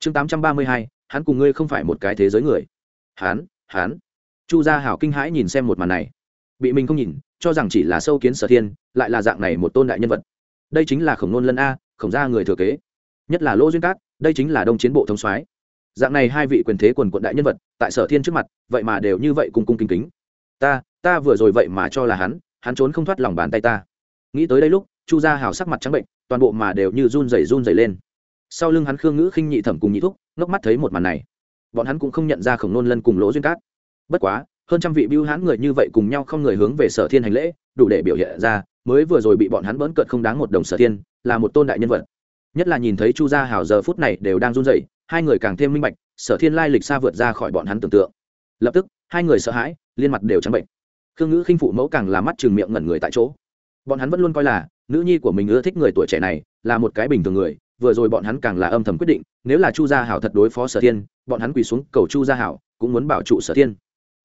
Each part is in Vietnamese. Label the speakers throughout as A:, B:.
A: chương tám trăm ba mươi hai, hắn cùng ngươi không phải một cái thế giới người. Hắn hắn. Chu gia hảo kinh hãi nhìn xem một màn này. Bị mình không nhìn, cho rằng chỉ là sâu kiến sở thiên, lại là dạng này một tôn đại nhân vật. Đây chính là khổng nôn lân a, khổng gia người thừa kế. Nhất là lỗ duyên cát, đây chính là đông chiến bộ thống soái. Dạng này hai vị quyền thế quần quận đại nhân vật, tại sở thiên trước mặt, vậy mà đều như vậy cùng cung kính kính. Ta ta vừa rồi vậy mà cho là hắn hắn trốn không thoát lòng bàn tay ta. Nghĩ tới đây lúc, chu gia hào sắc mặt trắng bệnh, toàn bộ mà đều như run rẩy run rẩy lên sau lưng hắn khương ngữ khinh nhị thẩm cùng nhị thúc ngốc mắt thấy một màn này bọn hắn cũng không nhận ra khổng nôn lân cùng lỗ duyên cát bất quá hơn trăm vị bưu hãn người như vậy cùng nhau không người hướng về sở thiên hành lễ đủ để biểu hiện ra mới vừa rồi bị bọn hắn bỡn cợt không đáng một đồng sở thiên là một tôn đại nhân vật nhất là nhìn thấy chu gia hào giờ phút này đều đang run rẩy, hai người càng thêm minh bạch, sở thiên lai lịch xa vượt ra khỏi bọn hắn tưởng tượng. Lập tức, hai người sợ hãi, liên mặt đều trắng bệnh. Khương ngữ khinh phụ mẫu càng là mắt chừng miệng ngẩn người tại chỗ. Bọn hắn vẫn luôn coi là, nữ nhi của mình ưa thích người tuổi trẻ này, là một cái bình thường người vừa rồi bọn hắn càng là âm thầm quyết định, nếu là chu gia hảo thật đối phó sở thiên, bọn hắn quỳ xuống cầu chu gia hảo, cũng muốn bảo trụ sở thiên.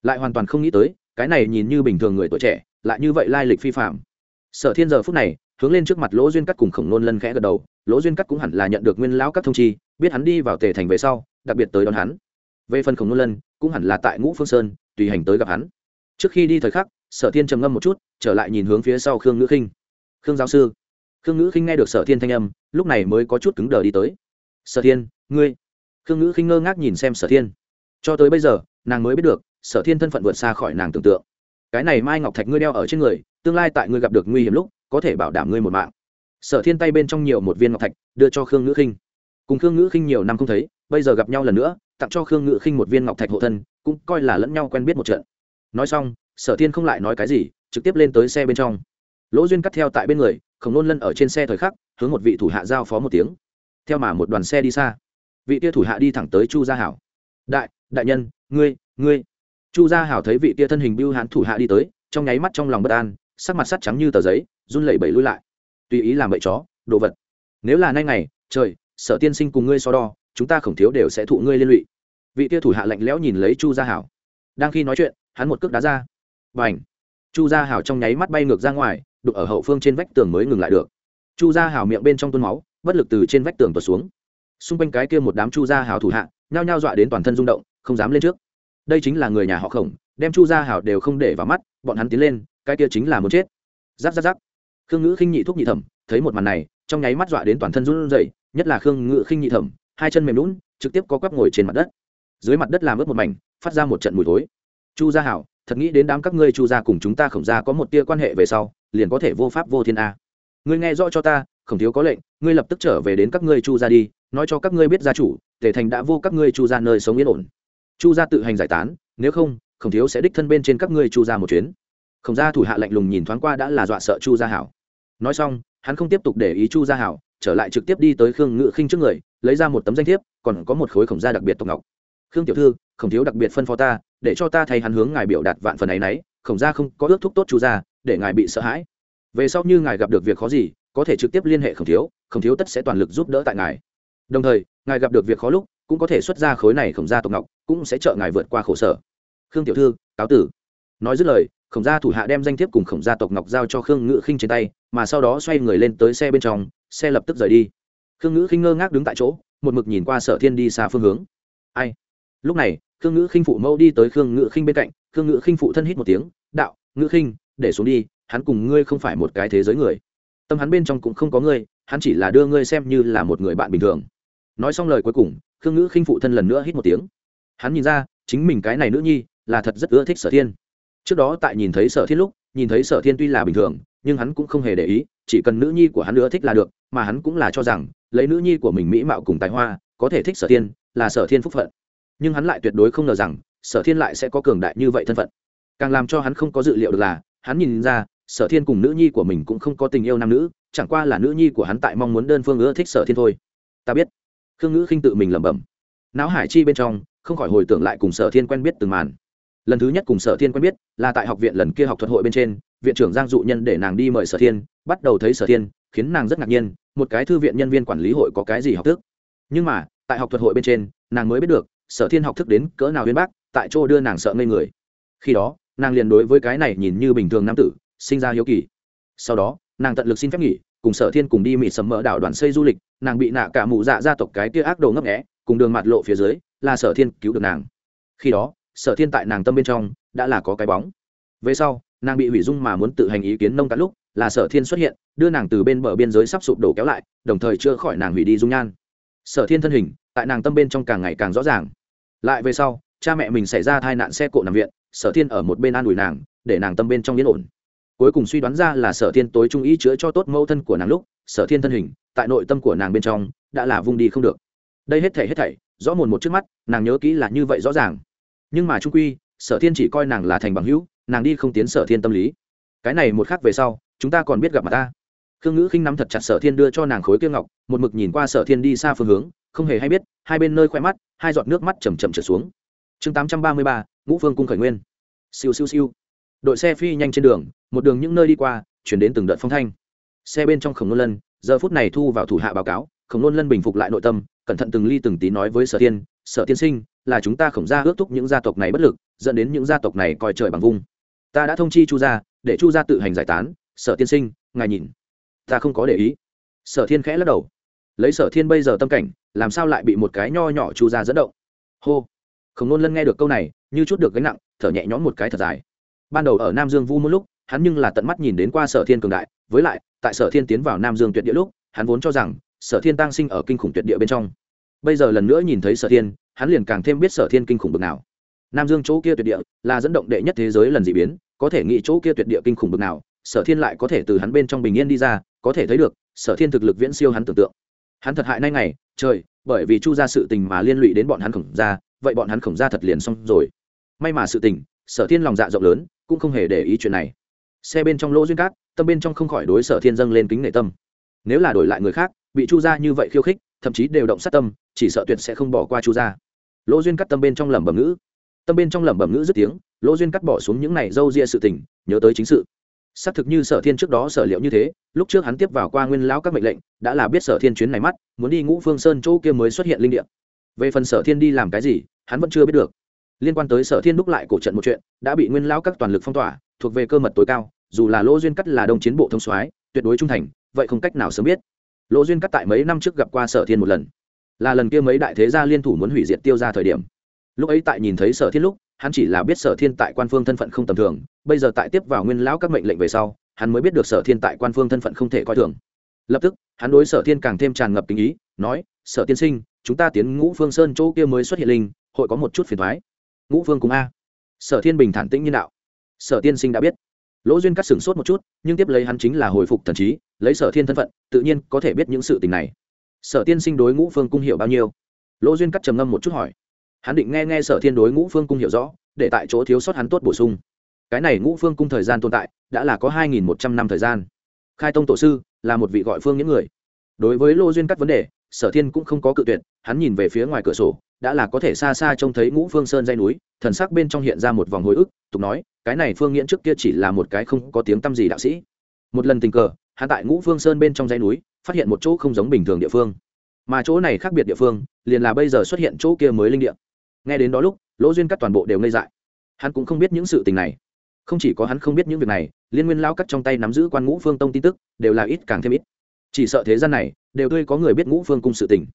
A: Lại hoàn toàn không nghĩ tới, cái này nhìn như bình thường người tuổi trẻ, lại như vậy lai lịch phi phạm. Sở thiên giờ phút này, hướng lên trước mặt lỗ duyên cắt cùng khổng nôn lân khẽ gật đầu, lỗ duyên cắt cũng hẳn là nhận được nguyên lão các thông chi, biết hắn đi vào tề thành về sau, đặc biệt tới đón hắn. Về phần khổng nôn lân, cũng hẳn là tại ngũ phương sơn, tùy hành tới gặp hắn. Trước khi đi thời khắc, sở thiên trầm ngâm một chút, trở lại nhìn hướng phía sau khương ngữ khinh. Khương giáo sư khương ngữ khinh nghe được sở thiên thanh âm, lúc này mới có chút cứng đờ đi tới. Sở thiên, ngươi? Khương ngữ khinh ngơ ngác nhìn xem sở thiên. Cho tới bây giờ, nàng mới biết được, sở thiên thân phận vượt xa khỏi nàng tưởng tượng. Cái này mai ngọc thạch ngươi đeo ở trên người, tương lai tại ngươi gặp được nguy hiểm lúc, có thể bảo đảm ngươi một mạng. Sở thiên tay bên trong nhiều một viên ngọc thạch, đưa cho khương ngữ khinh. Cùng khương ngữ khinh nhiều năm không thấy, bây giờ gặp nhau lần nữa, tặng cho khương ngữ khinh một viên ngọc thạch hộ thân, cũng coi là lẫn nhau quen biết một trận. Nói xong, sở thiên không lại nói cái gì, trực tiếp lên tới xe bên trong. Lỗ duyên cắt theo tại bên người khổng nôn lân ở trên xe thời khắc, hướng một vị thủ hạ giao phó một tiếng. Theo mà một đoàn xe đi xa. Vị tia thủ hạ đi thẳng tới chu gia hảo. Đại đại nhân, ngươi ngươi. Chu gia hảo thấy vị tia thân hình bưu hán thủ hạ đi tới, trong nháy mắt trong lòng bất an, sắc mặt sắt trắng như tờ giấy, run lẩy bẩy lui lại. Tùy ý làm bậy chó, đồ vật. Nếu là nay ngày, trời, sở tiên sinh cùng ngươi so đo, chúng ta khổng thiếu đều sẽ thụ ngươi liên lụy. Vị tia thủ hạ lạnh lẽo nhìn lấy chu gia hảo. Đang khi nói chuyện, hắn một cước đá ra. B à n h chu gia hảo trong nháy mắt bay ngược ra ngoài đục ở hậu phương trên vách tường mới ngừng lại được. Chu gia hào miệng bên trong tuôn máu, bất lực từ trên vách tường tuột xuống. Xung quanh cái kia một đám chu gia hào thủ hạ, nhao nhao dọa đến toàn thân rung động, không dám lên trước. Đây chính là người nhà họ khổng, đem chu gia hào đều không để vào mắt, bọn hắn tiến lên, cái kia chính là muốn chết. Giáp giáp giáp khương ngữ khinh nhị thuốc nhị thẩm, thấy một màn này, trong nháy mắt dọa đến toàn thân run rẩy, nhất là khương ngữ khinh nhị thẩm, hai chân mềm lún trực tiếp có quắp ngồi trên mặt đất. Dưới mặt đất làm ướt một mảnh, phát ra một trận mùi thối. Chu gia hảo, thật nghĩ đến đám các ngươi chu gia cùng chúng ta khổng gia có một tia quan hệ về sau liền có thể vô pháp vô thiên a. Ngươi nghe rõ cho ta, khổng thiếu có lệnh, ngươi lập tức trở về đến các ngươi chu gia đi, nói cho các ngươi biết gia chủ, tề thành đã vô các ngươi chu gia nơi sống yên ổn. Chu gia tự hành giải tán, nếu không, khổng thiếu sẽ đích thân bên trên các ngươi chu gia một chuyến. Khổng gia thủ hạ lạnh lùng nhìn thoáng qua đã là dọa sợ chu gia hảo. Nói xong, hắn không tiếp tục để ý chu gia hảo, trở lại trực tiếp đi tới khương ngự khinh trước người, lấy ra một tấm danh thiếp, còn có một khối khổng gia đặc biệt tộc ngọc. Khương tiểu thư, khổng thiếu đặc biệt phân phó ta, để cho ta thay hắn hướng ngài biểu đạt vạn phần ấy nấy khổng gia không có ước thúc tốt chu gia để ngài bị sợ hãi. Về sau như ngài gặp được việc khó gì, có thể trực tiếp liên hệ khổng thiếu khổng thiếu tất sẽ toàn lực giúp đỡ tại ngài. Đồng thời, ngài gặp được việc khó lúc, cũng có thể xuất ra khối này khổng gia tộc ngọc, cũng sẽ trợ ngài vượt qua khổ sở. Khương tiểu thư, cáo tử. Nói dứt lời, khổng gia thủ hạ đem danh thiếp cùng khổng gia tộc ngọc giao cho khương ngự khinh trên tay, mà sau đó xoay người lên tới xe bên trong, xe lập tức rời đi. Khương ngự khinh ngơ ngác đứng tại chỗ, một mực nhìn qua sở thiên đi xa phương hướng. Ai? Lúc này, khương ngự khinh phụ mẫu đi tới khương ngự khinh bên cạnh, khương ngự khinh phụ thân hít một tiếng, đạo ngự khinh để xuống đi, hắn cùng ngươi không phải một cái thế giới người. Tâm hắn bên trong cũng không có ngươi, hắn chỉ là đưa ngươi xem như là một người bạn bình thường. Nói xong lời cuối cùng, khương ngữ khinh phụ thân lần nữa hít một tiếng. Hắn nhìn ra, chính mình cái này nữ nhi, là thật rất ưa thích sở thiên. Trước đó tại nhìn thấy sở thiên lúc, nhìn thấy sở thiên tuy là bình thường, nhưng hắn cũng không hề để ý, chỉ cần nữ nhi của hắn ưa thích là được, mà hắn cũng là cho rằng, lấy nữ nhi của mình mỹ mạo cùng tài hoa, có thể thích sở thiên, là sở thiên phúc phận. Nhưng hắn lại tuyệt đối không ngờ rằng, sở thiên lại sẽ có cường đại như vậy thân phận. Càng làm cho hắn không có dự liệu được là hắn nhìn ra, sở thiên cùng nữ nhi của mình cũng không có tình yêu nam nữ, chẳng qua là nữ nhi của hắn tại mong muốn đơn phương ưa thích sở thiên thôi. Ta biết. Khương ngữ khinh tự mình lẩm bẩm. Não hải chi bên trong, không khỏi hồi tưởng lại cùng sở thiên quen biết từng màn. Lần thứ nhất cùng sở thiên quen biết là tại học viện lần kia học thuật hội bên trên, viện trưởng giang dụ nhân để nàng đi mời sở thiên, bắt đầu thấy sở thiên, khiến nàng rất ngạc nhiên, một cái thư viện nhân viên quản lý hội có cái gì học thức. Nhưng mà, tại học thuật hội bên trên, nàng mới biết được, sở thiên học thức đến cỡ nào huyên bác, tại chỗ đưa nàng sợ ngây người. Khi đó nàng liền đối với cái này nhìn như bình thường nam tử, sinh ra hiếu kỳ. Sau đó, nàng tận lực xin phép nghỉ, cùng sở thiên cùng đi mỹ sầm mỡ đảo đoàn xây du lịch, nàng bị nạ cả mụ dạ gia tộc cái kia ác đồ ngấp nghẽ cùng đường mặt lộ phía dưới, là sở thiên cứu được nàng. Khi đó, sở thiên tại nàng tâm bên trong, đã là có cái bóng. Về sau, nàng bị hủy dung mà muốn tự hành ý kiến nông cạn lúc, là sở thiên xuất hiện, đưa nàng từ bên bờ biên giới sắp sụp đổ kéo lại, đồng thời chưa khỏi nàng hủy đi dung nhan. Sở thiên thân hình, tại nàng tâm bên trong càng ngày càng rõ ràng. Lại về sau, cha mẹ mình xảy ra tai nạn xe cộ nằm viện sở thiên ở một bên an ủi nàng, để nàng tâm bên trong yên ổn. Cuối cùng suy đoán ra là sở thiên tối trung ý chữa cho tốt mẫu thân của nàng lúc, sở thiên thân hình, tại nội tâm của nàng bên trong, đã là vung đi không được. Đây hết thảy hết thảy, rõ mồn một trước mắt, nàng nhớ kỹ là như vậy rõ ràng. Nhưng mà trung quy, sở thiên chỉ coi nàng là thành bằng hữu, nàng đi không tiến sở thiên tâm lý. Cái này một khắc về sau, chúng ta còn biết gặp mặt ta. Khương ngữ khinh nắm thật chặt sở thiên đưa cho nàng khối kiêng ngọc, một mực nhìn qua sở thiên đi xa phương hướng, không hề hay biết, hai bên nơi khoe mắt, hai giọt nước mắt chầm chậm trở xuống chương tám trăm ba mươi ba, ngũ phương cung khởi nguyên. Siêu siêu siêu. Đội xe phi nhanh trên đường, một đường những nơi đi qua, chuyển đến từng đợt phong thanh. Xe bên trong khổng nôn lân, giờ phút này thu vào thủ hạ báo cáo, khổng nôn lân bình phục lại nội tâm, cẩn thận từng ly từng tí nói với sở tiên sở tiên sinh, là chúng ta khổng ra ước thúc những gia tộc này bất lực, dẫn đến những gia tộc này coi trời bằng vung. Ta đã thông chi chu gia, để chu gia tự hành giải tán. Sở tiên sinh, ngài nhìn. Ta không có để ý. Sở thiên khẽ lắc đầu. Lấy sở thiên bây giờ tâm cảnh, làm sao lại bị một cái nho nhỏ chu gia dẫn động? Hô khổng nôn lân nghe được câu này, như chút được gánh nặng, thở nhẹ nhõm một cái thật dài. Ban đầu ở nam dương vu một lúc, hắn nhưng là tận mắt nhìn đến qua sở thiên cường đại, với lại, tại sở thiên tiến vào nam dương tuyệt địa lúc, hắn vốn cho rằng, sở thiên tăng sinh ở kinh khủng tuyệt địa bên trong. Bây giờ lần nữa nhìn thấy sở thiên, hắn liền càng thêm biết sở thiên kinh khủng bực nào. Nam dương chỗ kia tuyệt địa là dẫn động đệ nhất thế giới lần d ị biến, có thể nghĩ chỗ kia tuyệt địa kinh khủng bực nào, sở thiên lại có thể từ hắn bên trong bình yên đi ra, có thể thấy được, sở thiên thực lực viễn siêu hắn tưởng tượng. Hắn thật hại nay ngày, trời, bởi vì chu ra sự tình mà liên lụy đến bọn hắn khổng ra vậy bọn hắn khổng ra thật liền xong rồi. May mà sự tình, sở thiên lòng dạ rộng lớn, cũng không hề để ý chuyện này. Xe bên trong lỗ duyên cát, tâm bên trong không khỏi đối sở thiên dâng lên kính nể tâm. Nếu là đổi lại người khác, bị chu gia như vậy khiêu khích, thậm chí đều động sát tâm, chỉ sợ tuyệt sẽ không bỏ qua chu gia. Lỗ duyên cắt tâm bên trong lẩm bẩm ngữ. Tâm bên trong lẩm bẩm ngữ dứt tiếng, lỗ duyên cắt bỏ xuống những này dâu ria sự tình, nhớ tới chính sự. Xác thực như sở thiên trước đó sở liệu như thế, lúc trước hắn tiếp vào qua nguyên lão các mệnh lệnh, đã là biết sở thiên chuyến này mắt, muốn đi ngũ phương sơn chỗ kia mới xuất hiện linh địa về phần sở thiên đi làm cái gì, hắn vẫn chưa biết được. Liên quan tới sở thiên đúc lại cổ trận một chuyện, đã bị nguyên lão các toàn lực phong tỏa, thuộc về cơ mật tối cao, dù là lỗ duyên cắt là đồng chiến bộ thông soái, tuyệt đối trung thành, vậy không cách nào sớm biết. Lỗ duyên cắt tại mấy năm trước gặp qua sở thiên một lần. Là lần kia mấy đại thế gia liên thủ muốn hủy diệt tiêu ra thời điểm. Lúc ấy tại nhìn thấy sở thiên lúc, hắn chỉ là biết sở thiên tại quan phương thân phận không tầm thường, bây giờ tại tiếp vào nguyên lão các mệnh lệnh về sau, hắn mới biết được sở thiên tại quan phương thân phận không thể coi thường. Lập tức, hắn đối sở thiên càng thêm tràn ngập tình ý, nói, sở tiên sinh chúng ta tiến ngũ phương sơn chỗ kia mới xuất hiện linh, hội có một chút phiền thoái ngũ phương cùng a. Sở thiên bình thản tĩnh nhân đạo. Sở tiên sinh đã biết. Lỗ duyên cắt sửng sốt một chút, nhưng tiếp lấy hắn chính là hồi phục thần trí, lấy sở thiên thân phận, tự nhiên có thể biết những sự tình này. Sở tiên sinh đối ngũ phương cung hiểu bao nhiêu? Lỗ duyên cắt trầm ngâm một chút hỏi. Hắn định nghe nghe sở thiên đối ngũ phương cung hiểu rõ, để tại chỗ thiếu sót hắn tốt bổ sung. Cái này ngũ phương cung thời gian tồn tại, đã là có hai nghìn một trăm năm thời gian. Khai tông tổ sư là một vị gọi phương những người. Đối với lô duyên cắt vấn đề sở thiên cũng không có cự tuyệt, hắn nhìn về phía ngoài cửa sổ, đã là có thể xa xa trông thấy ngũ phương sơn dây núi, thần sắc bên trong hiện ra một vòng hồi ức, tục nói, cái này phương nghiễn trước kia chỉ là một cái không có tiếng tăm gì đạo sĩ. Một lần tình cờ, hắn tại ngũ phương sơn bên trong dây núi, phát hiện một chỗ không giống bình thường địa phương. Mà chỗ này khác biệt địa phương, liền là bây giờ xuất hiện chỗ kia mới linh địa. Nghe đến đó lúc, lỗ duyên cắt toàn bộ đều ngây dại. Hắn cũng không biết những sự tình này. Không chỉ có hắn không biết những việc này, liên nguyên lao cắt trong tay nắm giữ quan ngũ phương tông tin tức, đều là ít càng thêm ít. Chỉ sợ thế gian này đều tươi có người biết ngũ phương cung sự tình.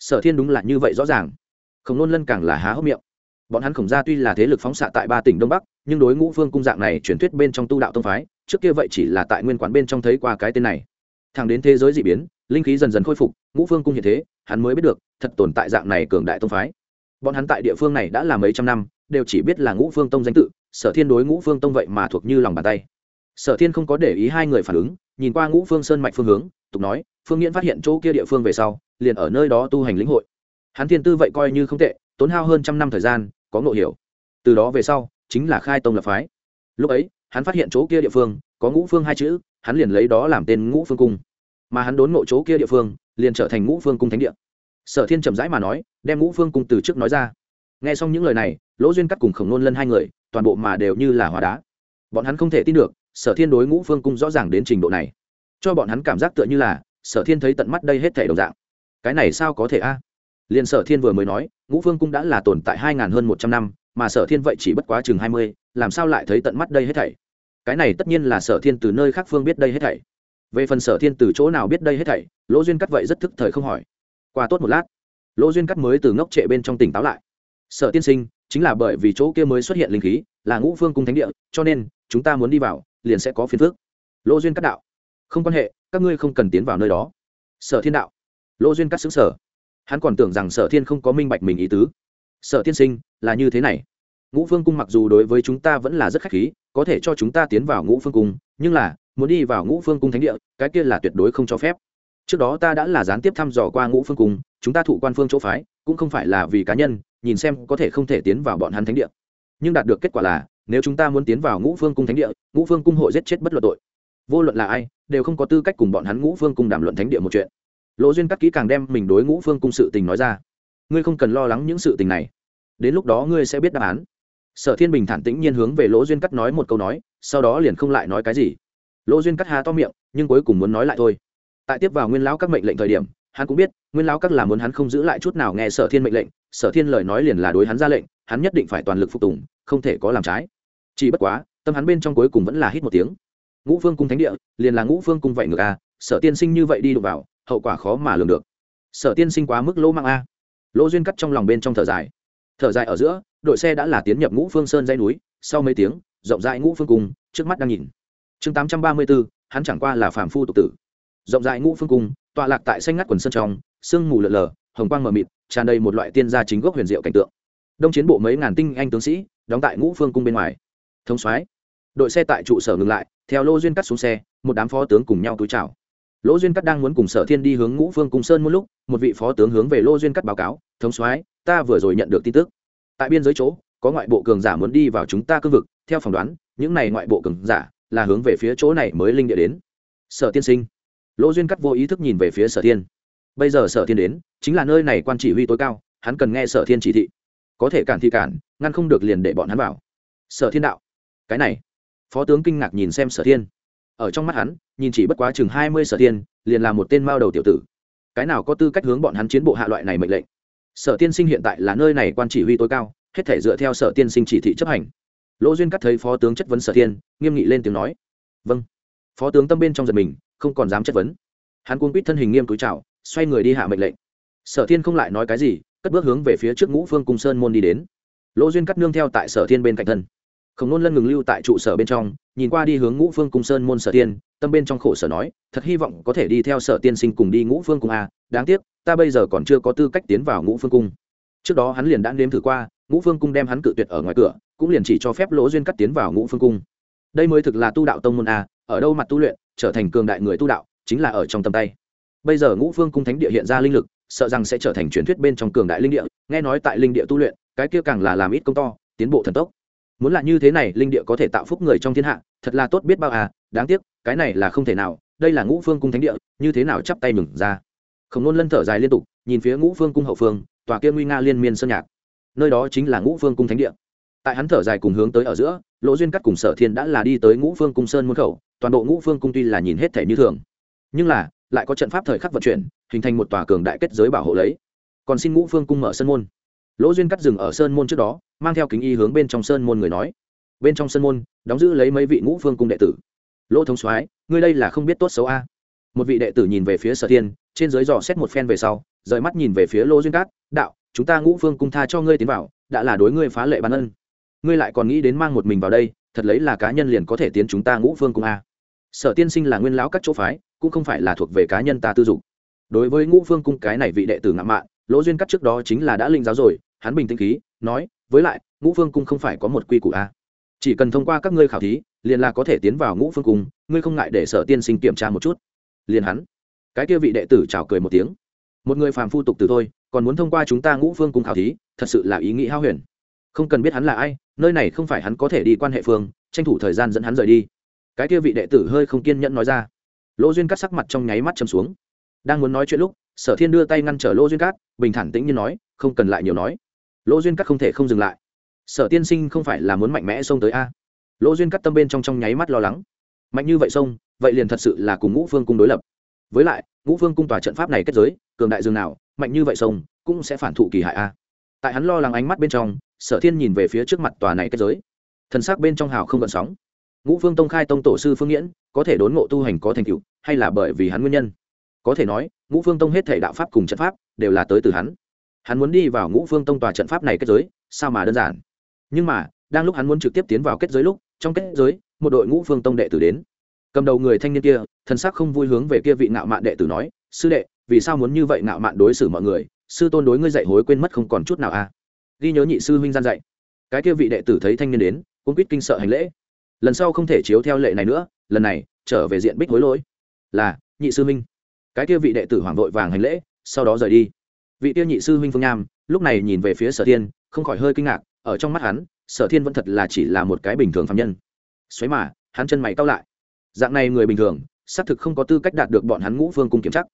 A: Sở thiên đúng là như vậy rõ ràng. Khổng nôn lân càng là há hốc miệng. Bọn hắn khổng gia tuy là thế lực phóng xạ tại ba tỉnh đông bắc, nhưng đối ngũ phương cung dạng này truyền thuyết bên trong tu đạo tông phái, trước kia vậy chỉ là tại nguyên quán bên trong thấy qua cái tên này. Thẳng đến thế giới d ị biến, linh khí dần dần khôi phục, ngũ phương cung hiện thế, hắn mới biết được, thật tồn tại dạng này cường đại tông phái. Bọn hắn tại địa phương này đã là mấy trăm năm, đều chỉ biết là ngũ phương tông danh tự, sở thiên đối ngũ phương tông vậy mà thuộc như lòng bàn tay. Sở thiên không có để ý hai người phản ứng, nhìn qua ngũ phương sơn mạch phương hướng tục nói, phương nghiễn phát hiện chỗ kia địa phương về sau, liền ở nơi đó tu hành lĩnh hội. Hắn thiên tư vậy coi như không tệ, tốn hao hơn trăm năm thời gian, có ngộ hiểu. Từ đó về sau, chính là khai tông lập phái. Lúc ấy, hắn phát hiện chỗ kia địa phương, có ngũ phương hai chữ, hắn liền lấy đó làm tên ngũ phương cung. Mà hắn đốn ngộ chỗ kia địa phương, liền trở thành ngũ phương cung thánh địa. Sở thiên trầm rãi mà nói, đem ngũ phương cung từ trước nói ra. Nghe xong những lời này, lỗ duyên cắt cùng khổng nôn lân hai người, toàn bộ mà đều như là hóa đá. Bọn hắn không thể tin được, sở thiên đối ngũ phương cung rõ ràng đến trình độ này cho bọn hắn cảm giác tựa như là, sở thiên thấy tận mắt đây hết thể đồng dạng. Cái này sao có thể a? Liền sở thiên vừa mới nói, ngũ phương cung đã là tồn tại hai ngàn hơn một trăm năm, mà sở thiên vậy chỉ bất quá chừng hai mươi, làm sao lại thấy tận mắt đây hết thảy? Cái này tất nhiên là sở thiên từ nơi khác phương biết đây hết thảy. Về phần sở thiên từ chỗ nào biết đây hết thảy, lỗ duyên cắt vậy rất thức thời không hỏi. Qua tốt một lát, lỗ duyên cắt mới từ ngốc trệ bên trong tỉnh táo lại. Sở tiên sinh, chính là bởi vì chỗ kia mới xuất hiện linh khí, là ngũ phương cung thánh địa, cho nên, chúng ta muốn đi vào, liền sẽ có phiền phước lỗ duyên cắt đạo không quan hệ, các ngươi không cần tiến vào nơi đó. Sở thiên đạo. Lỗ duyên cắt xứng sở. Hắn còn tưởng rằng sở thiên không có minh bạch mình ý tứ. Sở tiên sinh, là như thế này. Ngũ phương cung mặc dù đối với chúng ta vẫn là rất khách khí, có thể cho chúng ta tiến vào ngũ phương cung, nhưng là, muốn đi vào ngũ phương cung thánh địa, cái kia là tuyệt đối không cho phép. Trước đó ta đã là gián tiếp thăm dò qua ngũ phương cung, chúng ta thụ quan phương chỗ phái, cũng không phải là vì cá nhân, nhìn xem có thể không thể tiến vào bọn hắn thánh địa. Nhưng đạt được kết quả là, nếu chúng ta muốn tiến vào ngũ phương cung thánh địa, ngũ phương cung hội giết chết bất luận tội vô luận là ai, đều không có tư cách cùng bọn hắn ngũ phương cung đàm luận thánh địa một chuyện. Lỗ duyên cắt kỹ càng đem mình đối ngũ phương cung sự tình nói ra. Ngươi không cần lo lắng những sự tình này. Đến lúc đó ngươi sẽ biết đáp án. Sở thiên bình thản tĩnh nhiên hướng về lỗ duyên cắt nói một câu nói, sau đó liền không lại nói cái gì. Lỗ duyên cắt há to miệng, nhưng cuối cùng muốn nói lại thôi. Tại tiếp vào nguyên lão các mệnh lệnh thời điểm, hắn cũng biết, nguyên lão các là muốn hắn không giữ lại chút nào nghe sở thiên mệnh lệnh. Sở thiên lời nói liền là đối hắn ra lệnh, hắn nhất định phải toàn lực phục tùng, không thể có làm trái. Chỉ bất quá, tâm hắn bên trong cuối cùng vẫn là hít một tiếng ngũ phương cung thánh địa, liền là ngũ phương cung vậy ngược a sở tiên sinh như vậy đi đụng vào, hậu quả khó mà lường được. Sở tiên sinh quá mức lỗ mang a à. lỗ duyên cắt trong lòng bên trong thở dài. Thở dài ở giữa, đội xe đã là tiến nhập ngũ phương sơn dây núi, sau mấy tiếng, rộng rãi ngũ phương cung, trước mắt đang nhìn. Chương tám trăm ba mươi bốn hắn chẳng qua là phàm phu tục tử. Rộng rãi ngũ phương cung, tọa lạc tại xanh ngắt quần sơn trong, sương mù lợn lờ hồng quang mờ mịt, tràn đầy một loại tiên gia chính gốc huyền diệu cảnh tượng. Đông chiến bộ mấy ngàn tinh anh tướng sĩ, đóng tại ngũ phương cung bên ngoài. Thông soái, đội xe tại trụ sở ngừng lại theo lô duyên cắt xuống xe, một đám phó tướng cùng nhau túi chào. Lỗ duyên cắt đang muốn cùng sở thiên đi hướng ngũ phương cung sơn một lúc, một vị phó tướng hướng về lô duyên cắt báo cáo, thống soái, ta vừa rồi nhận được tin tức. Tại biên giới chỗ, có ngoại bộ cường giả muốn đi vào chúng ta cương vực, theo phỏng đoán, những này ngoại bộ cường giả là hướng về phía chỗ này mới linh địa đến. Sở tiên sinh. Lỗ duyên cắt vô ý thức nhìn về phía sở thiên. Bây giờ sở thiên đến, chính là nơi này quan chỉ huy tối cao, hắn cần nghe sở thiên chỉ thị. Có thể cản thì cản, ngăn không được liền để bọn hắn vào. Sở thiên đạo. Cái này phó tướng kinh ngạc nhìn xem sở thiên. Ở trong mắt hắn, nhìn chỉ bất quá chừng hai mươi sở thiên, liền là một tên mao đầu tiểu tử. Cái nào có tư cách hướng bọn hắn chiến bộ hạ loại này mệnh lệnh? Sở tiên sinh hiện tại là nơi này quan chỉ huy tối cao, hết thể dựa theo sở tiên sinh chỉ thị chấp hành. Lỗ duyên cắt thấy phó tướng chất vấn sở thiên, nghiêm nghị lên tiếng nói vâng. Phó tướng tâm bên trong giật mình, không còn dám chất vấn. Hắn cuốn quýt thân hình nghiêm túi trào xoay người đi hạ mệnh lệnh. Sở thiên không lại nói cái gì, cất bước hướng về phía trước ngũ phương cung sơn môn đi đến. Lỗ duyên cắt nương theo tại sở thiên bên cạnh thân khổng nôn lân ngừng lưu tại trụ sở bên trong, nhìn qua đi hướng ngũ phương cung sơn môn sở tiên, tâm bên trong khổ sở nói, thật hy vọng có thể đi theo sở tiên sinh cùng đi ngũ phương cung a đáng tiếc, ta bây giờ còn chưa có tư cách tiến vào ngũ phương cung. Trước đó hắn liền đã nếm thử qua, ngũ phương cung đem hắn cự tuyệt ở ngoài cửa, cũng liền chỉ cho phép lỗ duyên cắt tiến vào ngũ phương cung. Đây mới thực là tu đạo tông môn a ở đâu mặt tu luyện, trở thành cường đại người tu đạo, chính là ở trong tầm tay. Bây giờ ngũ phương cung thánh địa hiện ra linh lực, sợ rằng sẽ trở thành truyền thuyết bên trong cường đại linh địa, nghe nói tại linh địa tu luyện, cái kia càng là làm ít công to, tiến bộ thần tốc muốn là như thế này, linh địa có thể tạo phúc người trong thiên hạ, thật là tốt biết bao à đáng tiếc, cái này là không thể nào, đây là ngũ phương cung thánh địa, như thế nào chắp tay mừng ra. Khổng nôn lân thở dài liên tục, nhìn phía ngũ phương cung hậu phương, tòa kia nguy nga liên miên sơn nhạc. Nơi đó chính là ngũ phương cung thánh địa. Tại hắn thở dài cùng hướng tới ở giữa, lỗ duyên cắt cùng sở thiên đã là đi tới ngũ phương cung sơn môn khẩu, toàn bộ ngũ phương cung tuy là nhìn hết thể như thường, nhưng là, lại có trận pháp thời khắc vận chuyển, hình thành một tòa cường đại kết giới bảo hộ lấy. Còn xin ngũ phương cung mở sân môn lỗ duyên cắt dừng ở sơn môn trước đó, mang theo kính y hướng bên trong sơn môn người nói. Bên trong sơn môn, đóng giữ lấy mấy vị ngũ phương cung đệ tử. Lỗ thống soái, ngươi đây là không biết tốt xấu a. Một vị đệ tử nhìn về phía sở thiên, trên dưới dò xét một phen về sau, rời mắt nhìn về phía lỗ duyên cát, đạo, chúng ta ngũ phương cung tha cho ngươi tiến vào, đã là đối ngươi phá lệ ban ân. Ngươi lại còn nghĩ đến mang một mình vào đây, thật lấy là cá nhân liền có thể tiến chúng ta ngũ phương cung a. Sở tiên sinh là nguyên lão các chỗ phái, cũng không phải là thuộc về cá nhân ta tư dục. Đối với ngũ phương cung cái này vị đệ tử ngạo mạn lỗ duyên cắt trước đó chính là đã linh giáo rồi, hắn bình tĩnh khí, nói, với lại, ngũ phương cung không phải có một quy củ a chỉ cần thông qua các ngươi khảo thí, liền là có thể tiến vào ngũ phương cung, ngươi không ngại để sở tiên sinh kiểm tra một chút? Liền hắn, cái kia vị đệ tử chào cười một tiếng. Một người phàm phu tục từ thôi, còn muốn thông qua chúng ta ngũ phương cung khảo thí, thật sự là ý nghĩ hao huyền. Không cần biết hắn là ai, nơi này không phải hắn có thể đi quan hệ phương, tranh thủ thời gian dẫn hắn rời đi. Cái kia vị đệ tử hơi không kiên nhẫn nói ra. Lỗ duyên cắt sắc mặt trong nháy mắt châm xuống. Đang muốn nói chuyện lúc sở thiên đưa tay ngăn trở lỗ duyên cát, bình thản tĩnh như nói, không cần lại nhiều nói. Lỗ duyên Cát không thể không dừng lại. Sở tiên sinh không phải là muốn mạnh mẽ xông tới a. Lỗ duyên cắt tâm bên trong trong nháy mắt lo lắng. Mạnh như vậy xông, vậy liền thật sự là cùng ngũ phương cung đối lập. Với lại, ngũ phương cung tòa trận pháp này kết giới, cường đại dương nào, mạnh như vậy xông, cũng sẽ phản thụ kỳ hại a. Tại hắn lo lắng ánh mắt bên trong, sở thiên nhìn về phía trước mặt tòa này kết giới. Thần sắc bên trong hào không gợn sóng. Ngũ phương tông khai tông tổ sư phương nghiễn, có thể đốn ngộ tu hành có thành tựu, hay là bởi vì hắn nguyên nhân? Có thể nói, ngũ phương tông hết thể đạo pháp cùng trận pháp đều là tới từ hắn. Hắn muốn đi vào ngũ phương tông tòa trận pháp này kết giới, sao mà đơn giản? Nhưng mà, đang lúc hắn muốn trực tiếp tiến vào kết giới lúc, trong kết giới, một đội ngũ phương tông đệ tử đến. Cầm đầu người thanh niên kia thân sắc không vui hướng về kia vị ngạo mạn đệ tử nói, sư đệ, vì sao muốn như vậy ngạo mạn đối xử mọi người? Sư tôn đối ngươi dạy hối quên mất không còn chút nào a à? ghi nhớ nhị sư huynh gian dạy. Cái kia vị đệ tử thấy thanh niên đến cũng quýt kinh sợ hành lễ. Lần sau không thể chiếu theo lệ này nữa, lần này trở về diện bích hối lỗi. Là, nhị sư huynh cái kia vị đệ tử hoàng vội vàng hành lễ, sau đó rời đi. Vị tiêu nhị sư huynh phương nham, lúc này nhìn về phía sở thiên, không khỏi hơi kinh ngạc, ở trong mắt hắn, sở thiên vẫn thật là chỉ là một cái bình thường phạm nhân. Xoáy mà, hắn chân mày cao lại. Dạng này người bình thường, xác thực không có tư cách đạt được bọn hắn ngũ phương cung kiểm chắc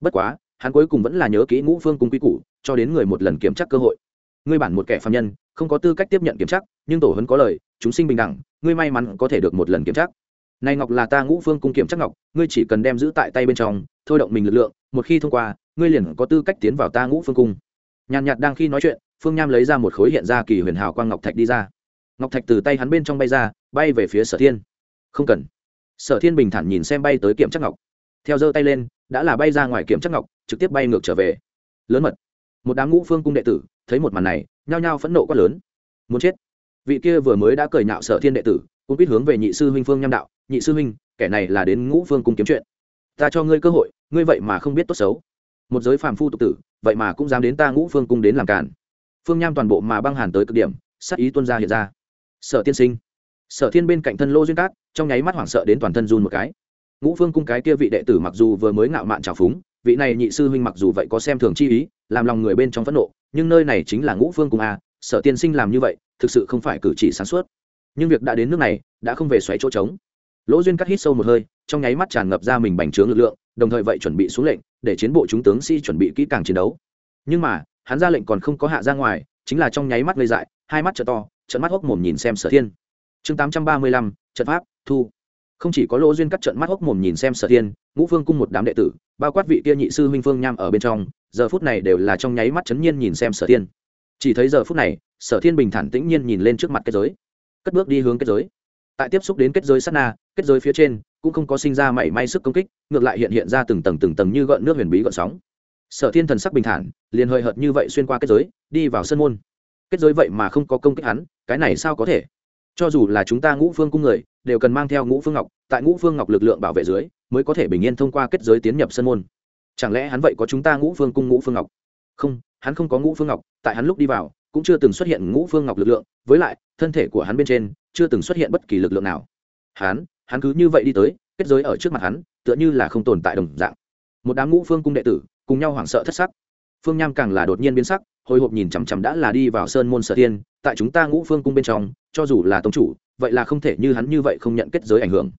A: bất quá, hắn cuối cùng vẫn là nhớ kỹ ngũ phương cung quy củ, cho đến người một lần kiểm chắc cơ hội. Ngươi bản một kẻ phạm nhân, không có tư cách tiếp nhận kiểm chắc nhưng tổ hấn có lời, chúng sinh bình đẳng, ngươi may mắn có thể được một lần kiểm chắc này ngọc là ta ngũ phương cung kiểm chắc ngọc, ngươi chỉ cần đem giữ tại tay bên trong thôi động mình lực lượng, một khi thông qua, ngươi liền có tư cách tiến vào ta ngũ phương cung. Nhàn nhạt đang khi nói chuyện, phương nham lấy ra một khối hiện ra kỳ huyền hào quang ngọc thạch đi ra. Ngọc thạch từ tay hắn bên trong bay ra, bay về phía sở thiên. Không cần. Sở thiên bình thản nhìn xem bay tới kiểm chắc ngọc. Theo giơ tay lên, đã là bay ra ngoài kiểm chắc ngọc, trực tiếp bay ngược trở về. Lớn mật. Một đám ngũ phương cung đệ tử, thấy một màn này, nhao nhao phẫn nộ quá lớn. Muốn chết. Vị kia vừa mới đã cười nhạo sở thiên đệ tử, cũng biết hướng về nhị sư huynh phương nham đạo, nhị sư huynh, kẻ này là đến ngũ phương cung kiếm chuyện ta cho ngươi cơ hội, ngươi vậy mà không biết tốt xấu. Một giới phàm phu tục tử, vậy mà cũng dám đến ta ngũ phương cung đến làm cản phương nham toàn bộ mà băng hàn tới cực điểm sắc ý tuân ra hiện ra. Sở tiên sinh. Sở thiên bên cạnh thân lô duyên cát, trong nháy mắt hoảng sợ đến toàn thân run một cái. Ngũ phương cung cái kia vị đệ tử mặc dù vừa mới ngạo mạn trào phúng, vị này nhị sư huynh mặc dù vậy có xem thường chi ý, làm lòng người bên trong phẫn nộ, nhưng nơi này chính là ngũ phương cung a, sở tiên sinh làm như vậy, thực sự không phải cử chỉ sáng suốt. Nhưng việc đã đến nước này, đã không về xoáy chỗ trống. Lỗ duyên cắt hít sâu một hơi trong nháy mắt tràn ngập ra mình bành trướng lực lượng, đồng thời vậy chuẩn bị xuống lệnh, để chiến bộ chúng tướng sĩ chuẩn bị kỹ càng chiến đấu. Nhưng mà, hắn ra lệnh còn không có hạ ra ngoài, chính là trong nháy mắt gây dại, hai mắt t to trận mắt hốc mồm nhìn xem sở thiên. Chương tám trăm ba mươi lăm, trận pháp, thu. Không chỉ có lỗ duyên cắt trận mắt hốc mồm nhìn xem sở thiên, ngũ phương cung một đám đệ tử, bao quát vị kia nhị sư huynh phương nham ở bên trong, giờ phút này đều là trong nháy mắt chấn nhiên nhìn xem sở thiên. Chỉ thấy giờ phút này, sở thiên bình thản tĩnh nhiên nhìn lên trước mặt kết giới. Cất bước đi hướng kết giới tại tiếp xúc đến kết giới sát na, kết giới phía trên, cũng không có sinh ra mảy may sức công kích, ngược lại hiện hiện ra từng tầng từng tầng như gợn nước huyền bí gợn sóng. Sở thiên thần sắc bình thản, liền hơi hợt như vậy xuyên qua kết giới, đi vào sân môn. Kết giới vậy mà không có công kích hắn, cái này sao có thể? Cho dù là chúng ta ngũ phương cung người, đều cần mang theo ngũ phương ngọc, tại ngũ phương ngọc lực lượng bảo vệ dưới, mới có thể bình yên thông qua kết giới tiến nhập sân môn. Chẳng lẽ hắn vậy có chúng ta ngũ phương cung ngũ phương ngọc? Không, hắn không có ngũ phương ngọc, tại hắn lúc đi vào cũng chưa từng xuất hiện ngũ phương ngọc lực lượng, với lại, thân thể của hắn bên trên, chưa từng xuất hiện bất kỳ lực lượng nào. Hắn hắn cứ như vậy đi tới, kết giới ở trước mặt hắn, tựa như là không tồn tại đồng dạng. Một đám ngũ phương cung đệ tử, cùng nhau hoảng sợ thất sắc. Phương nham càng là đột nhiên biến sắc, hồi hộp nhìn chằm chằm đã là đi vào sơn môn sở tiên tại chúng ta ngũ phương cung bên trong, cho dù là tông chủ, vậy là không thể như hắn như vậy không nhận kết giới ảnh hưởng.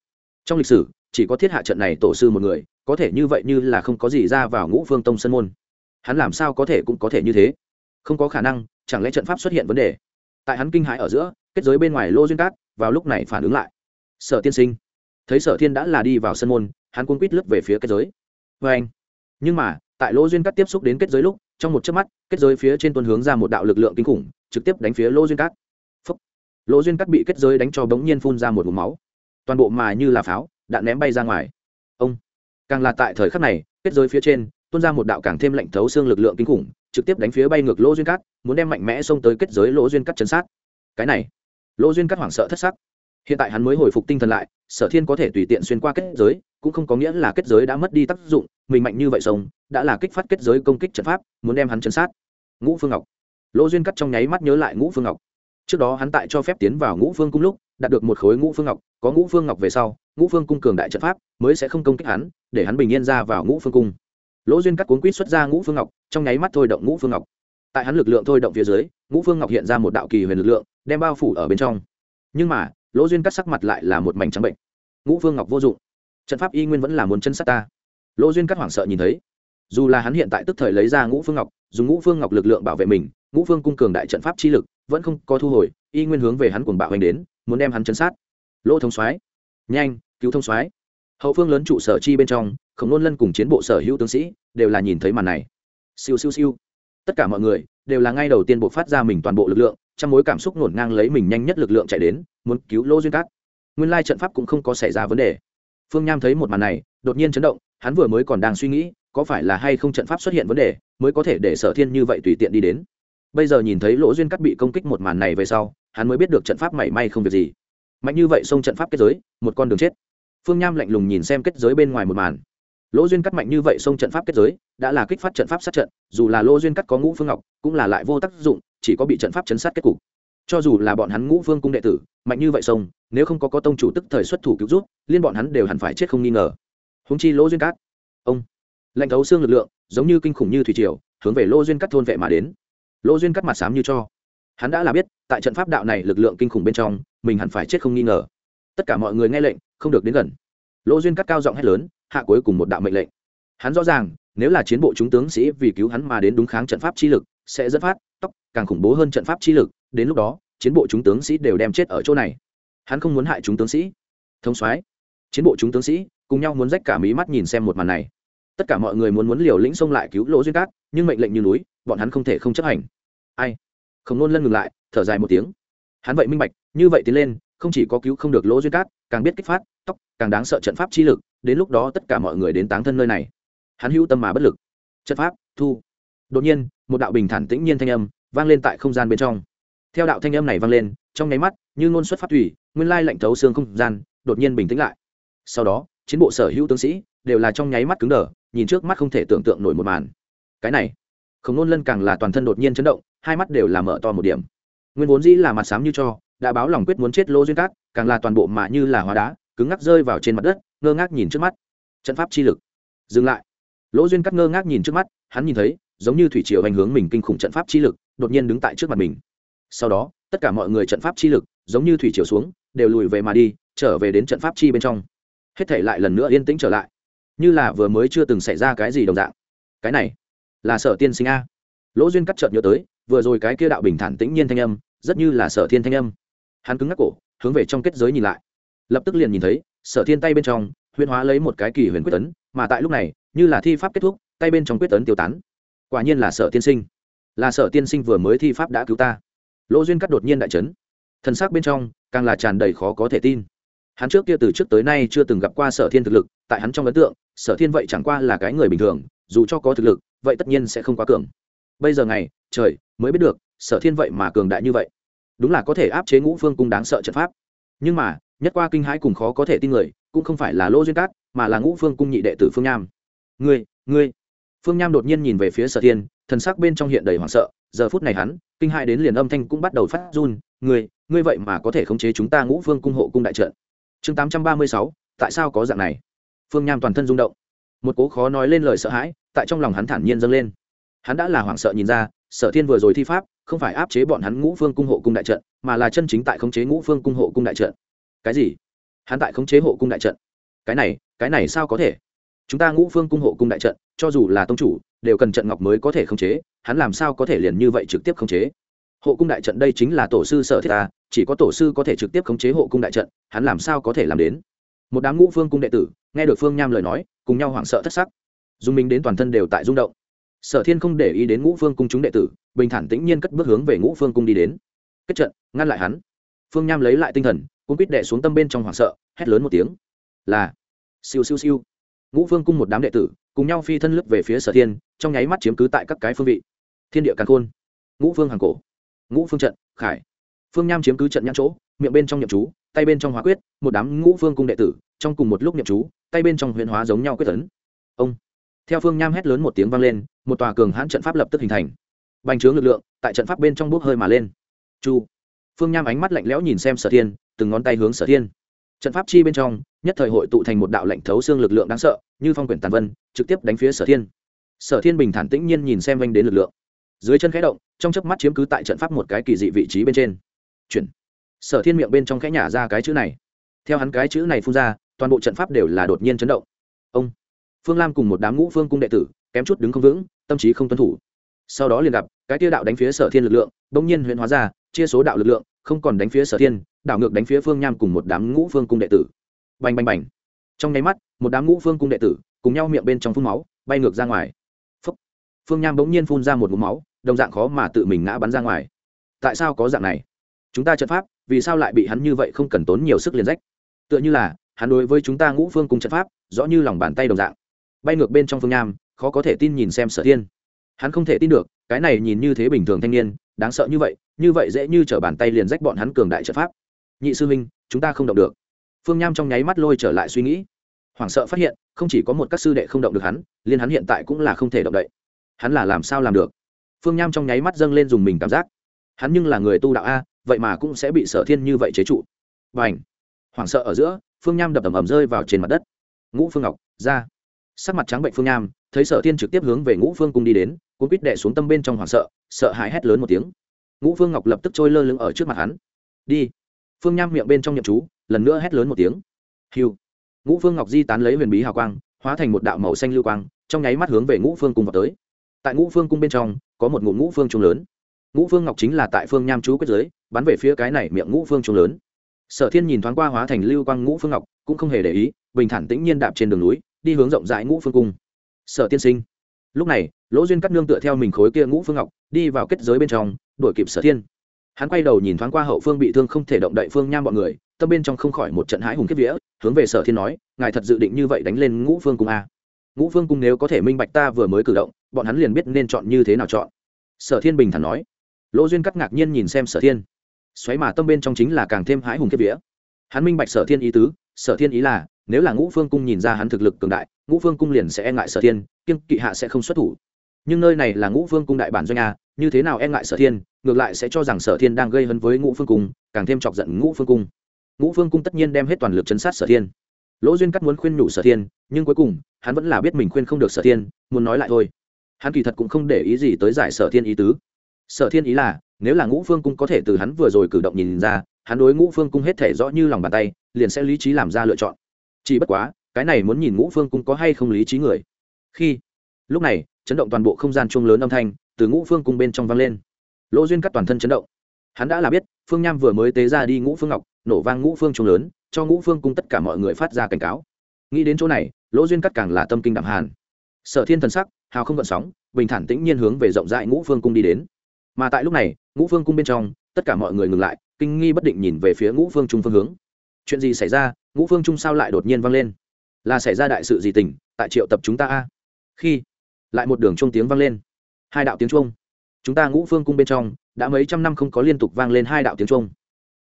A: Trong lịch sử, chỉ có thiết hạ trận này tổ sư một người, có thể như vậy như là không có gì ra vào ngũ phương tông sơn môn. Hắn làm sao có thể cũng có thể như thế? Không có khả năng chẳng lẽ trận pháp xuất hiện vấn đề? Tại hắn kinh hãi ở giữa, kết giới bên ngoài lô duyên cát vào lúc này phản ứng lại. Sở tiên sinh, thấy sở thiên đã là đi vào sân môn, hắn cuốn quýt lướt về phía kết giới. Vê anh, nhưng mà, tại lô duyên cát tiếp xúc đến kết giới lúc, trong một chớp mắt, kết giới phía trên tuần hướng ra một đạo lực lượng kinh khủng, trực tiếp đánh phía lô duyên cát. Phúc. lô duyên cát bị kết giới đánh cho bỗng nhiên phun ra một vùng máu. Toàn bộ mà như là pháo, đạn ném bay ra ngoài. Ông. Càng là tại thời khắc này, kết giới phía trên, tuôn ra một đạo càng thêm lạnh thấu xương lực lượng kinh khủng trực tiếp đánh phía bay ngược lỗ duyên cát, muốn đem mạnh mẽ xông tới kết giới lỗ duyên cát chấn sát. Cái này lỗ duyên cát hoảng sợ thất sắc. Hiện tại hắn mới hồi phục tinh thần lại, sở thiên có thể tùy tiện xuyên qua kết giới, cũng không có nghĩa là kết giới đã mất đi tác dụng, mình mạnh như vậy sống đã là kích phát kết giới công kích trận pháp, muốn đem hắn chấn sát. Ngũ phương ngọc. Lỗ duyên cắt trong nháy mắt nhớ lại ngũ phương ngọc. Trước đó hắn tại cho phép tiến vào ngũ phương cung lúc, đạt được một khối ngũ phương ngọc, có ngũ phương ngọc về sau, ngũ phương cung cường đại trận pháp mới sẽ không công kích hắn, để hắn bình yên ra vào ngũ phương cung lỗ duyên cắt cuốn quýt xuất ra ngũ phương ngọc, trong nháy mắt thôi động ngũ phương ngọc. Tại hắn lực lượng thôi động phía dưới, ngũ phương ngọc hiện ra một đạo kỳ huyền lực lượng, đem bao phủ ở bên trong. Nhưng mà, lỗ duyên cắt sắc mặt lại là một mảnh trắng bệnh. Ngũ phương ngọc vô dụng. Trận pháp y nguyên vẫn là muốn chân sát ta. Lỗ duyên cắt hoảng sợ nhìn thấy. Dù là hắn hiện tại tức thời lấy ra ngũ phương ngọc, dùng ngũ phương ngọc lực lượng bảo vệ mình, ngũ phương cung cường đại trận pháp chi lực vẫn không có thu hồi, y nguyên hướng về hắn cuồng bạo hành đến, muốn đem hắn chân sát. Lỗ thông soái. Nhanh, cứu thông soái. Hậu phương lớn trụ sở chi bên trong khổng nôn lân cùng chiến bộ sở hữu tướng sĩ đều là nhìn thấy màn này. Siêu siêu siêu. Tất cả mọi người đều là ngay đầu tiên bộ phát ra mình toàn bộ lực lượng, trong mối cảm xúc ngổn ngang lấy mình nhanh nhất lực lượng chạy đến, muốn cứu lỗ duyên cát. Nguyên lai trận pháp cũng không có xảy ra vấn đề. Phương nham thấy một màn này, đột nhiên chấn động, hắn vừa mới còn đang suy nghĩ, có phải là hay không trận pháp xuất hiện vấn đề, mới có thể để sở thiên như vậy tùy tiện đi đến. Bây giờ nhìn thấy lỗ duyên cắt bị công kích một màn này về sau, hắn mới biết được trận pháp mảy may không việc gì. Mạnh như vậy xông trận pháp kết giới, một con đường chết. Phương nham lạnh lùng nhìn xem kết giới bên ngoài một màn lỗ duyên cắt mạnh như vậy xông trận pháp kết giới, đã là kích phát trận pháp sát trận, dù là lỗ duyên cắt có ngũ phương ngọc, cũng là lại vô tác dụng, chỉ có bị trận pháp chấn sát kết cục. Cho dù là bọn hắn ngũ phương cung đệ tử, mạnh như vậy xông, nếu không có có tông chủ tức thời xuất thủ cứu giúp, liên bọn hắn đều hẳn phải chết không nghi ngờ. Húng chi lỗ duyên cắt, ông lệnh thấu xương lực lượng, giống như kinh khủng như thủy triều, hướng về lỗ duyên cắt thôn vệ mà đến. Lỗ duyên cắt mặt xám như cho. Hắn đã là biết, tại trận pháp đạo này lực lượng kinh khủng bên trong, mình hẳn phải chết không nghi ngờ. Tất cả mọi người nghe lệnh, không được đến gần. Lỗ duyên cắt cao giọng hét lớn hạ cuối cùng một đạo mệnh lệnh. Hắn rõ ràng, nếu là chiến bộ chúng tướng sĩ vì cứu hắn mà đến đúng kháng trận pháp chi lực, sẽ dẫn phát, tóc, càng khủng bố hơn trận pháp chi lực, đến lúc đó, chiến bộ chúng tướng sĩ đều đem chết ở chỗ này. Hắn không muốn hại chúng tướng sĩ. Thông soái, chiến bộ chúng tướng sĩ, cùng nhau muốn rách cả mí mắt nhìn xem một màn này. Tất cả mọi người muốn muốn liều lĩnh xông lại cứu lỗ duyên cát, nhưng mệnh lệnh như núi, bọn hắn không thể không chấp hành. Ai? Không nôn lân ngừng lại, thở dài một tiếng. Hắn vậy minh bạch, như vậy tiến lên, không chỉ có cứu không được lỗ duyên cát, càng biết kích phát tóc, càng đáng sợ trận pháp chi lực, đến lúc đó tất cả mọi người đến táng thân nơi này. Hắn hữu tâm mà bất lực. Trận pháp, thu. Đột nhiên, một đạo bình thản tĩnh nhiên thanh âm vang lên tại không gian bên trong. Theo đạo thanh âm này vang lên, trong nháy mắt, như ngôn xuất phát thủy, nguyên lai lạnh thấu xương không gian, đột nhiên bình tĩnh lại. Sau đó, chiến bộ sở hữu tướng sĩ đều là trong nháy mắt cứng đờ, nhìn trước mắt không thể tưởng tượng nổi một màn. Cái này không nôn lân càng là toàn thân đột nhiên chấn động, hai mắt đều là mở to một điểm. Nguyên vốn dĩ là mặt xám như cho, đã báo lòng quyết muốn chết lô duyên cát, càng là toàn bộ mà như là hóa đá cứng ngắc rơi vào trên mặt đất, ngơ ngác nhìn trước mắt. Trận pháp chi lực. Dừng lại. Lỗ duyên cắt ngơ ngác nhìn trước mắt, hắn nhìn thấy, giống như thủy triều hành hướng mình kinh khủng trận pháp chi lực, đột nhiên đứng tại trước mặt mình. Sau đó, tất cả mọi người trận pháp chi lực, giống như thủy triều xuống, đều lùi về mà đi, trở về đến trận pháp chi bên trong. Hết thể lại lần nữa yên tĩnh trở lại. Như là vừa mới chưa từng xảy ra cái gì đồng dạng. Cái này, là sở tiên sinh a. Lỗ duyên cắt chợt nhớ tới, vừa rồi cái kia đạo bình thản tĩnh nhiên thanh âm, rất như là sở thiên thanh âm. Hắn cứng ngắc cổ, hướng về trong kết giới nhìn lại lập tức liền nhìn thấy, sở thiên tay bên trong huyền hóa lấy một cái kỳ huyền quyết tấn mà tại lúc này, như là thi pháp kết thúc, tay bên trong quyết tấn tiêu tán. Quả nhiên là sở tiên sinh. Là sở tiên sinh vừa mới thi pháp đã cứu ta. Lỗ duyên cắt đột nhiên đại trấn thân xác bên trong, càng là tràn đầy khó có thể tin. Hắn trước kia từ trước tới nay chưa từng gặp qua sở thiên thực lực, tại hắn trong ấn tượng, sở thiên vậy chẳng qua là cái người bình thường, dù cho có thực lực, vậy tất nhiên sẽ không quá cường. Bây giờ ngày, trời, mới biết được, sở thiên vậy mà cường đại như vậy. Đúng là có thể áp chế ngũ phương cung đáng sợ trận pháp. Nhưng mà nhất qua kinh hãi cùng khó có thể tin người, cũng không phải là lỗ duyên cát, mà là ngũ phương cung nhị đệ tử phương nham. Ngươi ngươi. Phương nham đột nhiên nhìn về phía sở thiên, thần sắc bên trong hiện đầy hoảng sợ, giờ phút này hắn, kinh hãi đến liền âm thanh cũng bắt đầu phát run, ngươi ngươi vậy mà có thể khống chế chúng ta ngũ phương cung hộ cung đại trận? Chương tám trăm ba mươi sáu, tại sao có dạng này? Phương nham toàn thân rung động. Một cố khó nói lên lời sợ hãi, tại trong lòng hắn thản nhiên dâng lên. Hắn đã là hoảng sợ nhìn ra, sở thiên vừa rồi thi pháp, không phải áp chế bọn hắn ngũ phương cung hộ cung đại trận, mà là chân chính tại khống chế ngũ phương cung hộ cung đại trận cái gì? Hắn tại khống chế hộ cung đại trận. Cái này cái này sao có thể? Chúng ta ngũ phương cung hộ cung đại trận, cho dù là tông chủ, đều cần trận ngọc mới có thể khống chế, hắn làm sao có thể liền như vậy trực tiếp khống chế? Hộ cung đại trận đây chính là tổ sư sở thiết ta, chỉ có tổ sư có thể trực tiếp khống chế hộ cung đại trận, hắn làm sao có thể làm đến? Một đám ngũ phương cung đệ tử, nghe được phương nham lời nói, cùng nhau hoảng sợ thất sắc. Dung minh đến toàn thân đều tại rung động. Sở thiên không để ý đến ngũ phương cung chúng đệ tử, bình thản tĩnh nhiên cất bước hướng về ngũ phương cung đi đến. Kết trận, ngăn lại hắn. Phương nham lấy lại tinh thần cũng quýt đệ xuống tâm bên trong hoảng sợ, hét lớn một tiếng. Là, siêu siêu siêu. Ngũ phương cung một đám đệ tử, cùng nhau phi thân lướt về phía sở thiên, trong nháy mắt chiếm cứ tại các cái phương vị. Thiên địa càn khôn. Ngũ phương hàng cổ. Ngũ phương trận, khải. Phương nham chiếm cứ trận nhãn chỗ, miệng bên trong nhậm chú, tay bên trong hóa quyết, một đám ngũ phương cung đệ tử, trong cùng một lúc nhậm chú, tay bên trong huyện hóa giống nhau quyết tấn. Ông. Theo phương nham hét lớn một tiếng vang lên, một tòa cường hãn trận pháp lập tức hình thành. Bành trướng lực lượng, tại trận pháp bên trong bốc hơi mà lên. Chu. Phương nham ánh mắt lạnh lẽo nhìn xem sở thiên từng ngón tay hướng sở thiên. Trận pháp chi bên trong, nhất thời hội tụ thành một đạo lệnh thấu xương lực lượng đáng sợ, như phong quyển tàn vân, trực tiếp đánh phía sở thiên. Sở thiên bình thản tĩnh nhiên nhìn xem vanh đến lực lượng. Dưới chân khẽ động, trong chớp mắt chiếm cứ tại trận pháp một cái kỳ dị vị trí bên trên. Chuyển. Sở thiên miệng bên trong khẽ nhả ra cái chữ này. Theo hắn cái chữ này phun ra, toàn bộ trận pháp đều là đột nhiên chấn động. Ông. Phương lam cùng một đám ngũ phương cung đệ tử, kém chút đứng không vững, tâm trí không tuân thủ. Sau đó liền gặp, cái tia đạo đánh phía sở thiên lực lượng, bỗng nhiên huyện hóa ra, chia số đạo lực lượng không còn đánh phía sở thiên, đảo ngược đánh phía phương nham cùng một đám ngũ phương cung đệ tử. Bành bành bành. Trong nháy mắt, một đám ngũ phương cung đệ tử cùng nhau miệng bên trong phun máu, bay ngược ra ngoài. Phúc. phương nham bỗng nhiên phun ra một mũ máu, đồng dạng khó mà tự mình ngã bắn ra ngoài. Tại sao có dạng này? Chúng ta trận pháp, vì sao lại bị hắn như vậy không cần tốn nhiều sức liền rách? Tựa như là, hắn đối với chúng ta ngũ phương cung trận pháp, rõ như lòng bàn tay đồng dạng. Bay ngược bên trong phương nham, khó có thể tin nhìn xem sở thiên. Hắn không thể tin được, cái này nhìn như thế bình thường thanh niên, đáng sợ như vậy như vậy dễ như t r ở bàn tay liền rách bọn hắn cường đại trợ pháp. Nhị sư minh chúng ta không động được. Phương nham trong nháy mắt lôi trở lại suy nghĩ. Hoảng sợ phát hiện, không chỉ có một các sư đệ không động được hắn, liên hắn hiện tại cũng là không thể động đậy. Hắn là làm sao làm được? Phương nham trong nháy mắt dâng lên dùng mình cảm giác. Hắn nhưng là người tu đạo a, vậy mà cũng sẽ bị sở thiên như vậy chế trụ. Và ảnh hoảng sợ ở giữa, phương nham đập ầm ầm rơi vào trên mặt đất. Ngũ phương ngọc, ra! Sắc mặt trắng bệnh phương nham, thấy sở thiên trực tiếp hướng về ngũ phương cung đi đến, cuốn quýt đệ xuống tâm bên trong hoảng sợ sợ hãi hét lớn một tiếng ngũ phương ngọc lập tức trôi lơ lửng ở trước mặt hắn. Đi. Phương nham miệng bên trong nhậm chú, lần nữa hét lớn một tiếng. Hiu ngũ phương ngọc di tán lấy huyền bí hào quang, hóa thành một đạo màu xanh lưu quang, trong nháy mắt hướng về ngũ phương cung vào tới. Tại ngũ phương cung bên trong, có một ngụ ngũ phương trung lớn. Ngũ phương ngọc chính là tại phương nham chú quyết giới, bắn về phía cái này miệng ngũ phương trung lớn. Sở thiên nhìn thoáng qua hóa thành lưu quang ngũ phương ngọc, cũng không hề để ý, bình thản tĩnh nhiên đạp trên đường núi, đi hướng rộng rãi ngũ phương cung. Sở tiên sinh. Lúc này, lỗ duyên cắt nương tựa theo mình khối kia ngũ phương ngọc, đi vào kết giới bên trong đuổi kịp sở thiên. Hắn quay đầu nhìn thoáng qua hậu phương bị thương không thể động đậy phương nham bọn người, tâm bên trong không khỏi một trận hãi hùng kiếp vía, hướng về sở thiên nói, ngài thật dự định như vậy đánh lên ngũ phương cung a? Ngũ phương cung nếu có thể minh bạch ta vừa mới cử động, bọn hắn liền biết nên chọn như thế nào chọn. Sở thiên bình thản nói. Lỗ duyên cắt ngạc nhiên nhìn xem sở thiên. Xoáy mà tâm bên trong chính là càng thêm hãi hùng kiếp vía. Hắn minh bạch sở thiên ý tứ, sở thiên ý là, nếu là ngũ phương cung nhìn ra hắn thực lực cường đại, ngũ phương cung liền sẽ e ngại sở thiên kiên kỵ hạ sẽ không xuất thủ nhưng nơi này là ngũ phương cung đại bản doanh a, như thế nào e ngại sở thiên, ngược lại sẽ cho rằng sở thiên đang gây hấn với ngũ phương cung, càng thêm chọc giận ngũ phương cung. Ngũ phương cung tất nhiên đem hết toàn lực chấn sát sở thiên. Lỗ duyên cắt muốn khuyên nhủ sở thiên, nhưng cuối cùng, hắn vẫn là biết mình khuyên không được sở thiên, muốn nói lại thôi. Hắn kỳ thật cũng không để ý gì tới giải sở thiên ý tứ. Sở thiên ý là, nếu là ngũ phương cung có thể từ hắn vừa rồi cử động nhìn ra, hắn đối ngũ phương cung hết thể rõ như lòng bàn tay, liền sẽ lý trí làm ra lựa chọn. Chỉ bất quá, cái này muốn nhìn ngũ phương cung có hay không lý trí người. Khi, lúc này chấn động toàn bộ không gian chuông lớn âm thanh từ ngũ phương cung bên trong vang lên. Lỗ duyên cắt toàn thân chấn động. Hắn đã là biết, phương nham vừa mới tế ra đi ngũ phương ngọc, nổ vang ngũ phương chuông lớn, cho ngũ phương cung tất cả mọi người phát ra cảnh cáo. Nghĩ đến chỗ này, lỗ duyên cắt càng là tâm kinh đạm hàn. Sở thiên thần sắc, hào không gợn sóng, bình thản tĩnh nhiên hướng về rộng rãi ngũ phương cung đi đến. Mà tại lúc này, ngũ phương cung bên trong, tất cả mọi người ngừng lại, kinh nghi bất định nhìn về phía ngũ phương trung phương hướng. Chuyện gì xảy ra? Ngũ phương trung sao lại đột nhiên vang lên? Là xảy ra đại sự gì tình, tại triệu tập chúng ta a? Khi lại một đường chuông tiếng vang lên. Hai đạo tiếng chuông. Chúng ta ngũ phương cung bên trong, đã mấy trăm năm không có liên tục vang lên hai đạo tiếng chuông.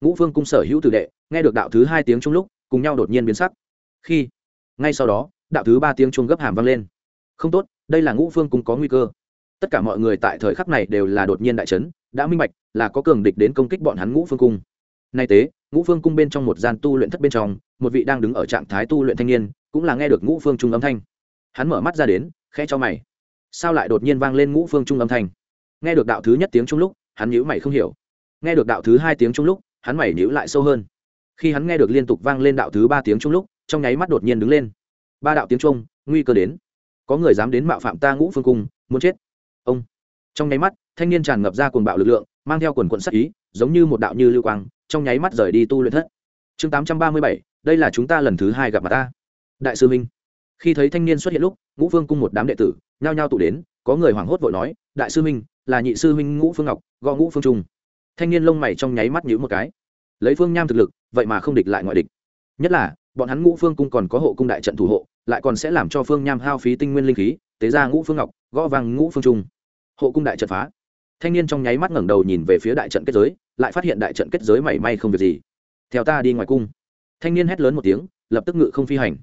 A: Ngũ phương cung sở hữu tử đệ, nghe được đạo thứ hai tiếng chung lúc, cùng nhau đột nhiên biến sắc. Khi, ngay sau đó, đạo thứ ba tiếng chuông gấp hàm vang lên. Không tốt, đây là ngũ phương cung có nguy cơ. Tất cả mọi người tại thời khắc này đều là đột nhiên đại trấn đã minh bạch là có cường địch đến công kích bọn hắn ngũ phương cung. Nay tế, ngũ phương cung bên trong một gian tu luyện thất bên trong, một vị đang đứng ở trạng thái tu luyện thanh niên, cũng là nghe được ngũ phương trung âm thanh. Hắn mở mắt ra đến, khẽ cho mày sao lại đột nhiên vang lên ngũ phương trung âm thanh? Nghe được đạo thứ nhất tiếng trung lúc hắn nhữ mày không hiểu. Nghe được đạo thứ hai tiếng trung lúc hắn mày nhữ lại sâu hơn. Khi hắn nghe được liên tục vang lên đạo thứ ba tiếng trung lúc trong nháy mắt đột nhiên đứng lên. Ba đạo tiếng trung, nguy cơ đến. Có người dám đến mạo phạm ta ngũ phương cung muốn chết. Ông. Trong nháy mắt thanh niên tràn ngập ra cuồng bạo lực lượng mang theo quần quận sắc ý giống như một đạo như lưu quang trong nháy mắt rời đi tu luyện thất. Chương tám trăm ba mươi bảy đây là chúng ta lần thứ hai gặp mặt ta. Đại sư minh. Khi thấy thanh niên xuất hiện lúc ngũ phương cung một đám đệ tử nhao nhao tụ đến, có người hoảng hốt vội nói, đại sư minh là nhị sư minh ngũ phương ngọc gõ ngũ phương trung. Thanh niên lông mày trong nháy mắt nhíu một cái. Lấy phương nham thực lực, vậy mà không địch lại ngoại địch. Nhất là, bọn hắn ngũ phương cung còn có hộ cung đại trận thủ hộ, lại còn sẽ làm cho phương nham hao phí tinh nguyên linh khí, tế ra ngũ phương ngọc, gõ vàng ngũ phương trung. Hộ cung đại trận phá. Thanh niên trong nháy mắt ngẩng đầu nhìn về phía đại trận kết giới, lại phát hiện đại trận kết giới mảy may không việc gì. Theo ta đi ngoài cung. Thanh niên hét lớn một tiếng, lập tức ngự không phi hành.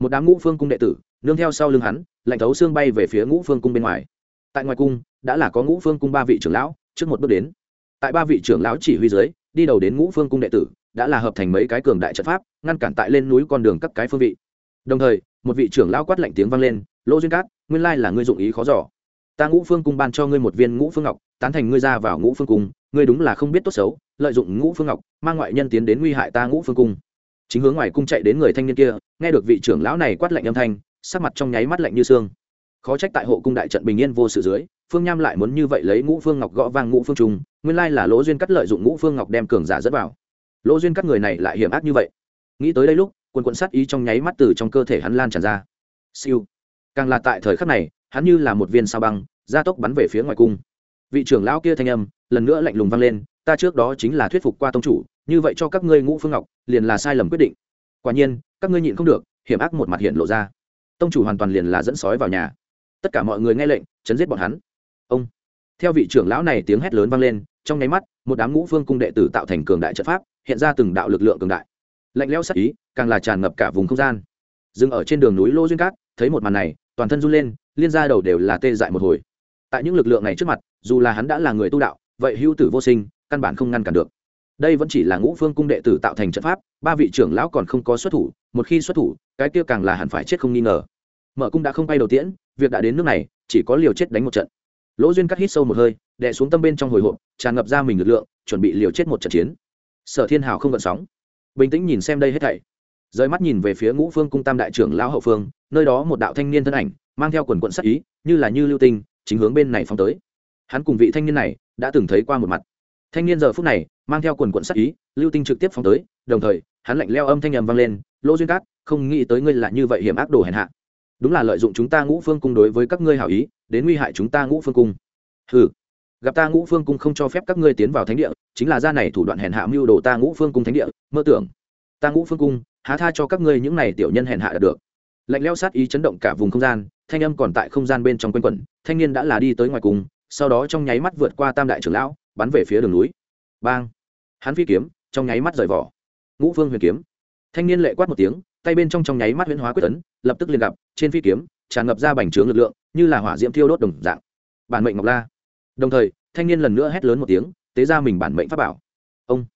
A: Một đám ngũ phương cung đệ tử, nương theo sau lưng hắn lạnh thấu xương bay về phía ngũ phương cung bên ngoài. Tại ngoài cung, đã là có ngũ phương cung ba vị trưởng lão, trước một bước đến. Tại ba vị trưởng lão chỉ huy dưới, đi đầu đến ngũ phương cung đệ tử, đã là hợp thành mấy cái cường đại trận pháp, ngăn cản tại lên núi con đường các cái phương vị. Đồng thời, một vị trưởng lão quát lạnh tiếng vang lên lỗ duyên cát, nguyên lai là ngươi dụng ý khó giỏ ta ngũ phương cung ban cho ngươi một viên ngũ phương ngọc, tán thành ngươi ra vào ngũ phương cung, ngươi đúng là không biết tốt xấu, lợi dụng ngũ phương ngọc, mang ngoại nhân tiến đến nguy hại ta ngũ phương cung. Chính hướng ngoài cung chạy đến người thanh niên kia, nghe được vị trưởng lão này quát lạnh âm thanh sắc mặt trong nháy mắt lạnh như xương. Khó trách tại hộ cung đại trận bình yên vô sự dưới, phương nham lại muốn như vậy lấy ngũ phương ngọc gõ vang ngũ phương trung, nguyên lai là lỗ duyên cắt lợi dụng ngũ phương ngọc đem cường giả dẫn vào. Lỗ duyên cắt người này lại hiểm ác như vậy. Nghĩ tới đây lúc, quần quận sát ý trong nháy mắt từ trong cơ thể hắn lan tràn ra. Siêu. Càng là tại thời khắc này, hắn như là một viên sao băng, gia tốc bắn về phía ngoài cung. Vị trưởng lão kia thanh âm, lần nữa lạnh lùng vang lên, ta trước đó chính là thuyết phục qua tông chủ, như vậy cho các ngươi ngũ phương ngọc, liền là sai lầm quyết định. Quả nhiên, các ngươi nhịn không được, hiểm ác một mặt hiện lộ ra tông chủ hoàn toàn liền là dẫn sói vào nhà. Tất cả mọi người nghe lệnh, chấn giết bọn hắn. Ông. Theo vị trưởng lão này tiếng hét lớn vang lên, trong nháy mắt, một đám ngũ phương cung đệ tử tạo thành cường đại trận pháp, hiện ra từng đạo lực lượng cường đại. Lạnh lẽo sắc ý, càng là tràn ngập cả vùng không gian. Dừng ở trên đường núi lô duyên cát, thấy một màn này, toàn thân run lên, liên ra đầu đều là tê dại một hồi. Tại những lực lượng này trước mặt, dù là hắn đã là người tu đạo, vậy hữu tử vô sinh, căn bản không ngăn cản được đây vẫn chỉ là ngũ phương cung đệ tử tạo thành trận pháp, ba vị trưởng lão còn không có xuất thủ, một khi xuất thủ, cái kia càng là hẳn phải chết không nghi ngờ. Mở cung đã không bay đầu tiễn, việc đã đến nước này, chỉ có liều chết đánh một trận. Lỗ duyên cắt hít sâu một hơi, đè xuống tâm bên trong hồi hộp, tràn ngập ra mình lực lượng, chuẩn bị liều chết một trận chiến. Sở thiên hào không gợn sóng. Bình tĩnh nhìn xem đây hết thảy. Rời mắt nhìn về phía ngũ phương cung tam đại trưởng lão hậu phương, nơi đó một đạo thanh niên thân ảnh, mang theo quần quận sắc ý, như là như lưu tinh, chính hướng bên này phóng tới. Hắn cùng vị thanh niên này, đã từng thấy qua một mặt thanh niên giờ phút này, mang theo quần quận sắc ý, lưu tinh trực tiếp phóng tới, đồng thời, hắn lạnh leo âm thanh nhầm vang lên lỗ duyên cát, không nghĩ tới ngươi là như vậy hiểm ác đồ hèn hạ. Đúng là lợi dụng chúng ta ngũ phương cung đối với các ngươi hảo ý, đến nguy hại chúng ta ngũ phương cung. Ừ gặp ta ngũ phương cung không cho phép các ngươi tiến vào thánh địa, chính là ra này thủ đoạn hèn hạ mưu đồ ta ngũ phương cung thánh địa, mơ tưởng. Ta ngũ phương cung, há tha cho các ngươi những này tiểu nhân hèn hạ được. Lạnh leo sát ý chấn động cả vùng không gian, thanh âm còn tại không gian bên trong quanh quẩn, thanh niên đã là đi tới ngoài cùng sau đó trong nháy mắt vượt qua tam đại trưởng lão bắn về phía đường núi. Bang! Hắn phi kiếm, trong nháy mắt rời vỏ. Ngũ phương huyền kiếm. Thanh niên lệ quát một tiếng, tay bên trong trong nháy mắt huyễn hóa quyết tấn, lập tức liền gặp, trên phi kiếm, tràn ngập ra bành trướng lực lượng, như là hỏa diễm thiêu đốt đồng dạng. Bản mệnh ngọc la. Đồng thời, thanh niên lần nữa hét lớn một tiếng, tế ra mình bản mệnh pháp bảo. Ông!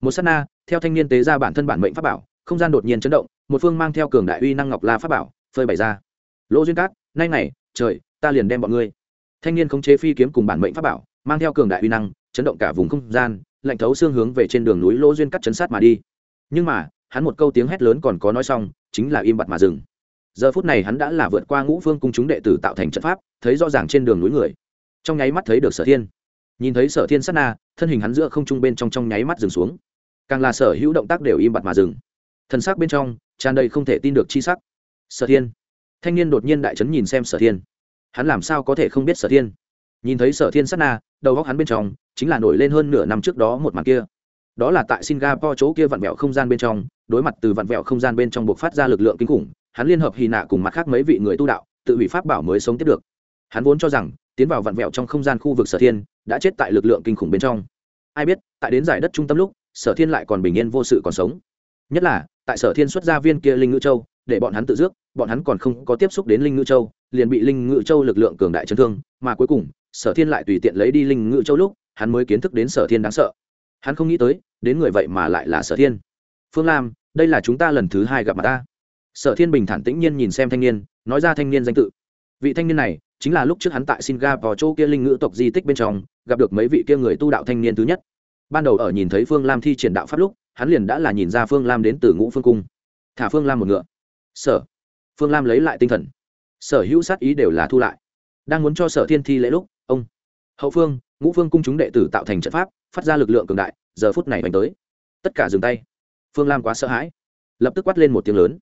A: Một sát na, theo thanh niên tế ra bản thân bản mệnh pháp bảo, không gian đột nhiên chấn động, một phương mang theo cường đại uy năng ngọc la pháp bảo, phơi bày ra. Lỗ duyên cát, nay này trời, ta liền đem bọn ngươi. Thanh niên khống chế phi kiếm cùng bản mệnh pháp bảo, mang theo cường đại uy năng chấn động cả vùng không gian, lạnh thấu xương hướng về trên đường núi lỗ duyên cắt chấn sát mà đi. Nhưng mà, hắn một câu tiếng hét lớn còn có nói xong, chính là im bặt mà dừng. Giờ phút này hắn đã là vượt qua ngũ phương cung chúng đệ tử tạo thành trận pháp, thấy rõ ràng trên đường núi người. Trong nháy mắt thấy được sở thiên. Nhìn thấy sở thiên sát na, thân hình hắn giữa không trung bên trong trong nháy mắt dừng xuống. Càng là sở hữu động tác đều im bặt mà dừng. Thân xác bên trong, tràn đầy không thể tin được chi sắc. Sở thiên. Thanh niên đột nhiên đại trấn nhìn xem sở thiên. Hắn làm sao có thể không biết sở thiên? Nhìn thấy sở thiên sát na, đầu góc hắn bên trong chính là nổi lên hơn nửa năm trước đó một màn kia. Đó là tại singapore chỗ kia vặn vẹo không gian bên trong, đối mặt từ vặn vẹo không gian bên trong buộc phát ra lực lượng kinh khủng, hắn liên hợp hy nạ cùng mặt khác mấy vị người tu đạo, tự hủy pháp bảo mới sống tiếp được. Hắn vốn cho rằng, tiến vào vặn vẹo trong không gian khu vực sở thiên, đã chết tại lực lượng kinh khủng bên trong. Ai biết, tại đến giải đất trung tâm lúc, sở thiên lại còn bình yên vô sự còn sống. Nhất là, tại sở thiên xuất gia viên kia linh ngữ châu, để bọn hắn tự dước, bọn hắn còn không có tiếp xúc đến linh ngữ châu, liền bị linh ngữ châu lực lượng cường đại chấn thương, mà cuối cùng, sở thiên lại tùy tiện lấy đi linh ngữ châu lúc hắn mới kiến thức đến sở thiên đáng sợ. Hắn không nghĩ tới, đến người vậy mà lại là sở thiên. Phương lam, đây là chúng ta lần thứ hai gặp mặt ta. Sở thiên bình thản tĩnh nhiên nhìn xem thanh niên, nói ra thanh niên danh tự. Vị thanh niên này, chính là lúc trước hắn tại singapore chỗ kia linh ngữ tộc di tích bên trong, gặp được mấy vị kia người tu đạo thanh niên thứ nhất. Ban đầu ở nhìn thấy phương lam thi triển đạo pháp lúc, hắn liền đã là nhìn ra phương lam đến từ ngũ phương cung. Thả phương lam một ngựa. Sở. Phương lam lấy lại tinh thần. Sở hữu sát ý đều là thu lại. Đang muốn cho sở thiên thi lễ lúc, ông. Hậu phương ngũ phương cung chúng đệ tử tạo thành trận pháp, phát ra lực lượng cường đại, giờ phút này đánh tới. Tất cả dừng tay. Phương lam quá sợ hãi. Lập tức quát lên một tiếng lớn.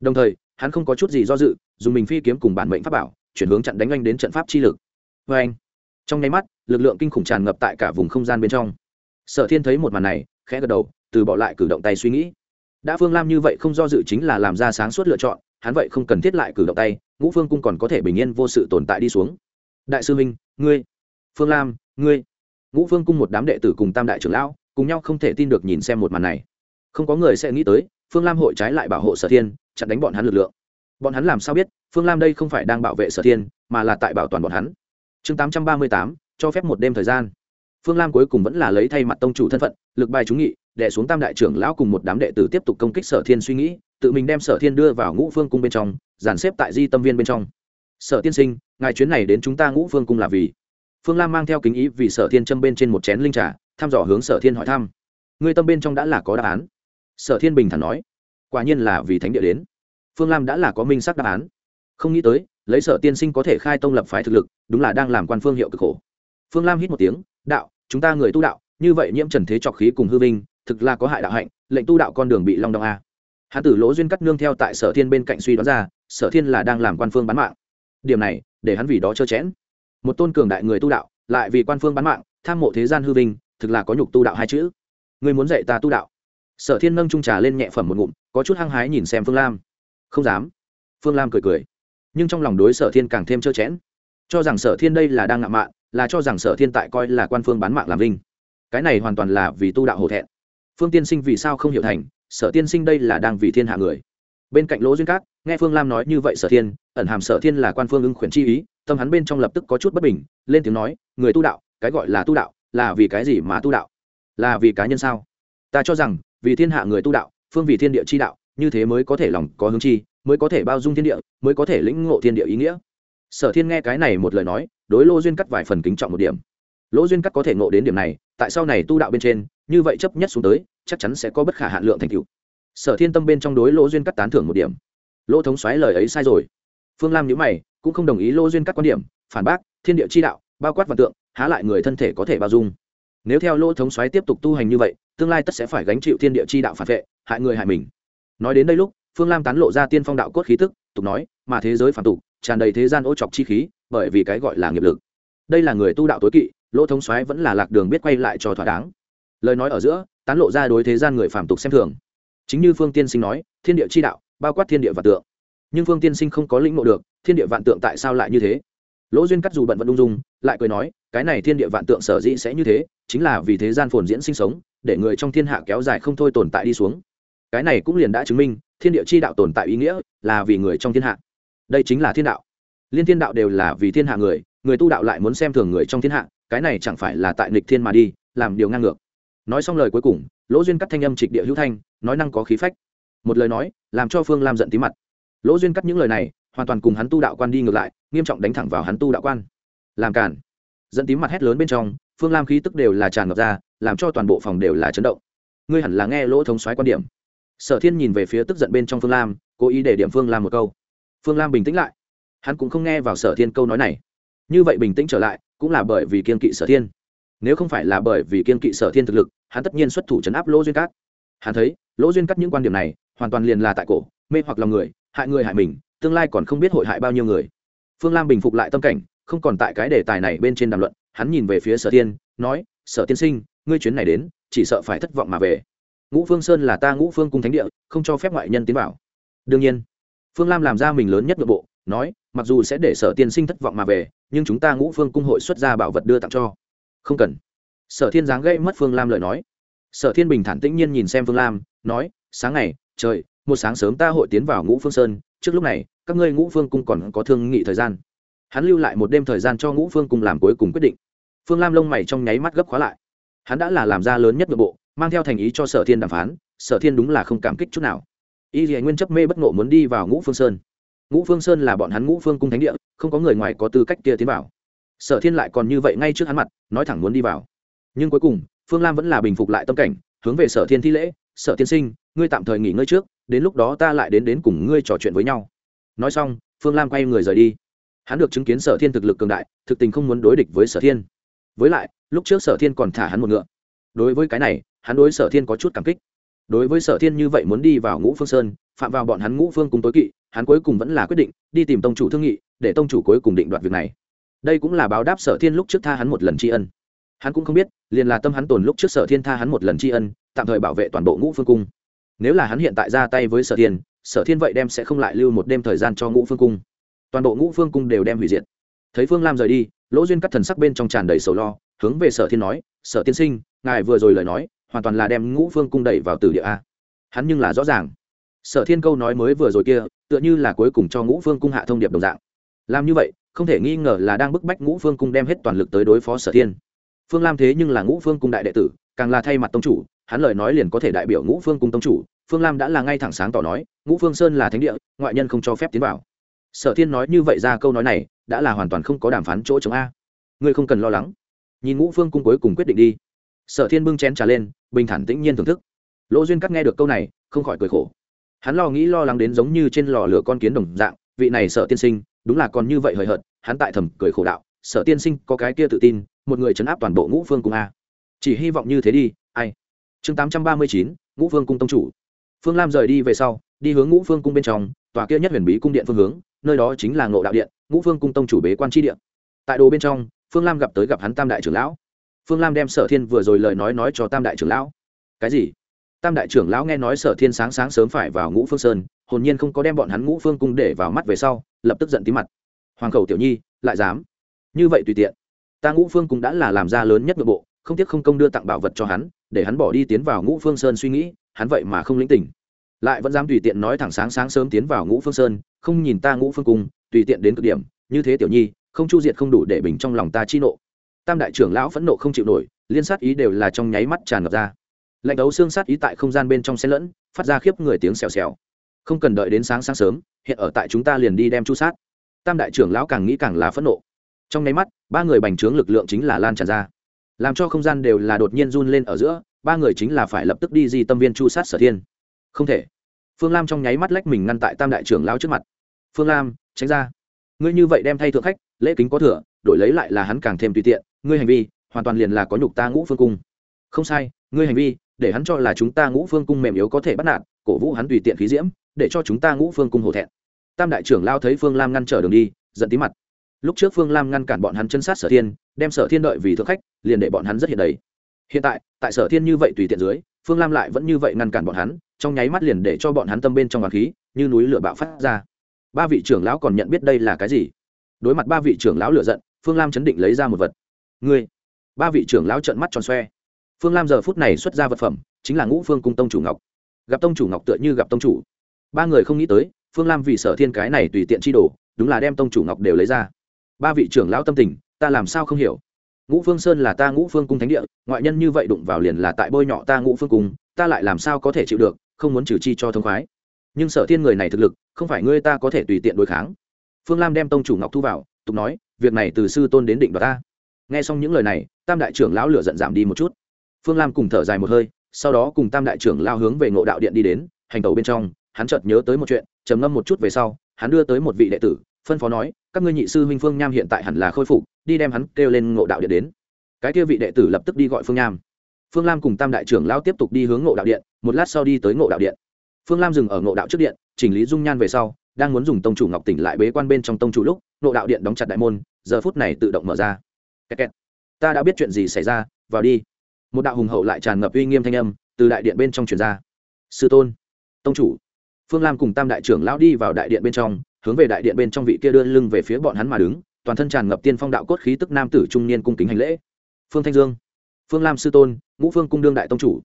A: Đồng thời, hắn không có chút gì do dự, dùng mình phi kiếm cùng bản mệnh pháp bảo, chuyển hướng chặn đánh anh đến trận pháp chi lực. Vê anh, trong nháy mắt, lực lượng kinh khủng tràn ngập tại cả vùng không gian bên trong. Sở thiên thấy một màn này, khẽ gật đầu, từ bỏ lại cử động tay suy nghĩ. Đã phương lam như vậy không do dự chính là làm ra sáng suốt lựa chọn, hắn vậy không cần thiết lại cử động tay, ngũ phương cung còn có thể bình yên vô sự tồn tại đi xuống. Đại sư minh, ngươi, phương lam ngươi, ngũ phương cung một đám đệ tử cùng tam đại trưởng lão, cùng nhau không thể tin được nhìn xem một màn này. Không có người sẽ nghĩ tới, phương lam hội trái lại bảo hộ sở thiên, chặn đánh bọn hắn lực lượng. Bọn hắn làm sao biết, phương lam đây không phải đang bảo vệ sở thiên, mà là tại bảo toàn bọn hắn? Chương tám trăm ba mươi tám, cho phép một đêm thời gian. Phương lam cuối cùng vẫn là lấy thay mặt tông chủ thân phận, lực bài trúng nghị đẻ xuống tam đại trưởng lão cùng một đám đệ tử tiếp tục công kích sở thiên suy nghĩ, tự mình đem sở thiên đưa vào ngũ phương cung bên trong, dàn xếp tại di tâm viên bên trong. Sở tiên sinh, ngài chuyến này đến chúng ta ngũ phương cung là vì phương lam mang theo kính ý vì sở thiên châm bên trên một chén linh trà, thăm dò hướng sở thiên hỏi thăm. Người tâm bên trong đã là có đáp án. Sở thiên bình thản nói, quả nhiên là vì thánh địa đến. Phương lam đã là có minh sắc đáp án. Không nghĩ tới, lấy sở tiên sinh có thể khai tông lập phái thực lực, đúng là đang làm quan phương hiệu cực khổ. Phương lam hít một tiếng, đạo, chúng ta người tu đạo, như vậy nhiễm trần thế trọc khí cùng hư vinh, thực là có hại đạo hạnh, lệnh tu đạo con đường bị long đong a. Hạ tử lỗ duyên cắt nương theo tại sở thiên bên cạnh suy đoán ra, sở thiên là đang làm quan phương bán mạng. Điểm này, để hắn vì đó trơ chẽn một tôn cường đại người tu đạo, lại vì quan phương bán mạng, tham mộ thế gian hư vinh, thực là có nhục tu đạo hai chữ. Người muốn dạy ta tu đạo? Sở thiên nâng trung trà lên nhẹ phẩm một ngụm, có chút hăng hái nhìn xem phương lam. Không dám. Phương lam cười cười. Nhưng trong lòng đối sở thiên càng thêm trơ chẽn. Cho rằng sở thiên đây là đang ngạo mạn, là cho rằng sở thiên tại coi là quan phương bán mạng làm linh cái này hoàn toàn là vì tu đạo hổ thẹn. Phương tiên sinh vì sao không hiểu thành, sở tiên sinh đây là đang vì thiên hạ người. Bên cạnh lỗ duyên cát, nghe phương lam nói như vậy sở thiên, ẩn hàm sở thiên là quan phương ưng khuyển chi ý tâm hắn bên trong lập tức có chút bất bình, lên tiếng nói, người tu đạo, cái gọi là tu đạo, là vì cái gì mà tu đạo? Là vì cá nhân sao? Ta cho rằng, vì thiên hạ người tu đạo, phương vì thiên địa chi đạo, như thế mới có thể lòng có hướng chi, mới có thể bao dung thiên địa, mới có thể lĩnh ngộ thiên địa ý nghĩa. Sở thiên nghe cái này một lời nói, đối lô duyên cắt vài phần kính trọng một điểm. Lỗ duyên cắt có thể ngộ đến điểm này, tại sau này tu đạo bên trên, như vậy chấp nhất xuống tới, chắc chắn sẽ có bất khả hạn lượng thành tựu. Sở thiên tâm bên trong đối lỗ duyên cắt tán thưởng một điểm. Lỗ thống xoáy lời ấy sai rồi phương lam nhữ mày, cũng không đồng ý lô duyên các quan điểm, phản bác, thiên địa chi đạo, bao quát và tượng, há lại người thân thể có thể bao dung. Nếu theo lỗ thống xoáy tiếp tục tu hành như vậy, tương lai tất sẽ phải gánh chịu thiên địa chi đạo phản vệ, hại người hại mình. Nói đến đây lúc, phương lam tán lộ ra tiên phong đạo cốt khí tức, tục nói, mà thế giới phản tục, tràn đầy thế gian ô chọc chi khí, bởi vì cái gọi là nghiệp lực. Đây là người tu đạo tối kỵ lỗ thống xoáy vẫn là lạc đường biết quay lại cho thỏa đáng. Lời nói ở giữa, tán lộ ra đối thế gian người phản tục xem thường. Chính như phương tiên sinh nói, thiên địa chi đạo, bao quát thiên địa và tượng nhưng phương tiên sinh không có lĩnh ngộ được, thiên địa vạn tượng tại sao lại như thế? Lỗ duyên cắt dù bận vẫn ung dung, lại cười nói, cái này thiên địa vạn tượng sở dĩ sẽ như thế, chính là vì thế gian phồn diễn sinh sống, để người trong thiên hạ kéo dài không thôi tồn tại đi xuống. Cái này cũng liền đã chứng minh, thiên địa chi đạo tồn tại ý nghĩa là vì người trong thiên hạ. Đây chính là thiên đạo. Liên thiên đạo đều là vì thiên hạ người người tu đạo lại muốn xem thường người trong thiên hạ, cái này chẳng phải là tại nịch thiên mà đi, làm điều ngang ngược. Nói xong lời cuối cùng, lỗ duyên cắt thanh âm trịch địa hữu thanh, nói năng có khí phách. Một lời nói, làm cho phương lam giận tí mặt lỗ duyên cắt những lời này, hoàn toàn cùng hắn tu đạo quan đi ngược lại, nghiêm trọng đánh thẳng vào hắn tu đạo quan. Làm cản dẫn tím mặt hét lớn bên trong, phương lam khí tức đều là tràn ngập ra, làm cho toàn bộ phòng đều là chấn động. Ngươi hẳn là nghe lỗ thống xoáy quan điểm. Sở thiên nhìn về phía tức giận bên trong phương lam, cố ý để điểm phương lam một câu. Phương lam bình tĩnh lại. Hắn cũng không nghe vào sở thiên câu nói này. Như vậy bình tĩnh trở lại, cũng là bởi vì kiên kỵ sở thiên. Nếu không phải là bởi vì kiên kỵ sở thiên thực lực, hắn tất nhiên xuất thủ chấn áp lỗ duyên cát. Hắn thấy, lỗ duyên cắt những quan điểm này, hoàn toàn liền là tại cổ, mê hoặc lòng người hại người hại mình, tương lai còn không biết hội hại bao nhiêu người. Phương lam bình phục lại tâm cảnh, không còn tại cái đề tài này bên trên đàm luận, hắn nhìn về phía sở tiên nói, sở tiên sinh, ngươi chuyến này đến, chỉ sợ phải thất vọng mà về. Ngũ phương sơn là ta ngũ phương cung thánh địa, không cho phép ngoại nhân tiến vào. Đương nhiên. Phương lam làm ra mình lớn nhất nội bộ, nói, mặc dù sẽ để sở tiên sinh thất vọng mà về, nhưng chúng ta ngũ phương cung hội xuất ra bảo vật đưa tặng cho. Không cần. Sở thiên giáng gây mất phương lam lời nói. Sở thiên bình thản tĩnh nhiên nhìn xem phương lam, nói, sáng ngày, trời một sáng sớm ta hội tiến vào ngũ phương sơn, trước lúc này, các ngươi ngũ phương cung còn có thương nghị thời gian. Hắn lưu lại một đêm thời gian cho ngũ phương cung làm cuối cùng quyết định. Phương lam lông mày trong nháy mắt gấp khóa lại. Hắn đã là làm ra lớn nhất nội bộ, mang theo thành ý cho sở thiên đàm phán, sở thiên đúng là không cảm kích chút nào. Y dì nguyên chấp mê bất ngộ muốn đi vào ngũ phương sơn. Ngũ phương sơn là bọn hắn ngũ phương cung thánh địa, không có người ngoài có tư cách kia tiến vào. Sở thiên lại còn như vậy ngay trước hắn mặt, nói thẳng muốn đi vào. Nhưng cuối cùng, phương lam vẫn là bình phục lại tâm cảnh, hướng về sở thiên thi lễ, sở tiên sinh, ngươi tạm thời nghỉ ngơi trước đến lúc đó ta lại đến đến cùng ngươi trò chuyện với nhau. Nói xong, phương lam quay người rời đi. Hắn được chứng kiến sở thiên thực lực cường đại, thực tình không muốn đối địch với sở thiên. Với lại, lúc trước sở thiên còn thả hắn một ngựa. Đối với cái này, hắn đối sở thiên có chút cảm kích. Đối với sở thiên như vậy muốn đi vào ngũ phương sơn, phạm vào bọn hắn ngũ phương cùng tối kỵ, hắn cuối cùng vẫn là quyết định đi tìm tông chủ thương nghị, để tông chủ cuối cùng định đoạt việc này. Đây cũng là báo đáp sở thiên lúc trước tha hắn một lần tri ân. Hắn cũng không biết, liền là tâm hắn tồn lúc trước sở thiên tha hắn một lần tri ân, tạm thời bảo vệ toàn bộ ngũ phương cung nếu là hắn hiện tại ra tay với sở thiên sở thiên vậy đem sẽ không lại lưu một đêm thời gian cho ngũ phương cung. Toàn bộ ngũ phương cung đều đem hủy diệt. Thấy phương lam rời đi, lỗ duyên cắt thần sắc bên trong tràn đầy sầu lo, hướng về sở thiên nói, sở tiên sinh, ngài vừa rồi lời nói, hoàn toàn là đem ngũ phương cung đẩy vào tử địa a. Hắn nhưng là rõ ràng. Sở thiên câu nói mới vừa rồi kia, tựa như là cuối cùng cho ngũ phương cung hạ thông điệp đồng dạng. Làm như vậy, không thể nghi ngờ là đang bức bách ngũ phương cung đem hết toàn lực tới đối phó sở thiên. Phương lam thế nhưng là ngũ phương cung đại đệ tử, càng là thay mặt tông chủ hắn lời nói liền có thể đại biểu ngũ phương cung tông chủ, phương lam đã là ngay thẳng sáng tỏ nói, ngũ phương sơn là thánh địa, ngoại nhân không cho phép tiến vào. Sở thiên nói như vậy ra câu nói này, đã là hoàn toàn không có đàm phán chỗ chống a. Ngươi không cần lo lắng. Nhìn ngũ phương cung cuối cùng quyết định đi. Sở thiên bưng chén trà lên, bình thản tĩnh nhiên thưởng thức. Lỗ duyên cắt nghe được câu này, không khỏi cười khổ. Hắn lo nghĩ lo lắng đến giống như trên lò lửa con kiến đồng dạng, vị này sở tiên sinh, đúng là còn như vậy hời hợt, hắn tại thầm cười khổ đạo, sở tiên sinh, có cái kia tự tin, một người chấn áp toàn bộ ngũ phương cung a. Chỉ hy vọng như thế đi, ai? Chương tám trăm ba mươi chín, ngũ phương cung tông chủ. Phương lam rời đi về sau, đi hướng ngũ phương cung bên trong, tòa kia nhất huyền bí cung điện phương hướng, nơi đó chính là ngộ đạo điện, ngũ phương cung tông chủ bế quan tri điện tại đồ bên trong, phương lam gặp tới gặp hắn tam đại trưởng lão. Phương lam đem sở thiên vừa rồi lời nói nói cho tam đại trưởng lão. Cái gì? Tam đại trưởng lão nghe nói sở thiên sáng sáng sớm phải vào ngũ phương sơn, hồn nhiên không có đem bọn hắn ngũ phương cung để vào mắt về sau, lập tức giận tí mặt. Hoàng khẩu tiểu nhi, lại dám? Như vậy tùy tiện. Ta ngũ phương cung đã là làm ra lớn nhất nội bộ, không tiếc không công đưa tặng bảo vật cho hắn để hắn bỏ đi tiến vào ngũ phương sơn suy nghĩ, hắn vậy mà không lĩnh tỉnh. Lại vẫn dám tùy tiện nói thẳng sáng sáng sớm tiến vào ngũ phương sơn, không nhìn ta ngũ phương cung, tùy tiện đến cực điểm, như thế tiểu nhi, không chu diệt không đủ để bình trong lòng ta chi nộ. Tam đại trưởng lão phẫn nộ không chịu nổi, liên sát ý đều là trong nháy mắt tràn ngập ra. Lạnh đấu xương sát ý tại không gian bên trong xe lẫn, phát ra khiếp người tiếng xèo xèo. Không cần đợi đến sáng sáng sớm, hiện ở tại chúng ta liền đi đem chu sát. Tam đại trưởng lão càng nghĩ càng là phẫn nộ. Trong nháy mắt, ba người bành trướng lực lượng chính là lan tràn ra làm cho không gian đều là đột nhiên run lên ở giữa, ba người chính là phải lập tức đi di tâm viên chu sát sở thiên. Không thể. Phương lam trong nháy mắt lách mình ngăn tại tam đại trưởng lão trước mặt. Phương lam, tránh ra. Ngươi như vậy đem thay thượng khách, lễ kính có thừa, đổi lấy lại là hắn càng thêm tùy tiện, ngươi hành vi, hoàn toàn liền là có nhục ta ngũ phương cung. Không sai, ngươi hành vi, để hắn cho là chúng ta ngũ phương cung mềm yếu có thể bắt nạt, cổ vũ hắn tùy tiện khí diễm, để cho chúng ta ngũ phương cung hổ thẹn. Tam đại trưởng lao thấy phương lam ngăn trở đường đi, giận tí mặt lúc trước phương lam ngăn cản bọn hắn chân sát sở thiên, đem sở thiên đợi vì thượng khách, liền để bọn hắn rất hiện đầy. Hiện tại tại sở thiên như vậy tùy tiện dưới, phương lam lại vẫn như vậy ngăn cản bọn hắn, trong nháy mắt liền để cho bọn hắn tâm bên trong hoàng khí, như núi lửa bạo phát ra. Ba vị trưởng lão còn nhận biết đây là cái gì? Đối mặt ba vị trưởng lão lựa giận, phương lam chấn định lấy ra một vật. Ngươi! Ba vị trưởng lão trợn mắt tròn xoe. Phương lam giờ phút này xuất ra vật phẩm, chính là ngũ phương cung tông chủ ngọc. Gặp tông chủ ngọc tựa như gặp tông chủ. Ba người không nghĩ tới, phương lam vì sở thiên cái này tùy tiện chi đồ, đúng là đem tông chủ ngọc đều lấy ra ba vị trưởng lão tâm tình, ta làm sao không hiểu? Ngũ phương sơn là ta ngũ phương cung thánh địa, ngoại nhân như vậy đụng vào liền là tại bôi nhọ ta ngũ phương cung, ta lại làm sao có thể chịu được, không muốn trừ chi cho thông khoái. Nhưng sở thiên người này thực lực, không phải ngươi ta có thể tùy tiện đối kháng. Phương lam đem tông chủ ngọc thu vào, tục nói, việc này từ sư tôn đến định đoạt ta. Nghe xong những lời này, tam đại trưởng lão lửa giận giảm đi một chút. Phương lam cùng thở dài một hơi, sau đó cùng tam đại trưởng lao hướng về ngộ đạo điện đi đến, hành tàu bên trong, hắn chợt nhớ tới một chuyện, trầm ngâm một chút về sau, hắn đưa tới một vị đệ tử, phân phó nói các ngươi nhị sư huynh phương nham hiện tại hẳn là khôi phục, đi đem hắn kêu lên ngộ đạo điện đến. Cái kia vị đệ tử lập tức đi gọi phương nham. Phương lam cùng tam đại trưởng lao tiếp tục đi hướng ngộ đạo điện, một lát sau đi tới ngộ đạo điện. Phương lam dừng ở ngộ đạo trước điện, chỉnh lý dung nhan về sau, đang muốn dùng tông chủ ngọc tỉnh lại bế quan bên trong tông chủ lúc, ngộ đạo điện đóng chặt đại môn, giờ phút này tự động mở ra. Kẹt kẹt. ta đã biết chuyện gì xảy ra, vào đi. Một đạo hùng hậu lại tràn ngập uy nghiêm thanh âm từ đại điện bên trong truyền ra. Sư tôn. Tông chủ. Phương lam cùng tam đại trưởng lão đi vào đại điện bên trong hướng về đại điện bên trong vị kia đưa lưng về phía bọn hắn mà đứng, toàn thân tràn ngập tiên phong đạo cốt khí tức nam tử trung niên cung kính hành lễ. Phương thanh dương, phương lam sư tôn, ngũ phương cung đương đại tông chủ.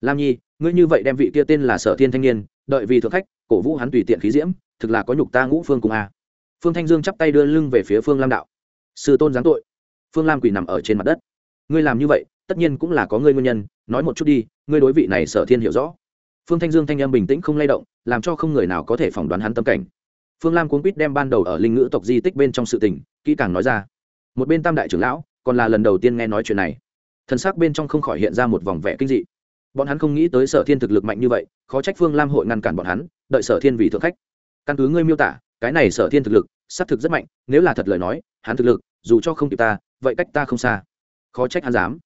A: Lam nhi, ngươi như vậy đem vị kia tên là sở thiên thanh niên, đợi vì thượng khách, cổ vũ hắn tùy tiện khí diễm, thực là có nhục ta ngũ phương cung a. Phương thanh dương chắp tay đưa lưng về phía phương lam đạo. Sư tôn giáng tội. Phương lam quỳ nằm ở trên mặt đất. Ngươi làm như vậy, tất nhiên cũng là có ngươi nguyên nhân, nói một chút đi, ngươi đối vị này sở thiên hiểu rõ. Phương thanh dương thanh em bình tĩnh không lay động, làm cho không người nào có thể phỏng đoán hắn tâm cảnh phương lam cuốn quýt đem ban đầu ở linh ngữ tộc di tích bên trong sự tình, kỹ càng nói ra. Một bên tam đại trưởng lão, còn là lần đầu tiên nghe nói chuyện này. Thân xác bên trong không khỏi hiện ra một vòng vẻ kinh dị. Bọn hắn không nghĩ tới sở thiên thực lực mạnh như vậy, khó trách phương lam hội ngăn cản bọn hắn, đợi sở thiên vì thượng khách. Căn cứ ngươi miêu tả, cái này sở thiên thực lực, xác thực rất mạnh, nếu là thật lời nói, hắn thực lực, dù cho không kịp ta, vậy cách ta không xa. Khó trách hắn dám.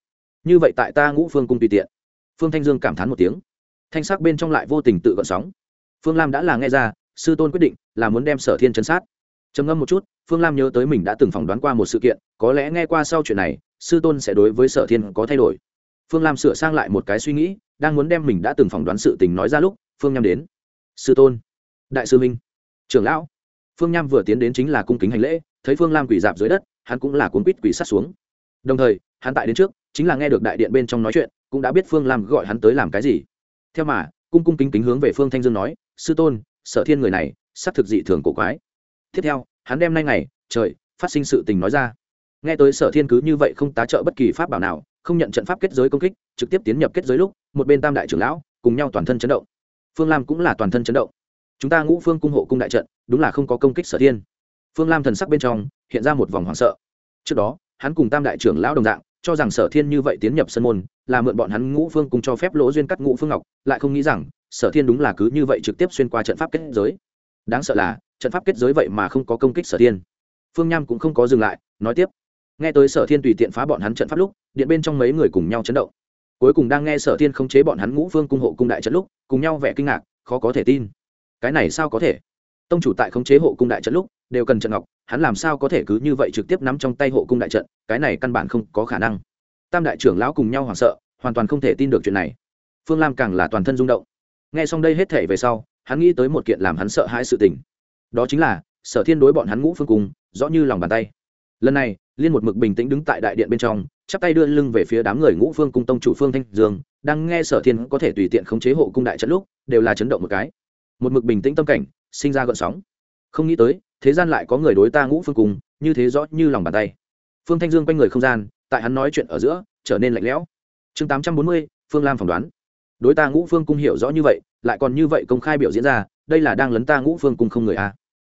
A: Như vậy tại ta ngũ phương cung tùy tiện. Phương thanh dương cảm thán một tiếng. Thanh sắc bên trong lại vô tình tự gợn sóng. Phương lam đã là nghe ra sư tôn quyết định là muốn đem sở thiên chấn sát. Trầm ngâm một chút, phương lam nhớ tới mình đã từng phỏng đoán qua một sự kiện, có lẽ nghe qua sau chuyện này, sư tôn sẽ đối với sở thiên có thay đổi. Phương lam sửa sang lại một cái suy nghĩ, đang muốn đem mình đã từng phỏng đoán sự tình nói ra lúc, phương nham đến. Sư tôn, đại sư minh, trưởng lão. Phương nham vừa tiến đến chính là cung kính hành lễ, thấy phương lam quỷ dạp dưới đất, hắn cũng là cuốn quýt quỷ sát xuống. Đồng thời, hắn tại đến trước, chính là nghe được đại điện bên trong nói chuyện, cũng đã biết phương lam gọi hắn tới làm cái gì. Theo mà, cung cung kính kính hướng về phương thanh dương nói, sư tôn sở thiên người này, xác thực dị thường cổ quái. Tiếp theo, hắn đem nay ngày, trời, phát sinh sự tình nói ra. Nghe tới sở thiên cứ như vậy không tá trợ bất kỳ pháp bảo nào, không nhận trận pháp kết giới công kích, trực tiếp tiến nhập kết giới lúc, một bên tam đại trưởng lão, cùng nhau toàn thân chấn động. Phương lam cũng là toàn thân chấn động. Chúng ta ngũ phương cung hộ cung đại trận, đúng là không có công kích sở thiên. Phương lam thần sắc bên trong, hiện ra một vòng hoảng sợ. Trước đó, hắn cùng tam đại trưởng lão đồng dạng, cho rằng sở thiên như vậy tiến nhập sân môn, là mượn bọn hắn ngũ phương cùng cho phép lỗ duyên cắt ngũ phương ngọc, lại không nghĩ rằng sở thiên đúng là cứ như vậy trực tiếp xuyên qua trận pháp kết giới. Đáng sợ là, trận pháp kết giới vậy mà không có công kích sở thiên. Phương nham cũng không có dừng lại, nói tiếp. Nghe tới sở thiên tùy tiện phá bọn hắn trận pháp lúc, điện bên trong mấy người cùng nhau chấn động. Cuối cùng đang nghe sở thiên không chế bọn hắn ngũ phương cung hộ cung đại trận lúc, cùng nhau vẻ kinh ngạc, khó có thể tin. Cái này sao có thể? Tông chủ tại khống chế hộ cung đại trận lúc, đều cần trận ngọc, hắn làm sao có thể cứ như vậy trực tiếp nắm trong tay hộ cung đại trận, cái này căn bản không có khả năng. Tam đại trưởng lão cùng nhau hoảng sợ, hoàn toàn không thể tin được chuyện này. Phương lam càng là toàn thân rung động nghe xong đây hết thể về sau, hắn nghĩ tới một kiện làm hắn sợ hãi sự tình. Đó chính là, sở thiên đối bọn hắn ngũ phương cung rõ như lòng bàn tay. Lần này, liên một mực bình tĩnh đứng tại đại điện bên trong, chắp tay đưa lưng về phía đám người ngũ phương cung tông chủ phương thanh dương, đang nghe sở thiên có thể tùy tiện khống chế hộ cung đại trận lúc, đều là chấn động một cái. Một mực bình tĩnh tâm cảnh, sinh ra gợn sóng. Không nghĩ tới, thế gian lại có người đối ta ngũ phương cung như thế rõ như lòng bàn tay. Phương thanh dương quanh người không gian, tại hắn nói chuyện ở giữa, trở nên lạnh lẽo. Chương tám trăm bốn mươi, phương lam phỏng đoán đối ta ngũ phương cung hiểu rõ như vậy, lại còn như vậy công khai biểu diễn ra, đây là đang lấn ta ngũ phương cung không người a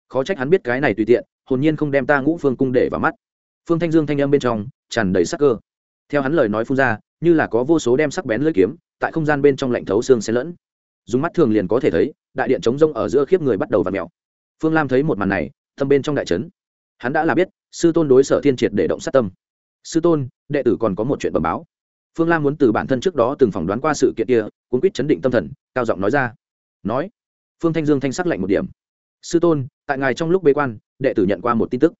A: khó trách hắn biết cái này tùy tiện, hồn nhiên không đem ta ngũ phương cung để vào mắt. Phương thanh dương thanh âm bên trong, tràn đầy sắc cơ. Theo hắn lời nói phun ra, như là có vô số đem sắc bén lưỡi kiếm, tại không gian bên trong lạnh thấu xương xen lẫn. Dùng mắt thường liền có thể thấy, đại điện chống rông ở giữa khiếp người bắt đầu và mèo. Phương lam thấy một màn này thâm bên trong đại trấn hắn đã là biết, sư tôn đối sở thiên triệt để động sát tâm. Sư tôn, đệ tử còn có một chuyện bẩm báo phương lam muốn từ bản thân trước đó từng phỏng đoán qua sự kiện kia, cuốn quýt chấn định tâm thần, cao giọng nói ra. Nói. Phương thanh dương thanh sắc lạnh một điểm. Sư tôn, tại ngài trong lúc bế quan, đệ tử nhận qua một tin tức.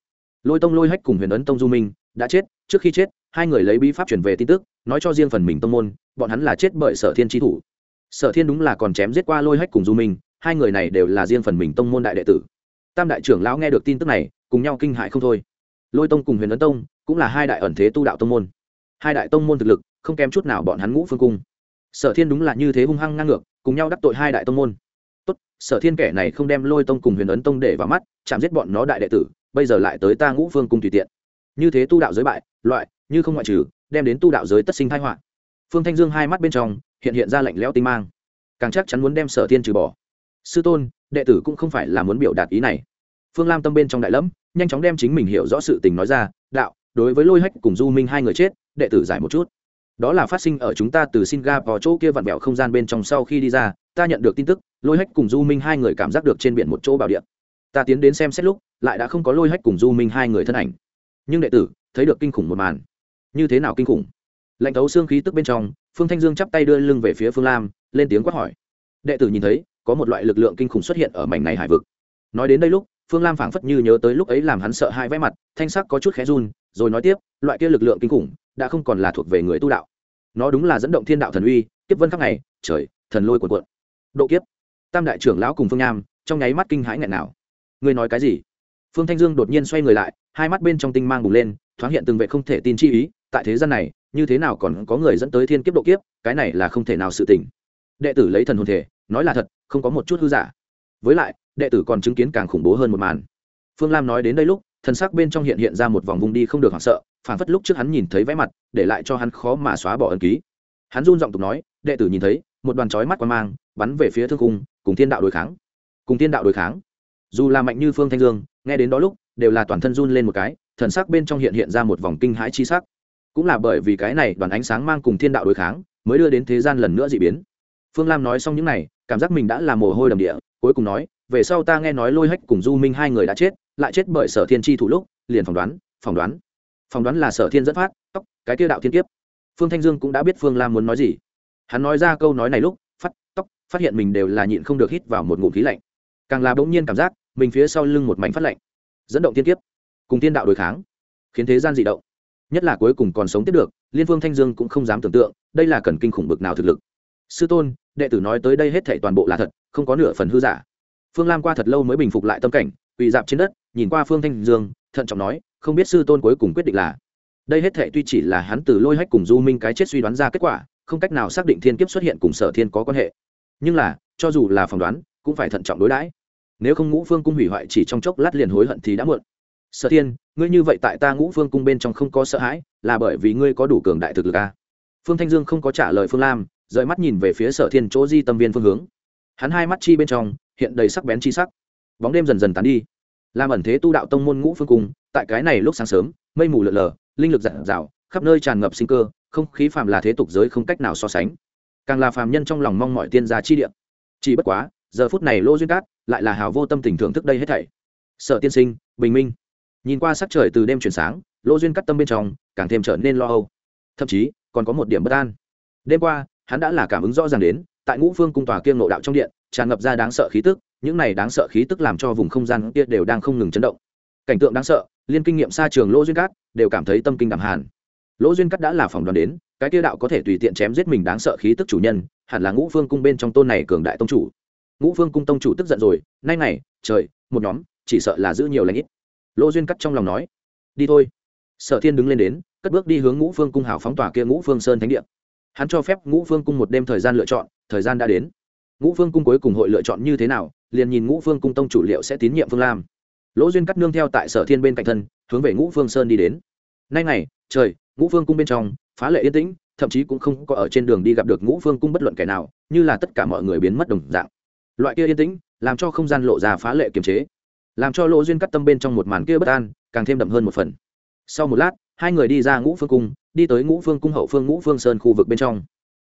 A: Lôi tông lôi hách cùng huyền ấn tông du minh đã chết, trước khi chết, hai người lấy bí pháp chuyển về tin tức, nói cho riêng phần mình tông môn, bọn hắn là chết bởi sở thiên tri thủ. Sở thiên đúng là còn chém giết qua lôi hách cùng du minh, hai người này đều là riêng phần mình tông môn đại đệ tử. Tam đại trưởng lão nghe được tin tức này, cùng nhau kinh hại không thôi. Lôi tông cùng huyền ấn tông cũng là hai đại ẩn thế tu đạo tông môn. Hai đại tông môn thực lực không kém chút nào bọn hắn ngũ phương cung. Sở thiên đúng là như thế hung hăng ngang ngược, cùng nhau đắc tội hai đại tông môn. Tốt, sở thiên kẻ này không đem lôi tông cùng huyền ấn tông để vào mắt, chạm giết bọn nó đại đệ tử, bây giờ lại tới ta ngũ phương cung tùy tiện. Như thế tu đạo giới bại, loại, như không ngoại trừ, đem đến tu đạo giới tất sinh thái họa. Phương thanh dương hai mắt bên trong, hiện hiện ra lạnh lẽo tinh mang. Càng chắc chắn muốn đem sở thiên trừ bỏ. Sư tôn, đệ tử cũng không phải là muốn biểu đạt ý này. Phương lam tâm bên trong đại lẫm, nhanh chóng đem chính mình hiểu rõ sự tình nói ra, đạo, đối với lôi hách cùng du minh hai người chết, đệ tử giải một chút đó là phát sinh ở chúng ta từ singapore chỗ kia vặn vẹo không gian bên trong sau khi đi ra, ta nhận được tin tức, lôi hách cùng du minh hai người cảm giác được trên biển một chỗ bảo điện ta tiến đến xem xét lúc, lại đã không có lôi hách cùng du minh hai người thân ảnh. Nhưng đệ tử, thấy được kinh khủng một màn. Như thế nào kinh khủng? Lạnh thấu xương khí tức bên trong, phương thanh dương chắp tay đưa lưng về phía phương lam, lên tiếng quát hỏi. Đệ tử nhìn thấy, có một loại lực lượng kinh khủng xuất hiện ở mảnh này hải vực. Nói đến đây lúc, phương lam phảng phất như nhớ tới lúc ấy làm hắn sợ hai vẽ mặt, thanh sắc có chút khẽ run, rồi nói tiếp, loại kia lực lượng kinh khủng, đã không còn là thuộc về người tu đạo nó đúng là dẫn động thiên đạo thần uy tiếp vân khắc này trời, thần lôi cuộn cuộn. Độ kiếp. Tam đại trưởng lão cùng phương nham, trong nháy mắt kinh hãi nghẹn nào. Ngươi nói cái gì? Phương thanh dương đột nhiên xoay người lại, hai mắt bên trong tinh mang bùng lên, thoáng hiện từng vệ không thể tin chi ý, tại thế gian này, như thế nào còn có người dẫn tới thiên kiếp độ kiếp, cái này là không thể nào sự tình. Đệ tử lấy thần hồn thể, nói là thật, không có một chút hư giả. Với lại, đệ tử còn chứng kiến càng khủng bố hơn một màn. Phương lam nói đến đây lúc thần sắc bên trong hiện hiện ra một vòng vùng đi không được hoảng sợ phản phất lúc trước hắn nhìn thấy vẽ mặt, để lại cho hắn khó mà xóa bỏ ân ký. Hắn run giọng tục nói, đệ tử nhìn thấy, một đoàn chói mắt quan mang, bắn về phía thương cung cùng thiên đạo đối kháng. Cùng thiên đạo đối kháng. Dù là mạnh như phương thanh dương, nghe đến đó lúc, đều là toàn thân run lên một cái, thần sắc bên trong hiện hiện ra một vòng kinh hãi chi sắc. Cũng là bởi vì cái này, đoàn ánh sáng mang cùng thiên đạo đối kháng, mới đưa đến thế gian lần nữa dị biến. Phương lam nói xong những này, cảm giác mình đã làm mồ hôi đầm địa, cuối cùng nói, về sau ta nghe nói lôi hách cùng du minh hai người đã chết, lại chết bởi sở thiên tri thủ lúc, liền phỏng đoán phỏng đoán phỏng đoán là sở thiên dẫn phát, tóc, cái tiêu đạo thiên kiếp. Phương thanh dương cũng đã biết phương lam muốn nói gì. Hắn nói ra câu nói này lúc, phát, tóc, phát hiện mình đều là nhịn không được hít vào một ngụm khí lạnh. Càng là bỗng nhiên cảm giác, mình phía sau lưng một mảnh phát lạnh. Dẫn động thiên kiếp, cùng tiên đạo đối kháng, khiến thế gian dị động. Nhất là cuối cùng còn sống tiếp được, liên phương thanh dương cũng không dám tưởng tượng, đây là cần kinh khủng bực nào thực lực. Sư tôn, đệ tử nói tới đây hết thảy toàn bộ là thật, không có nửa phần hư giả. Phương lam qua thật lâu mới bình phục lại tâm cảnh, quỳ dạp trên đất, nhìn qua phương thanh dương thận trọng nói, không biết sư tôn cuối cùng quyết định là. Đây hết thệ tuy chỉ là hắn từ lôi hách cùng du minh cái chết suy đoán ra kết quả, không cách nào xác định thiên kiếp xuất hiện cùng sở thiên có quan hệ. Nhưng là, cho dù là phỏng đoán, cũng phải thận trọng đối đãi. Nếu không ngũ phương cung hủy hoại chỉ trong chốc lát liền hối hận thì đã muộn. Sở thiên, ngươi như vậy tại ta ngũ phương cung bên trong không có sợ hãi, là bởi vì ngươi có đủ cường đại thực lực à? phương thanh dương không có trả lời phương lam, rời mắt nhìn về phía sở thiên chỗ di tâm viên phương hướng. Hắn hai mắt chi bên trong, hiện đầy sắc bén chi sắc. Bóng đêm dần dần tán đi làm ẩn thế tu đạo tông môn ngũ phương cung tại cái này lúc sáng sớm, mây mù lợn lờ linh lực dặn dào khắp nơi tràn ngập sinh cơ, không khí phàm là thế tục giới không cách nào so sánh. Càng là phàm nhân trong lòng mong mọi tiên gia chi địa. Chỉ bất quá, giờ phút này lô duyên cát lại là hào vô tâm tình thưởng thức đây hết thảy. Sợ tiên sinh, bình minh. Nhìn qua sắc trời từ đêm chuyển sáng, lô duyên cắt tâm bên trong càng thêm trở nên lo âu. Thậm chí, còn có một điểm bất an. Đêm qua, hắn đã là cảm ứng rõ ràng đến, tại ngũ phương cung tòa kiêng nộ đạo trong điện, tràn ngập ra đáng sợ khí tức những này đáng sợ khí tức làm cho vùng không gian kia đều đang không ngừng chấn động. Cảnh tượng đáng sợ, liên kinh nghiệm xa trường lỗ duyên cát đều cảm thấy tâm kinh đẳng hàn lỗ duyên cát đã là phòng đoàn đến, cái kia đạo có thể tùy tiện chém giết mình đáng sợ khí tức chủ nhân, hẳn là ngũ phương cung bên trong tôn này cường đại tông chủ. Ngũ phương cung tông chủ tức giận rồi nay này, trời, một nhóm, chỉ sợ là giữ nhiều lãnh ít. Lỗ duyên cắt trong lòng nói, đi thôi. Sở thiên đứng lên đến, cất bước đi hướng ngũ phương cung hào phóng tỏa kia ngũ phương sơn thánh địa. Hắn cho phép ngũ phương cung một đêm thời gian lựa chọn, thời gian đã đến ngũ phương cung cuối cùng hội lựa chọn như thế nào, liền nhìn ngũ phương cung tông chủ liệu sẽ tín nhiệm phương lam. Lỗ duyên cắt nương theo tại sở thiên bên cạnh thân, hướng về ngũ phương sơn đi đến. Nay này trời, ngũ phương cung bên trong, phá lệ yên tĩnh, thậm chí cũng không có ở trên đường đi gặp được ngũ phương cung bất luận kẻ nào, như là tất cả mọi người biến mất đồng dạng. Loại kia yên tĩnh, làm cho không gian lộ ra phá lệ kiềm chế. Làm cho lỗ duyên cắt tâm bên trong một màn kia bất an, càng thêm đậm hơn một phần. Sau một lát, hai người đi ra ngũ phương cung, đi tới ngũ phương cung hậu phương ngũ phương sơn khu vực bên trong.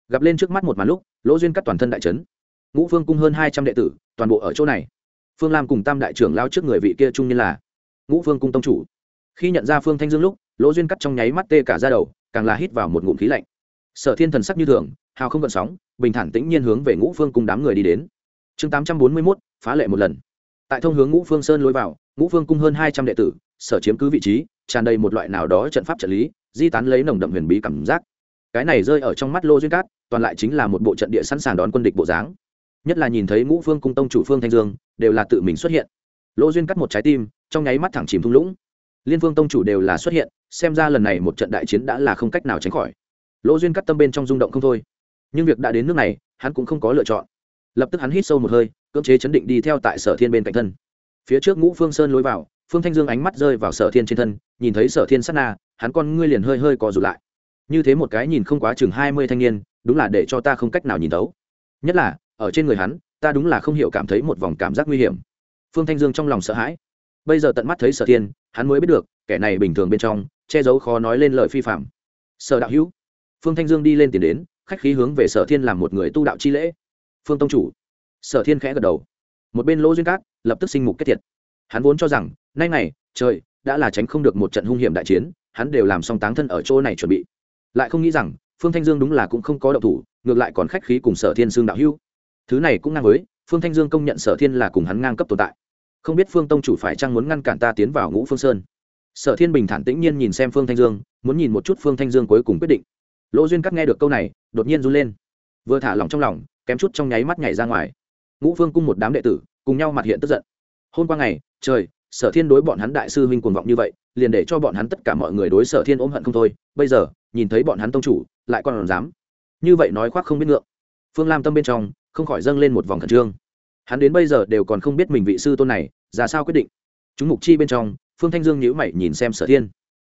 A: Gặp lên trước mắt một màn lúc, lỗ duyên cắt toàn thân đại trấn ngũ phương cung hơn hai trăm đệ tử, toàn bộ ở chỗ này. Phương lam cùng tam đại trưởng lao trước người vị kia trung nhân là ngũ phương cung tông chủ. Khi nhận ra phương thanh dương lúc, lỗ duyên cắt trong nháy mắt tê cả ra đầu, càng là hít vào một ngụm khí lạnh. Sở thiên thần sắc như thường, hào không gợn sóng, bình thản tĩnh nhiên hướng về ngũ phương cùng đám người đi đến. Chương tám trăm bốn mươi mốt, phá lệ một lần. Tại thông hướng ngũ phương sơn lối vào, ngũ phương cung hơn hai trăm đệ tử, sở chiếm cứ vị trí, tràn đầy một loại nào đó trận pháp trận lý, di tán lấy nồng đậm huyền bí cảm giác. Cái này rơi ở trong mắt lô duyên cát toàn lại chính là một bộ trận địa sẵn sàng đón quân địch bộ dáng nhất là nhìn thấy ngũ phương cung tông chủ phương thanh dương, đều là tự mình xuất hiện. Lô duyên cắt một trái tim, trong nháy mắt thẳng chìm thung lũng. Liên phương tông chủ đều là xuất hiện, xem ra lần này một trận đại chiến đã là không cách nào tránh khỏi. Lỗ duyên cắt tâm bên trong rung động không thôi. Nhưng việc đã đến nước này, hắn cũng không có lựa chọn. Lập tức hắn hít sâu một hơi, cưỡng chế chấn định đi theo tại sở thiên bên cạnh thân. Phía trước ngũ phương sơn lối vào, phương thanh dương ánh mắt rơi vào sở thiên trên thân, nhìn thấy sở thiên sát na, hắn con ngươi liền hơi hơi co rụt lại. Như thế một cái nhìn không quá chừng hai mươi thanh niên, đúng là để cho ta không cách nào nhìn thấu. Nhất là ở trên người hắn, ta đúng là không hiểu cảm thấy một vòng cảm giác nguy hiểm. Phương thanh dương trong lòng sợ hãi. Bây giờ tận mắt thấy sở thiên, hắn mới biết được, kẻ này bình thường bên trong, che giấu khó nói lên lời phi phạm. Sở đạo hữu. Phương thanh dương đi lên tiền đến, khách khí hướng về sở thiên làm một người tu đạo chi lễ. Phương tông chủ. Sở thiên khẽ gật đầu. Một bên lỗ duyên cát lập tức sinh mục kết thiệt. Hắn vốn cho rằng, nay này trời, đã là tránh không được một trận hung hiểm đại chiến, hắn đều làm xong táng thân ở chỗ này chuẩn bị. Lại không nghĩ rằng, phương thanh dương đúng là cũng không có động thủ, ngược lại còn khách khí cùng sở thiên xương đạo hữu thứ này cũng ngang với, phương thanh dương công nhận sở thiên là cùng hắn ngang cấp tồn tại. Không biết phương tông chủ phải chăng muốn ngăn cản ta tiến vào ngũ phương sơn? Sở thiên bình thản tĩnh nhiên nhìn xem phương thanh dương, muốn nhìn một chút phương thanh dương cuối cùng quyết định. Lỗ duyên cắt nghe được câu này, đột nhiên run lên. Vừa thả lỏng trong lòng, kém chút trong nháy mắt nhảy ra ngoài. Ngũ phương cung một đám đệ tử, cùng nhau mặt hiện tức giận. Hôm qua ngày, trời, sở thiên đối bọn hắn đại sư huynh cuồng vọng như vậy, liền để cho bọn hắn tất cả mọi người đối sở thiên ôm hận không thôi. Bây giờ, nhìn thấy bọn hắn tông chủ, lại còn dám. Như vậy nói khoác không biết ngượng. Phương lam tâm bên trong không khỏi dâng lên một vòng khẩn trương. Hắn đến bây giờ đều còn không biết mình vị sư tôn này ra sao quyết định. Chúng mục chi bên trong, phương thanh dương nhữ mày nhìn xem sở thiên.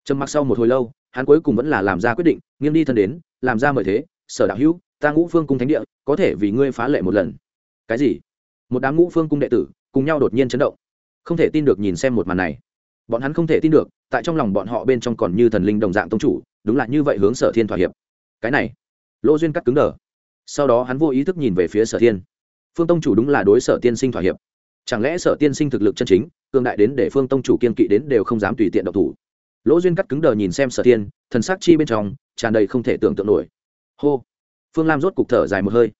A: Trầm mặc sau một hồi lâu, hắn cuối cùng vẫn là làm ra quyết định, nghiêng đi thân đến, làm ra mời thế, sở đạo hữu, ta ngũ phương cung thánh địa, có thể vì ngươi phá lệ một lần. Cái gì? Một đám ngũ phương cung đệ tử cùng nhau đột nhiên chấn động. Không thể tin được nhìn xem một màn này. Bọn hắn không thể tin được, tại trong lòng bọn họ bên trong còn như thần linh đồng dạng tông chủ, đúng là như vậy hướng sở thiên thỏa hiệp. Cái này. Lỗ duyên cắt cứng đờ sau đó hắn vô ý thức nhìn về phía sở thiên. Phương tông chủ đúng là đối sở tiên sinh thỏa hiệp. Chẳng lẽ sở tiên sinh thực lực chân chính cương đại đến để phương tông chủ kiên kỵ đến đều không dám tùy tiện độc thủ? Lỗ duyên cắt cứng đờ nhìn xem sở thiên thần sắc chi bên trong, tràn đầy không thể tưởng tượng nổi. Hô. Phương lam rốt cục thở dài một hơi.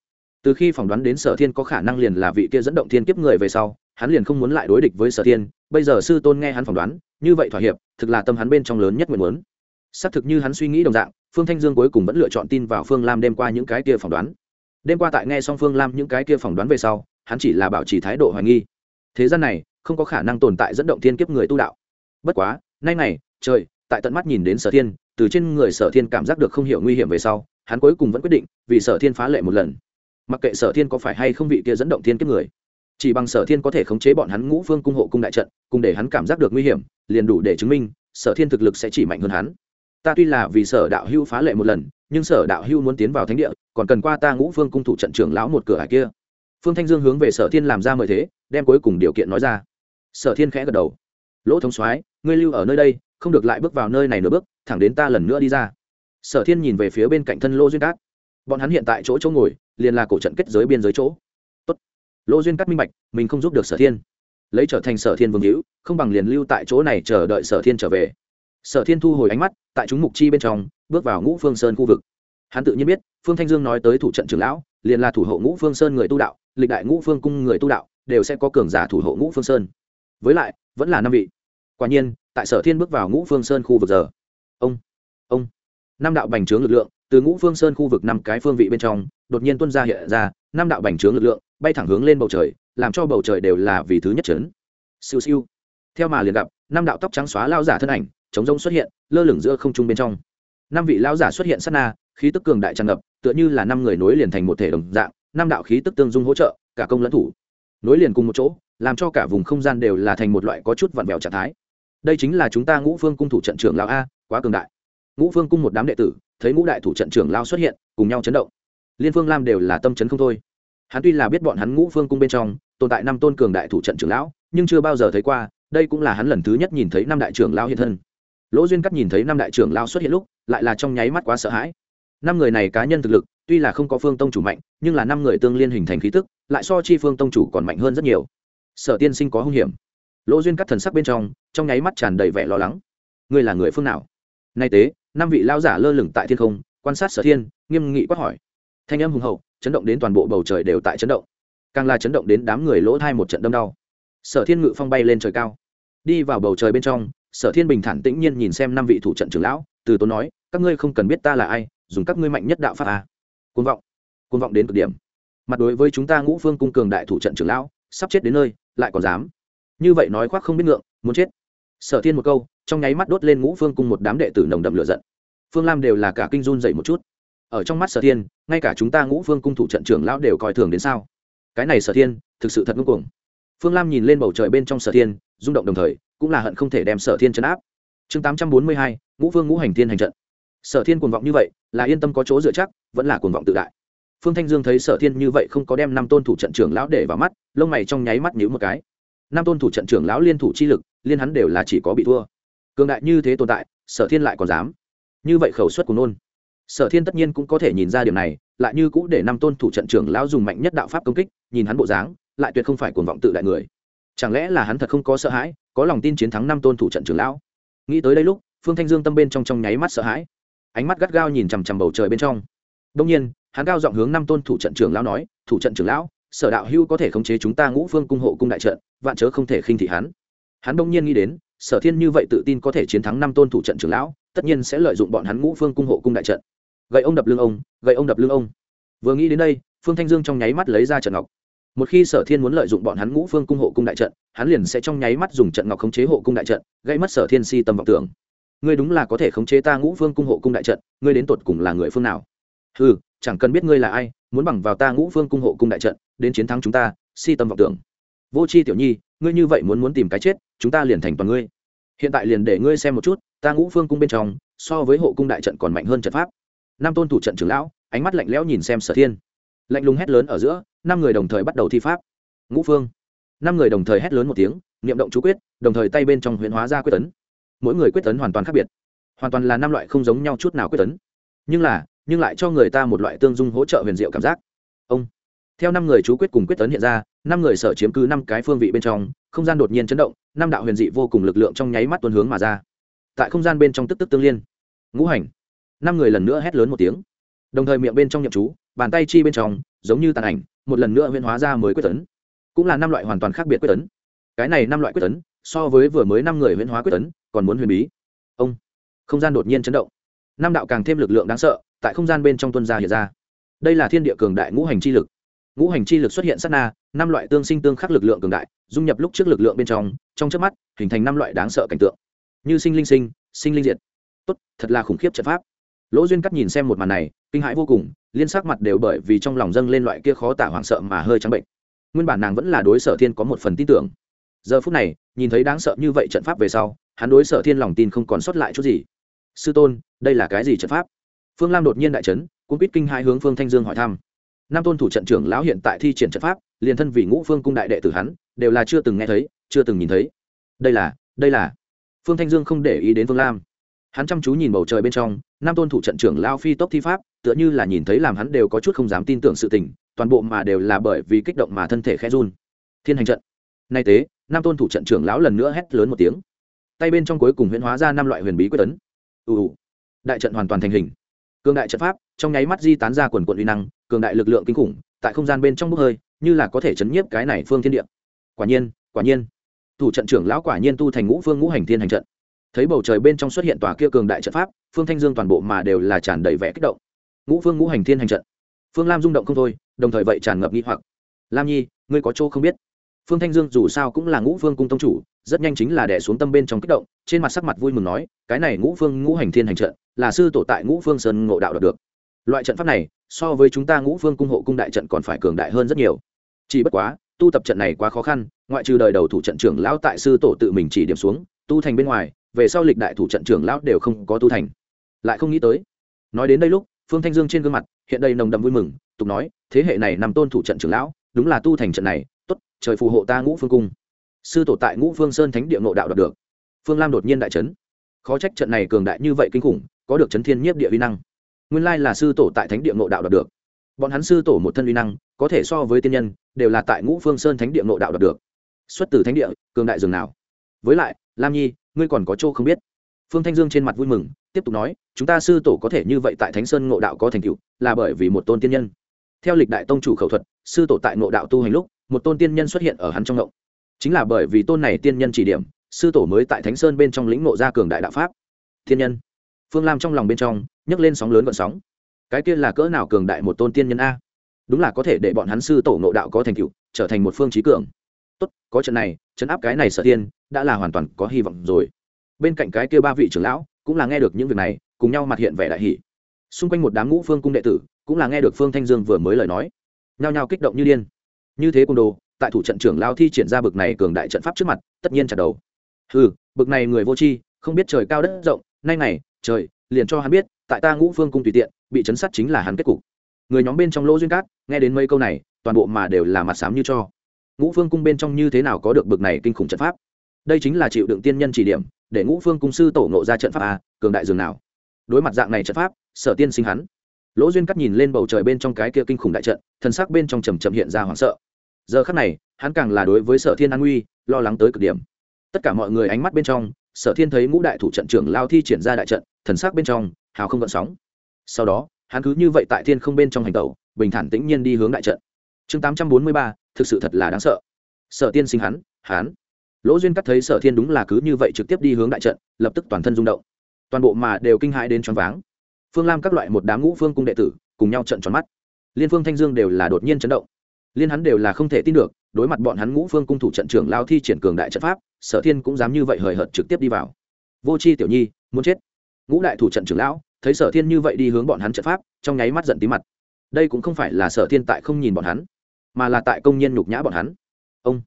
A: Từ khi phỏng đoán đến sở thiên có khả năng liền là vị kia dẫn động thiên kiếp người về sau, hắn liền không muốn lại đối địch với sở thiên. Bây giờ sư tôn nghe hắn phỏng đoán, như vậy thỏa hiệp, thực là tâm hắn bên trong lớn nhất nguyện muốn. Xác thực như hắn suy nghĩ đồng dạng, phương thanh dương cuối cùng vẫn lựa chọn tin vào phương lam đem qua những cái kia phỏng đoán đêm qua tại nghe Song phương lam những cái kia phỏng đoán về sau, hắn chỉ là bảo trì thái độ hoài nghi. Thế gian này, không có khả năng tồn tại dẫn động thiên kiếp người tu đạo. Bất quá, nay này trời, tại tận mắt nhìn đến sở thiên, từ trên người sở thiên cảm giác được không hiểu nguy hiểm về sau, hắn cuối cùng vẫn quyết định, vì sở thiên phá lệ một lần. Mặc kệ sở thiên có phải hay không vị kia dẫn động thiên kiếp người, chỉ bằng sở thiên có thể khống chế bọn hắn ngũ phương cung hộ cung đại trận, cùng để hắn cảm giác được nguy hiểm, liền đủ để chứng minh, sở thiên thực lực sẽ chỉ mạnh hơn hắn. Ta tuy là vì sở đạo hưu phá lệ một lần nhưng sở đạo hưu muốn tiến vào thánh địa, còn cần qua ta ngũ phương cung thủ trận trưởng lão một cửa hải kia. Phương thanh dương hướng về sở thiên làm ra mời thế, đem cuối cùng điều kiện nói ra. Sở thiên khẽ gật đầu. Lỗ thống soái, ngươi lưu ở nơi đây, không được lại bước vào nơi này nửa bước, thẳng đến ta lần nữa đi ra. Sở thiên nhìn về phía bên cạnh thân lô duyên cát. Bọn hắn hiện tại chỗ chỗ ngồi, liền là cổ trận kết giới biên giới chỗ. Tốt. lô duyên cát minh bạch, mình không giúp được sở thiên. Lấy trở thành sở thiên vương hữu, không bằng liền lưu tại chỗ này chờ đợi sở thiên trở về sở thiên thu hồi ánh mắt, tại chúng mục chi bên trong, bước vào ngũ phương sơn khu vực. Hắn tự nhiên biết, phương thanh dương nói tới thủ trận trưởng lão, liền là thủ hộ ngũ phương sơn người tu đạo, lịch đại ngũ phương cung người tu đạo, đều sẽ có cường giả thủ hộ ngũ phương sơn. Với lại, vẫn là năm vị. Quả nhiên, tại sở thiên bước vào ngũ phương sơn khu vực giờ. Ông ông. Năm đạo bành trướng lực lượng, từ ngũ phương sơn khu vực năm cái phương vị bên trong, đột nhiên tuân ra hiện ra, năm đạo bành trướng lực lượng, bay thẳng hướng lên bầu trời, làm cho bầu trời đều là vì thứ nhất chấn. Siêu siêu. Theo mà liền gặp, năm đạo tóc trắng xóa lao giả thân ảnh chống rông xuất hiện, lơ lửng giữa không trung bên trong. Năm vị lão giả xuất hiện sát na, khí tức cường đại tràn ngập, tựa như là năm người nối liền thành một thể đồng dạng, năm đạo khí tức tương dung hỗ trợ, cả công lẫn thủ. Nối liền cùng một chỗ, làm cho cả vùng không gian đều là thành một loại có chút vặn vẹo trạng thái. Đây chính là chúng ta ngũ phương cung thủ trận trưởng lão a, quá cường đại. Ngũ phương cung một đám đệ tử, thấy ngũ đại thủ trận trưởng lao xuất hiện, cùng nhau chấn động. Liên phương lam đều là tâm chấn không thôi. Hắn tuy là biết bọn hắn ngũ phương cung bên trong, tồn tại năm tôn cường đại thủ trận trưởng lão, nhưng chưa bao giờ thấy qua, đây cũng là hắn lần thứ nhất nhìn thấy năm đại trưởng lao hiện thân lỗ duyên cắt nhìn thấy năm đại trưởng lao xuất hiện lúc, lại là trong nháy mắt quá sợ hãi. Năm người này cá nhân thực lực, tuy là không có phương tông chủ mạnh, nhưng là năm người tương liên hình thành khí tức, lại so chi phương tông chủ còn mạnh hơn rất nhiều. Sở tiên sinh có hung hiểm. Lỗ duyên cắt thần sắc bên trong trong nháy mắt tràn đầy vẻ lo lắng. Ngươi là người phương nào? Nay tế, năm vị lao giả lơ lửng tại thiên không, quan sát sở thiên, nghiêm nghị quát hỏi. Thanh âm hùng hậu, chấn động đến toàn bộ bầu trời đều tại chấn động. Càng là chấn động đến đám người lỗ thai một trận đâm đau. Sở thiên ngự phong bay lên trời cao. Đi vào bầu trời bên trong sở thiên bình thản tĩnh nhiên nhìn xem năm vị thủ trận trưởng lão, từ tốn nói, các ngươi không cần biết ta là ai, dùng các ngươi mạnh nhất đạo pháp à. a côn vọng côn vọng đến cực điểm. Mặt đối với chúng ta ngũ phương cung cường đại thủ trận trưởng lão, sắp chết đến nơi, lại còn dám. Như vậy nói khoác không biết ngượng, muốn chết. Sở thiên một câu, trong nháy mắt đốt lên ngũ phương cung một đám đệ tử nồng đậm lửa giận. Phương lam đều là cả kinh run dậy một chút. Ở trong mắt sở thiên, ngay cả chúng ta ngũ phương cung thủ trận trưởng lão đều coi thường đến sao. Cái này sở thiên, thực sự thật ngưng cuồng. Phương lam nhìn lên bầu trời bên trong sở thiên, rung động đồng thời cũng là hận không thể đem sở thiên chấn áp. Chương tám trăm bốn mươi hai, ngũ vương ngũ hành thiên hành trận. Sở thiên cuồng vọng như vậy, là yên tâm có chỗ dựa chắc, vẫn là cuồng vọng tự đại. Phương thanh dương thấy sở thiên như vậy không có đem năm tôn thủ trận trưởng lão để vào mắt, lông mày trong nháy mắt nhíu một cái. Năm tôn thủ trận trưởng lão liên thủ chi lực, liên hắn đều là chỉ có bị thua. Cường đại như thế tồn tại, sở thiên lại còn dám. Như vậy khẩu suất của nôn. Sở thiên tất nhiên cũng có thể nhìn ra điểm này, lại như cũ để năm tôn thủ trận trưởng lão dùng mạnh nhất đạo pháp công kích, nhìn hắn bộ dáng, lại tuyệt không phải cuồng vọng tự đại người chẳng lẽ là hắn thật không có sợ hãi, có lòng tin chiến thắng năm tôn thủ trận trưởng lão? Nghĩ tới đây lúc, phương thanh dương tâm bên trong trong nháy mắt sợ hãi. Ánh mắt gắt gao nhìn chằm chằm bầu trời bên trong. Đông nhiên, hắn cao giọng hướng năm tôn thủ trận trưởng lão nói, thủ trận trưởng lão, sở đạo hưu có thể khống chế chúng ta ngũ phương cung hộ cung đại trận, vạn chớ không thể khinh thị hắn. Hắn đông nhiên nghĩ đến, sở thiên như vậy tự tin có thể chiến thắng năm tôn thủ trận trưởng lão, tất nhiên sẽ lợi dụng bọn hắn ngũ phương cung hộ cung đại trận. Gậy ông đập lưng ông, gậy ông đập lưng ông. Vừa nghĩ đến đây, phương thanh dương trong nháy mắt lấy ra trận ngọc một khi sở thiên muốn lợi dụng bọn hắn ngũ phương cung hộ cung đại trận, hắn liền sẽ trong nháy mắt dùng trận ngọc khống chế hộ cung đại trận, gây mất sở thiên si tâm vọng tưởng. Ngươi đúng là có thể khống chế ta ngũ phương cung hộ cung đại trận, ngươi đến tột cùng là người phương nào? Ừ chẳng cần biết ngươi là ai, muốn bằng vào ta ngũ phương cung hộ cung đại trận, đến chiến thắng chúng ta, si tâm vọng tưởng. Vô c h i tiểu nhi, ngươi như vậy muốn muốn tìm cái chết, chúng ta liền thành toàn ngươi. Hiện tại liền để ngươi xem một chút, ta ngũ phương cung bên trong, so với hộ cung đại trận còn mạnh hơn trận pháp. Nam tôn thủ trận trưởng lão, ánh mắt lạnh lẽo nhìn xem sở thiên lạnh lùng hét lớn ở giữa, năm người đồng thời bắt đầu thi pháp. Ngũ phương. Năm người đồng thời hét lớn một tiếng, niệm động chú quyết, đồng thời tay bên trong huyện hóa ra quyết tấn mỗi người quyết tấn hoàn toàn khác biệt. Hoàn toàn là năm loại không giống nhau chút nào quyết tấn nhưng là, nhưng lại cho người ta một loại tương dung hỗ trợ huyền diệu cảm giác. Ông. Theo năm người chú quyết cùng quyết tấn hiện ra, năm người sở chiếm cứ năm cái phương vị bên trong, không gian đột nhiên chấn động, năm đạo huyền dị vô cùng lực lượng trong nháy mắt tuần hướng mà ra. Tại không gian bên trong tức tức tương liên. Ngũ hành. Năm người lần nữa hét lớn một tiếng. Đồng thời miệng bên trong nhậm chú bàn tay chi bên trong, giống như tàn ảnh, một lần nữa huyễn hóa ra mới quyết tấn. Cũng là năm loại hoàn toàn khác biệt quyết tấn. Cái này năm loại quyết tấn, so với vừa mới năm người huyễn hóa quyết tấn, còn muốn huyền bí. Ông, không gian đột nhiên chấn động. Năm đạo càng thêm lực lượng đáng sợ, tại không gian bên trong tuân gia hiện ra. Đây là thiên địa cường đại ngũ hành chi lực. Ngũ hành chi lực xuất hiện sát na, năm loại tương sinh tương khắc lực lượng cường đại, dung nhập lúc trước lực lượng bên trong trong trước mắt, hình thành năm loại đáng sợ cảnh tượng. Như sinh linh sinh sinh linh diệt. Tốt, thật là khủng khiếp trận pháp lỗ duyên cắt nhìn xem một màn này, kinh hãi vô cùng, liên sắc mặt đều bởi vì trong lòng dâng lên loại kia khó tả hoảng sợ mà hơi trắng bệnh. Nguyên bản nàng vẫn là đối sở thiên có một phần tin tưởng. Giờ phút này, nhìn thấy đáng sợ như vậy trận pháp về sau, hắn đối sở thiên lòng tin không còn sót lại chút gì. Sư tôn, đây là cái gì trận pháp? Phương lam đột nhiên đại trấn cũng biết kinh hai hướng phương thanh dương hỏi thăm. Nam tôn thủ trận trưởng lão hiện tại thi triển trận pháp, liền thân vì ngũ phương cung đại đệ tử hắn, đều là chưa từng nghe thấy, chưa từng nhìn thấy. Đây là đây là. Phương thanh dương không để ý đến phương lam hắn chăm chú nhìn bầu trời bên trong, nam tôn thủ trận trưởng lao phi tốc thi pháp, tựa như là nhìn thấy làm hắn đều có chút không dám tin tưởng sự tình, toàn bộ mà đều là bởi vì kích động mà thân thể khẽ run. Thiên hành trận. Nay tế, nam tôn thủ trận trưởng lão lần nữa hét lớn một tiếng. Tay bên trong cuối cùng huyễn hóa ra năm loại huyền bí quyết tấn. Ù ù. Đại trận hoàn toàn thành hình. Cường đại trận pháp, trong nháy mắt di tán ra quần quận uy năng, cường đại lực lượng kinh khủng, tại không gian bên trong bốc hơi, như là có thể chấn nhiếp cái này phương thiên địa. Quả nhiên quả nhiên. Thủ trận trưởng lão quả nhiên tu thành ngũ phương ngũ hành thiên hành trận thấy bầu trời bên trong xuất hiện tòa kia cường đại trận pháp, phương thanh dương toàn bộ mà đều là tràn đầy vẻ kích động. Ngũ phương ngũ hành thiên hành trận. Phương lam rung động không thôi, đồng thời vậy tràn ngập nghi hoặc. Lam nhi, ngươi có chỗ không biết? Phương thanh dương dù sao cũng là ngũ phương cung tông chủ, rất nhanh chính là đẻ xuống tâm bên trong kích động, trên mặt sắc mặt vui mừng nói, cái này ngũ phương ngũ hành thiên hành trận, là sư tổ tại ngũ phương sơn ngộ đạo đạt được. Loại trận pháp này, so với chúng ta ngũ phương cung hộ cung đại trận còn phải cường đại hơn rất nhiều. Chỉ bất quá, tu tập trận này quá khó khăn, ngoại trừ đời đầu thủ trận trưởng lão tại sư tổ tự mình chỉ điểm xuống, tu thành bên ngoài về sau lịch đại thủ trận trưởng lão đều không có tu thành. Lại không nghĩ tới, nói đến đây lúc, phương thanh dương trên gương mặt hiện đây nồng đậm vui mừng, tục nói, thế hệ này nằm tôn thủ trận trưởng lão, đúng là tu thành trận này, tốt, trời phù hộ ta ngũ phương cung. Sư tổ tại ngũ phương sơn thánh địa ngộ đạo đạt được. Phương lam đột nhiên đại trấn khó trách trận này cường đại như vậy kinh khủng, có được trấn thiên nhiếp địa uy năng. Nguyên lai là sư tổ tại thánh địa ngộ đạo đạt được. Bọn hắn sư tổ một thân uy năng, có thể so với tiên nhân, đều là tại ngũ phương sơn thánh địa ngộ đạo đạt được. Xuất từ thánh địa, cường đại dường nào. Với lại, lam nhi ngươi còn có chỗ không biết. Phương thanh dương trên mặt vui mừng, tiếp tục nói, chúng ta sư tổ có thể như vậy tại thánh sơn ngộ đạo có thành tựu, là bởi vì một tôn tiên nhân. Theo lịch đại tông chủ khẩu thuật, sư tổ tại ngộ đạo tu hành lúc, một tôn tiên nhân xuất hiện ở hắn trong ngộ chính là bởi vì tôn này tiên nhân chỉ điểm, sư tổ mới tại thánh sơn bên trong lĩnh ngộ ra cường đại đạo pháp. Thiên nhân. Phương lam trong lòng bên trong, nhấc lên sóng lớn gọn sóng. Cái kia là cỡ nào cường đại một tôn tiên nhân a? Đúng là có thể để bọn hắn sư tổ ngộ đạo có thành tựu, trở thành một phương trí cường tốt có trận này chấn áp cái này sở thiên, đã là hoàn toàn có hy vọng rồi. Bên cạnh cái kia ba vị trưởng lão cũng là nghe được những việc này cùng nhau mặt hiện vẻ đại hỷ xung quanh một đám ngũ phương cung đệ tử cũng là nghe được phương thanh dương vừa mới lời nói. Nhao nhao kích động như điên. Như thế côn đồ tại thủ trận trưởng lao thi triển ra bực này cường đại trận pháp trước mặt tất nhiên chặt đầu. Ừ bực này người vô tri không biết trời cao đất rộng nay này trời liền cho hắn biết tại ta ngũ phương cung tùy tiện bị chấn sát chính là hắn kết cục. Người nhóm bên trong lỗ duyên cát nghe đến mấy câu này toàn bộ mà đều là mặt sám như cho ngũ phương cung bên trong như thế nào có được bực này kinh khủng trận pháp? Đây chính là chịu đựng tiên nhân chỉ điểm, để ngũ phương cung sư tổ ngộ ra trận pháp a, cường đại dường nào. Đối mặt dạng này trận pháp, sở tiên sinh hắn. Lỗ duyên cắt nhìn lên bầu trời bên trong cái kia kinh khủng đại trận thần sắc bên trong trầm trầm hiện ra hoảng sợ. Giờ khắc này, hắn càng là đối với sở thiên an nguy, lo lắng tới cực điểm. Tất cả mọi người ánh mắt bên trong, sở thiên thấy ngũ đại thủ trận trưởng lao thi triển ra đại trận, thần sắc bên trong, hào không gợn sóng. Sau đó, hắn cứ như vậy tại thiên không bên trong hành tẩu, bình thản tĩnh nhiên đi hướng đại trận. Chương tám trăm bốn mươi ba thực sự thật là đáng sợ. Sở tiên sinh hắn hắn. Lỗ duyên cắt thấy sở thiên đúng là cứ như vậy trực tiếp đi hướng đại trận, lập tức toàn thân rung động. Toàn bộ mà đều kinh hãi đến choáng váng. Phương lam các loại một đám ngũ phương cung đệ tử, cùng nhau trận tròn mắt. Liên phương thanh dương đều là đột nhiên chấn động. Liên hắn đều là không thể tin được, đối mặt bọn hắn ngũ phương cung thủ trận trưởng lao thi triển cường đại trận pháp, sở thiên cũng dám như vậy hời hợt trực tiếp đi vào. Vô c h i tiểu nhi, muốn chết. Ngũ đại thủ trận trưởng lão, thấy sở thiên như vậy đi hướng bọn hắn trận pháp, trong nháy mắt giận tí mặt. Đây cũng không phải là sở thiên tại không nhìn bọn hắn mà là tại công nhân nhục nhã bọn hắn. Ông,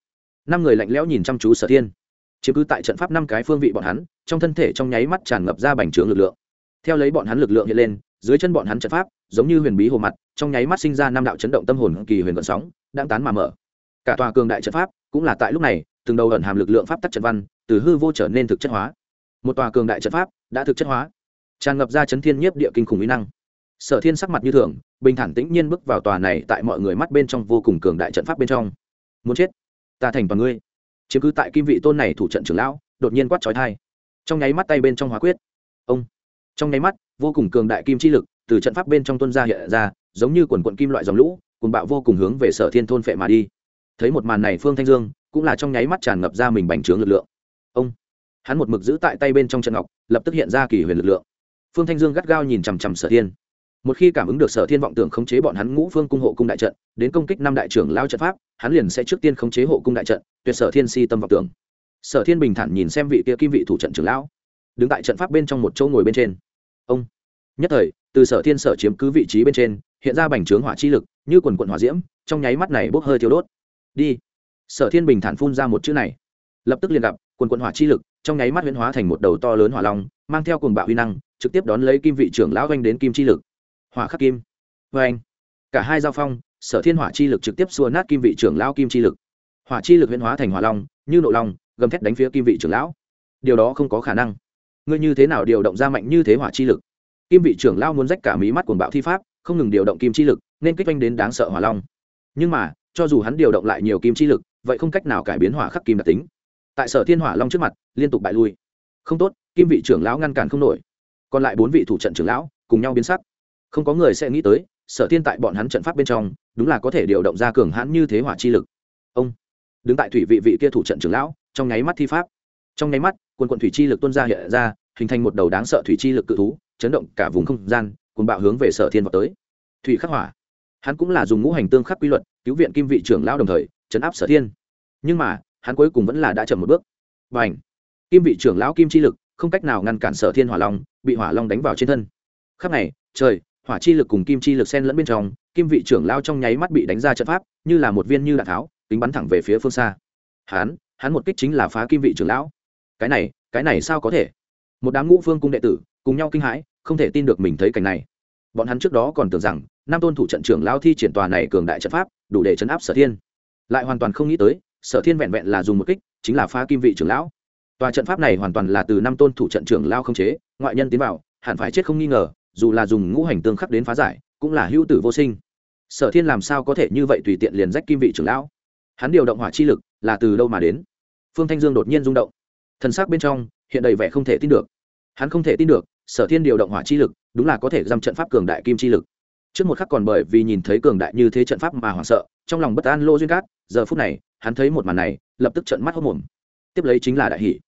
A: năm người lạnh lẽo nhìn chăm chú sở thiên. Chiếm cứ tại trận pháp năm cái phương vị bọn hắn, trong thân thể trong nháy mắt tràn ngập ra bành trướng lực lượng. Theo lấy bọn hắn lực lượng hiện lên, dưới chân bọn hắn trận pháp, giống như huyền bí hồ mặt, trong nháy mắt sinh ra năm đạo chấn động tâm hồn kỳ huyền vận sóng, đang tán mà mở. Cả tòa cường đại trận pháp, cũng là tại lúc này, từng đầu ẩn hàm lực lượng pháp tắc trận văn, từ hư vô trở nên thực chất hóa. Một tòa cường đại trận pháp, đã thực chất hóa, tràn ngập ra chấn thiên nhiếp địa kinh khủng mỹ năng sở thiên sắc mặt như thường, bình thản tĩnh nhiên bước vào tòa này tại mọi người mắt bên trong vô cùng cường đại trận pháp bên trong. Muốn chết? Ta thành toàn ngươi. Chiếm cứ tại kim vị tôn này thủ trận trưởng lão, đột nhiên quát trói thai trong nháy mắt tay bên trong hóa quyết. Ông! Trong nháy mắt, vô cùng cường đại kim chi lực từ trận pháp bên trong tuân ra hiện ra, giống như quần quận kim loại dòng lũ cùng bạo vô cùng hướng về sở thiên thôn phệ mà đi. Thấy một màn này phương thanh dương, cũng là trong nháy mắt tràn ngập ra mình bành trướng lực lượng. Ông! Hắn một mực giữ tại tay bên trong trận ngọc, lập tức hiện ra kỳ huyền lực lượng. Phương thanh dương gắt gao nhìn chằm chằm sở thiên một khi cảm ứng được sở thiên vọng tưởng khống chế bọn hắn ngũ phương cung hộ cung đại trận, đến công kích năm đại trưởng lao trận pháp, hắn liền sẽ trước tiên khống chế hộ cung đại trận, tuyệt sở thiên si tâm vọng tưởng. Sở thiên bình thản nhìn xem vị kia kim vị thủ trận trưởng lão, đứng tại trận pháp bên trong một chỗ ngồi bên trên. Ông. Nhất thời, từ sở thiên sở chiếm cứ vị trí bên trên, hiện ra bành trướng hỏa chi lực, như quần quận hỏa diễm, trong nháy mắt này bốc hơi thiêu đốt. Đi. Sở thiên bình thản phun ra một chữ này. Lập tức liền gặp, quần quận hỏa chi lực, trong nháy mắt huyễn hóa thành một đầu to lớn hỏa long, mang theo cuồng bạo huy năng, trực tiếp đón lấy kim vị trưởng lão doanh đến kim chi lực hỏa khắc kim. Vê anh, cả hai giao phong, sở thiên hỏa chi lực trực tiếp xua nát kim vị trưởng lão kim chi lực. Hỏa chi lực huyễn hóa thành hỏa long, như nộ long, gầm thét đánh phía kim vị trưởng lão. Điều đó không có khả năng. Ngươi như thế nào điều động ra mạnh như thế hỏa chi lực? Kim vị trưởng lão muốn rách cả mí mắt cuồng bạo thi pháp, không ngừng điều động kim chi lực, nên kích oanh đến đáng sợ hỏa long. Nhưng mà, cho dù hắn điều động lại nhiều kim chi lực, vậy không cách nào cải biến hỏa khắc kim đặc tính. Tại sở thiên hỏa long trước mặt, liên tục bại lui. Không tốt, kim vị trưởng lão ngăn cản không nổi. Còn lại bốn vị thủ trận trưởng lão, cùng nhau biến sắc không có người sẽ nghĩ tới, sở thiên tại bọn hắn trận pháp bên trong, đúng là có thể điều động ra cường hãn như thế hỏa chi lực. Ông, đứng tại thủy vị vị kia thủ trận trưởng lão, trong nháy mắt thi pháp. Trong nháy mắt quân quận thủy chi lực tuôn ra hiện ra, hình thành một đầu đáng sợ thủy chi lực cự thú, chấn động cả vùng không gian cùng bạo hướng về sở thiên vào tới. Thủy khắc hỏa. Hắn cũng là dùng ngũ hành tương khắc quy luật, cứu viện kim vị trưởng lão đồng thời, chấn áp sở thiên. Nhưng mà, hắn cuối cùng vẫn là đã chậm một bước. Và ảnh kim vị trưởng lão kim chi lực, không cách nào ngăn cản sở thiên hỏa long, bị hỏa long đánh vào trên thân. Khắc này, trời hỏa chi lực cùng kim chi lực xen lẫn bên trong kim vị trưởng lao trong nháy mắt bị đánh ra trận pháp như là một viên như đạn tháo tính bắn thẳng về phía phương xa. Hán, hắn một kích chính là phá kim vị trưởng lão. Cái này cái này sao có thể? Một đám ngũ phương cung đệ tử cùng nhau kinh hãi không thể tin được mình thấy cảnh này. Bọn hắn trước đó còn tưởng rằng năm tôn thủ trận trưởng lao thi triển tòa này cường đại trận pháp đủ để chấn áp sở thiên. Lại hoàn toàn không nghĩ tới sở thiên vẹn vẹn là dùng một kích chính là phá kim vị trưởng lão. Tòa trận pháp này hoàn toàn là từ năm tôn thủ trận trưởng lao không chế ngoại nhân tiến vào hẳn phải chết không nghi ngờ dù là dùng ngũ hành tương khắc đến phá giải, cũng là hữu tử vô sinh. Sở thiên làm sao có thể như vậy tùy tiện liền rách kim vị trưởng lão? Hắn điều động hỏa chi lực là từ đâu mà đến? Phương thanh dương đột nhiên rung động. Thần sắc bên trong hiện đầy vẻ không thể tin được. Hắn không thể tin được, sở thiên điều động hỏa chi lực đúng là có thể giam trận pháp cường đại kim chi lực. Trước một khắc còn bởi vì nhìn thấy cường đại như thế trận pháp mà hoảng sợ, trong lòng bất an lô duyên cát, giờ phút này, hắn thấy một màn này, lập tức trận mắt hốc mồm tiếp lấy chính là đại hỷ.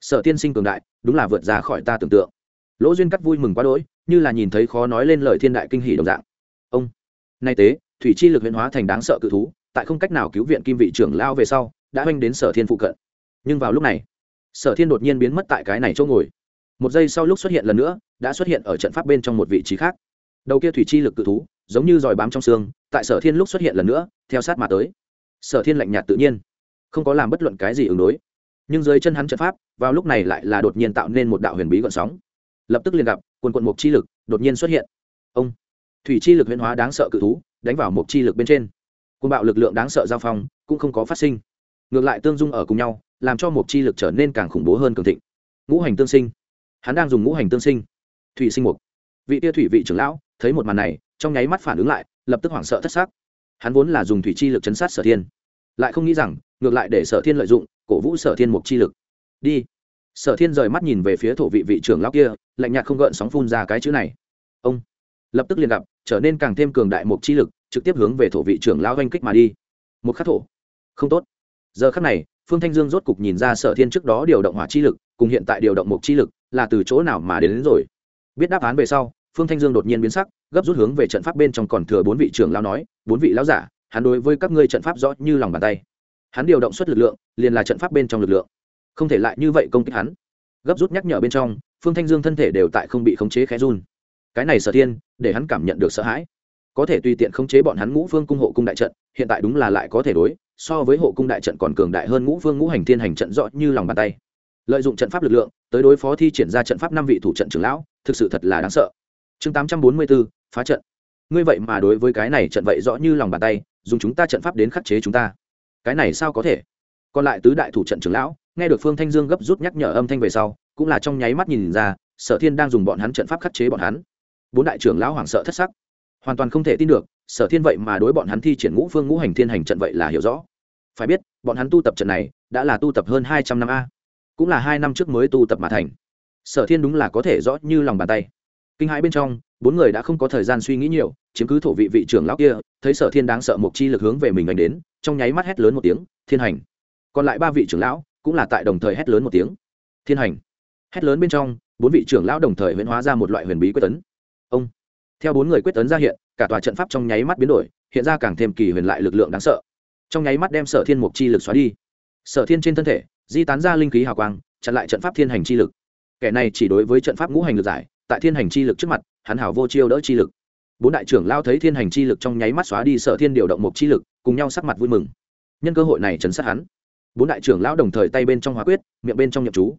A: Sở tiên sinh cường đại, đúng là vượt ra khỏi ta tưởng tượng. Lỗ duyên cắt vui mừng quá đỗi như là nhìn thấy khó nói lên lời thiên đại kinh hỷ đồng dạng. Ông, nay tế, thủy chi lực huyễn hóa thành đáng sợ cự thú, tại không cách nào cứu viện kim vị trưởng lao về sau, đã oanh đến sở thiên phụ cận. Nhưng vào lúc này, sở thiên đột nhiên biến mất tại cái này chỗ ngồi. Một giây sau lúc xuất hiện lần nữa, đã xuất hiện ở trận pháp bên trong một vị trí khác. Đầu kia thủy chi lực cự thú, giống như dòi bám trong xương, tại sở thiên lúc xuất hiện lần nữa, theo sát mà tới. Sở thiên lạnh nhạt tự nhiên, không có làm bất luận cái gì ứng đối. Nhưng dưới chân hắn trận pháp, vào lúc này lại là đột nhiên tạo nên một đạo huyền bí gọn sóng lập tức liền gặp quần quận mục chi lực đột nhiên xuất hiện. Ông, thủy chi lực huyễn hóa đáng sợ cự thú đánh vào mục chi lực bên trên. Côn bạo lực lượng đáng sợ giao phong cũng không có phát sinh. Ngược lại tương dung ở cùng nhau, làm cho mục chi lực trở nên càng khủng bố hơn cường thịnh. Ngũ hành tương sinh. Hắn đang dùng ngũ hành tương sinh. Thủy sinh mục. Vị tia thủy vị trưởng lão thấy một màn này, trong nháy mắt phản ứng lại, lập tức hoảng sợ thất xác hắn vốn là dùng thủy chi lực chấn sát sở thiên, lại không nghĩ rằng, ngược lại để sở thiên lợi dụng, cổ vũ sở thiên mục chi lực. Đi sở thiên rời mắt nhìn về phía thổ vị vị trưởng lão kia lạnh nhạt không gợn sóng phun ra cái chữ này. Ông lập tức liền gặp trở nên càng thêm cường đại mục chi lực trực tiếp hướng về thổ vị trưởng lão oanh kích mà đi. Một khắc thổ. Không tốt. Giờ khắc này phương thanh dương rốt cục nhìn ra sở thiên trước đó điều động hỏa chi lực cùng hiện tại điều động mục chi lực là từ chỗ nào mà đến, đến rồi. Biết đáp án về sau phương thanh dương đột nhiên biến sắc gấp rút hướng về trận pháp bên trong còn thừa bốn vị trưởng lão nói bốn vị lão giả hắn đối với các ngươi trận pháp rõ như lòng bàn tay. Hắn điều động suất lực lượng liền là trận pháp bên trong lực lượng không thể lại như vậy công kích hắn. Gấp rút nhắc nhở bên trong, phương thanh dương thân thể đều tại không bị khống chế khẽ run. Cái này sở thiên, để hắn cảm nhận được sợ hãi. Có thể tùy tiện khống chế bọn hắn ngũ phương cung hộ cung đại trận, hiện tại đúng là lại có thể đối, so với hộ cung đại trận còn cường đại hơn ngũ phương ngũ hành thiên hành trận rõ như lòng bàn tay. Lợi dụng trận pháp lực lượng, tới đối phó thi triển ra trận pháp năm vị thủ trận trưởng lão, thực sự thật là đáng sợ. Chương tám trăm bốn mươi bốn, phá trận. Ngươi vậy mà đối với cái này trận vậy rõ như lòng bàn tay, dùng chúng ta trận pháp đến khắc chế chúng ta. Cái này sao có thể? Còn lại tứ đại thủ trận trưởng lão nghe được phương thanh dương gấp rút nhắc nhở âm thanh về sau, cũng là trong nháy mắt nhìn ra, sở thiên đang dùng bọn hắn trận pháp khắc chế bọn hắn. Bốn đại trưởng lão hoảng sợ thất sắc. Hoàn toàn không thể tin được, sở thiên vậy mà đối bọn hắn thi triển ngũ phương ngũ hành thiên hành trận vậy là hiểu rõ. Phải biết, bọn hắn tu tập trận này, đã là tu tập hơn hai trăm năm a. Cũng là hai năm trước mới tu tập mà thành. Sở thiên đúng là có thể rõ như lòng bàn tay. Kinh hãi bên trong, bốn người đã không có thời gian suy nghĩ nhiều, chiếm cứ thổ vị vị trưởng lão kia, thấy sở thiên đáng sợ một chi lực hướng về mình đánh đến, trong nháy mắt hét lớn một tiếng, thiên hành! Còn lại ba vị trưởng lão cũng là tại đồng thời hét lớn một tiếng. Thiên hành. Hét lớn bên trong, bốn vị trưởng lão đồng thời huyễn hóa ra một loại huyền bí quyết tấn. Ông. Theo bốn người quyết tấn ra hiện, cả tòa trận pháp trong nháy mắt biến đổi, hiện ra càng thêm kỳ huyền lại lực lượng đáng sợ. Trong nháy mắt đem sở thiên mục chi lực xóa đi. Sở thiên trên thân thể, di tán ra linh khí hào quang, chặn lại trận pháp thiên hành chi lực. Kẻ này chỉ đối với trận pháp ngũ hành lực giải, tại thiên hành chi lực trước mặt, hắn hảo vô chiêu đỡ chi lực. Bốn đại trưởng lao thấy thiên hành chi lực trong nháy mắt xóa đi sở thiên điều động một chi lực, cùng nhau sắc mặt vui mừng. Nhân cơ hội này chấn sát hắn bốn đại trưởng lão đồng thời tay bên trong hóa quyết, miệng bên trong nhậm chú.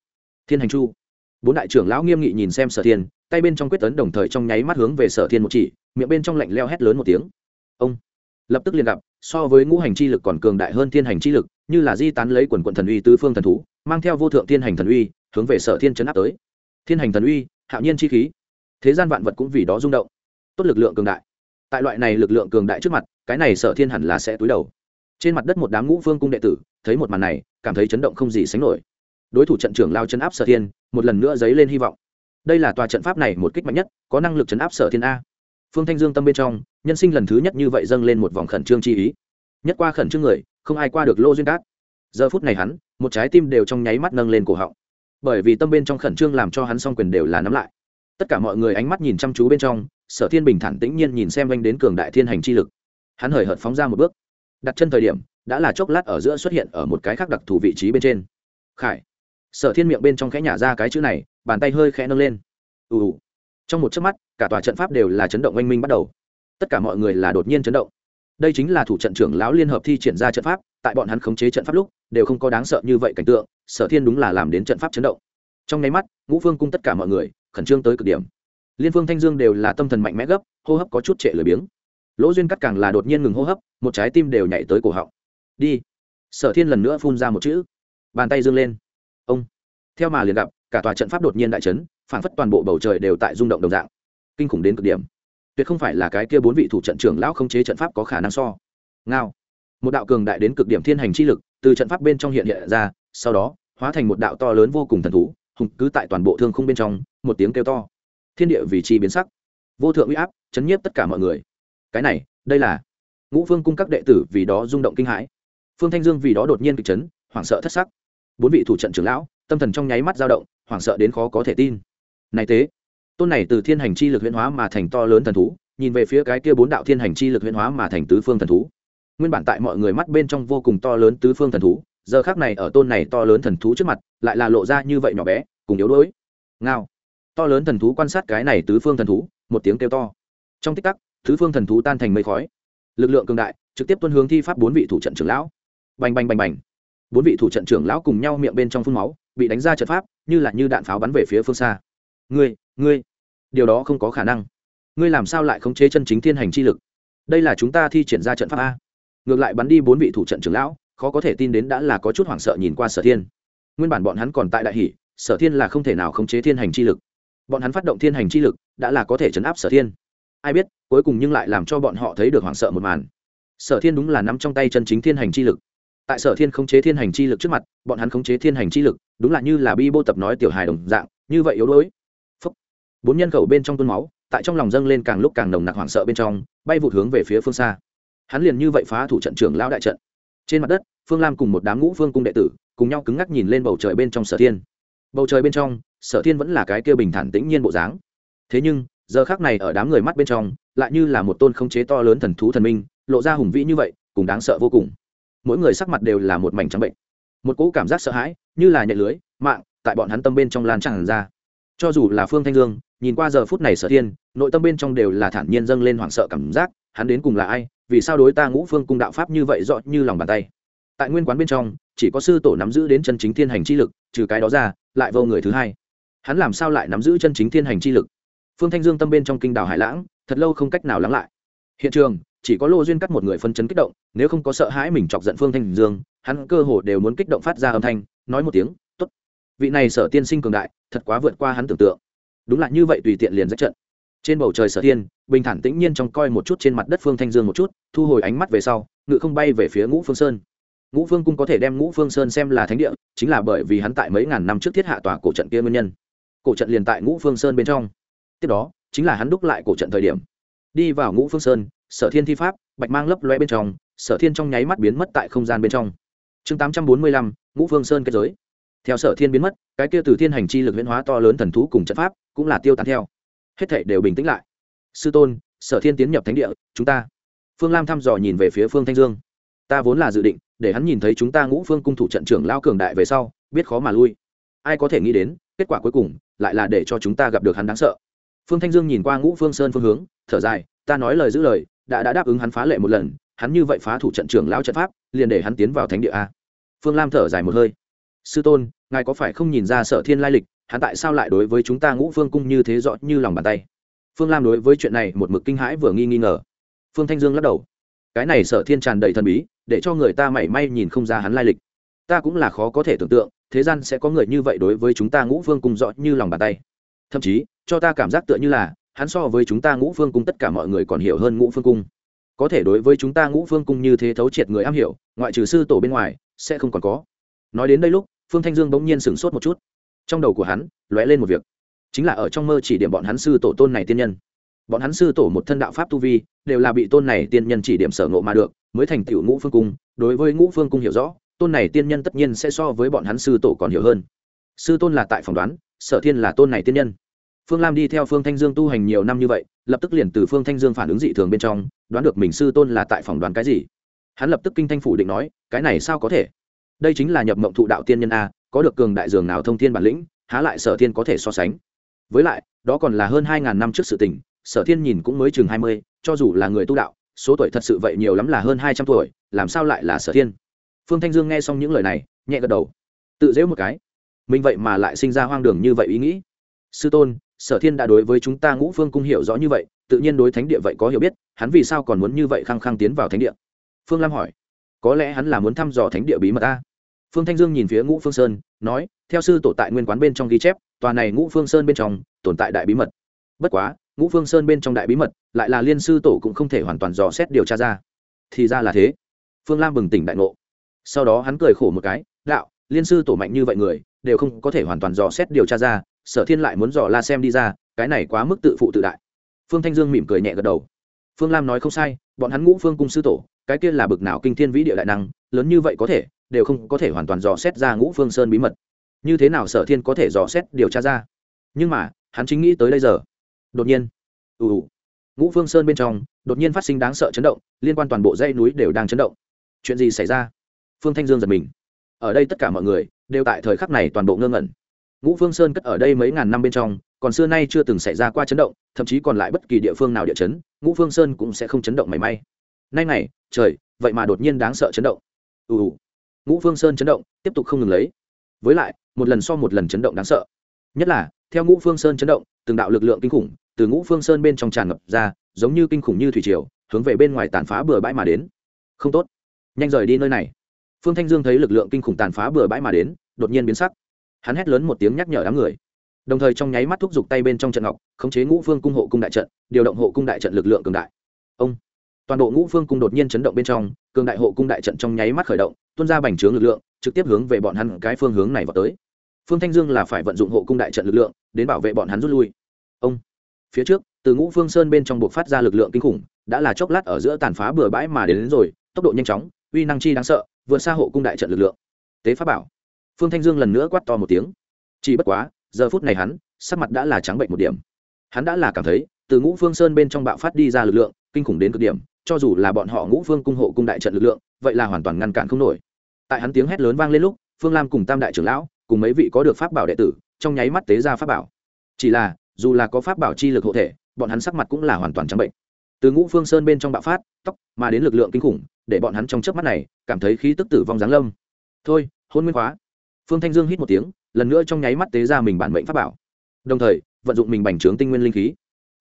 A: Thiên hành chu. Bốn đại trưởng lão nghiêm nghị nhìn xem sở thiên, tay bên trong quyết tấn đồng thời trong nháy mắt hướng về sở thiên một chỉ, miệng bên trong lạnh leo hét lớn một tiếng. Ông. Lập tức liền gặp, so với ngũ hành chi lực còn cường đại hơn thiên hành chi lực, như là di tán lấy quần quận thần uy tứ phương thần thú, mang theo vô thượng thiên hành thần uy, hướng về sở thiên chấn áp tới. Thiên hành thần uy, hạo nhiên chi khí. Thế gian vạn vật cũng vì đó rung động. Tốt lực lượng cường đại. Tại loại này lực lượng cường đại trước mặt, cái này sở thiên hẳn là sẽ túi đầu trên mặt đất một đám ngũ phương cung đệ tử, thấy một màn này, cảm thấy chấn động không gì sánh nổi. Đối thủ trận trưởng lao chấn áp sở thiên, một lần nữa dấy lên hy vọng. Đây là tòa trận pháp này một kích mạnh nhất, có năng lực chấn áp sở thiên a. Phương thanh dương tâm bên trong, nhân sinh lần thứ nhất như vậy dâng lên một vòng khẩn trương chi ý. Nhất qua khẩn trương người, không ai qua được lô duyên cát. Giờ phút này hắn, một trái tim đều trong nháy mắt nâng lên cổ họng. Bởi vì tâm bên trong khẩn trương làm cho hắn s o n g quyền đều là nắm lại. Tất cả mọi người ánh mắt nhìn chăm chú bên trong, sở thiên bình thản tĩnh nhiên nhìn xem anh đến cường đại thiên hành chi lực. Hắn hời hợt phóng ra một bước đặt chân thời điểm, đã là chốc lát ở giữa xuất hiện ở một cái khác đặc thù vị trí bên trên. Khải. Sở thiên miệng bên trong khẽ nhả ra cái chữ này, bàn tay hơi khẽ nâng lên. Ù ù. Trong một chớp mắt, cả tòa trận pháp đều là chấn động oanh minh bắt đầu. Tất cả mọi người là đột nhiên chấn động. Đây chính là thủ trận trưởng lão liên hợp thi triển ra trận pháp, tại bọn hắn khống chế trận pháp lúc, đều không có đáng sợ như vậy cảnh tượng, sở thiên đúng là làm đến trận pháp chấn động. Trong nháy mắt, ngũ phương cung tất cả mọi người, khẩn trương tới cực điểm. Liên phương thanh dương đều là tâm thần mạnh mẽ gấp, hô hấp có chút trệ lười biếng lỗ duyên cắt càng là đột nhiên ngừng hô hấp, một trái tim đều nhảy tới cổ họng. Đi. Sở thiên lần nữa phun ra một chữ. Bàn tay dương lên. Ông. Theo mà liền gặp, cả tòa trận pháp đột nhiên đại chấn phản phất toàn bộ bầu trời đều tại rung động đồng dạng. Kinh khủng đến cực điểm. Tuyệt không phải là cái kia bốn vị thủ trận trưởng lão không chế trận pháp có khả năng so. Ngao. Một đạo cường đại đến cực điểm thiên hành chi lực, từ trận pháp bên trong hiện hiện ra, sau đó, hóa thành một đạo to lớn vô cùng thần thú, hùng cứ tại toàn bộ thương không bên trong, một tiếng kêu to. Thiên địa vì chi biến sắc. Vô thượng uy áp, chấn nhiếp tất cả mọi người cái này, đây là ngũ phương cung các đệ tử vì đó rung động kinh hãi. Phương thanh dương vì đó đột nhiên kịch chấn, hoảng sợ thất sắc. Bốn vị thủ trận trưởng lão, tâm thần trong nháy mắt dao động, hoảng sợ đến khó có thể tin. Này tế tôn này từ thiên hành chi lực huyễn hóa mà thành to lớn thần thú, nhìn về phía cái kia bốn đạo thiên hành chi lực huyễn hóa mà thành tứ phương thần thú. Nguyên bản tại mọi người mắt bên trong vô cùng to lớn tứ phương thần thú, giờ khác này ở tôn này to lớn thần thú trước mặt, lại là lộ ra như vậy nhỏ bé, cùng yếu đuối. Ngao. To lớn thần thú quan sát cái này tứ phương thần thú, một tiếng kêu to. Trong tích tắc thứ phương thần thú tan thành mây khói. Lực lượng cường đại, trực tiếp tuân hướng thi pháp bốn vị thủ trận trưởng lão. Bành bành bành bành. Bốn vị thủ trận trưởng lão cùng nhau miệng bên trong phun máu, bị đánh ra trận pháp, như là như đạn pháo bắn về phía phương xa. Ngươi ngươi, điều đó không có khả năng. Ngươi làm sao lại khống chế chân chính thiên hành chi lực? Đây là chúng ta thi triển ra trận pháp a. Ngược lại bắn đi bốn vị thủ trận trưởng lão, khó có thể tin đến đã là có chút hoảng sợ nhìn qua sở thiên. Nguyên bản bọn hắn còn tại đại hỷ sở thiên là không thể nào khống chế thiên hành chi lực. Bọn hắn phát động thiên hành chi lực, đã là có thể chấn áp sở thiên ai biết, cuối cùng nhưng lại làm cho bọn họ thấy được hoảng sợ một màn. Sở thiên đúng là nắm trong tay chân chính thiên hành chi lực. Tại sở thiên khống chế thiên hành chi lực trước mặt, bọn hắn khống chế thiên hành chi lực, đúng là như là bi bô tập nói tiểu hài đồng dạng, như vậy yếu đuối. Phúc. bốn nhân khẩu bên trong tuôn máu, tại trong lòng dâng lên càng lúc càng nồng nặc hoảng sợ bên trong, bay vụt hướng về phía phương xa. Hắn liền như vậy phá thủ trận trưởng lão đại trận. Trên mặt đất, phương lam cùng một đám ngũ phương cung đệ tử, cùng nhau cứng ngắc nhìn lên bầu trời bên trong sở thiên. Bầu trời bên trong, sở thiên vẫn là cái kia bình thản tĩnh nhiên bộ dáng. Thế nhưng giờ khác này ở đám người mắt bên trong, lại như là một tôn không chế to lớn thần thú thần minh, lộ ra hùng vĩ như vậy, cùng đáng sợ vô cùng. Mỗi người sắc mặt đều là một mảnh trắng bệnh. Một cỗ cảm giác sợ hãi, như là nhạy lưới, mạng, tại bọn hắn tâm bên trong lan tràn ra. Cho dù là phương thanh dương, nhìn qua giờ phút này sở thiên, nội tâm bên trong đều là thản nhiên dâng lên hoảng sợ cảm giác, hắn đến cùng là ai, vì sao đối ta ngũ phương cung đạo pháp như vậy rõ như lòng bàn tay? Tại nguyên quán bên trong, chỉ có sư tổ nắm giữ đến chân chính thiên hành chi lực, trừ cái đó ra, lại vô người thứ hai. Hắn làm sao lại nắm giữ chân chính thiên hành chi lực? Phương thanh dương tâm bên trong kinh đảo hải lãng, thật lâu không cách nào lắng lại. Hiện trường, chỉ có lô duyên cắt một người phân chấn kích động, nếu không có sợ hãi mình chọc giận phương thanh dương, hắn cơ hồ đều muốn kích động phát ra âm thanh, nói một tiếng t ố t vị này sở tiên sinh cường đại, thật quá vượt qua hắn tưởng tượng. Đúng là như vậy tùy tiện liền rách trận. Trên bầu trời sở tiên, bình thản tĩnh nhiên trong coi một chút trên mặt đất phương thanh dương một chút, thu hồi ánh mắt về sau, ngự không bay về phía ngũ phương sơn. Ngũ phương cung có thể đem ngũ phương sơn xem là thánh địa, chính là bởi vì hắn tại mấy ngàn năm trước thiết hạ tòa cổ trận kia nguyên nhân. Cổ trận liền tại ngũ phương sơn bên trong tiếp đó, chính là hắn đúc lại cổ trận thời điểm. Đi vào ngũ phương sơn, sở thiên thi pháp, bạch mang lấp loe bên trong, sở thiên trong nháy mắt biến mất tại không gian bên trong. Chương tám trăm bốn mươi lăm, ngũ phương sơn kết giới. Theo sở thiên biến mất, cái kia từ thiên hành chi lực huyễn hóa to lớn thần thú cùng trận pháp, cũng là tiêu tán theo. Hết thảy đều bình tĩnh lại. Sư tôn, sở thiên tiến nhập thánh địa, chúng ta. Phương lam thăm dò nhìn về phía phương thanh dương. Ta vốn là dự định, để hắn nhìn thấy chúng ta ngũ phương cung thủ trận trưởng lao cường đại về sau, biết khó mà lui. Ai có thể nghĩ đến, kết quả cuối cùng, lại là để cho chúng ta gặp được hắn đáng sợ phương thanh dương nhìn qua ngũ phương sơn phương hướng, thở dài, ta nói lời giữ lời, đã đã đáp ứng hắn phá lệ một lần, hắn như vậy phá thủ trận trưởng lao trận pháp, liền để hắn tiến vào thánh địa a. Phương lam thở dài một hơi. Sư tôn, ngài có phải không nhìn ra sở thiên lai lịch, hắn tại sao lại đối với chúng ta ngũ phương cung như thế rõ như lòng bàn tay? Phương lam đối với chuyện này một mực kinh hãi vừa nghi nghi ngờ. Phương thanh dương lắc đầu. Cái này sở thiên tràn đầy thần bí, để cho người ta mảy may nhìn không ra hắn lai lịch. Ta cũng là khó có thể tưởng tượng, thế gian sẽ có người như vậy đối với chúng ta ngũ phương cung rõ như lòng bàn tay thậm chí, cho ta cảm giác tựa như là, hắn so với chúng ta ngũ phương cung tất cả mọi người còn hiểu hơn ngũ phương cung. Có thể đối với chúng ta ngũ phương cung như thế thấu triệt người am hiểu, ngoại trừ sư tổ bên ngoài, sẽ không còn có. Nói đến đây lúc, phương thanh dương bỗng nhiên sửng sốt một chút. Trong đầu của hắn, lóe lên một việc. Chính là ở trong mơ chỉ điểm bọn hắn sư tổ tôn này tiên nhân. Bọn hắn sư tổ một thân đạo pháp tu vi, đều là bị tôn này tiên nhân chỉ điểm sở ngộ mà được, mới thành tựu ngũ phương cung. Đối với ngũ phương cung hiểu rõ, tôn này tiên nhân tất nhiên sẽ so với bọn hắn sư tổ còn hiểu hơn. Sư tôn là tại phỏng đoán sở thiên là tôn này tiên nhân. Phương lam đi theo phương thanh dương tu hành nhiều năm như vậy, lập tức liền từ phương thanh dương phản ứng dị thường bên trong, đoán được mình sư tôn là tại phòng đoán cái gì. Hắn lập tức kinh thanh phủ định nói, cái này sao có thể? Đây chính là nhập mộng thụ đạo tiên nhân a, có được cường đại dường nào thông thiên bản lĩnh, há lại sở thiên có thể so sánh? Với lại, đó còn là hơn hai ngàn năm trước sự tình, sở thiên nhìn cũng mới chừng hai mươi, cho dù là người tu đạo, số tuổi thật sự vậy nhiều lắm là hơn hai trăm tuổi, làm sao lại là sở thiên? Phương thanh dương nghe xong những lời này, nhẹ gật đầu. Tự dễu một cái mình vậy mà lại sinh ra hoang đường như vậy ý nghĩ. Sư tôn, sở thiên đã đối với chúng ta ngũ phương cung hiểu rõ như vậy, tự nhiên đối thánh địa vậy có hiểu biết, hắn vì sao còn muốn như vậy khăng khăng tiến vào thánh địa? Phương lam hỏi. Có lẽ hắn là muốn thăm dò thánh địa bí mật ta. Phương thanh dương nhìn phía ngũ phương sơn, nói, theo sư tổ tại nguyên quán bên trong ghi chép, tòa này ngũ phương sơn bên trong, tồn tại đại bí mật. Bất quá, ngũ phương sơn bên trong đại bí mật, lại là liên sư tổ cũng không thể hoàn toàn dò xét điều tra ra. Thì ra là thế. Phương lam bừng tỉnh đại ngộ. Sau đó hắn cười khổ một cái, đạo liên sư tổ mạnh như vậy người, đều không có thể hoàn toàn dò xét điều tra ra, sở thiên lại muốn dò la xem đi ra, cái này quá mức tự phụ tự đại. Phương thanh dương mỉm cười nhẹ gật đầu. Phương lam nói không sai, bọn hắn ngũ phương cung sư tổ, cái kia là bực nào kinh thiên vĩ địa đại năng, lớn như vậy có thể, đều không có thể hoàn toàn dò xét ra ngũ phương sơn bí mật. Như thế nào sở thiên có thể dò xét điều tra ra? Nhưng mà, hắn chính nghĩ tới bây giờ. Đột nhiên, ù ù, ngũ phương sơn bên trong, đột nhiên phát sinh đáng sợ chấn động, liên quan toàn bộ dãy núi đều đang chấn động. Chuyện gì xảy ra? Phương thanh dương giật mình ở đây tất cả mọi người đều tại thời khắc này toàn bộ ngơ ngẩn. Ngũ phương sơn cất ở đây mấy ngàn năm bên trong, còn xưa nay chưa từng xảy ra qua chấn động, thậm chí còn lại bất kỳ địa phương nào địa chấn, ngũ phương sơn cũng sẽ không chấn động mảy may. Nay này, trời, vậy mà đột nhiên đáng sợ chấn động. Ù ù. Ngũ phương sơn chấn động, tiếp tục không ngừng lấy. Với lại, một lần so một lần chấn động đáng sợ. Nhất là, theo ngũ phương sơn chấn động, từng đạo lực lượng kinh khủng từ ngũ phương sơn bên trong tràn ngập ra, giống như kinh khủng như thủy triều, hướng về bên ngoài tàn phá bừa bãi mà đến. Không tốt. Nhanh rời đi nơi này phương thanh dương thấy lực lượng kinh khủng tàn phá bừa bãi mà đến đột nhiên biến sắc. Hắn hét lớn một tiếng nhắc nhở đám người. Đồng thời trong nháy mắt thúc giục tay bên trong trận ngọc khống chế ngũ phương cung hộ cung đại trận điều động hộ cung đại trận lực lượng cường đại. Ông! Toàn bộ ngũ phương cung đột nhiên chấn động bên trong cường đại hộ cung đại trận trong nháy mắt khởi động tuôn ra bành trướng lực lượng trực tiếp hướng về bọn hắn cái phương hướng này vào tới. Phương thanh dương là phải vận dụng hộ cung đại trận lực lượng đến bảo vệ bọn hắn rút lui. Ông! Phía trước từ ngũ phương sơn bên trong buộc phát ra lực lượng kinh khủng đã là chốc lát ở giữa tàn phá bừa bãi mà đến, đến rồi tốc độ nhanh chóng uy năng chi đáng sợ vượt xa hộ cung đại trận lực lượng. Tế pháp bảo. Phương thanh dương lần nữa quát to một tiếng. Chỉ bất quá, giờ phút này hắn, sắc mặt đã là trắng bệnh một điểm. Hắn đã là cảm thấy, từ ngũ phương sơn bên trong bạo phát đi ra lực lượng, kinh khủng đến cực điểm, cho dù là bọn họ ngũ phương cung hộ cung đại trận lực lượng, vậy là hoàn toàn ngăn cản không nổi. Tại hắn tiếng hét lớn vang lên lúc, phương lam cùng tam đại trưởng lão, cùng mấy vị có được pháp bảo đệ tử, trong nháy mắt tế ra pháp bảo. Chỉ là, dù là có pháp bảo chi lực hộ thể, bọn hắn sắc mặt cũng là hoàn toàn trắng bệnh từ ngũ phương sơn bên trong bạo phát tóc mà đến lực lượng kinh khủng để bọn hắn trong chớp mắt này cảm thấy khí tức tử vong giáng lâm. Thôi, hôn nguyên khóa. Phương thanh dương hít một tiếng, lần nữa trong nháy mắt tế ra mình bản mệnh pháp bảo. Đồng thời, vận dụng mình bành trướng tinh nguyên linh khí.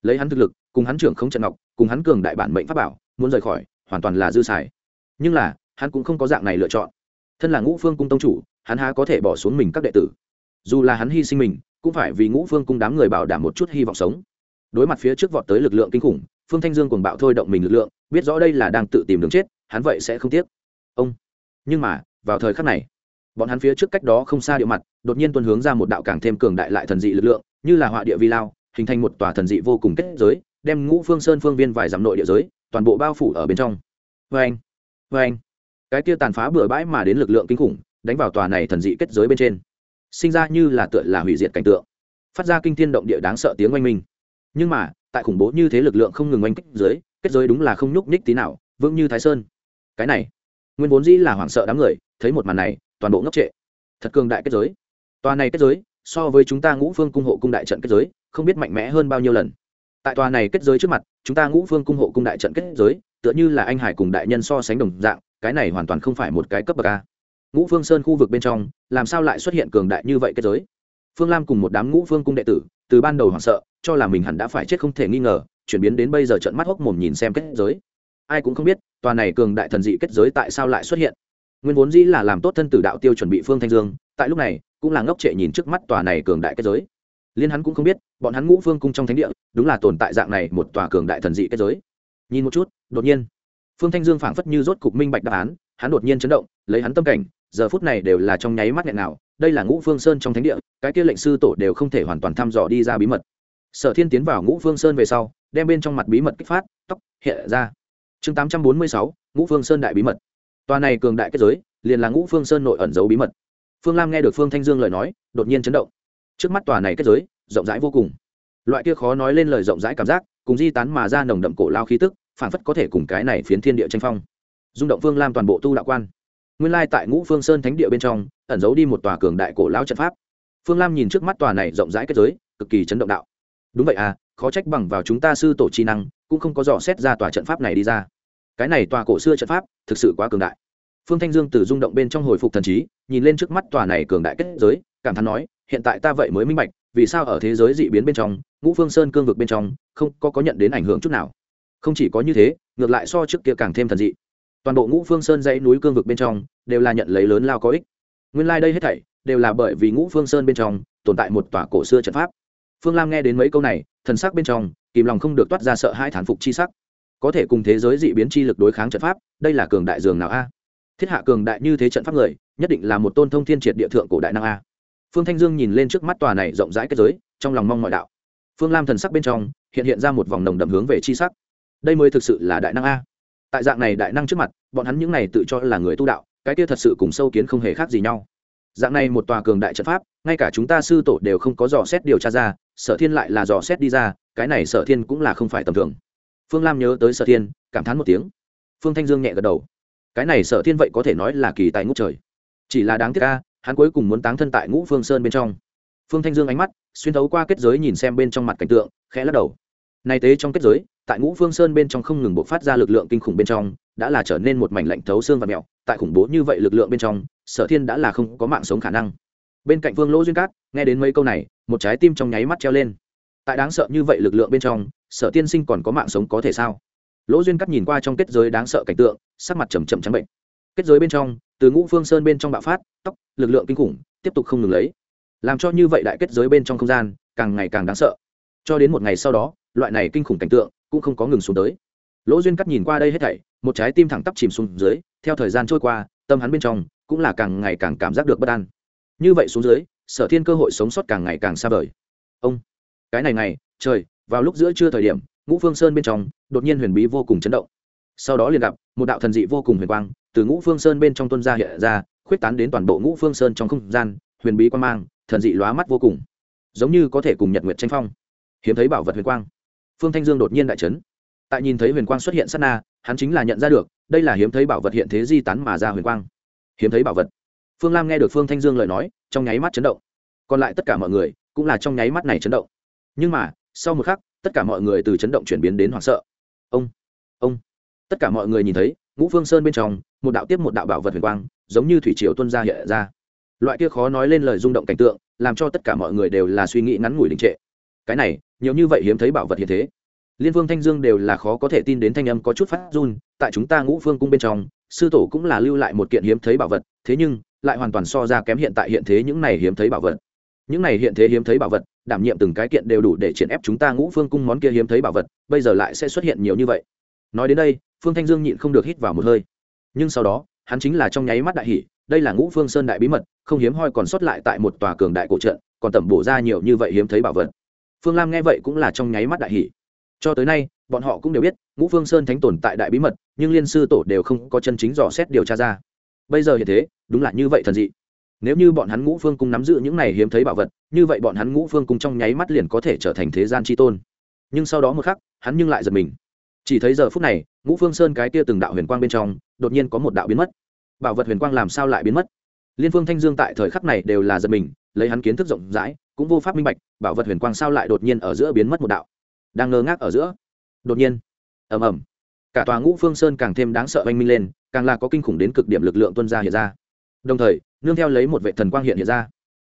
A: Lấy hắn thực lực, cùng hắn trưởng không trận ngọc, cùng hắn cường đại bản mệnh pháp bảo, muốn rời khỏi, hoàn toàn là dư xài. Nhưng là, hắn cũng không có dạng này lựa chọn. Thân là ngũ phương cung tông chủ, hắn há có thể bỏ xuống mình các đệ tử. Dù là hắn hy sinh mình, cũng phải vì ngũ phương cung đám người bảo đảm một chút hy vọng sống. Đối mặt phía trước vọt tới lực lượng kinh khủng, phương thanh dương cùng bạo thôi động mình lực lượng, biết rõ đây là đang tự tìm đường chết hắn vậy sẽ không tiếc. Ông. Nhưng mà, vào thời khắc này, bọn hắn phía trước cách đó không xa địa mặt, đột nhiên tuân hướng ra một đạo càng thêm cường đại lại thần dị lực lượng, như là họa địa vi lao, hình thành một tòa thần dị vô cùng kết giới, đem ngũ phương sơn phương viên vài dặm nội địa giới, toàn bộ bao phủ ở bên trong. Vê anh vê anh. Cái kia tàn phá bừa bãi mà đến lực lượng kinh khủng, đánh vào tòa này thần dị kết giới bên trên. Sinh ra như là tựa là hủy diệt cảnh tượng. Phát ra kinh thiên động địa đáng sợ tiếng oanh minh. Nhưng mà, tại khủng bố như thế lực lượng không ngừng oanh kích dưới kết giới đúng là không nhúc nhích tí nào, vững như thái sơn cái này, nguyên vốn dĩ là hoảng sợ đám người, thấy một màn này, toàn bộ ngốc trệ. Thật cường đại kết giới. Tòa này kết giới, so với chúng ta ngũ phương cung hộ cung đại trận kết giới, không biết mạnh mẽ hơn bao nhiêu lần. Tại tòa này kết giới trước mặt, chúng ta ngũ phương cung hộ cung đại trận kết giới, tựa như là anh hải cùng đại nhân so sánh đồng dạng, cái này hoàn toàn không phải một cái cấp bậc a. Ngũ phương sơn khu vực bên trong, làm sao lại xuất hiện cường đại như vậy kết giới? Phương lam cùng một đám ngũ phương cung đệ tử, từ ban đầu hoảng sợ, cho là mình hẳn đã phải chết không thể nghi ngờ, chuyển biến đến bây giờ trận mắt hốc mồm nhìn xem kết giới. Ai cũng không biết tòa này cường đại thần dị kết giới tại sao lại xuất hiện? Nguyên vốn dĩ là làm tốt thân tử đạo tiêu chuẩn bị phương thanh dương, tại lúc này, cũng là ngốc trệ nhìn trước mắt tòa này cường đại kết giới. Liên hắn cũng không biết, bọn hắn ngũ phương cung trong thánh địa, đúng là tồn tại dạng này một tòa cường đại thần dị kết giới. Nhìn một chút, đột nhiên, phương thanh dương phảng phất như rốt cục minh bạch đáp án, hắn đột nhiên chấn động, lấy hắn tâm cảnh, giờ phút này đều là trong nháy mắt nghẹn nào, đây là ngũ phương sơn trong thánh địa, cái kia lệnh sư tổ đều không thể hoàn toàn thăm dò đi ra bí mật. Sở thiên tiến vào ngũ phương sơn về sau, đem bên trong mặt bí mật kích phát, tóc, hiện ra chương tám trăm bốn mươi sáu, ngũ phương sơn đại bí mật. Tòa này cường đại kết giới, liền là ngũ phương sơn nội ẩn giấu bí mật. Phương lam nghe được phương thanh dương lời nói, đột nhiên chấn động. Trước mắt tòa này kết giới, rộng rãi vô cùng. Loại kia khó nói lên lời rộng rãi cảm giác, cùng di tán mà ra nồng đậm cổ lao khí tức phản phất có thể nói lên lời rộng rãi cảm giác cùng di tán mà ra nồng đậm cổ lao khí tức phản phất có thể cùng cái này phiến thiên địa tranh phong. Rung động phương lam toàn bộ tu đạo quan. Nguyên lai tại ngũ phương sơn thánh địa bên trong, ẩn giấu đi một tòa cường đại cổ lao trận pháp. Phương lam nhìn trước mắt tòa này rộng rãi kết giới, cực kỳ chấn động đạo. Đúng vậy à khó trách bằng vào chúng ta sư tổ chi năng, cũng không có dò xét ra tòa trận pháp này đi ra cái này tòa cổ xưa trận pháp thực sự quá cường đại. Phương thanh dương từ rung động bên trong hồi phục thần trí, nhìn lên trước mắt tòa này cường đại kết giới, cảm thán nói, hiện tại ta vậy mới minh bạch, vì sao ở thế giới dị biến bên trong, ngũ phương sơn cương vực bên trong, không có có nhận đến ảnh hưởng chút nào. Không chỉ có như thế, ngược lại so trước kia càng thêm thần dị. Toàn bộ ngũ phương sơn dãy núi cương vực bên trong, đều là nhận lấy lớn lao có ích. Nguyên lai、like、đây hết thảy, đều là bởi vì ngũ phương sơn bên trong, tồn tại một tòa cổ xưa trận pháp. Phương lam nghe đến mấy câu này, thần sắc bên trong, kìm lòng không được toát ra sợ hai thán phục chi sắc có thể cùng thế giới dị biến chi lực đối kháng trận pháp, đây là cường đại dường nào a? Thiết hạ cường đại như thế trận pháp người, nhất định là một tôn thông thiên triệt địa thượng cổ đại năng a. Phương thanh dương nhìn lên trước mắt tòa này rộng rãi kết giới, trong lòng mong mọi đạo. Phương lam thần sắc bên trong, hiện hiện ra một vòng nồng đậm hướng về chi sắc. Đây mới thực sự là đại năng a. Tại dạng này đại năng trước mặt, bọn hắn những này tự cho là người tu đạo, cái kia thật sự cùng sâu kiến không hề khác gì nhau. Dạng này một tòa cường đại trận pháp, ngay cả chúng ta sư tổ đều không có dò xét điều tra ra, sở thiên lại là dò xét đi ra, cái này sở thiên cũng là không phải tầm thường phương lam nhớ tới sở thiên, cảm thán một tiếng. Phương thanh dương nhẹ gật đầu. Cái này sở thiên vậy có thể nói là kỳ tài ngút trời. Chỉ là đáng tiếc ca hắn cuối cùng muốn táng thân tại ngũ phương sơn bên trong. Phương thanh dương ánh mắt xuyên thấu qua kết giới nhìn xem bên trong mặt cảnh tượng, khẽ lắc đầu. Nay tế trong kết giới, tại ngũ phương sơn bên trong không ngừng bộc phát ra lực lượng kinh khủng bên trong, đã là trở nên một mảnh lạnh thấu xương và mẹo. Tại khủng bố như vậy lực lượng bên trong, sở thiên đã là không có mạng sống khả năng. Bên cạnh vương lỗ duyên cát, nghe đến mấy câu này, một trái tim trong nháy mắt treo lên tại đáng sợ như vậy lực lượng bên trong, sở tiên sinh còn có mạng sống có thể sao? Lỗ duyên cắt nhìn qua trong kết giới đáng sợ cảnh tượng, sắc mặt trầm trầm trắng bệnh. Kết giới bên trong, từ ngũ phương sơn bên trong bạo phát, tóc, lực lượng kinh khủng, tiếp tục không ngừng lấy. Làm cho như vậy đại kết giới bên trong không gian, càng ngày càng đáng sợ. Cho đến một ngày sau đó, loại này kinh khủng cảnh tượng cũng không có ngừng xuống tới. Lỗ duyên cắt nhìn qua đây hết thảy, một trái tim thẳng tắp chìm xuống dưới, theo thời gian trôi qua, tâm hắn bên trong cũng là càng ngày càng cảm giác được bất an. Như vậy xuống dưới, sở thiên cơ hội sống sót càng ngày càng xa vời. Ông! Cái này này trời, vào lúc giữa trưa thời điểm, ngũ phương sơn bên trong, đột nhiên huyền bí vô cùng chấn động. Sau đó liền gặp, một đạo thần dị vô cùng huyền quang, từ ngũ phương sơn bên trong tuân ra hiện ra, khuyết tán đến toàn bộ ngũ phương sơn trong không gian, huyền bí quan mang, thần dị lóa mắt vô cùng. Giống như có thể cùng nhật nguyệt tranh phong. Hiếm thấy bảo vật huyền quang. Phương thanh dương đột nhiên đại trấn tại nhìn thấy huyền quang xuất hiện sát na, hắn chính là nhận ra được, đây là hiếm thấy bảo vật hiện thế di tán mà ra huyền quang. Hiếm thấy bảo vật. Phương lam nghe được phương thanh dương lời nói, trong nháy mắt chấn động. Còn lại tất cả mọi người, cũng là trong nháy mắt này chấn động nhưng mà, sau một khắc, tất cả mọi người từ chấn động chuyển biến đến hoảng sợ. Ông ông. Tất cả mọi người nhìn thấy, ngũ phương sơn bên trong, một đạo tiếp một đạo bảo vật huyền quang, giống như thủy triều tuân ra hiện ra. Loại kia khó nói lên lời rung động cảnh tượng, làm cho tất cả mọi người đều là suy nghĩ ngắn ngủi đình trệ. Cái này, nhiều như vậy hiếm thấy bảo vật hiện thế. Liên vương thanh dương đều là khó có thể tin đến thanh âm có chút phát run, tại chúng ta ngũ phương cung bên trong, sư tổ cũng là lưu lại một kiện hiếm thấy bảo vật, thế nhưng, lại hoàn toàn so ra kém hiện tại hiện thế những này hiếm thấy bảo vật những này hiện thế hiếm thấy bảo vật, đảm nhiệm từng cái kiện đều đủ để triển ép chúng ta ngũ phương cung món kia hiếm thấy bảo vật, bây giờ lại sẽ xuất hiện nhiều như vậy. Nói đến đây, phương thanh dương nhịn không được hít vào một hơi. Nhưng sau đó, hắn chính là trong nháy mắt đại hỷ đây là ngũ phương sơn đại bí mật, không hiếm hoi còn sót lại tại một tòa cường đại cổ trận, còn tẩm bổ ra nhiều như vậy hiếm thấy bảo vật. Phương lam nghe vậy cũng là trong nháy mắt đại hỷ cho tới nay, bọn họ cũng đều biết, ngũ phương sơn thánh tồn tại đại bí mật, nhưng liên sư tổ đều không có chân chính dò xét điều tra ra. Bây giờ hiện thế, đúng là như vậy thần dị nếu như bọn hắn ngũ phương cung nắm giữ những này hiếm thấy bảo vật, như vậy bọn hắn ngũ phương cung trong nháy mắt liền có thể trở thành thế gian tri tôn. Nhưng sau đó một khắc, hắn nhưng lại giật mình. Chỉ thấy giờ phút này, ngũ phương sơn cái tia từng đạo huyền quang bên trong, đột nhiên có một đạo biến mất. Bảo vật huyền quang làm sao lại biến mất? Liên phương thanh dương tại thời khắc này đều là giật mình, lấy hắn kiến thức rộng rãi, cũng vô pháp minh bạch, bảo vật huyền quang sao lại đột nhiên ở giữa biến mất một đạo. Đang ngơ ngác ở giữa. Đột nhiên. Ầm ầm. Cả tòa ngũ phương sơn càng thêm đáng sợ oanh minh lên, càng là có kinh khủng đến cực điểm lực lượng tuân ra hiện ra đồng thời, nương theo lấy một vệ thần quang hiện hiện ra.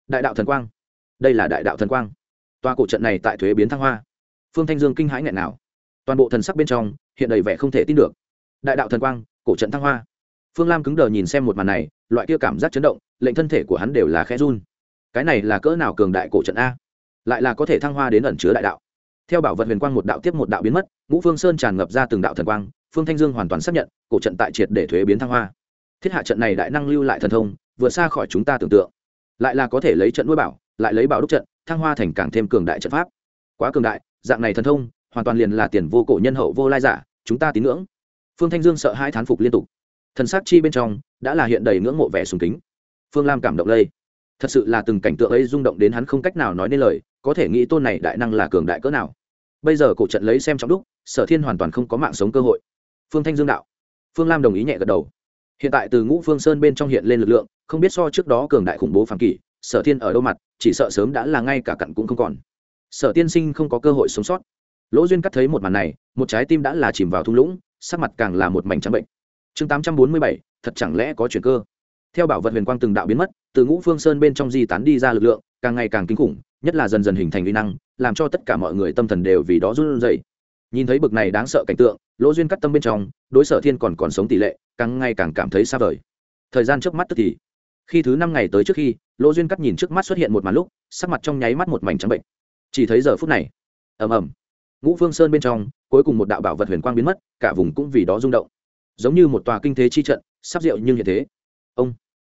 A: Đại đạo thần quang. Đây là đại đạo thần quang. Toa cổ trận này tại thuế biến thăng hoa. Phương thanh dương kinh hãi nghẹn nào. Toàn bộ thần sắc bên trong, hiện đầy vẻ không thể tin được. Đại đạo thần quang, cổ trận thăng hoa. Phương lam cứng đờ nhìn xem một màn này, loại kia cảm giác chấn động, lệnh thân thể của hắn đều là khẽ run. Cái này là cỡ nào cường đại cổ trận a? Lại là có thể thăng hoa đến ẩn chứa đại đạo. Theo bảo vật huyền quang một đạo tiếp một đạo biến mất, ngũ phương sơn tràn ngập ra từng đạo thần quang, phương thanh dương hoàn toàn xác nhận, cổ trận tại triệt để thuế biến thăng hoa thiết hạ trận này đại năng lưu lại thần thông vượt xa khỏi chúng ta tưởng tượng. Lại là có thể lấy trận nuôi bảo, lại lấy bảo đúc trận, thăng hoa thành càng thêm cường đại trận pháp. Quá cường đại, dạng này thần thông, hoàn toàn liền là tiền vô cổ nhân hậu vô lai giả, chúng ta tín ngưỡng. Phương thanh dương sợ hai thán phục liên tục. Thần sát chi bên trong, đã là hiện đầy ngưỡng mộ vẻ sùng kính. Phương lam cảm động lây. Thật sự là từng cảnh tượng ấy rung động đến hắn không cách nào nói nên lời, có thể nghĩ tôn này đại năng là cường đại cỡ nào. Bây giờ cổ trận lấy xem trong đúc, sở thiên hoàn toàn không có mạng sống cơ hội. Phương thanh dương đạo. Phương lam đồng ý nhẹ gật đầu hiện tại từ ngũ phương sơn bên trong hiện lên lực lượng, không biết so trước đó cường đại khủng bố phàm kỷ, sở thiên ở đâu mặt, chỉ sợ sớm đã là ngay cả cặn cũng không còn. Sở tiên sinh không có cơ hội sống sót. Lỗ duyên cắt thấy một màn này, một trái tim đã là chìm vào thung lũng, sắc mặt càng là một mảnh trắng bệnh. Chương tám trăm bốn mươi bảy, thật chẳng lẽ có chuyện cơ? Theo bảo vật huyền quang từng đạo biến mất, từ ngũ phương sơn bên trong di tán đi ra lực lượng, càng ngày càng kinh khủng, nhất là dần dần hình thành uy năng, làm cho tất cả mọi người tâm thần đều vì đó run rẩy nhìn thấy bực này đáng sợ cảnh tượng, lỗ duyên cắt tâm bên trong, đối sở thiên còn còn sống tỷ lệ, càng ngày càng cảm thấy xa vời. Thời gian trước mắt tức thì, khi thứ năm ngày tới trước khi, lỗ duyên cắt nhìn trước mắt xuất hiện một màn lúc, sắc mặt trong nháy mắt một mảnh trắng bệnh. Chỉ thấy giờ phút này, ầm ầm, ngũ phương sơn bên trong, cuối cùng một đạo bảo vật huyền quang biến mất, cả vùng cũng vì đó rung động. Giống như một tòa kinh thế chi trận, sắp rượu nhưng hiện thế. Ông,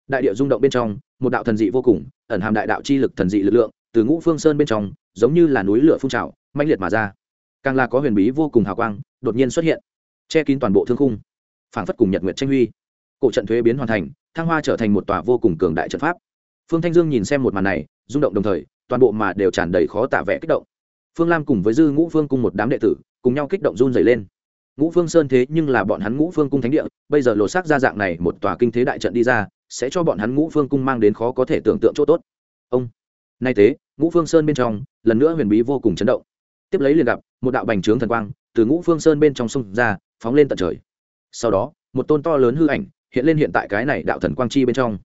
A: đại địa rung động bên trong, một đạo thần dị vô cùng, ẩn hàm đại đạo chi lực thần dị lực lượng, từ ngũ phương sơn bên trong, giống như là núi lửa phun trào, mãnh liệt mà ra càng là có huyền bí vô cùng hào quang đột nhiên xuất hiện, che kín toàn bộ thương khung, phảng phất cùng nhật nguyệt tranh huy. Cổ trận thuế biến hoàn thành, thăng hoa trở thành một tòa vô cùng cường đại trận pháp. Phương thanh dương nhìn xem một màn này, rung động đồng thời, toàn bộ mà đều tràn đầy khó tả vẻ kích động. Phương lam cùng với dư ngũ phương cùng một đám đệ tử, cùng nhau kích động run dày lên. Ngũ phương sơn thế nhưng là bọn hắn ngũ phương cung thánh địa, bây giờ lột xác ra dạng này một tòa kinh thế đại trận đi ra, sẽ cho bọn hắn ngũ phương cung mang đến khó có thể tưởng tượng chỗ tốt. Ông, nay thế, ngũ phương sơn bên trong, lần nữa huyền bí vô cùng chấn động tiếp lấy liền gặp một đạo bành trướng thần quang từ ngũ phương sơn bên trong sông ra, phóng lên tận trời. Sau đó, một tôn to lớn hư ảnh hiện lên hiện tại cái này đạo thần quang chi bên trong.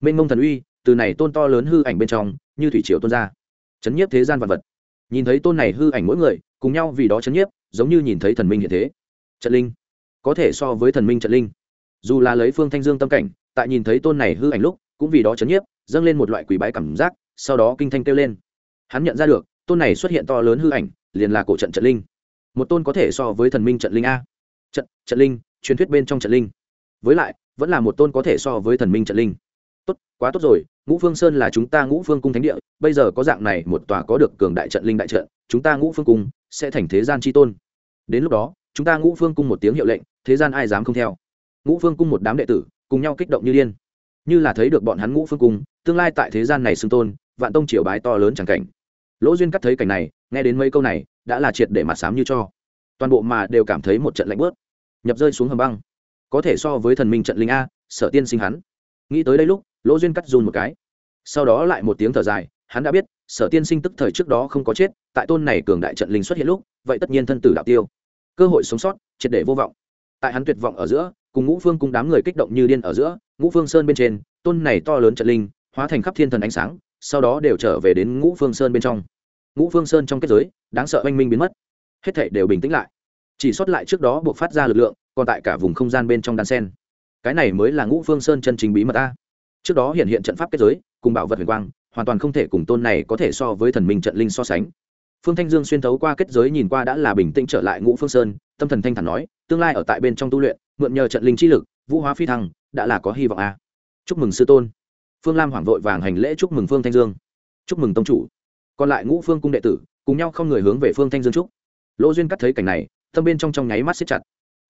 A: Mênh mông thần uy từ này tôn to lớn hư ảnh bên trong như thủy triều tôn ra, chấn nhiếp thế gian vật vật. Nhìn thấy tôn này hư ảnh mỗi người cùng nhau vì đó chấn nhiếp, giống như nhìn thấy thần minh hiện thế. Trận linh, có thể so với thần minh trận linh. Dù là lấy phương thanh dương tâm cảnh, tại nhìn thấy tôn này hư ảnh lúc, cũng vì đó chấn nhiếp, dâng lên một loại quỷ bái cảm giác, sau đó kinh thanh kêu lên. Hắn nhận ra được, tôn này xuất hiện to lớn hư ảnh liền là cổ trận trận linh. Một tôn có thể so với thần minh trận linh a. Trận trận linh, truyền thuyết bên trong trận linh. Với lại, vẫn là một tôn có thể so với thần minh trận linh. Tốt, quá tốt rồi, ngũ phương sơn là chúng ta ngũ phương cung thánh địa, bây giờ có dạng này một tòa có được cường đại trận linh đại trận, chúng ta ngũ phương cung sẽ thành thế gian tri tôn. Đến lúc đó, chúng ta ngũ phương cung một tiếng hiệu lệnh, thế gian ai dám không theo? Ngũ phương cung một đám đệ tử, cùng nhau kích động như điên. Như là thấy được bọn hắn ngũ phương cung, tương lai tại thế gian này xưng tôn, vạn tông triều bái to lớn chẳng cảnh lỗ duyên cắt thấy cảnh này, nghe đến mấy câu này, đã là triệt để mặt sám như cho. Toàn bộ mà đều cảm thấy một trận lạnh bớt. Nhập rơi xuống hầm băng. Có thể so với thần minh trận linh a, sở tiên sinh hắn. Nghĩ tới đây lúc, lỗ duyên cắt run một cái. Sau đó lại một tiếng thở dài, hắn đã biết, sở tiên sinh tức thời trước đó không có chết, tại tôn này cường đại trận linh xuất hiện lúc, vậy tất nhiên thân tử đạo tiêu. Cơ hội sống sót, triệt để vô vọng. Tại hắn tuyệt vọng ở giữa, cùng ngũ phương cùng đám người kích động như điên ở giữa, ngũ phương sơn bên trên, tôn này to lớn trận linh, hóa thành khắp thiên thần ánh sáng sau đó đều trở về đến ngũ phương sơn bên trong. Ngũ phương sơn trong kết giới, đáng sợ oanh minh biến mất. Hết thể đều bình tĩnh lại. Chỉ sót lại trước đó buộc phát ra lực lượng, còn tại cả vùng không gian bên trong đan sen. Cái này mới là ngũ phương sơn chân chính bí mật a. Trước đó hiện hiện trận pháp kết giới, cùng bảo vật huyền quang, hoàn toàn không thể cùng tôn này có thể so với thần minh trận linh so sánh. Phương thanh dương xuyên thấu qua kết giới nhìn qua đã là bình tĩnh trở lại ngũ phương sơn, tâm thần thanh thản nói, tương lai ở tại bên trong tu luyện, mượn nhờ trận linh chi lực, vũ hóa phi thăng, đã là có hy vọng a. Chúc mừng sư tôn phương lam hoảng vội vàng hành lễ chúc mừng phương thanh dương. Chúc mừng tông chủ. Còn lại ngũ phương cung đệ tử, cùng nhau không người hướng về phương thanh dương trúc lỗ duyên cắt thấy cảnh này, tâm bên trong trong nháy mắt xếp chặt.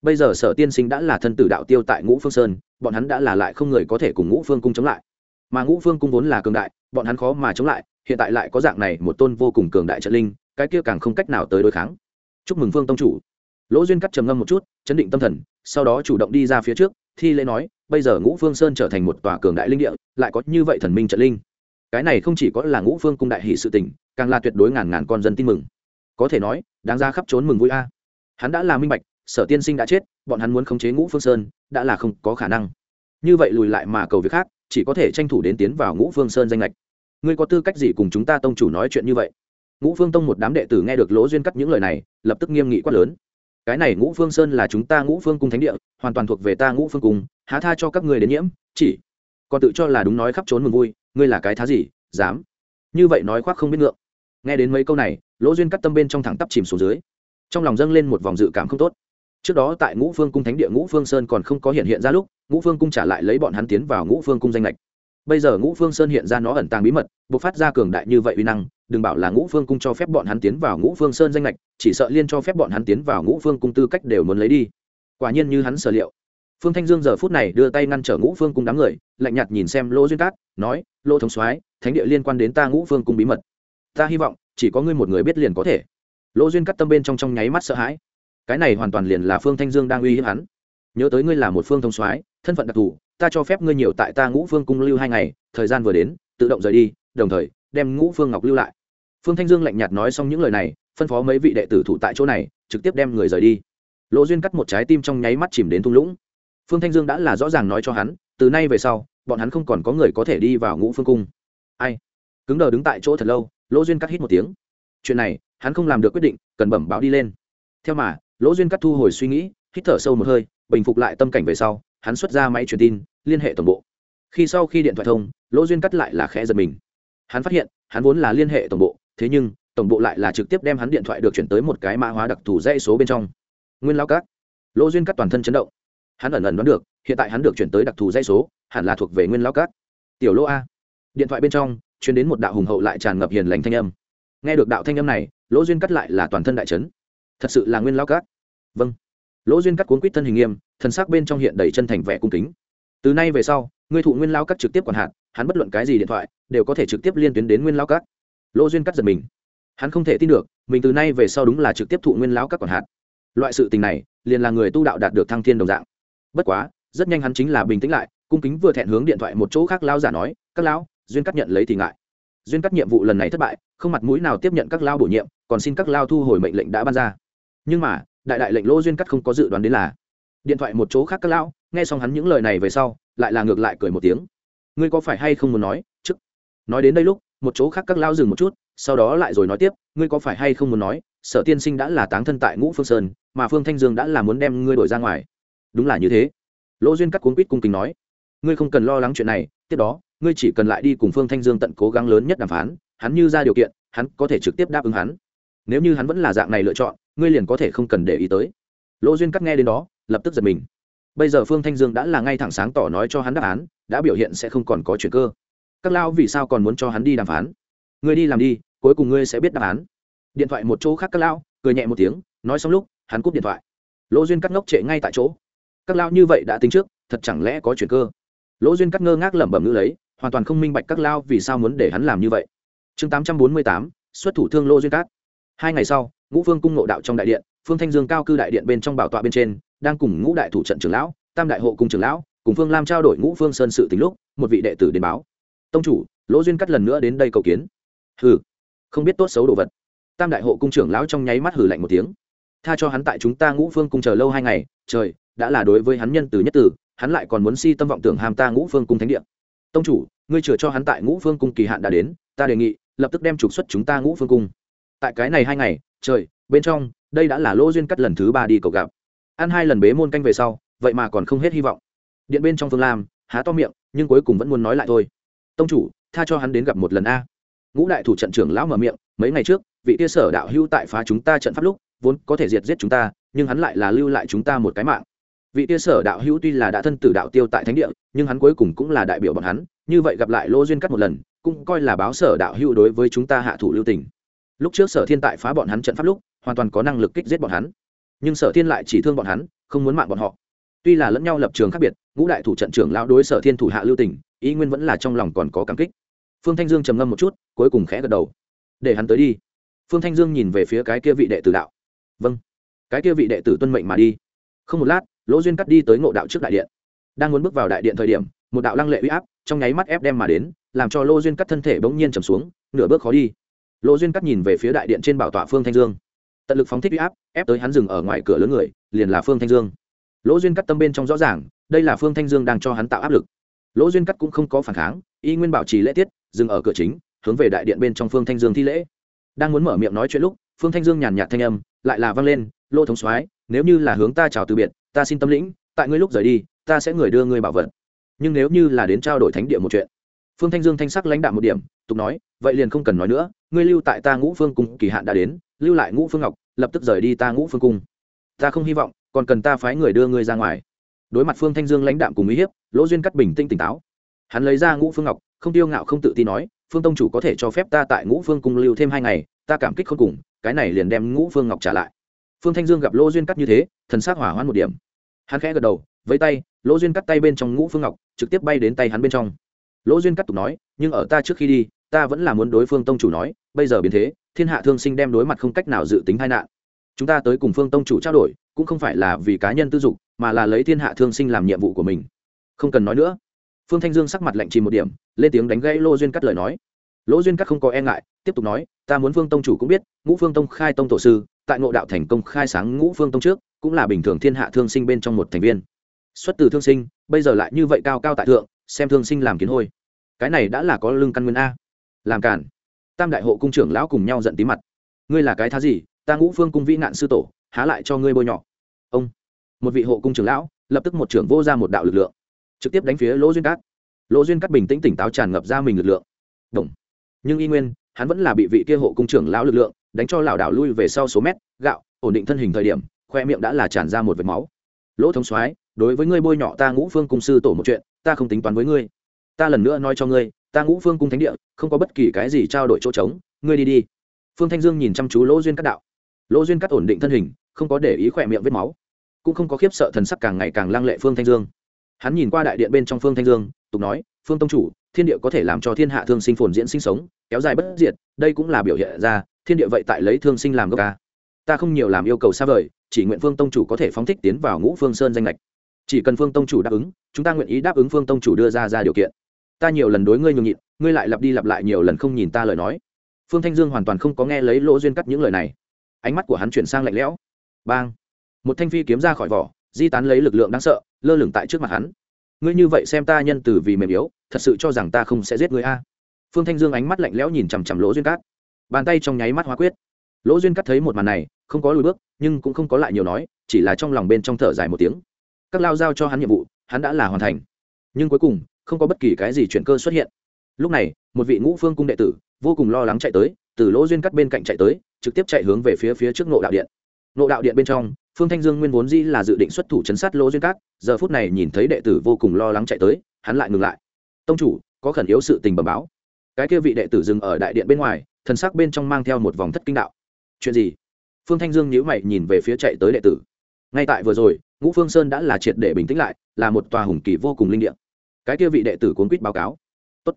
A: Bây giờ sở tiên sinh đã là thân tử đạo tiêu tại ngũ phương sơn, bọn hắn đã là lại không người có thể cùng ngũ phương cung chống lại. Mà ngũ phương cung vốn là cường đại, bọn hắn khó mà chống lại, hiện tại lại có dạng này một tôn vô cùng cường đại trận linh, cái kia càng không cách nào tới đối kháng. Chúc mừng phương tông chủ. Lỗ duyên cắt trầm ngâm một chút, chấn định tâm thần, sau đó chủ động đi ra phía trước, thi lễ nói bây giờ ngũ phương sơn trở thành một tòa cường đại linh địa, lại có như vậy thần minh trận linh. Cái này không chỉ có là ngũ phương cung đại hỷ sự tình, càng là tuyệt đối ngàn ngàn con dân tin mừng. Có thể nói, đáng ra khắp trốn mừng vui a. Hắn đã là minh bạch, sở tiên sinh đã chết, bọn hắn muốn khống chế ngũ phương sơn, đã là không có khả năng. Như vậy lùi lại mà cầu việc khác, chỉ có thể tranh thủ đến tiến vào ngũ phương sơn danh lệch ngươi có tư cách gì cùng chúng ta tông chủ nói chuyện như vậy? Ngũ phương tông một đám đệ tử nghe được lỗ duyên cắt những lời này, lập tức nghiêm nghị quát lớn cái này ngũ phương sơn là chúng ta ngũ phương cung thánh địa, hoàn toàn thuộc về ta ngũ phương cung, há tha cho các người đến nhiễm, chỉ còn tự cho là đúng nói khắp trốn mừng vui, ngươi là cái thá gì, dám? Như vậy nói khoác không biết ngượng. Nghe đến mấy câu này, lỗ duyên cắt tâm bên trong thẳng tắp chìm xuống dưới. Trong lòng dâng lên một vòng dự cảm không tốt. Trước đó tại ngũ phương cung thánh địa ngũ phương sơn còn không có hiện hiện ra lúc, ngũ phương cung trả lại lấy bọn hắn tiến vào ngũ phương cung danh lệch bây giờ ngũ phương sơn hiện ra nó ẩn tàng bí mật b ộ c phát ra cường đại như vậy uy năng, đừng bảo là ngũ phương cung cho phép bọn hắn tiến vào ngũ phương sơn danh lệch chỉ sợ liên cho phép bọn hắn tiến vào ngũ phương cung tư cách đều muốn lấy đi. Quả nhiên như hắn sở liệu. Phương thanh dương giờ phút này đưa tay ngăn trở ngũ phương cung đám người, lạnh nhạt nhìn xem lỗ duyên cát, nói lỗ thống soái, thánh địa liên quan đến ta ngũ phương cung bí mật. Ta hy vọng, chỉ có ngươi một người biết liền có thể. Lỗ duyên cắt tâm bên trong trong nháy mắt sợ hãi. Cái này hoàn toàn liền là phương thanh dương đang uy hiếp hắn. Nhớ tới ngươi là một phương thông soái, thân phận đặc thù ta cho phép ngươi nhiều tại ta ngũ phương cung lưu hai ngày, thời gian vừa đến, tự động rời đi, đồng thời, đem ngũ phương ngọc lưu lại. Phương thanh dương lạnh nhạt nói xong những lời này, phân phó mấy vị đệ tử thủ tại chỗ này, trực tiếp đem người rời đi. Lỗ duyên cắt một trái tim trong nháy mắt chìm đến thung lũng. Phương thanh dương đã là rõ ràng nói cho hắn, từ nay về sau, bọn hắn không còn có người có thể đi vào ngũ phương cung. Ai? Cứng đờ đứng tại chỗ thật lâu, lỗ duyên cắt hít một tiếng. Chuyện này, hắn không làm được quyết định, cần bẩm báo đi lên. Theo mà, lỗ duyên cắt thu hồi suy nghĩ, hít thở sâu một hơi, bình phục lại tâm cảnh về sau hắn xuất ra máy truyền tin, liên hệ tổng bộ. Khi sau khi điện thoại thông, lỗ duyên cắt lại là khẽ giật mình. Hắn phát hiện, hắn vốn là liên hệ tổng bộ, thế nhưng, tổng bộ lại là trực tiếp đem hắn điện thoại được chuyển tới một cái mã hóa đặc thù dãy số bên trong. Nguyên lao cát lỗ duyên cắt toàn thân chấn động. Hắn ẩn ẩn đoán được, hiện tại hắn được chuyển tới đặc thù dãy số, hẳn là thuộc về nguyên lao cát tiểu lỗ a. Điện thoại bên trong chuyển đến một đạo hùng hậu lại tràn ngập hiền lành thanh âm. Nghe được đạo thanh âm này, lỗ duyên cắt lại là toàn thân đại trấn thật sự là nguyên lao cát vâng. Lỗ duyên cắt cuốn quýt thân hình nghiêm thần sắc bên trong hiện đầy chân thành vẻ cung kính. Từ nay về sau, ngươi thụ nguyên lao cắt trực tiếp còn hạn hắn bất luận cái gì điện thoại, đều có thể trực tiếp liên tuyến đến nguyên lao cắt. Lỗ duyên cắt giật mình. Hắn không thể tin được, mình từ nay về sau đúng là trực tiếp thụ nguyên lão các quản hạt. Loại sự tình này, liền là người tu đạo đạt được thăng thiên đồng dạng. Bất quá, rất nhanh hắn chính là bình tĩnh lại, cung kính vừa thẹn hướng điện thoại một chỗ khác lao giả nói, các lão, duyên cắt nhận lấy thì ngại. Duyên cắt nhiệm vụ lần này thất bại, không mặt mũi nào tiếp nhận các lao bổ nhiệm, còn xin các lao thu hồi mệnh lệnh đã ban ra. Nhưng mà, đại đại lệnh lỗ duyên cắt không có dự đoán đến là điện thoại một chỗ khác các lão, nghe xong hắn những lời này về sau, lại là ngược lại cười một tiếng. Ngươi có phải hay không muốn nói, chức. Nói đến đây lúc, một chỗ khác các lao dừng một chút, sau đó lại rồi nói tiếp, ngươi có phải hay không muốn nói, sở tiên sinh đã là táng thân tại ngũ phương sơn, mà phương thanh dương đã là muốn đem ngươi đổi ra ngoài. Đúng là như thế. Lỗ duyên cắt cuốn quýt cung kính nói, ngươi không cần lo lắng chuyện này, tiếp đó, ngươi chỉ cần lại đi cùng phương thanh dương tận cố gắng lớn nhất đàm phán, hắn như ra điều kiện, hắn có thể trực tiếp đáp ứng hắn. Nếu như hắn vẫn là dạng này lựa chọn, ngươi liền có thể không cần để ý tới lỗ duyên cắt nghe đến đó, lập tức giật mình. Bây giờ phương thanh dương đã là ngay thẳng sáng tỏ nói cho hắn đáp án, đã biểu hiện sẽ không còn có chuyện cơ. Các lao vì sao còn muốn cho hắn đi đàm phán? Ngươi đi làm đi, cuối cùng ngươi sẽ biết đáp án. Điện thoại một chỗ khác các lao cười nhẹ một tiếng, nói xong lúc, hắn cúp điện thoại. Lỗ duyên cắt ngốc trệ ngay tại chỗ. Các lao như vậy đã tính trước, thật chẳng lẽ có chuyện cơ? Lỗ duyên cắt ngơ ngác lẩm bẩm ngữ lấy, hoàn toàn không minh bạch các lao vì sao muốn để hắn làm như vậy. Chương tám trăm bốn mươi tám, xuất thủ thương lô duyên cát hai ngày sau, ngũ vương cung nộ đạo trong đại điện phương thanh dương cao cư đại điện bên trong bảo tọa bên trên, đang cùng ngũ đại thủ trận trưởng lão, tam đại hộ cung trưởng lão, cùng phương lam trao đổi ngũ phương sơn sự tính lúc, một vị đệ tử đến báo. Tông chủ, lỗ duyên cắt lần nữa đến đây cầu kiến. Hừ, không biết tốt xấu đồ vật. Tam đại hộ cung trưởng lão trong nháy mắt hử lạnh một tiếng. Tha cho hắn tại chúng ta ngũ phương cung chờ lâu hai ngày, trời, đã là đối với hắn nhân từ nhất từ, hắn lại còn muốn si tâm vọng tưởng ham ta ngũ phương cung thánh địa. Tông chủ, ngươi chừa cho hắn tại ngũ phương cung kỳ hạn đã đến, ta đề nghị, lập tức đem trục xuất chúng ta ngũ phương cung. Tại cái này hai ngày, trời, bên trong đây đã là lỗ duyên cắt lần thứ ba đi cầu gặp. Ăn hai lần bế môn canh về sau, vậy mà còn không hết hy vọng. Điện bên trong phương lam, há to miệng, nhưng cuối cùng vẫn muốn nói lại thôi. Tông chủ, tha cho hắn đến gặp một lần a. Ngũ đại thủ trận trưởng lão mở miệng, mấy ngày trước, vị kia sở đạo hưu tại phá chúng ta trận pháp lúc, vốn có thể diệt giết chúng ta, nhưng hắn lại là lưu lại chúng ta một cái mạng. Vị kia sở đạo hữu tuy là đã thân tử đạo tiêu tại thánh địa, nhưng hắn cuối cùng cũng là đại biểu bọn hắn, như vậy gặp lại lô duyên cắt một lần, cũng coi là báo sở đạo hữu đối với chúng ta hạ thủ lưu tình. Lúc trước sở thiên tại phá bọn hắn trận pháp lúc hoàn toàn có năng lực kích giết bọn hắn. Nhưng sở thiên lại chỉ thương bọn hắn, không muốn mạng bọn họ. Tuy là lẫn nhau lập trường khác biệt, ngũ đại thủ trận trưởng lão đối sở thiên thủ hạ lưu tình, ý nguyên vẫn là trong lòng còn có cảm kích. Phương thanh dương trầm ngâm một chút, cuối cùng khẽ gật đầu. Để hắn tới đi. Phương thanh dương nhìn về phía cái kia vị đệ tử đạo. Vâng. Cái kia vị đệ tử tuân mệnh mà đi. Không một lát, lỗ duyên cắt đi tới ngộ đạo trước đại điện. Đang muốn bước vào đại điện thời điểm, một đạo lăng lệ uy áp trong nháy mắt ép đem mà đến, làm cho lô duyên cắt thân thể bỗng nhiên trầm xuống, nửa bước khó đi. Lô duyên cắt nhìn về phía đại điện trên bảo tọa phương thanh dương tận lực phóng thích huy áp, ép tới hắn dừng ở ngoài cửa lớn người, liền là phương thanh dương. Lỗ duyên cắt tâm bên trong rõ ràng, đây là phương thanh dương đang cho hắn tạo áp lực. Lỗ duyên cắt cũng không có phản kháng, y nguyên bảo trì lễ tiết, dừng ở cửa chính, hướng về đại điện bên trong phương thanh dương thi lễ. Đang muốn mở miệng nói chuyện lúc, phương thanh dương nhàn nhạt thanh âm lại là vang lên Lỗ thống soái, nếu như là hướng ta chào từ biệt, ta xin tâm lĩnh, tại ngươi lúc rời đi, ta sẽ người đưa ngươi bảo vật. Nhưng nếu như là đến trao đổi thánh địa một chuyện. Phương thanh dương thanh sắc lãnh đạo một điểm, tục nói, vậy liền không cần nói nữa, ngươi lưu tại ta ngũ phương cung kỳ hạn đã đến lưu lại ngũ phương ngọc, lập tức rời đi ta ngũ phương cung. Ta không hy vọng, còn cần ta phái người đưa ngươi ra ngoài. Đối mặt phương thanh dương lãnh đạm cùng uy hiếp, lỗ duyên cắt bình tĩnh tỉnh táo. Hắn lấy ra ngũ phương ngọc, không tiêu ngạo không tự tin nói, phương tông chủ có thể cho phép ta tại ngũ phương cung lưu thêm hai ngày, ta cảm kích không cùng, cái này liền đem ngũ phương ngọc trả lại. Phương thanh dương gặp lỗ duyên cắt như thế, thần s á c hỏa hoãn một điểm. Hắn khẽ gật đầu với tay, lỗ duyên cắt tay bên trong ngũ phương ngọc, trực tiếp bay đến tay hắn bên trong. Lỗ duyên cắt tục nói, nhưng ở ta trước khi đi ta vẫn là muốn đối phương tông chủ nói, bây giờ biến thế, thiên hạ thương sinh đem đối mặt không cách nào dự tính tai nạn. Chúng ta tới cùng phương tông chủ trao đổi, cũng không phải là vì cá nhân tư dục, mà là lấy thiên hạ thương sinh làm nhiệm vụ của mình. Không cần nói nữa. Phương thanh dương sắc mặt lạnh chìm một điểm, lên tiếng đánh gãy lô duyên cắt lời nói. Lỗ duyên cắt không có e ngại, tiếp tục nói, ta muốn phương tông chủ cũng biết, ngũ phương tông khai tông tổ sư, tại ngộ đạo thành công khai sáng ngũ phương tông trước, cũng là bình thường thiên hạ thương sinh bên trong một thành viên. Xuất từ thương sinh, bây giờ lại như vậy cao cao tại thượng, xem thương sinh làm kiến hôi. Cái này đã là có lương căn nguyên a làm cản tam đại hộ cung trưởng lão cùng nhau giận tí mặt. Ngươi là cái thá gì? Ta ngũ phương cung vĩ nạn sư tổ, há lại cho ngươi bôi nhọ. Ông. Một vị hộ cung trưởng lão, lập tức một trưởng vô ra một đạo lực lượng. Trực tiếp đánh phía lỗ duyên cát. Lỗ duyên cát bình tĩnh tỉnh táo tràn ngập ra mình lực lượng. Đồng. nhưng y nguyên, hắn vẫn là bị vị kia hộ cung trưởng lão lực lượng đánh cho lão đảo lui về sau số mét, gạo, ổn định thân hình thời điểm, khoe miệng đã là tràn ra một vệt máu. Lỗ thống soái, đối với ngươi bôi nhọ ta ngũ phương cung sư tổ một chuyện, ta không tính toán với ngươi. Ta lần nữa nói cho ngươi ta ngũ phương cung thánh địa, không có bất kỳ cái gì trao đổi chỗ trống, ngươi đi đi. Phương thanh dương nhìn chăm chú lỗ duyên cắt đạo. Lỗ duyên cắt ổn định thân hình, không có để ý khỏe miệng vết máu, cũng không có khiếp sợ thần sắc càng ngày càng lăng lệ phương thanh dương. Hắn nhìn qua đại điện bên trong phương thanh dương, tục nói, phương tông chủ, thiên địa có thể làm cho thiên hạ thương sinh phồn diễn sinh sống, kéo dài bất diệt, đây cũng là biểu hiện ra, thiên địa vậy tại lấy thương sinh làm gốc ca. Ta không nhiều làm yêu cầu xa vời, chỉ nguyện phương tông chủ có thể phóng thích tiến vào ngũ phương sơn danh lệch chỉ cần phương tông chủ đáp ứng, chúng ta nguyện ý đáp ứng phương tông chủ đưa ra ra điều kiện ta nhiều lần đối ngươi nhường nhịn, ngươi lại lặp đi lặp lại nhiều lần không nhìn ta lời nói. Phương thanh dương hoàn toàn không có nghe lấy lỗ duyên cắt những lời này. Ánh mắt của hắn chuyển sang lạnh lẽo. Bang! Một thanh phi kiếm ra khỏi vỏ, di tán lấy lực lượng đáng sợ, lơ lửng tại trước mặt hắn. Ngươi như vậy xem ta nhân từ vì mềm yếu, thật sự cho rằng ta không sẽ giết ngươi a? Phương thanh dương ánh mắt lạnh lẽo nhìn chằm chằm lỗ duyên cát bàn tay trong nháy mắt hóa quyết. Lỗ duyên cát thấy một màn này, không có lùi bước, nhưng cũng không có lại nhiều nói, chỉ là trong lòng bên trong thở dài một tiếng. Các lao giao cho hắn nhiệm vụ, hắn đã là hoàn thành. Nhưng cuối cùng không có bất kỳ cái gì chuyển cơ xuất hiện. Lúc này, một vị ngũ phương cung đệ tử, vô cùng lo lắng chạy tới, từ lỗ duyên cắt bên cạnh chạy tới, trực tiếp chạy hướng về phía phía trước nộ đạo điện. Nộ đạo điện bên trong, phương thanh dương nguyên vốn dĩ là dự định xuất thủ chấn sát lỗ duyên cát giờ phút này nhìn thấy đệ tử vô cùng lo lắng chạy tới, hắn lại ngừng lại. Tông chủ, có khẩn yếu sự tình bẩm báo. Cái kia vị đệ tử dừng ở đại điện bên ngoài, thần sắc bên trong mang theo một vòng thất kinh đạo. Chuyện gì? Phương thanh dương nhíu mày nhìn về phía chạy tới đệ tử. Ngay tại vừa rồi, ngũ phương sơn đã là triệt để bình tĩnh lại, là một tòa hùng kỳ vô cùng linh điện cái kia vị đệ tử cuốn quýt báo cáo. Tốt.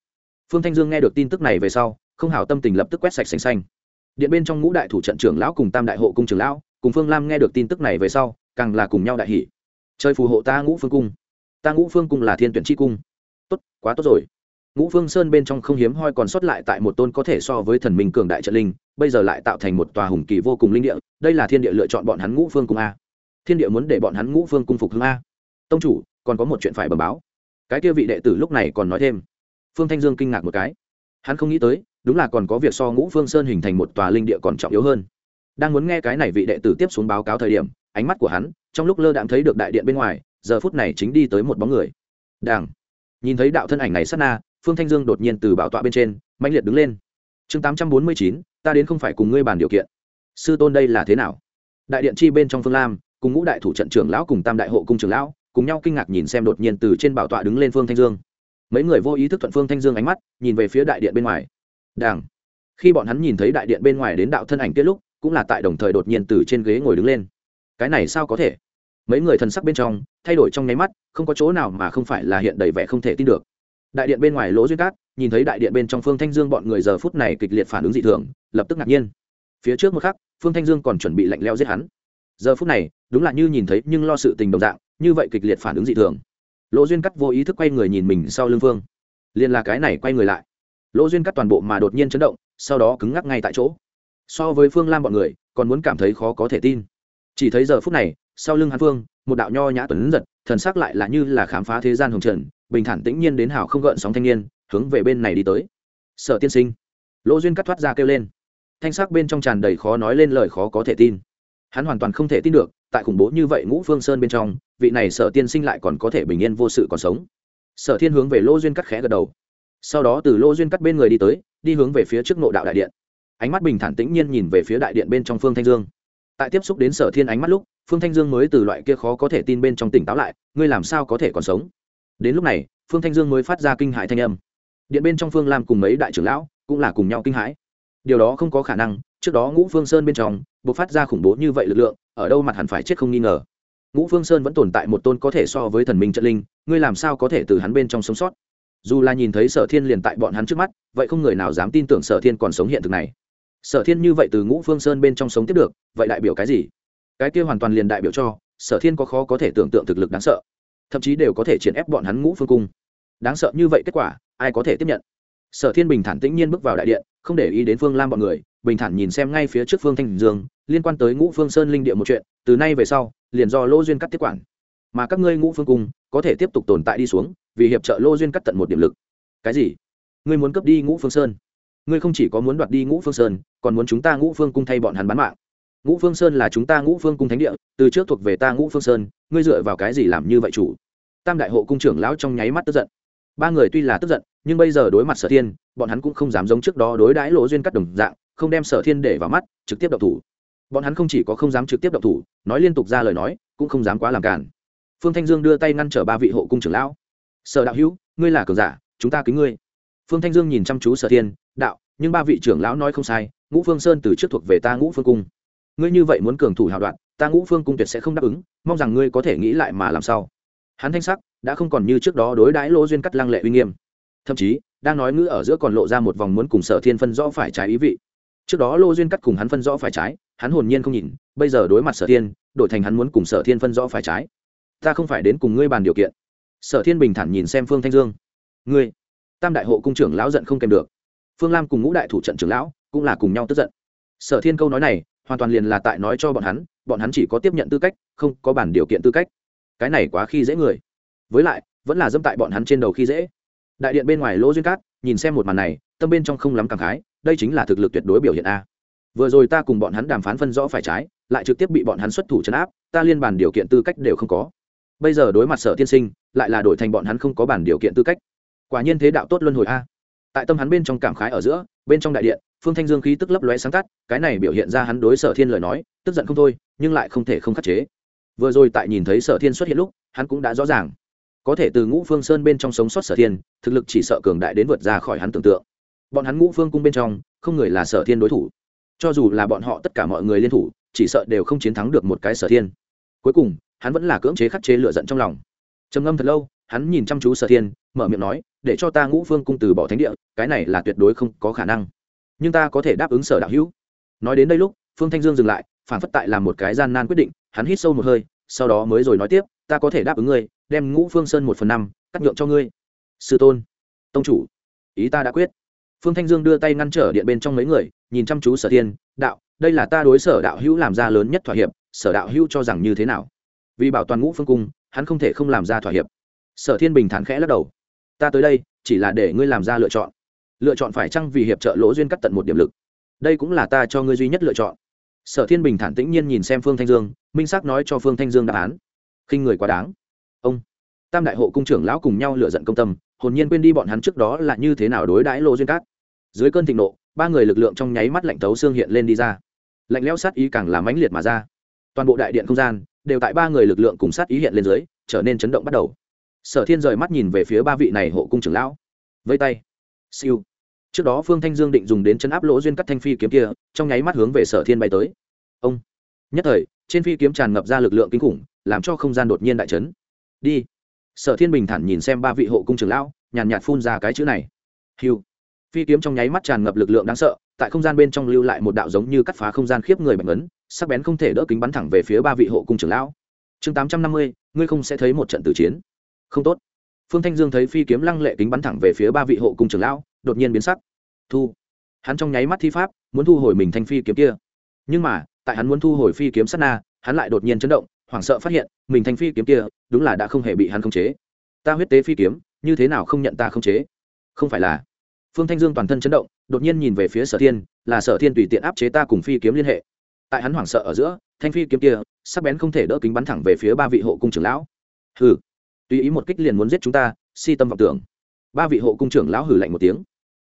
A: phương thanh dương nghe được tin tức này về sau, không hảo tâm tình lập tức quét sạch xanh xanh. Điện bên trong ngũ đại thủ trận trưởng lão cùng tam đại hộ cung trưởng lão, cùng phương lam nghe được tin tức này về sau, càng là cùng nhau đại hỷ chơi phù hộ ta ngũ phương cung. Ta ngũ phương cung là thiên tuyển tri cung. Tốt, quá tốt rồi. Ngũ phương sơn bên trong không hiếm hoi còn sót lại tại một tôn có thể so với thần minh cường đại trận linh, bây giờ lại tạo thành một tòa hùng kỳ vô cùng linh địa, đây là thiên địa lựa chọn bọn hắn ngũ phương cung a. Thiên địa muốn để bọn hắn ngũ phương cung phục hưng a. Tông chủ, còn có một chuyện phải bẩm báo cái kia vị đệ tử lúc này còn nói thêm. Phương thanh dương kinh ngạc một cái. Hắn không nghĩ tới, đúng là còn có việc so ngũ phương sơn hình thành một tòa linh địa còn trọng yếu hơn. Đang muốn nghe cái này vị đệ tử tiếp xuống báo cáo thời điểm, ánh mắt của hắn, trong lúc lơ đạm thấy được đại điện bên ngoài, giờ phút này chính đi tới một bóng người. Đảng nhìn thấy đạo thân ảnh này sát na, phương thanh dương đột nhiên từ bảo tọa bên trên mạnh liệt đứng lên. Chương tám trăm bốn mươi chín, ta đến không phải cùng ngươi bàn điều kiện. Sư tôn đây là thế nào? Đại điện chi bên trong phương lam, cùng ngũ đại thủ trận trưởng lão cùng tam đại hộ cung trưởng lão cùng nhau kinh ngạc nhìn xem đột nhiên từ trên bảo tọa đứng lên phương thanh dương mấy người vô ý thức thuận phương thanh dương ánh mắt nhìn về phía đại điện bên ngoài đảng khi bọn hắn nhìn thấy đại điện bên ngoài đến đạo thân ảnh kết lúc cũng là tại đồng thời đột nhiên từ trên ghế ngồi đứng lên cái này sao có thể mấy người thần sắc bên trong thay đổi trong nháy mắt không có chỗ nào mà không phải là hiện đầy vẻ không thể tin được đại điện bên ngoài lỗ duyên cát nhìn thấy đại điện bên trong phương thanh dương bọn người giờ phút này kịch liệt phản ứng dị thường lập tức ngạc nhiên phía trước một khắc phương thanh dương còn chuẩn bị lạnh leo giết hắn giờ phút này đúng là như nhìn thấy nhưng lo sự tình đồng dạng như vậy kịch liệt phản ứng dị thường. Lỗ duyên cắt vô ý thức quay người nhìn mình sau lưng phương. Liền là cái này quay người lại. Lỗ duyên cắt toàn bộ mà đột nhiên chấn động, sau đó cứng ngắc ngay tại chỗ. So với phương lam bọn người, còn muốn cảm thấy khó có thể tin. Chỉ thấy giờ phút này, sau lưng hắn phương, một đạo nho nhã tuấn giật, thần sắc lại là như là khám phá thế gian hồng trần, bình thản tĩnh nhiên đến hào không gợn sóng thanh niên, hướng về bên này đi tới. Sở tiên sinh. Lỗ duyên cắt thoát ra kêu lên. Thanh sắc bên trong tràn đầy khó nói lên lời khó có thể tin. Hắn hoàn toàn không thể tin được tại khủng bố như vậy ngũ phương sơn bên trong, vị này sở tiên sinh lại còn có thể bình yên vô sự còn sống. Sở thiên hướng về lô duyên cắt khẽ gật đầu. Sau đó từ lô duyên cắt bên người đi tới, đi hướng về phía trước nội đạo đại điện. Ánh mắt bình thản tĩnh nhiên nhìn về phía đại điện bên trong phương thanh dương. Tại tiếp xúc đến sở thiên ánh mắt lúc, phương thanh dương mới từ loại kia khó có thể tin bên trong tỉnh táo lại, ngươi làm sao có thể còn sống? Đến lúc này, phương thanh dương mới phát ra kinh hại thanh âm. Điện bên trong phương làm cùng mấy đại trưởng lão cũng là cùng nhau kinh hãi. Điều đó không có khả năng, trước đó ngũ phương sơn bên trong buộc phát ra khủng bố như vậy lực lượng ở đâu mặt hẳn phải chết không nghi ngờ. Ngũ phương sơn vẫn tồn tại một tôn có thể so với thần minh trận linh, ngươi làm sao có thể từ hắn bên trong sống sót? Dù là nhìn thấy sở thiên liền tại bọn hắn trước mắt, vậy không người nào dám tin tưởng sở thiên còn sống hiện thực này. Sở thiên như vậy từ ngũ phương sơn bên trong sống tiếp được, vậy đại biểu cái gì? Cái kia hoàn toàn liền đại biểu cho, sở thiên có khó có thể tưởng tượng thực lực đáng sợ. Thậm chí đều có thể triển ép bọn hắn ngũ phương cung. Đáng sợ như vậy kết quả, ai có thể tiếp nhận? Sở thiên bình thản tĩnh nhiên bước vào đại điện, không để ý đến phương lam bọn người bình thản nhìn xem ngay phía trước phương thanh dương, liên quan tới ngũ phương sơn linh địa một chuyện, từ nay về sau, liền do lô duyên cắt tiếp quản. Mà các ngươi ngũ phương cung có thể tiếp tục tồn tại đi xuống, vì hiệp trợ lô duyên cắt tận một điểm lực. Cái gì? Ngươi muốn cướp đi ngũ phương sơn? Ngươi không chỉ có muốn đoạt đi ngũ phương sơn, còn muốn chúng ta ngũ phương cung thay bọn hắn bán mạng. Ngũ phương sơn là chúng ta ngũ phương cung thánh địa, từ trước thuộc về ta ngũ phương sơn, ngươi dựa vào cái gì làm như vậy chủ? Tam đại hộ cung trưởng lão trong nháy mắt tức giận. Ba người tuy là tức giận, nhưng bây giờ đối mặt sở thiên, bọn hắn cũng không dám giống trước đó đối đãi lỗ duyên cắt đồng dạng không đem sở thiên để vào mắt, trực tiếp động thủ. Bọn hắn không chỉ có không dám trực tiếp động thủ, nói liên tục ra lời nói, cũng không dám quá làm cản phương thanh dương đưa tay ngăn trở ba vị hộ cung trưởng lão. Sở đạo hữu, ngươi là cường giả, chúng ta kính ngươi. Phương thanh dương nhìn chăm chú sở thiên, đạo, nhưng ba vị trưởng lão nói không sai, ngũ phương sơn từ trước thuộc về ta ngũ phương cung. Ngươi như vậy muốn cường thủ hào đoạn, ta ngũ phương cung tuyệt sẽ không đáp ứng, mong rằng ngươi có thể nghĩ lại mà làm sao. Hắn thanh sắc, đã không còn như trước đó đối đãi lỗ duyên cắt lăng lệ uy nghiêm. Thậm chí, đang nói ngữ ở giữa còn lộ ra một vòng muốn cùng sở thiên phân rõ phải trái ý vị trước đó lô duyên cắt cùng hắn phân rõ phải trái, hắn hồn nhiên không nhìn, bây giờ đối mặt sở thiên, đổi thành hắn muốn cùng sở thiên phân rõ phải trái. Ta không phải đến cùng ngươi bàn điều kiện. Sở thiên bình thản nhìn xem phương thanh dương. Ngươi, tam đại hộ cung trưởng lão giận không kèm được. Phương lam cùng ngũ đại thủ trận trưởng lão cũng là cùng nhau tức giận. Sở thiên câu nói này hoàn toàn liền là tại nói cho bọn hắn bọn hắn chỉ có tiếp nhận tư cách, không có bản điều kiện tư cách. Cái này quá khi dễ người. Với lại, vẫn là dâm tại bọn hắn trên đầu khi dễ. Đại điện bên ngoài lỗ duyên cát, nhìn xem một màn này, tâm bên trong không lắm cảm khái đây chính là thực lực tuyệt đối biểu hiện a. Vừa rồi ta cùng bọn hắn đàm phán phân rõ phải trái, lại trực tiếp bị bọn hắn xuất thủ chấn áp, ta liên bàn điều kiện tư cách đều không có. Bây giờ đối mặt sở tiên sinh, lại là đổi thành bọn hắn không có bản điều kiện tư cách. Quả nhiên thế đạo tốt luân hồi a. Tại tâm hắn bên trong cảm khái ở giữa, bên trong đại điện, phương thanh dương khí tức lấp lóe sáng tắt, cái này biểu hiện ra hắn đối sở thiên lời nói, tức giận không thôi, nhưng lại không thể không khắc chế. Vừa rồi tại nhìn thấy sở thiên xuất hiện lúc, hắn cũng đã rõ ràng. Có thể từ ngũ phương sơn bên trong sống sót sở thiên, thực lực chỉ sợ cường đại đến vượt ra khỏi hắn tưởng tượng bọn hắn ngũ phương cung bên trong, không người là sở thiên đối thủ. Cho dù là bọn họ tất cả mọi người liên thủ, chỉ sợ đều không chiến thắng được một cái sở thiên. Cuối cùng, hắn vẫn là cưỡng chế khắc chế lựa giận trong lòng. Trầm ngâm thật lâu, hắn nhìn chăm chú sở thiên, mở miệng nói, để cho ta ngũ phương cung từ bỏ thánh địa, cái này là tuyệt đối không có khả năng. Nhưng ta có thể đáp ứng sở đạo hữu. Nói đến đây lúc, phương thanh dương dừng lại, phản phất tại làm một cái gian nan quyết định, hắn hít sâu một hơi, sau đó mới rồi nói tiếp, ta có thể đáp ứng ngươi, đem ngũ phương sơn một phần năm cắt nhượng cho ngươi. Sư tôn. Tông chủ. Ý ta đã quyết phương thanh dương đưa tay ngăn trở điện bên trong mấy người, nhìn chăm chú sở thiên, đạo, đây là ta đối sở đạo hữu làm ra lớn nhất thỏa hiệp, sở đạo hữu cho rằng như thế nào? Vì bảo toàn ngũ phương cung, hắn không thể không làm ra thỏa hiệp. Sở thiên bình thản khẽ lắc đầu, ta tới đây, chỉ là để ngươi làm ra lựa chọn. Lựa chọn phải chăng vì hiệp trợ lỗ duyên cắt tận một điểm lực? Đây cũng là ta cho ngươi duy nhất lựa chọn. Sở thiên bình thản tĩnh nhiên nhìn xem phương thanh dương, minh xác nói cho phương thanh dương đáp án. Khinh người quá đáng. Ông, tam đại hộ cung trưởng lão cùng nhau lựa giận công tâm, hồn nhiên quên đi bọn hắn trước đó là như thế nào đối đãi lỗ duyên cát dưới cơn thịnh nộ, ba người lực lượng trong nháy mắt lạnh tấu xương hiện lên đi ra. Lạnh lẽo sát ý càng là mãnh liệt mà ra. Toàn bộ đại điện không gian đều tại ba người lực lượng cùng sát ý hiện lên dưới, trở nên chấn động bắt đầu. Sở thiên rời mắt nhìn về phía ba vị này hộ cung trưởng lão. Vây tay. Siêu. Trước đó phương thanh dương định dùng đến chấn áp lỗ duyên cắt thanh phi kiếm kia, trong nháy mắt hướng về sở thiên bay tới. Ông. Nhất thời, trên phi kiếm tràn ngập ra lực lượng kinh khủng, làm cho không gian đột nhiên đại chấn. Đi. Sở thiên bình thản nhìn xem ba vị hộ cung trưởng lão, nhàn nhạt phun ra cái chữ này. Hiu phi kiếm trong nháy mắt tràn ngập lực lượng đáng sợ, tại không gian bên trong lưu lại một đạo giống như cắt phá không gian khiếp người bệnh ấn sắc bén không thể đỡ kính bắn thẳng về phía ba vị hộ cung trưởng lão. Chương tám trăm năm mươi, ngươi không sẽ thấy một trận tử chiến. Không tốt. Phương thanh dương thấy phi kiếm lăng lệ kính bắn thẳng về phía ba vị hộ cung trưởng lão, đột nhiên biến sắc. Thu. Hắn trong nháy mắt thi pháp, muốn thu hồi mình thanh phi kiếm kia. Nhưng mà, tại hắn muốn thu hồi phi kiếm sát na, hắn lại đột nhiên chấn động, hoảng sợ phát hiện, mình thanh phi kiếm kia, đúng là đã không hề bị hắn khống chế. Ta huyết tế phi kiếm, như thế nào không nhận ta khống chế? Không phải là phương thanh dương toàn thân chấn động, đột nhiên nhìn về phía sở thiên, là sở thiên tùy tiện áp chế ta cùng phi kiếm liên hệ. Tại hắn hoảng sợ ở giữa, thanh phi kiếm kia, sắc bén không thể đỡ kính bắn thẳng về phía ba vị hộ cung trưởng lão. Hừ, tùy ý một kích liền muốn giết chúng ta, si tâm vọng tưởng. Ba vị hộ cung trưởng lão hử lạnh một tiếng.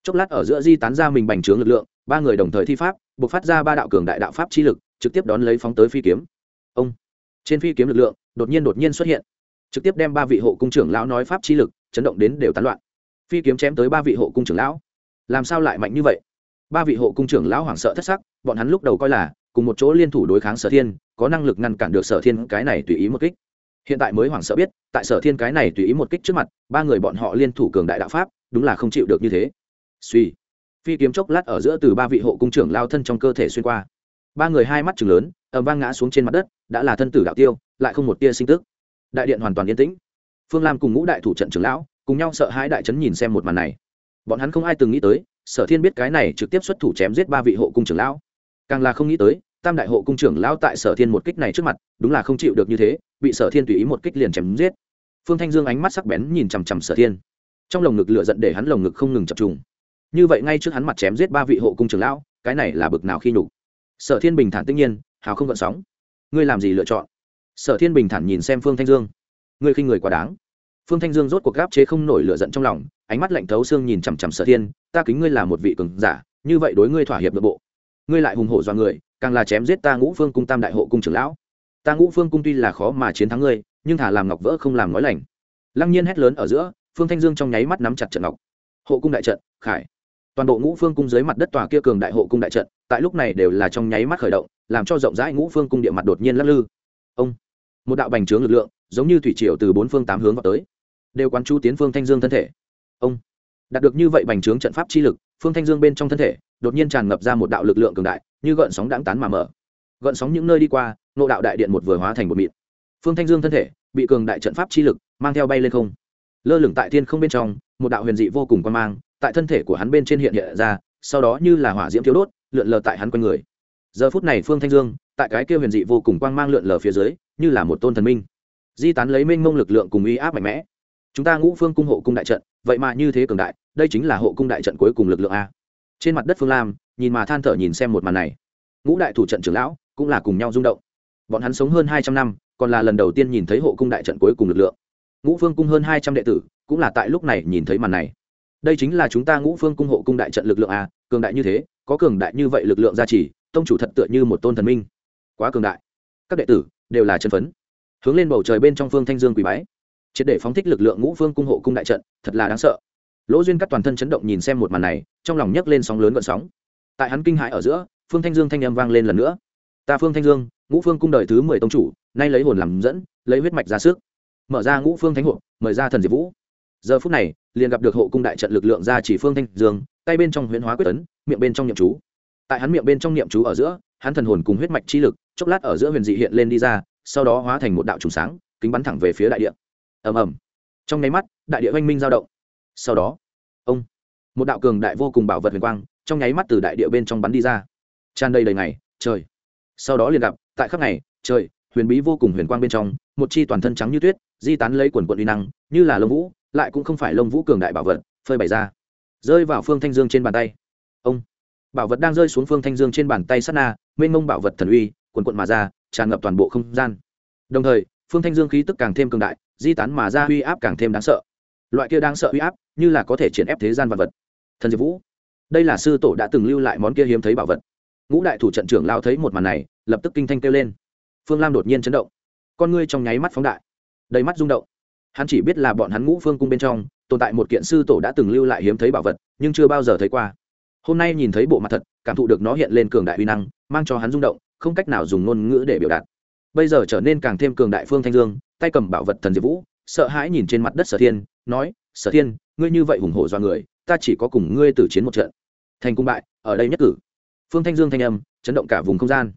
A: Chốc lát ở giữa di tán ra mình bành trướng lực lượng, ba người đồng thời thi pháp, buộc phát ra ba đạo cường đại đạo pháp chi lực, trực tiếp đón lấy phóng tới phi kiếm. Ông, trên phi kiếm lực lượng, đột nhiên đột nhiên xuất hiện. Trực tiếp đem ba vị hộ cung trưởng lão nói pháp chi lực, chấn động đến đều tán loạn phi kiếm chém tới ba vị hộ cung trưởng lão. Làm sao lại mạnh như vậy? Ba vị hộ cung trưởng lão hoảng sợ thất sắc, bọn hắn lúc đầu coi là, cùng một chỗ liên thủ đối kháng sở thiên, có năng lực ngăn cản được sở thiên cái này tùy ý một kích. Hiện tại mới hoảng sợ biết, tại sở thiên cái này tùy ý một kích trước mặt, ba người bọn họ liên thủ cường đại đạo pháp, đúng là không chịu được như thế. Suy phi kiếm chốc lát ở giữa từ ba vị hộ cung trưởng lao thân trong cơ thể xuyên qua. Ba người hai mắt chừng lớn, ầm vang ngã xuống trên mặt đất, đã là thân tử đạo tiêu, lại không một tia sinh tức. Đại điện hoàn toàn yên tĩnh. Phương lam cùng ngũ đại thủ trận trưởng lão cùng nhau sợ hãi đại trấn nhìn xem một màn này. Bọn hắn không ai từng nghĩ tới, sở thiên biết cái này trực tiếp xuất thủ chém giết ba vị hộ cung trưởng lão. Càng là không nghĩ tới, tam đại hộ cung trưởng lão tại sở thiên một kích này trước mặt, đúng là không chịu được như thế, bị sở thiên tùy ý một kích liền chém giết. Phương thanh dương ánh mắt sắc bén nhìn chằm chằm sở thiên. Trong lồng ngực lửa giận để hắn lồng ngực không ngừng chập trùng. Như vậy ngay trước hắn mặt chém giết ba vị hộ cung trưởng lão, cái này là bực nào khi nhục. Sở thiên bình thản tất nhiên, hào không gợn sóng. Ngươi làm gì lựa chọn? Sở thiên bình thản nhìn xem phương thanh dương. Ngươi khinh người quá đáng phương thanh dương rốt cuộc gáp chế không nổi lửa giận trong lòng, ánh mắt lạnh thấu xương nhìn chằm chằm sở thiên, ta kính ngươi là một vị cường giả, như vậy đối ngươi thỏa hiệp nội bộ. Ngươi lại hùng hổ do người, càng là chém giết ta ngũ phương cung tam đại hộ cung trưởng lão. Ta ngũ phương cung tuy là khó mà chiến thắng ngươi, nhưng thả làm ngọc vỡ không làm nói lành. Lăng nhiên hét lớn ở giữa, phương thanh dương trong nháy mắt nắm chặt trận ngọc. Hộ cung đại trận, khải. Toàn bộ ngũ phương cung dưới mặt đất tòa kia cường đại hộ cung đại trận, tại lúc này đều là trong nháy mắt khởi động, làm cho rộng rãi ngũ phương cung địa mặt đột nhiên lắc lư. Ông, một đạo bành trướng lực lượng, giống như thủy triều từ bốn phương tám hướng vào tới đều quán chú tiến phương thanh dương thân thể. Ông đạt được như vậy bành trướng trận pháp chi lực, phương thanh dương bên trong thân thể đột nhiên tràn ngập ra một đạo lực lượng cường đại, như gợn sóng đáng tán mà mở. Gợn sóng những nơi đi qua, nộ đạo đại điện một vừa hóa thành một mịn. Phương thanh dương thân thể bị cường đại trận pháp chi lực mang theo bay lên không. Lơ lửng tại thiên không bên trong, một đạo huyền dị vô cùng quan mang tại thân thể của hắn bên trên hiện hiện ra, sau đó như là hỏa diễm thiếu đốt, lượn lờ tại hắn quanh người. Giờ phút này phương thanh dương, tại cái kia huyền dị vô cùng quang mang lượn lờ phía dưới, như là một tôn thần minh. Di tán lấy mênh mông lực lượng cùng uy áp mạnh mẽ chúng ta ngũ phương cung hộ cung đại trận, vậy mà như thế cường đại, đây chính là hộ cung đại trận cuối cùng lực lượng a. Trên mặt đất phương lam, nhìn mà than thở nhìn xem một màn này. Ngũ đại thủ trận trưởng lão cũng là cùng nhau rung động. Bọn hắn sống hơn hai trăm năm, còn là lần đầu tiên nhìn thấy hộ cung đại trận cuối cùng lực lượng. Ngũ phương cung hơn hai trăm đệ tử cũng là tại lúc này nhìn thấy màn này. Đây chính là chúng ta ngũ phương cung hộ cung đại trận lực lượng a, cường đại như thế, có cường đại như vậy lực lượng gia trì, tông chủ thật tựa như một tôn thần minh. Quá cường đại. Các đệ tử đều là chân phấn. Hướng lên bầu trời bên trong phương thanh dương quỳ bái triệt để phóng thích lực lượng ngũ phương cung hộ cung đại trận, thật là đáng sợ. Lỗ duyên cắt toàn thân chấn động nhìn xem một màn này, trong lòng nhấc lên sóng lớn gợn sóng. Tại hắn kinh hãi ở giữa, phương thanh dương thanh âm vang lên lần nữa. Ta phương thanh dương, ngũ phương cung đời thứ mười tông chủ, nay lấy hồn làm dẫn, lấy huyết mạch ra sức. Mở ra ngũ phương thánh hộ, mời ra thần diệp vũ. Giờ phút này, liền gặp được hộ cung đại trận lực lượng ra chỉ phương thanh dương, tay bên trong huyễn hóa quyết tấn miệng bên trong niệm chú. Tại hắn miệng bên trong niệm chú ở giữa, hắn thần hồn cùng huyết mạch chi lực, chốc lát ở giữa huyền dị hiện lên đi ra, sau đó hóa thành một đạo trùng sáng, kính bắn thẳng về phía đại địa ầm ầm. Trong nháy mắt, đại địa oanh minh giao động. Sau đó, ông, một đạo cường đại vô cùng bảo vật huyền quang, trong nháy mắt từ đại địa bên trong bắn đi ra. Tràn đầy đầy ngày, trời. Sau đó liền gặp, tại khắp ngày trời, huyền bí vô cùng huyền quang bên trong, một chi toàn thân trắng như tuyết, di tán lấy quần quận uy năng, như là lông vũ, lại cũng không phải lông vũ cường đại bảo vật, phơi bày ra. Rơi vào phương thanh dương trên bàn tay. Ông, bảo vật đang rơi xuống phương thanh dương trên bàn tay sát na, mênh mông bảo vật thần uy, quần quận mà ra, tràn ngập toàn bộ không gian. Đồng thời, phương thanh dương khí tức càng thêm cường đại di tán mà ra uy áp càng thêm đáng sợ. Loại kia đáng sợ uy áp, như là có thể triển ép thế gian vật vật. Thần diệp vũ, đây là sư tổ đã từng lưu lại món kia hiếm thấy bảo vật. Ngũ đại thủ trận trưởng lao thấy một màn này, lập tức kinh thanh kêu lên. Phương lam đột nhiên chấn động. Con ngươi trong nháy mắt phóng đại, đầy mắt rung động. Hắn chỉ biết là bọn hắn ngũ phương cung bên trong, tồn tại một kiện sư tổ đã từng lưu lại hiếm thấy bảo vật, nhưng chưa bao giờ thấy qua. Hôm nay nhìn thấy bộ mặt thật, cảm thụ được nó hiện lên cường đại uy năng, mang cho hắn rung động, không cách nào dùng ngôn ngữ để biểu đạt. Bây giờ trở nên càng thêm cường đại phương thanh dương tay cầm bảo vật thần diệp vũ, sợ hãi nhìn trên mặt đất sở thiên, nói, sở thiên, ngươi như vậy hùng hổ do người, ta chỉ có cùng ngươi tử chiến một trận. Thành cung bại, ở đây nhất cử. Phương thanh dương thanh âm, chấn động cả vùng không gian.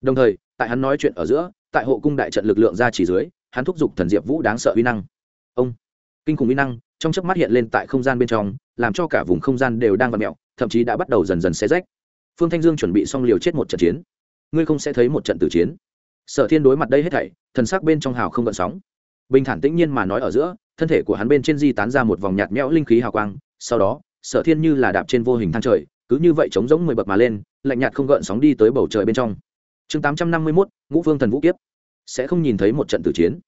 A: Đồng thời, tại hắn nói chuyện ở giữa, tại hộ cung đại trận lực lượng ra chỉ dưới, hắn thúc giục thần diệp vũ đáng sợ uy năng. Ông, kinh khủng uy năng, trong chớp mắt hiện lên tại không gian bên trong, làm cho cả vùng không gian đều đang vặn mẹo thậm chí đã bắt đầu dần dần xé rách. Phương thanh dương chuẩn bị xong liều chết một trận chiến. Ngươi không sẽ thấy một trận tử chiến sở thiên đối mặt đây hết thảy, thần sắc bên trong hào không gợn sóng. Bình thản tĩnh nhiên mà nói ở giữa, thân thể của hắn bên trên di tán ra một vòng nhạt nhẽo linh khí hào quang, sau đó, sở thiên như là đạp trên vô hình thang trời, cứ như vậy trống rỗng mười bậc mà lên, lạnh nhạt không gợn sóng đi tới bầu trời bên trong. Chương tám trăm năm mươi mốt, ngũ Vương thần vũ kiếp. Sẽ không nhìn thấy một trận tử chiến.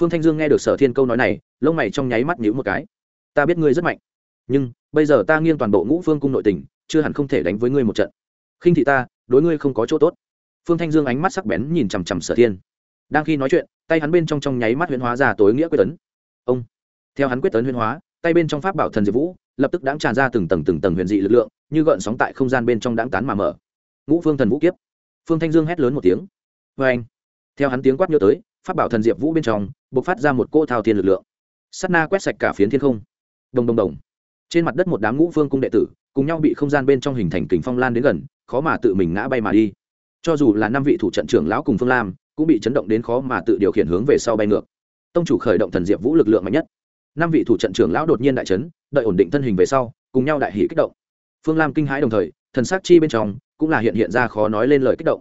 A: Phương thanh dương nghe được sở thiên câu nói này, lông mày trong nháy mắt nhíu một cái. Ta biết ngươi rất mạnh, nhưng bây giờ ta nghiêng toàn bộ ngũ phương cung nội tình chưa hẳn không thể đánh với ngươi một trận. Khinh thị ta, đối ngươi không có chỗ tốt phương thanh dương ánh mắt sắc bén nhìn chằm chằm sở thiên. Đang khi nói chuyện, tay hắn bên trong trong nháy mắt huyễn hóa ra tối nghĩa quyết tấn. Ông! Theo hắn quyết tấn huyễn hóa, tay bên trong pháp bảo thần diệp vũ, lập tức đáng tràn ra từng tầng từng tầng huyền dị lực lượng, như gợn sóng tại không gian bên trong đáng tán mà mở. Ngũ phương thần vũ kiếp. Phương thanh dương hét lớn một tiếng. Vê anh! Theo hắn tiếng quát nhớ tới, pháp bảo thần diệp vũ bên trong b ộ c phát ra một cô thao thiên lực lượng. S á t na quét sạch cả phiến thiên không. Đồng đồng đồng. Trên mặt đất một đám ngũ phương cung đệ tử, cùng nhau bị không gian bên trong hình thành kính phong lan đến gần, khó mà tự mình ngã bay mà đi cho dù là năm vị thủ trận trưởng lão cùng phương lam cũng bị chấn động đến khó mà tự điều khiển hướng về sau bay ngược. Tông chủ khởi động thần diệp vũ lực lượng mạnh nhất. Năm vị thủ trận trưởng lão đột nhiên đại chấn, đợi ổn định thân hình về sau cùng nhau đại hỷ kích động. Phương lam kinh hãi đồng thời thần sắc chi bên trong cũng là hiện hiện ra khó nói lên lời kích động.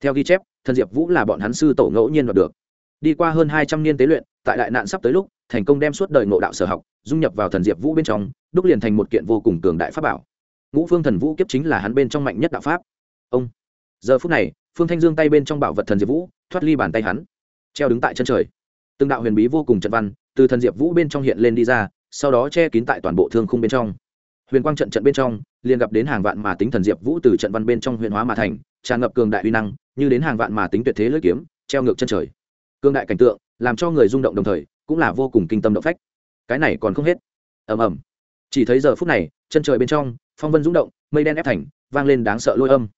A: Theo ghi chép thần diệp vũ là bọn hắn sư tổ ngẫu nhiên đoạt được. Đi qua hơn hai trăm niên tế luyện tại đại nạn sắp tới lúc thành công đem suốt đời ngộ đạo sở học dung nhập vào thần diệp vũ bên trong đúc liền thành một kiện vô cùng cường đại pháp bảo. Ngũ phương thần vũ kiếp chính là hắn bên trong mạnh nhất đạo pháp. Ông giờ phút này, phương thanh dương tay bên trong bảo vật thần diệp vũ, thoát ly bàn tay hắn. Treo đứng tại chân trời. Từng đạo huyền bí vô cùng trận văn, từ thần diệp vũ bên trong hiện lên đi ra, sau đó che kín tại toàn bộ thương khung bên trong. Huyền quang trận trận bên trong, liền gặp đến hàng vạn mà tính thần diệp vũ từ trận văn bên trong huyền hóa mà thành, tràn ngập cường đại uy năng, như đến hàng vạn mà tính tuyệt thế lưỡi kiếm, treo ngược chân trời. Cường đại cảnh tượng, làm cho người rung động đồng thời, cũng là vô cùng kinh tâm động phách. Cái này còn không hết. Ầm ầm. Chỉ thấy giờ phút này, chân trời bên trong, phong vân rung động, mây đen ép thành, vang lên đáng sợ lôi âm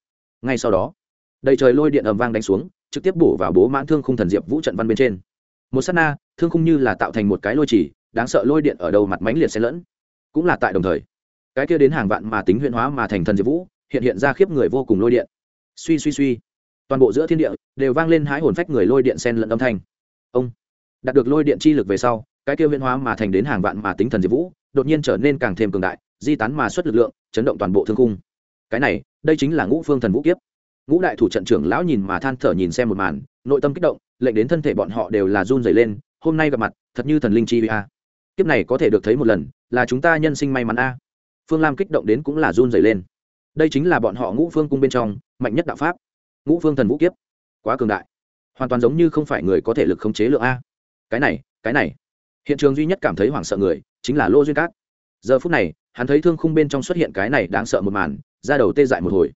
A: ngay sau đó, đầy trời lôi điện ầm vang đánh xuống, trực tiếp bổ vào bố mãn thương khung thần diệp vũ trận văn bên trên. Một s á t na, thương khung như là tạo thành một cái lôi chỉ, đáng sợ lôi điện ở đầu mặt mánh liệt xen lẫn. Cũng là tại đồng thời, cái kia đến hàng vạn mà tính huyện hóa mà thành thần diệp vũ, hiện hiện ra khiếp người vô cùng lôi điện. Suy suy suy. Toàn bộ giữa thiên địa đều vang lên hái hồn phách người lôi điện sen lẫn âm thanh. Ông, đạt được lôi điện chi lực về sau, cái kia huyện hóa mà thành đến hàng vạn mà tính thần diệp vũ, đột nhiên trở nên càng thêm cường đại, di tán mà xuất lực lượng, chấn động toàn bộ thương khung cái này, đây chính là ngũ phương thần vũ kiếp. Ngũ đại thủ trận trưởng lão nhìn mà than thở nhìn xem một màn, nội tâm kích động, lệnh đến thân thể bọn họ đều là run rẩy lên, hôm nay gặp mặt, thật như thần linh chi a. Kiếp này có thể được thấy một lần, là chúng ta nhân sinh may mắn a. Phương lam kích động đến cũng là run rẩy lên. Đây chính là bọn họ ngũ phương cung bên trong, mạnh nhất đạo pháp. Ngũ phương thần vũ kiếp. Quá cường đại. Hoàn toàn giống như không phải người có thể lực khống chế lượng a. Cái này cái này. Hiện trường duy nhất cảm thấy hoảng sợ người, chính là lô duyên cát. Giờ phút này, hắn thấy thương khung bên trong xuất hiện cái này đáng sợ một màn ra đầu tê dại một hồi.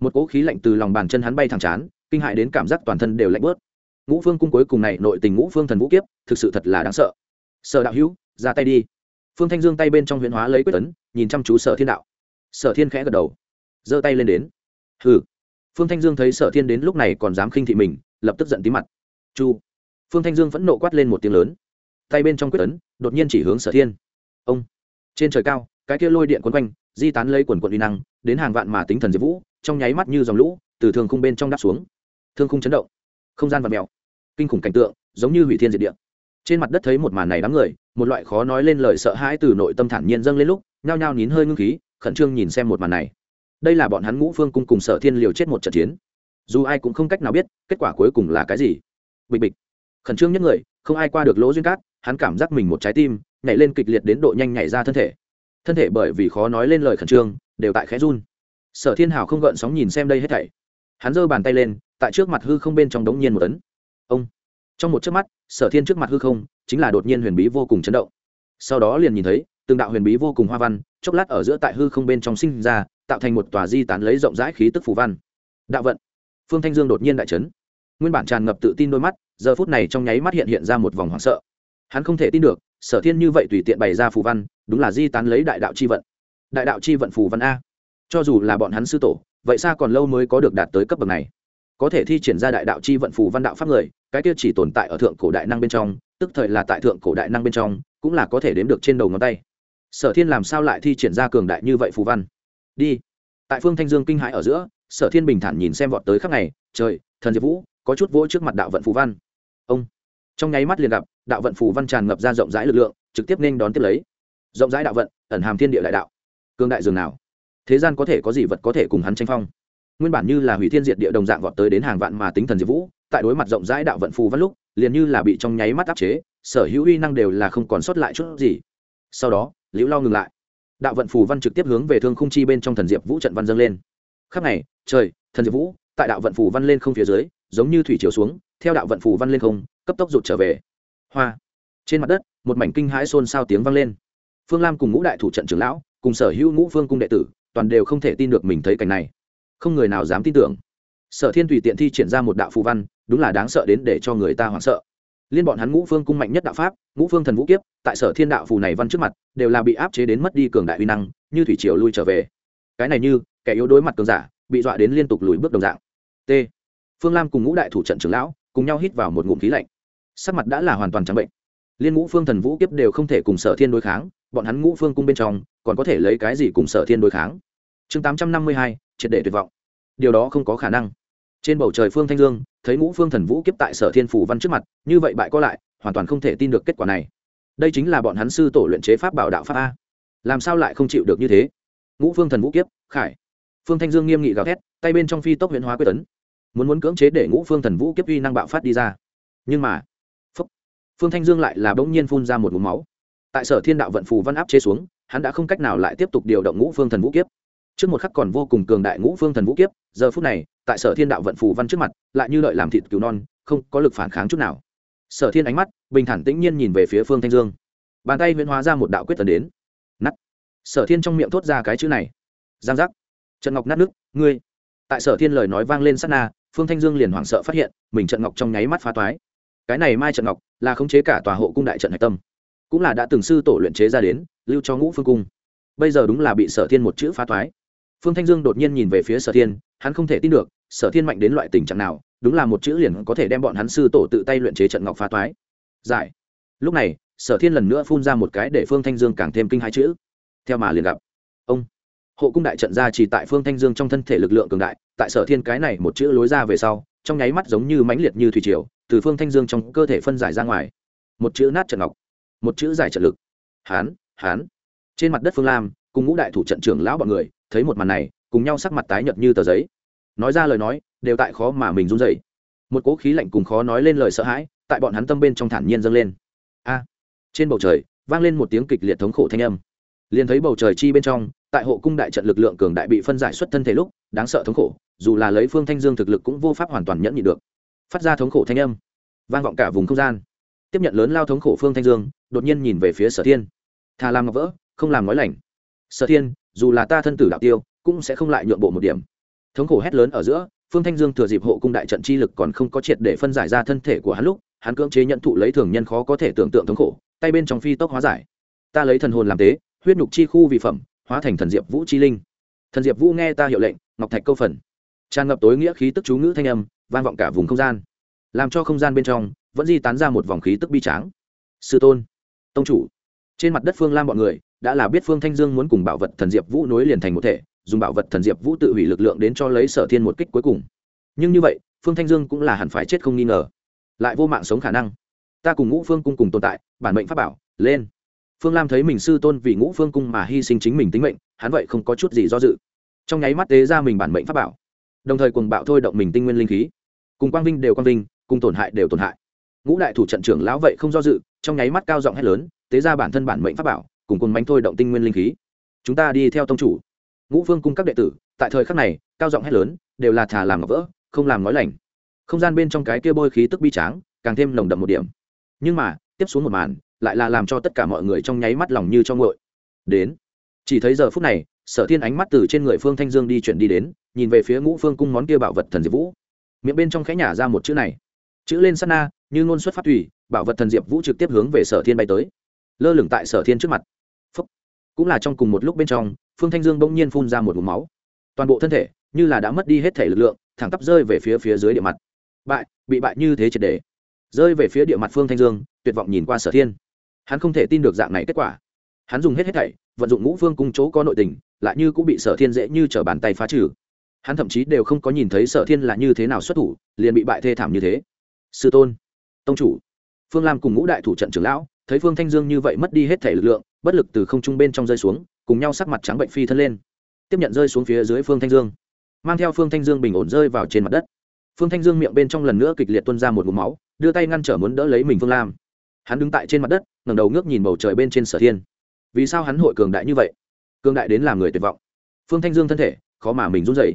A: Một cỗ khí lạnh từ lòng bàn chân hắn bay thẳng chán, kinh hại đến cảm giác toàn thân đều lạnh bớt. Ngũ phương cung cuối cùng này nội tình ngũ phương thần vũ kiếp, thực sự thật là đáng sợ. Sở đạo hữu, ra tay đi. Phương thanh dương tay bên trong huyện hóa lấy quyết tấn nhìn chăm chú sở thiên đạo. Sở thiên khẽ gật đầu, giơ tay lên đến. Hừ. Phương thanh dương thấy sở thiên đến lúc này còn dám khinh thị mình, lập tức giận tí mặt. Chu. Phương thanh dương vẫn nộ quát lên một tiếng lớn. Tay bên trong quyết tấn đột nhiên chỉ hướng sở thiên. Ông. Trên trời cao, cái kia lôi điện quấn quanh, di tán lấy quần quận uy năng đến hàng vạn mà tính thần diệp vũ, trong nháy mắt như dòng lũ, từ thương khung bên trong đáp xuống. Thương khung chấn động, không gian và mèo, kinh khủng cảnh tượng, giống như hủy thiên diệt địa. Trên mặt đất thấy một màn này đám người, một loại khó nói lên lời sợ hãi từ nội tâm thản nhiên dâng lên lúc, nhao nhao nín hơi ngưng khí, khẩn trương nhìn xem một màn này. Đây là bọn hắn ngũ phương cung cùng sở thiên liều chết một trận chiến. Dù ai cũng không cách nào biết, kết quả cuối cùng là cái gì. Bịch bịch. Khẩn trương nhất người, không ai qua được lỗ duyên cát, hắn cảm giác mình một trái tim, nhảy lên kịch liệt đến độ nhanh nhảy ra thân thể. Thân thể bởi vì khó nói lên lời khẩn trương đều tại khẽ run. Sở thiên hào không gợn sóng nhìn xem đây hết thảy. Hắn giơ bàn tay lên, tại trước mặt hư không bên trong đống nhiên một tấn ông! Trong một chớp mắt, sở thiên trước mặt hư không chính là đột nhiên huyền bí vô cùng chấn động. Sau đó liền nhìn thấy, từng đạo huyền bí vô cùng hoa văn, chốc lát ở giữa tại hư không bên trong sinh ra, tạo thành một tòa di tán lấy rộng rãi khí tức phù văn. Đạo vận! Phương thanh dương đột nhiên đại chấn. nguyên bản tràn ngập tự tin đôi mắt, giờ phút này trong nháy mắt hiện hiện ra một vòng hoảng sợ. Hắn không thể tin được, sở thiên như vậy tùy tiện bày ra phù văn, đúng là di tán lấy đại đạo c h i vận đại đạo c h i vận phù văn a. Cho dù là bọn hắn sư tổ, vậy xa còn lâu mới có được đạt tới cấp bậc này. Có thể thi triển ra đại đạo chi vận phù văn đạo pháp người, cái kia chỉ tồn tại ở thượng cổ đại năng bên trong, tức thời là tại thượng cổ đại năng bên trong, cũng là có thể đếm được trên đầu ngón tay. Sở thiên làm sao lại thi triển ra cường đại như vậy phù văn? Đi. Tại phương thanh dương kinh hãi ở giữa, sở thiên bình thản nhìn xem vọt tới khắc này trời, thần diệp vũ, có chút vỗ trước mặt đạo vận phù văn. Ông. Trong nháy mắt liền gặp, đạo vận phù văn tràn ngập ra rộng rãi lực lượng, trực tiếp nên đón tiếp lấy. Rộng rãi đạo vận, ẩn hàm thiên địa đại đạo cương đại dường nào? Thế gian có thể có gì vật có thể cùng hắn tranh phong? Nguyên bản như là hủy thiên diệt địa đồng dạng vọt tới đến hàng vạn mà tính thần diệp vũ, tại đối mặt rộng rãi đạo vận phù văn lúc, liền như là bị trong nháy mắt áp chế, sở hữu uy năng đều là không còn sót lại chút gì. Sau đó, liễu lo ngừng lại. Đạo vận phù văn trực tiếp hướng về thương khung chi bên trong thần diệp vũ trận văn dâng lên. Khắc này trời, thần diệp vũ, tại đạo vận phù văn lên không phía dưới, giống như thủy chiều xuống, theo đạo vận phù văn lên không, cấp tốc rụt trở về. Hoa. Trên mặt đất, một mảnh kinh hãi xôn xao tiếng vang lên. Phương lam cùng ngũ đại thủ trận trưởng lão cùng sở hữu ngũ phương cung đệ tử, toàn đều không thể tin được mình thấy cảnh này. Không người nào dám tin tưởng. Sở thiên tùy tiện thi triển ra một đạo phù văn, đúng là đáng sợ đến để cho người ta hoảng sợ. Liên bọn hắn ngũ phương cung mạnh nhất đạo pháp, ngũ phương thần vũ kiếp, tại sở thiên đạo phù này văn trước mặt, đều là bị áp chế đến mất đi cường đại uy năng, như thủy triều lui trở về. Cái này như, kẻ yếu đối mặt cường giả, bị dọa đến liên tục lùi bước đồng dạng. T. Phương lam cùng ngũ đại thủ trận trưởng lão, cùng nhau hít vào một ngụm khí lạnh. Sắc mặt đã là hoàn toàn trắng bệnh. Liên ngũ phương thần vũ kiếp đều không thể cùng sở thiên đối kháng bọn hắn ngũ phương cung bên trong còn có thể lấy cái gì cùng sở thiên đối kháng? Chương tám trăm năm mươi hai triệt để tuyệt vọng. Điều đó không có khả năng. Trên bầu trời phương thanh dương thấy ngũ phương thần vũ kiếp tại sở thiên phủ văn trước mặt như vậy bại có lại hoàn toàn không thể tin được kết quả này. Đây chính là bọn hắn sư tổ luyện chế pháp bảo đạo pháp a. Làm sao lại không chịu được như thế? Ngũ phương thần vũ kiếp khải. Phương thanh dương nghiêm nghị gào thét tay bên trong phi tốc huyện hóa quyết tấn. Muốn muốn cưỡng chế để ngũ phương thần vũ kiếp uy năng bạo phát đi ra. Nhưng mà phúc, phương thanh dương lại là bỗng nhiên phun ra một mũ máu tại sở thiên đạo vận phù văn áp chế xuống, hắn đã không cách nào lại tiếp tục điều động ngũ phương thần vũ kiếp. Trước một khắc còn vô cùng cường đại ngũ phương thần vũ kiếp, giờ phút này, tại sở thiên đạo vận phù văn trước mặt, lại như lợi làm thịt cứu non, không có lực phản kháng chút nào. Sở thiên ánh mắt, bình thản tĩnh nhiên nhìn về phía phương thanh dương. Bàn tay huyễn hóa ra một đạo quyết tần đến. Nắt sở thiên trong miệng thốt ra cái chữ này. Giang giác. Trận ngọc nát nước, ngươi. Tại sở thiên lời nói vang lên sát na, phương thanh dương liền hoảng sợ phát hiện, mình trận ngọc trong nháy mắt phá toái. Cái này mai trận ngọc là khống chế cả tòa hộ cung đại trận hạch tâm cũng là đã từng sư tổ luyện chế ra đến, lưu cho ngũ phương cung. Bây giờ đúng là bị sở thiên một chữ phá toái phương thanh dương đột nhiên nhìn về phía sở thiên, hắn không thể tin được, sở thiên mạnh đến loại tình trạng nào, đúng là một chữ liền có thể đem bọn hắn sư tổ tự tay luyện chế trận ngọc phá toái giải. Lúc này, sở thiên lần nữa phun ra một cái để phương thanh dương càng thêm kinh hai chữ. Theo mà liền gặp. Ông. Hộ cung đại trận ra chỉ tại phương thanh dương trong thân thể lực lượng cường đại, tại sở thiên cái này một chữ lối ra về sau, trong nháy mắt giống như mãnh liệt như thủy triều, từ phương thanh dương trong cơ thể phân giải ra ngoài. Một chữ nát trận ngọc một chữ giải trận lực. Hán hán. Trên mặt đất phương lam, cùng ngũ đại thủ trận trưởng lão bọn người, thấy một màn này, cùng nhau sắc mặt tái nhợt như tờ giấy. Nói ra lời nói, đều tại khó mà mình run dậy một cỗ khí lạnh cùng khó nói lên lời sợ hãi, tại bọn hắn tâm bên trong thản nhiên dâng lên. A! Trên bầu trời, vang lên một tiếng kịch liệt thống khổ thanh âm. Liền thấy bầu trời chi bên trong, tại hộ cung đại trận lực lượng cường đại bị phân giải xuất thân thể lúc, đáng sợ thống khổ, dù là lấy phương thanh dương thực lực cũng vô pháp hoàn toàn nhẫn nhị được. Phát ra thống khổ thanh âm, vang vọng cả vùng không gian. Tiếp nhận lớn lao thống khổ phương thanh dương đột nhiên nhìn về phía sở thiên. Thà làm ngọc vỡ, không làm nói lành. Sở thiên, dù là ta thân tử đạo tiêu, cũng sẽ không lại nhượng bộ một điểm. Thống khổ hét lớn ở giữa, phương thanh dương thừa dịp hộ cung đại trận chi lực còn không có triệt để phân giải ra thân thể của hắn lúc, hắn cưỡng chế nhận thụ lấy thường nhân khó có thể tưởng tượng thống khổ, tay bên trong phi tốc hóa giải. Ta lấy thần hồn làm tế, huyết nhục chi khu vì phẩm, hóa thành thần diệp vũ chi linh. Thần diệp vũ nghe ta hiệu lệnh, ngọc thạch câu phần. Tràn ngập tối nghĩa khí tức chú ngữ thanh âm, vang vọng cả vùng không gian. Làm cho không gian bên trong, vẫn di tán ra một vòng khí tức bi tráng. Sư tôn tông chủ. Trên mặt đất phương lam bọn người, đã là biết phương thanh dương muốn cùng bảo vật thần diệp vũ nối liền thành một thể, dùng bảo vật thần diệp vũ tự hủy lực lượng đến cho lấy sở thiên một kích cuối cùng. Nhưng như vậy, phương thanh dương cũng là hẳn phải chết không nghi ngờ. Lại vô mạng sống khả năng. Ta cùng ngũ phương cung cùng tồn tại, bản mệnh pháp bảo, lên. Phương lam thấy mình sư tôn vì ngũ phương cung mà hy sinh chính mình tính mệnh, hắn vậy không có chút gì do dự. Trong nháy mắt tế ra mình bản mệnh pháp bảo. Đồng thời cùng bạo thôi động mình tinh nguyên linh khí. Cùng quang vinh đều quang vinh, cùng tổn hại đều tổn hại ngũ đại thủ trận trưởng lão vậy không do dự, trong nháy mắt cao giọng hét lớn, tế ra bản thân bản mệnh pháp bảo, cùng cùng bánh thôi động tinh nguyên linh khí. Chúng ta đi theo tông chủ. Ngũ phương cung các đệ tử, tại thời khắc này, cao giọng hét lớn, đều là thà làm ngọc vỡ, không làm nói lành. Không gian bên trong cái kia bôi khí tức bi tráng, càng thêm nồng đậm một điểm. Nhưng mà, tiếp xuống một màn, lại là làm cho tất cả mọi người trong nháy mắt lòng như trong ngội đến. Chỉ thấy giờ phút này, sở thiên ánh mắt từ trên người phương thanh dương đi chuyển đi đến, nhìn về phía ngũ phương cung món kia bảo vật thần diệp vũ. Miệng bên trong khẽ nhả ra một chữ này. Chữ lên sát na như ngôn xuất phát thủy, bảo vật thần diệp vũ trực tiếp hướng về sở thiên bay tới. Lơ lửng tại sở thiên trước mặt. Phúc. cũng là trong cùng một lúc bên trong, phương thanh dương bỗng nhiên phun ra một mũ máu. Toàn bộ thân thể, như là đã mất đi hết thể lực lượng, thẳng tắp rơi về phía phía dưới địa mặt. Bại, bị bại như thế triệt đề rơi về phía địa mặt phương thanh dương, tuyệt vọng nhìn qua sở thiên. Hắn không thể tin được dạng này kết quả. Hắn dùng hết hết thảy, vận dụng ngũ phương cung chỗ có nội tình, lại như cũng bị sở thiên dễ như t r ở bàn tay phá trừ. Hắn thậm chí đều không có nhìn thấy sở thiên là như thế nào xuất thủ, liền bị bại thê thảm như thế. Sư tôn tông chủ. Phương lam cùng ngũ đại thủ trận trưởng lão, thấy phương thanh dương như vậy mất đi hết thể lực lượng, bất lực từ không trung bên trong rơi xuống, cùng nhau sắc mặt trắng bệnh phi thân lên. Tiếp nhận rơi xuống phía dưới phương thanh dương. Mang theo phương thanh dương bình ổn rơi vào trên mặt đất. Phương thanh dương miệng bên trong lần nữa kịch liệt tuân ra một mũ máu, đưa tay ngăn trở muốn đỡ lấy mình phương lam. Hắn đứng tại trên mặt đất, ngẩng đầu ngước nhìn bầu trời bên trên sở thiên. Vì sao hắn hội cường đại như vậy? Cường đại đến làm người tuyệt vọng. Phương thanh dương thân thể, khó mà mình run dậy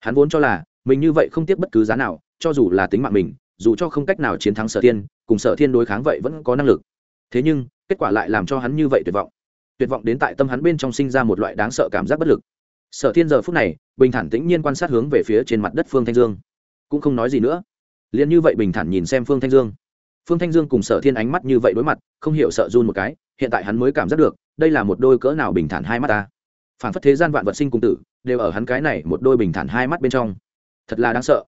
A: hắn vốn cho là, mình như vậy không tiếc bất cứ giá nào, cho dù là tính mạng mình dù cho không cách nào chiến thắng sở thiên, cùng sở thiên đối kháng vậy vẫn có năng lực. Thế nhưng, kết quả lại làm cho hắn như vậy tuyệt vọng. Tuyệt vọng đến tại tâm hắn bên trong sinh ra một loại đáng sợ cảm giác bất lực. Sở thiên giờ phút này, bình thản tĩnh nhiên quan sát hướng về phía trên mặt đất phương thanh dương. Cũng không nói gì nữa. Liền như vậy bình thản nhìn xem phương thanh dương. Phương thanh dương cùng sở thiên ánh mắt như vậy đối mặt, không hiểu sợ run một cái, hiện tại hắn mới cảm giác được, đây là một đôi cỡ nào bình thản hai mắt ta. Phản phất thế gian vạn vật sinh cùng tử, đều ở hắn cái này một đôi bình thản hai mắt bên trong. Thật là đáng sợ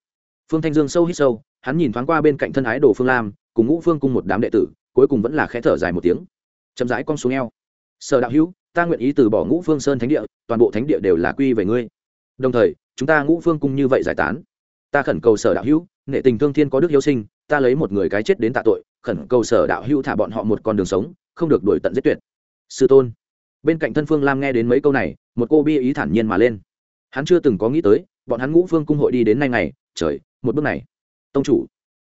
A: phương thanh dương sâu hít sâu, hắn nhìn thoáng qua bên cạnh thân ái đồ phương lam, cùng ngũ phương cung một đám đệ tử, cuối cùng vẫn là khẽ thở dài một tiếng. Chậm rãi con xuống eo. Sở đạo hữu, ta nguyện ý từ bỏ ngũ phương sơn thánh địa, toàn bộ thánh địa đều là quy về ngươi. Đồng thời, chúng ta ngũ phương cung như vậy giải tán. Ta khẩn cầu sở đạo hữu nệ tình thương thiên có đức hiếu sinh, ta lấy một người cái chết đến tạ tội, khẩn cầu sở đạo hữu thả bọn họ một con đường sống, không được đổi tận giết tuyệt. Sư tôn. Bên cạnh thân phương lam nghe đến mấy câu này, một cô bi ý thản nhiên mà lên. Hắn chưa từng có nghĩ tới, bọn hắn ngũ phương cung hội đi đến nay ngày trời, một bước này. Tông chủ,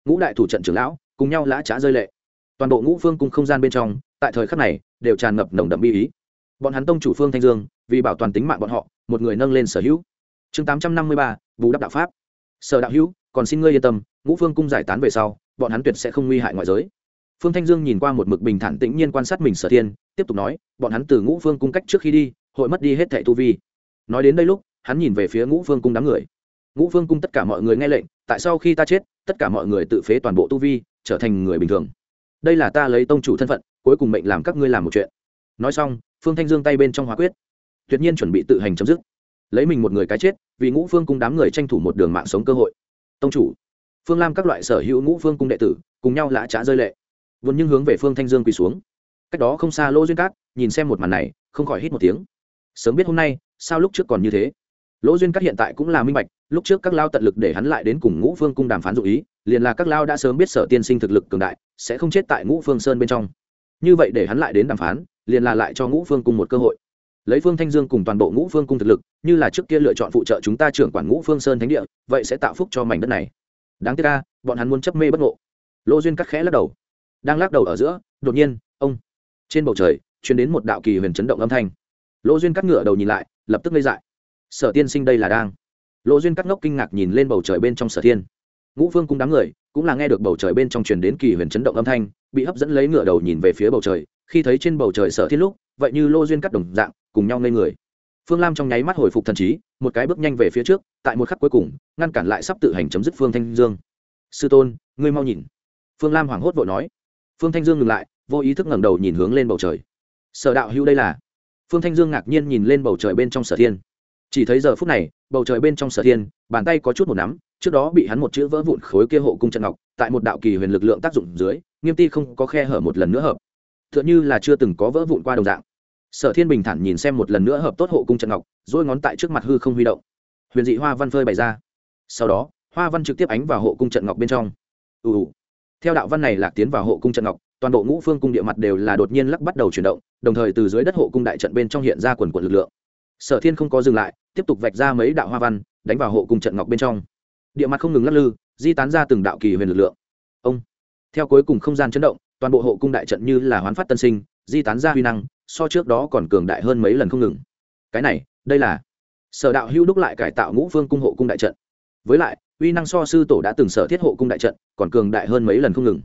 A: ngũ đại thủ trận trưởng lão, cùng nhau lã trá rơi lệ. Toàn bộ ngũ phương cung không gian bên trong, tại thời khắc này, đều tràn ngập nồng đậm bi ý. Bọn hắn tông chủ phương thanh dương, vì bảo toàn tính mạng bọn họ, một người nâng lên sở hữu. Chương tám trăm năm mươi ba, bù đắp đạo pháp. Sở đạo hữu, còn xin ngươi yên tâm, ngũ phương cung giải tán về sau, bọn hắn tuyệt sẽ không nguy hại ngoại giới. Phương thanh dương nhìn qua một mực bình thản tĩnh nhiên quan sát mình sở thiên, tiếp tục nói, bọn hắn từ ngũ phương cung cách trước khi đi, hội mất đi hết thẻ tu vi. Nói đến đây lúc, hắn nhìn về phía ngũ phương cung đám người ngũ phương cung tất cả mọi người nghe lệnh, tại sau khi ta chết, tất cả mọi người tự phế toàn bộ tu vi, trở thành người bình thường. Đây là ta lấy tông chủ thân phận, cuối cùng mệnh làm các ngươi làm một chuyện. Nói xong, phương thanh dương tay bên trong hóa quyết, tuyệt nhiên chuẩn bị tự hành chấm dứt. Lấy mình một người cái chết, vì ngũ phương cung đám người tranh thủ một đường mạng sống cơ hội. Tông chủ, phương lam các loại sở hữu ngũ phương cung đệ tử, cùng nhau lã trá rơi lệ. Vốn nhưng hướng về phương thanh dương quỳ xuống. Cách đó không xa lỗ duyên cát nhìn xem một màn này, không khỏi hít một tiếng. Sớm biết hôm nay, sao lúc trước còn như thế? Lỗ duyên cát hiện tại cũng là minh bạch lúc trước các lao tận lực để hắn lại đến cùng ngũ phương cung đàm phán dụ ý, liền là các lao đã sớm biết sở tiên sinh thực lực cường đại, sẽ không chết tại ngũ phương sơn bên trong. Như vậy để hắn lại đến đàm phán, liền là lại cho ngũ phương cung một cơ hội. Lấy phương thanh dương cùng toàn bộ ngũ phương cung thực lực, như là trước kia lựa chọn phụ trợ chúng ta trưởng quản ngũ phương sơn thánh địa, vậy sẽ tạo phúc cho mảnh đất này. Đáng tiếc ca bọn hắn muốn chấp mê bất ngộ. Lô duyên cắt khẽ lắc đầu. Đang lắc đầu ở giữa, đột nhiên, ông. Trên bầu trời chuyển đến một đạo kỳ huyền chấn động âm thanh. Lô duyên cắt ngựa đầu nhìn lại, lập tức ngây dại. Sở tiên sinh đây là đang lộ duyên cắt ngốc kinh ngạc nhìn lên bầu trời bên trong sở thiên. Ngũ phương cung đám người, cũng là nghe được bầu trời bên trong truyền đến kỳ huyền chấn động âm thanh, bị hấp dẫn lấy ngựa đầu nhìn về phía bầu trời. Khi thấy trên bầu trời sở thiên lúc, vậy như lô duyên cắt đồng dạng, cùng nhau ngây người. Phương lam trong nháy mắt hồi phục thần trí, một cái bước nhanh về phía trước, tại một khắc cuối cùng, ngăn cản lại sắp tự hành chấm dứt phương thanh dương. Sư tôn, ngươi mau nhìn. Phương lam hoảng hốt vội nói. Phương thanh dương ngừng lại, vô ý thức ngẩng đầu nhìn hướng lên bầu trời. Sở đạo hữu đây là phương thanh dương ngạc nhiên nhìn lên bầu trời bên trong sở thiên chỉ thấy giờ phút này, bầu trời bên trong sở thiên, bàn tay có chút một nắm, trước đó bị hắn một chữ vỡ vụn khối kia hộ cung trận ngọc, tại một đạo kỳ huyền lực lượng tác dụng dưới, nghiêm ti không có khe hở một lần nữa hợp. T h ư ợ n h ư là chưa từng có vỡ vụn qua đồng dạng. Sở thiên bình thản nhìn xem một lần nữa hợp tốt hộ cung trận ngọc dỗi ngón tại trước mặt hư không huy động. Huyền dị hoa văn phơi bày ra. Sau đó, hoa văn trực tiếp ánh vào hộ cung trận ngọc bên trong. Ù ừ. theo đạo văn này lạc tiến vào hộ cung trận ngọc, toàn bộ ngũ phương cung địa mặt đều là đột nhiên lắc bắt đầu chuyển động, đồng thời từ dưới đất hộ cung đại trận bên trong hiện ra quần quần lực lượng sở thiên không có dừng lại, tiếp tục vạch ra mấy đạo hoa văn, đánh vào hộ cung trận ngọc bên trong. Địa mặt không ngừng lắc lư, di tán ra từng đạo kỳ huyền lực lượng. Ông, theo cuối cùng không gian chấn động, toàn bộ hộ cung đại trận như là hoán phát tân sinh, di tán ra huy năng, so trước đó còn cường đại hơn mấy lần không ngừng. Cái này, đây là sở đạo hữu đúc lại cải tạo ngũ phương cung hộ cung đại trận. Với lại, uy năng so sư tổ đã từng sở thiết hộ cung đại trận, còn cường đại hơn mấy lần không ngừng.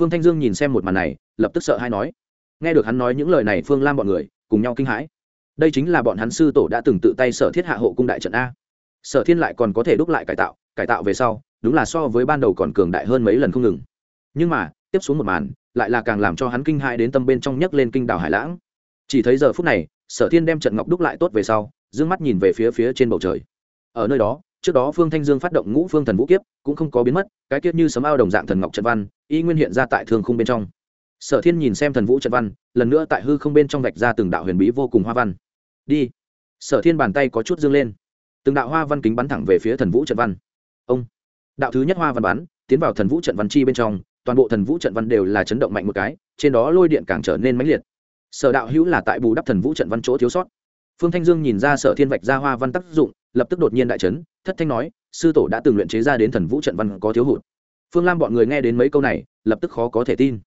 A: Phương thanh dương nhìn xem một màn này, lập tức sợ hay nói. Nghe được hắn nói những lời này, phương lam bọn người cùng nhau kinh hãi đây chính là bọn hắn sư tổ đã từng tự tay sở thiết hạ hộ cung đại trận a. Sở thiên lại còn có thể đúc lại cải tạo cải tạo về sau, đúng là so với ban đầu còn cường đại hơn mấy lần không ngừng. Nhưng mà, tiếp xuống một màn, lại là càng làm cho hắn kinh hãi đến tâm bên trong nhấc lên kinh đảo hải lãng. Chỉ thấy giờ phút này, sở thiên đem trận ngọc đúc lại tốt về sau d ư ơ n g mắt nhìn về phía phía trên bầu trời. Ở nơi đó, trước đó phương thanh dương phát động ngũ phương thần vũ kiếp, cũng không có biến mất, cái kiếp như sấm ao đồng dạng thần ngọc trận văn, y nguyên hiện ra tại thương khung bên trong. Sở thiên nhìn xem thần vũ trận văn, lần nữa tại hư không bên trong vạch ra từng đạo huyền bí vô cùng hoa văn đi. Sở thiên bàn tay có chút dương lên. Từng đạo hoa văn kính bắn thẳng về phía thần vũ trận văn. Ông. Đạo thứ nhất hoa văn bắn, tiến vào thần vũ trận văn chi bên trong, toàn bộ thần vũ trận văn đều là chấn động mạnh một cái, trên đó lôi điện càng trở nên mãnh liệt. Sở đạo hữu là tại bù đắp thần vũ trận văn chỗ thiếu sót. Phương thanh dương nhìn ra sở thiên vạch ra hoa văn tác dụng, lập tức đột nhiên đại trấn thất thanh nói, sư tổ đã từng luyện chế ra đến thần vũ trận văn có thiếu hụt. Phương lam bọn người nghe đến mấy câu này, lập tức khó có thể tin.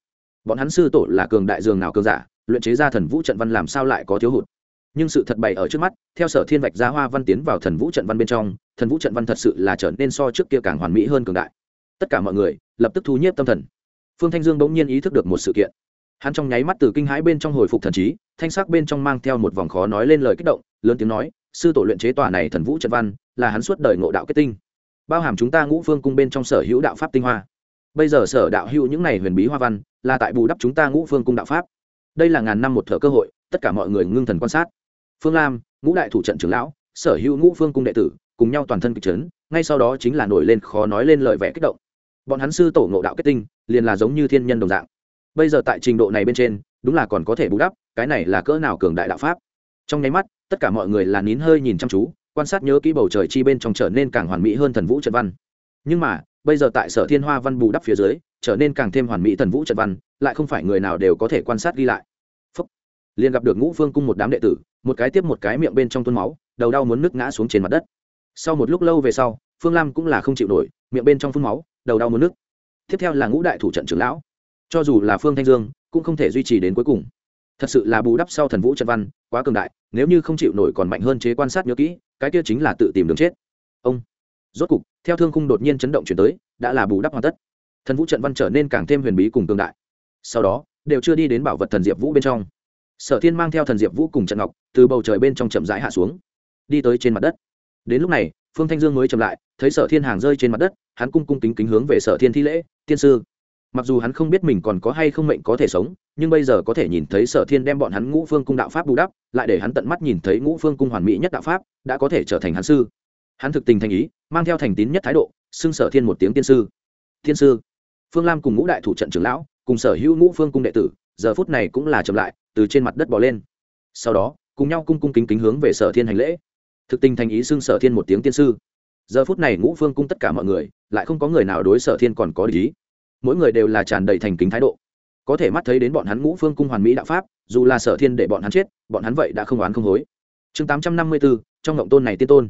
A: Bọn hắn sư tổ là cường đại dường nào cường giả, luyện chế ra thần vũ trận văn làm sao lại có thiếu hụt? Nhưng sự thật bày ở trước mắt, theo sở thiên vạch ra hoa văn tiến vào thần vũ trận văn bên trong, thần vũ trận văn thật sự là trở nên so trước kia càng hoàn mỹ hơn cường đại. Tất cả mọi người lập tức thu nhiếp tâm thần. Phương thanh dương bỗng nhiên ý thức được một sự kiện. Hắn trong nháy mắt từ kinh hãi bên trong hồi phục thần trí, thanh sắc bên trong mang theo một vòng khó nói lên lời kích động, lớn tiếng nói, sư tổ luyện chế tòa này thần vũ trận văn, là hắn suốt đời ngộ đạo kết tinh. Bao hàm chúng ta ngũ phương cung bên trong sở hữu đạo pháp tinh hoa. Bây giờ sở đạo hữu những này huyền bí hoa văn, là tại bù đắp chúng ta ngũ phương cung đạo pháp. Đây là ngàn năm một thợ cơ hội, tất cả mọi người ngưng thần quan sát phương lam, ngũ đại thủ trận trưởng lão, sở hữu ngũ phương cung đệ tử, cùng nhau toàn thân kịch trấn ngay sau đó chính là nổi lên khó nói lên lời vẽ kích động. Bọn hắn sư tổ ngộ đạo kết tinh, liền là giống như thiên nhân đồng dạng. Bây giờ tại trình độ này bên trên, đúng là còn có thể bù đắp, cái này là cỡ nào cường đại đạo pháp. Trong nháy mắt, tất cả mọi người là nín hơi nhìn chăm chú, quan sát nhớ kỹ bầu trời chi bên trong trở nên càng hoàn mỹ hơn thần vũ trận văn. Nhưng mà, bây giờ tại sở thiên hoa văn bù đắp phía dưới, trở nên càng thêm hoàn mỹ thần vũ trận văn, lại không phải người nào đều có thể quan sát ghi lại. Phúc. liền gặp được ngũ phương cung một đám đệ tử một cái tiếp một cái miệng bên trong tuôn máu, đầu đau muốn nứt ngã xuống trên mặt đất. Sau một lúc lâu về sau, phương lam cũng là không chịu nổi, miệng bên trong phun máu, đầu đau muốn nứt. Tiếp theo là ngũ đại thủ trận trưởng lão. Cho dù là phương thanh dương, cũng không thể duy trì đến cuối cùng. Thật sự là bù đắp sau thần vũ trận văn, quá cường đại, nếu như không chịu nổi còn mạnh hơn chế quan sát nhớ kỹ, cái kia chính là tự tìm đường chết. Ông. Rốt cục, theo thương khung đột nhiên chấn động chuyển tới, đã là bù đắp hoàn tất. Thần vũ trận văn trở nên càng thêm huyền bí cùng cường đại. Sau đó, đều chưa đi đến bảo vật thần diệp vũ bên trong sở thiên mang theo thần diệp vũ cùng trận ngọc, từ bầu trời bên trong chậm rãi hạ xuống, đi tới trên mặt đất. Đến lúc này, phương thanh dương mới chậm lại, thấy sở thiên hàng rơi trên mặt đất, hắn cung cung kính kính hướng về sở thiên thi lễ, tiên sư. Mặc dù hắn không biết mình còn có hay không mệnh có thể sống, nhưng bây giờ có thể nhìn thấy sở thiên đem bọn hắn ngũ phương cung đạo pháp bù đắp, lại để hắn tận mắt nhìn thấy ngũ phương cung hoàn mỹ nhất đạo pháp, đã có thể trở thành hắn sư. Hắn thực tình thành ý, mang theo thành tín nhất thái độ, xưng sở thiên một tiếng tiên sư. Tiên sư. Phương lam cùng ngũ đại thủ trận trưởng lão, cùng sở hữu ngũ phương cung đệ tử, giờ phút này cũng là chậm lại từ trên mặt đất bỏ lên. Sau đó, cùng nhau cung cung kính kính hướng về sở thiên hành lễ. Thực tình thành ý xưng sở thiên một tiếng tiên sư. Giờ phút này ngũ phương cung tất cả mọi người, lại không có người nào đối sở thiên còn có lý mỗi người đều là tràn đầy thành kính thái độ. Có thể mắt thấy đến bọn hắn ngũ phương cung hoàn mỹ đạo pháp, dù là sở thiên để bọn hắn chết, bọn hắn vậy đã không oán không hối. Chương tám trăm năm mươi bốn trong ngộng tôn này tiên tôn.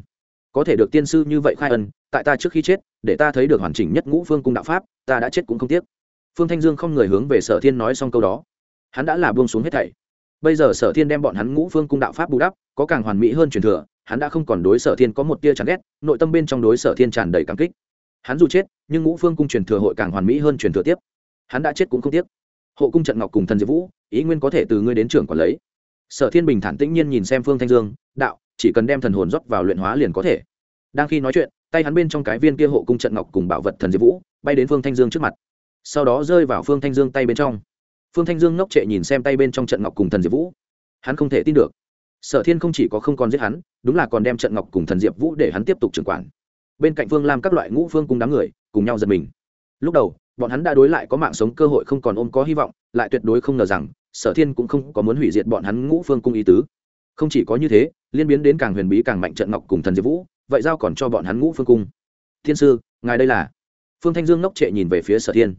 A: Có thể được tiên sư như vậy khai ân, tại ta trước khi chết, để ta thấy được hoàn chỉnh nhất ngũ phương cung đạo pháp, ta đã chết cũng không tiếc. Phương thanh dương không người hướng về sở thiên nói xong câu đó hắn đã là buông xuống hết thảy. Bây giờ sở thiên đem bọn hắn ngũ phương cung đạo pháp bù đắp, có càng hoàn mỹ hơn truyền thừa, hắn đã không còn đối sở thiên có một tia chán ghét, nội tâm bên trong đối sở thiên tràn đầy cảm kích. Hắn dù chết, nhưng ngũ phương cung truyền thừa hội càng hoàn mỹ hơn truyền thừa tiếp. Hắn đã chết cũng không tiếc. Hộ cung trận ngọc cùng thần diệp vũ, ý nguyên có thể từ ngươi đến trưởng còn lấy. Sở thiên bình thản tĩnh nhiên nhìn xem phương thanh dương, đạo, chỉ cần đem thần hồn rót vào luyện hóa liền có thể. Đang khi nói chuyện, tay hắn bên trong cái viên kia hộ cung trận ngọc cùng bảo vật thần diệp vũ, bay đến phương thanh dương trước mặt. Sau đó rơi vào phương thanh dương tay bên trong phương thanh dương ngốc trệ nhìn xem tay bên trong trận ngọc cùng thần diệp vũ. Hắn không thể tin được. Sở thiên không chỉ có không còn giết hắn, đúng là còn đem trận ngọc cùng thần diệp vũ để hắn tiếp tục trưởng quản. Bên cạnh phương làm các loại ngũ phương cùng đám người, cùng nhau giật mình. Lúc đầu, bọn hắn đã đối lại có mạng sống cơ hội không còn ôm có hy vọng, lại tuyệt đối không ngờ rằng, sở thiên cũng không có muốn hủy diệt bọn hắn ngũ phương cung ý tứ. Không chỉ có như thế, liên biến đến càng huyền bí càng mạnh trận ngọc cùng thần diệp vũ, vậy giao còn cho bọn hắn ngũ phương cung? Thiên sư, ngài đây là? Phương thanh dương ngốc trệ nhìn về phía sở thiên.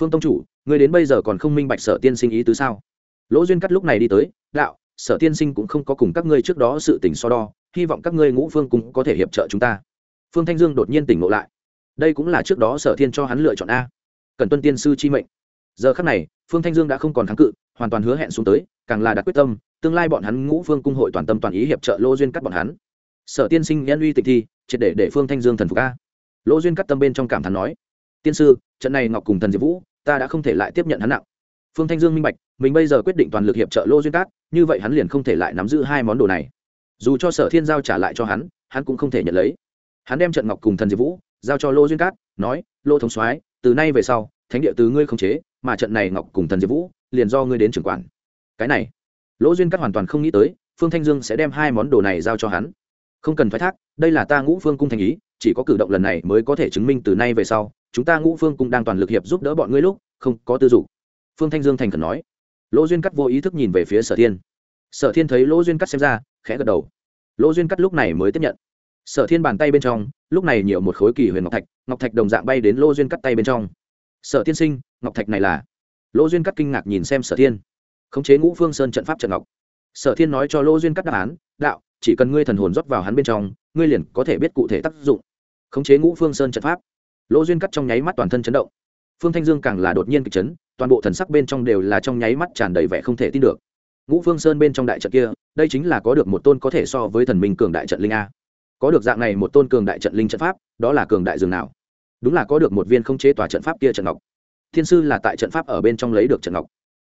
A: Phương tông chủ ngươi đến bây giờ còn không minh bạch sở tiên sinh ý tứ sao? Lỗ duyên cắt lúc này đi tới, đạo, sở tiên sinh cũng không có cùng các ngươi trước đó sự tình so đo, hy vọng các ngươi ngũ phương cung có thể hiệp trợ chúng ta. Phương thanh dương đột nhiên tỉnh ngộ lại. Đây cũng là trước đó sở thiên cho hắn lựa chọn a. Cần tuân tiên sư chi mệnh. Giờ khắc này, phương thanh dương đã không còn kháng cự, hoàn toàn hứa hẹn xuống tới, càng là đặt quyết tâm, tương lai bọn hắn ngũ phương cung hội toàn tâm toàn ý hiệp trợ lô duyên cắt bọn hắn. Sở tiên sinh nhân uy tịch thi, triệt để để phương thanh dương thần phục a. Lô duyên cắt tâm bên trong cảm thán nói, tiên sư, trận này ngọc cùng thần diệp vũ ta đã không thể lại tiếp nhận hắn nặng. Phương thanh dương minh bạch, mình bây giờ quyết định toàn lực hiệp trợ lô duyên cát, như vậy hắn liền không thể lại nắm giữ hai món đồ này. Dù cho sở thiên giao trả lại cho hắn hắn cũng không thể nhận lấy. Hắn đem trận ngọc cùng thần diệp vũ giao cho lô duyên cát, nói, lô thống soái, từ nay về sau, thánh địa từ ngươi không chế, mà trận này ngọc cùng thần diệp vũ liền do ngươi đến trưởng quản. Cái này lỗ duyên cát hoàn toàn không nghĩ tới, phương thanh dương sẽ đem hai món đồ này giao cho hắn. Không cần phải thác, đây là ta ngũ phương cung thành ý, chỉ có cử động lần này mới có thể chứng minh từ nay về sau chúng ta ngũ phương cũng đang toàn lực hiệp giúp đỡ bọn ngươi lúc, không có tư dục. Phương thanh dương thành khẩn nói. Lỗ duyên cắt vô ý thức nhìn về phía sở thiên. Sở thiên thấy lỗ duyên cắt xem ra, khẽ gật đầu. Lỗ duyên cắt lúc này mới tiếp nhận. Sở thiên bàn tay bên trong, lúc này nhiều một khối kỳ huyền ngọc thạch ngọc thạch đồng dạng bay đến lỗ duyên cắt tay bên trong. Sở tiên sinh, ngọc thạch này là. Lỗ duyên cắt kinh ngạc nhìn xem sở thiên. Khống chế ngũ phương sơn trận pháp trận ngọc. Sở thiên nói cho lỗ duyên cắt đáp án, đạo, chỉ cần ngươi thần hồn rót vào hắn bên trong, ngươi liền có thể biết cụ thể tác dụng. Khống chế ngũ phương sơn trận pháp lỗ duyên cắt trong nháy mắt toàn thân chấn động. Phương thanh dương càng là đột nhiên kịch chấn, toàn bộ thần sắc bên trong đều là trong nháy mắt tràn đầy vẻ không thể tin được. Ngũ phương sơn bên trong đại trận kia, đây chính là có được một tôn có thể so với thần minh cường đại trận linh a. Có được dạng này một tôn cường đại trận linh trận pháp, đó là cường đại dường nào? Đúng là có được một viên không chế tòa trận pháp kia trận ngọc. Thiên sư là tại trận pháp ở bên trong lấy được trận ngọc.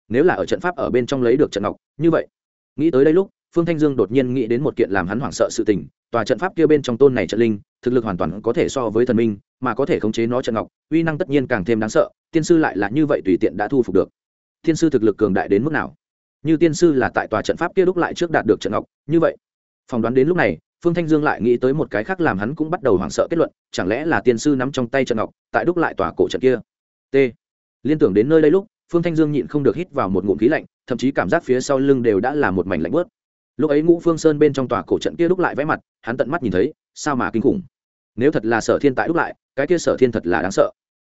A: Nếu là ở trận pháp ở bên trong lấy được trận ngọc, như vậy, nghĩ tới đây lúc, phương thanh dương đột nhiên nghĩ đến một kiện làm hắn hoảng sợ sự tình tòa trận pháp kia bên trong tôn này trận linh, thực lực hoàn toàn có thể so với thần minh, mà có thể khống chế nó trận ngọc, uy năng tất nhiên càng thêm đáng sợ, tiên sư lại là như vậy tùy tiện đã thu phục được. Tiên sư thực lực cường đại đến mức nào? Như tiên sư là tại tòa trận pháp kia đúc lại trước đạt được trận ngọc, như vậy. Phỏng đoán đến lúc này, phương thanh dương lại nghĩ tới một cái khác làm hắn cũng bắt đầu hoảng sợ kết luận, chẳng lẽ là tiên sư nắm trong tay trận ngọc, tại đúc lại tòa cổ trận kia? T. Liên tưởng đến nơi đây lúc, phương thanh dương nhịn không được hít vào một ngụm khí lạnh, thậm chí cảm giác phía sau lưng đều đã là một mảnh lạnh bớt lúc ấy ngũ phương sơn bên trong tòa cổ trận kia lúc lại vẽ mặt, hắn tận mắt nhìn thấy, sao mà kinh khủng. Nếu thật là sở thiên tại lúc lại, cái kia sở thiên thật là đáng sợ.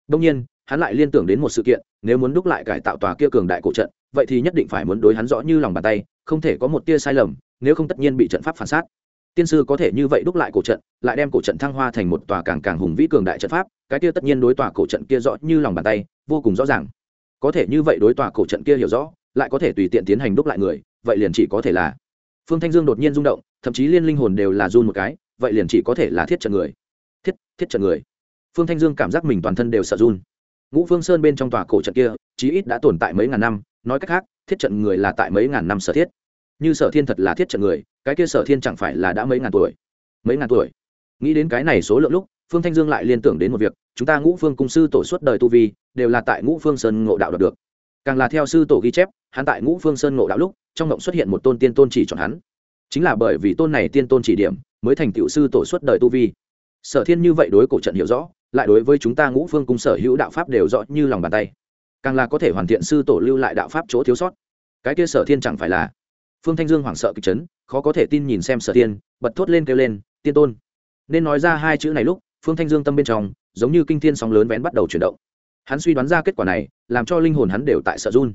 A: Đông nhiên, hắn lại liên tưởng đến một sự kiện, nếu muốn đúc lại cải tạo tòa kia cường đại cổ trận, vậy thì nhất định phải muốn đối hắn rõ như lòng bàn tay, không thể có một tia sai lầm, nếu không tất nhiên bị trận pháp phản sát. Tiên sư có thể như vậy đúc lại cổ trận, lại đem cổ trận thăng hoa thành một tòa càng càng hùng vĩ cường đại trận pháp, cái kia tất nhiên đối tòa cổ trận kia rõ như lòng bàn tay, vô cùng rõ ràng. Có thể như vậy đối tòa cổ trận kia hiểu rõ, lại có thể tùy tiện tiến hành đúc lại người, vậy liền chỉ có thể là phương thanh dương đột nhiên rung động, thậm chí liên linh hồn đều là run một cái, vậy liền chỉ có thể là thiết trận người. Thiết thiết trận người. Phương thanh dương cảm giác mình toàn thân đều sợ run. Ngũ phương sơn bên trong tòa cổ trận kia, chí ít đã tồn tại mấy ngàn năm, nói cách khác, thiết trận người là tại mấy ngàn năm sở thiết. Như sở thiên thật là thiết trận người, cái kia sở thiên chẳng phải là đã mấy ngàn tuổi? Mấy ngàn tuổi? Nghĩ đến cái này số lượng lúc, phương thanh dương lại liên tưởng đến một việc, chúng ta ngũ phương cung sư tổ suốt đời tu vi, đều là tại ngũ phương sơn ngộ đạo đạt được càng là theo sư tổ ghi chép, hắn tại ngũ phương sơn ngộ đạo lúc, trong ngộng xuất hiện một tôn tiên tôn chỉ chọn hắn. Chính là bởi vì tôn này tiên tôn chỉ điểm, mới thành tựu sư tổ suốt đời tu vi. Sở thiên như vậy đối cổ trận hiểu rõ, lại đối với chúng ta ngũ phương cung sở hữu đạo pháp đều rõ như lòng bàn tay. Càng là có thể hoàn thiện sư tổ lưu lại đạo pháp chỗ thiếu sót. Cái kia sở thiên chẳng phải là phương thanh dương hoảng sợ kịch chấn, khó có thể tin nhìn xem sở thiên, bật thốt lên kêu lên, tiên tôn. Nên nói ra hai chữ này lúc, phương thanh dương tâm bên trong, giống như kinh thiên sóng lớn vén bắt đầu chuyển động hắn suy đoán ra kết quả này, làm cho linh hồn hắn đều tại sợ run.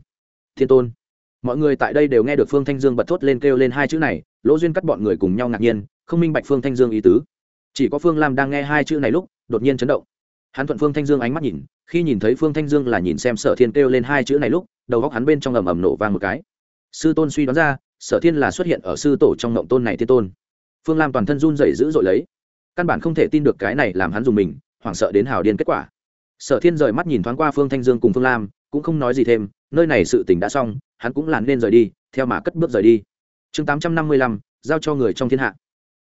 A: Thiên tôn, mọi người tại đây đều nghe được phương thanh dương bật thốt lên kêu lên hai chữ này, lỗ duyên cắt bọn người cùng nhau ngạc nhiên, không minh bạch phương thanh dương ý tứ. Chỉ có phương lam đang nghe hai chữ này lúc, đột nhiên chấn động. Hắn thuận phương thanh dương ánh mắt nhìn, khi nhìn thấy phương thanh dương là nhìn xem sở thiên kêu lên hai chữ này lúc, đầu góc hắn bên trong ầm ầm nổ vang một cái. Sư tôn suy đoán ra, sở thiên là xuất hiện ở sư tổ trong ngộng tôn này thiên tôn. Phương lam toàn thân run rẩy dữ dội lấy. Căn bản không thể tin được cái này làm hắn dùng mình, hoảng sợ đến hào điên kết quả sở thiên rời mắt nhìn thoáng qua phương thanh dương cùng phương lam, cũng không nói gì thêm, nơi này sự tình đã xong, hắn cũng làn nên rời đi, theo mà cất bước rời đi. Chương tám trăm năm mươi lăm, giao cho người trong thiên hạ.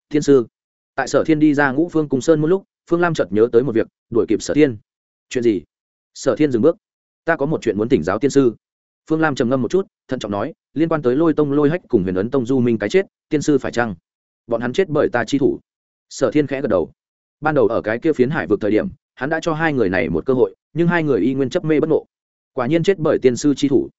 A: Thiên sư, tại sở thiên đi ra ngũ phương cùng sơn một lúc, phương lam chợt nhớ tới một việc, đuổi kịp sở thiên. Chuyện gì? Sở thiên dừng bước. Ta có một chuyện muốn tỉnh giáo tiên sư. Phương lam trầm ngâm một chút, thận trọng nói, liên quan tới lôi tông, lôi hách cùng huyền ấn tông du minh cái chết, tiên sư phải chăng? Bọn hắn chết bởi ta chi thủ. Sở thiên khẽ gật đầu. Ban đầu ở cái kia phiến hải vực thời điểm hắn đã cho hai người này một cơ hội, nhưng hai người y nguyên chấp mê bất ngộ. Quả nhiên chết bởi tiên sư chi thủ.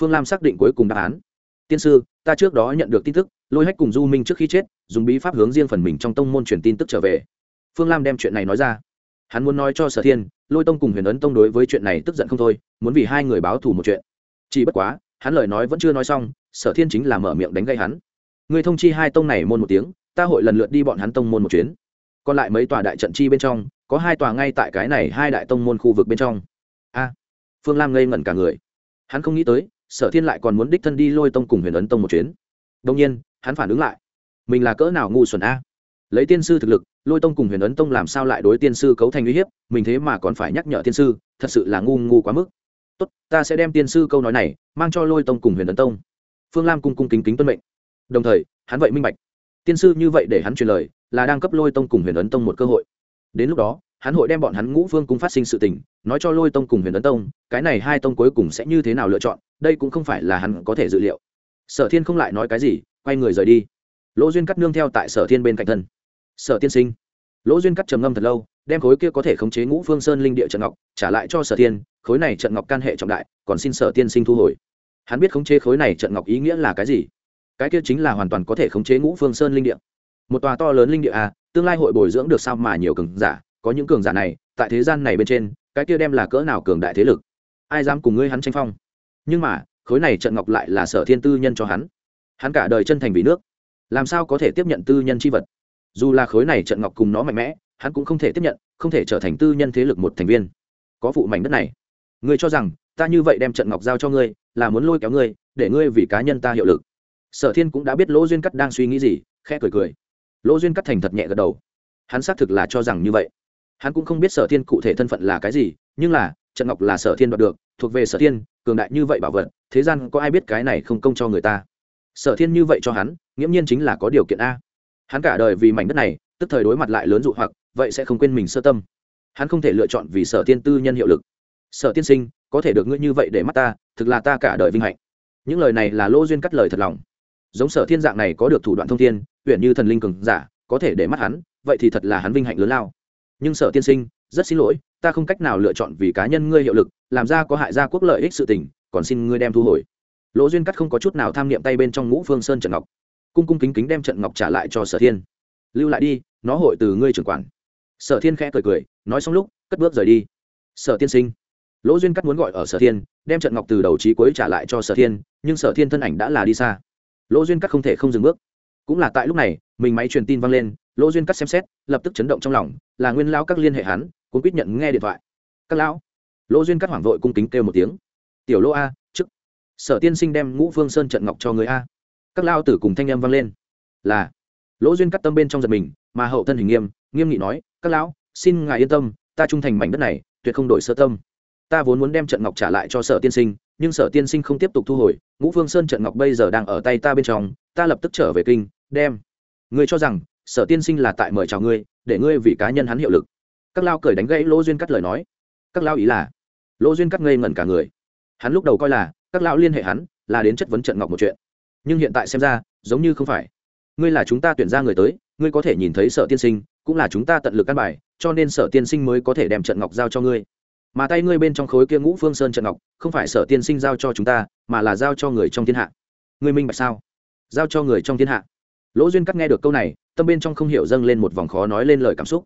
A: Phương lam xác định cuối cùng đáp án. Tiên sư, ta trước đó nhận được tin tức, lôi hách cùng du minh trước khi chết, dùng bí pháp hướng riêng phần mình trong tông môn truyền tin tức trở về. Phương lam đem chuyện này nói ra. Hắn muốn nói cho sở thiên, lôi tông cùng huyền ấn tông đối với chuyện này tức giận không thôi, muốn vì hai người báo thù một chuyện. Chỉ bất quá, hắn lời nói vẫn chưa nói xong, sở thiên chính là mở miệng đánh gây hắn. Người thông chi hai tông này môn một tiếng, ta hội lần lượt đi bọn hắn tông môn một chuyến. Còn lại mấy tòa đại trận chi bên trong có hai tòa ngay tại cái này hai đại tông môn khu vực bên trong. A, phương lam ngây ngẩn cả người. Hắn không nghĩ tới, sở thiên lại còn muốn đích thân đi lôi tông cùng huyền ấn tông một chuyến. Đông nhiên, hắn phản ứng lại. Mình là cỡ nào ngu xuẩn a? Lấy tiên sư thực lực, lôi tông cùng huyền ấn tông làm sao lại đối tiên sư cấu thành uy hiếp? Mình thế mà còn phải nhắc nhở tiên sư, thật sự là ngu ngu quá mức. Tốt, ta sẽ đem tiên sư câu nói này mang cho lôi tông cùng huyền ấn tông. Phương lam cung cung kính kính tuân mệnh. Đồng thời, hắn vậy minh bạch. Tiên sư như vậy để hắn truyền lời là đang cấp lôi tông cùng huyền ấn tông một cơ hội đến lúc đó, hắn hội đem bọn hắn ngũ phương cung phát sinh sự tình, nói cho lôi tông cùng huyền ấn tông, cái này hai tông cuối cùng sẽ như thế nào lựa chọn, đây cũng không phải là hắn có thể dự liệu. Sở thiên không lại nói cái gì, quay người rời đi. Lỗ duyên cắt nương theo tại sở thiên bên cạnh thân. Sở tiên sinh. Lỗ duyên cắt trầm ngâm thật lâu, đem khối kia có thể khống chế ngũ phương sơn linh địa trận ngọc trả lại cho sở thiên, khối này trận ngọc can hệ trọng đại, còn xin sở tiên sinh thu hồi. Hắn biết khống chế khối này trận ngọc ý nghĩa là cái gì. Cái kia chính là hoàn toàn có thể khống chế ngũ phương sơn linh địa. Một tòa to lớn linh địa à tương lai hội bồi dưỡng được sao mà nhiều cường giả, có những cường giả này, tại thế gian này bên trên, cái kia đem là cỡ nào cường đại thế lực? Ai dám cùng ngươi hắn tranh phong? Nhưng mà, khối này trận ngọc lại là sở thiên tư nhân cho hắn. Hắn cả đời chân thành vì nước. Làm sao có thể tiếp nhận tư nhân c h i vật? Dù là khối này trận ngọc cùng nó mạnh mẽ, hắn cũng không thể tiếp nhận, không thể trở thành tư nhân thế lực một thành viên. Có phụ mảnh đất này. Ngươi cho rằng, ta như vậy đem trận ngọc giao cho ngươi, là muốn lôi kéo ngươi, để ngươi vì cá nhân ta hiệu lực. Sở thiên cũng đã biết lỗ duyên cắt đang suy nghĩ gì, khẽ cười cười lỗ duyên cắt thành thật nhẹ gật đầu. Hắn xác thực là cho rằng như vậy. Hắn cũng không biết sở thiên cụ thể thân phận là cái gì, nhưng là, trận ngọc là sở thiên đoạt được, thuộc về sở thiên, cường đại như vậy bảo vật, thế gian có ai biết cái này không công cho người ta? Sở thiên như vậy cho hắn, nghiễm nhiên chính là có điều kiện a. Hắn cả đời vì mảnh đất này, tức thời đối mặt lại lớn dụ hoặc, vậy sẽ không quên mình sơ tâm. Hắn không thể lựa chọn vì sở thiên tư nhân hiệu lực. Sở tiên sinh, có thể được ngươi như vậy để mắt ta, thực là ta cả đời vinh hạnh. Những lời này là lô duyên cắt lời thật lòng. Giống sở thiên dạng này có được thủ đoạn thông thiên huyện như thần linh cường giả, có thể để mắt hắn, vậy thì thật là hắn vinh hạnh lớn lao. Nhưng sở tiên sinh, rất xin lỗi, ta không cách nào lựa chọn vì cá nhân ngươi hiệu lực, làm ra có hại gia quốc lợi ích sự tình, còn xin ngươi đem thu hồi. Lỗ duyên cắt không có chút nào tham niệm tay bên trong ngũ phương sơn trận ngọc. Cung cung kính kính đem trận ngọc trả lại cho sở thiên. Lưu lại đi, nó hội từ ngươi trưởng quản. Sở thiên khẽ cười cười, nói xong lúc, cất bước rời đi. Sở tiên sinh. Lỗ duyên cắt muốn gọi ở sở thiên, đem trận ngọc từ đầu trí cuối trả lại cho sở thiên, nhưng sở thiên thân ảnh đã là đi xa. Lỗ duyên cắt không thể không dừng bước cũng là tại lúc này, mình máy truyền tin vang lên, lỗ duyên cắt xem xét, lập tức chấn động trong lòng, là nguyên lao các liên hệ hắn, cũng quyết nhận nghe điện thoại. Các lão. Lỗ duyên cắt hoảng vội cung kính kêu một tiếng. Tiểu lỗ a, chức. Sở tiên sinh đem ngũ phương sơn trận ngọc cho người a. Các lao tử cùng thanh em vang lên. Là. Lỗ duyên cắt tâm bên trong giật mình, mà hậu thân hình nghiêm nghiêm nghị nói, các lão, xin ngài yên tâm, ta trung thành mảnh đất này, tuyệt không đổi sơ tâm. Ta vốn muốn đem trận ngọc trả lại cho sở tiên sinh, nhưng sở tiên sinh không tiếp tục thu hồi, ngũ phương sơn trận ngọc bây giờ đang ở tay ta bên trong, ta lập tức trở về kinh đem. Ngươi cho rằng, sở tiên sinh là tại mời chào ngươi, để ngươi vì cá nhân hắn hiệu lực. Các lao cười đánh gãy lỗ duyên cắt lời nói. Các lao ý là, lỗ duyên cắt ngây ngẩn cả người. Hắn lúc đầu coi là, các lão liên hệ hắn, là đến chất vấn trận ngọc một chuyện. Nhưng hiện tại xem ra, giống như không phải. Ngươi là chúng ta tuyển ra người tới, ngươi có thể nhìn thấy sở tiên sinh, cũng là chúng ta tận lực căn bài, cho nên sở tiên sinh mới có thể đem trận ngọc giao cho ngươi. Mà tay ngươi bên trong khối kia ngũ phương sơn trận ngọc, không phải sở tiên sinh giao cho chúng ta, mà là giao cho người trong thiên hạ. Ngươi minh bạch sao? Giao cho người trong thiên hạ lỗ duyên cắt nghe được câu này, tâm bên trong không hiểu dâng lên một vòng khó nói lên lời cảm xúc.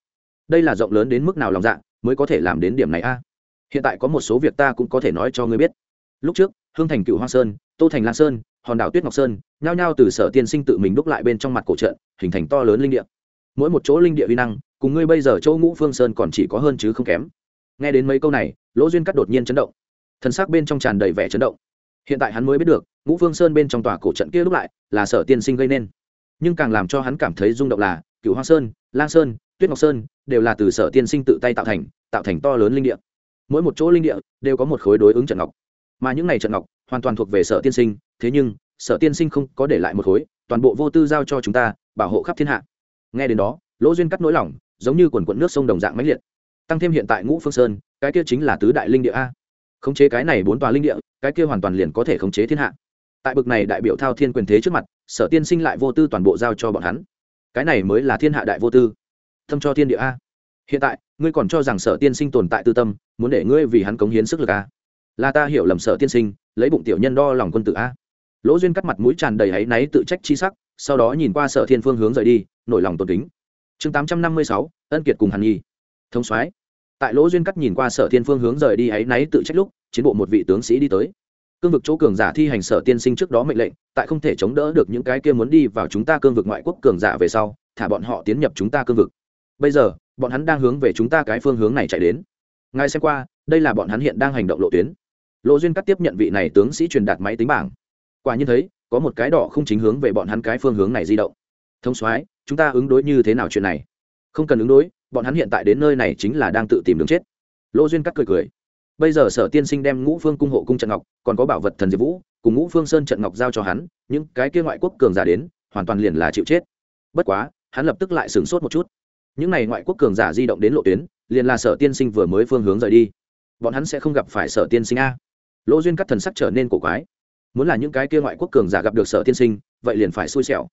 A: Đây là rộng lớn đến mức nào lòng dạ mới có thể làm đến điểm này a? Hiện tại có một số việc ta cũng có thể nói cho ngươi biết. Lúc trước, hương thành cựu hoa sơn, tô thành lan sơn, hòn đảo tuyết ngọc sơn, nhao nhao từ sở tiên sinh tự mình đúc lại bên trong mặt cổ trận, hình thành to lớn linh địa. Mỗi một chỗ linh địa vi năng, cùng ngươi bây giờ chỗ ngũ phương sơn còn chỉ có hơn chứ không kém. Nghe đến mấy câu này, lỗ duyên cắt đột nhiên chấn động. Thân xác bên trong tràn đầy vẻ chấn động. Hiện tại hắn mới biết được, ngũ phương sơn bên trong tòa cổ trận kia lúc lại là sở tiên sinh gây nên nhưng càng làm cho hắn cảm thấy rung động là cựu hoa sơn, lang sơn, tuyết ngọc sơn đều là từ sở tiên sinh tự tay tạo thành tạo thành to lớn linh địa. Mỗi một chỗ linh địa đều có một khối đối ứng trận ngọc. Mà những này trận ngọc hoàn toàn thuộc về sở tiên sinh, thế nhưng, sở tiên sinh không có để lại một khối, toàn bộ vô tư giao cho chúng ta, bảo hộ khắp thiên hạ. Nghe đến đó, lỗ duyên cắt nỗi lòng, giống như quần quận nước sông đồng dạng mãnh liệt. Tăng thêm hiện tại ngũ phương sơn, cái kia chính là tứ đại linh địa a. Khống chế cái này bốn tòa linh địa, cái kia hoàn toàn liền có thể khống chế thiên hạ tại bực này đại biểu thao thiên quyền thế trước mặt, sở tiên sinh lại vô tư toàn bộ giao cho bọn hắn. Cái này mới là thiên hạ đại vô tư. Thâm cho thiên địa a. Hiện tại, ngươi còn cho rằng sở tiên sinh tồn tại tư tâm, muốn để ngươi vì hắn cống hiến sức lực a? Là ta hiểu lầm sở tiên sinh, lấy bụng tiểu nhân đo lòng quân tử a. Lỗ duyên cắt mặt mũi tràn đầy áy náy tự trách chi sắc, sau đó nhìn qua sở thiên phương hướng rời đi, nổi lòng tôn kính. Chương tám trăm năm mươi sáu, ân kiệt cùng hàn nhi. Thống soái. Tại lỗ duyên cắt nhìn qua sở thiên phương hướng rời đi áy náy tự trách lúc, chiến bộ một vị tướng sĩ đi tới cương vực chỗ cường giả thi hành sở tiên sinh trước đó mệnh lệnh, tại không thể chống đỡ được những cái kia muốn đi vào chúng ta cương vực ngoại quốc cường giả về sau, thả bọn họ tiến nhập chúng ta cương vực. Bây giờ, bọn hắn đang hướng về chúng ta cái phương hướng này chạy đến. Ngay xem qua, đây là bọn hắn hiện đang hành động lộ tuyến. Lộ duyên cắt tiếp nhận vị này tướng sĩ truyền đạt máy tính bảng. Quả nhiên thấy, có một cái đỏ không chính hướng về bọn hắn cái phương hướng này di động. Thông soái, chúng ta ứng đối như thế nào chuyện này? Không cần ứng đối, bọn hắn hiện tại đến nơi này chính là đang tự tìm đường chết. Lô duyên cắt cười cười bây giờ sở tiên sinh đem ngũ phương cung hộ cung trận ngọc, còn có bảo vật thần diệp vũ, cùng ngũ phương sơn trận ngọc giao cho hắn, những cái kia ngoại quốc cường giả đến, hoàn toàn liền là chịu chết. Bất quá, hắn lập tức lại sửng sốt một chút. Những n à y ngoại quốc cường giả di động đến lộ tuyến, liền là sở tiên sinh vừa mới phương hướng rời đi. Bọn hắn sẽ không gặp phải sở tiên sinh a. Lỗ duyên cắt thần sắc trở nên cổ quái. Muốn là những cái kia ngoại quốc cường giả gặp được sở tiên sinh, vậy liền phải xui xẻo.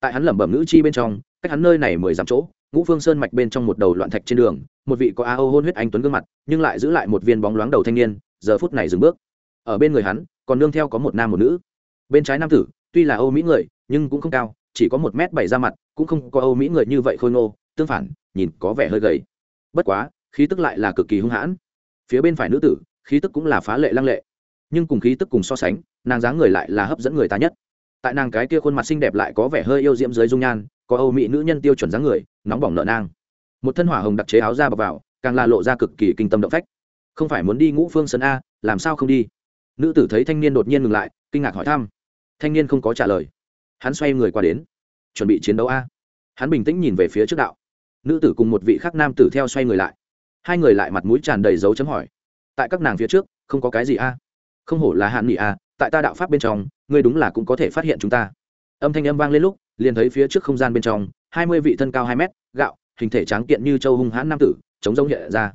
A: Tại hắn lẩm bẩm ngữ chi bên trong, cách hắn nơi này mười dặm chỗ ngũ phương sơn mạch bên trong một đầu loạn thạch trên đường, một vị có a âu hôn huyết anh tuấn gương mặt, nhưng lại giữ lại một viên bóng loáng đầu thanh niên, giờ phút này dừng bước. Ở bên người hắn, còn nương theo có một nam một nữ. Bên trái nam tử, tuy là âu mỹ người, nhưng cũng không cao, chỉ có một m bảy ra mặt, cũng không có âu mỹ người như vậy khôi ngô, tương phản, nhìn có vẻ hơi gầy. Bất quá, khí tức lại là cực kỳ hung hãn. Phía bên phải nữ tử, khí tức cũng là phá lệ lăng lệ. Nhưng cùng khí tức cùng so sánh, nàng dáng người lại là hấp dẫn người ta nhất. Tại nàng cái kia khuôn mặt xinh đẹp lại có vẻ hơi yêu diễm dưới dung nhan có âu mỹ nữ nhân tiêu chuẩn dáng người, nóng bỏng nợ nang. Một thân hỏa hồng đặc chế áo da bọc vào, càng là lộ ra cực kỳ kinh tâm động phách. Không phải muốn đi ngũ phương sơn a, làm sao không đi? Nữ tử thấy thanh niên đột nhiên ngừng lại, kinh ngạc hỏi thăm. Thanh niên không có trả lời. Hắn xoay người qua đến, chuẩn bị chiến đấu a. Hắn bình tĩnh nhìn về phía trước đạo. Nữ tử cùng một vị khác nam tử theo xoay người lại. Hai người lại mặt mũi tràn đầy dấu chấm hỏi. Tại các nàng phía trước, không có cái gì a. Không hổ là hạn nghị a, tại ta đạo pháp bên trong, ngươi đúng là cũng có thể phát hiện chúng ta. Âm thanh âm vang lên lúc liền thấy phía trước không gian bên trong, hai mươi vị thân cao hai mét, gạo, hình thể tráng kiện như châu hung hãn nam tử, chống giống hiện ra.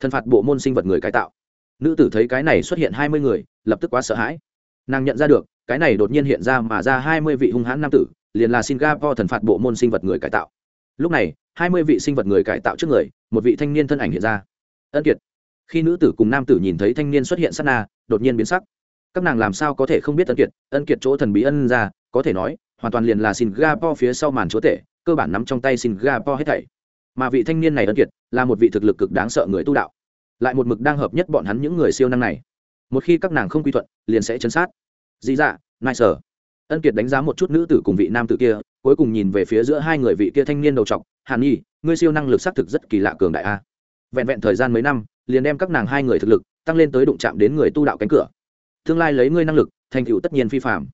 A: Thân phạt bộ môn sinh vật người cải tạo. Nữ tử thấy cái này xuất hiện hai mươi người, lập tức quá sợ hãi. Nàng nhận ra được, cái này đột nhiên hiện ra mà ra hai mươi vị hung hãn nam tử, liền là singapore thần phạt bộ môn sinh vật người cải tạo. Lúc này, hai mươi vị sinh vật người cải tạo trước người, một vị thanh niên thân ảnh hiện ra. Ân kiệt. Khi nữ tử cùng nam tử nhìn thấy thanh niên xuất hiện sát na, đột nhiên biến sắc. Các nàng làm sao có thể không biết ân kiệt? Ân kiệt chỗ thần bí ân ra, có thể nói hoàn toàn liền là singapore phía sau màn chúa tể, cơ bản nắm trong tay singapore hết thảy. Mà vị thanh niên này ấn kiệt, là một vị thực lực cực đáng sợ người tu đạo. Lại một mực đang hợp nhất bọn hắn những người siêu năng này. Một khi các nàng không quy thuận, liền sẽ chấn sát. Dị dạ nai sở. Ân kiệt đánh giá một chút nữ tử cùng vị nam tử kia, cuối cùng nhìn về phía giữa hai người vị kia thanh niên đầu trọc, hàn nhi, ngươi siêu năng lực xác thực rất kỳ lạ cường đại a. Vẹn vẹn thời gian mấy năm, liền đem các nàng hai người thực lực tăng lên tới đụng chạm đến người tu đạo cánh cửa. Tương lai lấy ngươi năng lực, thành tựu tất nhiên phi phàm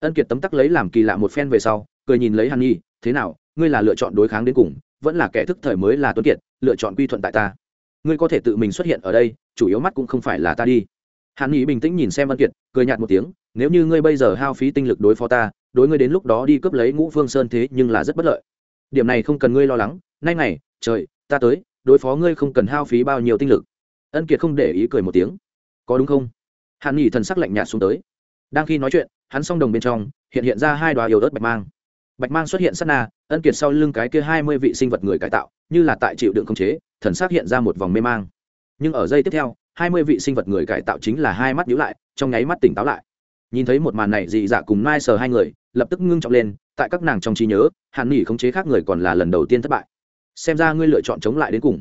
A: ân kiệt tấm tắc lấy làm kỳ lạ một phen về sau, cười nhìn lấy hàn nhi, thế nào, ngươi là lựa chọn đối kháng đến cùng, vẫn là kẻ thức thời mới là tuấn kiệt, lựa chọn quy thuận tại ta. Ngươi có thể tự mình xuất hiện ở đây, chủ yếu mắt cũng không phải là ta đi. Hàn nhi bình tĩnh nhìn xem ân kiệt, cười nhạt một tiếng, nếu như ngươi bây giờ hao phí tinh lực đối phó ta, đối ngươi đến lúc đó đi cướp lấy ngũ phương sơn thế nhưng là rất bất lợi. Điểm này không cần ngươi lo lắng, nay này trời, ta tới, đối phó ngươi không cần hao phí bao nhiêu tinh lực. Ân kiệt không để ý cười một tiếng, có đúng không? Hàn nghỉ thần sắc lạnh nhạt xuống tới đang khi nói chuyện, hắn s o n g đồng bên trong, hiện hiện ra hai đoá yếu ớt bạch mang. Bạch mang xuất hiện sát na, ân kiệt sau lưng cái kia hai mươi vị sinh vật người cải tạo, như là tại chịu đựng khống chế, thần sắc hiện ra một vòng mê mang. Nhưng ở giây tiếp theo, hai mươi vị sinh vật người cải tạo chính là hai mắt nhíu lại, trong nháy mắt tỉnh táo lại. Nhìn thấy một màn này, dị dạ cùng nai sờ hai người, lập tức ngưng trọng lên, tại các nàng trong trí nhớ, hàn nghỉ khống chế khác người còn là lần đầu tiên thất bại. Xem ra ngươi lựa chọn chống lại đến cùng.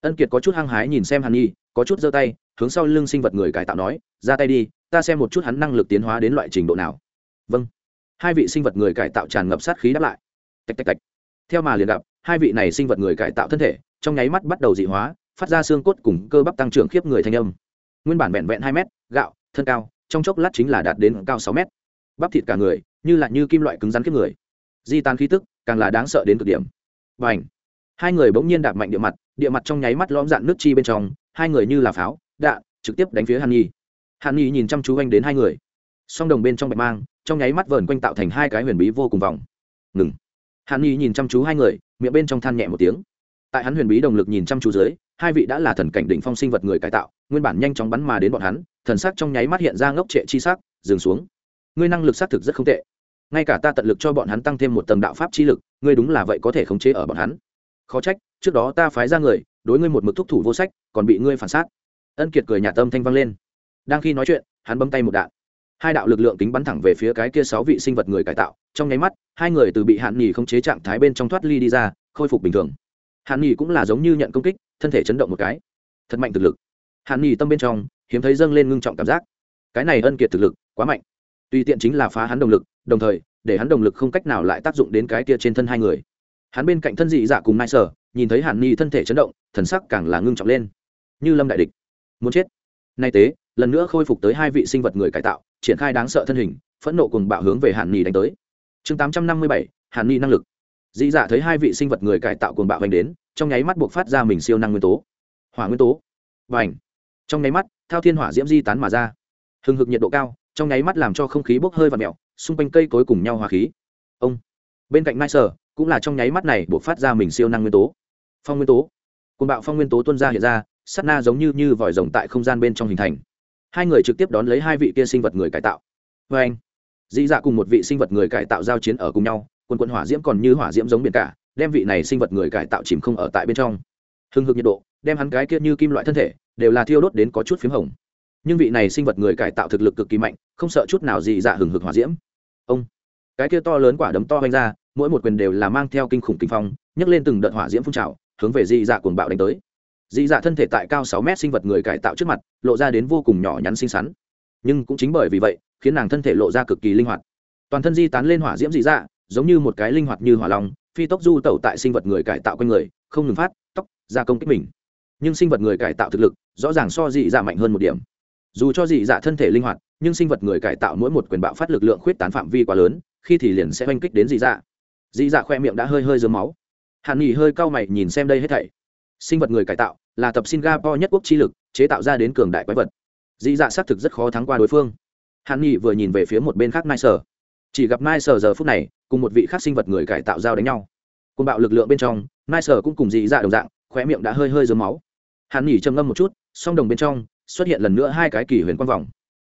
A: Ân kiệt có chút hăng hái nhìn xem hàn nhi có chút giơ tay, hướng sau lưng sinh vật người cải tạo nói, ra tay đi ta xem một chút hắn năng lực tiến hóa đến loại trình độ nào. Vâng. Hai vị sinh vật người cải tạo tràn ngập sát khí đáp lại. Tạch tạch tạch. Theo mà liền gặp, hai vị này sinh vật người cải tạo thân thể, trong nháy mắt bắt đầu dị hóa, phát ra xương cốt cùng cơ bắp tăng trưởng khiếp người thanh âm. Nguyên bản vẹn vẹn hai mét, gạo, thân cao, trong chốc lát chính là đạt đến cao sáu mét. Bắp thịt cả người, như là như kim loại cứng rắn kiếp người. Di tan khí tức, càng là đáng sợ đến cực điểm. Và ảnh hai người bỗng nhiên đạp mạnh địa mặt địa mặt trong nháy mắt lõm dạn nước chi bên trong, hai người như là pháo, đạn, trực tiếp đánh phía hàn nhi hàn nhi nhìn chăm chú anh đến hai người. Song đồng bên trong bạch mang, trong nháy mắt vờn quanh tạo thành hai cái huyền bí vô cùng vòng. Ngừng. Hàn nhi nhìn chăm chú hai người, miệng bên trong than nhẹ một tiếng. Tại hắn huyền bí đồng lực nhìn chăm chú dưới, hai vị đã là thần cảnh đỉnh phong sinh vật người cải tạo, nguyên bản nhanh chóng bắn mà đến bọn hắn, thần sắc trong nháy mắt hiện ra ngốc trệ chi sắc, dừng xuống. Ngươi năng lực xác thực rất không tệ. Ngay cả ta tận lực cho bọn hắn tăng thêm một tầng đạo pháp chi lực, ngươi đúng là vậy có thể khống chế ở bọn hắn. Khó trách, trước đó ta phái ra người, đối ngươi một mực thúc thủ vô sách, còn bị ngươi phản sát. Ân kiệt cười nhà tâm thanh vang lên đang khi nói chuyện, hắn bấm tay một đạn. Hai đạo lực lượng kính bắn thẳng về phía cái kia sáu vị sinh vật người cải tạo. Trong nháy mắt, hai người từ bị hạn nghỉ không chế trạng thái bên trong thoát ly đi ra, khôi phục bình thường. Hạn nghỉ cũng là giống như nhận công kích, thân thể chấn động một cái. Thật mạnh thực lực. Hạn nghỉ tâm bên trong, hiếm thấy dâng lên ngưng trọng cảm giác. Cái này ân kiệt thực lực, quá mạnh. Tùy tiện chính là phá hắn động lực, đồng thời, để hắn động lực không cách nào lại tác dụng đến cái kia trên thân hai người. Hắn bên cạnh thân dị dạ cùng nai sở, nhìn thấy hàn ni thân thể chấn động, thần sắc càng là ngưng trọng lên. Như lâm đại địch. Muốn chết. Nay tế lần nữa khôi phục tới hai vị sinh vật người cải tạo, triển khai đáng sợ thân hình, phẫn nộ cùng bạo hướng về hàn ni đánh tới. Chương tám trăm năm mươi bảy, hàn ni năng lực. Dĩ dạ thấy hai vị sinh vật người cải tạo cùng bạo hành đến, trong nháy mắt buộc phát ra mình siêu năng nguyên tố. Hỏa nguyên tố. Và ảnh trong nháy mắt, thao thiên hỏa diễm di tán mà ra. Hừng hực nhiệt độ cao, trong nháy mắt làm cho không khí bốc hơi và mẹo xung quanh cây cối cùng nhau hòa khí. Ông. Bên cạnh nai sở, cũng là trong nháy mắt này buộc phát ra mình siêu năng nguyên tố. Phong nguyên tố. Côn bạo phong nguyên tố tuân ra hiện ra s á t na giống như như vòi rồng tại không gian bên trong hình thành hai người trực tiếp đón lấy hai vị kia sinh vật người cải tạo. Vê anh dị dạ cùng một vị sinh vật người cải tạo giao chiến ở cùng nhau quân quân hỏa diễm còn như hỏa diễm giống biển cả, đem vị này sinh vật người cải tạo chìm không ở tại bên trong. Hưng hực nhiệt độ, đem hắn cái kia như kim loại thân thể, đều là thiêu đốt đến có chút p h í m hồng. Nhưng vị này sinh vật người cải tạo thực lực cực kỳ mạnh, không sợ chút nào dị dạ hừng hực hỏa diễm. Ông, cái kia to lớn quả đấm to vanh ra, mỗi một quyền đều là mang theo kinh khủng kinh phong, nhấc lên từng đợt hỏa diễm phun trào, hướng về dị dạ cuồng bạo đánh tới dị dạ thân thể tại cao sáu mét sinh vật người cải tạo trước mặt, lộ ra đến vô cùng nhỏ nhắn xinh xắn. Nhưng cũng chính bởi vì vậy, khiến nàng thân thể lộ ra cực kỳ linh hoạt. Toàn thân di tán lên hỏa diễm dị dạ giống như một cái linh hoạt như hỏa long, phi tốc du tẩu tại sinh vật người cải tạo quanh người, không ngừng phát tóc ra công kích mình. Nhưng sinh vật người cải tạo thực lực, rõ ràng so dị dạ mạnh hơn một điểm. Dù cho dị dạ thân thể linh hoạt, nhưng sinh vật người cải tạo mỗi một quyền bạo phát lực lượng khuyết tán phạm vi quá lớn, khi thì liền sẽ oanh kích đến dị dạ. Dị dạ khoe miệng đã hơi hơi dớm máu. Hàn nghỉ hơi cau mày nhìn xem đây hết thảy sinh vật người cải tạo là tập singapore nhất quốc chi lực, chế tạo ra đến cường đại quái vật. Dị dạ xác thực rất khó thắng qua đối phương. Hàn nghị vừa nhìn về phía một bên khác nai sở. Chỉ gặp nai sở giờ phút này, cùng một vị khác sinh vật người cải tạo giao đánh nhau. Côn bạo lực lượng bên trong, nai sở cũng cùng dị dạ đồng dạng, khóe miệng đã hơi hơi dướng máu. Hàn nghỉ trầm ngâm một chút, song đồng bên trong, xuất hiện lần nữa hai cái kỳ huyền quang vòng.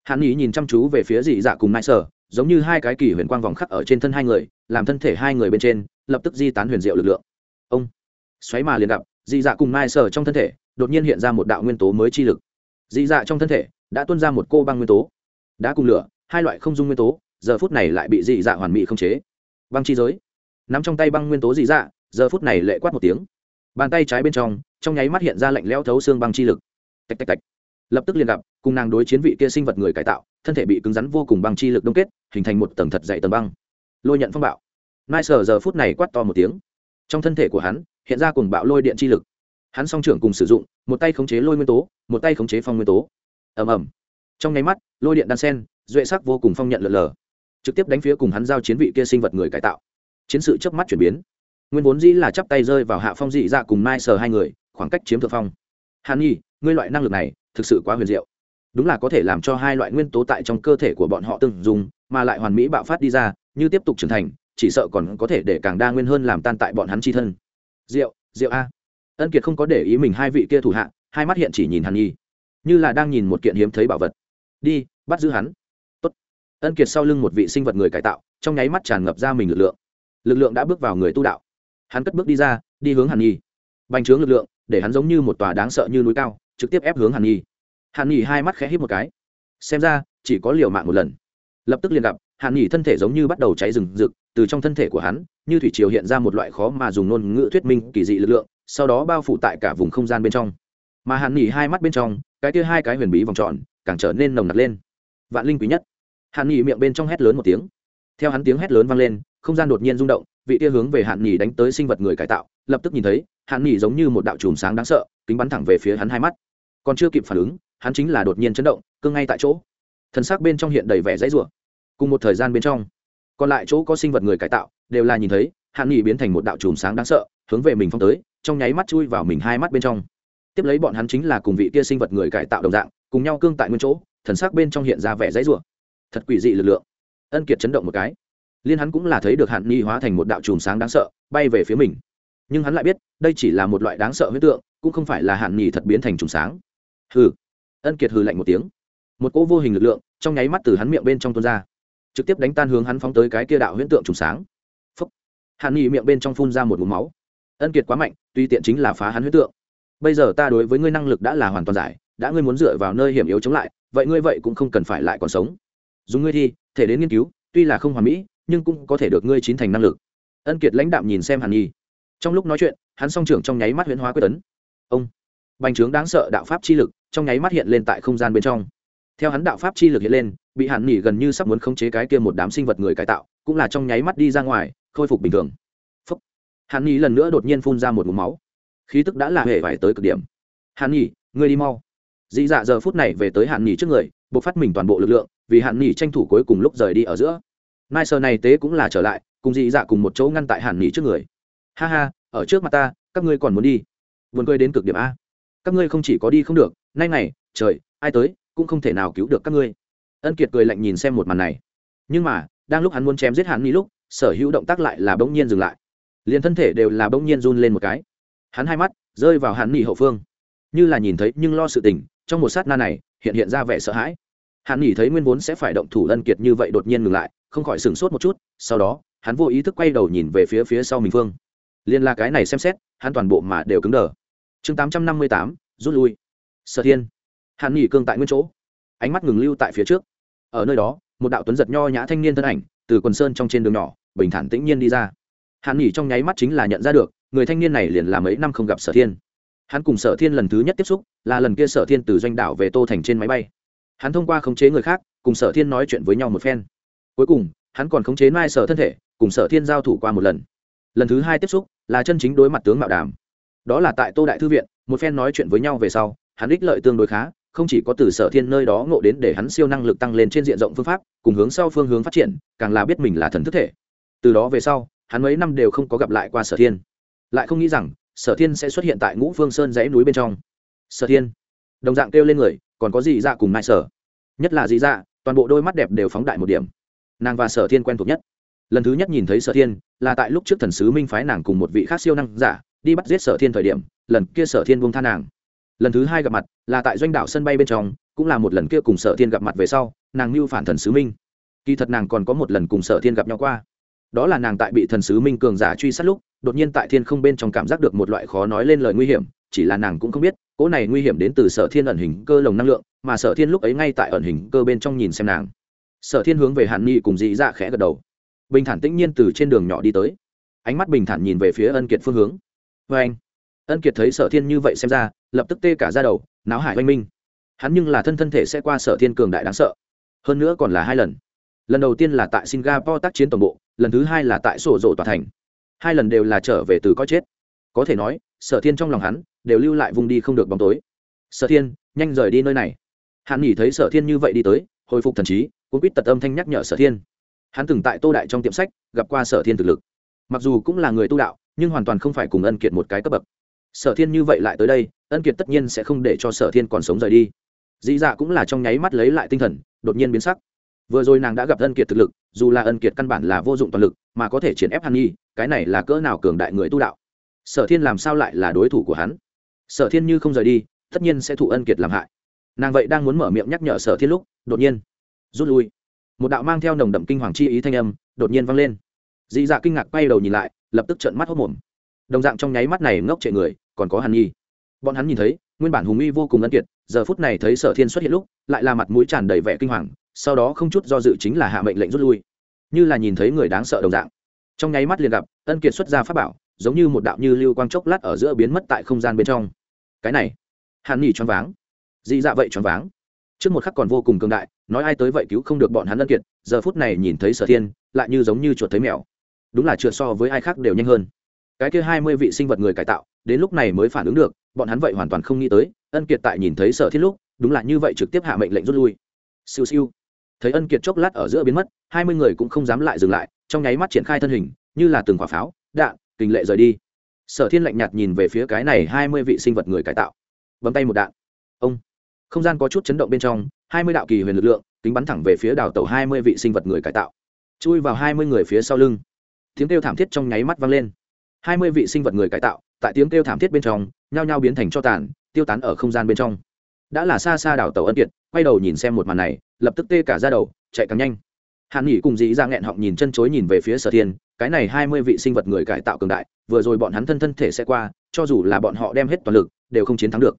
A: Hàn nghỉ nhìn chăm chú về phía dị dạ cùng nai sở, giống như hai cái kỳ huyền quang vòng khắc ở trên thân hai người, làm thân thể hai người bên trên, lập tức di tán huyền diệu lực lượng. Ông, xoáy mà liền gặp dị dạ cùng mai sở trong thân thể, đột nhiên hiện ra một đạo nguyên tố mới chi lực. Dị dạ trong thân thể đã tuôn ra một cô băng nguyên tố. Đã cùng lửa, hai loại không dung nguyên tố, giờ phút này lại bị dị dạ hoàn mỹ không chế. Băng chi giới. Nắm trong tay băng nguyên tố dị dạ giờ phút này lệ quát một tiếng. Bàn tay trái bên trong trong nháy mắt hiện ra lạnh leo thấu xương băng chi lực. Tạch tạch tạch. Lập tức liền gặp, cùng nàng đối chiến vị kia sinh vật người cải tạo, thân thể bị cứng rắn vô cùng băng chi lực đông kết, hình thành một tầng thật dày tầng băng. Lôi nhận phong bạo. Nai sở giờ phút này quát to một tiếng. Trong thân thể của hắn hiện ra cùng bạo lôi điện chi lực. Hắn song trưởng cùng sử dụng, một tay khống chế lôi nguyên tố, một tay khống chế phong nguyên tố. Ầm ầm. Trong nháy mắt, lôi điện đan sen, duệ sắc vô cùng phong nhận lợn lờ, trực tiếp đánh phía cùng hắn giao chiến vị kia sinh vật người cải tạo. Chiến sự chớp mắt chuyển biến. Nguyên vốn dĩ là chắp tay rơi vào hạ phong dị dạ cùng mai sờ hai người, khoảng cách chiếm thượng phong. Hàn nhi, ngươi loại năng lực này, thực sự quá huyền diệu. Đúng là có thể làm cho hai loại nguyên tố tại trong cơ thể của bọn họ từng dùng mà lại hoàn mỹ bạo phát đi ra, như tiếp tục trưởng thành, chỉ sợ còn có thể để càng đa nguyên hơn làm tan tại bọn hắn chi thân diệu diệu a. Ân kiệt không có để ý mình hai vị kia thủ hạ, hai mắt hiện chỉ nhìn hàn nhi như là đang nhìn một kiện hiếm thấy bảo vật. Đi, bắt giữ hắn. Tốt. ân kiệt sau lưng một vị sinh vật người cải tạo, trong nháy mắt tràn ngập ra mình lực lượng. Lực lượng đã bước vào người tu đạo. Hắn cất bước đi ra, đi hướng hàn nhi. Bành trướng lực lượng, để hắn giống như một tòa đáng sợ như núi cao, trực tiếp ép hướng hàn nhi. Hàn nhi hai mắt khẽ hít một cái. Xem ra, chỉ có liều mạng một lần. Lập tức liền gặp hàn nhi thân thể giống như bắt đầu cháy rừng rực, từ trong thân thể của hắn, như thủy triều hiện ra một loại khó mà dùng ngôn ngữ thuyết minh kỳ dị lực lượng, sau đó bao phủ tại cả vùng không gian bên trong. Mà hàn nhi hai mắt bên trong, cái kia hai cái huyền bí vòng tròn, càng trở nên nồng nặc lên. Vạn linh quý nhất. Hàn nhi miệng bên trong hét lớn một tiếng. Theo hắn tiếng hét lớn vang lên, không gian đột nhiên rung động, vị tia hướng về hạn nhì đánh tới sinh vật người cải tạo, lập tức nhìn thấy hạn nhì giống như một đạo chùm sáng đáng sợ, kính bắn thẳng về phía hắn hai mắt. Còn chưa kịp phản ứng, hắn chính là đột nhiên chấn động cưng ngay tại chỗ. Thân xác bên trong hiện đầy vẻ dãy rủa cùng một thời gian bên trong. Còn lại chỗ có sinh vật người cải tạo, đều là nhìn thấy hạn nhì biến thành một đạo chùm sáng đáng sợ, hướng về mình phong tới, trong nháy mắt chui vào mình hai mắt bên trong. Tiếp lấy bọn hắn chính là cùng vị kia sinh vật người cải tạo đồng dạng, cùng nhau cương tại nguyên chỗ, thần sắc bên trong hiện ra vẻ dãy rủa. Thật quỷ dị lực lượng. Ân kiệt chấn động một cái. Liên hắn cũng là thấy được hạn nghi hóa thành một đạo chùm sáng đáng sợ, bay về phía mình. Nhưng hắn lại biết, đây chỉ là một loại đáng sợ huyết tượng, cũng không phải là hạn nghi thật biến thành chùm sáng. Hừ. Ân kiệt hừ lạnh một tiếng. Một cỗ vô hình lực lượng, trong nháy mắt từ hắn miệng bên trong tuôn ra trực tiếp đánh tan hướng hắn phóng tới cái kia đạo huyễn tượng trùng sáng. Phúc hàn nghị miệng bên trong phun ra một mũ máu. Ân kiệt quá mạnh, tuy tiện chính là phá hắn huyễn tượng. Bây giờ ta đối với ngươi năng lực đã là hoàn toàn giải, đã ngươi muốn dựa vào nơi hiểm yếu chống lại, vậy ngươi vậy cũng không cần phải lại còn sống. Dùng ngươi thi thể đến nghiên cứu, tuy là không hoàn mỹ, nhưng cũng có thể được ngươi chín thành năng lực. Ân kiệt lãnh đạm nhìn xem hàn nhi trong lúc nói chuyện, hắn song trưởng trong nháy mắt huyễn hóa quyết tấn. Ông. Bành trướng đáng sợ đạo pháp chi lực, trong nháy mắt hiện lên tại không gian bên trong theo hắn đạo pháp chi lực hiện lên, bị hàn nhi gần như sắp muốn khống chế cái kia một đám sinh vật người cải tạo, cũng là trong nháy mắt đi ra ngoài, khôi phục bình thường. Phúc. hàn nhi lần nữa đột nhiên phun ra một mũ máu. Khí tức đã là hệ vải tới cực điểm. Hàn nhi ngươi đi mau. Dị dạ giờ phút này về tới hàn nhi trước người buộc phát mình toàn bộ lực lượng, vì hàn nhi tranh thủ cuối cùng lúc rời đi ở giữa. Nai sơ này tế cũng là trở lại, cùng dị dạ cùng một chỗ ngăn tại hàn nghỉ trước người. Ha ha, ở trước mặt ta, các ngươi còn muốn đi. Vườn cười đến cực điểm a. Các ngươi không chỉ có đi không được, nay này trời, ai tới? Cũng không thể nào cứu được các ngươi. Ân kiệt cười lạnh nhìn xem một màn này. Nhưng mà, đang lúc hắn muốn chém giết hàn nghỉ lúc, sở hữu động tác lại là bỗng nhiên dừng lại. Liền thân thể đều là bỗng nhiên run lên một cái. Hắn hai mắt rơi vào hàn nghỉ hậu phương. Như là nhìn thấy nhưng lo sự tình, trong một sát na này, hiện hiện ra vẻ sợ hãi. Hàn nghỉ thấy nguyên vốn sẽ phải động thủ ân kiệt như vậy đột nhiên ngừng lại, không khỏi sửng sốt một chút, sau đó, hắn vô ý thức quay đầu nhìn về phía phía sau mình phương. Liên la cái này xem xét, hắn toàn bộ mà đều cứng đờ. Chương tám trăm năm mươi tám, rút lui. Sở thiên hàn nghỉ cương tại nguyên chỗ. Ánh mắt ngừng lưu tại phía trước. Ở nơi đó, một đạo tuấn giật nho nhã thanh niên thân ảnh, từ quần sơn trong trên đường nhỏ, bình thản tĩnh nhiên đi ra. Hàn nghỉ trong nháy mắt chính là nhận ra được, người thanh niên này liền là mấy năm không gặp sở thiên. Hắn cùng sở thiên lần thứ nhất tiếp xúc, là lần kia sở thiên từ doanh đảo về tô thành trên máy bay. Hắn thông qua khống chế người khác, cùng sở thiên nói chuyện với nhau một phen. Cuối cùng, hắn còn khống chế mai sở thân thể, cùng sở thiên giao thủ qua một lần. Lần thứ hai tiếp xúc, là chân chính đối mặt tướng mạo đàm. Đó là tại tô đại thư viện, một phen nói chuyện với nhau về sau, hắn ích lợi tương đối khá không chỉ có từ sở thiên nơi đó ngộ đến để hắn siêu năng lực tăng lên trên diện rộng phương pháp, cùng hướng sau phương hướng phát triển, càng là biết mình là thần thức thể. Từ đó về sau, hắn mấy năm đều không có gặp lại qua sở thiên. Lại không nghĩ rằng, sở thiên sẽ xuất hiện tại ngũ phương sơn dãy núi bên trong. Sở thiên. Đồng dạng kêu lên người, còn có gì dạ cùng mai sở. Nhất là dị dạ toàn bộ đôi mắt đẹp đều phóng đại một điểm. Nàng và sở thiên quen thuộc nhất. Lần thứ nhất nhìn thấy sở thiên, là tại lúc trước thần sứ minh phái nàng cùng một vị khác siêu năng giả, đi bắt giết sở thiên thời điểm, lần kia sở thiên buông tha nàng lần thứ hai gặp mặt là tại doanh đảo sân bay bên trong, cũng là một lần kia cùng sở thiên gặp mặt về sau, nàng mưu phản thần sứ minh. Kỳ thật nàng còn có một lần cùng sở thiên gặp nhau qua. Đó là nàng tại bị thần sứ minh cường giả truy sát lúc, đột nhiên tại thiên không bên trong cảm giác được một loại khó nói lên lời nguy hiểm, chỉ là nàng cũng không biết, cỗ này nguy hiểm đến từ sở thiên ẩn hình cơ lồng năng lượng, mà sở thiên lúc ấy ngay tại ẩn hình cơ bên trong nhìn xem nàng. Sở thiên hướng về hàn ni cùng dị dạ khẽ gật đầu. Bình thản tĩnh nhiên từ trên đường nhỏ đi tới. Ánh mắt bình thản nhìn về phía ân kiệt phương hướng. Vê anh ân kiệt thấy sở thiên như vậy xem ra, lập tức tê cả ra đầu, náo hải oanh minh. Hắn nhưng là thân thân thể sẽ qua sở thiên cường đại đáng sợ. Hơn nữa còn là hai lần. Lần đầu tiên là tại singapore tác chiến tổng bộ, lần thứ hai là tại sổ rộ tòa thành. Hai lần đều là trở về từ có chết. Có thể nói, sở thiên trong lòng hắn đều lưu lại vùng đi không được bóng tối. Sở thiên, nhanh rời đi nơi này. Hắn nghỉ thấy sở thiên như vậy đi tới, hồi phục thần trí cũng biết tật âm thanh nhắc nhở sở thiên. Hắn từng tại tô đại trong tiệm sách gặp qua sở thiên thực lực. Mặc dù cũng là người tu đạo, nhưng hoàn toàn không phải cùng ân kiệt một cái cấp bậc sở thiên như vậy lại tới đây, ân kiệt tất nhiên sẽ không để cho sở thiên còn sống rời đi. Dĩ dạ cũng là trong nháy mắt lấy lại tinh thần, đột nhiên biến sắc. Vừa rồi nàng đã gặp ân kiệt thực lực, dù là ân kiệt căn bản là vô dụng toàn lực, mà có thể triển ép hàn nhi cái này là cỡ nào cường đại người tu đạo? Sở thiên làm sao lại là đối thủ của hắn? Sở thiên như không rời đi, tất nhiên sẽ thụ ân kiệt làm hại. Nàng vậy đang muốn mở miệng nhắc nhở sở thiên lúc, đột nhiên, rút lui. Một đạo mang theo nồng đậm kinh hoàng chi ý thanh âm, đột nhiên vang lên. Dị dạ kinh ngạc quay đầu nhìn lại, lập tức trợn mắt hốc mồm đồng dạng trong nháy mắt này ngốc trệ người, còn có hàn nhi. Bọn hắn nhìn thấy, nguyên bản hùng uy vô cùng ân kiệt, giờ phút này thấy sở thiên xuất hiện lúc, lại là mặt mũi tràn đầy vẻ kinh hoàng, sau đó không chút do dự chính là hạ mệnh lệnh rút lui. Như là nhìn thấy người đáng sợ đồng dạng. Trong nháy mắt liền gặp, ân kiệt xuất ra pháp bảo, giống như một đạo như lưu quang chốc lát ở giữa biến mất tại không gian bên trong. Cái này, hàn nhi choáng váng. Dị dạ vậy choáng váng. Trước một khắc còn vô cùng cường đại, nói ai tới vậy cứu không được bọn hắn ân kiệt, giờ phút này nhìn thấy sở thiên, lại như giống như chuột thấy mèo. Đúng là chưa so với ai khác đều nhanh hơn cái kia hai mươi vị sinh vật người cải tạo, đến lúc này mới phản ứng được, bọn hắn vậy hoàn toàn không nghĩ tới, ân kiệt tại nhìn thấy sở thiên lúc, đúng là như vậy trực tiếp hạ mệnh lệnh rút lui. Siêu siêu. Thấy ân kiệt chốc lát ở giữa biến mất, hai mươi người cũng không dám lại dừng lại, trong nháy mắt triển khai thân hình, như là từng quả pháo, đạn, kình lệ rời đi. Sở thiên lạnh nhạt nhìn về phía cái này hai mươi vị sinh vật người cải tạo. Bấm tay một đạn. Ông. Không gian có chút chấn động bên trong, hai mươi đạo kỳ huyền lực lượng, kính bắn thẳng về phía đào tàu hai mươi vị sinh vật người cải tạo. Chui vào hai mươi người phía sau lưng. Tiếng kêu thảm thiết trong nháy mắt vang lên hai mươi vị sinh vật người cải tạo, tại tiếng kêu thảm thiết bên trong, nhao nhao biến thành cho tàn, tiêu tán ở không gian bên trong. Đã là xa xa đảo tàu ân kiệt, quay đầu nhìn xem một màn này, lập tức tê cả ra đầu, chạy càng nhanh. Hàn nghỉ cùng dĩ ra nghẹn họng nhìn chân chối nhìn về phía sở thiên, cái này hai mươi vị sinh vật người cải tạo cường đại, vừa rồi bọn hắn thân thân thể sẽ qua, cho dù là bọn họ đem hết toàn lực, đều không chiến thắng được.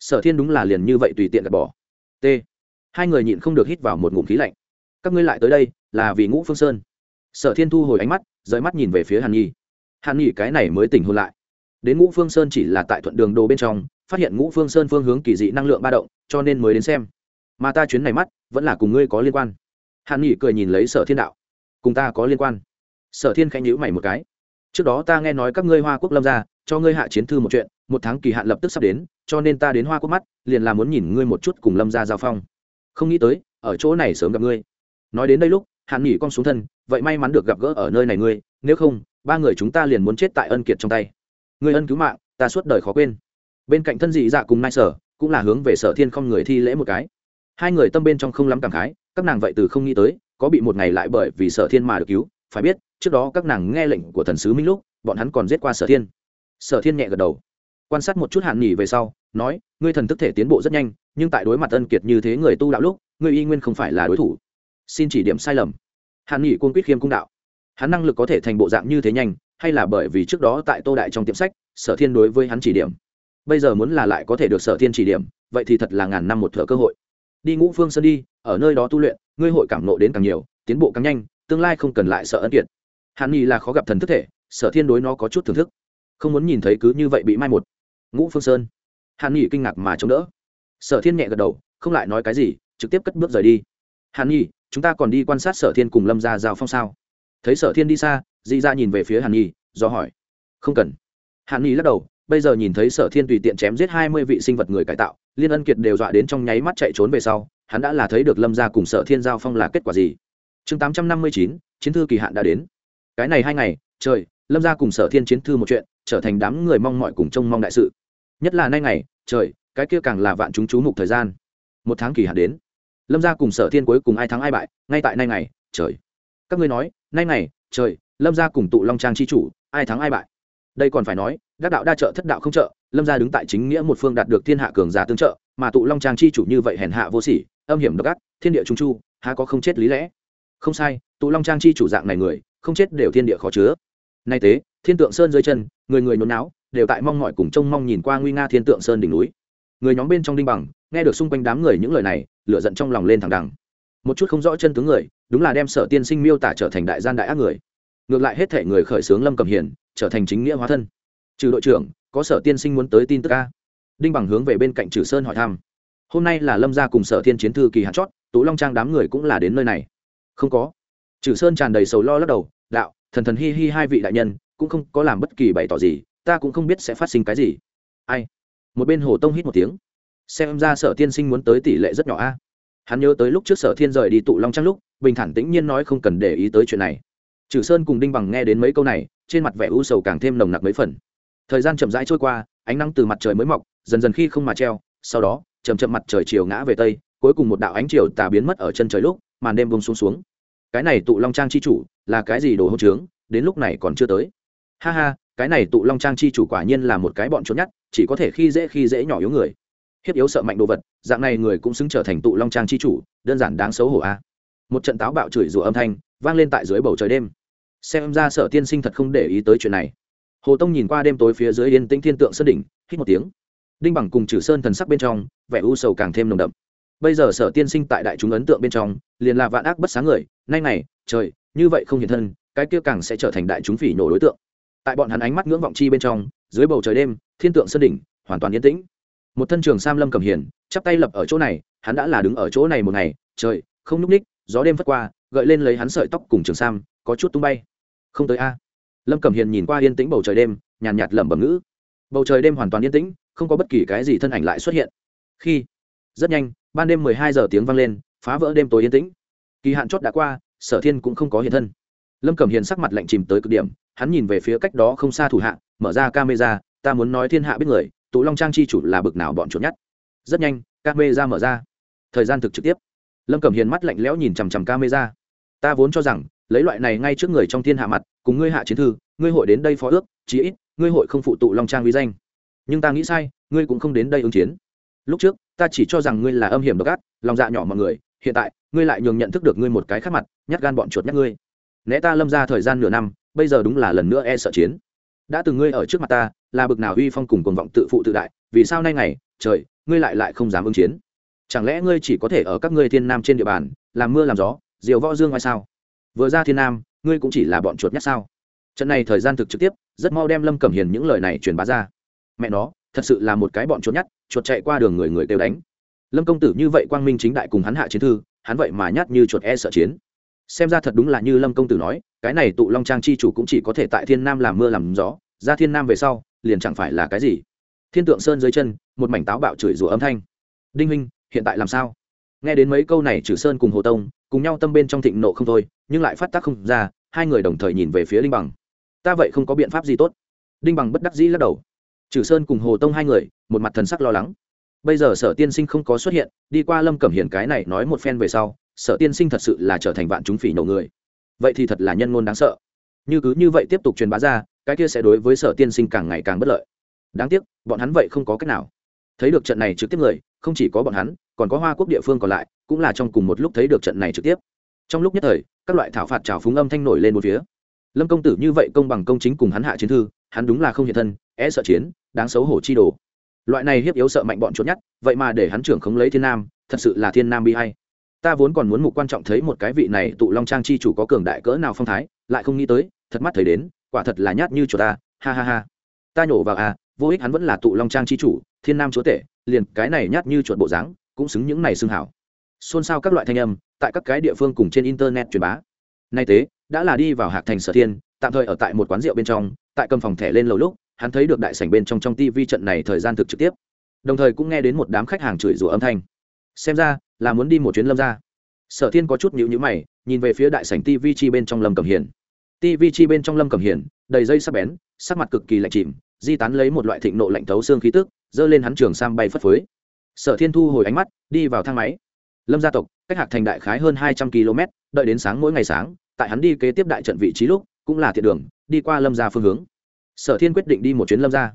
A: Sở thiên đúng là liền như vậy tùy tiện gạt bỏ. T. Hai người nhịn không được hít vào một ngụm khí lạnh. Các ngươi lại tới đây, là vì ngũ phương sơn. Sở thiên thu hồi ánh mắt, rời mắt nhìn về phía hàn nhi hàn nghỉ cái này mới tỉnh hôn lại. Đến ngũ phương sơn chỉ là tại thuận đường đồ bên trong, phát hiện ngũ phương sơn phương hướng kỳ dị năng lượng ba động, cho nên mới đến xem. Mà ta chuyến này mắt, vẫn là cùng ngươi có liên quan. Hàn nghỉ cười nhìn lấy sở thiên đạo. Cùng ta có liên quan. Sở thiên khẽ nhữ mày một cái. Trước đó ta nghe nói các ngươi hoa quốc lâm ra cho ngươi hạ chiến thư một chuyện, một tháng kỳ hạn lập tức sắp đến, cho nên ta đến hoa quốc mắt, liền là muốn nhìn ngươi một chút cùng lâm ra giao phong. Không nghĩ tới, ở chỗ này sớm gặp ngươi. Nói đến đây lúc, hàn nghỉ con xuống thân, vậy may mắn được gặp gỡ ở nơi này ngươi, nếu không ba người chúng ta liền muốn chết tại ân kiệt trong tay. Người ân cứu mạng, ta suốt đời khó quên. Bên cạnh thân dị dạ cùng nai sở, cũng là hướng về sở thiên không người thi lễ một cái. Hai người tâm bên trong không lắm cảm khái, các nàng vậy từ không nghĩ tới, có bị một ngày lại bởi vì sở thiên mà được cứu. Phải biết, trước đó các nàng nghe lệnh của thần sứ minh lúc, bọn hắn còn giết qua sở thiên. Sở thiên nhẹ gật đầu. Quan sát một chút hạn nghỉ về sau, nói, ngươi thần thức thể tiến bộ rất nhanh, nhưng tại đối mặt ân kiệt như thế người tu đạo lúc, ngươi y nguyên không phải là đối thủ. Xin chỉ điểm sai lầm. Hạn nghỉ quân quyết khiêm cung đạo hắn năng lực có thể thành bộ dạng như thế nhanh, hay là bởi vì trước đó tại tô đại trong tiệm sách, sở thiên đối với hắn chỉ điểm. Bây giờ muốn là lại có thể được sở thiên chỉ điểm, vậy thì thật là ngàn năm một thửa cơ hội. Đi ngũ phương sơn đi, ở nơi đó tu luyện, ngươi hội cảm nộ đến càng nhiều, tiến bộ càng nhanh, tương lai không cần lại sợ ân kiệt. Hàn nhi là khó gặp thần thức thể, sở thiên đối nó có chút thưởng thức. Không muốn nhìn thấy cứ như vậy bị mai một. Ngũ phương sơn. Hàn nhi kinh ngạc mà chống đỡ. Sở thiên nhẹ gật đầu, không lại nói cái gì, trực tiếp cất bước rời đi. Hàn nhi chúng ta còn đi quan sát sở thiên cùng lâm ra giao phong sao? Thấy sở thiên đi xa dị ra dạ nhìn về phía hàn nhi, do hỏi. Không cần. Hàn nhi lắc đầu, bây giờ nhìn thấy sở thiên tùy tiện chém giết hai mươi vị sinh vật người cải tạo, liên ân kiệt đều dọa đến trong nháy mắt chạy trốn về sau, hắn đã là thấy được lâm ra cùng sở thiên giao phong là kết quả gì. Chương tám trăm năm mươi chín, chiến thư kỳ hạn đã đến. Cái này hai ngày, trời, lâm ra cùng sở thiên chiến thư một chuyện, trở thành đám người mong mọi cùng trông mong đại sự. Nhất là nay ngày, trời, cái kia càng là vạn chúng chú mục thời gian. Một tháng kỳ hạn đến. Lâm ra cùng sở thiên cuối cùng ai thắng ai bại, ngay tại nay ngày, trời các ngươi nói nay này, trời lâm gia cùng tụ long trang chi chủ ai thắng ai bại? Đây còn phải nói đắc đạo đa trợ thất đạo không trợ lâm gia đứng tại chính nghĩa một phương đạt được thiên hạ cường giả tương trợ mà tụ long trang chi chủ như vậy hèn hạ vô sỉ âm hiểm độc ác thiên địa trung chu há có không chết lý lẽ? Không sai tụ long trang chi chủ dạng này người không chết đều thiên địa khó chứa. Nay tế thiên tượng sơn dưới chân người người nôn não đều tại mong mọi cùng trông mong nhìn qua nguy nga thiên tượng sơn đỉnh núi. Người nhóm bên trong đinh bằng nghe được xung quanh đám người những lời này lửa giận trong lòng lên thẳng đằng. Một chút không rõ chân tướng người đúng là đem sở tiên sinh miêu tả trở thành đại gian đại ác người. Ngược lại hết thể người khởi xướng lâm cầm hiền, trở thành chính nghĩa hóa thân. Trừ đội trưởng, có sở tiên sinh muốn tới tin tức a. Đinh bằng hướng về bên cạnh trừ sơn hỏi thăm. Hôm nay là lâm gia cùng sở thiên chiến thư kỳ hạn chót, tú long trang đám người cũng là đến nơi này. Không có. Trừ sơn tràn đầy sầu lo lắc đầu, đạo, thần thần hi hi hai vị đại nhân, cũng không có làm bất kỳ bày tỏ gì, ta cũng không biết sẽ phát sinh cái gì. Ai? Một bên hồ tông hít một tiếng. Xem ra sở tiên sinh muốn tới tỷ lệ rất nhỏ a hắn nhớ tới lúc trước sở thiên rời đi tụ long trăng lúc, bình thản tĩnh nhiên nói không cần để ý tới chuyện này. Trừ sơn cùng đinh bằng nghe đến mấy câu này, trên mặt vẻ u sầu càng thêm nồng nặc mấy phần. Thời gian chậm rãi trôi qua, ánh nắng từ mặt trời mới mọc, dần dần khi không mà treo, sau đó chầm chậm mặt trời chiều ngã về tây, cuối cùng một đạo ánh chiều tà biến mất ở chân trời lúc, màn đêm bông xuống xuống. Cái này tụ long trang chi chủ, là cái gì đồ hỗn trướng, đến lúc này còn chưa tới. Ha ha, cái này tụ long trang chi chủ quả nhiên là một cái bọn trốn nhất chỉ có thể khi dễ khi dễ nhỏ yếu người hiếp yếu sợ mạnh đồ vật, dạng này người cũng xứng trở thành tụ long trang chi chủ, đơn giản đáng xấu hổ a. Một trận táo bạo chửi rủa âm thanh vang lên tại dưới bầu trời đêm. Xem ra sở tiên sinh thật không để ý tới chuyện này. Hồ tông nhìn qua đêm tối phía dưới yên tĩnh thiên tượng sơn đỉnh, hít một tiếng. Đinh bằng cùng trừ sơn thần sắc bên trong, vẻ u sầu càng thêm nồng đậm. Bây giờ sở tiên sinh tại đại chúng ấn tượng bên trong, liền là vạn ác bất sáng người, nay này trời, như vậy không hiện thân, cái kia càng sẽ trở thành đại chúng phỉ nổ đối tượng. Tại bọn hắn ánh mắt ngưỡng vọng chi bên trong, dưới bầu trời đêm, thiên tượng sơn đỉnh hoàn toàn yên tĩnh một thân trường sam lâm cầm hiền, chắp tay lập ở chỗ này, hắn đã là đứng ở chỗ này một ngày, trời, không nhúc ních gió đêm vất qua, gợi lên lấy hắn sợi tóc cùng trường sam, có chút tung bay. Không tới a. Lâm cầm hiền nhìn qua yên tĩnh bầu trời đêm, nhàn nhạt lẩm bẩm ngữ. Bầu trời đêm hoàn toàn yên tĩnh, không có bất kỳ cái gì thân ảnh lại xuất hiện. Khi, rất nhanh, ban đêm mười hai giờ tiếng vang lên, phá vỡ đêm tối yên tĩnh. Kỳ hạn chót đã qua, sở thiên cũng không có hiện thân. Lâm cẩm hiền sắc mặt lạnh chìm tới cực điểm, hắn nhìn về phía cách đó không xa thủ hạ, mở ra camera, ta muốn nói thiên hạ biết người tụ long trang chi chủ là bực nào bọn chuột nhát rất nhanh, camera mở ra. Thời gian thực trực tiếp. Lâm cẩm hiền mắt lạnh lẽo nhìn chằm chằm camera. Ta vốn cho rằng, lấy loại này ngay trước người trong thiên hạ mặt, cùng ngươi hạ chiến thư, ngươi hội đến đây phó ước, chí ít, ngươi hội không phụ tụ long trang uy danh. Nhưng ta nghĩ sai, ngươi cũng không đến đây ứng chiến. Lúc trước, ta chỉ cho rằng ngươi là âm hiểm độc ác, lòng dạ nhỏ mọi người, hiện tại, ngươi lại nhường nhận thức được ngươi một cái khác mặt, nhát gan bọn chuột nhát ngươi. Né ta lâm ra thời gian nửa năm, bây giờ đúng là lần nữa e sợ chiến đã từng ngươi ở trước mặt ta, là bực nào uy phong cùng cuồng vọng tự phụ tự đại, vì sao nay ngày, trời, ngươi lại lại không dám ứng chiến? Chẳng lẽ ngươi chỉ có thể ở các ngươi thiên nam trên địa bàn, làm mưa làm gió, diều võ dương ngoài sao? Vừa ra thiên nam, ngươi cũng chỉ là bọn chuột nhát sao? Trận này thời gian thực trực tiếp, rất mau đem lâm cẩm hiền những lời này truyền bá ra. Mẹ nó, thật sự là một cái bọn chuột nhát, chuột chạy qua đường người người đều đánh. Lâm công tử như vậy quang minh chính đại cùng hắn hạ chiến thư, hắn vậy mà nhát như chuột e sợ chiến xem ra thật đúng là như lâm công tử nói, cái này tụ long trang chi chủ cũng chỉ có thể tại thiên nam làm mưa làm gió, ra thiên nam về sau, liền chẳng phải là cái gì. Thiên tượng sơn dưới chân, một mảnh táo bạo chửi rủa âm thanh. Đinh huynh, hiện tại làm sao? Nghe đến mấy câu này trừ sơn cùng hồ tông, cùng nhau tâm bên trong thịnh nộ không thôi, nhưng lại phát tác không ra, hai người đồng thời nhìn về phía đinh bằng. Ta vậy không có biện pháp gì tốt. Đinh bằng bất đắc dĩ lắc đầu. Trừ sơn cùng hồ tông hai người, một mặt thần sắc lo lắng. Bây giờ sở tiên sinh không có xuất hiện, đi qua lâm cẩm hiền cái này nói một phen về sau sở tiên sinh thật sự là trở thành vạn chúng phỉ nổ người. Vậy thì thật là nhân ngôn đáng sợ. Như cứ như vậy tiếp tục truyền bá ra, cái kia sẽ đối với sở tiên sinh càng ngày càng bất lợi. Đáng tiếc, bọn hắn vậy không có cách nào. Thấy được trận này trực tiếp người, không chỉ có bọn hắn, còn có hoa quốc địa phương còn lại, cũng là trong cùng một lúc thấy được trận này trực tiếp. Trong lúc nhất thời, các loại thảo phạt trào phúng âm thanh nổi lên một phía. Lâm công tử như vậy công bằng công chính cùng hắn hạ chiến thư, hắn đúng là không hiện thân é e sợ chiến, đáng xấu hổ chi đồ. Loại này hiếp yếu sợ mạnh bọn trốn nhất vậy mà để hắn trưởng không lấy thiên nam, thật sự là thiên nam bi hay ta vốn còn muốn mục quan trọng thấy một cái vị này tụ long trang chi chủ có cường đại cỡ nào phong thái, lại không nghĩ tới, thật mắt thấy đến, quả thật là nhát như chỗ ta, ha ha ha. Ta nhổ vào à vô ích hắn vẫn là tụ long trang chi chủ, thiên nam chúa tể, liền cái này nhát như chuột bộ dáng, cũng xứng những này xưng hảo. Xôn xao các loại thanh âm, tại các cái địa phương cùng trên internet truyền bá. Nay tế, đã là đi vào hạc thành sở thiên, tạm thời ở tại một quán rượu bên trong, tại cầm phòng thẻ lên lầu lúc, hắn thấy được đại sảnh bên trong trong tv trận này thời gian thực trực tiếp. Đồng thời cũng nghe đến một đám khách hàng chửi rủa âm thanh. Xem ra là muốn đi một chuyến lâm ra. Sở thiên có chút nhữ nhữ mày, nhìn về phía đại sảnh tv chi bên trong lâm cầm hiền. Tv chi bên trong lâm cầm hiền, đầy dây sắc bén, sắc mặt cực kỳ lạnh chìm, di tán lấy một loại thịnh nộ lạnh thấu xương khí tức, giơ lên hắn trường sam bay phất phới. Sở thiên thu hồi ánh mắt, đi vào thang máy. Lâm gia tộc, cách hạc thành đại khái hơn hai trăm km đợi đến sáng mỗi ngày sáng, tại hắn đi kế tiếp đại trận vị trí lúc, cũng là thiện đường, đi qua lâm gia phương hướng. Sở thiên quyết định đi một chuyến lâm gia.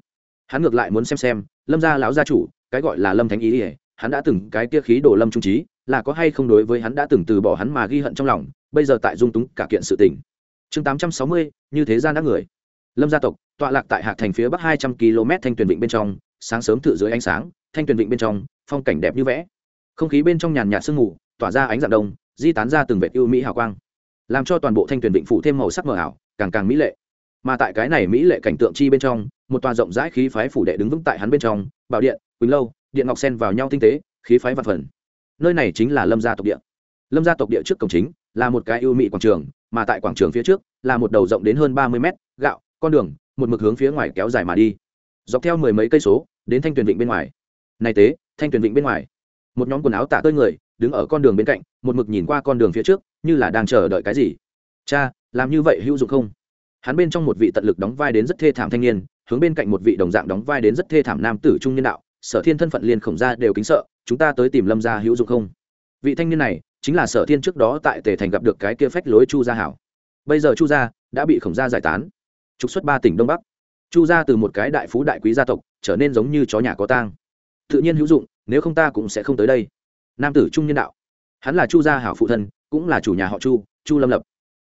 A: Hắn ngược lại muốn xem xem, lâm gia lão gia chủ, cái gọi là lâm thánh ý ỉa hắn đã từng cái kia khí đồ lâm trung trí, là có hay không đối với hắn đã từng từ bỏ hắn mà ghi hận trong lòng, bây giờ tại dung túng cả kiện sự tình. Chương tám trăm sáu mươi, như thế gian đã người. Lâm gia tộc, tọa lạc tại hạc thành phía bắc hai trăm km thanh tuyền vịnh bên trong, sáng sớm thự dưới ánh sáng, thanh tuyền vịnh bên trong, phong cảnh đẹp như vẽ. Không khí bên trong nhàn nhạt sương mù, tỏa ra ánh dạng đông, di tán ra từng vệt ưu mỹ hào quang, làm cho toàn bộ thanh tuyền vịnh phủ thêm màu sắc mờ ảo, càng càng mỹ lệ. Mà tại cái này mỹ lệ cảnh tượng chi bên trong, một tòa rộng rãi khí phái phủ đệ đứng vững tại hắn bên trong, bảo điện, quỳnh lâu điện ngọc sen vào nhau tinh tế, khí phái văn phần. Nơi này chính là lâm gia tộc địa. Lâm gia tộc địa trước cổng chính là một cái ưu mỹ quảng trường, mà tại quảng trường phía trước là một đầu rộng đến hơn ba mươi mét, gạo, con đường, một mực hướng phía ngoài kéo dài mà đi. Dọc theo mười mấy cây số, đến thanh tuyền vịnh bên ngoài. Này tế, thanh tuyền vịnh bên ngoài. Một nhóm quần áo tạ tơi người, đứng ở con đường bên cạnh, một mực nhìn qua con đường phía trước, như là đang chờ đợi cái gì. Cha, làm như vậy hữu dụng không? Hắn bên trong một vị tận lực đóng vai đến rất thê thảm thanh niên, hướng bên cạnh một vị đồng dạng đóng vai đến rất thê thảm nam tử trung nhân đạo sở thiên thân phận liên khổng gia đều kính sợ, chúng ta tới tìm lâm gia hữu dụng không? Vị thanh niên này chính là sở thiên trước đó tại tề thành gặp được cái kia phách lối chu gia hảo. Bây giờ chu gia đã bị khổng gia giải tán. Trục xuất ba tỉnh đông bắc. Chu gia từ một cái đại phú đại quý gia tộc, trở nên giống như chó nhà có tang. Tự nhiên hữu dụng, nếu không ta cũng sẽ không tới đây. Nam tử trung nhân đạo. Hắn là chu gia hảo phụ thân, cũng là chủ nhà họ chu chu lâm lập.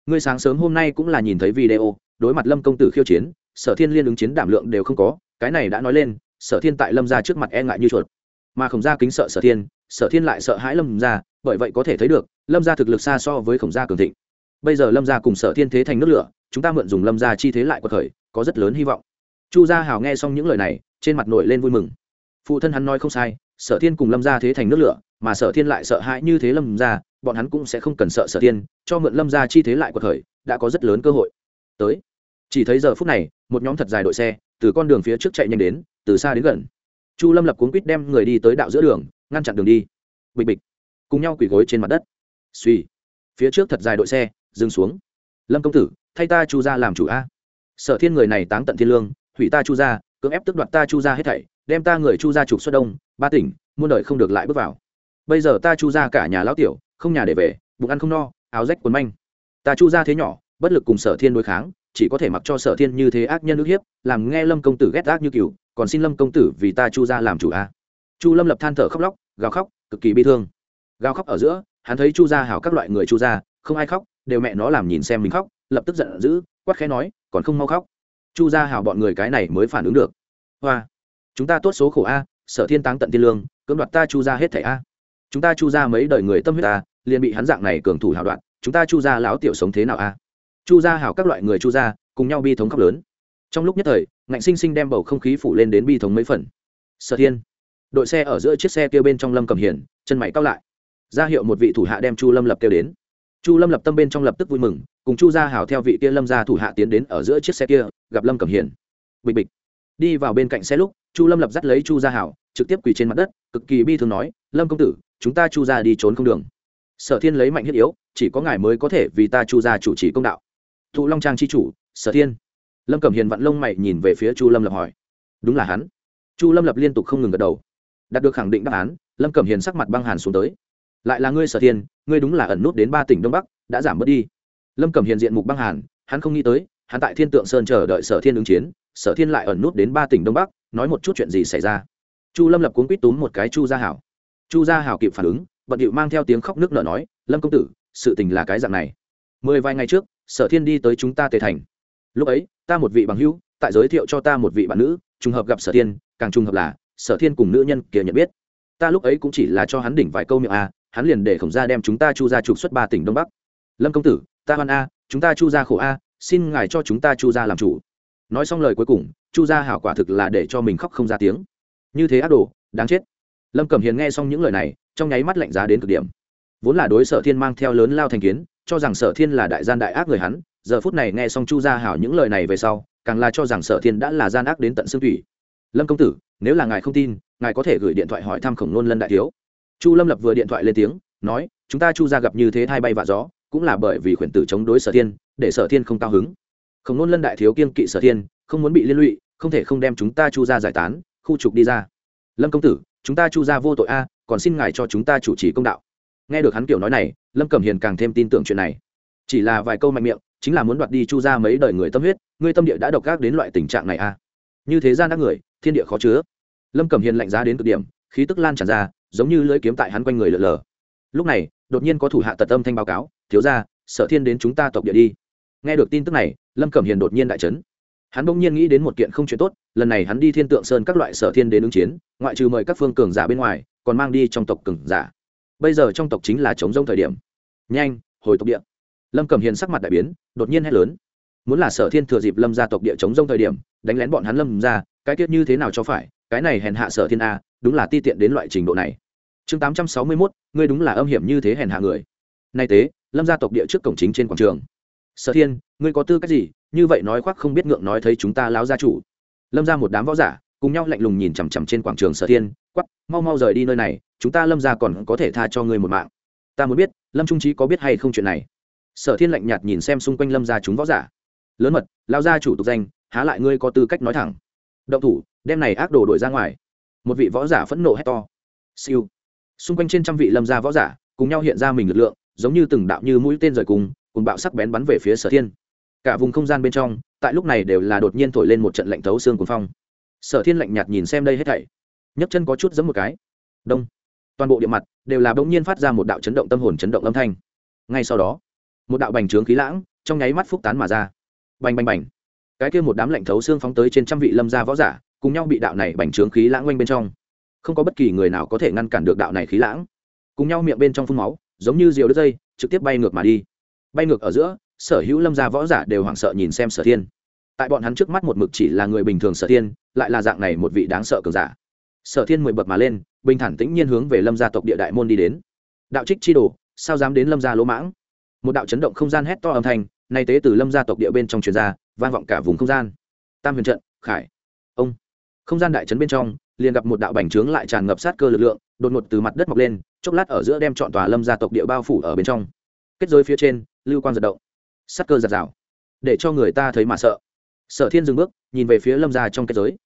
A: Ngươi sáng sớm hôm nay cũng là nhìn thấy video, đối mặt lâm công tử khiêu chiến, sở thiên liên ứng chiến đảm lượng đều không có, cái này đã nói lên sở thiên tại lâm ra trước mặt e ngại như chuột. Mà khổng gia kính sợ sở thiên sở thiên lại sợ hãi lâm ra bởi vậy có thể thấy được, lâm gia thực lực xa so với khổng gia cường thịnh. Bây giờ lâm gia cùng sở thiên thế thành nước lửa, chúng ta mượn dùng lâm gia chi thế lại của thời có rất lớn hy vọng. Chu gia hào nghe xong những lời này, trên mặt nổi lên vui mừng. Phụ thân hắn nói không sai, sở thiên cùng lâm gia thế thành nước lửa, mà sở thiên lại sợ hãi như thế lâm gia, bọn hắn cũng sẽ không cần sợ sở thiên, cho mượn lâm gia chi thế lại của thời đã có rất lớn cơ hội. Tới. Chỉ thấy giờ phút này, một nhóm thật dài đội xe, từ con đường phía trước chạy nhanh đến từ xa đến gần. Chu lâm lập cuốn quýt đem người đi tới đạo giữa đường, ngăn chặn đường đi. Bịch bịch, cùng nhau quỳ gối trên mặt đất. Suy phía trước thật dài đội xe, dừng xuống. Lâm công tử, thay ta chu ra làm chủ a. Sở thiên người này táng tận thiên lương, hủy ta chu ra cưỡng ép tức đoạt ta chu ra hết thảy, đem ta người chu ra trục xuất đông, ba tỉnh, muôn đời không được lại bước vào. Bây giờ ta chu ra cả nhà lão tiểu, không nhà để về, bụng ăn không no, áo rách quần manh. Ta chu ra thế nhỏ, bất lực cùng sở thiên đối kháng, chỉ có thể mặc cho sở thiên như thế ác nhân ức hiếp, làm nghe lâm công tử ghét ác như cừu còn xin lâm công tử vì ta chu ra làm chủ a. Chu lâm lập than thở khóc lóc, gào khóc, cực kỳ bi thương. Gào khóc ở giữa, hắn thấy chu gia hảo các loại người chu gia, không ai khóc, đều mẹ nó làm nhìn xem mình khóc, lập tức giận dữ, quát khẽ nói, còn không mau khóc. Chu gia hảo bọn người cái này mới phản ứng được. Hoa, chúng ta tốt số khổ a, sở thiên táng tận tiên lương, cưỡng đoạt ta chu ra hết thảy a. Chúng ta chu ra mấy đời người tâm huyết ta liền bị hắn dạng này cường thủ hảo đoạn, chúng ta chu ra lão tiểu sống thế nào a? Chu gia hảo các loại người chu gia, cùng nhau bi thống khóc lớn trong lúc nhất thời, ngạnh sinh sinh đem bầu không khí phủ lên đến bi thống mấy phần. Sở thiên, đội xe ở giữa chiếc xe kêu bên trong lâm cầm hiền, chân mày cao lại. Ra hiệu một vị thủ hạ đem chu lâm lập kêu đến. Chu lâm lập tâm bên trong lập tức vui mừng, cùng chu gia hảo theo vị kia lâm gia thủ hạ tiến đến ở giữa chiếc xe kia, gặp lâm cầm hiền. Bịch bịch. Đi vào bên cạnh xe lúc, chu lâm lập dắt lấy chu gia hảo, trực tiếp quỳ trên mặt đất, cực kỳ bi thương nói, lâm công tử, chúng ta chu gia đi trốn không đường. Sở thiên lấy mạnh thiết yếu, chỉ có ngài mới có thể vì ta chu gia chủ trì công đạo. Thụ long trang c h i chủ, sở thiên lâm cẩm hiền vặn lông mày nhìn về phía chu lâm lập hỏi. Đúng là hắn. Chu lâm lập liên tục không ngừng gật đầu. Đạt được khẳng định đáp án, lâm cẩm hiền sắc mặt băng hàn xuống tới. Lại là ngươi sở thiên, ngươi đúng là ẩn nút đến ba tỉnh đông bắc, đã giảm bớt đi. Lâm cẩm hiền diện mục băng hàn, hắn không nghĩ tới, hắn tại thiên tượng sơn chờ đợi sở thiên ứng chiến, sở thiên lại ẩn nút đến ba tỉnh đông bắc, nói một chút chuyện gì xảy ra. Chu lâm lập cuốn quýt túm một cái chu gia hảo. Chu gia hảo kịp phản ứng, bận điệu mang theo tiếng khóc nước nở nói, lâm công tử, sự tình là cái dạng này. Mười vài ngày trước, sở thiên đi tới chúng ta tề thành lúc ấy, ta một vị bằng hữu, tại giới thiệu cho ta một vị bạn nữ, trùng hợp gặp sở thiên, càng trùng hợp là, sở thiên cùng nữ nhân kia nhận biết. Ta lúc ấy cũng chỉ là cho hắn đỉnh vài câu miệng a hắn liền để khổng gia đem chúng ta chu ra trục xuất ba tỉnh đông bắc. Lâm công tử, ta hoan a, chúng ta chu ra khổ a, xin ngài cho chúng ta chu ra làm chủ. Nói xong lời cuối cùng, chu gia hảo quả thực là để cho mình khóc không ra tiếng. Như thế ác đồ, đáng chết. Lâm cẩm hiền nghe xong những lời này, trong nháy mắt lạnh giá đến cực điểm. Vốn là đối sở thiên mang theo lớn lao thành kiến, cho rằng sở thiên là đại gian đại ác người hắn giờ phút này nghe xong chu gia hảo những lời này về sau, càng là cho rằng sở thiên đã là gian ác đến tận xương thủy. Lâm công tử, nếu là ngài không tin, ngài có thể gửi điện thoại hỏi thăm khổng nôn lân đại thiếu. Chu lâm lập vừa điện thoại lên tiếng, nói, chúng ta chu gia gặp như thế thay bay vạ gió, cũng là bởi vì khuyển tử chống đối sở thiên, để sở thiên không cao hứng. Khổng nôn lân đại thiếu kiên kỵ sở thiên, không muốn bị liên lụy, không thể không đem chúng ta chu gia giải tán, khu trục đi ra. Lâm công tử, chúng ta chu gia vô tội a, còn xin ngài cho chúng ta chủ trì công đạo. Nghe được hắn kiểu nói này, lâm cẩm hiền càng thêm tin tưởng chuyện này. Chỉ là vài câu mạnh miệng chính là muốn đoạt đi chu ra mấy đời người tâm huyết, ngươi tâm địa đã độc gác đến loại tình trạng này à? như thế gian các người, thiên địa khó chứa. Lâm cẩm hiền lạnh giá đến cực điểm, khí tức lan tràn ra, giống như lưỡi kiếm tại hắn quanh người lượn lờ. Lúc này, đột nhiên có thủ hạ tật âm thanh báo cáo, thiếu ra sở thiên đến chúng ta tộc địa đi. Nghe được tin tức này, lâm cẩm hiền đột nhiên đại trấn hắn bỗng nhiên nghĩ đến một kiện không chuyện tốt, lần này hắn đi thiên tượng sơn các loại sở thiên đến ứng chiến, ngoại trừ mời các phương cường giả bên ngoài, còn mang đi trong tộc cường giả. Bây giờ trong tộc chính là chống rông thời điểm. Nhanh, hồi tộc địa lâm cẩm hiền sắc mặt đại biến, đột nhiên hét lớn. Muốn là sở thiên thừa dịp lâm gia tộc địa chống rông thời điểm, đánh lén bọn hắn lâm ra cái tiết như thế nào cho phải, cái này hèn hạ sở thiên a, đúng là ti tiện đến loại trình độ này. Chương tám trăm sáu mươi mốt, ngươi đúng là âm hiểm như thế hèn hạ người. Nay tế, lâm gia tộc địa trước cổng chính trên quảng trường. Sở thiên, ngươi có tư cách gì? Như vậy nói khoác không biết ngượng nói thấy chúng ta láo gia chủ. Lâm ra một đám võ giả, cùng nhau lạnh lùng nhìn chằm chằm trên quảng trường sở thiên quắp mau mau rời đi nơi này, chúng ta lâm ra còn có thể tha cho ngươi một mạng. Ta muốn biết, lâm trung trí có biết hay không chuyện này? Sở thiên lạnh nhạt nhìn xem xung quanh lâm ra chúng võ giả. Lớn mật lao gia chủ tục danh, há lại ngươi có tư cách nói thẳng. Động thủ, đem này ác đồ đổi ra ngoài. Một vị võ giả phẫn nộ hét to. Siêu. Xung quanh trên trăm vị lâm gia võ giả, cùng nhau hiện ra mình lực lượng, giống như từng đạo như mũi tên rời cùng cùng bạo sắc bén bắn về phía sở thiên. Cả vùng không gian bên trong, tại lúc này đều là đột nhiên thổi lên một trận lạnh thấu xương cuồng phong. Sở thiên lạnh nhạt nhìn xem đây hết thảy. Nhấc chân có chút giấm một cái. Đông. Toàn bộ địa mặt đều là bỗng nhiên phát ra một đạo chấn động tâm hồn chấn động âm thanh. Ngay sau đó một đạo bành trướng khí lãng trong nháy mắt phúc tán mà ra. Bành bành bành. Cái kia một đám lạnh thấu xương phóng tới trên trăm vị lâm gia võ giả, cùng nhau bị đạo này bành trướng khí lãng quanh bên trong. Không có bất kỳ người nào có thể ngăn cản được đạo này khí lãng. Cùng nhau miệng bên trong phun máu, giống như diều đứt dây, trực tiếp bay ngược mà đi. Bay ngược ở giữa, sở hữu lâm gia võ giả đều hoảng sợ nhìn xem sở thiên. Tại bọn hắn trước mắt một mực chỉ là người bình thường sở thiên, lại là dạng này một vị đáng sợ cường giả. Sở thiên mười bậc mà lên, bình thản tĩnh nhiên hướng về lâm gia tộc địa đại môn đi đến. Đạo trích chi đồ, sao dám đến lâm gia lỗ mãng? Một đạo chấn động không gian hét to âm thanh, nay tế từ lâm gia tộc địa bên trong truyền ra, vang vọng cả vùng không gian. Tam huyền trận, khải. Ông. Không gian đại chấn bên trong, liền gặp một đạo bành trướng lại tràn ngập sát cơ lực lượng, đột ngột từ mặt đất mọc lên, chốc lát ở giữa đem chọn tòa lâm gia tộc địa bao phủ ở bên trong. Kết giới phía trên, lưu quan giật động. Sát cơ giật rào. Để cho người ta thấy mà sợ. Sở thiên dừng bước, nhìn về phía lâm gia trong kết giới.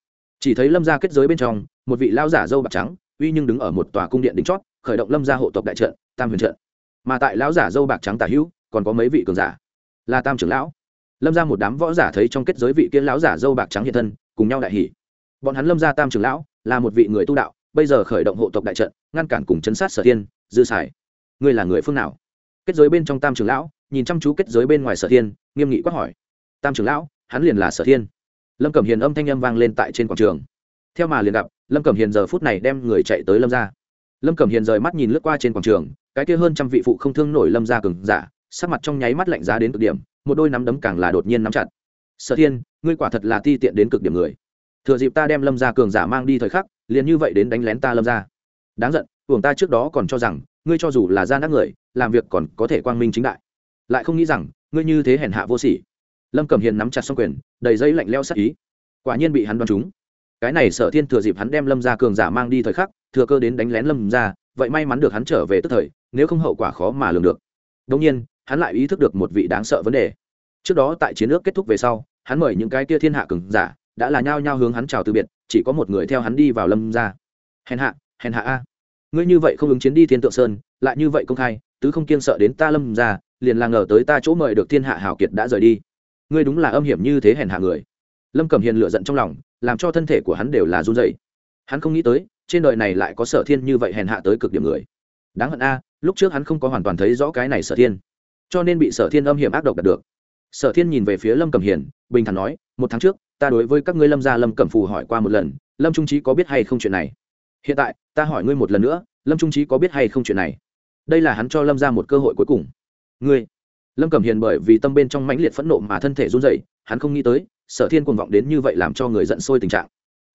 A: Chỉ thấy lâm gia kết giới bên trong, một vị lao giả dâu bạc trắng, uy nhưng đứng ở một tòa cung điện đỉnh chót, khởi động lâm gia hộ tộc đại trận, tam huyền trận mà tại lão giả dâu bạc trắng tả hữu, còn có mấy vị cường giả. Là tam trưởng lão. Lâm ra một đám võ giả thấy trong kết giới vị kiến lão giả dâu bạc trắng hiện thân, cùng nhau đại hỷ bọn hắn lâm ra tam trưởng lão, là một vị người tu đạo, bây giờ khởi động hộ tộc đại trận, ngăn cản cùng chấn sát sở thiên, dư sải ngươi là người phương nào? Kết giới bên trong tam trưởng lão, nhìn chăm chú kết giới bên ngoài sở thiên, nghiêm nghị quát hỏi. Tam trưởng lão, hắn liền là sở thiên. Lâm cẩm hiền âm thanh âm vang lên tại trên quảng trường. Theo mà liền gặp, lâm cẩm hiền giờ phút này đem người chạy tới lâm ra lâm cẩm hiền rời mắt nhìn lướt qua trên quảng trường cái kia hơn trăm vị phụ không thương nổi lâm gia cường giả, sắc mặt trong nháy mắt lạnh giá đến cực điểm, một đôi nắm đấm càng là đột nhiên nắm chặt. Sở thiên, ngươi quả thật là ti tiện đến cực điểm người. Thừa dịp ta đem lâm gia cường giả mang đi thời khắc, liền như vậy đến đánh lén ta lâm gia. Đáng giận, uổng ta trước đó còn cho rằng, ngươi cho dù là gian ác người, làm việc còn có thể quang minh chính đại. Lại không nghĩ rằng, ngươi như thế hèn hạ vô sỉ. Lâm cẩm hiền nắm chặt xong quyền, đầy dây lạnh leo sắc ý. Quả nhiên bị hắn đoán trúng. Cái này sở thiên thừa dịp hắn đem lâm gia cường giả mang đi thời khắc, thừa cơ đến đánh lén lâm gia vậy may mắn được hắn trở về tức thời, nếu không hậu quả khó mà lường được. Đông nhiên, hắn lại ý thức được một vị đáng sợ vấn đề. Trước đó tại chiến ước kết thúc về sau, hắn mời những cái kia thiên hạ cường giả, đã là nhao nhao hướng hắn chào từ biệt, chỉ có một người theo hắn đi vào lâm ra hèn hạ hèn hạ a. Ngươi như vậy không ứng chiến đi thiên tượng sơn, lại như vậy công khai, tứ không kiên sợ đến ta lâm ra liền là ngờ tới ta chỗ mời được thiên hạ hảo kiệt đã rời đi. Ngươi đúng là âm hiểm như thế hèn hạ người. Lâm cầm hiền lựa giận trong lòng, làm cho thân thể của hắn đều là run dậy hắn không nghĩ tới trên đời này lại có sở thiên như vậy hèn hạ tới cực điểm người. Đáng hận a, lúc trước hắn không có hoàn toàn thấy rõ cái này sở thiên, cho nên bị sở thiên âm hiểm ác độc đạt được. Sở thiên nhìn về phía lâm cẩm hiền, bình thản nói, một tháng trước, ta đối với các ngươi lâm gia lâm cẩm phù hỏi qua một lần, lâm trung trí có biết hay không chuyện này? Hiện tại, ta hỏi ngươi một lần nữa, lâm trung trí có biết hay không chuyện này? Đây là hắn cho lâm ra một cơ hội cuối cùng. Ngươi? Lâm cẩm hiền bởi vì tâm bên trong mãnh liệt phẫn nộ mà thân thể run dậy hắn không nghĩ tới, sở thiên cuồng vọng đến như vậy làm cho người giận sôi tình trạng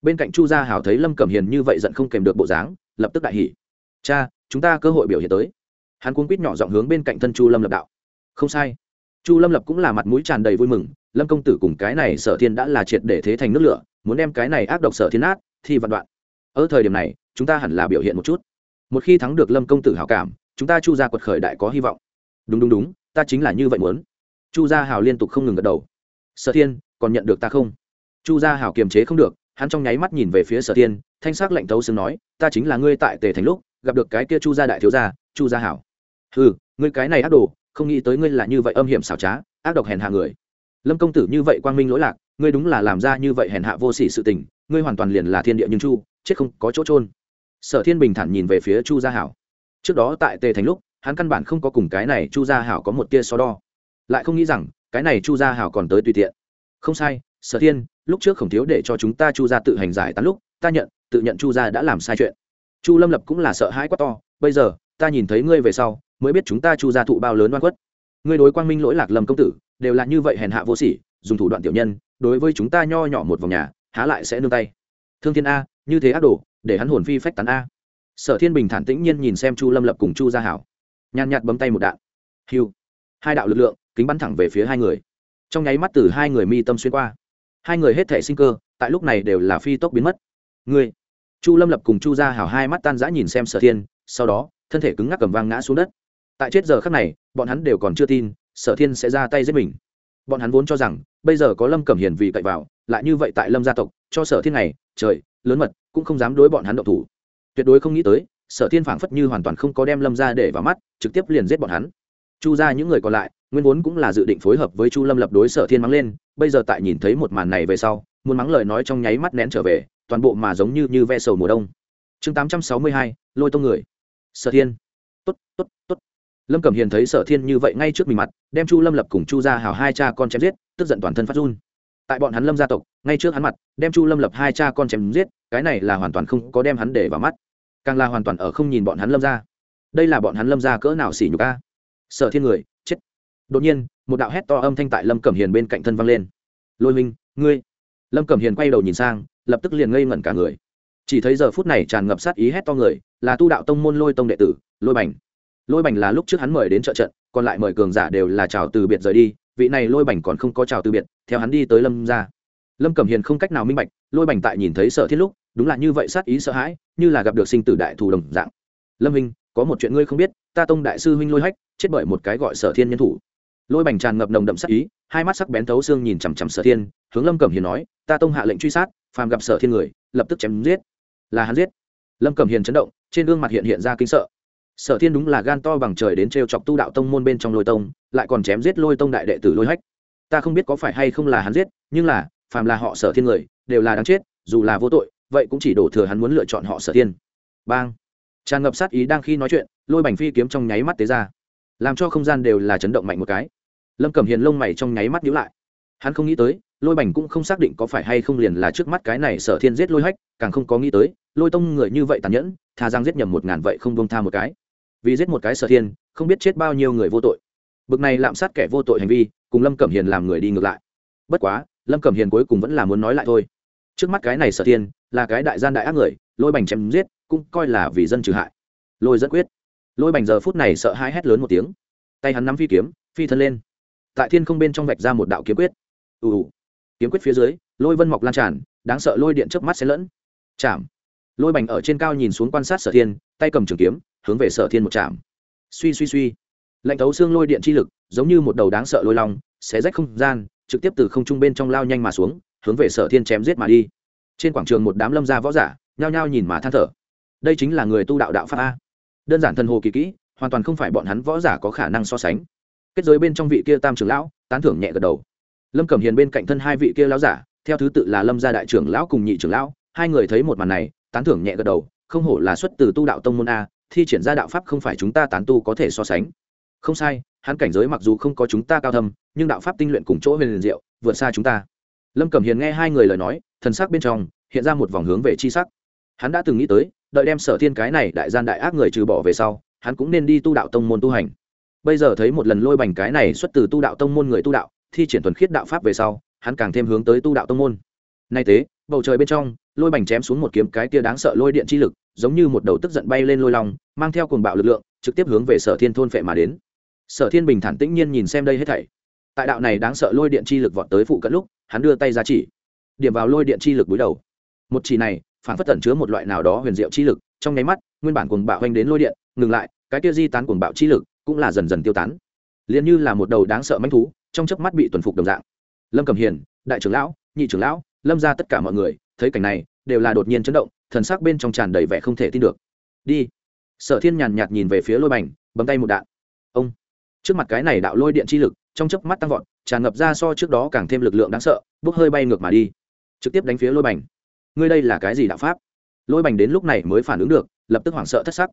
A: bên cạnh chu gia hảo thấy lâm cẩm hiền như vậy giận không kèm được bộ dáng, lập tức đại hỉ. Cha, chúng ta cơ hội biểu hiện tới. Hắn cuống quýt nhỏ giọng hướng bên cạnh thân chu lâm lập đạo. Không sai. Chu lâm lập cũng là mặt mũi tràn đầy vui mừng, lâm công tử cùng cái này sở thiên đã là triệt để thế thành nước lửa, muốn đem cái này ác độc sở thiên át thì vạn đoạn. Ở thời điểm này, chúng ta hẳn là biểu hiện một chút. Một khi thắng được lâm công tử hảo cảm, chúng ta chu gia quật khởi đại có hy vọng. Đúng đúng đúng, ta chính là như vậy muốn. Chu gia hào liên tục không ngừng gật đầu. Sở thiên, còn nhận được ta không? Chu gia hào kiềm chế không được hắn trong nháy mắt nhìn về phía sở thiên, thanh sắc lạnh thấu xương nói, ta chính là ngươi tại tề thành lúc, gặp được cái kia chu gia đại thiếu gia, chu gia hảo. Ừ ngươi cái này ác đồ, không nghĩ tới ngươi là như vậy âm hiểm xảo trá, ác độc hèn hạ người. Lâm công tử như vậy quang minh lỗi lạc, ngươi đúng là làm ra như vậy hèn hạ vô sỉ sự tình, ngươi hoàn toàn liền là thiên địa nhưng chu, chết không có chỗ trôn sở thiên bình thản nhìn về phía chu gia hảo. Trước đó tại tề thành lúc, hắn căn bản không có cùng cái này chu gia hảo có một tia so đo. Lại không nghĩ rằng, cái này chu gia hảo còn tới tùy tiện. Không sai, sở thiên lúc trước khổng thiếu để cho chúng ta chu ra tự hành giải tán lúc, ta nhận, tự nhận chu gia đã làm sai chuyện. Chu lâm lập cũng là sợ hãi quá to, bây giờ, ta nhìn thấy ngươi về sau, mới biết chúng ta chu gia thụ bao lớn oan khuất. Ngươi đối quang minh lỗi lạc lâm công tử, đều là như vậy hèn hạ vô sỉ, dùng thủ đoạn tiểu nhân, đối với chúng ta nho nhỏ một vòng nhà, há lại sẽ nương tay. Thương thiên a, như thế ác đồ, để hắn hồn phi phách tán a. Sở thiên bình thản tĩnh nhiên nhìn xem chu lâm lập cùng chu gia hảo. Nhàn nhạt bấm tay một đạn. Hiu hai đạo lực lượng, kính bắn thẳng về phía hai người. Trong nháy mắt từ hai người mi tâm xuyên qua hai người hết thể sinh cơ, tại lúc này đều là phi tốc biến mất. Ngươi, chu lâm lập cùng chu gia hảo hai mắt tan rã nhìn xem sở thiên, sau đó, thân thể cứng ngắc cầm vang ngã xuống đất. Tại chết giờ khắc này, bọn hắn đều còn chưa tin, sở thiên sẽ ra tay giết mình. Bọn hắn vốn cho rằng, bây giờ có lâm cẩm hiền vì cậy vào, lại như vậy tại lâm gia tộc, cho sở thiên này, trời, lớn mật, cũng không dám đối bọn hắn động thủ. Tuyệt đối không nghĩ tới, sở thiên phảng phất như hoàn toàn không có đem lâm ra để vào mắt, trực tiếp liền giết bọn hắn. Chu ra những người còn lại, nguyên vốn cũng là dự định phối hợp với chu lâm lập đối sở thiên mắng lên bây giờ tại nhìn thấy một màn này về sau, muốn mắng lời nói trong nháy mắt nén trở về, toàn bộ mà giống như như ve sầu mùa đông. Chương tám trăm sáu mươi hai, lôi tông người. Sở thiên. Tốt tốt tốt. Lâm cẩm hiền thấy sở thiên như vậy ngay trước mình mặt, đem chu lâm lập cùng chu gia hào hai cha con chém giết, tức giận toàn thân phát run. Tại bọn hắn lâm gia tộc, ngay trước hắn mặt, đem chu lâm lập hai cha con chém giết, cái này là hoàn toàn không có đem hắn để vào mắt. Càng là hoàn toàn ở không nhìn bọn hắn lâm ra đây là bọn hắn lâm ra cỡ nào xỉ nhục a? Sở thiên người, chết đột nhiên, một đạo hét to âm thanh tại lâm cẩm hiền bên cạnh thân vang lên. Lôi minh ngươi! Lâm cẩm hiền quay đầu nhìn sang, lập tức liền ngây ngẩn cả người. Chỉ thấy giờ phút này tràn ngập sát ý hét to người, là tu đạo tông môn lôi tông đệ tử, lôi bành. Lôi bành là lúc trước hắn mời đến trợ trận, còn lại mời cường giả đều là chào từ biệt rời đi, vị này lôi bành còn không có chào từ biệt, theo hắn đi tới lâm ra lâm cẩm hiền không cách nào minh bạch, lôi bành tại nhìn thấy sở thiết lúc, đúng là như vậy sát ý sợ hãi, như là gặp được sinh tử đại thù đồng dạng. Lâm minh có một chuyện ngươi không biết, ta tông đại sư huynh lôi hách, chết bởi một cái gọi sở thiên nhân thủ lôi bành tràn ngập nồng đậm sắc ý, hai mắt sắc bén thấu xương nhìn chằm chằm sở thiên, hướng lâm cẩm hiền nói, ta tông hạ lệnh truy sát, phàm gặp sở thiên người, lập tức chém giết. Là hắn giết. Lâm cẩm hiền chấn động, trên gương mặt hiện hiện ra kinh sợ. Sở thiên đúng là gan to bằng trời đến t chọc tu đạo tông môn bên trong lôi tông, lại còn chém giết lôi tông đại đệ tử lôi hách. Ta không biết có phải hay không là hắn giết, nhưng là, phàm là họ sở thiên người, đều là đáng chết, dù là vô tội, vậy cũng chỉ đổ thừa hắn muốn lựa chọn họ sở thiên. Bang! Tràn ngập sát ý đang khi nói chuyện, lôi bành phi kiếm trong nháy mắt tế ra làm cho không gian đều là chấn động mạnh một cái. Lâm cầm hiền lông mày trong nháy mắt nhíu lại. Hắn không nghĩ tới, lôi bành cũng không xác định có phải hay không liền là trước mắt cái này sở thiên giết lôi hách, càng không có nghĩ tới, lôi tông người như vậy tàn nhẫn, tha giang giết nhầm một ngàn vậy không bông tha một cái. Vì giết một cái sở thiên, không biết chết bao nhiêu người vô tội. Bực này lạm sát kẻ vô tội hành vi, cùng lâm cẩm hiền làm người đi ngược lại. Bất quá, lâm cẩm hiền cuối cùng vẫn là muốn nói lại thôi. Trước mắt cái này sở thiên, là cái đại gian đại ác người, lôi bành chém giết, cũng coi là vì dân trừ hại. Lôi dẫn quyết lôi bành giờ phút này sợ hãi hét lớn một tiếng. Tay hắn nắm phi kiếm, phi thân lên. Tại thiên không bên trong vạch ra một đạo kiếm quyết. Ù ù. Kiếm quyết phía dưới, lôi vân mọc lan tràn, đáng sợ lôi điện trước mắt xen lẫn. Chạm. Lôi bành ở trên cao nhìn xuống quan sát sở thiên, tay cầm trường kiếm, hướng về sở thiên một chạm. Suy suy suy. Lạnh thấu xương lôi điện chi lực, giống như một đầu đáng sợ lôi long, xé rách không gian, trực tiếp từ không trung bên trong lao nhanh mà xuống, hướng về sở thiên chém giết mà đi. Trên quảng trường một đám lâm gia võ giả, nhao nhao nhìn mà than thở. Đây chính là người tu đạo đạo pháp a đơn giản thần hồ kỳ kỹ, hoàn toàn không phải bọn hắn võ giả có khả năng so sánh. Kết giới bên trong vị kia tam trưởng lão, tán thưởng nhẹ gật đầu. Lâm cẩm hiền bên cạnh thân hai vị kia lão giả, theo thứ tự là lâm gia đại trưởng lão cùng nhị trưởng lão, hai người thấy một màn này, tán thưởng nhẹ gật đầu, không hổ là xuất từ tu đạo tông môn a, thi triển ra đạo pháp không phải chúng ta tán tu có thể so sánh. Không sai, hắn cảnh giới mặc dù không có chúng ta cao thâm, nhưng đạo pháp tinh luyện cùng chỗ huyền liền diệu, vượt xa chúng ta. Lâm cẩm hiền nghe hai người lời nói, thần sắc bên trong, hiện ra một vòng hướng về chi sắc. Hắn đã từng nghĩ tới đợi đem sở thiên cái này đại gian đại ác người trừ bỏ về sau, hắn cũng nên đi tu đạo tông môn tu hành. Bây giờ thấy một lần lôi bành cái này xuất từ tu đạo tông môn người tu đạo, thi triển thuần khiết đạo pháp về sau, hắn càng thêm hướng tới tu đạo tông môn. Nay thế, bầu trời bên trong, lôi bành chém xuống một kiếm cái tia đáng sợ lôi điện chi lực, giống như một đầu tức giận bay lên lôi lòng mang theo cuồng bạo lực lượng, trực tiếp hướng về sở thiên thôn phệ mà đến. Sở thiên bình thản tĩnh nhiên nhìn xem đây hết thảy. Tại đạo này đáng sợ lôi điện chi lực vọt tới phụ cận lúc, hắn đưa tay ra chỉ, điểm vào lôi điện chi lực búi đầu một chỉ này phản phất tẩn chứa một loại nào đó huyền diệu chi lực, trong nháy mắt, nguyên bản cuồng bạo hoành đến lôi điện, ngừng lại, cái kia di tán cuồng bạo chi lực cũng là dần dần tiêu tán. Liền như là một đầu đáng sợ manh thú, trong chớp mắt bị tuần phục đồng dạng. Lâm cầm hiền, đại trưởng lão, nhị trưởng lão, lâm ra tất cả mọi người, thấy cảnh này, đều là đột nhiên chấn động, thần sắc bên trong tràn đầy vẻ không thể tin được. Đi. Sở thiên nhàn nhạt nhìn về phía lôi bành, bấm tay một đạn. Ông. Trước mặt cái này đạo lôi điện chi lực, trong chớp mắt tăng vọt, tràn ngập ra so trước đó càng thêm lực lượng đáng sợ, bốc hơi bay ngược mà đi. Trực tiếp đánh phía lôi bành ngươi đây là cái gì đạo pháp? Lôi bành đến lúc này mới phản ứng được, lập tức hoảng sợ thất sắc.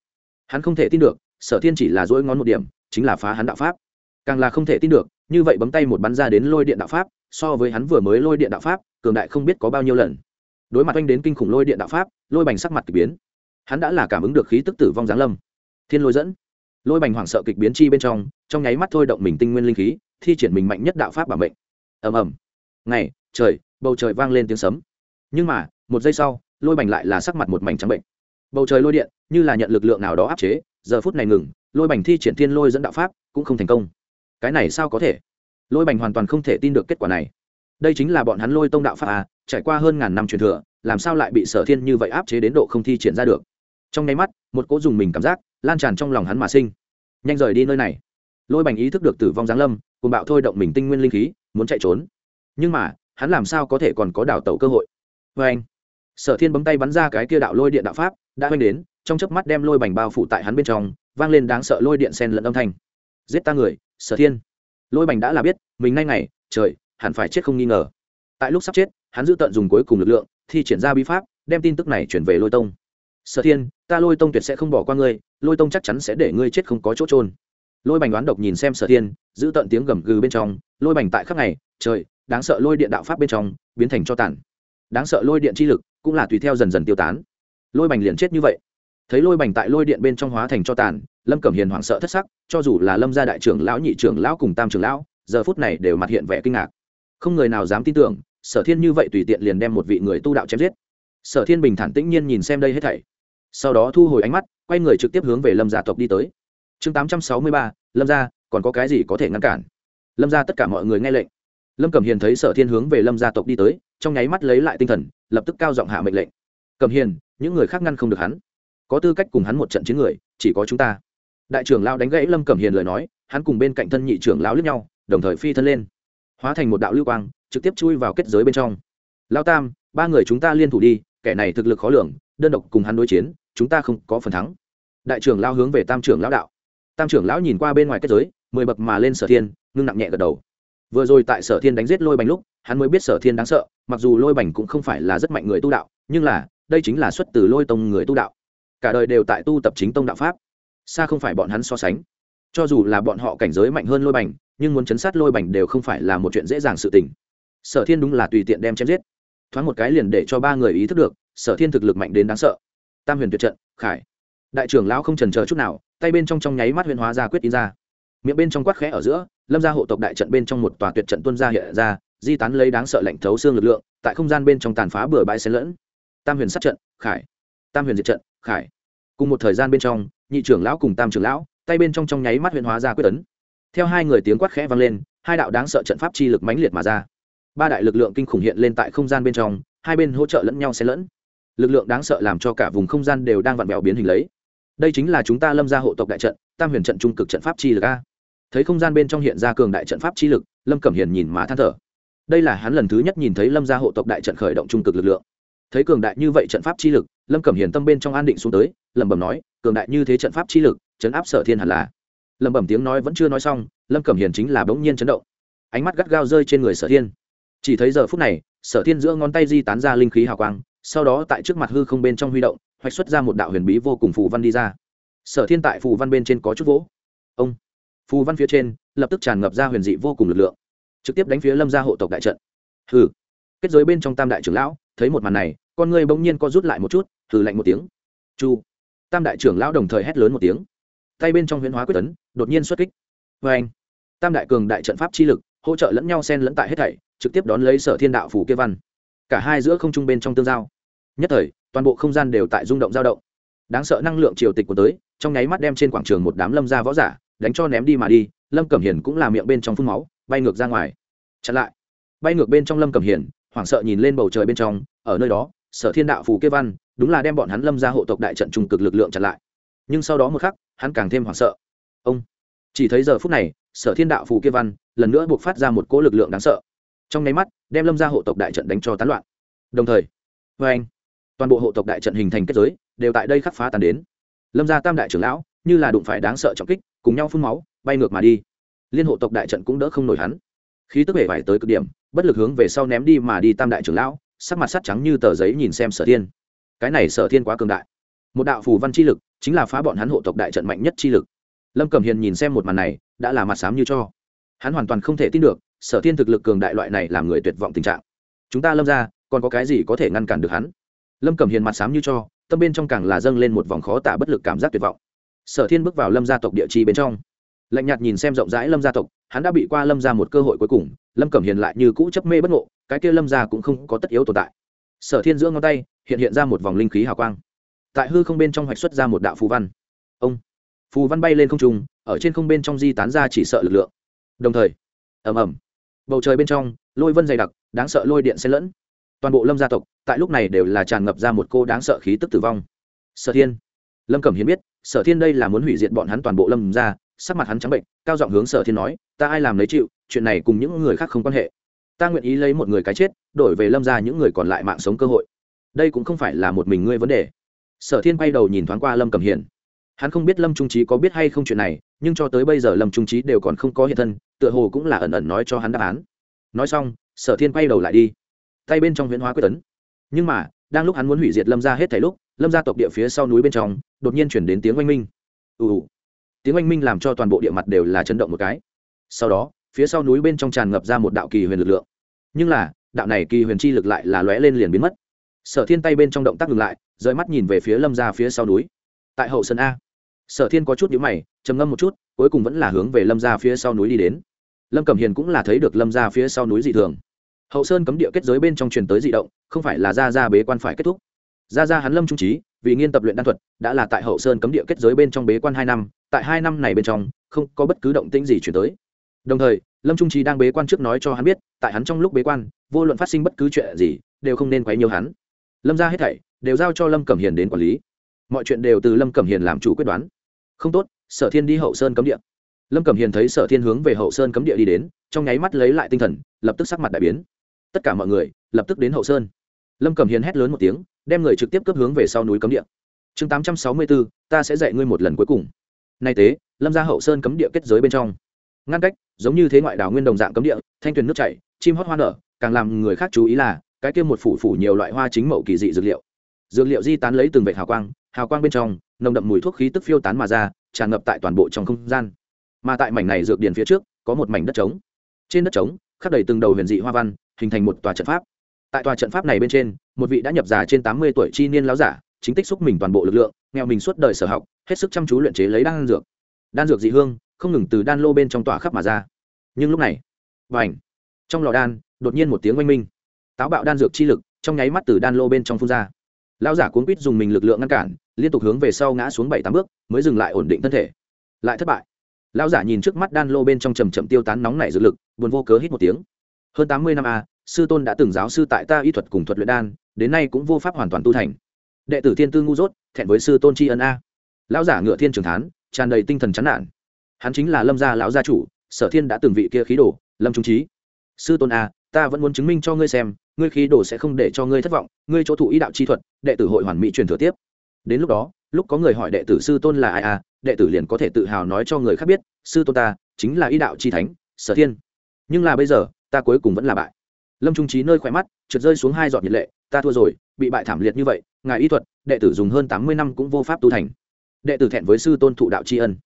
A: Hắn không thể tin được, sở thiên chỉ là dỗi ngón một điểm, chính là phá hắn đạo pháp. Càng là không thể tin được, như vậy bấm tay một bắn ra đến lôi điện đạo pháp, so với hắn vừa mới lôi điện đạo pháp, cường đại không biết có bao nhiêu lần. Đối mặt oanh đến kinh khủng lôi điện đạo pháp, lôi bành sắc mặt k biến. Hắn đã là cảm ứng được khí tức tử vong giáng lâm. Thiên lôi dẫn. Lôi bành hoảng sợ kịch biến chi bên trong trong nháy mắt thôi động mình tinh nguyên linh khí, thi triển mình mạnh nhất đạo pháp bảo mệnh. Ầm ầm. Ngày, trời, bầu trời vang lên tiếng sấm. Nhưng mà một giây sau, lôi bành lại là sắc mặt một mảnh trắng bệnh. Bầu trời lôi điện, như là nhận lực lượng nào đó áp chế, giờ phút này ngừng, lôi bành thi triển thiên lôi dẫn đạo pháp, cũng không thành công. Cái này sao có thể? Lôi bành hoàn toàn không thể tin được kết quả này. Đây chính là bọn hắn lôi tông đạo pháp à trải qua hơn ngàn năm truyền thừa, làm sao lại bị sở thiên như vậy áp chế đến độ không thi triển ra được? Trong nháy mắt, một cỗ dùng mình cảm giác, lan tràn trong lòng hắn mà sinh. Nhanh rời đi nơi này. Lôi bành ý thức được tử vong giáng lâm cùng bạo thôi động mình tinh nguyên linh khí, muốn chạy trốn. Nhưng mà, hắn làm sao có thể còn có đào tẩu cơ hội? Vê anh sở thiên bấm tay bắn ra cái kia đạo lôi điện đạo pháp, đã oanh đến, trong chớp mắt đem lôi bành bao phủ tại hắn bên trong, vang lên đáng sợ lôi điện sen lẫn âm thanh. Giết ta người, sở thiên. Lôi bành đã là biết, mình nay ngày, trời, hẳn phải chết không nghi ngờ. Tại lúc sắp chết, hắn giữ tận dùng cuối cùng lực lượng thì triển ra bí pháp, đem tin tức này chuyển về lôi tông. Sở thiên, ta lôi tông tuyệt sẽ không bỏ qua ngươi, lôi tông chắc chắn sẽ để ngươi chết không có chỗ trôn lôi bành đoán độc nhìn xem sở thiên, giữ tận tiếng gầm gừ bên trong, lôi bành tại khắc này trời, đáng sợ lôi điện đạo pháp bên trong, biến thành cho tản đáng sợ lôi điện chi lực cũng là tùy theo dần dần tiêu tán. Lôi bành liền chết như vậy. Thấy lôi bành tại lôi điện bên trong hóa thành cho tàn, lâm cẩm hiền hoảng sợ thất sắc, cho dù là lâm gia đại trưởng lão, nhị trưởng lão cùng tam trưởng lão, giờ phút này đều mặt hiện vẻ kinh ngạc. Không người nào dám tin tưởng, sở thiên như vậy tùy tiện liền đem một vị người tu đạo chém giết. Sở thiên bình thản tĩnh nhiên nhìn xem đây hết thảy. Sau đó thu hồi ánh mắt, quay người trực tiếp hướng về lâm gia tộc đi tới. Chương tám trăm sáu mươi ba, lâm gia, còn có cái gì có thể ngăn cản? Lâm gia tất cả mọi người nghe lệnh lâm cẩm hiền thấy sở thiên hướng về lâm gia tộc đi tới, trong nháy mắt lấy lại tinh thần, lập tức cao giọng hạ mệnh lệnh. Cẩm hiền, những người khác ngăn không được hắn. Có tư cách cùng hắn một trận chiến người, chỉ có chúng ta. Đại trưởng lao đánh gãy lâm cẩm hiền lời nói, hắn cùng bên cạnh thân nhị trưởng lao lướt nhau, đồng thời phi thân lên. Hóa thành một đạo lưu quang, trực tiếp chui vào kết giới bên trong. Lao tam, ba người chúng ta liên thủ đi, kẻ này thực lực khó lường, đơn độc cùng hắn đối chiến, chúng ta không có phần thắng. Đại trưởng lao hướng về tam trưởng lão đạo. Tam trưởng lão nhìn qua bên ngoài kết giới, mười bậc mà lên sở thiên, ngưng nặng nhẹ gật đầu vừa rồi tại sở thiên đánh giết lôi bành lúc, hắn mới biết sở thiên đáng sợ, mặc dù lôi bành cũng không phải là rất mạnh người tu đạo, nhưng là, đây chính là xuất từ lôi tông người tu đạo. Cả đời đều tại tu tập chính tông đạo pháp. Xa không phải bọn hắn so sánh. Cho dù là bọn họ cảnh giới mạnh hơn lôi bành, nhưng muốn chấn sát lôi bành đều không phải là một chuyện dễ dàng sự tình. Sở thiên đúng là tùy tiện đem chém giết. Thoáng một cái liền để cho ba người ý thức được, sở thiên thực lực mạnh đến đáng sợ. Tam huyền tuyệt trận, khải. Đại trưởng lão không trần chờ chút nào, tay bên trong trong nháy mắt huyền hóa ra quyết in ra. Miệng bên trong quát khẽ ở giữa lâm gia hộ tộc đại trận bên trong một tòa tuyệt trận tuân ra hiện ra, di tán lấy đáng sợ lạnh thấu xương lực lượng, tại không gian bên trong tàn phá bừa bãi xen lẫn. Tam huyền sát trận, khải. Tam huyền diệt trận, khải. Cùng một thời gian bên trong, nhị trưởng lão cùng tam trưởng lão, tay bên trong trong nháy mắt huyền hóa ra quyết tấn theo hai người tiếng quát khẽ vang lên, hai đạo đáng sợ trận pháp chi lực mãnh liệt mà ra. Ba đại lực lượng kinh khủng hiện lên tại không gian bên trong, hai bên hỗ trợ lẫn nhau xen lẫn. Lực lượng đáng sợ làm cho cả vùng không gian đều đang vặn vẹo biến hình lấy. Đây chính là chúng ta lâm ra hộ tộc đại trận, tam huyền trận trung cực trận pháp chi lực a thấy không gian bên trong hiện ra cường đại trận pháp chi lực, lâm cẩm hiền nhìn mà than thở. Đây là hắn lần thứ nhất nhìn thấy lâm gia hộ tộc đại trận khởi động trung cực lực lượng. Thấy cường đại như vậy trận pháp chi lực, lâm cẩm hiền tâm bên trong an định xuống tới, lẩm bẩm nói, cường đại như thế trận pháp chi lực, chấn áp sở thiên hẳn là. Lẩm bẩm tiếng nói vẫn chưa nói xong, lâm cẩm hiền chính là bỗng nhiên chấn động. Ánh mắt gắt gao rơi trên người sở thiên. Chỉ thấy giờ phút này, sở thiên giữa ngón tay di tán ra linh khí hào quang, sau đó tại trước mặt hư không bên trong huy động, hoạch xuất ra một đạo huyền bí vô cùng phù văn đi ra. Sở thiên tại phù văn bên trên có chút vỗ. Ông! Phù văn phía trên, lập tức tràn ngập ra huyền dị vô cùng lực lượng. Trực tiếp đánh phía lâm gia hộ tộc đại trận. Hừ. Kết giới bên trong tam đại trưởng lão, thấy một màn này, con người bỗng nhiên co rút lại một chút, hừ lạnh một tiếng. Chu. Tam đại trưởng lão đồng thời hét lớn một tiếng. Tay bên trong huyễn hóa quyết tấn, đột nhiên xuất kích. Vê anh tam đại cường đại trận pháp chi lực, hỗ trợ lẫn nhau xen lẫn tại hết thảy, trực tiếp đón lấy sở thiên đạo phủ kia văn. Cả hai giữa không trung bên trong tương giao. Nhất thời, toàn bộ không gian đều tại rung động dao động. Đáng sợ năng lượng triều tịch của tới, trong nháy mắt đem trên quảng trường một đám lâm gia võ giả đánh cho ném đi mà đi, lâm cẩm hiền cũng là miệng bên trong phun máu, bay ngược ra ngoài. Chặn lại. Bay ngược bên trong lâm cẩm hiền, hoảng sợ nhìn lên bầu trời bên trong, ở nơi đó, sở thiên đạo phù kế văn, đúng là đem bọn hắn lâm ra hộ tộc đại trận trung cực lực lượng chặn lại. Nhưng sau đó một khắc, hắn càng thêm hoảng sợ. Ông! Chỉ thấy giờ phút này, sở thiên đạo phù kia văn lần nữa buộc phát ra một cỗ lực lượng đáng sợ. Trong nháy mắt, đem lâm ra hộ tộc đại trận đánh cho tán loạn. Đồng thời vê anh, toàn bộ hộ tộc đại trận hình thành kết giới, đều tại đây khắc phá tàn đến. Lâm gia tam đại trưởng lão, như là đụng phải đáng sợ trọng kích cùng nhau phun máu, bay ngược mà đi. Liên hộ tộc đại trận cũng đỡ không nổi hắn. Khí tức bể vải tới cực điểm, bất lực hướng về sau ném đi mà đi tam đại trưởng lão, sắc mặt sắt trắng như tờ giấy nhìn xem sở thiên. Cái này sở thiên quá cường đại. Một đạo phù văn chi lực chính là phá bọn hắn hộ tộc đại trận mạnh nhất chi lực. Lâm cẩm hiền nhìn xem một màn này, đã là mặt sám như cho. Hắn hoàn toàn không thể tin được, sở thiên thực lực cường đại loại này làm người tuyệt vọng tình trạng. Chúng ta lâm ra còn có cái gì có thể ngăn cản được hắn? Lâm cẩm hiền mặt xám như cho, tâm bên trong càng là dâng lên một vòng khó tả bất lực cảm giác tuyệt vọng sở thiên bước vào lâm gia tộc địa chi bên trong. Lạnh nhạt nhìn xem rộng rãi lâm gia tộc, hắn đã bị qua lâm ra một cơ hội cuối cùng, lâm cẩm hiền lại như cũ chấp mê bất ngộ, cái kia lâm ra cũng không có tất yếu tồn tại. Sở thiên giữa ngón tay, hiện hiện ra một vòng linh khí hào quang. Tại hư không bên trong hoạch xuất ra một đạo phù văn. Ông! Phù văn bay lên không trung, ở trên không bên trong di tán ra chỉ sợ lực lượng. Đồng thời ẩm ẩm bầu trời bên trong, lôi vân dày đặc, đáng sợ lôi điện xen lẫn. Toàn bộ lâm gia tộc, tại lúc này đều là tràn ngập ra một cô đáng sợ khí tức tử vong. Sở thiên, lâm cẩm hiến biết sở thiên đây là muốn hủy diệt bọn hắn toàn bộ lâm gia, sắc mặt hắn trắng bệnh, cao giọng hướng sở thiên nói, ta ai làm lấy chịu, chuyện này cùng những người khác không quan hệ. Ta nguyện ý lấy một người cái chết, đổi về lâm ra những người còn lại mạng sống cơ hội. Đây cũng không phải là một mình ngươi vấn đề. Sở thiên bay đầu nhìn thoáng qua lâm cầm hiền. Hắn không biết lâm trung trí có biết hay không chuyện này, nhưng cho tới bây giờ lâm trung trí đều còn không có hiện thân, tựa hồ cũng là ẩn ẩn nói cho hắn đáp án. Nói xong, sở thiên quay đầu lại đi. Tay bên trong huyễn hóa quyết tấn. Nhưng mà đang lúc hắn muốn hủy diệt lâm ra hết thảy lúc, lâm ra tộc địa phía sau núi bên trong, đột nhiên chuyển đến tiếng oanh minh. Ù tiếng oanh minh làm cho toàn bộ địa mặt đều là chấn động một cái. Sau đó, phía sau núi bên trong tràn ngập ra một đạo kỳ huyền lực lượng. Nhưng là, đạo này kỳ huyền chi lực lại là lóe lên liền biến mất. Sở thiên tay bên trong động tác ngừng lại, rời mắt nhìn về phía lâm ra phía sau núi. Tại hậu sân a. Sở thiên có chút nhữ mày, trầm ngâm một chút, cuối cùng vẫn là hướng về lâm ra phía sau núi đi đến. Lâm cẩm hiền cũng là thấy được lâm ra phía sau núi dị thường hậu sơn cấm địa kết giới bên trong truyền tới dị động, không phải là ra ra bế quan phải kết thúc. Ra ra hắn lâm trung trí, vì nghiên tập luyện đan thuật, đã là tại hậu sơn cấm địa kết giới bên trong bế quan hai năm, tại hai năm này bên trong, không có bất cứ động tĩnh gì chuyển tới. Đồng thời, lâm trung trí đang bế quan trước nói cho hắn biết, tại hắn trong lúc bế quan, vô luận phát sinh bất cứ chuyện gì, đều không nên quấy nhiều hắn. Lâm ra hết thảy đều giao cho lâm cẩm hiền đến quản lý. Mọi chuyện đều từ lâm cẩm hiền làm chủ quyết đoán. Không tốt, sở thiên đi hậu sơn cấm địa. Lâm cẩm hiền thấy sở thiên hướng về hậu sơn cấm địa đi đến, trong nháy mắt lấy lại tinh thần, lập tức sắc mặt đại biến tất cả mọi người lập tức đến hậu sơn. Lâm cẩm hiền hét lớn một tiếng, đem người trực tiếp cướp hướng về sau núi cấm địa. Chương tám trăm sáu mươi bốn ta sẽ dạy ngươi một lần cuối cùng. Nay tế, lâm ra hậu sơn cấm địa kết giới bên trong. Ngăn cách, giống như thế ngoại đảo nguyên đồng dạng cấm địa, thanh tuyền nước chảy, chim hót hoa nở, càng làm người khác chú ý là, cái kia một phủ phủ nhiều loại hoa chính mậu kỳ dị dược liệu. Dược liệu di tán lấy từng vệt hào quang hào quang bên trong, nồng đậm mùi thuốc khí tức phiêu tán mà ra, tràn ngập tại toàn bộ trong không gian. Mà tại mảnh này dược điền phía trước, có một mảnh đất trống. Trên đất trống, khắc đầy từng đầu huyền dị hoa văn hình thành một tòa trận pháp. Tại tòa trận pháp này bên trên, một vị đã nhập già trên tám mươi tuổi chi niên láo giả, chính tích xúc mình toàn bộ lực lượng, nghèo mình suốt đời sở học, hết sức chăm chú luyện chế lấy đan dược. Đan dược dị hương, không ngừng từ đan lô bên trong tỏa khắp mà ra. Nhưng lúc này và ảnh trong lò đan, đột nhiên một tiếng oanh minh. Táo bạo đan dược chi lực, trong nháy mắt từ đan lô bên trong phun ra. Lão giả cuốn quýt dùng mình lực lượng ngăn cản, liên tục hướng về sau ngã xuống bảy tám bước, mới dừng lại ổn định thân thể. Lại thất bại. Lão giả nhìn trước mắt đan lô bên trong chậm chậm tiêu tán nóng nảy dược lực, buồn vô cớ hít một tiếng hơn tám mươi năm a, sư tôn đã từng giáo sư tại ta y thuật cùng thuật luyện đan, đến nay cũng vô pháp hoàn toàn tu thành. Đệ tử thiên tư ngu dốt, thẹn với sư tôn tri ân a. Lão giả ngựa thiên trường thán, tràn đầy tinh thần chán nản. Hắn chính là lâm gia lão gia chủ, sở thiên đã từng vị kia khí đồ, lâm trung trí sư tôn a, ta vẫn muốn chứng minh cho ngươi xem, ngươi khí đồ sẽ không để cho ngươi thất vọng, ngươi chỗ thụ ý đạo chi thuật, đệ tử hội hoàn mỹ truyền thừa tiếp. Đến lúc đó, lúc có người hỏi đệ tử sư tôn là ai a, đệ tử liền có thể tự hào nói cho người khác biết, sư tôn ta chính là ý đạo chi thánh, sở thiên. Nhưng là bây giờ ta cuối cùng vẫn là bại. Lâm trung trí nơi khỏe mắt, trượt rơi xuống hai giọt nhiệt lệ, ta thua rồi, bị bại thảm liệt như vậy, ngài y thuật, đệ tử dùng hơn tám mươi năm cũng vô pháp tu thành. Đệ tử thẹn với sư tôn thụ đạo tri ân.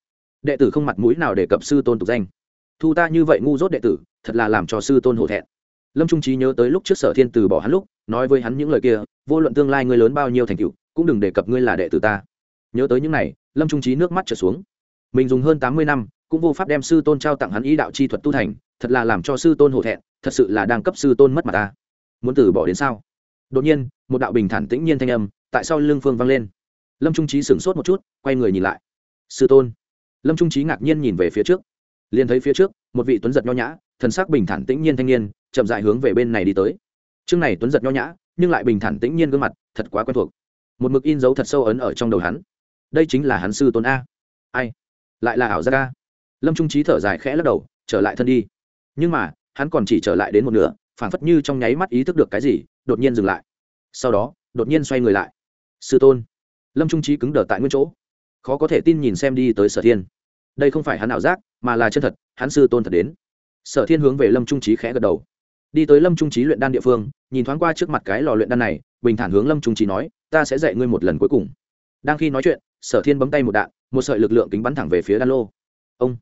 A: Đệ tử không mặt mũi nào để cập sư tôn tục danh. Thu ta như vậy ngu dốt đệ tử, thật là làm cho sư tôn hổ thẹn. Lâm trung trí nhớ tới lúc trước sở thiên từ bỏ hắn lúc, nói với hắn những lời kia, vô luận tương lai ngươi lớn bao nhiêu thành tựu, cũng đừng đề cập ngươi là đệ tử ta. Nhớ tới những này, lâm trung trí nước mắt trở xuống. Mình dùng hơn tám mươi năm cũng vô pháp đem sư tôn trao tặng hắn ý đạo chi thuật tu thành, thật là làm cho sư tôn hổ thẹn, thật sự là đang cấp sư tôn mất mặt ta. Muốn từ bỏ đến sao? Đột nhiên, một đạo bình thản tĩnh nhiên thanh âm tại sao lưng phương vang lên. Lâm trung trí sửng sốt một chút, quay người nhìn lại. Sư tôn. Lâm trung trí ngạc nhiên nhìn về phía trước. Liền thấy phía trước, một vị tuấn giật nho nhã, thần sắc bình thản tĩnh nhiên thanh niên, chậm dại hướng về bên này đi tới. Chương này tuấn giật nho nhã, nhưng lại bình thản tĩnh nhiên gương mặt, thật quá quen thuộc. Một mực in dấu thật sâu ấn ở trong đầu hắn. Đây chính là hắn sư tôn a. Ai? Lại là ảo gia ca lâm trung trí thở dài khẽ lắc đầu, trở lại thân đi. Nhưng mà, hắn còn chỉ trở lại đến một nửa, phảng phất như trong nháy mắt ý thức được cái gì, đột nhiên dừng lại. Sau đó, đột nhiên xoay người lại. Sư tôn. Lâm trung trí cứng đờ tại nguyên chỗ. Khó có thể tin nhìn xem đi tới sở thiên. Đây không phải hắn ảo giác, mà là chân thật, hắn sư tôn thật đến. Sở thiên hướng về lâm trung trí khẽ gật đầu. Đi tới lâm trung trí luyện đan địa phương, nhìn thoáng qua trước mặt cái lò luyện đan này, bình thản hướng lâm trung trí nói, ta sẽ dạy ngươi một lần cuối cùng. Đang khi nói chuyện, sở thiên bấm tay một đạn, một sợi lực lượng kính bắn thẳng về phía đan lô. Ông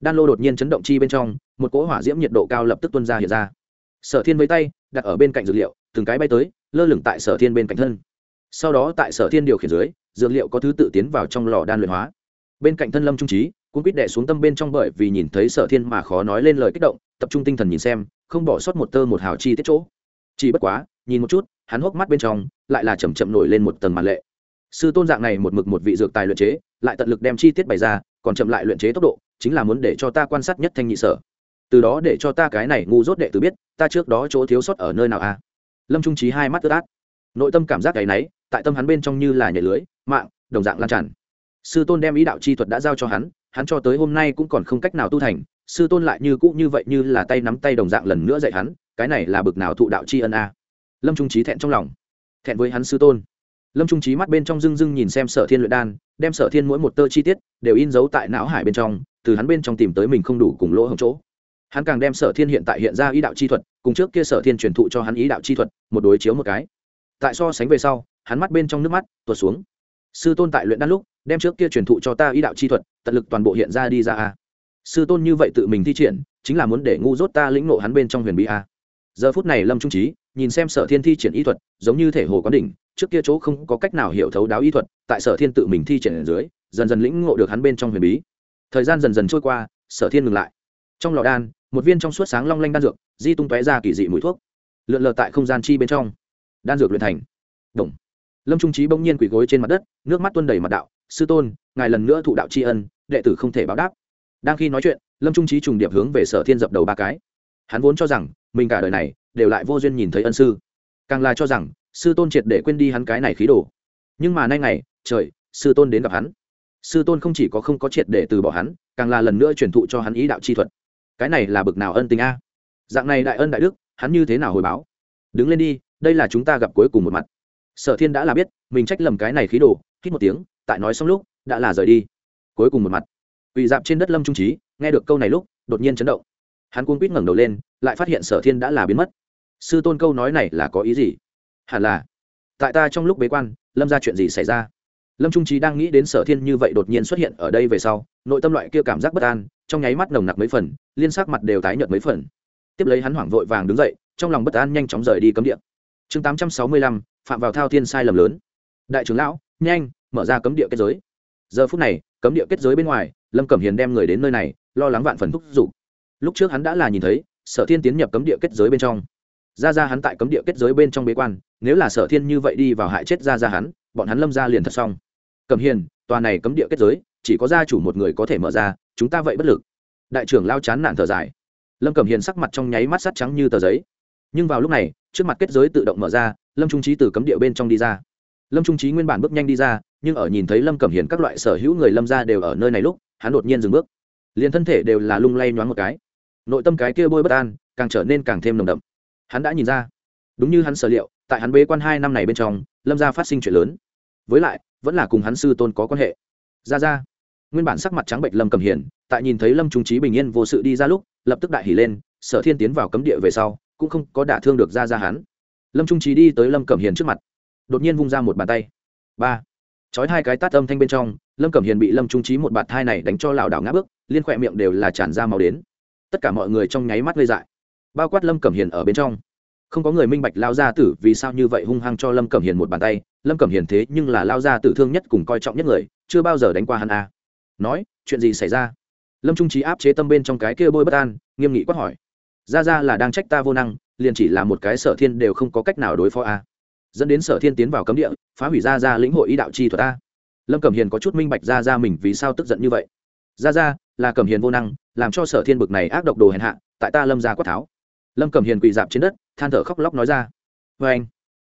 A: đan lô đột nhiên chấn động chi bên trong, một cỗ hỏa diễm nhiệt độ cao lập tức tuân ra hiện ra. Sở thiên với tay, đặt ở bên cạnh dược liệu, từng cái bay tới, lơ lửng tại sở thiên bên cạnh thân. Sau đó tại sở thiên điều khiển dưới, dược liệu có thứ tự tiến vào trong lò đan luyện hóa. Bên cạnh thân lâm trung trí cũng quýt đệ xuống tâm bên trong bởi vì nhìn thấy sở thiên mà khó nói lên lời kích động, tập trung tinh thần nhìn xem, không bỏ sót một tơ một hào chi tiết chỗ. Chỉ bất quá, nhìn một chút, hắn hốc mắt bên trong lại là chầm chậm nổi lên một tầng màn lệ. Sư tôn dạng này một mực một vị dược tài luyện chế, lại tận lực đem chi tiết bày ra, còn chậm lại luyện chế tốc độ chính là muốn để cho ta quan sát nhất thanh nhị sở. Từ đó để cho ta cái này ngu dốt đệ tử biết, ta trước đó chỗ thiếu sót ở nơi nào a à? lâm trung trí hai mắt ướt át. Nội tâm cảm giác cái náy tại tâm hắn bên trong như là nhảy lưới, mạng, đồng dạng lan tràn. Sư tôn đem ý đạo chi thuật đã giao cho hắn hắn cho tới hôm nay cũng còn không cách nào tu thành, sư tôn lại như cũ như vậy như là tay nắm tay đồng dạng lần nữa dạy hắn, cái này là bực nào thụ đạo chi ân a lâm trung trí thẹn trong lòng. Thẹn với hắn sư tôn. Lâm trung trí mắt bên trong rưng rưng nhìn xem sở thiên luyện đan, đem sở thiên mỗi một tơ chi tiết đều in dấu tại não hải bên trong từ hắn bên trong tìm tới mình không đủ cùng lỗ hổng chỗ. Hắn càng đem sở thiên hiện tại hiện ra ý đạo chi thuật, cùng trước kia sở thiên truyền thụ cho hắn ý đạo chi thuật, một đối chiếu một cái. Tại so sánh về sau, hắn mắt bên trong nước mắt tuột xuống. Sư tôn tại luyện đan lúc, đem trước kia truyền thụ cho ta ý đạo chi thuật, tận lực toàn bộ hiện ra đi ra a. Sư tôn như vậy tự mình thi triển, chính là muốn để ngu dốt ta lĩnh nộ hắn bên trong huyền bí a. Giờ phút này lâm trung trí nhìn xem sở thiên thi triển ý thuật, giống như thể hồ quán đỉnh, trước kia chỗ không có cách nào hiểu thấu đáo ý thuật, tại sở thiên tự mình thi triển ở dưới, dần dần lĩnh ngộ được hắn bên trong huyền bí thời gian dần dần trôi qua, sở thiên ngừng lại. Trong lò đan, một viên trong suốt sáng long lanh đan dược, di tung tóe ra kỳ dị mùi thuốc. Lượn lờ tại không gian chi bên trong. Đan dược luyện thành. Động. lâm trung trí bỗng nhiên quỳ gối trên mặt đất, nước mắt tuôn đầy mặt đạo, sư tôn, ngài lần nữa thụ đạo tri ân, đệ tử không thể báo đáp. Đang khi nói chuyện, lâm trung trí trùng điệp hướng về sở thiên dập đầu ba cái. Hắn vốn cho rằng, mình cả đời này đều lại vô duyên nhìn thấy ân sư. Càng là cho rằng, sư tôn triệt để quên đi hắn cái này khí đồ. Nhưng mà nay ngày, trời, sư tôn đến gặp hắn sư tôn không chỉ có không có triệt để từ bỏ hắn, càng là lần nữa truyền thụ cho hắn ý đạo chi thuật. Cái này là bực nào ân tình a? Dạng này đại ân đại đức, hắn như thế nào hồi báo? Đứng lên đi, đây là chúng ta gặp cuối cùng một mặt. Sở thiên đã là biết, mình trách lầm cái này khí đồ, hít một tiếng, tại nói xong lúc, đã là rời đi. Cuối cùng một mặt. Ủy dạp trên đất lâm trung trí, nghe được câu này lúc, đột nhiên chấn động. Hắn cuốn quýt ngẩng đầu lên, lại phát hiện sở thiên đã là biến mất. Sư tôn câu nói này là có ý gì? Hẳn là, tại ta trong lúc bế quan, lâm ra chuyện gì xảy ra? Lâm trung trí đang nghĩ đến sở thiên như vậy đột nhiên xuất hiện ở đây về sau, nội tâm loại kia cảm giác bất an, trong nháy mắt nồng nặc mấy phần, liên sắc mặt đều tái nhợt mấy phần. Tiếp lấy hắn hoảng vội vàng đứng dậy, trong lòng bất an nhanh chóng rời đi cấm địa. Chương tám trăm sáu mươi lăm, phạm vào thao thiên sai lầm lớn. Đại trưởng lão, nhanh, mở ra cấm địa kết giới. Giờ phút này, cấm địa kết giới bên ngoài, lâm cẩm hiền đem người đến nơi này, lo lắng vạn phần thúc giục. Lúc trước hắn đã là nhìn thấy, sở thiên tiến nhập cấm địa kết giới bên trong. Ra ra hắn tại cấm địa kết giới bên trong bế quan, nếu là sở thiên như vậy đi vào hại chết ra ra hắn, bọn hắn lâm ra liền thật xong cẩm hiền, tòa này cấm địa kết giới, chỉ có gia chủ một người có thể mở ra, chúng ta vậy bất lực. Đại trưởng lao chán nản thở dài. Lâm cẩm hiền sắc mặt trong nháy mắt sắt trắng như tờ giấy. Nhưng vào lúc này, trước mặt kết giới tự động mở ra, lâm trung trí từ cấm địa bên trong đi ra. Lâm trung trí nguyên bản bước nhanh đi ra, nhưng ở nhìn thấy lâm cẩm hiền các loại sở hữu người lâm ra đều ở nơi này lúc, hắn đột nhiên dừng bước. Liền thân thể đều là lung lay nhoáng một cái. Nội tâm cái kia bôi bất an, càng trở nên càng thêm nồng đậm. Hắn đã nhìn ra. Đúng như hắn sở liệu, tại hắn bế quan hai năm này bên trong, lâm gia phát sinh chuyện lớn. Với lại vẫn là cùng hắn sư tôn có quan hệ. Ra ra. Nguyên bản sắc mặt trắng bệnh lâm cầm hiền, tại nhìn thấy lâm trung trí bình yên vô sự đi ra lúc, lập tức đại hỉ lên, sở thiên tiến vào cấm địa về sau, cũng không có đả thương được ra ra hắn. Lâm trung trí đi tới lâm cẩm hiền trước mặt, đột nhiên vung ra một bàn tay. Ba. Chói hai cái tát âm thanh bên trong, lâm cẩm hiền bị lâm trung trí một bạt thai này đánh cho lảo đảo ngã bước, liên khỏe miệng đều là tràn ra màu đến. Tất cả mọi người trong nháy mắt gây dại. Bao quát lâm cẩm hiền ở bên trong. Không có người minh bạch lao gia tử vì sao như vậy hung hăng cho lâm cẩm hiền một bàn tay lâm cẩm hiền thế nhưng là lao gia tử thương nhất cùng coi trọng nhất người, chưa bao giờ đánh qua hắn a. À. nói, chuyện gì xảy ra? Lâm trung trí áp chế tâm bên trong cái kia bôi bất an, nghiêm nghị quát hỏi. Ra ra là đang trách ta vô năng, liền chỉ là một cái sở thiên đều không có cách nào đối phó a. Dẫn đến sở thiên tiến vào cấm địa, phá hủy ra ra lĩnh hội ý đạo chi thuật a. Lâm cẩm hiền có chút minh bạch ra ra mình vì sao tức giận như vậy. Ra ra, là cẩm hiền vô năng, làm cho sở thiên bực này ác độc đồ hèn hạ, tại ta lâm ra quát tháo. Lâm cẩm hiền quỳ dạp trên đất, than thở khóc lóc nói ra. Vê anh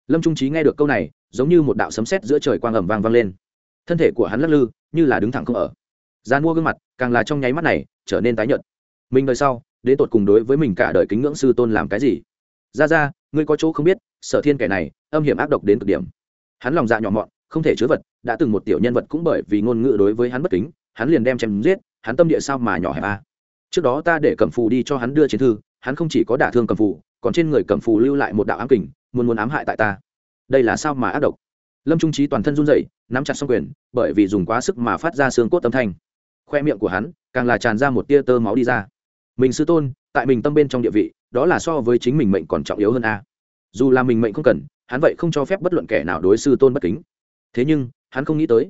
A: lâm trung trí nghe được câu này giống như một đạo sấm sét giữa trời quang ẩm vang vang lên. Thân thể của hắn lắc lư, như là đứng thẳng không ở. Gian mua gương mặt, càng là trong nháy mắt này, trở nên tái nhợt. Mình đời sau đến tột cùng đối với mình cả đời kính ngưỡng sư tôn làm cái gì? Ra ra, ngươi có chỗ không biết, sở thiên kẻ này, âm hiểm ác độc đến cực điểm. Hắn lòng dạ nhỏ mọn, không thể chứa vật, đã từng một tiểu nhân vật cũng bởi vì ngôn ngữ đối với hắn bất kính, hắn liền đem chém giết, hắn tâm địa sao mà nhỏ hẹp a trước đó ta để cẩm phù đi cho hắn đưa chiến thư, hắn không chỉ có đả thương cẩm phù, còn trên người cẩm phù lưu lại một đạo ám kình, muốn muốn ám hại tại ta đây là sao mà ác độc? Lâm trung trí toàn thân run rẩy, nắm chặt xong quyền, bởi vì dùng quá sức mà phát ra xương cốt âm thanh. Khoe miệng của hắn, càng là tràn ra một tia tơ máu đi ra. Mình sư tôn, tại mình tâm bên trong địa vị, đó là so với chính mình mệnh còn trọng yếu hơn a. Dù là mình mệnh không cần, hắn vậy không cho phép bất luận kẻ nào đối sư tôn bất kính. Thế nhưng, hắn không nghĩ tới,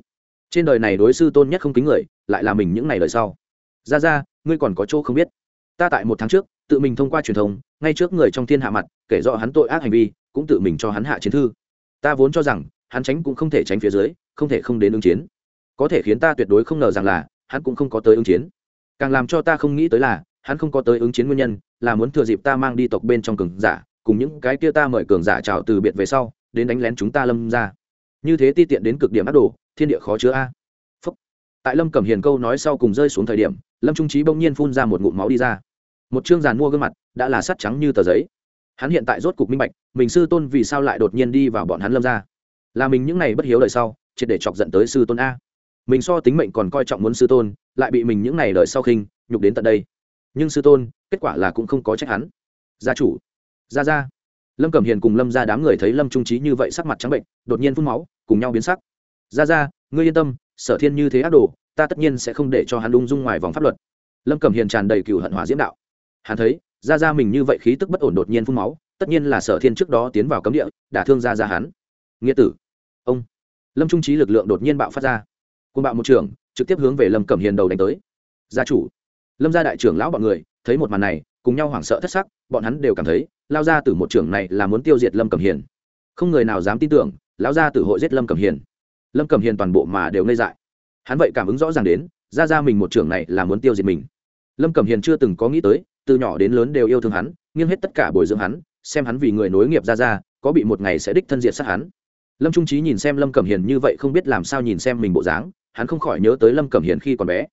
A: trên đời này đối sư tôn nhất không kính người, lại là mình những ngày đời sau. Ra ra ngươi còn có chỗ không biết. Ta tại một tháng trước, tự mình thông qua truyền thông, ngay trước người trong thiên hạ mặt, kể rõ hắn tội ác hành vi, cũng tự mình cho hắn hạ chiến thư ta vốn cho rằng, hắn tránh cũng không thể tránh phía dưới, không thể không đến ứng chiến. Có thể khiến ta tuyệt đối không ngờ rằng là, hắn cũng không có tới ứng chiến. Càng làm cho ta không nghĩ tới là, hắn không có tới ứng chiến nguyên nhân, là muốn thừa dịp ta mang đi tộc bên trong cường giả, cùng những cái kia ta mời cường giả trào từ biệt về sau, đến đánh lén chúng ta lâm ra như thế ti tiện đến cực điểm ác đồ, thiên địa khó chứa a. Phúc. tại lâm cẩm hiền câu nói sau cùng rơi xuống thời điểm, lâm trung trí bỗng nhiên phun ra một ngụm máu đi ra. Một chương giàn mua gương mặt, đã là sắt trắng như tờ giấy hắn hiện tại rốt cục minh bạch, mình sư tôn vì sao lại đột nhiên đi vào bọn hắn lâm ra là mình những này bất hiếu đời sau, triệt để chọc dẫn tới sư tôn a. Mình so tính mệnh còn coi trọng muốn sư tôn, lại bị mình những này đời sau khinh, nhục đến tận đây. Nhưng sư tôn, kết quả là cũng không có trách hắn. Gia chủ, gia gia. Lâm cẩm hiền cùng lâm ra đám người thấy lâm trung trí như vậy sắc mặt trắng bệnh, đột nhiên phun máu, cùng nhau biến sắc. Gia gia, ngươi yên tâm, sở thiên như thế ác đồ, ta tất nhiên sẽ không để cho hắn lung dung ngoài vòng pháp luật. Lâm cẩm hiền tràn đầy cựu hận hỏa diễm đạo. Hắn thấy gia gia mình như vậy khí tức bất ổn đột nhiên phun máu, tất nhiên là sở thiên trước đó tiến vào cấm địa, đả thương gia gia hắn. Nghĩa tử. Ông. Lâm trung trí lực lượng đột nhiên bạo phát ra. Côn bạo một trường, trực tiếp hướng về lâm cẩm hiền đầu đánh tới. Gia chủ. Lâm gia đại trưởng lão bọn người, thấy một màn này, cùng nhau hoảng sợ thất sắc, bọn hắn đều cảm thấy lao ra từ một trưởng này là muốn tiêu diệt lâm cẩm hiền. Không người nào dám tin tưởng, lão gia tử hội giết lâm cẩm hiền. Lâm cẩm hiền toàn bộ mà đều ngây dại. Hắn vậy cảm ứng rõ ràng đến, ra ra mình một trưởng này là muốn tiêu diệt mình. Lâm cẩm hiền chưa từng có nghĩ tới từ nhỏ đến lớn đều yêu thương hắn, nghiêng hết tất cả bồi dưỡng hắn, xem hắn vì người nối nghiệp ra ra, có bị một ngày sẽ đích thân diện sát hắn. Lâm trung trí nhìn xem lâm cẩm hiền như vậy không biết làm sao nhìn xem mình bộ dáng, hắn không khỏi nhớ tới lâm cẩm hiền khi còn bé.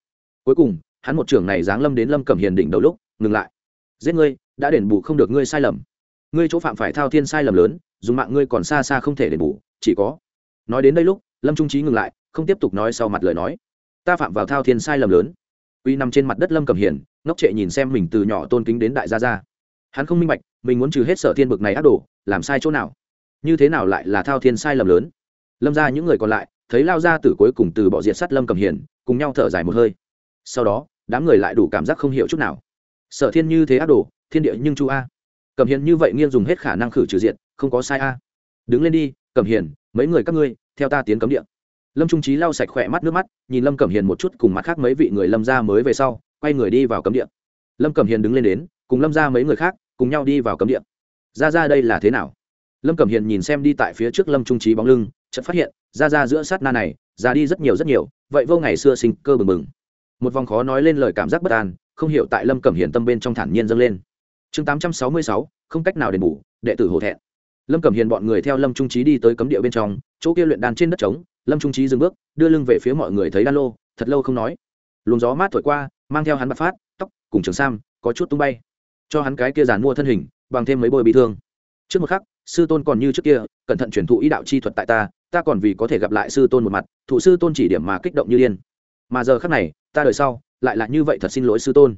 A: Cuối cùng, hắn một trưởng này giáng lâm đến lâm cẩm hiền đỉnh đầu lúc, ngừng lại. Giết ngươi, đã đền bù không được ngươi sai lầm. Ngươi chỗ phạm phải thao thiên sai lầm lớn, dùng mạng ngươi còn xa xa không thể đền bù, chỉ có. Nói đến đây lúc, lâm trung trí ngừng lại, không tiếp tục nói sau mặt lời nói. Ta phạm vào thao thiên sai lầm lớn uy nằm trên mặt đất lâm cầm hiền, ngốc trệ nhìn xem mình từ nhỏ tôn kính đến đại gia gia. Hắn không minh bạch, mình muốn trừ hết sở thiên bực này ác đồ, làm sai chỗ nào? Như thế nào lại là thao thiên sai lầm lớn? Lâm ra những người còn lại, thấy lao ra từ cuối cùng từ bỏ diệt sắt lâm cầm hiền, cùng nhau thở dài một hơi. Sau đó, đám người lại đủ cảm giác không hiểu chút nào. Sở thiên như thế ác đồ, thiên địa nhưng chu a. Cầm hiền như vậy nghiêng dùng hết khả năng khử trừ diện không có sai a. Đứng lên đi cầm hiền, mấy người các ngươi, theo ta tiến cấm địa lâm trung trí lau sạch khỏe mắt nước mắt, nhìn lâm cẩm hiền một chút cùng mặt khác mấy vị người lâm ra mới về sau, quay người đi vào cấm địa. Lâm cẩm hiền đứng lên đến, cùng lâm ra mấy người khác, cùng nhau đi vào cấm địa. Ra ra đây là thế nào? Lâm cẩm hiền nhìn xem đi tại phía trước lâm trung trí bóng lưng, chợt phát hiện, ra ra giữa sát na này, ra đi rất nhiều rất nhiều, vậy vô ngày xưa sinh cơ bừng bừng. Một vòng khó nói lên lời cảm giác bất an, không hiểu tại lâm cẩm hiền tâm bên trong thản nhiên dâng lên. Chương tám trăm sáu mươi sáu, không cách nào đền bù, đệ tử hổ thẹn lâm cẩm hiền bọn người theo lâm trung trí đi tới cấm địa bên trong, chỗ kia luyện đan trên đất trống, lâm trung trí dừng bước, đưa lưng về phía mọi người thấy đan lô, thật lâu không nói. Luồng gió mát thổi qua, mang theo hắn bạc phát, tóc, cùng trường sam, có chút tung bay. Cho hắn cái kia giàn mua thân hình, bằng thêm mấy bôi bị thương. Trước một khắc, sư tôn còn như trước kia, cẩn thận truyền thụ ý đạo chi thuật tại ta ta còn vì có thể gặp lại sư tôn một mặt, thụ sư tôn chỉ điểm mà kích động như điên. Mà giờ khắc này, ta đời sau, lại là như vậy thật xin lỗi sư tôn.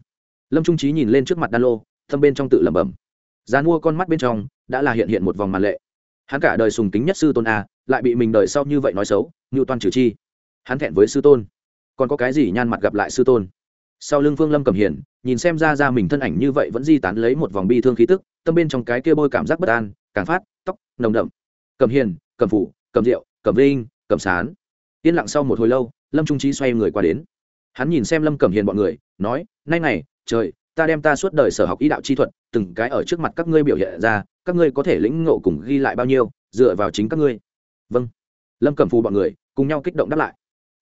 A: Lâm trung trí nhìn lên trước mặt đan lô, thâm bên trong tự lẩm bẩm. Gian mua con mắt bên trong đã là hiện hiện một vòng màn lệ. Hắn cả đời sùng kính nhất sư tôn a, lại bị mình đời sau như vậy nói xấu như toàn trừ chi. Hắn thẹn với sư tôn. Còn có cái gì nhan mặt gặp lại sư tôn? Sau lưng phương lâm cầm hiền, nhìn xem ra ra mình thân ảnh như vậy vẫn di tán lấy một vòng bi thương khí tức, tâm bên trong cái kia bôi cảm giác bất an, càng phát, tóc, nồng đậm. Cầm hiền cầm phủ cầm rượu cầm vinh cầm sán. Yên lặng sau một hồi lâu, lâm trung trí xoay người qua đến. Hắn nhìn xem lâm cầm hiền bọn người, nói, nay này trời ta đem ta suốt đời sở học ý đạo chi thuật, từng cái ở trước mặt các ngươi biểu hiện ra, các ngươi có thể lĩnh ngộ cùng ghi lại bao nhiêu, dựa vào chính các ngươi. Vâng. Lâm Cẩm phù bọn người cùng nhau kích động đáp lại.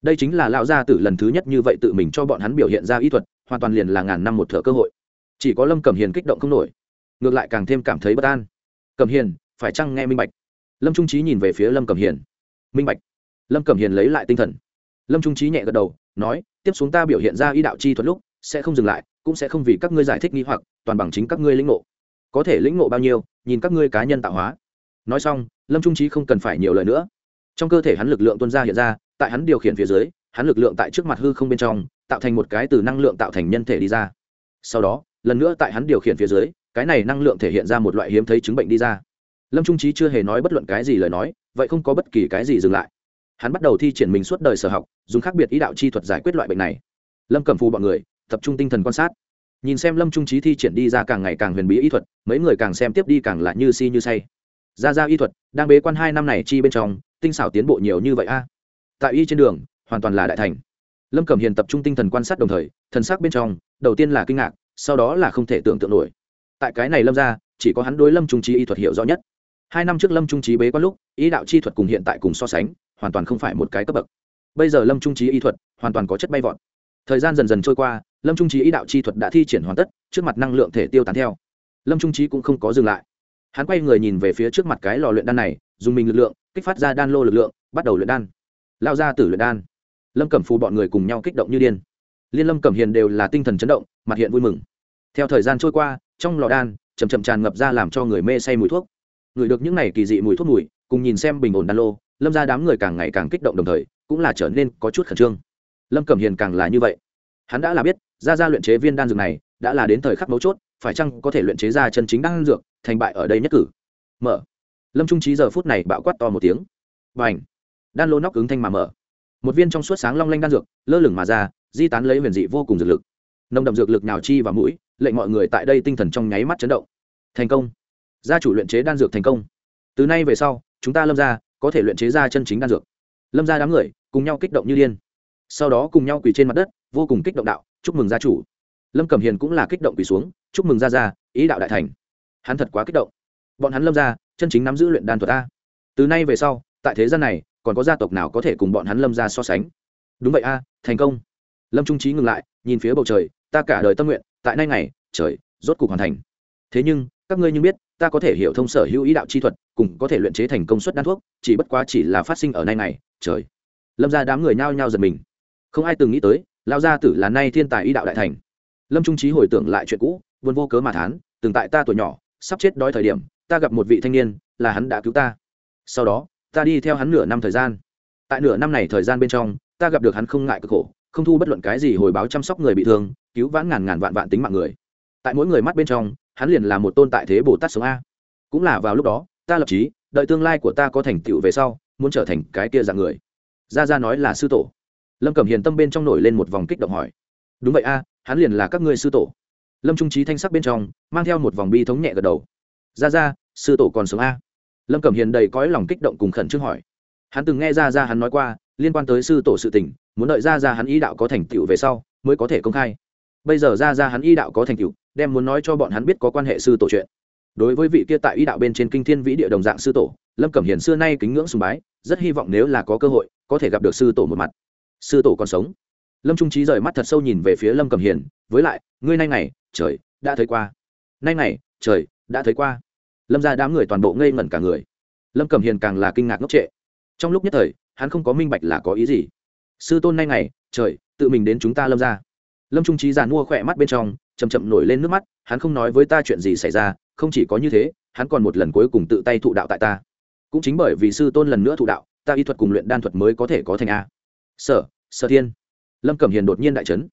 A: Đây chính là lão gia tử lần thứ nhất như vậy tự mình cho bọn hắn biểu hiện ra ý thuật, hoàn toàn liền là ngàn năm một thợ cơ hội. Chỉ có lâm cẩm hiền kích động không nổi, ngược lại càng thêm cảm thấy bất an. Cẩm hiền, phải chăng nghe minh bạch? Lâm trung trí nhìn về phía lâm cẩm hiền. Minh bạch. Lâm cẩm hiền lấy lại tinh thần. Lâm trung trí nhẹ gật đầu, nói, tiếp xuống ta biểu hiện ra ý đạo chi thuật lúc sẽ không dừng lại, cũng sẽ không vì các ngươi giải thích nghi hoặc, toàn bằng chính các ngươi lĩnh ngộ. Có thể lĩnh ngộ bao nhiêu, nhìn các ngươi cá nhân tạo hóa. Nói xong, lâm trung trí không cần phải nhiều lời nữa. Trong cơ thể hắn lực lượng tuân ra hiện ra, tại hắn điều khiển phía dưới, hắn lực lượng tại trước mặt hư không bên trong, tạo thành một cái từ năng lượng tạo thành nhân thể đi ra. Sau đó, lần nữa tại hắn điều khiển phía dưới, cái này năng lượng thể hiện ra một loại hiếm thấy chứng bệnh đi ra. Lâm trung trí chưa hề nói bất luận cái gì lời nói, vậy không có bất kỳ cái gì dừng lại. Hắn bắt đầu thi triển mình suốt đời sở học, dùng khác biệt ý đạo chi thuật giải quyết loại bệnh này. Lâm cầm phù bọn người tập trung tinh thần quan sát. Nhìn xem lâm trung trí thi triển đi ra càng ngày càng huyền bí y thuật, mấy người càng xem tiếp đi càng lại như si như say. Ra ra y thuật, đang bế quan hai năm này chi bên trong, tinh xảo tiến bộ nhiều như vậy a. Tại y trên đường, hoàn toàn là đại thành. Lâm cẩm hiền tập trung tinh thần quan sát đồng thời, thần sắc bên trong, đầu tiên là kinh ngạc, sau đó là không thể tưởng tượng nổi. Tại cái này lâm ra, chỉ có hắn đối lâm trung trí y thuật hiểu rõ nhất. Hai năm trước lâm trung trí bế quan lúc, y đạo chi thuật cùng hiện tại cùng so sánh, hoàn toàn không phải một cái cấp bậc. Bây giờ lâm trung trí y thuật hoàn toàn có chất bay vọt. Thời gian dần dần trôi qua lâm trung trí ý đạo chi thuật đã thi triển hoàn tất, trước mặt năng lượng thể tiêu tán theo. Lâm trung trí cũng không có dừng lại. Hắn quay người nhìn về phía trước mặt cái lò luyện đan này, dùng mình lực lượng, kích phát ra đan lô lực lượng, bắt đầu luyện đan. Lao ra tử luyện đan. Lâm cẩm phù bọn người cùng nhau kích động như điên. Liên lâm cẩm hiền đều là tinh thần chấn động, mặt hiện vui mừng. Theo thời gian trôi qua, trong lò đan chầm chậm tràn ngập ra làm cho người mê say mùi thuốc. Ngửi được những này kỳ dị mùi thuốc mùi, cùng nhìn xem bình ổn đan lô, lâm ra đám người càng ngày càng kích động đồng thời, cũng là trở nên có chút khẩn trương. Lâm cẩm hiền càng là như vậy. Hắn đã là biết ra ra luyện chế viên đan dược này, đã là đến thời khắc mấu chốt, phải chăng có thể luyện chế ra chân chính đan dược, thành bại ở đây nhất cử? Mở. Lâm trung trí giờ phút này bạo quát to một tiếng. Và ảnh đan lô nóc ứng thanh mà mở. Một viên trong suốt sáng long lanh đan dược, lơ lửng mà ra, di tán lấy huyền dị vô cùng dược lực. Nồng đậm dược lực nào chi và mũi, lệnh mọi người tại đây tinh thần trong nháy mắt chấn động. Thành công. Gia chủ luyện chế đan dược thành công. Từ nay về sau, chúng ta lâm ra có thể luyện chế ra chân chính đan dược. Lâm ra đám người cùng nhau kích động như điên. Sau đó cùng nhau quỳ trên mặt đất, vô cùng kích động đạo chúc mừng gia chủ. Lâm cẩm hiền cũng là kích động quỳ xuống chúc mừng gia gia ý đạo đại thành. Hắn thật quá kích động. Bọn hắn lâm gia, chân chính nắm giữ luyện đan thuật ta. từ nay về sau tại thế gian này còn có gia tộc nào có thể cùng bọn hắn lâm gia so sánh? Đúng vậy a thành công. Lâm trung trí ngừng lại nhìn phía bầu trời ta cả đời tâm nguyện tại nay ngày trời rốt cục hoàn thành. Thế nhưng các ngươi như biết ta có thể hiểu thông sở hữu ý đạo chi thuật cùng có thể luyện chế thành công suất đan thuốc chỉ bất quá chỉ là phát sinh ở nay này trời. Lâm ra đám người nhao nhao giật mình. Không ai từng nghĩ tới lao gia tử là nay thiên tài y đạo đại thành. Lâm trung trí hồi tưởng lại chuyện cũ, vốn vô cớ mà thán, từng tại ta tuổi nhỏ, sắp chết đói thời điểm, ta gặp một vị thanh niên, là hắn đã cứu ta. Sau đó, ta đi theo hắn nửa năm thời gian. Tại nửa năm này thời gian bên trong, ta gặp được hắn không ngại cực khổ, không thu bất luận cái gì hồi báo chăm sóc người bị thương, cứu vãn ngàn ngàn vạn vạn tính mạng người. Tại mỗi người mắt bên trong, hắn liền là một tôn tại thế bồ tát sống a. Cũng là vào lúc đó, ta lập trí đợi tương lai của ta có thành tựu về sau, muốn trở thành cái kia dạng người. Ra ra nói là sư tổ lâm cẩm hiền tâm bên trong nổi lên một vòng kích động hỏi đúng vậy a hắn liền là các ngươi sư tổ lâm trung trí thanh sắc bên trong mang theo một vòng bi thống nhẹ gật đầu ra ra sư tổ còn sống a lâm cẩm hiền đầy cõi lòng kích động cùng khẩn trương hỏi hắn từng nghe ra ra hắn nói qua liên quan tới sư tổ sự tình muốn đợi ra ra hắn ý đạo có thành tựu về sau mới có thể công khai bây giờ ra ra hắn ý đạo có thành tựu đem muốn nói cho bọn hắn biết có quan hệ sư tổ chuyện đối với vị kia tại ý đạo bên trên kinh thiên vĩ địa đồng dạng sư tổ lâm cẩm hiền xưa nay kính ngưỡng sùng bái rất hy vọng nếu là có cơ hội có thể gặp được sư tổ một mặt sư tổ còn sống. Lâm trung trí rời mắt thật sâu nhìn về phía lâm cẩm hiền, với lại, ngươi nay này trời, đã thấy qua. Nay này trời, đã thấy qua. Lâm ra đám người toàn bộ ngây ngẩn cả người. Lâm cẩm hiền càng là kinh ngạc ngốc trệ. Trong lúc nhất thời, hắn không có minh bạch là có ý gì. Sư tôn nay này trời, tự mình đến chúng ta lâm ra lâm trung trí giàn mua khỏe mắt bên trong chầm chậm nổi lên nước mắt, hắn không nói với ta chuyện gì xảy ra, không chỉ có như thế, hắn còn một lần cuối cùng tự tay thụ đạo tại ta. Cũng chính bởi vì sư tôn lần nữa thụ đạo, ta y thuật cùng luyện đan thuật mới có thể có thành a. Sở sở thiên. Lâm cẩm hiền đột nhiên đại trấn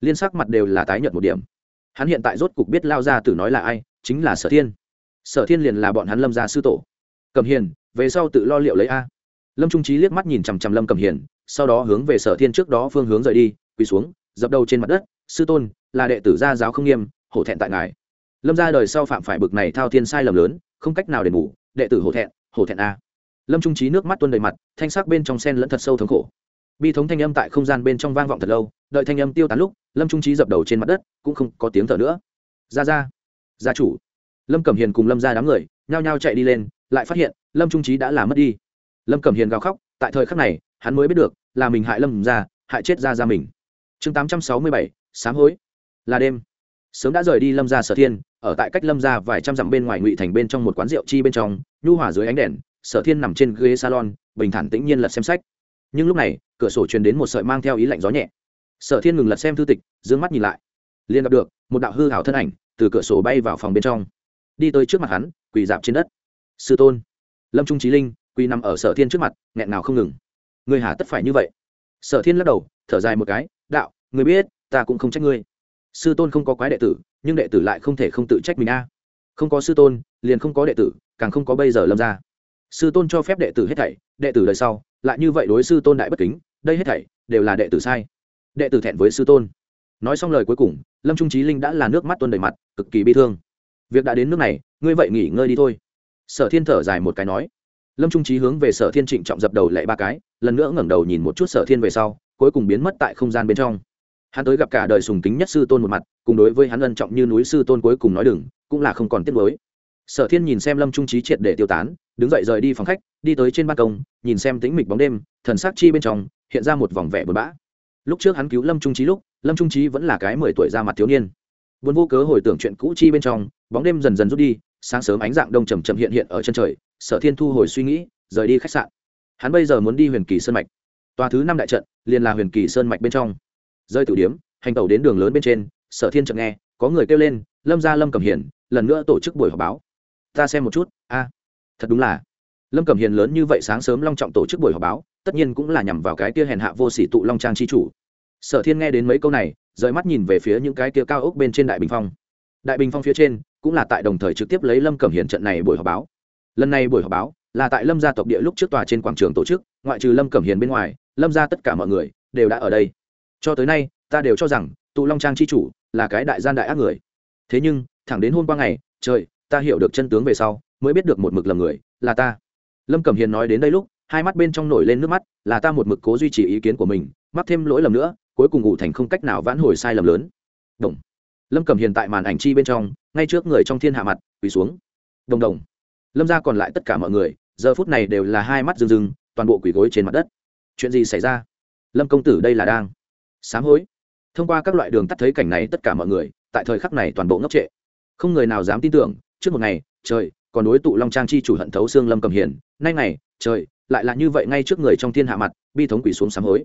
A: liên sắc mặt đều là tái nhợt một điểm. Hắn hiện tại rốt cục biết lao ra từ nói là ai, chính là sở thiên. Sở thiên liền là bọn hắn lâm gia sư tổ. Cẩm hiền, về sau tự lo liệu lấy a. Lâm trung trí liếc mắt nhìn chằm chằm lâm cẩm hiền, sau đó hướng về sở thiên trước đó phương hướng rời đi, quỳ xuống, dập đầu trên mặt đất, sư tôn, là đệ tử gia giáo không nghiêm, hổ thẹn tại ngài. Lâm ra đời sau phạm phải bực này thao thiên sai lầm lớn, không cách nào để ngủ. đệ tử hổ thẹn hổ thẹn a. Lâm trung trí nước mắt tuôn đầy mặt, thanh sắc bên trong sen lẫn thật sâu thống khổ bi thống thanh âm tại không gian bên trong vang vọng thật lâu, đợi thanh âm tiêu tán lúc, lâm trung trí dập đầu trên mặt đất, cũng không có tiếng thở nữa. Ra ra gia chủ. Lâm cẩm hiền cùng lâm ra đám người nhao nhao chạy đi lên, lại phát hiện lâm trung trí đã làm mất đi. Lâm cẩm hiền gào khóc, tại thời khắc này, hắn mới biết được là mình hại lâm ra hại chết ra ra mình. Chương tám trăm sáu mươi bảy, sám hối. Là đêm. Sớm đã rời đi lâm ra sở thiên, ở tại cách lâm ra vài trăm dặm bên ngoài ngụy thành bên trong một quán rượu chi bên trong, nhu hỏa dưới ánh đèn, sở thiên nằm trên ghế salon, bình thản tĩnh nhiên lật xem sách. Nhưng lúc này cửa sổ truyền đến một sợi mang theo ý lạnh gió nhẹ. Sở thiên ngừng lật xem thư tịch d ư ơ n g mắt nhìn lại. Liền gặp được, một đạo hư hảo thân ảnh từ cửa sổ bay vào phòng bên trong. Đi tới trước mặt hắn, quỳ dạp trên đất. Sư tôn. Lâm trung trí linh, quỳ nằm ở sở thiên trước mặt, nghẹn nào không ngừng. Người hà tất phải như vậy. Sở thiên lắc đầu, thở dài một cái, đạo người biết, ta cũng không trách ngươi. Sư tôn không có quái đệ tử, nhưng đệ tử lại không thể không tự trách mình a. Không có sư tôn, liền không có đệ tử, càng không có bây giờ lâm ra sư tôn cho phép đệ tử hết thảy, đệ tử đời sau, lại như vậy đối sư tôn đại bất kính đây hết thảy đều là đệ tử sai, đệ tử thẹn với sư tôn. Nói xong lời cuối cùng, lâm trung trí linh đã là nước mắt tuôn đầy mặt, cực kỳ bi thương. Việc đã đến nước này, ngươi vậy nghỉ ngơi đi thôi. Sở thiên thở dài một cái nói. Lâm trung trí hướng về sở thiên trịnh trọng dập đầu lệ ba cái, lần nữa ngẩng đầu nhìn một chút sở thiên về sau, cuối cùng biến mất tại không gian bên trong. Hắn tới gặp cả đời sùng kính nhất sư tôn một mặt, cùng đối với hắn ân trọng như núi sư tôn cuối cùng nói đừng, cũng là không còn tiếc nuối. Sở thiên nhìn xem lâm trung trí triệt để tiêu tán, đứng dậy rời đi phòng khách, đi tới trên ban công, nhìn xem tĩnh mịch bóng đêm, thần sắc chi bên trong hiện ra một vòng vẻ buồn bã. Lúc trước hắn cứu lâm trung trí lúc lâm trung trí vẫn là cái mười tuổi ra mặt thiếu niên. Buồn vô cớ hồi tưởng chuyện cũ chi bên trong bóng đêm dần dần rút đi sáng sớm ánh dạng đông trầm chậm hiện hiện ở chân trời sở thiên thu hồi suy nghĩ rời đi khách sạn. Hắn bây giờ muốn đi huyền kỳ sơn mạch. Tòa thứ năm đại trận liền là huyền kỳ sơn mạch bên trong. Rơi tử điếm hành tàu đến đường lớn bên trên sở thiên chợt nghe có người kêu lên lâm ra lâm cầm hiển, lần nữa tổ chức buổi họp báo. Ta xem một chút a thật đúng là lâm Cẩm hiền lớn như vậy sáng sớm long trọng tổ chức buổi họp báo, tất nhiên cũng là nhằm vào cái kia hèn hạ vô sỉ tụ long trang chi chủ. Sở thiên nghe đến mấy câu này, rời mắt nhìn về phía những cái kia cao ốc bên trên đại bình phong. Đại bình phong phía trên, cũng là tại đồng thời trực tiếp lấy lâm cẩm hiền trận này buổi họp báo. Lần này buổi họp báo, là tại lâm gia tộc địa lúc trước tòa trên quảng trường tổ chức, ngoại trừ lâm cẩm hiền bên ngoài, lâm gia tất cả mọi người đều đã ở đây. Cho tới nay, ta đều cho rằng, tụ long trang chi chủ là cái đại gian đại ác người. Thế nhưng, thẳng đến hôm qua ngày, trời, ta hiểu được chân tướng về sau, mới biết được một mực lầm người, là ta lâm cẩm hiền nói đến đây lúc, hai mắt bên trong nổi lên nước mắt, là ta một mực cố duy trì ý kiến của mình, mắc thêm lỗi lầm nữa, cuối cùng ngủ thành không cách nào vãn hồi sai lầm lớn. Đồng. Lâm cẩm hiền tại màn ảnh chi bên trong, ngay trước người trong thiên hạ mặt, quỳ xuống. Đồng đồng. Lâm ra còn lại tất cả mọi người, giờ phút này đều là hai mắt rừng rừng toàn bộ quỳ gối trên mặt đất. Chuyện gì xảy ra? Lâm công tử đây là đang sám hối. Thông qua các loại đường tắt thấy cảnh này tất cả mọi người, tại thời khắc này toàn bộ ngốc trệ. Không người nào dám tin tưởng, trước một ngày, trời, còn đối tụ long trang chi chủ hận thấu xương lâm cầm hiền nay ngày, trời, lại là như vậy ngay trước người trong thiên hạ mặt, bi thống quỷ xuống sám hối.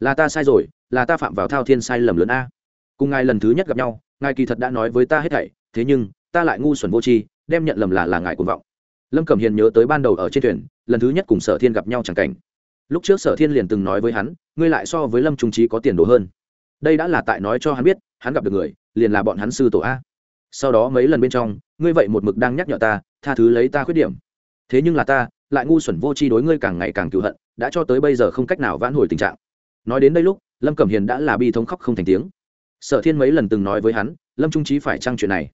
A: Là ta sai rồi, là ta phạm vào thao thiên sai lầm lớn a. Cùng ngài lần thứ nhất gặp nhau, ngài kỳ thật đã nói với ta hết thảy, thế nhưng, ta lại ngu xuẩn vô tri, đem nhận lầm là là ngài cuồng vọng. Lâm cẩm hiền nhớ tới ban đầu ở trên thuyền, lần thứ nhất cùng sở thiên gặp nhau chẳng cảnh. Lúc trước sở thiên liền từng nói với hắn, ngươi lại so với lâm trung trí có tiền đồ hơn. Đây đã là tại nói cho hắn biết, hắn gặp được người, liền là bọn hắn sư tổ a. Sau đó mấy lần bên trong, ngươi vậy một mực đang nhắc nhở ta, tha thứ lấy ta khuyết điểm. Thế nhưng là ta lại ngu xuẩn vô tri đối ngươi càng ngày càng cựu hận, đã cho tới bây giờ không cách nào vãn hồi tình trạng. Nói đến đây lúc, lâm cẩm hiền đã là bi thống khóc không thành tiếng. Sở thiên mấy lần từng nói với hắn, lâm trung trí phải trăng chuyện này?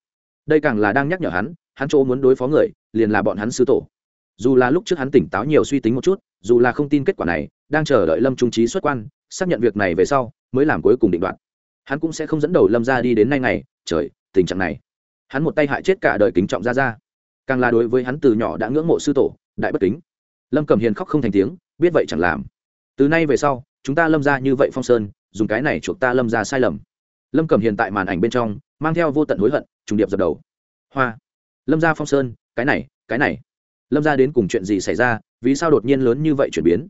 A: Đây càng là đang nhắc nhở hắn hắn chỗ muốn đối phó người, liền là bọn hắn sư tổ. Dù là lúc trước hắn tỉnh táo nhiều suy tính một chút, dù là không tin kết quả này, đang chờ đợi lâm trung trí xuất quan, xác nhận việc này về sau, mới làm cuối cùng định đoạt. Hắn cũng sẽ không dẫn đầu lâm ra đi đến nay ngày, trời, tình trạng này. Hắn một tay hại chết cả đời kính trọng ra ra càng là đối với hắn từ nhỏ đã ngưỡng mộ sư tổ đại bất kính. Lâm cầm hiền khóc không thành tiếng, biết vậy chẳng làm. Từ nay về sau, chúng ta lâm ra như vậy phong sơn, dùng cái này chuộc ta lâm ra sai lầm. Lâm cầm hiền tại màn ảnh bên trong, mang theo vô tận hối hận, trùng điệp dập đầu. Hoa. Lâm ra phong sơn, cái này cái này. Lâm ra đến cùng chuyện gì xảy ra, vì sao đột nhiên lớn như vậy chuyển biến?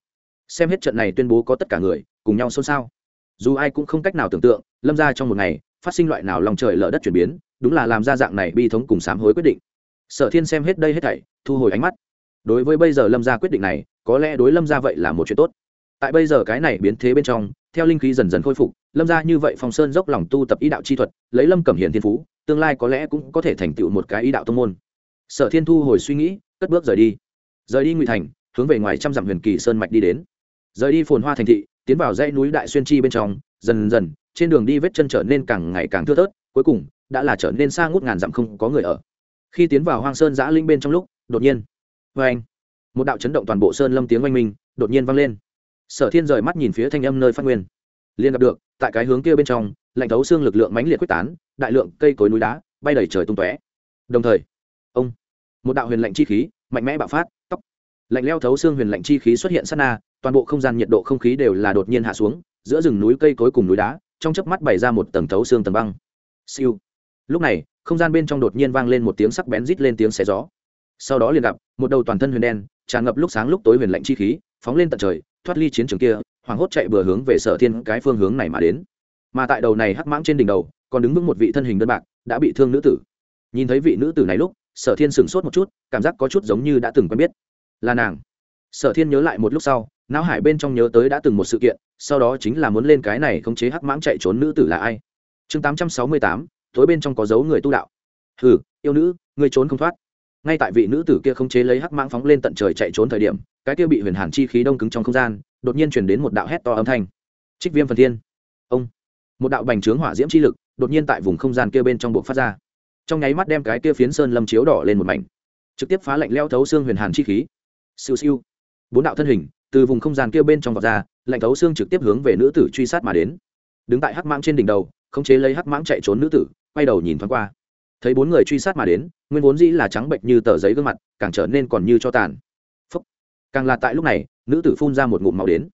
A: Xem hết trận này tuyên bố có tất cả người, cùng nhau xôn xao. Dù ai cũng không cách nào tưởng tượng, lâm ra trong một ngày, phát sinh loại nào lòng trời lở đất chuyển biến, đúng là làm ra dạng này bi thống cùng sám hối quyết định. Sở thiên xem hết đây hết thảy, thu hồi ánh mắt đối với bây giờ lâm gia quyết định này, có lẽ đối lâm gia vậy là một chuyện tốt. Tại bây giờ cái này biến thế bên trong, theo linh khí dần dần khôi phục, lâm gia như vậy phong sơn dốc lòng tu tập ý đạo chi thuật, lấy lâm cẩm hiền thiên phú, tương lai có lẽ cũng có thể thành tựu một cái ý đạo tông môn. Sở thiên thu hồi suy nghĩ, cất bước rời đi. Rời đi ngụy thành, hướng về ngoài trăm dặm huyền kỳ sơn mạch đi đến. Rời đi phồn hoa thành thị, tiến vào dãy núi đại xuyên chi bên trong, dần dần, trên đường đi vết chân trở nên càng ngày càng thưa thớt, cuối cùng, đã là trở nên xa ngút ngàn dặm không có người ở. Khi tiến vào hoang sơn giã linh bên trong lúc, đột nhiên vê anh. Một đạo chấn động toàn bộ sơn lâm tiếng oanh minh, đột nhiên vang lên. Sở thiên rời mắt nhìn phía thanh âm nơi phát nguyên. Liền gặp được, tại cái hướng kia bên trong, lạnh thấu xương lực lượng mãnh liệt quyết tán, đại lượng cây cối núi đá, bay đầy trời tung tóe. Đồng thời, ông, một đạo huyền lạnh chi khí, mạnh mẽ bạo phát tóc lạnh leo thấu xương huyền lạnh chi khí xuất hiện sát na, toàn bộ không gian nhiệt độ không khí đều là đột nhiên hạ xuống, giữa rừng núi cây cối cùng núi đá, trong chớp mắt bày ra một tầng thấu xương tầng băng. Siêu. Lúc này, không gian bên trong đột nhiên vang lên một tiếng sắc bén rít lên tiếng xé gió sau đó liền gặp một đầu toàn thân huyền đen, tràn ngập lúc sáng lúc tối huyền lạnh chi khí, phóng lên tận trời, thoát ly chiến trường kia, hoảng hốt chạy bừa hướng về sở thiên cái phương hướng này mà đến. Mà tại đầu này hắc mãng trên đỉnh đầu, còn đứng vững một vị thân hình đơn bạc, đã bị thương nữ tử. Nhìn thấy vị nữ tử này lúc, sở thiên sửng sốt một chút, cảm giác có chút giống như đã từng quen biết. Là nàng. Sở thiên nhớ lại một lúc sau, não hải bên trong nhớ tới đã từng một sự kiện, sau đó chính là muốn lên cái này khống chế hắc mãng chạy trốn nữ tử là ai? Chương tám trăm sáu mươi tám, tối bên trong có dấu người tu đạo. Hừ, yêu nữ người trốn không thoát ngay tại vị nữ tử kia không chế lấy hắc mãng phóng lên tận trời chạy trốn thời điểm, cái kia bị huyền hàn chi khí đông cứng trong không gian, đột nhiên chuyển đến một đạo hét to âm thanh. Trích viêm phần thiên. Ông. Một đạo bành trướng hỏa diễm chi lực, đột nhiên tại vùng không gian kia bên trong buộc phát ra. Trong nháy mắt đem cái kia phiến sơn lâm chiếu đỏ lên một mảnh. Trực tiếp phá lạnh leo thấu xương huyền hàn chi khí. Siêu siêu. Bốn đạo thân hình, từ vùng không gian kia bên trong vọt ra, lạnh thấu xương trực tiếp hướng về nữ tử truy sát mà đến. Đứng tại hắc mãng trên đỉnh đầu khống chế lấy hắc mãng chạy trốn nữ tử, quay đầu nhìn thoáng qua thấy bốn người truy sát mà đến, nguyên vốn dĩ là trắng bệnh như tờ giấy gương mặt, càng trở nên còn như cho tàn. Phúc. càng là tại lúc này, nữ tử phun ra một ngụm máu đến.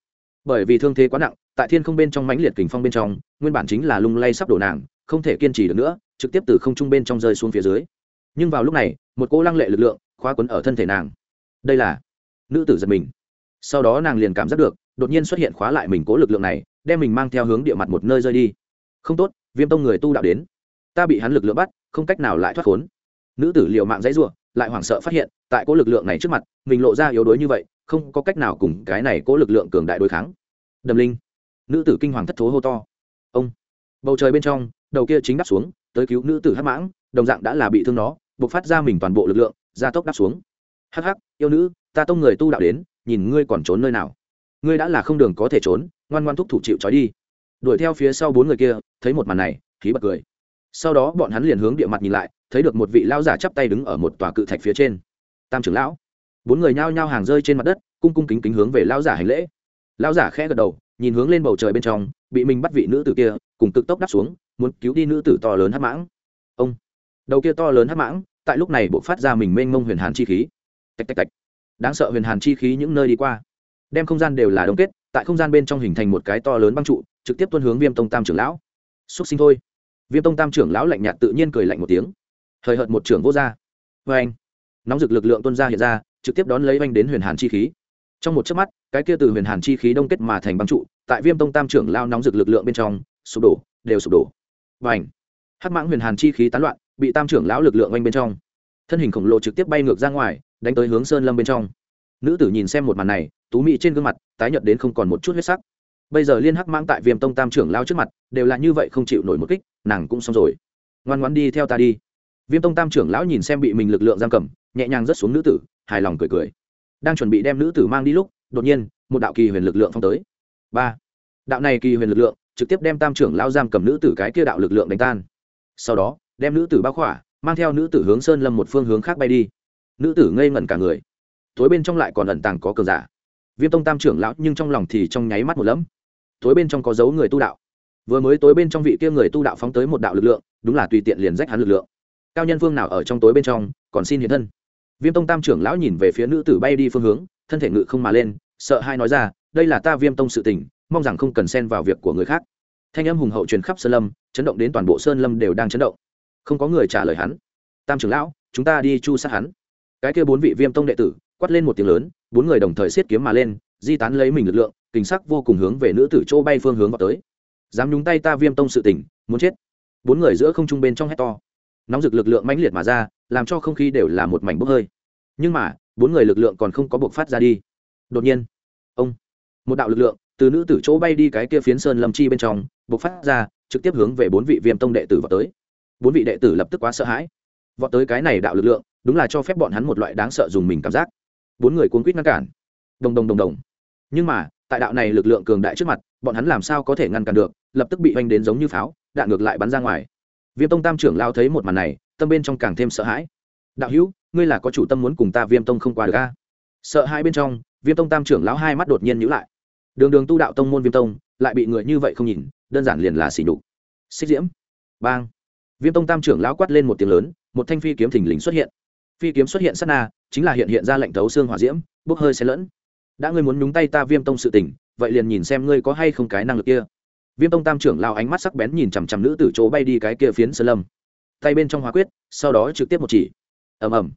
A: Bởi vì thương thế quá nặng, tại thiên không bên trong mãnh liệt kình phong bên trong, nguyên bản chính là lung lay sắp đổ nàng, không thể kiên trì được nữa, trực tiếp từ không trung bên trong rơi xuống phía dưới. Nhưng vào lúc này, một cô lăng lệ lực lượng khóa quấn ở thân thể nàng. Đây là nữ tử giật mình. Sau đó nàng liền cảm giác được, đột nhiên xuất hiện khóa lại mình cố lực lượng này, đem mình mang theo hướng địa mặt một nơi rơi đi. Không tốt, viêm tông người tu đạo đến ta bị hắn lực lượng bắt, không cách nào lại thoát khốn. Nữ tử liệu mạng dãy r u ộ lại hoảng sợ phát hiện, tại cố lực lượng này trước mặt, mình lộ ra yếu đuối như vậy, không có cách nào cùng cái này cố lực lượng cường đại đối kháng. Đầm linh. Nữ tử kinh hoàng thất thố hô to. Ông. Bầu trời bên trong, đầu kia chính đáp xuống, tới cứu nữ tử hát mãng, đồng dạng đã là bị thương nó buộc phát ra mình toàn bộ lực lượng, gia tốc đáp xuống. Hắc hắc, yêu nữ, ta tông người tu đạo đến, nhìn ngươi còn trốn nơi nào. Ngươi đã là không đường có thể trốn, ngoan ngoan thúc thủ chịu trói đi. Đuổi theo phía sau bốn người kia, thấy một màn này, khí bật cười sau đó bọn hắn liền hướng địa mặt nhìn lại, thấy được một vị lão giả chắp tay đứng ở một tòa cự thạch phía trên. Tam trưởng lão. Bốn người nhao nhao hàng rơi trên mặt đất, cung cung kính kính hướng về lão giả hành lễ. Lão giả khẽ gật đầu, nhìn hướng lên bầu trời bên trong, bị mình bắt vị nữ tử kia, cùng cực tốc đáp xuống, muốn cứu đi nữ tử to lớn hắc mãng. Ông. Đầu kia to lớn hắc mãng, tại lúc này bộ phát ra mình mênh mông huyền hàn chi khí. Tạch tạch tạch. Đáng sợ huyền hàn chi khí những nơi đi qua, đem không gian đều là đông kết, tại không gian bên trong hình thành một cái to lớn băng trụ, trực tiếp tuân hướng viêm tông tam trưởng lão. Xúc sinh thôi viêm tông tam trưởng lão lạnh nhạt tự nhiên cười lạnh một tiếng. Hời hợt một trưởng vô r vê vâng anh. Nóng rực lực lượng tuân ra hiện ra, trực tiếp đón lấy oanh đến huyền hàn chi khí. Trong một chớp mắt, cái kia từ huyền hàn chi khí đông kết mà thành băng trụ, tại viêm tông tam trưởng lao nóng rực lực lượng bên trong, sụp đổ, đều sụp đổ. Và ảnh hắc mãng huyền hàn chi khí tán loạn, bị tam trưởng lão lực lượng oanh bên trong. Thân hình khổng lồ trực tiếp bay ngược ra ngoài, đánh tới hướng sơn lâm bên trong. Nữ tử nhìn xem một màn này, tú mị trên gương mặt, tái nhợt đến không còn một chút huyết sắc bây giờ liên hắc mãng tại viêm tông tam trưởng lao trước mặt, đều là như vậy không chịu nổi một kích, nàng cũng xong rồi. Ngoan ngoan đi theo ta đi. Viêm tông tam trưởng lão nhìn xem bị mình lực lượng giam cầm, nhẹ nhàng rớt xuống nữ tử, hài lòng cười cười. Đang chuẩn bị đem nữ tử mang đi lúc, đột nhiên, một đạo kỳ huyền lực lượng phong tới. Ba. Đạo này kỳ huyền lực lượng, trực tiếp đem tam trưởng lao giam cầm nữ tử cái kia đạo lực lượng đánh tan. Sau đó, đem nữ tử bao khỏa, mang theo nữ tử hướng sơn lâm một phương hướng khác bay đi. Nữ tử ngây ngẩn cả người. Tối bên trong lại còn ẩn tàng có cờ giả. Viêm tông tam trưởng lão nhưng trong lòng thì trong nháy mắt một lẫm tối bên trong có dấu người tu đạo. Vừa mới tối bên trong vị kia người tu đạo phóng tới một đạo lực lượng, đúng là tùy tiện liền rách hắn lực lượng. Cao nhân phương nào ở trong tối bên trong, còn xin hiện thân. Viêm tông tam trưởng lão nhìn về phía nữ tử bay đi phương hướng, thân thể ngự không mà lên, sợ hai nói ra, đây là ta viêm tông sự tình, mong rằng không cần xen vào việc của người khác. Thanh âm hùng hậu truyền khắp sơn lâm, chấn động đến toàn bộ sơn lâm đều đang chấn động. Không có người trả lời hắn. Tam trưởng lão, chúng ta đi chu sát hắn. Cái kia bốn vị viêm tông đệ tử, quát lên một tiếng lớn, bốn người đồng thời xiết kiếm mà lên di tán lấy mình lực lượng kính sắc vô cùng hướng về nữ tử chỗ bay phương hướng vào tới. Dám nhúng tay ta viêm tông sự tỉnh muốn chết. Bốn người giữa không trung bên trong hét to. Nóng rực lực lượng mãnh liệt mà ra, làm cho không khí đều là một mảnh bốc hơi. Nhưng mà, bốn người lực lượng còn không có buộc phát ra đi. Đột nhiên, ông, một đạo lực lượng từ nữ tử chỗ bay đi cái kia phiến sơn lâm chi bên trong buộc phát ra, trực tiếp hướng về bốn vị viêm tông đệ tử vào tới. Bốn vị đệ tử lập tức quá sợ hãi. Vọt tới cái này đạo lực lượng, đúng là cho phép bọn hắn một loại đáng sợ dùng mình cảm giác. Bốn người cuốn quýt ngăn cản đồng đồng đồng đồng. Nhưng mà, tại đạo này lực lượng cường đại trước mặt, bọn hắn làm sao có thể ngăn cản được, lập tức bị oanh đến giống như pháo, đạn ngược lại bắn ra ngoài. Viêm tông tam trưởng lao thấy một màn này, tâm bên trong càng thêm sợ hãi. Đạo hữu, ngươi là có chủ tâm muốn cùng ta viêm tông không qua được ca sợ hai bên trong, viêm tông tam trưởng lão hai mắt đột nhiên nhữ lại. Đường đường tu đạo tông môn viêm tông, lại bị người như vậy không nhìn, đơn giản liền là xỉ nhục. Xích diễm. Bang. Viêm tông tam trưởng lão quát lên một tiếng lớn, một thanh phi kiếm thình lình xuất hiện. Phi kiếm xuất hiện sát na, chính là hiện hiện ra lệnh thấu xương hỏa diễm, bốc hơi xe lẫn đã ngươi muốn nhúng tay ta viêm tông sự tình, vậy liền nhìn xem ngươi có hay không cái năng lực kia. Viêm tông tam trưởng lao ánh mắt sắc bén nhìn chằm chằm nữ tử chỗ bay đi cái kia phiến sơn lâm. Tay bên trong hóa quyết, sau đó trực tiếp một chỉ. Ầm ầm.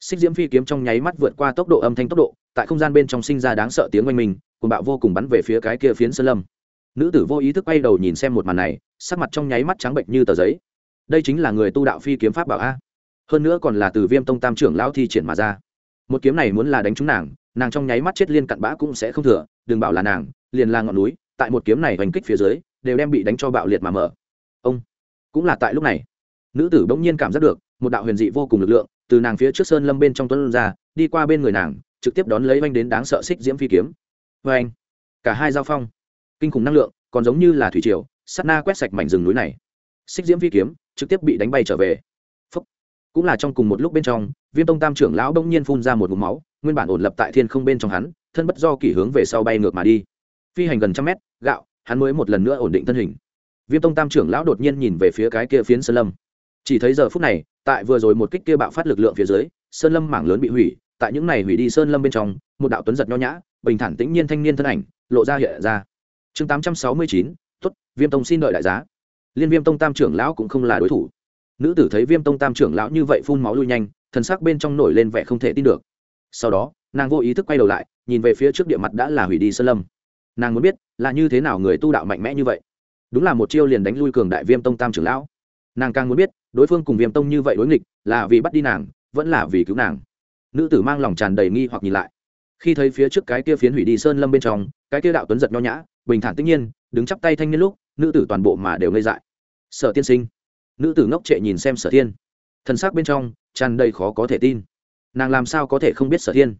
A: Xích diễm phi kiếm trong nháy mắt vượt qua tốc độ âm thanh tốc độ, tại không gian bên trong sinh ra đáng sợ tiếng oanh mình cùng bạo vô cùng bắn về phía cái kia phiến sơn lâm. Nữ tử vô ý thức bay đầu nhìn xem một màn này, sắc mặt trong nháy mắt trắng bệnh như tờ giấy. Đây chính là người tu đạo phi kiếm pháp bảo a. Hơn nữa còn là từ viêm tông tam trưởng lão thi triển mà ra. Một kiếm này muốn là đánh trúng nàng nàng trong nháy mắt chết liên cặn bã cũng sẽ không thừa, đừng bảo là nàng, liền là ngọn núi, tại một kiếm này hoành kích phía dưới, đều đem bị đánh cho bạo liệt mà mở. Ông, cũng là tại lúc này, nữ tử bỗng nhiên cảm giác được, một đạo huyền dị vô cùng lực lượng, từ nàng phía trước sơn lâm bên trong tuấn ra, đi qua bên người nàng, trực tiếp đón lấy oanh đến đáng sợ xích diễm phi kiếm. Vê anh cả hai giao phong, kinh khủng năng lượng, còn giống như là thủy triều sắt na quét sạch mảnh rừng núi này. Xích diễm phi kiếm, trực tiếp bị đánh bay trở về. Phúc. cũng là trong cùng một lúc bên trong viêm tông tam trưởng lão bỗng nhiên phun ra một ngụm máu nguyên bản ổn lập tại thiên không bên trong hắn, thân bất do kỷ hướng về sau bay ngược mà đi. Phi hành gần trăm mét, gạo, hắn mới một lần nữa ổn định thân hình. Viêm tông tam trưởng lão đột nhiên nhìn về phía cái kia phiến sơn lâm. Chỉ thấy giờ phút này, tại vừa rồi một kích kia bạo phát lực lượng phía dưới, sơn lâm mảng lớn bị hủy, tại những này hủy đi sơn lâm bên trong, một đạo tuấn giật nho nhã, bình thản tĩnh nhiên thanh niên thân ảnh, lộ ra hiện ra. Chương tám trăm sáu mươi chín tuất viêm tông xin đợi đại giá. Liên viêm tông tam trưởng lão cũng không là đối thủ. Nữ tử thấy viêm tông tam trưởng lão như vậy phun máu lui nhanh, thần sắc bên trong nổi lên vẻ không thể tin được sau đó, nàng vô ý thức quay đầu lại, nhìn về phía trước địa mặt đã là hủy đi sơn lâm. Nàng muốn biết là như thế nào người tu đạo mạnh mẽ như vậy. Đúng là một chiêu liền đánh lui cường đại viêm tông tam trưởng lão. Nàng càng muốn biết, đối phương cùng viêm tông như vậy đối nghịch, là vì bắt đi nàng, vẫn là vì cứu nàng. Nữ tử mang lòng tràn đầy nghi hoặc nhìn lại. Khi thấy phía trước cái kia phiến hủy đi sơn lâm bên trong, cái kia đạo tuấn giật nho nhã, bình thản tất nhiên, đứng chắp tay thanh niên lúc, nữ tử toàn bộ mà đều ngây dại. Sở tiên sinh. Nữ tử ngốc trệ nhìn xem sở thiên. Thân xác bên trong tràn đầy khó có thể tin nàng làm sao có thể không biết sở thiên?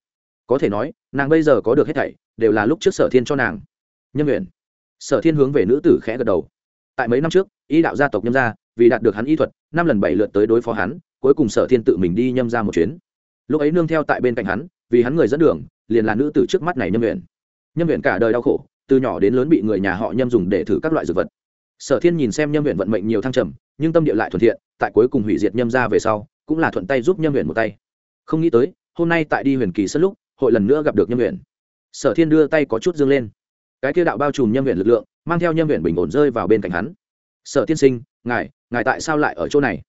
A: Có thể nói, nàng bây giờ có được hết thảy, đều là lúc trước sở thiên cho nàng. Nhân nguyện. Sở thiên hướng về nữ tử khẽ gật đầu. Tại mấy năm trước, y đạo gia tộc nhâm gia, vì đạt được hắn y thuật, năm lần bảy lượt tới đối phó hắn, cuối cùng sở thiên tự mình đi nhâm ra một chuyến. Lúc ấy nương theo tại bên cạnh hắn, vì hắn người dẫn đường, liền là nữ tử trước mắt này nhâm nguyện. Nhâm nguyện cả đời đau khổ, từ nhỏ đến lớn bị người nhà họ nhâm dùng để thử các loại dược vật. Sở thiên nhìn xem nhâm nguyện vận mệnh nhiều thăng trầm, nhưng tâm địa lại thuận thiện, tại cuối cùng hủy diệt nhâm ra về sau, cũng là thuận tay giúp nhâm nguyện một tay không nghĩ tới, hôm nay tại đi huyền kỳ sân lúc, hội lần nữa gặp được nhâm nguyện sở thiên đưa tay có chút dương lên. Cái kia đạo bao trùm nhâm nguyện lực lượng, mang theo nhâm nguyện bình ổn rơi vào bên cạnh hắn. Sở tiên sinh, ngài ngài tại sao lại ở chỗ này?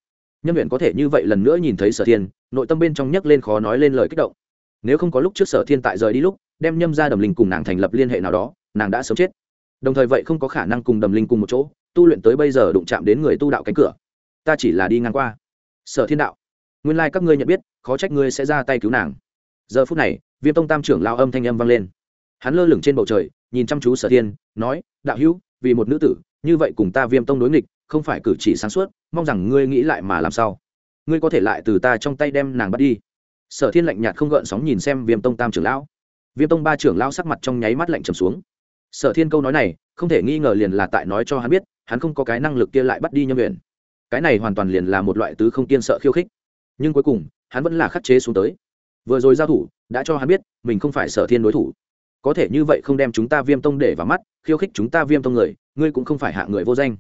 A: Nhâm nguyện có thể như vậy lần nữa nhìn thấy sở thiên, nội tâm bên trong nhấc lên khó nói lên lời kích động. Nếu không có lúc trước sở thiên tại rời đi lúc, đem nhâm ra đầm linh cùng nàng thành lập liên hệ nào đó, nàng đã sớm chết. Đồng thời vậy không có khả năng cùng đầm linh cùng một chỗ, tu luyện tới bây giờ đụng chạm đến người tu đạo cánh cửa. Ta chỉ là đi ngang qua. Sở thiên đạo nguyên lai、like、các ngươi nhận biết, khó trách ngươi sẽ ra tay cứu nàng. Giờ phút này, viêm tông tam trưởng lao âm thanh âm vang lên. Hắn lơ lửng trên bầu trời, nhìn chăm chú sở thiên, nói, đạo hữu, vì một nữ tử, như vậy cùng ta viêm tông đối nghịch, không phải cử chỉ sáng suốt, mong rằng ngươi nghĩ lại mà làm sao. Ngươi có thể lại từ ta trong tay đem nàng bắt đi. Sở thiên lạnh nhạt không gợn sóng nhìn xem viêm tông tam trưởng lão. Viêm tông ba trưởng lão sắc mặt trong nháy mắt lạnh trầm xuống. Sở thiên câu nói này, không thể nghi ngờ liền là tại nói cho hắn biết, hắn không có cái năng lực kia lại bắt đi nhâm nguyện cái này hoàn toàn liền là một loại tứ không tiên sợ khiêu khích nhưng cuối cùng, hắn vẫn là khắc chế xuống tới. Vừa rồi giao thủ, đã cho hắn biết, mình không phải sở thiên đối thủ. Có thể như vậy không đem chúng ta viêm tông để vào mắt, khiêu khích chúng ta viêm tông người, ngươi cũng không phải hạ người vô danh.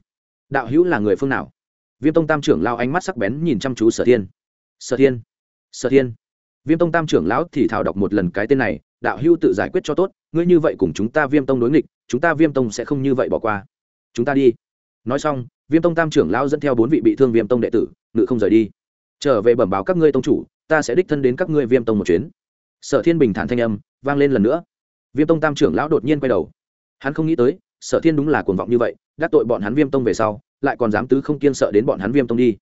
A: Đạo hữu là người phương nào? Viêm tông tam trưởng lao ánh mắt sắc bén nhìn chăm chú sở thiên. Sở thiên sở thiên. Viêm tông tam trưởng lão thì thảo đọc một lần cái tên này, đạo hữu tự giải quyết cho tốt, ngươi như vậy cùng chúng ta viêm tông đối nghịch, chúng ta viêm tông sẽ không như vậy bỏ qua. Chúng ta đi. Nói xong, viêm tông tam trưởng lão dẫn theo bốn vị bị thương viêm tông đệ tử, ngự không rời đi trở về bẩm báo các ngươi tông chủ, ta sẽ đích thân đến các ngươi viêm tông một chuyến. Sở thiên bình thản thanh âm vang lên lần nữa. Viêm tông tam trưởng lão đột nhiên quay đầu. Hắn không nghĩ tới, sở thiên đúng là cuồng vọng như vậy, đắc tội bọn hắn viêm tông về sau, lại còn dám tứ không kiên sợ đến bọn hắn viêm tông đi.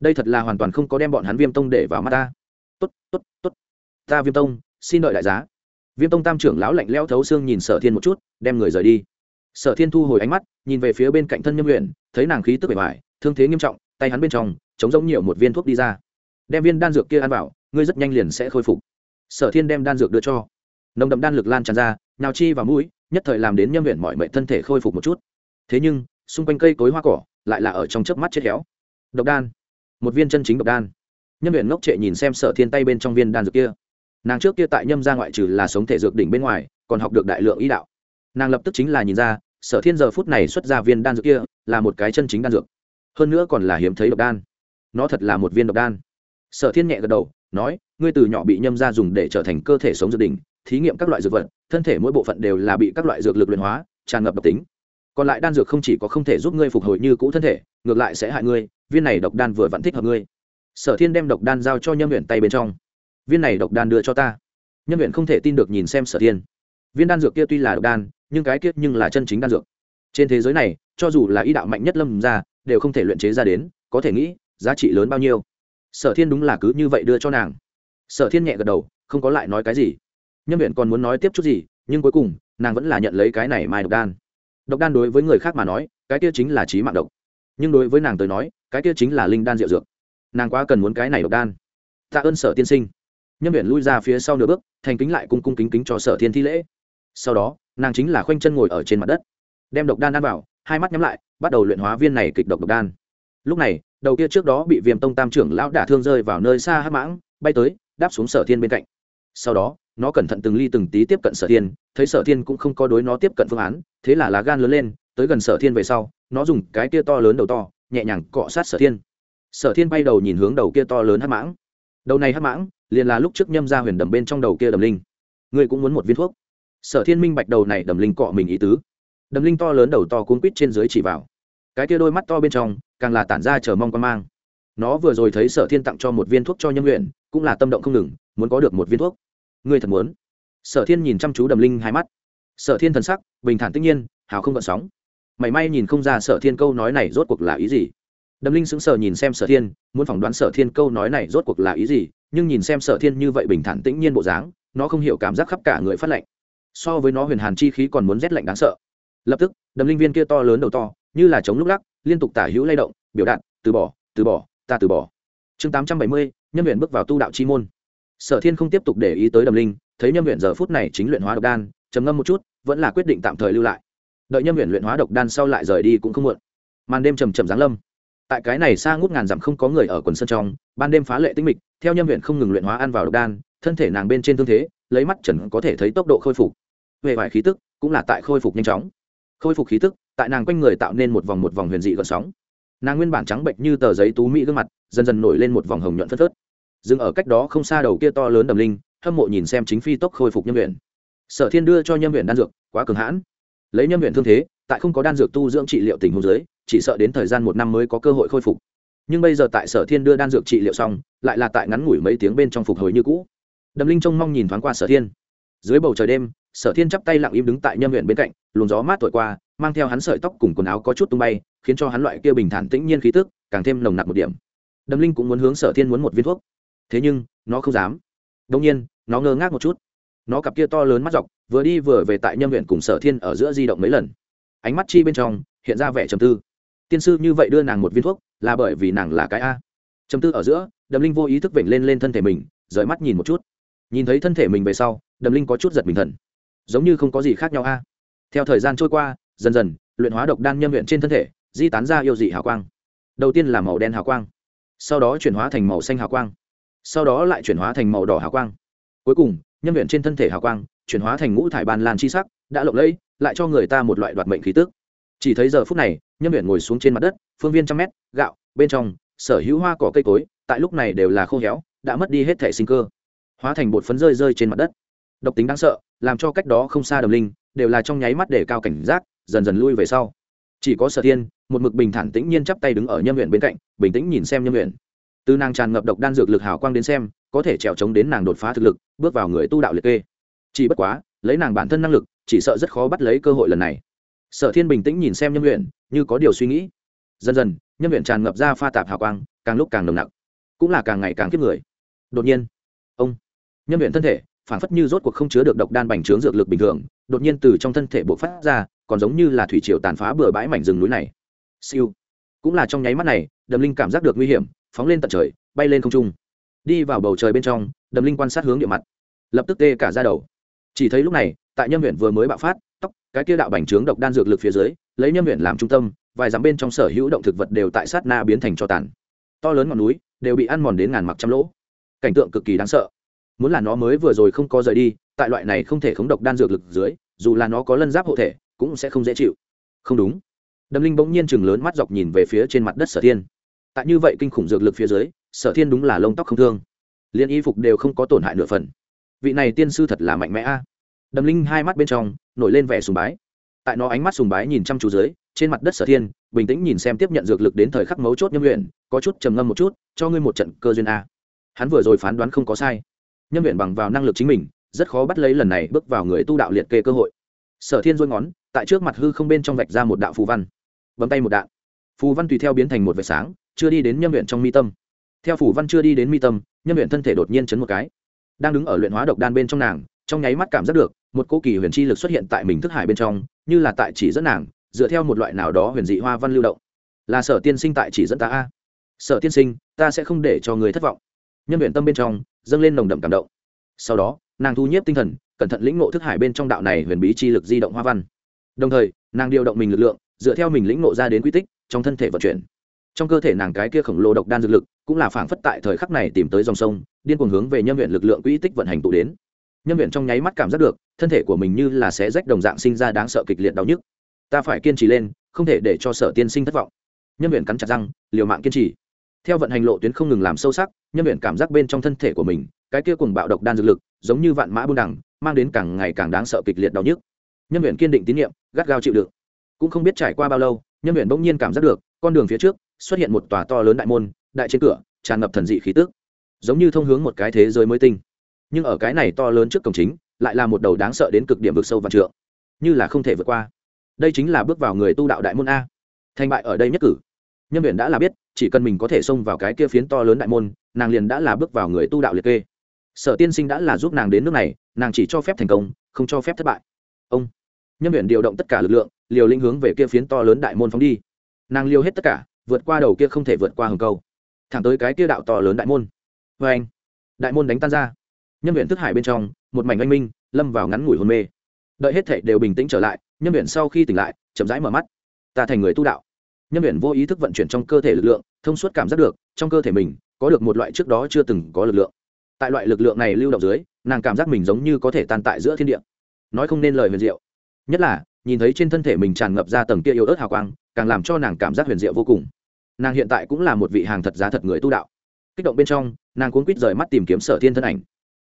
A: Đây thật là hoàn toàn không có đem bọn hắn viêm tông để vào mắt ta. Tốt tốt tốt. Ta viêm tông, xin đợi đại giá. Viêm tông tam trưởng lão lạnh leo thấu xương nhìn sở thiên một chút, đem người rời đi. Sở thiên thu hồi ánh mắt, nhìn về phía bên cạnh thân nhâm nguyện thấy nàng khí tức bề ngoài, thương thế nghiêm trọng, tay hắn bên trong chống giống nhiều một viên thuốc đi ra đem viên đan dược kia ăn vào, ngươi rất nhanh liền sẽ khôi phục. Sở thiên đem đan dược đưa cho. Nồng đậm đan lực lan tràn ra nào chi và mũi, nhất thời làm đến nhâm nguyện mọi mệnh thân thể khôi phục một chút. Thế nhưng, xung quanh cây cối hoa cỏ lại là ở trong chớp mắt chết héo. Độc đan. Một viên chân chính độc đan. Nhâm nguyện ngốc trệ nhìn xem sở thiên tay bên trong viên đan dược kia. Nàng trước kia tại nhâm ra ngoại trừ là sống thể dược đỉnh bên ngoài, còn học được đại lượng ý đạo. Nàng lập tức chính là nhìn ra, sở thiên giờ phút này xuất ra viên đan dược kia là một cái chân chính đan dược. Hơn nữa còn là hiếm thấy độc đan. Nó thật là một viên độc đan sở thiên nhẹ gật đầu, nói, ngươi từ nhỏ bị nhâm ra dùng để trở thành cơ thể sống dược đỉnh, thí nghiệm các loại dược vật, thân thể mỗi bộ phận đều là bị các loại dược lực luyện hóa, tràn ngập độc tính. Còn lại đan dược không chỉ có không thể giúp ngươi phục hồi như cũ thân thể, ngược lại sẽ hại ngươi, viên này độc đan vừa vẫn thích hợp ngươi. Sở thiên đem độc đan giao cho nhâm huyện tay bên trong. Viên này độc đan đưa cho ta. Nhâm huyện không thể tin được nhìn xem sở thiên. Viên đan dược kia tuy là độc đan, nhưng cái kia nhưng là chân chính đan dược. Trên thế giới này, cho dù là y đạo mạnh nhất lâm ra đều không thể luyện chế ra đến, có thể nghĩ, giá trị lớn bao nhiêu? Sở thiên đúng là cứ như vậy đưa cho nàng. Sở thiên nhẹ gật đầu, không có lại nói cái gì. Nhâm viện còn muốn nói tiếp chút gì, nhưng cuối cùng, nàng vẫn là nhận lấy cái này mai độc đan. Độc đan đối với người khác mà nói, cái kia chính là trí mạng độc. Nhưng đối với nàng tới nói, cái kia chính là linh đan rượu dược. Nàng quá cần muốn cái này độc đan. Tạ ơn sở tiên sinh. Nhân viện lui ra phía sau nửa bước, thành kính lại cung cung kính kính cho sở thiên thi lễ. Sau đó, nàng chính là khoanh chân ngồi ở trên mặt đất, đem độc đan ăn vào, hai mắt nhắm lại, bắt đầu luyện hóa viên này kịch độc độc đan. Lúc này đầu kia trước đó bị viêm tông tam trưởng lão đả thương rơi vào nơi xa hắc mãng, bay tới, đáp xuống sở thiên bên cạnh. Sau đó, nó cẩn thận từng ly từng tí tiếp cận sở thiên, thấy sở thiên cũng không có đối nó tiếp cận phương án, thế là lá gan lớn lên, tới gần sở thiên về sau, nó dùng cái kia to lớn đầu to, nhẹ nhàng cọ sát sở thiên. Sở thiên bay đầu nhìn hướng đầu kia to lớn hắc mãng. Đầu này hắc mãng, liền là lúc trước nhâm ra huyền đầm bên trong đầu kia đầm linh. Ngươi cũng muốn một viên thuốc. Sở thiên minh bạch đầu này đầm linh cọ mình ý tứ. Đầm linh to lớn đầu to cuốn quít trên dưới chỉ vào cái kia đôi mắt to bên trong, càng là tản ra chờ mong quan mang. Nó vừa rồi thấy sở thiên tặng cho một viên thuốc cho nhân nguyện cũng là tâm động không ngừng, muốn có được một viên thuốc. Ngươi thật muốn? Sở thiên nhìn chăm chú đầm linh hai mắt. Sở thiên thần sắc, bình thản tất nhiên, hào không gợn sóng. Mảy may nhìn không ra sở thiên câu nói này rốt cuộc là ý gì. Đầm linh sững sờ nhìn xem sở thiên, muốn phỏng đoán sở thiên câu nói này rốt cuộc là ý gì, nhưng nhìn xem sở thiên như vậy bình thản tĩnh nhiên bộ dáng, nó không hiểu cảm giác khắp cả người phát lạnh. So với nó huyền hàn chi khí còn muốn rét lạnh đáng sợ. Lập tức, đầm linh viên kia to lớn đầu to như là chống lúc lắc, liên tục tả hữu lay động, biểu đạt, từ bỏ từ bỏ, ta từ bỏ. Chương tám trăm bảy mươi nhân luyện bước vào tu đạo chi môn. Sở thiên không tiếp tục để ý tới đầm linh, thấy nhân luyện giờ phút này chính luyện hóa độc đan, trầm ngâm một chút, vẫn là quyết định tạm thời lưu lại. Đợi nhân luyện luyện hóa độc đan sau lại rời đi cũng không muộn. Màn đêm trầm trầm giáng lâm. Tại cái này xa ngút ngàn dặm không có người ở quần sân trong, ban đêm phá lệ tinh mịch, theo nhân luyện không ngừng luyện hóa ăn vào độc đan, thân thể nàng bên trên thương thế, lấy mắt trần có thể thấy tốc độ khôi phục. Về vài khí tức cũng là tại khôi phục nhanh chóng khôi phục khí tức, tại nàng quanh người tạo nên một vòng một vòng huyền dị gợn sóng. Nàng nguyên bản trắng bệnh như tờ giấy tú mỹ gương mặt, dần dần nổi lên một vòng hồng nhuận phất phớt. Dừng ở cách đó không xa đầu kia to lớn đầm linh, hâm mộ nhìn xem chính phi tốc khôi phục nhân nguyện. sở thiên đưa cho nhân nguyện đan dược, quá cường hãn. Lấy nhân nguyện thương thế, tại không có đan dược tu dưỡng trị liệu tình huống dưới, chỉ sợ đến thời gian một năm mới có cơ hội khôi phục. Nhưng bây giờ tại sở thiên đưa đan dược trị liệu xong, lại là tại ngắn ngủi mấy tiếng bên trong phục hồi như cũ. Đầm linh trông mong nhìn thoáng qua sở thiên. Dưới bầu trời đêm sở thiên chắp tay lặng im đứng tại nhâm huyện bên cạnh, luồng gió mát thổi qua, mang theo hắn sợi tóc cùng quần áo có chút tung bay, khiến cho hắn loại kia bình thản tĩnh nhiên khí tức càng thêm nồng nặc một điểm. Đầm linh cũng muốn hướng sở thiên muốn một viên thuốc. Thế nhưng, nó không dám. Đông nhiên, nó ngơ ngác một chút. Nó cặp kia to lớn mắt dọc, vừa đi vừa về tại nhâm huyện cùng sở thiên ở giữa di động mấy lần. Ánh mắt chi bên trong, hiện ra vẻ trầm tư. Tiên sư như vậy đưa nàng một viên thuốc, là bởi vì nàng là cái a. Trầm tư ở giữa, đầm linh vô ý thức vểnh lên lên thân thể mình, rời mắt nhìn một chút. Nhìn thấy thân thể mình về sau, đầm linh có chút giật mình thần giống như không có gì khác nhau a. Theo thời gian trôi qua, dần dần, luyện hóa độc đan nhâm luyện trên thân thể, di tán ra yêu dị hào quang. Đầu tiên là màu đen hào quang, sau đó chuyển hóa thành màu xanh hào quang, sau đó lại chuyển hóa thành màu đỏ hào quang. Cuối cùng, nhâm luyện trên thân thể hào quang, chuyển hóa thành ngũ thải ban lan chi sắc, đã lộng lẫy, lại cho người ta một loại đoạt mệnh khí tức. Chỉ thấy giờ phút này, nhâm luyện ngồi xuống trên mặt đất, phương viên trăm mét, gạo, bên trong, sở hữu hoa cỏ cây cối, tại lúc này đều là khô héo, đã mất đi hết thể sinh cơ. Hóa thành bột phấn rơi rơi trên mặt đất độc tính đáng sợ, làm cho cách đó không xa đầm linh, đều là trong nháy mắt để cao cảnh giác, dần dần lui về sau. Chỉ có sở thiên, một mực bình thản tĩnh nhiên chắp tay đứng ở nhâm huyện bên cạnh, bình tĩnh nhìn xem nhâm huyện từ nàng tràn ngập độc đan dược lực hào quang đến xem, có thể trèo chống đến nàng đột phá thực lực, bước vào người tu đạo liệt kê. Chỉ bất quá, lấy nàng bản thân năng lực, chỉ sợ rất khó bắt lấy cơ hội lần này. Sở thiên bình tĩnh nhìn xem nhâm huyện như có điều suy nghĩ. Dần dần, nhâm huyện tràn ngập ra pha tạp hào quang, càng lúc càng nồng nặc, cũng là càng ngày càng kiếp người. Đột nhiên, ông, nhâm huyện thân thể phản phất như rốt cuộc không chứa được độc đan bành trướng dược lực bình thường, đột nhiên từ trong thân thể bộc phát ra, còn giống như là thủy triều tàn phá bừa bãi mảnh rừng núi này. Siêu. Cũng là trong nháy mắt này, đầm linh cảm giác được nguy hiểm, phóng lên tận trời, bay lên không trung. Đi vào bầu trời bên trong, đầm linh quan sát hướng địa mặt. Lập tức tê cả ra đầu. Chỉ thấy lúc này, tại nhâm huyện vừa mới bạo phát, tóc, cái kia đạo bành trướng độc đan dược lực phía dưới, lấy nhâm huyện làm trung tâm, vài dặm bên trong sở hữu động thực vật đều tại sát na biến thành cho tàn. To lớn ngọn núi, đều bị ăn mòn đến ngàn mặc trăm lỗ. Cảnh tượng cực kỳ đáng sợ muốn là nó mới vừa rồi không có rời đi, tại loại này không thể khống độc đan dược lực dưới, dù là nó có lân giáp hộ thể, cũng sẽ không dễ chịu. Không đúng. Đâm linh bỗng nhiên chừng lớn mắt dọc nhìn về phía trên mặt đất sở thiên. Tại như vậy kinh khủng dược lực phía dưới, sở thiên đúng là lông tóc không thương. Liên y phục đều không có tổn hại nửa phần. Vị này tiên sư thật là mạnh mẽ a. Đâm linh hai mắt bên trong, nổi lên vẻ sùng bái. Tại nó ánh mắt sùng bái nhìn chăm chú dưới, trên mặt đất sở thiên, bình tĩnh nhìn xem tiếp nhận dược lực đến thời khắc mấu chốt nhâm luyện, có chút trầm ngâm một chút, cho ngươi một trận cơ duyên a. Hắn vừa rồi phán đoán không có sai nhân nguyện bằng vào năng lực chính mình, rất khó bắt lấy lần này bước vào người tu đạo liệt kê cơ hội. Sở thiên dôi ngón, tại trước mặt hư không bên trong vạch ra một đạo phù văn. Bấm tay một đạn. Phù văn tùy theo biến thành một vệt sáng, chưa đi đến nhân luyện trong mi tâm. Theo phù văn chưa đi đến mi tâm, nhân luyện thân thể đột nhiên chấn một cái. Đang đứng ở luyện hóa độc đan bên trong nàng, trong nháy mắt cảm giác được, một cô kỳ huyền chi lực xuất hiện tại mình thức hải bên trong, như là tại chỉ dẫn nàng, dựa theo một loại nào đó huyền dị hoa văn lưu động. Là sở tiên sinh tại chỉ dẫn ta a. Sở tiên sinh, ta sẽ không để cho người thất vọng nhân luyện tâm bên trong, dâng lên nồng đậm cảm động. Sau đó, nàng thu nhếp tinh thần, cẩn thận lĩnh ngộ thức hải bên trong đạo này huyền bí chi lực di động hoa văn. Đồng thời, nàng điều động mình lực lượng, dựa theo mình lĩnh ngộ ra đến quy tích, trong thân thể vận chuyển. Trong cơ thể nàng cái kia khổng lồ độc đan dược lực, cũng là phảng phất tại thời khắc này tìm tới dòng sông, điên cuồng hướng về nhân luyện lực lượng quỹ tích vận hành tụ đến. Nhân luyện trong nháy mắt cảm giác được, thân thể của mình như là sẽ rách đồng dạng sinh ra đáng sợ kịch liệt đau nhức. Ta phải kiên trì lên, không thể để cho sở tiên sinh thất vọng. Nhân luyện cắn chặt răng, liều mạng kiên trì theo vận hành lộ tuyến không ngừng làm sâu sắc, nhân luyện cảm giác bên trong thân thể của mình, cái kia cùng bạo độc đan dược lực, giống như vạn mã buôn đẳng mang đến càng ngày càng đáng sợ kịch liệt đau nhức. Nhân luyện kiên định tín nhiệm, gắt gao chịu đựng. Cũng không biết trải qua bao lâu, nhân luyện bỗng nhiên cảm giác được, con đường phía trước, xuất hiện một tòa to lớn đại môn, đại trên cửa, tràn ngập thần dị khí tức. Giống như thông hướng một cái thế giới mới tinh. Nhưng ở cái này to lớn trước cổng chính, lại là một đầu đáng sợ đến cực điểm vực sâu và trượng. Như là không thể vượt qua. Đây chính là bước vào người tu đạo đại môn a. Thành bại ở đây nhất cử nhân viện đã là biết, chỉ cần mình có thể xông vào cái kia phiến to lớn đại môn, nàng liền đã là bước vào người tu đạo liệt kê. Sở tiên sinh đã là giúp nàng đến nước này, nàng chỉ cho phép thành công, không cho phép thất bại. Ông. Nhân viện điều động tất cả lực lượng, liều linh hướng về kia phiến to lớn đại môn phóng đi. Nàng liều hết tất cả, vượt qua đầu kia không thể vượt qua hầm câu thẳng tới cái kia đạo to lớn đại môn. Vê anh, đại môn đánh tan ra. Nhân viện thức hải bên trong, một mảnh anh minh, lâm vào ngắn ngủi hôn mê. Đợi hết thảy đều bình tĩnh trở lại, nhân viện sau khi tỉnh lại, chậm rãi mở mắt. Ta thành người tu đạo nhân viện vô ý thức vận chuyển trong cơ thể lực lượng, thông suốt cảm giác được, trong cơ thể mình, có được một loại trước đó chưa từng có lực lượng. Tại loại lực lượng này lưu động dưới, nàng cảm giác mình giống như có thể tan tại giữa thiên địa. Nói không nên lời huyền diệu. Nhất là, nhìn thấy trên thân thể mình tràn ngập ra tầng kia yếu ớt hào quang, càng làm cho nàng cảm giác huyền diệu vô cùng. Nàng hiện tại cũng là một vị hàng thật giá thật người tu đạo. Kích động bên trong, nàng cuốn quýt rời mắt tìm kiếm sở thiên thân ảnh.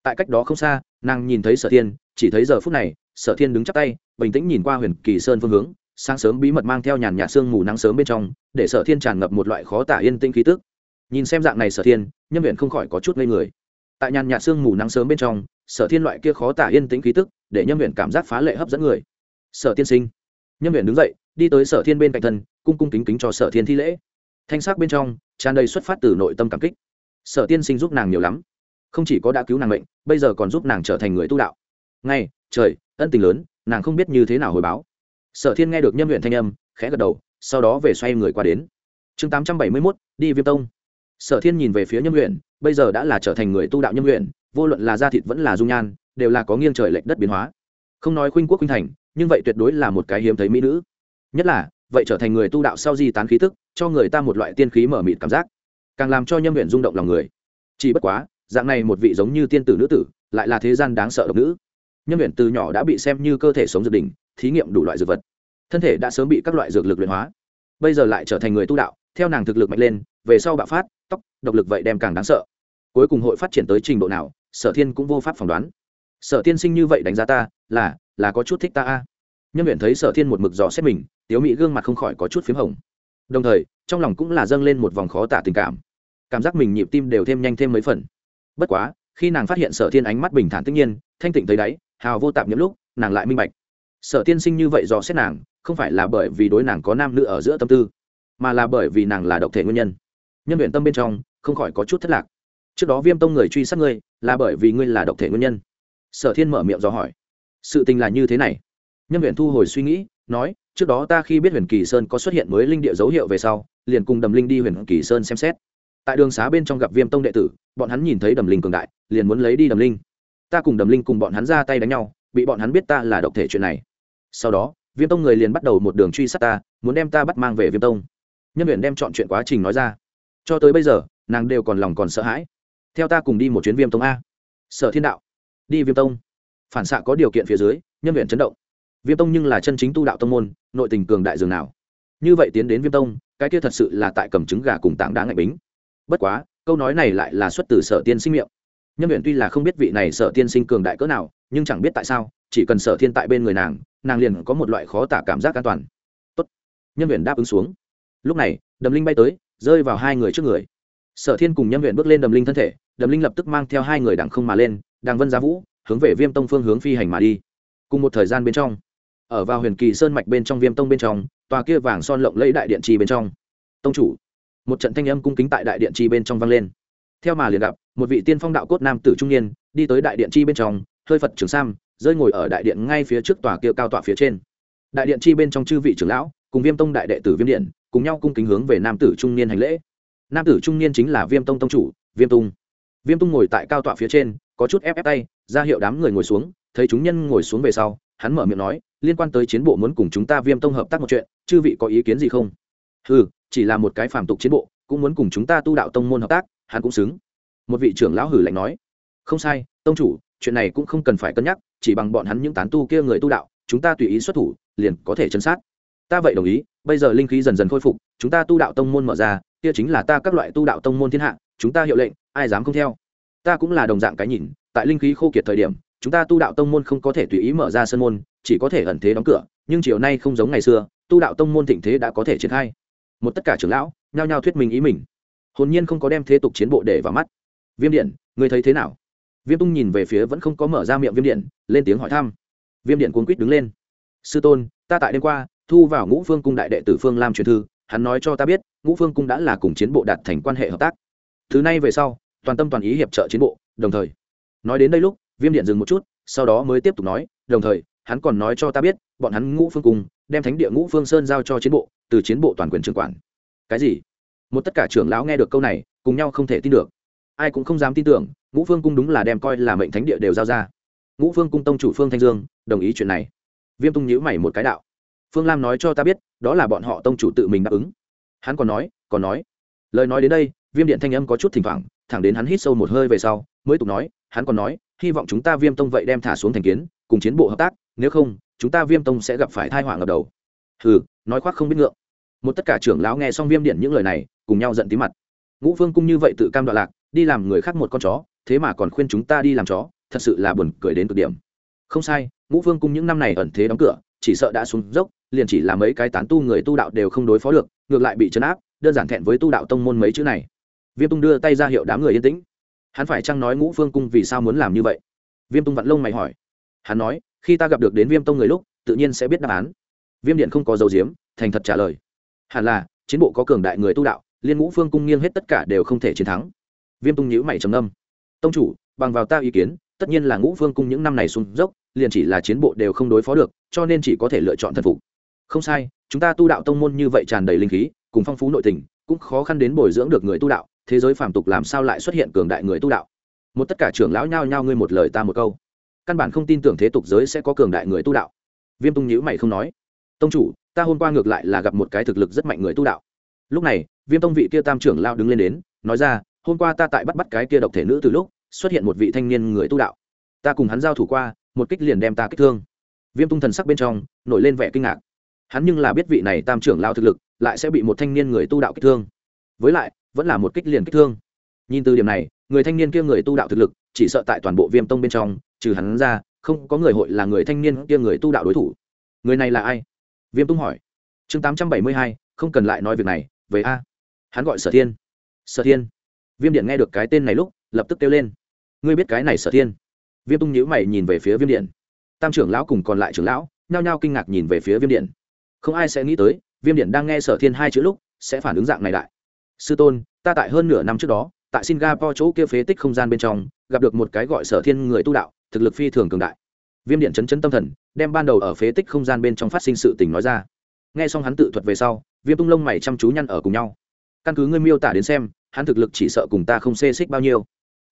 A: Tại cách đó không xa, nàng nhìn thấy sở thiên, chỉ thấy giờ phút này, sở thiên đứng chắp tay, bình tĩnh nhìn qua huyền kỳ sơn phương hướng sáng sớm bí mật mang theo nhàn nhạt sương mù nắng sớm bên trong, để sở thiên tràn ngập một loại khó tả yên tĩnh khí tức. Nhìn xem dạng này sở thiên nhân viện không khỏi có chút ngây người. Tại nhàn nhạt sương mù nắng sớm bên trong, sở thiên loại kia khó tả yên tĩnh khí tức, để nhân viện cảm giác phá lệ hấp dẫn người. Sở tiên sinh. Nhân viện đứng dậy, đi tới sở thiên bên cạnh thân, cung cung kính kính cho sở thiên thi lễ. Thanh sắc bên trong, tràn đầy xuất phát từ nội tâm cảm kích. Sở tiên sinh giúp nàng nhiều lắm. Không chỉ có đã cứu nàng mệnh, bây giờ còn giúp nàng trở thành người tu đạo. Ngay, trời, ân tình lớn, nàng không biết như thế nào hồi báo sở thiên nghe được nhâm huyện thanh âm, khẽ gật đầu, sau đó về xoay người qua đến. Chương tám trăm bảy mươi mốt, đi viêm tông. Sở thiên nhìn về phía nhâm huyện bây giờ đã là trở thành người tu đạo nhâm huyện vô luận là da thịt vẫn là dung nhan, đều là có nghiêng trời lệch đất biến hóa. Không nói khuynh quốc khuynh thành, nhưng vậy tuyệt đối là một cái hiếm thấy mỹ nữ. Nhất là, vậy trở thành người tu đạo sau di tán khí tức, cho người ta một loại tiên khí mở mịt cảm giác. Càng làm cho nhâm huyện rung động lòng người. Chỉ bất quá, dạng này một vị giống như tiên tử nữ tử, lại là thế gian đáng sợ độc nữ. Nhâm huyện từ nhỏ đã bị xem như cơ thể sống dự đỉnh thí nghiệm đủ loại dược vật. Thân thể đã sớm bị các loại dược lực luyện hóa. Bây giờ lại trở thành người tu đạo, theo nàng thực lực mạnh lên, về sau bạo phát, tóc, độc lực vậy đem càng đáng sợ. Cuối cùng hội phát triển tới trình độ nào, sở thiên cũng vô pháp phỏng đoán. Sở tiên sinh như vậy đánh giá ta, là là có chút thích ta a. Nhân luyện thấy sở thiên một mực dò xét mình, tiếu mỹ gương mặt không khỏi có chút p h í m hồng. Đồng thời, trong lòng cũng là dâng lên một vòng khó tả tình cảm. Cảm giác mình nhịp tim đều thêm nhanh thêm mấy phần. Bất quá, khi nàng phát hiện sở thiên ánh mắt bình thản tất nhiên, thanh tịnh thấy đáy, hào vô tạp những lúc, nàng lại minh bạch sở tiên sinh như vậy do xét nàng, không phải là bởi vì đối nàng có nam nữ ở giữa tâm tư, mà là bởi vì nàng là độc thể nguyên nhân. Nhân viện tâm bên trong, không khỏi có chút thất lạc. Trước đó viêm tông người truy sát ngươi, là bởi vì ngươi là độc thể nguyên nhân. Sở thiên mở miệng do hỏi. Sự tình là như thế này. Nhân viện thu hồi suy nghĩ, nói, trước đó ta khi biết huyền kỳ sơn có xuất hiện mới linh địa dấu hiệu về sau, liền cùng đầm linh đi huyền kỳ sơn xem xét. Tại đường xá bên trong gặp viêm tông đệ tử, bọn hắn nhìn thấy đầm linh cường đại, liền muốn lấy đi đầm linh. Ta cùng đầm linh cùng bọn hắn ra tay đánh nhau, bị bọn hắn biết ta là độc thể chuyện này sau đó, viêm tông người liền bắt đầu một đường truy sát ta, muốn đem ta bắt mang về viêm tông. Nhân huyện đem chọn chuyện quá trình nói ra. Cho tới bây giờ, nàng đều còn lòng còn sợ hãi. Theo ta cùng đi một chuyến viêm tông a. Sở thiên đạo. Đi viêm tông. Phản xạ có điều kiện phía dưới, nhân huyện chấn động. Viêm tông nhưng là chân chính tu đạo tông môn, nội tình cường đại dường nào. Như vậy tiến đến viêm tông, cái kia thật sự là tại cầm trứng gà cùng tảng đá ngại bính. Bất quá, câu nói này lại là xuất từ sở tiên sinh miệng. Nhân huyện tuy là không biết vị này sở tiên sinh cường đại cỡ nào, nhưng chẳng biết tại sao, chỉ cần sở thiên tại bên người nàng nàng liền có một loại khó tả cảm giác an toàn. Tốt. nhân viện đáp ứng xuống. Lúc này, đầm linh bay tới, rơi vào hai người trước người. Sở thiên cùng nhân viện bước lên đầm linh thân thể, đầm linh lập tức mang theo hai người đằng không mà lên, đằng vân giá vũ, hướng về viêm tông phương hướng phi hành mà đi. Cùng một thời gian bên trong, ở vào huyền kỳ sơn mạch bên trong viêm tông bên trong, tòa kia vàng son lộng lẫy đại điện trì bên trong. Tông chủ, một trận thanh âm cung kính tại đại điện trì bên trong vang lên. Theo mà liền gặp, một vị tiên phong đạo cốt nam tử trung niên, đi tới đại điện chi bên trong, hơi phật trường sam rơi ngồi ở đại điện ngay phía trước tòa kia cao tọa phía trên. Đại điện chi bên trong chư vị trưởng lão, cùng viêm tông đại đệ tử viêm điện, cùng nhau cung kính hướng về nam tử trung niên hành lễ. Nam tử trung niên chính là viêm tông tông chủ, viêm tung viêm tung ngồi tại cao tọa phía trên, có chút ép ép tay, ra hiệu đám người ngồi xuống, thấy chúng nhân ngồi xuống về sau, hắn mở miệng nói, liên quan tới chiến bộ muốn cùng chúng ta viêm tông hợp tác một chuyện, chư vị có ý kiến gì không? Ừ chỉ là một cái phàm tục chiến bộ, cũng muốn cùng chúng ta tu đạo tông môn hợp tác, hắn cũng xứng. Một vị trưởng lão hử lạnh nói. Không sai, tông chủ, chuyện này cũng không cần phải cân nhắc chỉ bằng bọn hắn những tán tu kia người tu đạo, chúng ta tùy ý xuất thủ, liền có thể chấn sát. Ta vậy đồng ý, bây giờ linh khí dần dần khôi phục, chúng ta tu đạo tông môn mở ra, kia chính là ta các loại tu đạo tông môn thiên hạ, chúng ta hiệu lệnh, ai dám không theo. Ta cũng là đồng dạng cái nhìn, tại linh khí khô kiệt thời điểm, chúng ta tu đạo tông môn không có thể tùy ý mở ra sân môn, chỉ có thể ẩn thế đóng cửa, nhưng chiều nay không giống ngày xưa, tu đạo tông môn thịnh thế đã có thể triển khai. Một tất cả trưởng lão, nhao nhao thuyết minh ý mình. Hồn nhiên không có đem thế tục chiến bộ để vào mắt. Viêm điện, ngươi thấy thế nào? Viêm tung nhìn về phía vẫn không có mở ra miệng viêm điện, lên tiếng hỏi thăm. Viêm điện cuốn quýt đứng lên. Sư tôn, ta tại đêm qua, thu vào ngũ phương cung đại đệ tử phương lam truyền thư, hắn nói cho ta biết, ngũ phương cung đã là cùng chiến bộ đạt thành quan hệ hợp tác. Thứ này về sau, toàn tâm toàn ý hiệp trợ chiến bộ, đồng thời. Nói đến đây lúc, viêm điện dừng một chút, sau đó mới tiếp tục nói, đồng thời, hắn còn nói cho ta biết, bọn hắn ngũ phương cung đem thánh địa ngũ phương sơn giao cho chiến bộ, từ chiến bộ toàn quyền trưởng quản. Cái gì? Một tất cả trưởng lão nghe được câu này, cùng nhau không thể tin được. Ai cũng không dám tin tưởng ngũ phương cung đúng là đem coi là mệnh thánh địa đều giao ra. Ngũ phương cung tông chủ phương thanh dương, đồng ý chuyện này. Viêm tung nhữ mày một cái đạo. Phương lam nói cho ta biết, đó là bọn họ tông chủ tự mình đáp ứng. Hắn còn nói còn nói. Lời nói đến đây, viêm điện thanh âm có chút thỉnh thoảng, thẳng đến hắn hít sâu một hơi về sau, mới tục nói, hắn còn nói, hy vọng chúng ta viêm tông vậy đem thả xuống thành kiến, cùng chiến bộ hợp tác, nếu không, chúng ta viêm tông sẽ gặp phải thai họa ngập đầu. Hừ, nói khoác không biết ngượng. Một tất cả trưởng lão nghe xong viêm điện những lời này, cùng nhau giận tí mặt. Ngũ phương cung như vậy tự cam đoạn lạc, đi làm người khác một con chó thế mà còn khuyên chúng ta đi làm chó, thật sự là buồn cười đến cực điểm. Không sai, ngũ vương cung những năm này ẩn thế đóng cửa, chỉ sợ đã xuống dốc, liền chỉ là mấy cái tán tu người tu đạo đều không đối phó được, ngược lại bị chấn áp, đơn giản thẹn với tu đạo tông môn mấy chữ này. Viêm tung đưa tay ra hiệu đám người yên tĩnh. Hắn phải chăng nói ngũ phương cung vì sao muốn làm như vậy? Viêm tung vặn lông mày hỏi. Hắn nói, khi ta gặp được đến viêm tông người lúc, tự nhiên sẽ biết đáp án. Viêm điện không có dấu diếm thành thật trả lời. Hẳn là, chiến bộ có cường đại người tu đạo, liên ngũ phương cung nghiêng hết tất cả đều không thể chiến thắng. Viêm tung nhữ mày trầm âm tông chủ, bằng vào ta ý kiến, tất nhiên là ngũ phương cung những năm này xuống dốc, liền chỉ là chiến bộ đều không đối phó được, cho nên chỉ có thể lựa chọn thần phục. Không sai, chúng ta tu đạo tông môn như vậy tràn đầy linh khí, cùng phong phú nội tình, cũng khó khăn đến bồi dưỡng được người tu đạo, thế giới phàm tục làm sao lại xuất hiện cường đại người tu đạo? Một tất cả trưởng lão nhao nhao ngươi một lời ta một câu. Căn bản không tin tưởng thế tục giới sẽ có cường đại người tu đạo. Viêm tung nhữ mày không nói. Tông chủ, ta hôm qua ngược lại là gặp một cái thực lực rất mạnh người tu đạo. Lúc này, viêm tông vị kia tam trưởng lao đứng lên đến, nói ra, hôm qua ta tại bắt bắt cái kia độc thể nữ từ lúc xuất hiện một vị thanh niên người tu đạo. Ta cùng hắn giao thủ qua, một kích liền đem ta kích thương. Viêm tung thần sắc bên trong, nổi lên vẻ kinh ngạc. Hắn nhưng là biết vị này tam trưởng lao thực lực, lại sẽ bị một thanh niên người tu đạo kích thương. Với lại, vẫn là một kích liền kích thương. Nhìn từ điểm này, người thanh niên kia người tu đạo thực lực, chỉ sợ tại toàn bộ viêm tông bên trong, trừ hắn ra, không có người hội là người thanh niên kia người tu đạo đối thủ. Người này là ai? Viêm tung hỏi. Chương tám trăm bảy mươi hai, không cần lại nói việc này, về a. Hắn gọi sở thiên. Sở thiên. Viêm điện nghe được cái tên này lúc, lập tức kêu lên ngươi biết cái này sở thiên? Viêm tung nhữ mày nhìn về phía viêm điện. Tam trưởng lão cùng còn lại trưởng lão, nhao nhao kinh ngạc nhìn về phía viêm điện. Không ai sẽ nghĩ tới, viêm điện đang nghe sở thiên hai chữ lúc, sẽ phản ứng dạng này đại sư tôn, ta tại hơn nửa năm trước đó, tại singapore chỗ kia phế tích không gian bên trong, gặp được một cái gọi sở thiên người tu đạo, thực lực phi thường cường đại. Viêm điện chấn chấn tâm thần, đem ban đầu ở phế tích không gian bên trong phát sinh sự tình nói ra. Nghe xong hắn tự thuật về sau, viêm tung lông mày chăm chú nhăn ở cùng nhau. Căn cứ ngươi miêu tả đến xem, hắn thực lực chỉ sợ cùng ta không xê xích bao nhiêu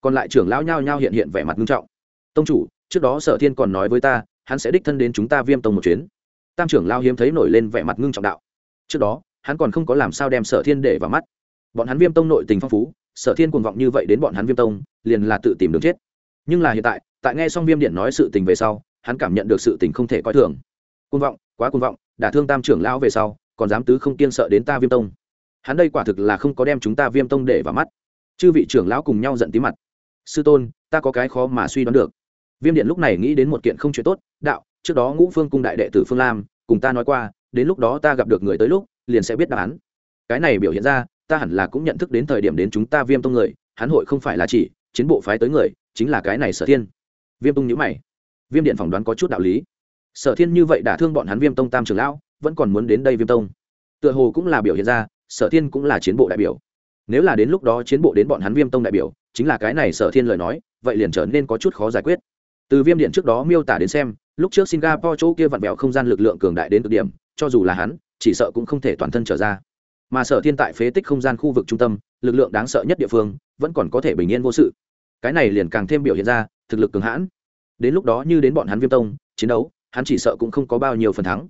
A: còn lại trưởng lão nhao nhao hiện hiện vẻ mặt nghiêm trọng. Tông chủ, trước đó sở thiên còn nói với ta, hắn sẽ đích thân đến chúng ta viêm tông một chuyến. Tam trưởng lao hiếm thấy nổi lên vẻ mặt ngưng trọng đạo. Trước đó, hắn còn không có làm sao đem sở thiên để vào mắt. Bọn hắn viêm tông nội tình phong phú, sở thiên cuồng vọng như vậy đến bọn hắn viêm tông, liền là tự tìm đường chết. Nhưng là hiện tại tại nghe xong viêm điện nói sự tình về sau, hắn cảm nhận được sự tình không thể coi thường. Cuồng vọng, quá cuồng vọng, đả thương tam trưởng lão về sau, còn dám tứ không kiên sợ đến ta viêm tông. Hắn đây quả thực là không có đem chúng ta viêm tông để vào mắt. Chư vị trưởng lão cùng nhau giận tí mặt sư tôn, ta có cái khó mà suy đoán được. Viêm điện lúc này nghĩ đến một kiện không chuyện tốt, đạo, trước đó ngũ phương cung đại đệ tử phương lam, cùng ta nói qua, đến lúc đó ta gặp được người tới lúc, liền sẽ biết đáp án. Cái này biểu hiện ra, ta hẳn là cũng nhận thức đến thời điểm đến chúng ta viêm tông người, hắn hội không phải là chỉ, chiến bộ phái tới người, chính là cái này sở thiên. Viêm tung nhữ mày. Viêm điện phỏng đoán có chút đạo lý. Sở thiên như vậy đã thương bọn hắn viêm tông tam trường lão, vẫn còn muốn đến đây viêm tông. Tựa hồ cũng là biểu hiện ra, sở thiên cũng là chiến bộ đại biểu nếu là đến lúc đó chiến bộ đến bọn hắn viêm tông đại biểu, chính là cái này sở thiên lời nói, vậy liền trở nên có chút khó giải quyết. Từ viêm điện trước đó miêu tả đến xem, lúc trước singapore chỗ kia vặn vẹo không gian lực lượng cường đại đến cực điểm, cho dù là hắn, chỉ sợ cũng không thể toàn thân trở ra. Mà sở thiên tại phế tích không gian khu vực trung tâm, lực lượng đáng sợ nhất địa phương, vẫn còn có thể bình yên vô sự. Cái này liền càng thêm biểu hiện ra, thực lực cường hãn. Đến lúc đó như đến bọn hắn viêm tông, chiến đấu, hắn chỉ sợ cũng không có bao nhiêu phần thắng.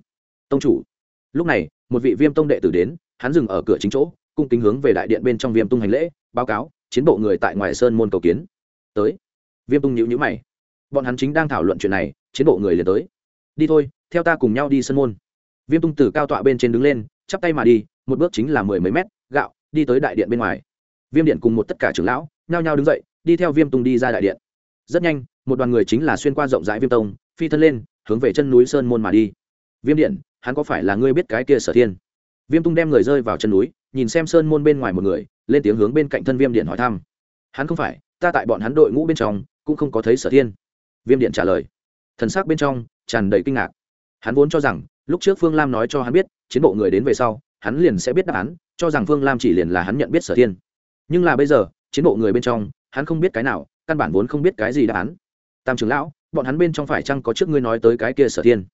A: Tông chủ. Lúc này, một vị viêm tông đệ tử đến, hắn dừng ở cửa chính chỗ cung kính hướng về đại điện bên trong viêm tung hành lễ, báo cáo, chiến bộ người tại ngoài sơn môn cầu kiến. Tới. Viêm tung nhữ nhữ mày. Bọn hắn chính đang thảo luận chuyện này, chiến bộ người liền tới. Đi thôi, theo ta cùng nhau đi sân môn. Viêm tung từ cao tọa bên trên đứng lên, chắp tay mà đi, một bước chính là mười mấy mét, gạo, đi tới đại điện bên ngoài. Viêm điện cùng một tất cả trưởng lão, nhao nhao đứng dậy, đi theo viêm tung đi ra đại điện. Rất nhanh, một đoàn người chính là xuyên qua rộng rãi viêm tông, phi thân lên, hướng về chân núi sơn môn mà đi. Viêm điện, hắn có phải là ngươi biết cái kia sở thiên? Viêm tung đem người rơi vào chân núi nhìn xem sơn môn bên ngoài một người, lên tiếng hướng bên cạnh thân viêm điện hỏi thăm. Hắn không phải, ta tại bọn hắn đội ngũ bên trong, cũng không có thấy sở thiên. Viêm điện trả lời. Thần sắc bên trong, tràn đầy kinh ngạc. Hắn vốn cho rằng, lúc trước phương lam nói cho hắn biết, chiến bộ người đến về sau, hắn liền sẽ biết đáp án, cho rằng phương lam chỉ liền là hắn nhận biết sở thiên. Nhưng là bây giờ, chiến bộ người bên trong, hắn không biết cái nào, căn bản vốn không biết cái gì đáp án. Tam trưởng lão, bọn hắn bên trong phải chăng có trước ngươi nói tới cái kia sở thiên?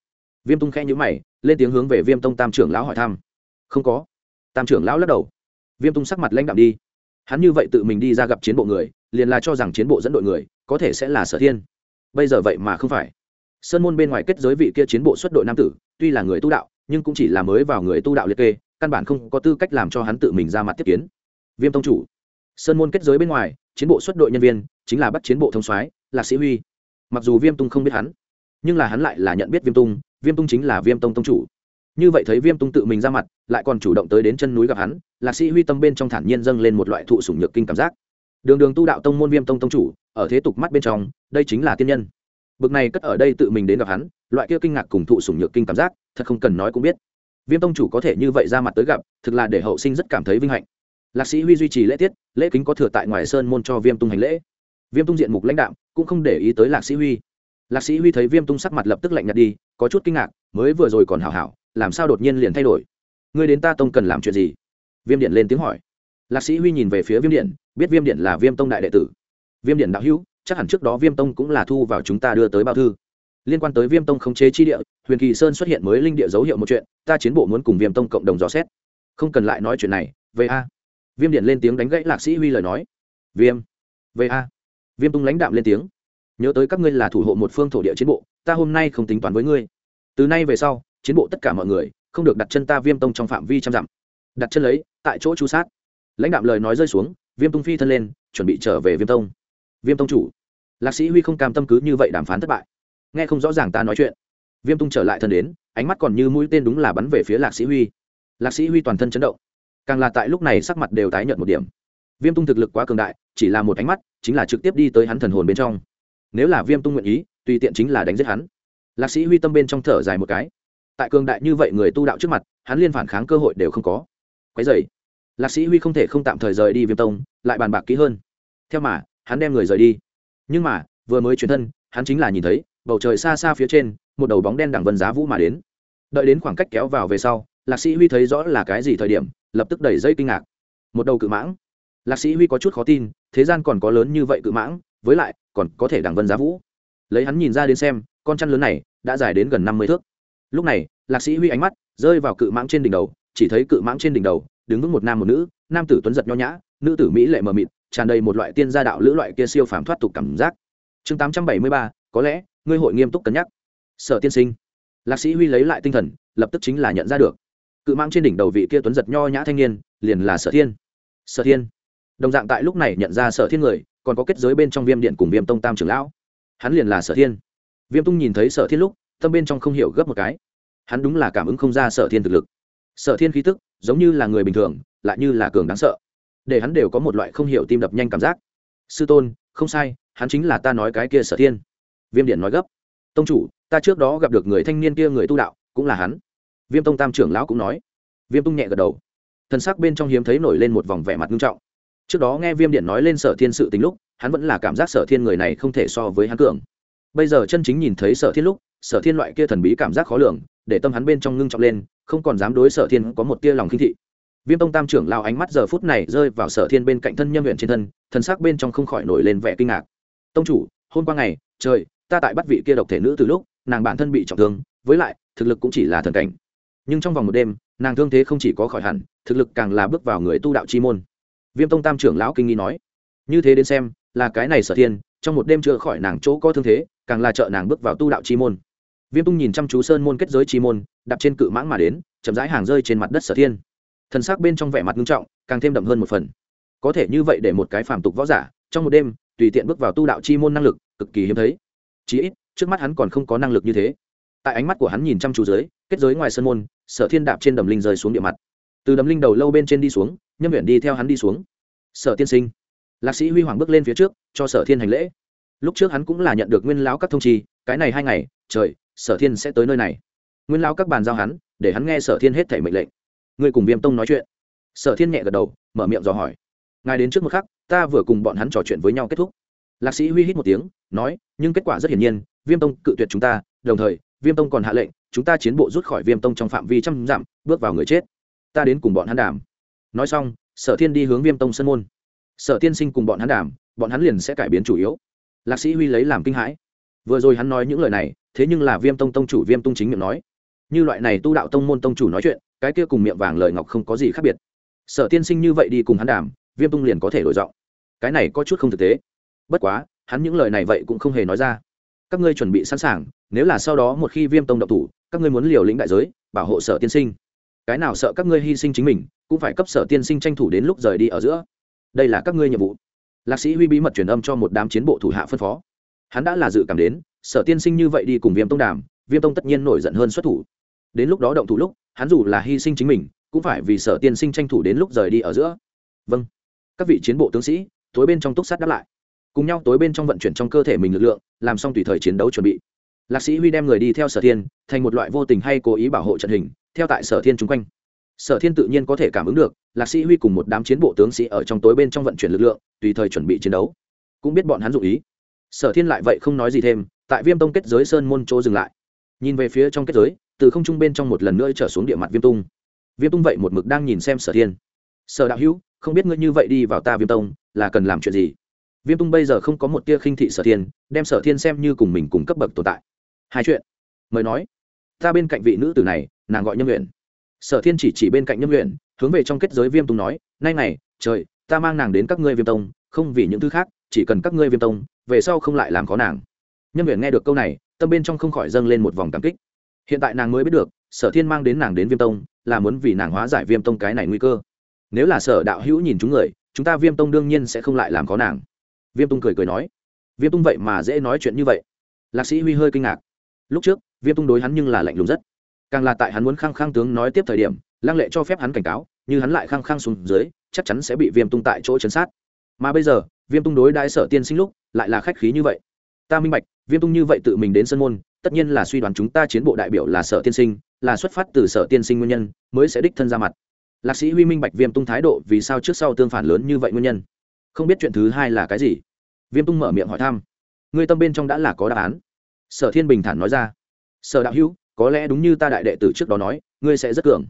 A: Viêm tung khe nhữ mày, lên tiếng hướng về viêm tông tam trưởng lão hỏi thăm. Không có tam trưởng lão lắc đầu. Viêm tung sắc mặt lãnh đạm đi. Hắn như vậy tự mình đi ra gặp chiến bộ người, liền là cho rằng chiến bộ dẫn đội người, có thể sẽ là sở thiên. Bây giờ vậy mà không phải. Sơn môn bên ngoài kết giới vị kia chiến bộ xuất đội nam tử, tuy là người tu đạo, nhưng cũng chỉ là mới vào người tu đạo liệt kê, căn bản không có tư cách làm cho hắn tự mình ra mặt tiếp kiến. Viêm tông chủ. Sơn môn kết giới bên ngoài, chiến bộ xuất đội nhân viên, chính là bắt chiến bộ thông soái, lạc sĩ huy. Mặc dù viêm tung không biết hắn, nhưng là hắn lại là nhận biết viêm tung viêm tung chính là viêm tông tông chủ như vậy thấy viêm tung tự mình ra mặt, lại còn chủ động tới đến chân núi gặp hắn, lạc sĩ huy tâm bên trong thản nhiên dâng lên một loại thụ sủng nhược kinh cảm giác. Đường đường tu đạo tông môn viêm tông tông chủ, ở thế tục mắt bên trong, đây chính là tiên nhân. Bực này cất ở đây tự mình đến gặp hắn, loại kia kinh ngạc cùng thụ sủng nhược kinh cảm giác, thật không cần nói cũng biết. Viêm tông chủ có thể như vậy ra mặt tới gặp, thực là để hậu sinh rất cảm thấy vinh hạnh. Lạc sĩ huy duy trì lễ tiết, lễ kính có thừa tại ngoài sơn môn cho viêm tung hành lễ. Viêm tung diện mục lãnh đạo cũng không để ý tới lạc sĩ huy lạc sĩ huy thấy viêm tung sắc mặt lập tức lạnh nhạt đi, có chút kinh ngạc, mới vừa rồi còn hào hảo, làm sao đột nhiên liền thay đổi? Người đến ta tông cần làm chuyện gì? Viêm điện lên tiếng hỏi. Lạc sĩ huy nhìn về phía viêm điện, biết viêm điện là viêm tông đại đệ tử. Viêm điện đạo hữu, chắc hẳn trước đó viêm tông cũng là thu vào chúng ta đưa tới bao thư. Liên quan tới viêm tông khống chế chi địa, huyền kỳ sơn xuất hiện mới linh địa dấu hiệu một chuyện, ta chiến bộ muốn cùng viêm tông cộng đồng dò xét. Không cần lại nói chuyện này, về a. Viêm điện lên tiếng đánh gãy lạc sĩ huy lời nói. Viêm, về a. Viêm tung lãnh đạm lên tiếng nhớ tới các ngươi là thủ hộ một phương thổ địa chiến bộ, ta hôm nay không tính toán với ngươi. Từ nay về sau, chiến bộ tất cả mọi người không được đặt chân ta viêm tông trong phạm vi trăm dặm. Đặt chân lấy, tại chỗ chu sát. Lãnh đạo lời nói rơi xuống, viêm tung phi thân lên, chuẩn bị trở về viêm tông. Viêm tông chủ, lạc sĩ huy không cam tâm cứ như vậy đàm phán thất bại. Nghe không rõ ràng ta nói chuyện. Viêm tung trở lại thân đến, ánh mắt còn như mũi tên đúng là bắn về phía lạc sĩ huy. Lạc sĩ huy toàn thân chấn động. Càng là tại lúc này sắc mặt đều tái nhợt một điểm. Viêm tung thực lực quá cường đại, chỉ là một ánh mắt, chính là trực tiếp đi tới hắn thần hồn bên trong nếu là viêm tung nguyện ý, tùy tiện chính là đánh giết hắn. Lạc sĩ huy tâm bên trong thở dài một cái. Tại cường đại như vậy người tu đạo trước mặt, hắn liên phản kháng cơ hội đều không có. Quái dày lạc sĩ huy không thể không tạm thời rời đi viêm tông, lại bàn bạc kỹ hơn. Theo mà, hắn đem người rời đi. Nhưng mà, vừa mới chuyển thân, hắn chính là nhìn thấy, bầu trời xa xa phía trên, một đầu bóng đen đằng vân giá vũ mà đến. Đợi đến khoảng cách kéo vào về sau, lạc sĩ huy thấy rõ là cái gì thời điểm, lập tức đẩy dây kinh ngạc. Một đầu cự mãng. Lạc sĩ huy có chút khó tin, thế gian còn có lớn như vậy cự mãng với lại, còn có thể đằng vân giá vũ. Lấy hắn nhìn ra đến xem, con chăn lớn này đã dài đến gần năm mươi thước. Lúc này, lạc sĩ huy ánh mắt rơi vào cự mãng trên đỉnh đầu, chỉ thấy cự mãng trên đỉnh đầu, đứng vững một nam một nữ, nam tử tuấn giật nho nhã, nữ tử mỹ lệ mờ mịt, tràn đầy một loại tiên gia đạo lữ loại kia siêu phàm thoát tục cảm giác. Chương tám trăm bảy mươi ba, có lẽ ngươi hội nghiêm túc cân nhắc. Sở tiên sinh. Lạc sĩ huy lấy lại tinh thần, lập tức chính là nhận ra được. Cự mãng trên đỉnh đầu vị kia tuấn giật nho nhã thanh niên, liền là sở thiên. Sở thiên. Đồng dạng tại lúc này nhận ra sở thiên người còn có kết giới bên trong viêm điện cùng viêm tông tam trưởng lão. Hắn liền là sở thiên. Viêm tung nhìn thấy sở thiên lúc, tâm bên trong không hiểu gấp một cái. Hắn đúng là cảm ứng không ra sở thiên thực lực. Sở thiên khí tức, giống như là người bình thường, lại như là cường đáng sợ. Để hắn đều có một loại không hiểu tim đập nhanh cảm giác. Sư tôn, không sai, hắn chính là ta nói cái kia sở thiên. Viêm điện nói gấp. Tông chủ, ta trước đó gặp được người thanh niên kia người tu đạo, cũng là hắn. Viêm tông tam trưởng lão cũng nói. Viêm tung nhẹ gật đầu. Thân sắc bên trong hiếm thấy nổi lên một vòng vẻ mặt nghiêm trọng trước đó nghe viêm điện nói lên sở thiên sự tính lúc, hắn vẫn là cảm giác sở thiên người này không thể so với hắn cường. Bây giờ chân chính nhìn thấy sở thiên lúc, sở thiên loại kia thần bí cảm giác khó lường, để tâm hắn bên trong ngưng trọng lên, không còn dám đối sở thiên có một tia lòng khinh thị. Viêm tông tam trưởng lao ánh mắt giờ phút này rơi vào sở thiên bên cạnh thân nhâm huyện trên thân, thần sắc bên trong không khỏi nổi lên vẻ kinh ngạc. Tông chủ, hôm qua ngày, trời, ta tại bắt vị kia độc thể nữ từ lúc, nàng bản thân bị trọng thương, với lại, thực lực cũng chỉ là thần cảnh. Nhưng trong vòng một đêm, nàng thương thế không chỉ có khỏi hẳn, thực lực càng là bước vào người tu đạo chi môn viêm tông tam trưởng lão kinh nghi nói, như thế đến xem, là cái này sở thiên, trong một đêm chữa khỏi nàng chỗ có thương thế, càng là trợ nàng bước vào tu đạo chi môn. Viêm tung nhìn chăm chú sơn môn kết giới chi môn, đạp trên cự mãng mà đến, chậm rãi hàng rơi trên mặt đất sở thiên. Thần sắc bên trong vẻ mặt nghiêm trọng, càng thêm đậm hơn một phần. Có thể như vậy để một cái phàm tục võ giả, trong một đêm, tùy tiện bước vào tu đạo chi môn năng lực, cực kỳ hiếm thấy. Chí ít, trước mắt hắn còn không có năng lực như thế. Tại ánh mắt của hắn nhìn chăm chú dưới, kết giới ngoài sân môn, sở thiên đạp trên đầm linh rơi xuống địa mặt. Từ đầm linh đầu lâu bên trên đi xuống nhâm viện đi theo hắn đi xuống. Sở tiên sinh. Lạc sĩ huy hoàng bước lên phía trước, cho sở thiên hành lễ. Lúc trước hắn cũng là nhận được nguyên lão các thông trì cái này hai ngày, trời, sở thiên sẽ tới nơi này. Nguyên lão các bàn giao hắn, để hắn nghe sở thiên hết thể mệnh lệnh. Người cùng viêm tông nói chuyện. Sở thiên nhẹ gật đầu, mở miệng dò hỏi. Ngài đến trước một khắc, ta vừa cùng bọn hắn trò chuyện với nhau kết thúc. Lạc sĩ huy hít một tiếng, nói, nhưng kết quả rất hiển nhiên, viêm tông cự tuyệt chúng ta, đồng thời, viêm tông còn hạ lệnh, chúng ta chiến bộ rút khỏi viêm tông trong phạm vi trăm dặm, bước vào người chết. Ta đến cùng bọn hắn đàm nói xong, sở thiên đi hướng viêm tông sân môn. Sở tiên sinh cùng bọn hắn đàm, bọn hắn liền sẽ cải biến chủ yếu. Lạc sĩ huy lấy làm kinh hãi. Vừa rồi hắn nói những lời này, thế nhưng là viêm tông tông chủ viêm tung chính miệng nói. Như loại này tu đạo tông môn tông chủ nói chuyện, cái kia cùng miệng vàng lời ngọc không có gì khác biệt. Sở tiên sinh như vậy đi cùng hắn đàm, viêm tung liền có thể đổi giọng. Cái này có chút không thực tế. Bất quá, hắn những lời này vậy cũng không hề nói ra. Các ngươi chuẩn bị sẵn sàng, nếu là sau đó một khi viêm tông độc thủ, các ngươi muốn liều lĩnh đại giới, bảo hộ sở tiên sinh. Cái nào sợ các ngươi hy sinh chính mình cũng phải cấp sở tiên sinh tranh thủ đến lúc rời đi ở giữa. Đây là các ngươi nhiệm vụ. Lạc sĩ huy bí mật truyền âm cho một đám chiến bộ thủ hạ phân phó. Hắn đã là dự cảm đến, sở tiên sinh như vậy đi cùng viêm tông đàm, viêm tông tất nhiên nổi giận hơn xuất thủ. Đến lúc đó động thủ lúc, hắn dù là hy sinh chính mình, cũng phải vì sở tiên sinh tranh thủ đến lúc rời đi ở giữa. Vâng. Các vị chiến bộ tướng sĩ, tối bên trong túc sát đáp lại. Cùng nhau tối bên trong vận chuyển trong cơ thể mình lực lượng, làm xong tùy thời chiến đấu chuẩn bị. Lạc sĩ huy đem người đi theo sở thiên thành một loại vô tình hay cố ý bảo hộ trận hình, theo tại sở thiên chung quanh sở thiên tự nhiên có thể cảm ứng được, lạc sĩ huy cùng một đám chiến bộ tướng sĩ ở trong tối bên trong vận chuyển lực lượng, tùy thời chuẩn bị chiến đấu. Cũng biết bọn hắn dụ ý. Sở thiên lại vậy không nói gì thêm, tại viêm tông kết giới sơn môn chỗ dừng lại. Nhìn về phía trong kết giới, từ không trung bên trong một lần nữa trở xuống địa mặt viêm tung viêm tung vậy một mực đang nhìn xem sở thiên. Sở đạo hữu, không biết ngươi như vậy đi vào ta viêm tông, là cần làm chuyện gì? Viêm tung bây giờ không có một tia khinh thị sở thiên, đem sở thiên xem như cùng mình cùng cấp bậc tồn tại. Hai chuyện. Mời nói. Ta bên cạnh vị nữ tử này, nàng gọi nhâm nguyện sở thiên chỉ chỉ bên cạnh nhâm nguyện hướng về trong kết giới viêm tùng nói, nay này, trời, ta mang nàng đến các ngươi viêm tông, không vì những thứ khác, chỉ cần các ngươi viêm tông, về sau không lại làm khó nàng. Nhâm nguyện nghe được câu này, tâm bên trong không khỏi dâng lên một vòng cảm kích. Hiện tại nàng mới biết được, sở thiên mang đến nàng đến viêm tông, là muốn vì nàng hóa giải viêm tông cái này nguy cơ. Nếu là sở đạo hữu nhìn chúng người, chúng ta viêm tông đương nhiên sẽ không lại làm khó nàng. Viêm tung cười cười nói, viêm tung vậy mà dễ nói chuyện như vậy. Lạc sĩ huy hơi kinh ngạc. Lúc trước, viêm tung đối hắn nhưng là lạnh lùng rất càng là tại hắn muốn khăng khăng tướng nói tiếp thời điểm, lăng lệ cho phép hắn cảnh cáo, như hắn lại khăng khăng xuống dưới, chắc chắn sẽ bị viêm tung tại chỗ chấn sát. Mà bây giờ, viêm tung đối đãi sở tiên sinh lúc, lại là khách khí như vậy. Ta minh bạch, viêm tung như vậy tự mình đến sân môn, tất nhiên là suy đoán chúng ta chiến bộ đại biểu là sở tiên sinh, là xuất phát từ sở tiên sinh nguyên nhân, mới sẽ đích thân ra mặt. Lạc sĩ huy minh bạch viêm tung thái độ vì sao trước sau tương phản lớn như vậy nguyên nhân. Không biết chuyện thứ hai là cái gì? Viêm tung mở miệng hỏi thăm. Người tâm bên trong đã là có đáp án. Sở thiên bình thản nói ra. Sở đạo hữu có lẽ đúng như ta đại đệ tử trước đó nói, ngươi sẽ rất cường.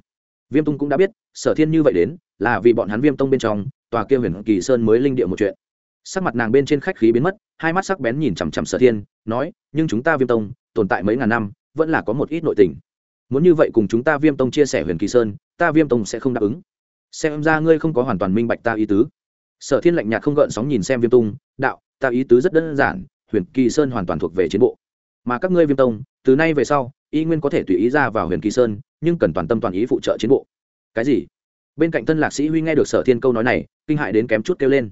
A: Viêm tung cũng đã biết, sở thiên như vậy đến, là vì bọn hắn viêm tông bên trong, tòa kia huyền kỳ sơn mới linh địa một chuyện. Sắc mặt nàng bên trên khách khí biến mất, hai mắt sắc bén nhìn chằm chằm sở thiên, nói, nhưng chúng ta viêm tông, tồn tại mấy ngàn năm, vẫn là có một ít nội tình. Muốn như vậy cùng chúng ta viêm tông chia sẻ huyền kỳ sơn, ta viêm tông sẽ không đáp ứng. Xem ra ngươi không có hoàn toàn minh bạch ta ý tứ. Sở thiên lạnh nhạt không gợn sóng nhìn xem viêm tung đạo, ta ý tứ rất đơn giản, huyền kỳ sơn hoàn toàn thuộc về chiến bộ. Mà các ngươi viêm tông, từ nay về sau y nguyên có thể tùy ý ra vào huyền kỳ sơn, nhưng cần toàn tâm toàn ý phụ trợ chiến bộ. Cái gì? Bên cạnh thân lạc sĩ huy nghe được sở thiên câu nói này, kinh hại đến kém chút kêu lên.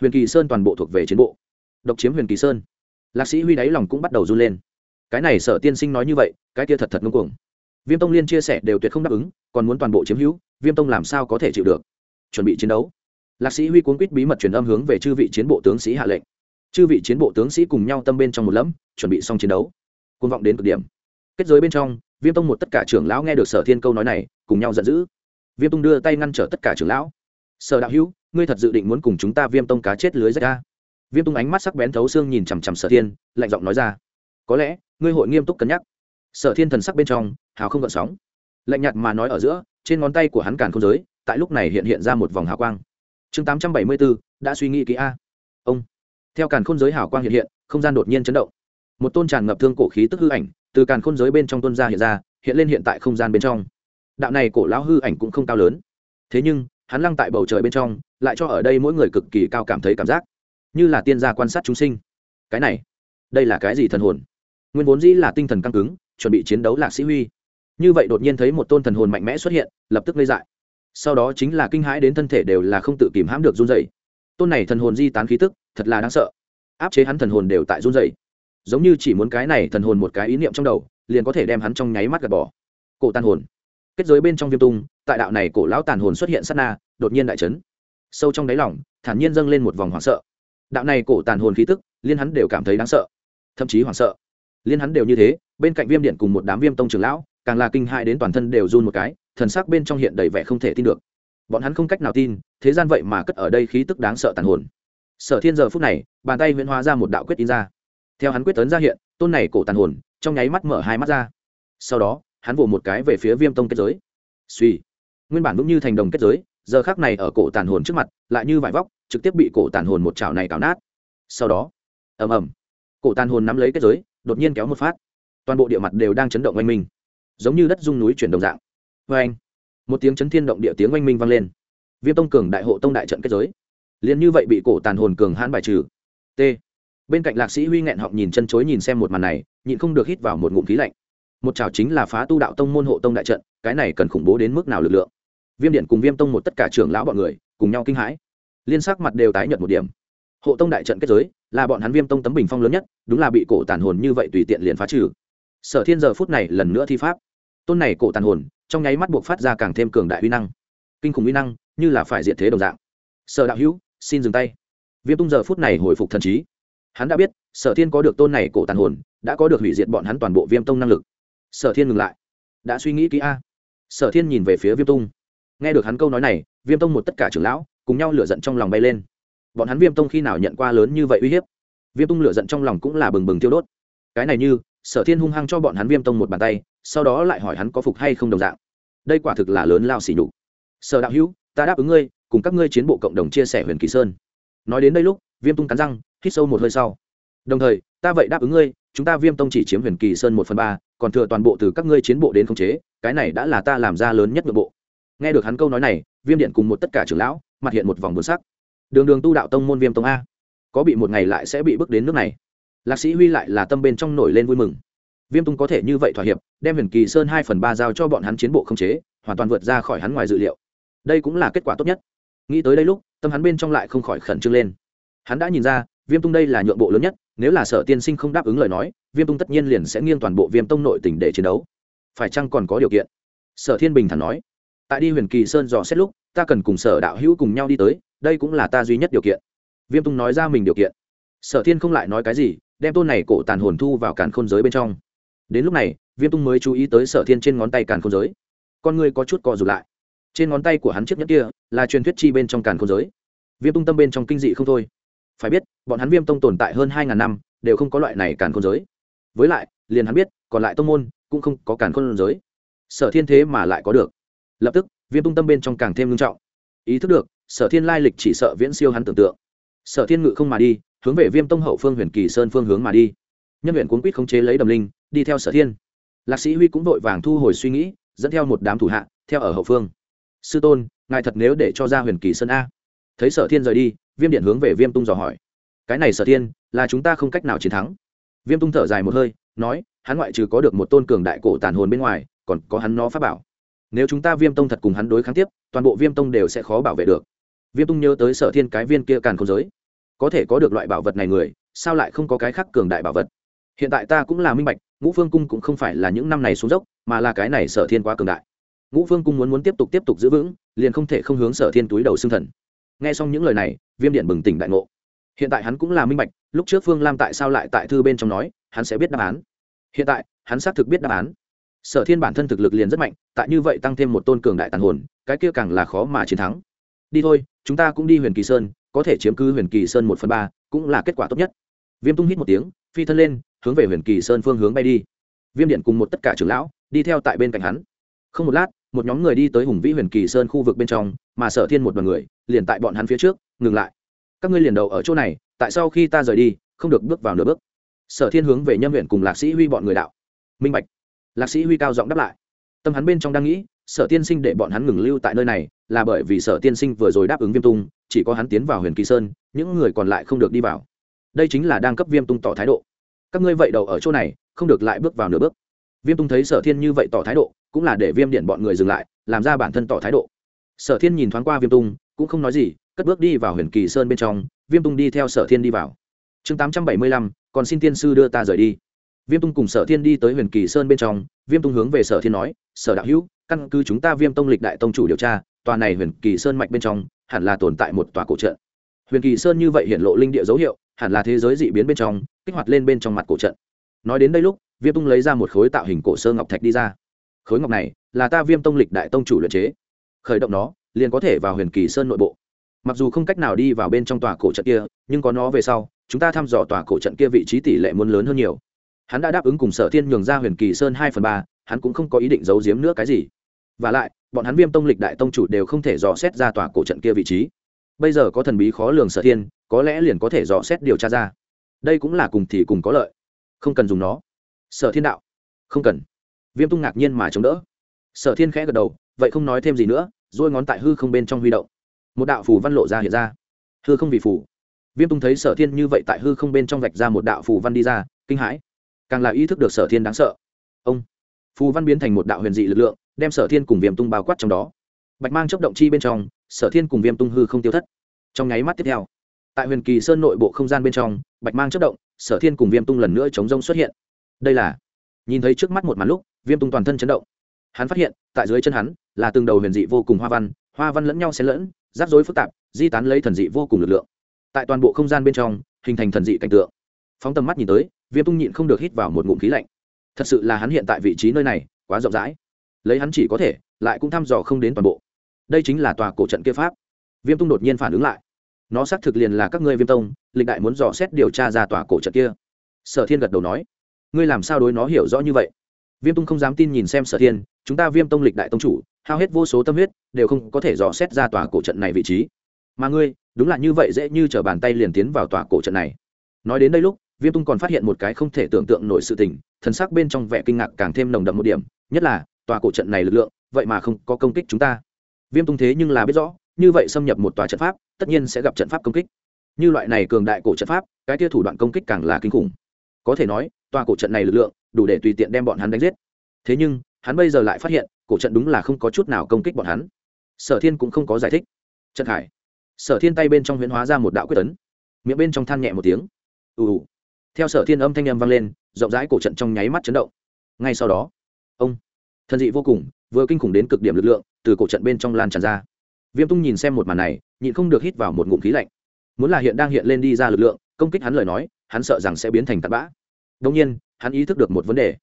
A: Huyền kỳ sơn toàn bộ thuộc về chiến bộ. Độc chiếm huyền kỳ sơn. Lạc sĩ huy đáy lòng cũng bắt đầu run lên. Cái này sở tiên sinh nói như vậy, cái kia thật thật ngưng cuồng. Viêm tông liên chia sẻ đều tuyệt không đáp ứng, còn muốn toàn bộ chiếm hữu, viêm tông làm sao có thể chịu được? Chuẩn bị chiến đấu. Lạc sĩ huy cuốn quýt bí mật truyền âm hướng về chư vị chiến bộ tướng sĩ hạ lệnh. Chư vị chiến bộ tướng sĩ cùng nhau tâm bên trong một lẫm, chuẩn bị xong chiến đấu. Côn vọng đến cực điểm kết giới bên trong, viêm tông một tất cả trưởng lão nghe được sở thiên câu nói này, cùng nhau giận dữ. Viêm tông đưa tay ngăn trở tất cả trưởng lão. Sở đạo hữu, ngươi thật dự định muốn cùng chúng ta viêm tông cá chết lưới rách ra viêm tông ánh mắt sắc bén thấu xương nhìn chằm chằm sở thiên, lạnh giọng nói ra. Có lẽ, ngươi hội nghiêm túc cân nhắc. Sở thiên thần sắc bên trong, hào không gợn sóng. Lạnh nhạt mà nói ở giữa, trên ngón tay của hắn càn không giới, tại lúc này hiện hiện ra một vòng hào quang. Chương tám trăm bảy mươi bốn đã suy nghĩ kỹ a. Ông. Theo càn khôn giới hào quang hiện hiện, không gian đột nhiên chấn động. Một tôn tràn ngập thương cổ khí tức hư ảnh từ càn khôn giới bên trong tuân gia hiện ra, hiện lên hiện tại không gian bên trong. Đạo này cổ lão hư ảnh cũng không cao lớn. Thế nhưng, hắn lăng tại bầu trời bên trong, lại cho ở đây mỗi người cực kỳ cao cảm thấy cảm giác. Như là tiên gia quan sát chúng sinh. Cái này, đây là cái gì thần hồn? Nguyên vốn dĩ là tinh thần căng cứng, chuẩn bị chiến đấu lạc sĩ huy. Như vậy đột nhiên thấy một tôn thần hồn mạnh mẽ xuất hiện, lập tức gây dại. Sau đó chính là kinh hãi đến thân thể đều là không tự kìm hãm được run dày tôn này thần hồn di tán khí tức, thật là đáng sợ. Áp chế hắn thần hồn đều tại run dày giống như chỉ muốn cái này thần hồn một cái ý niệm trong đầu, liền có thể đem hắn trong nháy mắt gạt bỏ. Cổ tàn hồn. Kết giới bên trong viêm tung, tại đạo này cổ lão tàn hồn xuất hiện sát na, đột nhiên đại chấn. Sâu trong đáy lỏng thản nhiên dâng lên một vòng hoảng sợ. Đạo này cổ tàn hồn khí tức, liên hắn đều cảm thấy đáng sợ. Thậm chí hoảng sợ. Liên hắn đều như thế, bên cạnh viêm điện cùng một đám viêm tông trưởng lão, càng là kinh hại đến toàn thân đều run một cái, thần sắc bên trong hiện đầy vẻ không thể tin được. Bọn hắn không cách nào tin, thế gian vậy mà cất ở đây khí tức đáng sợ tàn hồn. Sở thiên giờ phút này, bàn tay huyễn hóa ra một đạo quyết in ra theo hắn quyết tấn ra hiện, tôn này cổ tàn hồn, trong nháy mắt mở hai mắt ra. Sau đó, hắn vỗ một cái về phía viêm tông kết giới. Suy nguyên bản vững như thành đồng kết giới, giờ khác này ở cổ tàn hồn trước mặt, lại như vải vóc, trực tiếp bị cổ tàn hồn một chảo này cào nát. Sau đó, ầm ầm. Cổ tàn hồn nắm lấy kết giới, đột nhiên kéo một phát. Toàn bộ địa mặt đều đang chấn động oanh minh. Giống như đất rung núi chuyển đồng dạng. Vê anh một tiếng chấn thiên động địa tiếng oanh minh vang lên. Viêm tông cường đại hộ tông đại trận kết giới. Liền như vậy bị cổ tàn hồn cường hãn bài trừ. T bên cạnh lạc sĩ huy nghẹn họng nhìn chân chối nhìn xem một màn này, nhịn không được hít vào một ngụm khí lạnh. Một chảo chính là phá tu đạo tông môn hộ tông đại trận, cái này cần khủng bố đến mức nào lực lượng? Viêm điện cùng viêm tông một tất cả trưởng lão bọn người, cùng nhau kinh hãi. Liên sắc mặt đều tái nhợt một điểm. Hộ tông đại trận kết giới, là bọn hắn viêm tông tấm bình phong lớn nhất, đúng là bị cổ tàn hồn như vậy tùy tiện liền phá trừ. Sở thiên giờ phút này lần nữa thi pháp. Tôn này cổ tàn hồn, trong nháy mắt buộc phát ra càng thêm cường đại uy năng. Kinh khủng uy năng, như là phải diện thế đồng dạng. Sở đạo hữu, xin dừng tay. Viêm tung giờ phút này hồi phục thần trí hắn đã biết, sở thiên có được tôn này cổ tàn hồn, đã có được hủy diệt bọn hắn toàn bộ viêm tông năng lực. Sở thiên ngừng lại. Đã suy nghĩ kỹ a. Sở thiên nhìn về phía viêm tung nghe được hắn câu nói này, viêm tông một tất cả trưởng lão, cùng nhau lửa giận trong lòng bay lên. Bọn hắn viêm tông khi nào nhận qua lớn như vậy uy hiếp? Viêm tung lửa giận trong lòng cũng là bừng bừng tiêu đốt. Cái này như, sở thiên hung hăng cho bọn hắn viêm tông một bàn tay, sau đó lại hỏi hắn có phục hay không đồng dạng. Đây quả thực là lớn lao xỉ nhục. Sở đạo hữu, ta đáp ứng ngươi, cùng các ngươi chiến bộ cộng đồng chia sẻ huyền kỳ sơn. Nói đến đây lúc, viêm tung cắn răng hít sâu một hơi sau. Đồng thời, ta vậy đáp ứng ngươi, chúng ta viêm tông chỉ chiếm huyền kỳ sơn một phần ba, còn thừa toàn bộ từ các ngươi chiến bộ đến khống chế, cái này đã là ta làm ra lớn nhất nội bộ. Nghe được hắn câu nói này, viêm điện cùng một tất cả trưởng lão, mặt hiện một vòng buồn sắc. Đường đường tu đạo tông môn viêm tông a. Có bị một ngày lại sẽ bị bước đến nước này. Lạc sĩ huy lại là tâm bên trong nổi lên vui mừng. Viêm tung có thể như vậy thỏa hiệp, đem huyền kỳ sơn hai phần ba giao cho bọn hắn chiến bộ không chế, hoàn toàn vượt ra khỏi hắn ngoài dự liệu. Đây cũng là kết quả tốt nhất. Nghĩ tới đây lúc, tâm hắn bên trong lại không khỏi khẩn trương lên. Hắn đã nhìn ra viêm tung đây là nhượng bộ lớn nhất, nếu là sở tiên sinh không đáp ứng lời nói, viêm tung tất nhiên liền sẽ nghiêng toàn bộ viêm tông nội tỉnh để chiến đấu. Phải chăng còn có điều kiện? Sở thiên bình thản nói. Tại đi huyền kỳ sơn dò xét lúc, ta cần cùng sở đạo hữu cùng nhau đi tới, đây cũng là ta duy nhất điều kiện. Viêm tung nói ra mình điều kiện. Sở thiên không lại nói cái gì, đem tôn này cổ tàn hồn thu vào càn khôn giới bên trong. Đến lúc này, viêm tung mới chú ý tới sở thiên trên ngón tay càn khôn giới. Con người có chút co rụt lại. Trên ngón tay của hắn chiếc nhất kia là truyền thuyết chi bên trong càn khôn giới. Viêm tung tâm bên trong kinh dị không thôi phải biết, bọn hắn viêm tông tồn tại hơn hai ngàn năm, đều không có loại này càn khôn giới. Với lại, liền hắn biết, còn lại tông môn cũng không có càn khôn giới. Sở thiên thế mà lại có được. Lập tức, viêm tung tâm bên trong càng thêm nghiêm trọng. Ý thức được, sở thiên lai lịch chỉ sợ viễn siêu hắn tưởng tượng. Sở thiên ngự không mà đi, hướng về viêm tông hậu phương huyền kỳ sơn phương hướng mà đi. Nhân huyện cuốn quýt khống chế lấy đầm linh, đi theo sở thiên. Lạc sĩ huy cũng vội vàng thu hồi suy nghĩ, dẫn theo một đám thủ hạ, theo ở hậu phương. Sư tôn, ngài thật nếu để cho ra huyền kỳ sơn a. Thấy sở thiên rời đi viêm điện hướng về viêm tung dò hỏi. Cái này sở thiên, là chúng ta không cách nào chiến thắng. Viêm tung thở dài một hơi, nói, hắn ngoại trừ có được một tôn cường đại cổ tàn hồn bên ngoài, còn có hắn nó pháp bảo. Nếu chúng ta viêm tông thật cùng hắn đối kháng tiếp, toàn bộ viêm tông đều sẽ khó bảo vệ được. Viêm tung nhớ tới sở thiên cái viên kia càn không giới. Có thể có được loại bảo vật này người, sao lại không có cái khác cường đại bảo vật? Hiện tại ta cũng là minh bạch, ngũ phương cung cũng không phải là những năm này xuống dốc, mà là cái này sở thiên quá cường đại. Ngũ phương cung muốn muốn tiếp tục tiếp tục giữ vững, liền không thể không hướng sở thiên túi đầu xương thần nghe xong những lời này, viêm điện bừng tỉnh đại ngộ. Hiện tại hắn cũng là minh bạch, lúc trước phương lam tại sao lại tại thư bên trong nói, hắn sẽ biết đáp án. Hiện tại, hắn xác thực biết đáp án. Sở thiên bản thân thực lực liền rất mạnh, tại như vậy tăng thêm một tôn cường đại tàn hồn, cái kia càng là khó mà chiến thắng. Đi thôi, chúng ta cũng đi huyền kỳ sơn, có thể chiếm cứ huyền kỳ sơn một phần ba, cũng là kết quả tốt nhất. Viêm tung hít một tiếng, phi thân lên, hướng về huyền kỳ sơn phương hướng bay đi. Viêm điện cùng một tất cả trưởng lão, đi theo tại bên cạnh hắn. Không một lát, một nhóm người đi tới hùng vĩ huyền kỳ sơn khu vực bên trong, mà sở thiên một đoàn người liền tại bọn hắn phía trước, ngừng lại. Các ngươi liền đầu ở chỗ này, tại sao khi ta rời đi, không được bước vào nửa bước. Sở thiên hướng về nhâm huyện cùng lạc sĩ huy bọn người đạo. Minh bạch. Lạc sĩ huy cao giọng đáp lại. Tâm hắn bên trong đang nghĩ, sở tiên sinh để bọn hắn ngừng lưu tại nơi này, là bởi vì sở tiên sinh vừa rồi đáp ứng viêm tung, chỉ có hắn tiến vào huyền kỳ sơn, những người còn lại không được đi vào. Đây chính là đang cấp viêm tung tỏ thái độ. Các ngươi vậy đầu ở chỗ này, không được lại bước vào nửa bước. Viêm tung thấy sở thiên như vậy tỏ thái độ, cũng là để viêm điện bọn người dừng lại, làm ra bản thân tỏ thái độ. Sở thiên nhìn thoáng qua viêm tung cũng không nói gì, cất bước đi vào huyền kỳ sơn bên trong, viêm tung đi theo sở thiên đi vào. Chương tám trăm bảy mươi lăm, còn xin tiên sư đưa ta rời đi. Viêm tung cùng sở thiên đi tới huyền kỳ sơn bên trong, viêm tung hướng về sở thiên nói, sở đạo hữu, căn cứ chúng ta viêm tông lịch đại tông chủ điều tra, tòa này huyền kỳ sơn mạch bên trong, hẳn là tồn tại một tòa cổ trận. Huyền kỳ sơn như vậy hiện lộ linh địa dấu hiệu, hẳn là thế giới dị biến bên trong, kích hoạt lên bên trong mặt cổ trận. Nói đến đây lúc, viêm tung lấy ra một khối tạo hình cổ sơ ngọc thạch đi ra. Khối ngọc này là ta viêm tông lịch đại tông chủ luyện chế. Khởi động nó liền có thể vào huyền kỳ sơn nội bộ. Mặc dù không cách nào đi vào bên trong tòa cổ trận kia, nhưng có nó về sau, chúng ta thăm dò tòa cổ trận kia vị trí tỷ lệ muốn lớn hơn nhiều. Hắn đã đáp ứng cùng sở thiên nhường ra huyền kỳ sơn hai phần ba, hắn cũng không có ý định giấu giếm nữa cái gì. V à lại, bọn hắn viêm tông lịch đại tông chủ đều không thể dò xét ra tòa cổ trận kia vị trí. Bây giờ có thần bí khó lường sở thiên, có lẽ liền có thể dò xét điều tra ra. Đây cũng là cùng thì cùng có lợi. Không cần dùng nó. Sở thiên đạo. Không cần. Viêm tung ngạc nhiên mà chống đỡ. Sở thiên khẽ gật đầu, vậy không nói thêm gì nữa rồi ngón tại hư không bên trong huy động. Một đạo phù văn lộ ra hiện ra. Hư không vì phù. Viêm tung thấy sở thiên như vậy tại hư không bên trong vạch ra một đạo phù văn đi ra, kinh hãi. Càng là ý thức được sở thiên đáng sợ. Ông. Phù văn biến thành một đạo huyền dị lực lượng, đem sở thiên cùng viêm tung bao quát trong đó. Bạch mang chấp động chi bên trong, sở thiên cùng viêm tung hư không tiêu thất. Trong nháy mắt tiếp theo, tại huyền kỳ sơn nội bộ không gian bên trong, bạch mang chấp động, sở thiên cùng viêm tung lần nữa chống rông xuất hiện. Đây là, nhìn thấy trước mắt một màn lúc, viêm tung toàn thân chấn động hắn phát hiện, tại dưới chân hắn, là từng đầu huyền dị vô cùng hoa văn hoa văn lẫn nhau xen lẫn, rắc rối phức tạp, di tán lấy thần dị vô cùng lực lượng. Tại toàn bộ không gian bên trong, hình thành thần dị cảnh tượng. Phóng tầm mắt nhìn tới, viêm tung nhịn không được hít vào một ngụm khí lạnh. Thật sự là hắn hiện tại vị trí nơi này, quá rộng rãi. Lấy hắn chỉ có thể, lại cũng thăm dò không đến toàn bộ. Đây chính là tòa cổ trận kia pháp. Viêm tung đột nhiên phản ứng lại. Nó xác thực liền là các ngươi viêm tông, lịch đại muốn dò xét điều tra ra tòa cổ trận kia. Sở thiên gật đầu nói. Ngươi làm sao đối nó hiểu rõ như vậy? Viêm tung không dám tin nhìn xem sở thiên chúng ta viêm tông lịch đại tông chủ, hao hết vô số tâm huyết, đều không có thể dò xét ra tòa cổ trận này vị trí. Mà ngươi, đúng là như vậy dễ như t r ở bàn tay liền tiến vào tòa cổ trận này. Nói đến đây lúc, viêm tung còn phát hiện một cái không thể tưởng tượng nổi sự tình, thần sắc bên trong vẻ kinh ngạc càng thêm nồng đậm một điểm, nhất là, tòa cổ trận này lực lượng, vậy mà không có công kích chúng ta. Viêm tung thế nhưng là biết rõ, như vậy xâm nhập một tòa trận pháp, tất nhiên sẽ gặp trận pháp công kích. Như loại này cường đại cổ trận pháp, cái tia thủ đoạn công kích càng là kinh khủng. Có thể nói, tòa cổ trận này lực lượng, đủ để tùy tiện đem bọn hắn đánh giết. Thế nhưng hắn bây giờ lại phát hiện, cổ trận đúng là không có chút nào công kích bọn hắn. Sở thiên cũng không có giải thích. Trận hải. Sở thiên tay bên trong huyễn hóa ra một đạo quyết tấn. Miệng bên trong than nhẹ một tiếng. Ù ù. Theo sở thiên âm thanh âm vang lên, rộng rãi cổ trận trong nháy mắt chấn động. Ngay sau đó, ông thân dị vô cùng, vừa kinh khủng đến cực điểm lực lượng, từ cổ trận bên trong lan tràn ra. Viêm tung nhìn xem một màn này, nhịn không được hít vào một ngụm khí lạnh. Muốn là hiện đang hiện lên đi ra lực lượng, công kích hắn lời nói, hắn sợ rằng sẽ biến thành tạt bã. Đông nhiên, hắn ý thức được một vấn đề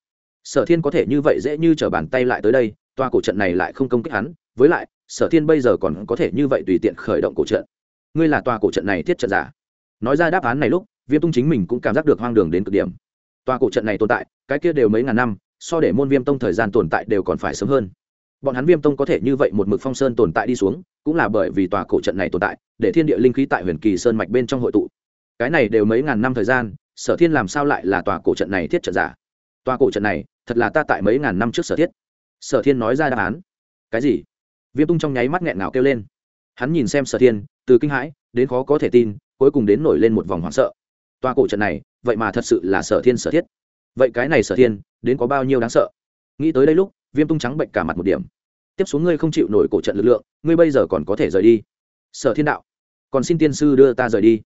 A: sở thiên có thể như vậy dễ như t r ở bàn tay lại tới đây, toa cổ trận này lại không công kích hắn, với lại, sở thiên bây giờ còn có thể như vậy tùy tiện khởi động cổ trận. Ngươi là tòa cổ trận này thiết trận giả. Nói ra đáp án này lúc, viêm tung chính mình cũng cảm giác được hoang đường đến cực điểm. Toa cổ trận này tồn tại, cái kia đều mấy ngàn năm, so để môn viêm tông thời gian tồn tại đều còn phải sớm hơn. Bọn hắn viêm tông có thể như vậy một mực phong sơn tồn tại đi xuống, cũng là bởi vì tòa cổ trận này tồn tại, để thiên địa linh khí tại huyền kỳ sơn mạch bên trong hội tụ. Cái này đều mấy ngàn năm thời gian, sở thiên làm sao lại là tòa cổ trận này thiết trận giả? Tòa cổ trận này thật là ta tại mấy ngàn năm trước sở thiết. Sở thiên nói ra đáp án. Cái gì? Viêm tung trong nháy mắt nghẹn ngào kêu lên. Hắn nhìn xem sở thiên, từ kinh hãi, đến khó có thể tin, cuối cùng đến nổi lên một vòng hoảng sợ. Toa cổ trận này, vậy mà thật sự là sở thiên sở thiết. Vậy cái này sở thiên, đến có bao nhiêu đáng sợ? Nghĩ tới đây lúc, viêm tung trắng bệnh cả mặt một điểm. Tiếp xuống ngươi không chịu nổi cổ trận lực lượng, ngươi bây giờ còn có thể rời đi. Sở thiên đạo. Còn xin tiên sư đưa ta rời đi.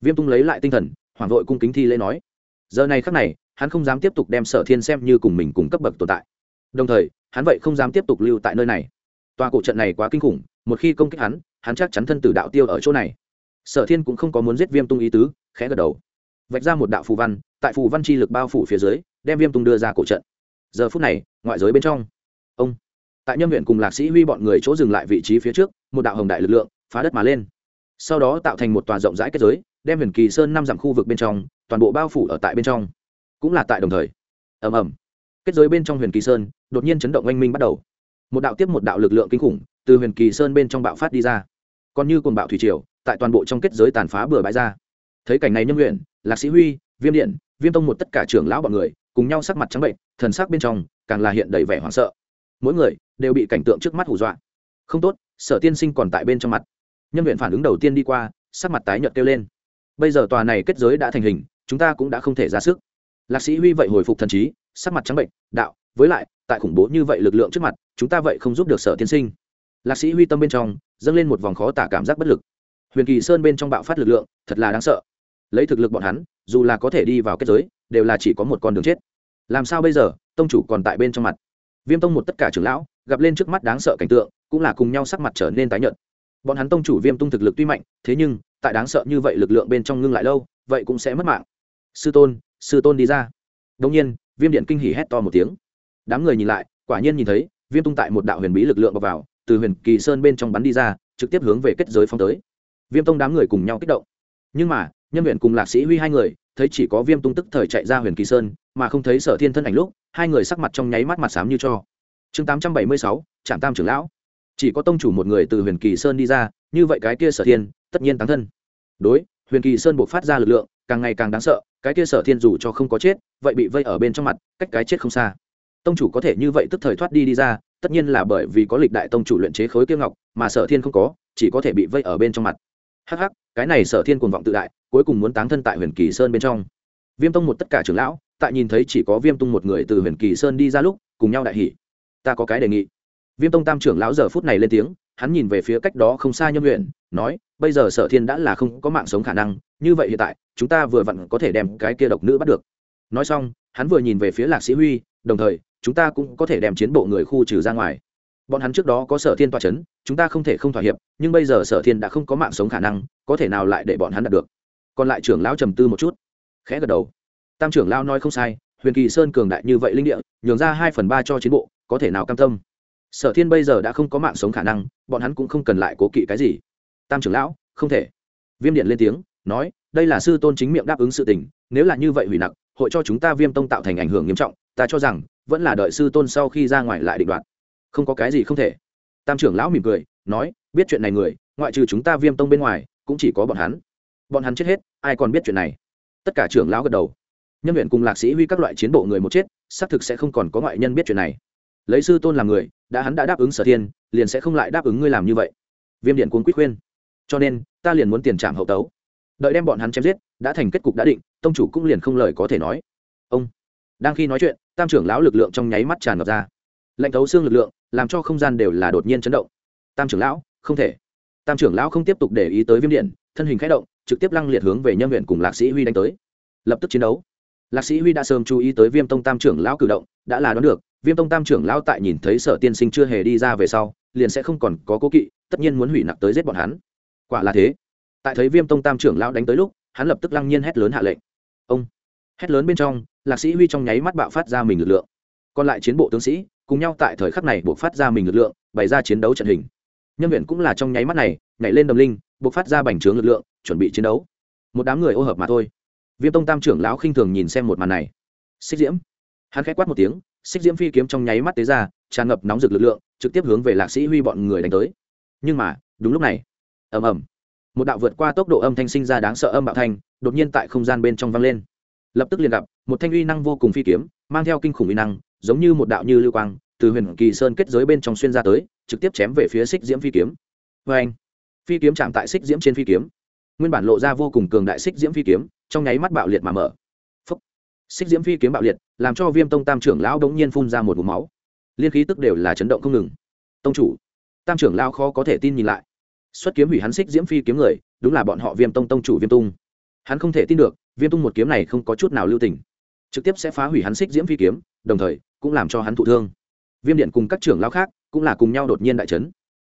A: Viêm tung lấy lại tinh thần hoàng vội cung kính thi lễ nói. Giờ này khắc này hắn không dám tiếp tục đem sở thiên xem như cùng mình cùng cấp bậc tồn tại. Đồng thời, hắn vậy không dám tiếp tục lưu tại nơi này. Tòa cổ trận này quá kinh khủng, một khi công kích hắn hắn chắc chắn thân tử đạo tiêu ở chỗ này. Sở thiên cũng không có muốn giết viêm tung ý tứ, khẽ gật đầu. Vạch ra một đạo phù văn, tại phù văn chi lực bao phủ phía dưới, đem viêm tung đưa ra cổ trận. Giờ phút này, ngoại giới bên trong, ông, tại nhân huyện cùng lạc sĩ huy bọn người chỗ dừng lại vị trí phía trước, một đạo hồng đại lực lượng phá đất mà lên. Sau đó tạo thành một tòa rộng rãi kết giới, đem huyền kỳ sơn năm dặm khu vực bên trong, toàn bộ bao phủ ở tại bên trong cũng là tại đồng thời. Ầm ầm. Kết giới bên trong huyền kỳ sơn đột nhiên chấn động oanh minh bắt đầu. Một đạo tiếp một đạo lực lượng kinh khủng từ huyền kỳ sơn bên trong bạo phát đi ra. Còn như cồn bạo thủy triều, tại toàn bộ trong kết giới tàn phá bừa bãi ra. Thấy cảnh này nhâm nguyện lạc sĩ huy, viêm điện, viêm tông một tất cả trưởng lão bọn người cùng nhau sắc mặt trắng bệnh, thần sắc bên trong càng là hiện đầy vẻ hoảng sợ. Mỗi người đều bị cảnh tượng trước mắt hù dọa. Không tốt, sở tiên sinh còn tại bên trong mặt. Nhân viện phản ứng đầu tiên đi qua, sắc mặt tái nhợt kêu lên. Bây giờ tòa này kết giới đã thành hình, chúng ta cũng đã không thể ra sức lạc sĩ huy vậy hồi phục thần trí, sắc mặt trắng bệnh, đạo, với lại, tại khủng bố như vậy lực lượng trước mặt, chúng ta vậy không giúp được sở tiên sinh. Lạc sĩ huy tâm bên trong, dâng lên một vòng khó tả cảm giác bất lực. Huyền kỳ sơn bên trong bạo phát lực lượng, thật là đáng sợ. Lấy thực lực bọn hắn, dù là có thể đi vào kết giới, đều là chỉ có một con đường chết. Làm sao bây giờ? Tông chủ còn tại bên trong mặt. Viêm tông một tất cả trưởng lão, gặp lên trước mắt đáng sợ cảnh tượng, cũng là cùng nhau sắc mặt trở nên tái nhợt. Bọn hắn tông chủ viêm tung thực lực tuy mạnh, thế nhưng, tại đáng sợ như vậy lực lượng bên trong ngưng lại lâu, vậy cũng sẽ mất mạng. Sư tôn sư tôn đi ra. Đông nhiên, viêm điện kinh hỉ hét to một tiếng. Đám người nhìn lại, quả nhiên nhìn thấy, viêm tung tại một đạo huyền bí lực lượng bọc vào, từ huyền kỳ sơn bên trong bắn đi ra, trực tiếp hướng về kết giới phong tới. Viêm tông đám người cùng nhau kích động. Nhưng mà nhân huyện cùng lạc sĩ huy hai người, thấy chỉ có viêm tung tức thời chạy ra huyền kỳ sơn, mà không thấy sở thiên thân ảnh lúc, hai người sắc mặt trong nháy mắt mặt xám như cho. Chương tám trăm bảy mươi sáu, trạm tam trưởng lão. Chỉ có tông chủ một người từ huyền kỳ sơn đi ra, như vậy cái kia sở thiên, tất nhiên tán thân. Đối, huyền kỳ sơn buộc phát ra lực lượng, càng ngày càng đáng sợ cái kia sở thiên dù cho không có chết, vậy bị vây ở bên trong mặt, cách cái chết không xa. Tông chủ có thể như vậy tức thời thoát đi đi ra, tất nhiên là bởi vì có lịch đại tông chủ luyện chế khối kiêu ngọc, mà sở thiên không có, chỉ có thể bị vây ở bên trong mặt. Hắc hắc, cái này sở thiên cuồng vọng tự đại, cuối cùng muốn táng thân tại huyền kỳ sơn bên trong. Viêm tông một tất cả trưởng lão, tại nhìn thấy chỉ có viêm tung một người từ huyền kỳ sơn đi ra lúc, cùng nhau đại hỷ ta có cái đề nghị. Viêm tông tam trưởng lão giờ phút này lên tiếng hắn nhìn về phía cách đó không xa nhâm luyện nói, bây giờ sở thiên đã là không có mạng sống khả năng, như vậy hiện tại, chúng ta vừa vặn có thể đem cái kia độc nữ bắt được. Nói xong, hắn vừa nhìn về phía lạc sĩ huy, đồng thời, chúng ta cũng có thể đem chiến bộ người khu trừ ra ngoài. Bọn hắn trước đó có sở thiên tòa c h ấ n chúng ta không thể không thỏa hiệp, nhưng bây giờ sở thiên đã không có mạng sống khả năng, có thể nào lại để bọn hắn đạt được? Còn lại trưởng lão trầm tư một chút, khẽ gật đầu. Tam trưởng lão nói không sai, huyền kỳ sơn cường đại như vậy linh địa, nhường ra hai phần ba cho chiến bộ, có thể nào cam tâm? Sở thiên bây giờ đã không có mạng sống khả năng, bọn hắn cũng không cần lại cố kỵ cái gì. Tam trưởng lão, không thể. Viêm điện lên tiếng, nói, đây là sư tôn chính miệng đáp ứng sự tình, nếu là như vậy hủy nặng hội cho chúng ta viêm tông tạo thành ảnh hưởng nghiêm trọng, ta cho rằng, vẫn là đợi sư tôn sau khi ra ngoài lại định đoạt. Không có cái gì không thể. Tam trưởng lão mỉm cười, nói, biết chuyện này người, ngoại trừ chúng ta viêm tông bên ngoài, cũng chỉ có bọn hắn. Bọn hắn chết hết, ai còn biết chuyện này? Tất cả trưởng lão gật đầu. Nhân luyện cùng lạc sĩ huy các loại chiến bộ người một chết, xác thực sẽ không còn có ngoại nhân biết chuyện này lấy sư tôn làm người, đã hắn đã đáp ứng sở thiên, liền sẽ không lại đáp ứng ngươi làm như vậy. Viêm điện cuốn quýt khuyên. Cho nên, ta liền muốn tiền trảm hậu tấu. Đợi đem bọn hắn chém giết, đã thành kết cục đã định, tông chủ cũng liền không lời có thể nói. Ông. Đang khi nói chuyện, tam trưởng lão lực lượng trong nháy mắt tràn ngập ra. Lệnh thấu xương lực lượng, làm cho không gian đều là đột nhiên chấn động. Tam trưởng lão, không thể. Tam trưởng lão không tiếp tục để ý tới viêm điện, thân hình k h ẽ động, trực tiếp lăng liệt hướng về nhân huyện cùng lạc sĩ huy đánh tới. Lập tức chiến đấu. Lạc sĩ huy đã sớm chú ý tới viêm tông tam trưởng lão cử động, đã là đoán được viêm tông tam trưởng lão tại nhìn thấy sở tiên sinh chưa hề đi ra về sau, liền sẽ không còn có cố kỵ, tất nhiên muốn hủy nặc tới giết bọn hắn. Quả là thế. Tại thấy viêm tông tam trưởng lão đánh tới lúc, hắn lập tức lăng nhiên hét lớn hạ lệnh. Ông! Hét lớn bên trong, lạc sĩ huy trong nháy mắt bạo phát ra mình lực lượng. Còn lại chiến bộ tướng sĩ, cùng nhau tại thời khắc này buộc phát ra mình lực lượng, bày ra chiến đấu trận hình. Nhân nguyện cũng là trong nháy mắt này, nhảy lên đầm linh buộc phát ra bành trướng lực lượng, chuẩn bị chiến đấu. Một đám người ô hợp mà thôi. Viêm tông tam trưởng lão khinh thường nhìn xem một màn này. Xích diễm! Hắn k h á c quát một tiếng xích diễm phi kiếm trong nháy mắt tế ra, tràn ngập nóng rực lực lượng, trực tiếp hướng về lạc sĩ huy bọn người đánh tới. Nhưng mà, đúng lúc này, ầm ầm, một đạo vượt qua tốc độ âm thanh sinh ra đáng sợ âm bạo thanh, đột nhiên tại không gian bên trong vang lên. Lập tức liền gặp, một thanh uy năng vô cùng phi kiếm, mang theo kinh khủng uy năng, giống như một đạo như lưu quang, từ huyền kỳ sơn kết giới bên trong xuyên ra tới, trực tiếp chém về phía xích diễm phi kiếm. Vê anh, phi kiếm chạm tại xích diễm trên phi kiếm. Nguyên bản lộ ra vô cùng cường đại xích diễm phi kiếm, trong nháy mắt bạo liệt mà mở xích diễm phi kiếm bạo liệt, làm cho viêm tông tam trưởng lão đống nhiên phun ra một vùng máu. Liên khí tức đều là chấn động không ngừng. Tông chủ, tam trưởng lão khó có thể tin nhìn lại. Xuất kiếm hủy hắn xích diễm phi kiếm người, đúng là bọn họ viêm tông tông chủ viêm tung. Hắn không thể tin được, viêm tung một kiếm này không có chút nào lưu tình. Trực tiếp sẽ phá hủy hắn xích diễm phi kiếm, đồng thời, cũng làm cho hắn thụ thương. Viêm điện cùng các trưởng lão khác, cũng là cùng nhau đột nhiên đại trấn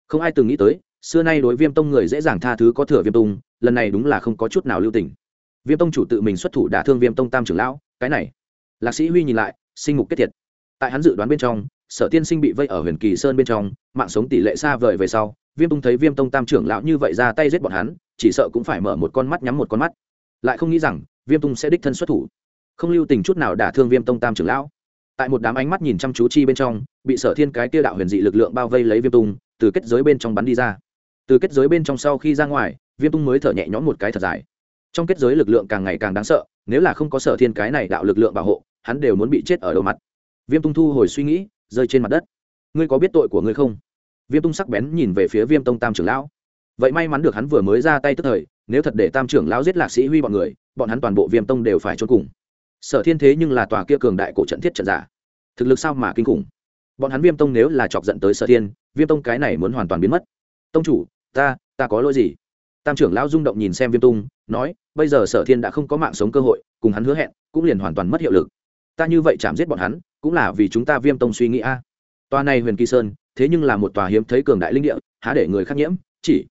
A: không ai từng nghĩ tới, xưa nay đối viêm tông người dễ dàng tha thứ có thừa viêm tung, lần này đúng là không có chút nào lưu tình viêm tông chủ tự mình xuất thủ đả thương viêm tông tam trưởng lão, cái này. Lạc sĩ huy nhìn lại, sinh mục kết thiệt. Tại hắn dự đoán bên trong, sở tiên sinh bị vây ở huyền kỳ sơn bên trong, mạng sống tỷ lệ xa vời về sau, viêm tung thấy viêm tông tam trưởng lão như vậy ra tay giết bọn hắn, chỉ sợ cũng phải mở một con mắt nhắm một con mắt. Lại không nghĩ rằng, viêm tung sẽ đích thân xuất thủ. Không lưu tình chút nào đả thương viêm tông tam trưởng lão. Tại một đám ánh mắt nhìn chăm chú chi bên trong, bị sở thiên cái tiêu đạo huyền dị lực lượng bao vây lấy viêm tung từ kết giới bên trong bắn đi ra. Từ kết giới bên trong sau khi ra ngoài, viêm tung mới thở nhẹ nhõm một cái thật dài trong kết giới lực lượng càng ngày càng đáng sợ, nếu là không có sở thiên cái này đạo lực lượng bảo hộ, hắn đều muốn bị chết ở đầu mặt. Viêm tung thu hồi suy nghĩ, rơi trên mặt đất. Ngươi có biết tội của ngươi không? Viêm tung sắc bén nhìn về phía viêm tông tam trưởng lão. Vậy may mắn được hắn vừa mới ra tay tức thời, nếu thật để tam trưởng lão giết lạc sĩ huy bọn người, bọn hắn toàn bộ viêm tông đều phải trốn cùng. Sở thiên thế nhưng là tòa kia cường đại cổ trận thiết trận giả. Thực lực sao mà kinh khủng? Bọn hắn viêm tông nếu là chọc giận tới sở thiên, viêm tông cái này muốn hoàn toàn biến mất. Tông chủ, ta ta có lỗi gì? Tam trưởng lão rung động nhìn xem viêm tung, nói, bây giờ sở thiên đã không có mạng sống cơ hội, cùng hắn hứa hẹn, cũng liền hoàn toàn mất hiệu lực. Ta như vậy chạm giết bọn hắn, cũng là vì chúng ta viêm tông suy nghĩ a. À. tòa này huyền kỳ sơn, thế nhưng là một tòa hiếm thấy cường đại linh địa, há để người khắc nhiễm, chỉ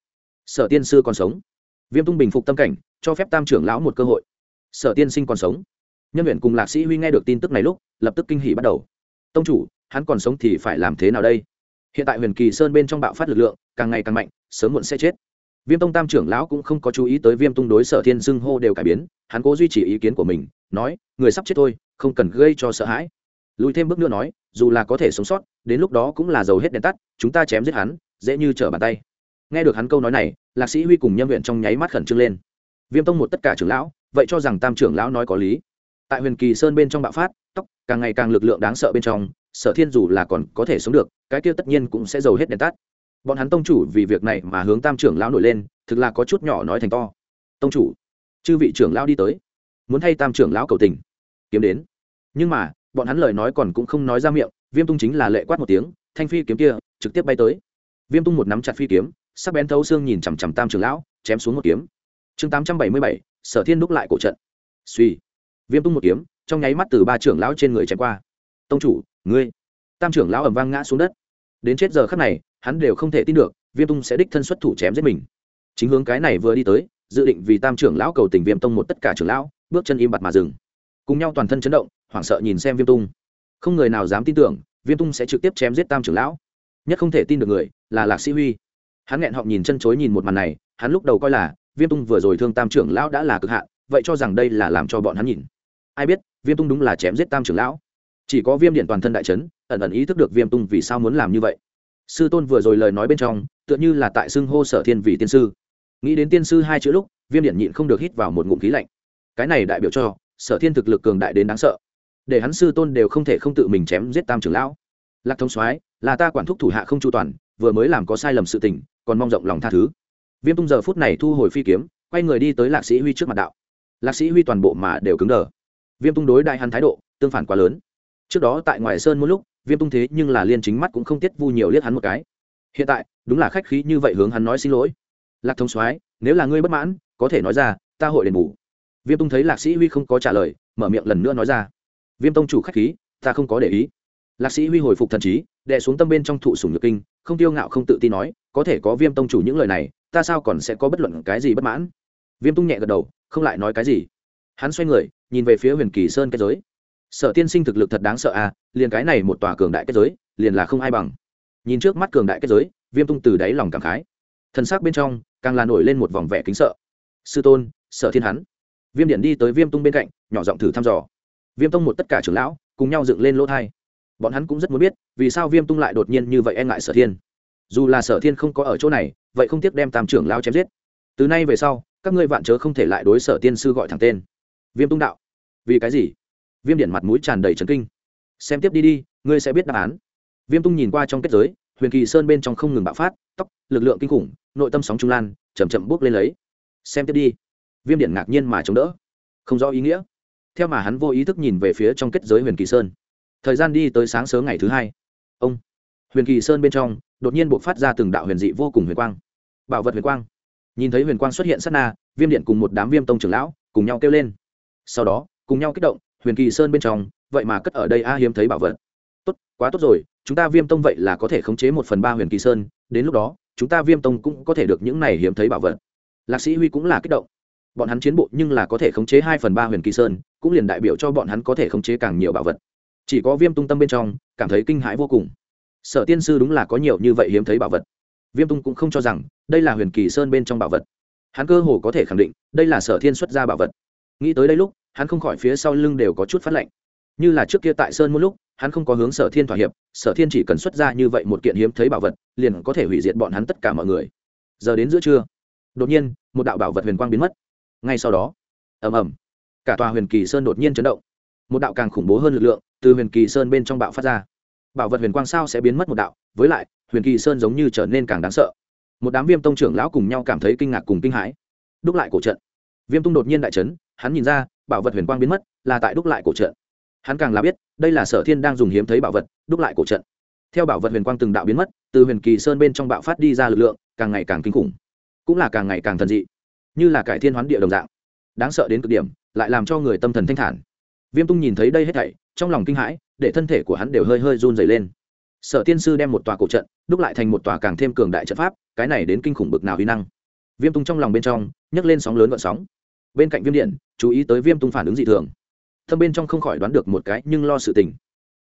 A: sở tiên sư còn sống. Viêm tung bình phục tâm cảnh, cho phép tam trưởng lão một cơ hội. Sở tiên sinh còn sống. Nhân huyện cùng lạc sĩ huy nghe được tin tức này lúc, lập tức kinh hỉ bắt đầu. Tông chủ, hắn còn sống thì phải làm thế nào đây? Hiện tại huyền kỳ sơn bên trong bạo phát lực lượng, càng ngày càng mạnh, sớm muộn sẽ chết viêm tông tam trưởng lão cũng không có chú ý tới viêm tung đối sở thiên xưng hô đều cải biến, hắn cố duy trì ý kiến của mình, nói, người sắp chết thôi, không cần gây cho sợ hãi. Lùi thêm bước nữa nói, dù là có thể sống sót, đến lúc đó cũng là dầu hết đèn tắt, chúng ta chém giết hắn, dễ như trở bàn tay. Nghe được hắn câu nói này, lạc sĩ huy cùng nhân huyện trong nháy mắt khẩn trương lên. Viêm tông một tất cả trưởng lão, vậy cho rằng tam trưởng lão nói có lý. Tại huyền kỳ sơn bên trong bạo phát, tóc, càng ngày càng lực lượng đáng sợ bên trong, sở thiên dù là còn có thể sống được, cái kia tất nhiên cũng sẽ dầu hết đèn tắt bọn hắn tông chủ vì việc này mà hướng tam trưởng lão nổi lên, thực là có chút nhỏ nói thành to. Tông chủ, chư vị trưởng lão đi tới. Muốn thay tam trưởng lão cầu tình. Kiếm đến. Nhưng mà, bọn hắn lời nói còn cũng không nói ra miệng, viêm tung chính là lệ quát một tiếng, thanh phi kiếm kia, trực tiếp bay tới. Viêm tung một nắm chặt phi kiếm, sắc bén thấu xương nhìn chằm chằm tam trưởng lão, chém xuống một kiếm. Chương tám trăm bảy mươi bảy, sở thiên đúc lại cổ trận. Suy. Viêm tung một kiếm, trong nháy mắt từ ba trưởng lão trên người chém qua. Tông chủ, ngươi. Tam trưởng lão ẩm vang ngã xuống đất. Đến chết giờ khắc này hắn đều không thể tin được, viêm tung sẽ đích thân xuất thủ chém giết mình. Chính hướng cái này vừa đi tới, dự định vì tam trưởng lão cầu tình viêm tông một tất cả trưởng lão, bước chân im bặt mà dừng. Cùng nhau toàn thân chấn động, hoảng sợ nhìn xem viêm tung. Không người nào dám tin tưởng, viêm tung sẽ trực tiếp chém giết tam trưởng lão. Nhất không thể tin được người, là lạc sĩ huy. Hắn nghẹn họng nhìn chân chối nhìn một màn này, hắn lúc đầu coi là, viêm tung vừa rồi thương tam trưởng lão đã là cực hạn, vậy cho rằng đây là làm cho bọn hắn nhìn. Ai biết, viêm tung đúng là chém giết tam trưởng lão. Chỉ có viêm điện toàn thân đại trấn ẩn ẩn ý thức được viêm tung vì sao muốn làm như vậy sư tôn vừa rồi lời nói bên trong, tựa như là tại xưng hô sở thiên vì tiên sư. Nghĩ đến tiên sư hai chữ lúc, viêm điện nhịn không được hít vào một ngụm khí lạnh. Cái này đại biểu cho, sở thiên thực lực cường đại đến đáng sợ. Để hắn sư tôn đều không thể không tự mình chém giết tam trưởng lão. Lạc thông soái, là ta quản thúc thủ hạ không chu toàn, vừa mới làm có sai lầm sự tình, còn mong rộng lòng tha thứ. Viêm tung giờ phút này thu hồi phi kiếm, quay người đi tới lạc sĩ huy trước mặt đạo. Lạc sĩ huy toàn bộ mà đều cứng đờ. Viêm tung đối đại hắn thái độ, tương phản quá lớn. Trước đó tại ngoài sơn một lúc viêm tung thế nhưng là liên chính mắt cũng không tiết vu nhiều liếc hắn một cái. Hiện tại, đúng là khách khí như vậy hướng hắn nói xin lỗi. Lạc thông soái, nếu là ngươi bất mãn, có thể nói ra, ta hội đền bù. Viêm tung thấy lạc sĩ huy không có trả lời, mở miệng lần nữa nói ra. Viêm tông chủ khách khí, ta không có để ý. Lạc sĩ huy hồi phục thần trí, đè xuống tâm bên trong thụ sùng nhược kinh, không tiêu ngạo không tự tin nói, có thể có viêm tông chủ những lời này, ta sao còn sẽ có bất luận cái gì bất mãn? Viêm tung nhẹ gật đầu, không lại nói cái gì. Hắn xoay người, nhìn về phía huyền kỳ sơn kết giới sở tiên sinh thực lực thật đáng sợ à liền cái này một tòa cường đại kết giới, liền là không ai bằng. Nhìn trước mắt cường đại kết giới, viêm tung từ đáy lòng cảm khái. Thân xác bên trong, càng là nổi lên một vòng vẻ kính sợ. Sư tôn, sở thiên hắn viêm điện đi tới viêm tung bên cạnh, nhỏ giọng thử thăm dò. Viêm tông một tất cả trưởng lão, cùng nhau dựng lên lỗ thai. Bọn hắn cũng rất muốn biết, vì sao viêm tung lại đột nhiên như vậy e ngại sở thiên. Dù là sở thiên không có ở chỗ này, vậy không tiếc đem tam trưởng lao chém giết. Từ nay về sau, các ngươi vạn chớ không thể lại đối sở tiên sư gọi thẳng tên. Viêm tung đạo, vì cái gì? Viêm điện mặt mũi tràn đầy trấn kinh. Xem tiếp đi đi, ngươi sẽ biết đáp án. Viêm tung nhìn qua trong kết giới, huyền kỳ sơn bên trong không ngừng bạo phát, tóc, lực lượng kinh khủng, nội tâm sóng trung lan chầm chậm bước lên lấy. Xem tiếp đi. Viêm điện ngạc nhiên mà chống đỡ. Không rõ ý nghĩa. Theo mà hắn vô ý thức nhìn về phía trong kết giới huyền kỳ sơn. Thời gian đi tới sáng sớm ngày thứ hai. Ông. Huyền kỳ sơn bên trong, đột nhiên buộc phát ra từng đạo huyền dị vô cùng huyền quang. Bảo vật huyền quang. Nhìn thấy huyền quang xuất hiện sát na, viêm điện cùng một đám viêm tông trưởng lão cùng nhau kêu lên. Sau đó, cùng nhau kích động huyền kỳ sơn bên trong, vậy mà cất ở đây a hiếm thấy bảo vật. Tốt, quá tốt rồi, chúng ta viêm tông vậy là có thể khống chế một phần ba huyền kỳ sơn, đến lúc đó, chúng ta viêm tông cũng có thể được những này hiếm thấy bảo vật. Lạc sĩ huy cũng là kích động. Bọn hắn chiến bộ nhưng là có thể khống chế hai phần ba huyền kỳ sơn, cũng liền đại biểu cho bọn hắn có thể khống chế càng nhiều bảo vật. Chỉ có viêm tung tâm bên trong, cảm thấy kinh hãi vô cùng. Sở tiên sư đúng là có nhiều như vậy hiếm thấy bảo vật. Viêm tung cũng không cho rằng, đây là huyền kỳ sơn bên trong bảo vật. Hắn cơ hồ có thể khẳng định, đây là sở thiên xuất ra bảo vật. Nghĩ tới đây lúc hắn không khỏi phía sau lưng đều có chút phát lạnh. Như là trước kia tại sơn một lúc, hắn không có hướng sở thiên thỏa hiệp, sở thiên chỉ cần xuất ra như vậy một kiện hiếm thấy bảo vật, liền có thể hủy diệt bọn hắn tất cả mọi người. Giờ đến giữa trưa, đột nhiên, một đạo bảo vật huyền quang biến mất. Ngay sau đó, ầm ầm, cả tòa huyền kỳ sơn đột nhiên chấn động. Một đạo càng khủng bố hơn lực lượng từ huyền kỳ sơn bên trong bạo phát ra. Bảo vật huyền quang sao sẽ biến mất một đạo? Với lại, huyền kỳ sơn giống như trở nên càng đáng sợ. Một đám viêm tông trưởng lão cùng nhau cảm thấy kinh ngạc cùng kinh hãi. Đúc lại cổ trận. Viêm tung đột nhiên đại trấn hắn nhìn ra bảo vật huyền quang biến mất, là tại đúc lại cổ trận. Hắn càng là biết, đây là sở thiên đang dùng hiếm thấy bảo vật, đúc lại cổ trận. Theo bảo vật huyền quang từng đạo biến mất, từ huyền kỳ sơn bên trong bạo phát đi ra lực lượng, càng ngày càng kinh khủng, cũng là càng ngày càng thần dị, như là cải thiên hoán địa đồng dạng. Đáng sợ đến cực điểm, lại làm cho người tâm thần thanh thản. Viêm tung nhìn thấy đây hết thảy, trong lòng kinh hãi, để thân thể của hắn đều hơi hơi run dày lên. Sở tiên sư đem một tòa cổ trận, đúc lại thành một tòa càng thêm cường đại trận pháp, cái này đến kinh khủng bực nào huy năng. Viêm tung trong lòng bên trong, nhấc lên sóng lớn gợn sóng bên cạnh viêm điện, chú ý tới viêm tung phản ứng dị thường. Thâm bên trong không khỏi đoán được một cái nhưng lo sự tình.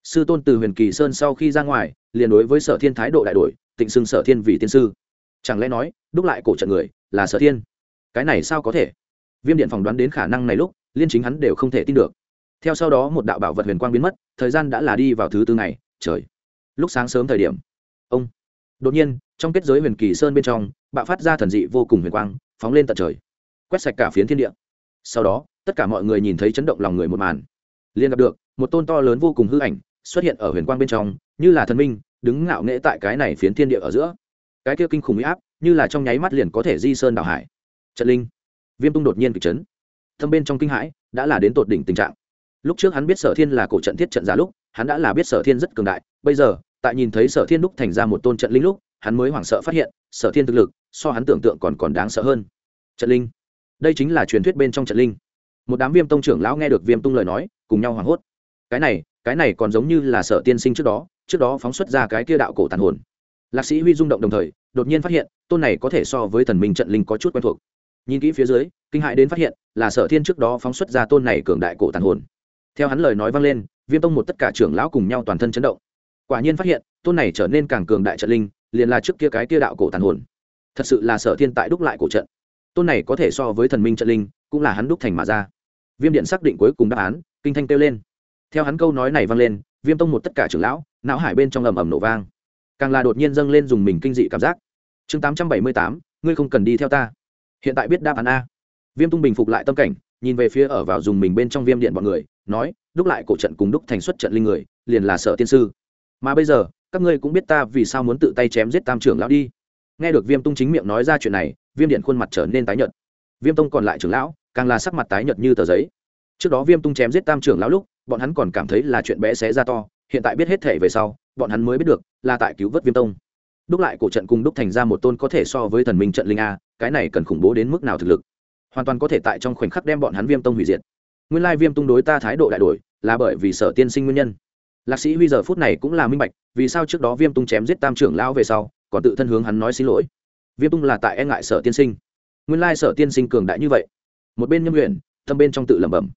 A: Sư tôn từ huyền kỳ sơn sau khi ra ngoài, liền đối với sở thiên thái độ đại đổi, tịnh xưng sở thiên vì tiên sư. Chẳng lẽ nói, đúc lại cổ trận người, là sở thiên? Cái này sao có thể? Viêm điện phỏng đoán đến khả năng này lúc, liên chính hắn đều không thể tin được. Theo sau đó một đạo bảo vật huyền quang biến mất, thời gian đã là đi vào thứ tư ngày, trời. Lúc sáng sớm thời điểm, ông. Đột nhiên, trong kết giới huyền kỳ sơn bên trong, bạo phát ra thần dị vô cùng huyền quang, phóng lên tận trời. Quét sạch cả phiến thiên địa sau đó, tất cả mọi người nhìn thấy chấn động lòng người một màn. Liền gặp được, một tôn to lớn vô cùng hư ảnh xuất hiện ở huyền quang bên trong, như là thần minh, đứng ngạo nghễ tại cái này phiến thiên địa ở giữa. Cái kia kinh khủng huy áp, như là trong nháy mắt liền có thể di sơn đảo hải. Trận linh. Viêm tung đột nhiên kịch chấn. Thâm bên trong kinh hãi, đã là đến tột đỉnh tình trạng. Lúc trước hắn biết sở thiên là cổ trận thiết trận giả lúc, hắn đã là biết sở thiên rất cường đại. Bây giờ, tại nhìn thấy sở thiên đúc thành ra một tôn trận linh lúc, hắn mới hoảng sợ phát hiện, sở thiên thực lực, so hắn tưởng tượng còn còn đáng sợ hơn. Trận linh đây chính là truyền thuyết bên trong trận linh. Một đám viêm tông trưởng lão nghe được viêm tung lời nói, cùng nhau hoảng hốt. Cái này cái này còn giống như là sở tiên sinh trước đó trước đó phóng xuất ra cái kia đạo cổ tàn hồn. Lạc sĩ huy rung động đồng thời, đột nhiên phát hiện, tôn này có thể so với thần minh trận linh có chút quen thuộc. Nhìn kỹ phía dưới, kinh hại đến phát hiện, là sở thiên trước đó phóng xuất ra tôn này cường đại cổ tàn hồn. Theo hắn lời nói vang lên, viêm tông một tất cả trưởng lão cùng nhau toàn thân chấn động. Quả nhiên phát hiện, tôn này trở nên càng cường đại trận linh, liền là trước kia cái kia đạo cổ tàn hồn. Thật sự là sở thiên tại đúc lại cổ trận tôn này có thể so với thần minh trận linh, cũng là hắn đúc thành mà ra. Viêm điện xác định cuối cùng đáp án, kinh thanh kêu lên. Theo hắn câu nói này vang lên, viêm tông một tất cả trưởng lão, não hải bên trong ầm ầm nổ vang. Càng là đột nhiên dâng lên dùng mình kinh dị cảm giác. Chương tám trăm bảy mươi tám, ngươi không cần đi theo ta. Hiện tại biết đáp án a. Viêm tung bình phục lại tâm cảnh, nhìn về phía ở vào dùng mình bên trong viêm điện bọn người, nói, đúc lại cổ trận cùng đúc thành xuất trận linh người, liền là sở tiên sư. Mà bây giờ, các ngươi cũng biết ta vì sao muốn tự tay chém giết tam trưởng lão đi. Nghe được viêm tung chính miệng nói ra chuyện này viêm điện khuôn mặt trở nên tái nhợt. Viêm tông còn lại trưởng lão, càng là sắc mặt tái nhợt như tờ giấy. Trước đó viêm tung chém giết tam trưởng lão lúc, bọn hắn còn cảm thấy là chuyện bé xé ra to, hiện tại biết hết thể về sau, bọn hắn mới biết được, là tại cứu vớt viêm tông. Đúc lại cổ trận cùng đúc thành ra một tôn có thể so với thần minh trận linh a, cái này cần khủng bố đến mức nào thực lực? Hoàn toàn có thể tại trong khoảnh khắc đem bọn hắn viêm tông hủy diệt. Nguyên lai viêm tung đối ta thái độ đại đổi, là bởi vì sở tiên sinh nguyên nhân. Lạc sĩ huy giờ phút này cũng là minh bạch, vì sao trước đó viêm tung chém giết tam trưởng lão về sau, còn tự thân hướng hắn nói xin lỗi viêm tung là tại e ngại sở tiên sinh. Nguyên lai sở tiên sinh cường đại như vậy. Một bên nhâm nguyện tâm bên trong tự lẩm bẩm.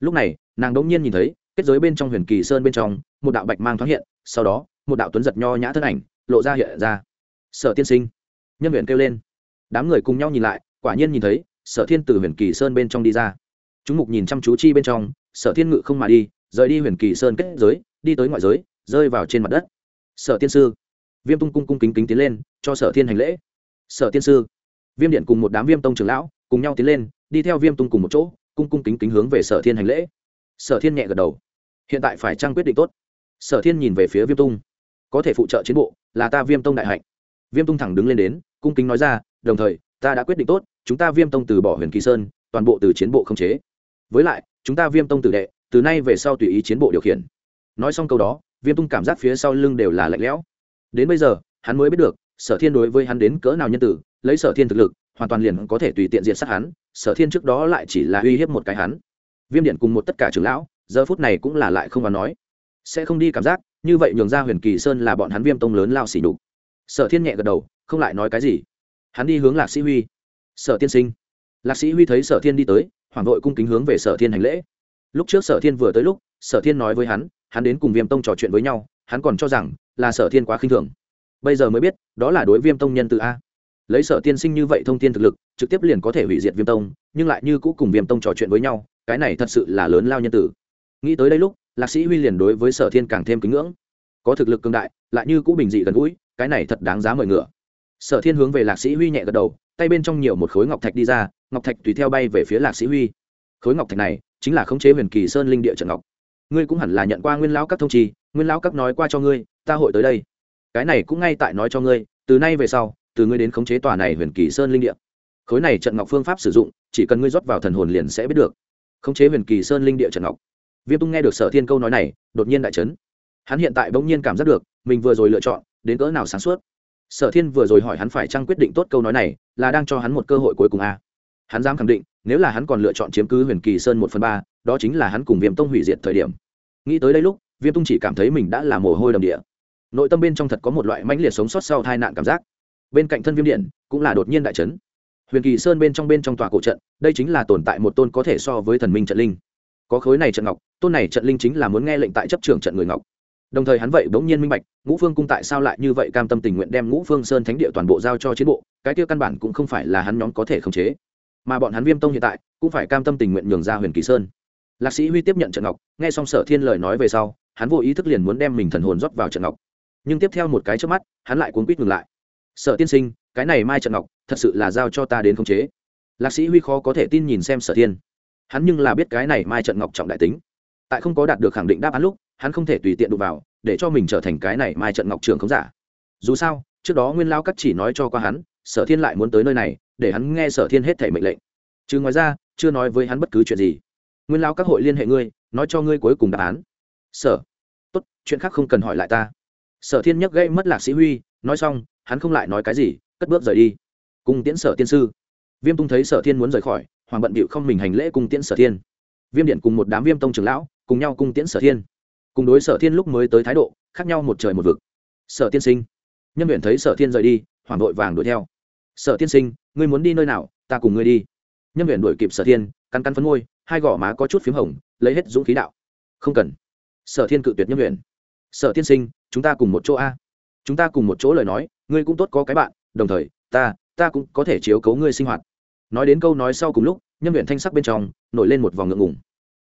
A: Lúc này, nàng đống nhiên nhìn thấy, kết giới bên trong huyền kỳ sơn bên trong, một đạo bạch mang thoáng hiện, sau đó, một đạo tuấn giật nho nhã thân ảnh lộ ra hiện ra. Sở tiên sinh. Nhân nguyện kêu lên. Đám người cùng nhau nhìn lại, quả nhiên nhìn thấy, sở thiên từ huyền kỳ sơn bên trong đi ra. Chúng mục nhìn chăm chú chi bên trong, sở thiên ngự không mà đi, rời đi huyền kỳ sơn kết giới, đi tới ngoại giới, rơi vào trên mặt đất. Sở tiên sư. Viêm tung cung cung kính kính tiến lên, cho sở thiên hành lễ sở tiên sư. Viêm điện cùng một đám viêm tông trưởng lão cùng nhau tiến lên, đi theo viêm tung cùng một chỗ, cung cung kính kính hướng về sở thiên hành lễ. Sở thiên nhẹ gật đầu. Hiện tại phải trang quyết định tốt. Sở thiên nhìn về phía viêm tung. Có thể phụ trợ chiến bộ, là ta viêm tông đại hạnh. Viêm tung thẳng đứng lên đến, cung kính nói ra, đồng thời, ta đã quyết định tốt, chúng ta viêm tông từ bỏ huyền kỳ sơn, toàn bộ từ chiến bộ không chế. Với lại, chúng ta viêm tông tự đệ, từ nay về sau tùy ý chiến bộ điều khiển. Nói xong câu đó, viêm tung cảm giác phía sau lưng đều là lạnh lẽo. Đến bây giờ, hắn mới biết được sở thiên đối với hắn đến cỡ nào nhân tử lấy sở thiên thực lực hoàn toàn liền có thể tùy tiện diện sát hắn sở thiên trước đó lại chỉ là uy hiếp một cái hắn viêm điện cùng một tất cả trưởng lão giờ phút này cũng là lại không vào nói sẽ không đi cảm giác như vậy nhường ra huyền kỳ sơn là bọn hắn viêm tông lớn lao xỉ đục sở thiên nhẹ gật đầu không lại nói cái gì hắn đi hướng lạc sĩ huy sở tiên sinh lạc sĩ huy thấy sở thiên đi tới hoàng đội cung kính hướng về sở thiên hành lễ lúc trước sở thiên vừa tới lúc sở thiên nói với hắn hắn đến cùng viêm tông trò chuyện với nhau hắn còn cho rằng là sở thiên quá khinh thường bây giờ mới biết đó là đối viêm tông nhân từ a. Lấy sở tiên sinh như vậy thông tin thực lực, trực tiếp liền có thể hủy diệt viêm tông, nhưng lại như cũ cùng viêm tông trò chuyện với nhau, cái này thật sự là lớn lao nhân tử. Nghĩ tới đây lúc, lạc sĩ huy liền đối với sở thiên càng thêm kính ngưỡng. Có thực lực cường đại, lại như cũ bình dị gần gũi, cái này thật đáng giá mời ngựa. Sở thiên hướng về lạc sĩ huy nhẹ gật đầu, tay bên trong nhiều một khối ngọc thạch đi ra, ngọc thạch tùy theo bay về phía lạc sĩ huy. Khối ngọc thạch này chính là khống chế huyền kỳ sơn linh địa trận ngọc. Ngươi cũng hẳn là nhận qua nguyên lão các thông trì, nguyên lão các nói qua cho ngươi, ta hội tới đây cái này cũng ngay tại nói cho ngươi, từ nay về sau, từ ngươi đến khống chế tòa này huyền kỳ sơn linh địa. Khối này trận ngọc phương pháp sử dụng, chỉ cần ngươi rót vào thần hồn liền sẽ biết được. Khống chế huyền kỳ sơn linh địa trận ngọc. Viêm tung nghe được sở thiên câu nói này, đột nhiên đại chấn. Hắn hiện tại bỗng nhiên cảm giác được, mình vừa rồi lựa chọn, đến cỡ nào sáng suốt. Sở thiên vừa rồi hỏi hắn phải chăng quyết định tốt câu nói này, là đang cho hắn một cơ hội cuối cùng à. hắn dám khẳng định, nếu là hắn còn lựa chọn chiếm cứ huyền kỳ sơn một phần ba, đó chính là hắn cùng viêm tông hủy diệt thời điểm. Nghĩ tới đây lúc, viêm tung chỉ cảm thấy mình đã là mồ hôi đầm địa nội tâm bên trong thật có một loại mãnh liệt sống sót sau tai nạn cảm giác. Bên cạnh thân viêm điện, cũng là đột nhiên đại trấn huyền kỳ sơn bên trong bên trong tòa cổ trận, đây chính là tồn tại một tôn có thể so với thần minh trận linh. Có khối này trận ngọc, tôn này trận linh chính là muốn nghe lệnh tại chấp trưởng trận người ngọc. Đồng thời hắn vậy bỗng nhiên minh bạch, ngũ phương cung tại sao lại như vậy cam tâm tình nguyện đem ngũ phương sơn thánh địa toàn bộ giao cho chiến bộ, cái kia căn bản cũng không phải là hắn nhóm có thể khống chế. Mà bọn hắn viêm tông hiện tại, cũng phải cam tâm tình nguyện nhường ra huyền kỳ sơn. Lạc sĩ huy tiếp nhận trận ngọc, nghe xong sở thiên lời nói về sau, hắn vô ý thức liền muốn đem mình thần hồn rót vào trận ngọc nhưng tiếp theo một cái trước mắt, hắn lại cuốn quýt ngừng lại. Sở tiên sinh, cái này mai trận ngọc, thật sự là giao cho ta đến khống chế. Lạc sĩ huy khó có thể tin nhìn xem sở thiên. Hắn nhưng là biết cái này mai trận ngọc trọng đại tính. Tại không có đạt được khẳng định đáp án lúc, hắn không thể tùy tiện đụng vào, để cho mình trở thành cái này mai trận ngọc trường không giả. Dù sao, trước đó nguyên lao cắt chỉ nói cho qua hắn, sở thiên lại muốn tới nơi này, để hắn nghe sở thiên hết thể mệnh lệnh. Chứ ngoài ra, chưa nói với hắn bất cứ chuyện gì. Nguyên lao các hội liên hệ ngươi, nói cho ngươi cuối cùng đáp án. Sở, tốt, chuyện khác không cần hỏi lại ta sở thiên nhấc gây mất lạc sĩ huy, nói xong, hắn không lại nói cái gì, cất bước rời đi. Cùng tiễn sở tiên sư. Viêm tung thấy sở thiên muốn rời khỏi, hoàng bận bịu không mình hành lễ cùng tiễn sở thiên. Viêm điện cùng một đám viêm tông trưởng lão, cùng nhau cùng tiễn sở thiên. Cùng đối sở thiên lúc mới tới thái độ, khác nhau một trời một vực. Sở tiên sinh. Nhân luyện thấy sở thiên rời đi hoàng vội vàng đuổi theo. Sở tiên sinh, ngươi muốn đi nơi nào, ta cùng ngươi đi. Nhân luyện đuổi kịp sở thiên, cắn cắn phấn môi, hai gò má có chút p h í m hồng, lấy hết dũng khí đạo. Không cần. Sở thiên cự tuyệt nhân luyện sở tiên sinh chúng ta cùng một chỗ a. Chúng ta cùng một chỗ lời nói, ngươi cũng tốt có cái bạn, đồng thời, ta ta cũng có thể chiếu cấu ngươi sinh hoạt. Nói đến câu nói sau cùng lúc nhân luyện thanh sắc bên trong, nổi lên một vòng ngượng ngùng.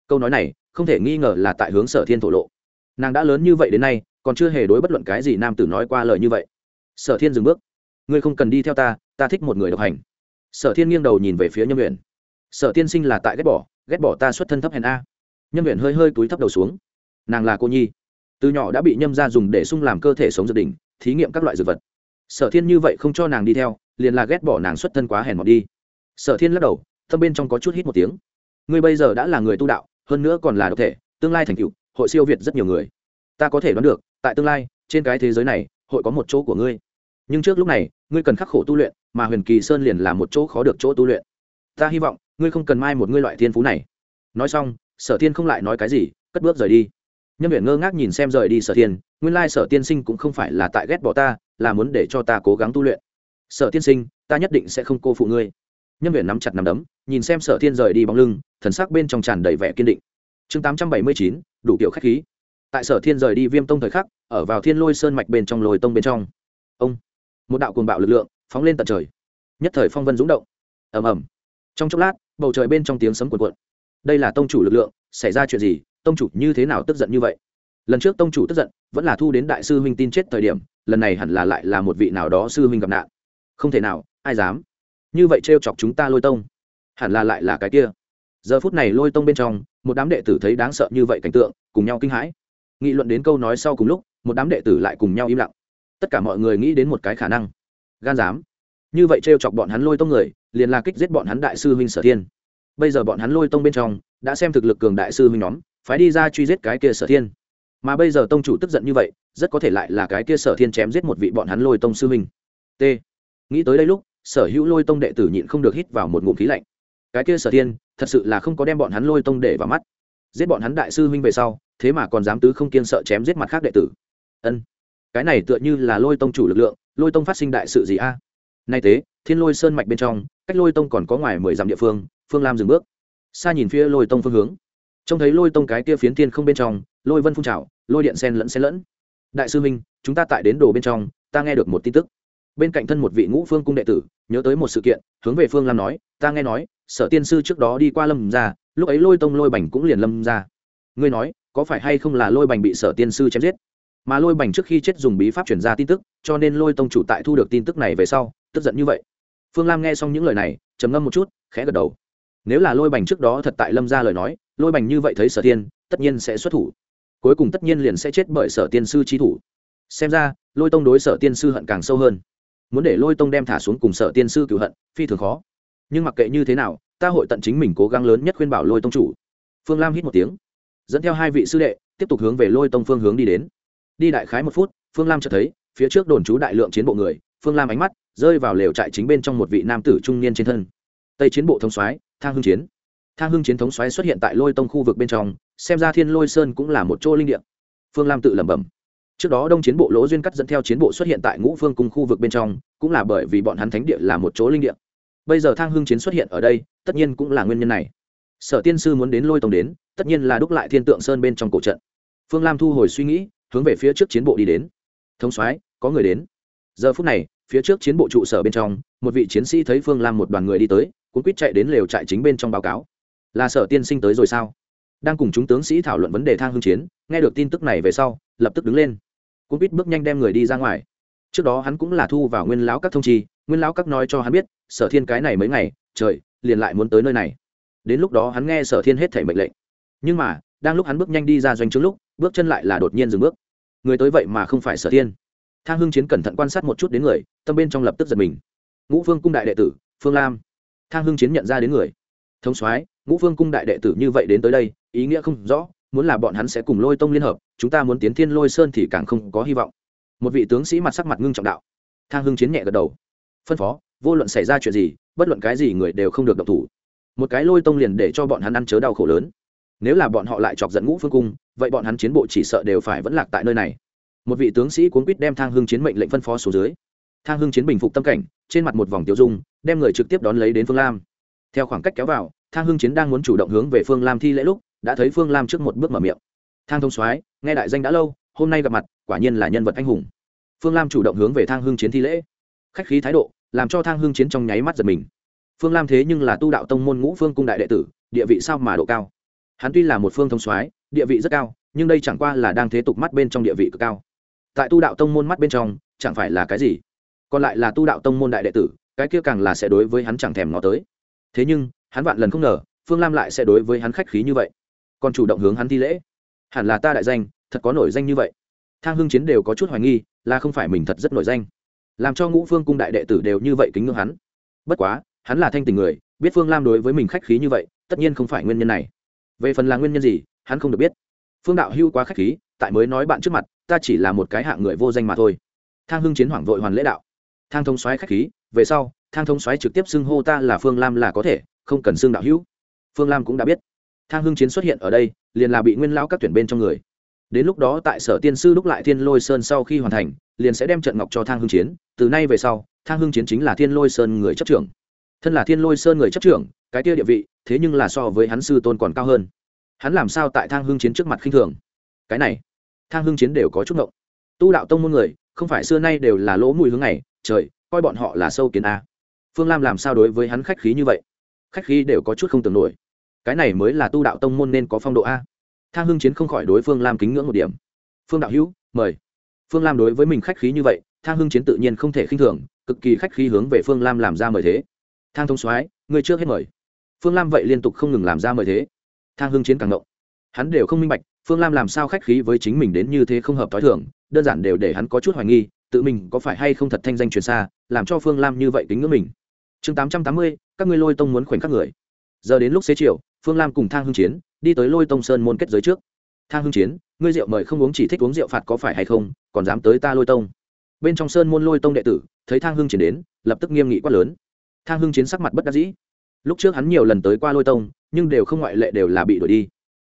A: Câu nói này, không thể nghi ngờ là tại hướng sở thiên thổ lộ. Nàng đã lớn như vậy đến nay, còn chưa hề đối bất luận cái gì nam tử nói qua lời như vậy. Sở thiên dừng bước. Ngươi không cần đi theo ta ta thích một người độc hành. Sở thiên nghiêng đầu nhìn về phía nhân luyện sở tiên sinh là tại ghét bỏ ghét bỏ ta xuất thân thấp hèn a. Nhân luyện hơi hơi túi thấp đầu xuống. Nàng là cô nhi từ nhỏ đã bị nhâm ra dùng để sung làm cơ thể sống dược đỉnh thí nghiệm các loại dược vật. Sở thiên như vậy không cho nàng đi theo, liền là ghét bỏ nàng xuất thân quá hèn mọt đi. Sở thiên lắc đầu, thâm bên trong có chút hít một tiếng. Ngươi bây giờ đã là người tu đạo, hơn nữa còn là độc thể, tương lai thành cựu hội siêu việt rất nhiều người. Ta có thể đoán được, tại tương lai, trên cái thế giới này, hội có một chỗ của ngươi. Nhưng trước lúc này, ngươi cần khắc khổ tu luyện, mà huyền kỳ sơn liền là một chỗ khó được chỗ tu luyện. Ta hy vọng, ngươi không cần mai một ngươi loại thiên phú này. Nói xong, sở thiên không lại nói cái gì, cất bước rời đi nhân huyện ngơ ngác nhìn xem rời đi sở thiên, nguyên lai sở tiên sinh cũng không phải là tại ghét bỏ ta, là muốn để cho ta cố gắng tu luyện. Sở tiên sinh, ta nhất định sẽ không cô phụ ngươi. Nhân huyện nắm chặt nắm đấm, nhìn xem sở thiên rời đi bóng lưng, thần sắc bên trong tràn đầy vẻ kiên định. Chương tám trăm bảy mươi chín, đủ kiểu khách khí. Tại sở thiên rời đi viêm tông thời khắc, ở vào thiên lôi sơn mạch bên trong lồi tông bên trong. Ông, một đạo cuồng bạo lực lượng phóng lên tận trời. Nhất thời phong vân rúng động. Ầm ầm. Trong chốc lát, bầu trời bên trong tiếng sấm cuộn cuộn. Đây là tông chủ lực lượng, xảy ra chuyện gì? Tông chủ như thế nào tức giận như vậy? Lần trước tông chủ tức giận, vẫn là thu đến đại sư huynh tin chết thời điểm, lần này hẳn là lại là một vị nào đó sư huynh gặp nạn. Không thể nào, ai dám? Như vậy trêu chọc chúng ta lôi tông, hẳn là lại là cái kia. Giờ phút này lôi tông bên trong, một đám đệ tử thấy đáng sợ như vậy cảnh tượng, cùng nhau kinh hãi. Nghị luận đến câu nói sau cùng lúc, một đám đệ tử lại cùng nhau im lặng. Tất cả mọi người nghĩ đến một cái khả năng. Gan dám. Như vậy trêu chọc bọn hắn lôi tông người, liền là kích giết bọn hắn đại sư huynh sở thiên. Bây giờ bọn hắn lôi tông bên trong, đã xem thực lực cường đại sư huynh nhóm phái đi ra truy giết cái kia sở thiên. Mà bây giờ tông chủ tức giận như vậy, rất có thể lại là cái kia sở thiên chém giết một vị bọn hắn lôi tông sư huynh. T. Nghĩ tới đây lúc, sở hữu lôi tông đệ tử nhịn không được hít vào một ngụm khí lạnh. Cái kia sở thiên, thật sự là không có đem bọn hắn lôi tông để vào mắt. Giết bọn hắn đại sư huynh về sau, thế mà còn dám tứ không kiên sợ chém giết mặt khác đệ tử. Ân, cái này tựa như là lôi tông chủ lực lượng, lôi tông phát sinh đại sự gì a? Nay thế, thiên lôi sơn mạch bên trong, cách lôi tông còn có ngoài mười dặm địa phương phương lam dừng bước. Xa nhìn phía lôi tông phương hướng trông thấy lôi tông cái kia phiến thiên không bên trong, lôi vân phun trào, lôi điện sen lẫn sen lẫn. Đại sư minh chúng ta tại đến đồ bên trong, ta nghe được một tin tức. Bên cạnh thân một vị ngũ phương cung đệ tử, nhớ tới một sự kiện, hướng về phương lam nói, ta nghe nói, sở tiên sư trước đó đi qua lâm ra lúc ấy lôi tông lôi bành cũng liền lâm ra ngươi nói, có phải hay không là lôi bành bị sở tiên sư chém giết? Mà lôi bành trước khi chết dùng bí pháp chuyển ra tin tức, cho nên lôi tông chủ tại thu được tin tức này về sau, tức giận như vậy. Phương lam nghe xong những lời này, trầm ngâm một chút, khẽ gật đầu. Nếu là lôi bành trước đó thật tại lâm ra lời nói lôi bành như vậy thấy sở tiên, tất nhiên sẽ xuất thủ. Cuối cùng tất nhiên liền sẽ chết bởi sở tiên sư trí thủ. Xem ra, lôi tông đối sở tiên sư hận càng sâu hơn. Muốn để lôi tông đem thả xuống cùng sở tiên sư cựu hận, phi thường khó. Nhưng mặc kệ như thế nào, ta hội tận chính mình cố gắng lớn nhất khuyên bảo lôi tông chủ. Phương lam hít một tiếng, dẫn theo hai vị sư đệ, tiếp tục hướng về lôi tông phương hướng đi đến. Đi đại khái một phút, phương lam chợt thấy, phía trước đồn trú đại lượng chiến bộ người, phương lam ánh mắt rơi vào lều trại chính bên trong một vị nam tử trung niên trên thân. Tây chiến bộ thông soái, thang hưng chiến thang hưng chiến thống xoáy xuất hiện tại lôi tông khu vực bên trong, xem ra thiên lôi sơn cũng là một chỗ linh địa. Phương lam tự lẩm bẩm. Trước đó đông chiến bộ lỗ duyên cắt dẫn theo chiến bộ xuất hiện tại ngũ phương cung khu vực bên trong, cũng là bởi vì bọn hắn thánh địa là một chỗ linh địa. Bây giờ thang hưng chiến xuất hiện ở đây, tất nhiên cũng là nguyên nhân này. Sở tiên sư muốn đến lôi tông đến, tất nhiên là đúc lại thiên tượng sơn bên trong cổ trận. Phương lam thu hồi suy nghĩ, hướng về phía trước chiến bộ đi đến. Thống soái có người đến. Giờ phút này, phía trước chiến bộ trụ sở bên trong, một vị chiến sĩ thấy phương lam một đoàn người đi tới cũng quýt chạy đến lều trại chính bên trong báo cáo là sở tiên sinh tới rồi sao? Đang cùng chúng tướng sĩ thảo luận vấn đề thang hưng chiến, nghe được tin tức này về sau, lập tức đứng lên. Cũng biết bước nhanh đem người đi ra ngoài. Trước đó hắn cũng là thu vào nguyên lão các thông chi, nguyên lão các nói cho hắn biết, sở thiên cái này mấy ngày, trời, liền lại muốn tới nơi này. Đến lúc đó hắn nghe sở thiên hết thể mệnh lệnh. Nhưng mà, đang lúc hắn bước nhanh đi ra doanh trướng lúc, bước chân lại là đột nhiên dừng bước. Người tới vậy mà không phải sở thiên. Thang hưng chiến cẩn thận quan sát một chút đến người, tâm bên trong lập tức giật mình. Ngũ phương cung đại đệ tử, phương lam. Thang hưng chiến nhận ra đến người. Thống soái ngũ phương cung đại đệ tử như vậy đến tới đây, ý nghĩa không rõ, muốn là bọn hắn sẽ cùng lôi tông liên hợp, chúng ta muốn tiến thiên lôi sơn thì càng không có hy vọng. Một vị tướng sĩ mặt sắc mặt ngưng trọng đạo. Thang hưng chiến nhẹ gật đầu. Phân phó, vô luận xảy ra chuyện gì, bất luận cái gì người đều không được độc thủ. Một cái lôi tông liền để cho bọn hắn ăn chớ đau khổ lớn. Nếu là bọn họ lại chọc giận ngũ phương cung, vậy bọn hắn chiến bộ chỉ sợ đều phải vẫn lạc tại nơi này. Một vị tướng sĩ cuốn quýt đem thang hưng chiến mệnh lệnh phân phó xuống dưới. Thang hưng chiến bình phục tâm cảnh, trên mặt một vòng tiêu dung, đem người trực tiếp đón lấy đến phương lam. Theo khoảng cách kéo vào thang hưng chiến đang muốn chủ động hướng về phương lam thi lễ lúc, đã thấy phương lam trước một bước mở miệng. Thang thông soái, nghe đại danh đã lâu, hôm nay gặp mặt, quả nhiên là nhân vật anh hùng. Phương lam chủ động hướng về thang hưng chiến thi lễ. Khách khí thái độ, làm cho thang hưng chiến trong nháy mắt giật mình. Phương lam thế nhưng là tu đạo tông môn ngũ phương cung đại đệ tử, địa vị sao mà độ cao? Hắn tuy là một phương thông soái, địa vị rất cao, nhưng đây chẳng qua là đang thế tục mắt bên trong địa vị cực cao. Tại tu đạo tông môn mắt bên trong, chẳng phải là cái gì? Còn lại là tu đạo tông môn đại đệ tử, cái kia càng là sẽ đối với hắn chẳng thèm ngó tới. Thế nhưng hắn vạn lần không ngờ, phương lam lại sẽ đối với hắn khách khí như vậy. Còn chủ động hướng hắn thi lễ. Hẳn là ta đại danh, thật có nổi danh như vậy. Thang hưng chiến đều có chút hoài nghi, là không phải mình thật rất nổi danh. Làm cho ngũ phương cung đại đệ tử đều như vậy kính ngưỡng hắn. Bất quá, hắn là thanh tình người, biết phương lam đối với mình khách khí như vậy, tất nhiên không phải nguyên nhân này. Về phần là nguyên nhân gì, hắn không được biết. Phương đạo hưu quá khách khí, tại mới nói bạn trước mặt, ta chỉ là một cái hạng người vô danh mà thôi. Thang hưng chiến hoảng vội hoàn lễ đạo. Thang thông Soái khách khí, về sau, thang thông Soái trực tiếp xưng hô ta là phương lam là có thể không cần xương đạo hữu. Phương lam cũng đã biết. Thang hưng chiến xuất hiện ở đây, liền là bị nguyên lão các tuyển bên trong người. Đến lúc đó tại sở tiên sư đúc lại thiên lôi sơn sau khi hoàn thành, liền sẽ đem trận ngọc cho thang hưng chiến. Từ nay về sau, thang hưng chiến chính là thiên lôi sơn người chấp trưởng. Thân là thiên lôi sơn người chấp trưởng, cái kia địa vị, thế nhưng là so với hắn sư tôn còn cao hơn. Hắn làm sao tại thang hưng chiến trước mặt khinh thường? Cái này, thang hưng chiến đều có chút ngộng. Tu đạo tông môn người, không phải xưa nay đều là lỗ mùi hướng này, trời, coi bọn họ là sâu kiến a. Phương lam làm sao đối với hắn khách khí như vậy? Khách khí đều có chút không tưởng nổi. Cái này mới là tu đạo tông môn nên có phong độ a. Thang hưng chiến không khỏi đối phương lam kính ngưỡng một điểm. Phương đạo hữu, mời. Phương lam đối với mình khách khí như vậy, thang hưng chiến tự nhiên không thể khinh thường, cực kỳ khách khí hướng về phương lam làm ra mời thế. Thang thông soái, người trước hết mời. Phương lam vậy liên tục không ngừng làm ra mời thế. Thang hưng chiến càng ngộng. Hắn đều không minh bạch, phương lam làm sao khách khí với chính mình đến như thế không hợp t h o i thường, đơn giản đều để hắn có chút hoài nghi, tự mình có phải hay không thật thanh danh truyền xa, làm cho phương lam như vậy tính ngưỡng mình. Chương tám trăm tám mươi các ngươi lôi tông muốn khoảnh khắc người. Giờ đến lúc xế chiều, phương lam cùng thang hưng chiến đi tới lôi tông sơn môn kết giới trước. Thang hưng chiến, ngươi rượu mời không uống chỉ thích uống rượu phạt có phải hay không, còn dám tới ta lôi tông. Bên trong sơn môn lôi tông đệ tử, thấy thang hưng chiến đến, lập tức nghiêm nghị quát lớn. Thang hưng chiến sắc mặt bất đắc dĩ. Lúc trước hắn nhiều lần tới qua lôi tông, nhưng đều không ngoại lệ đều là bị đuổi đi.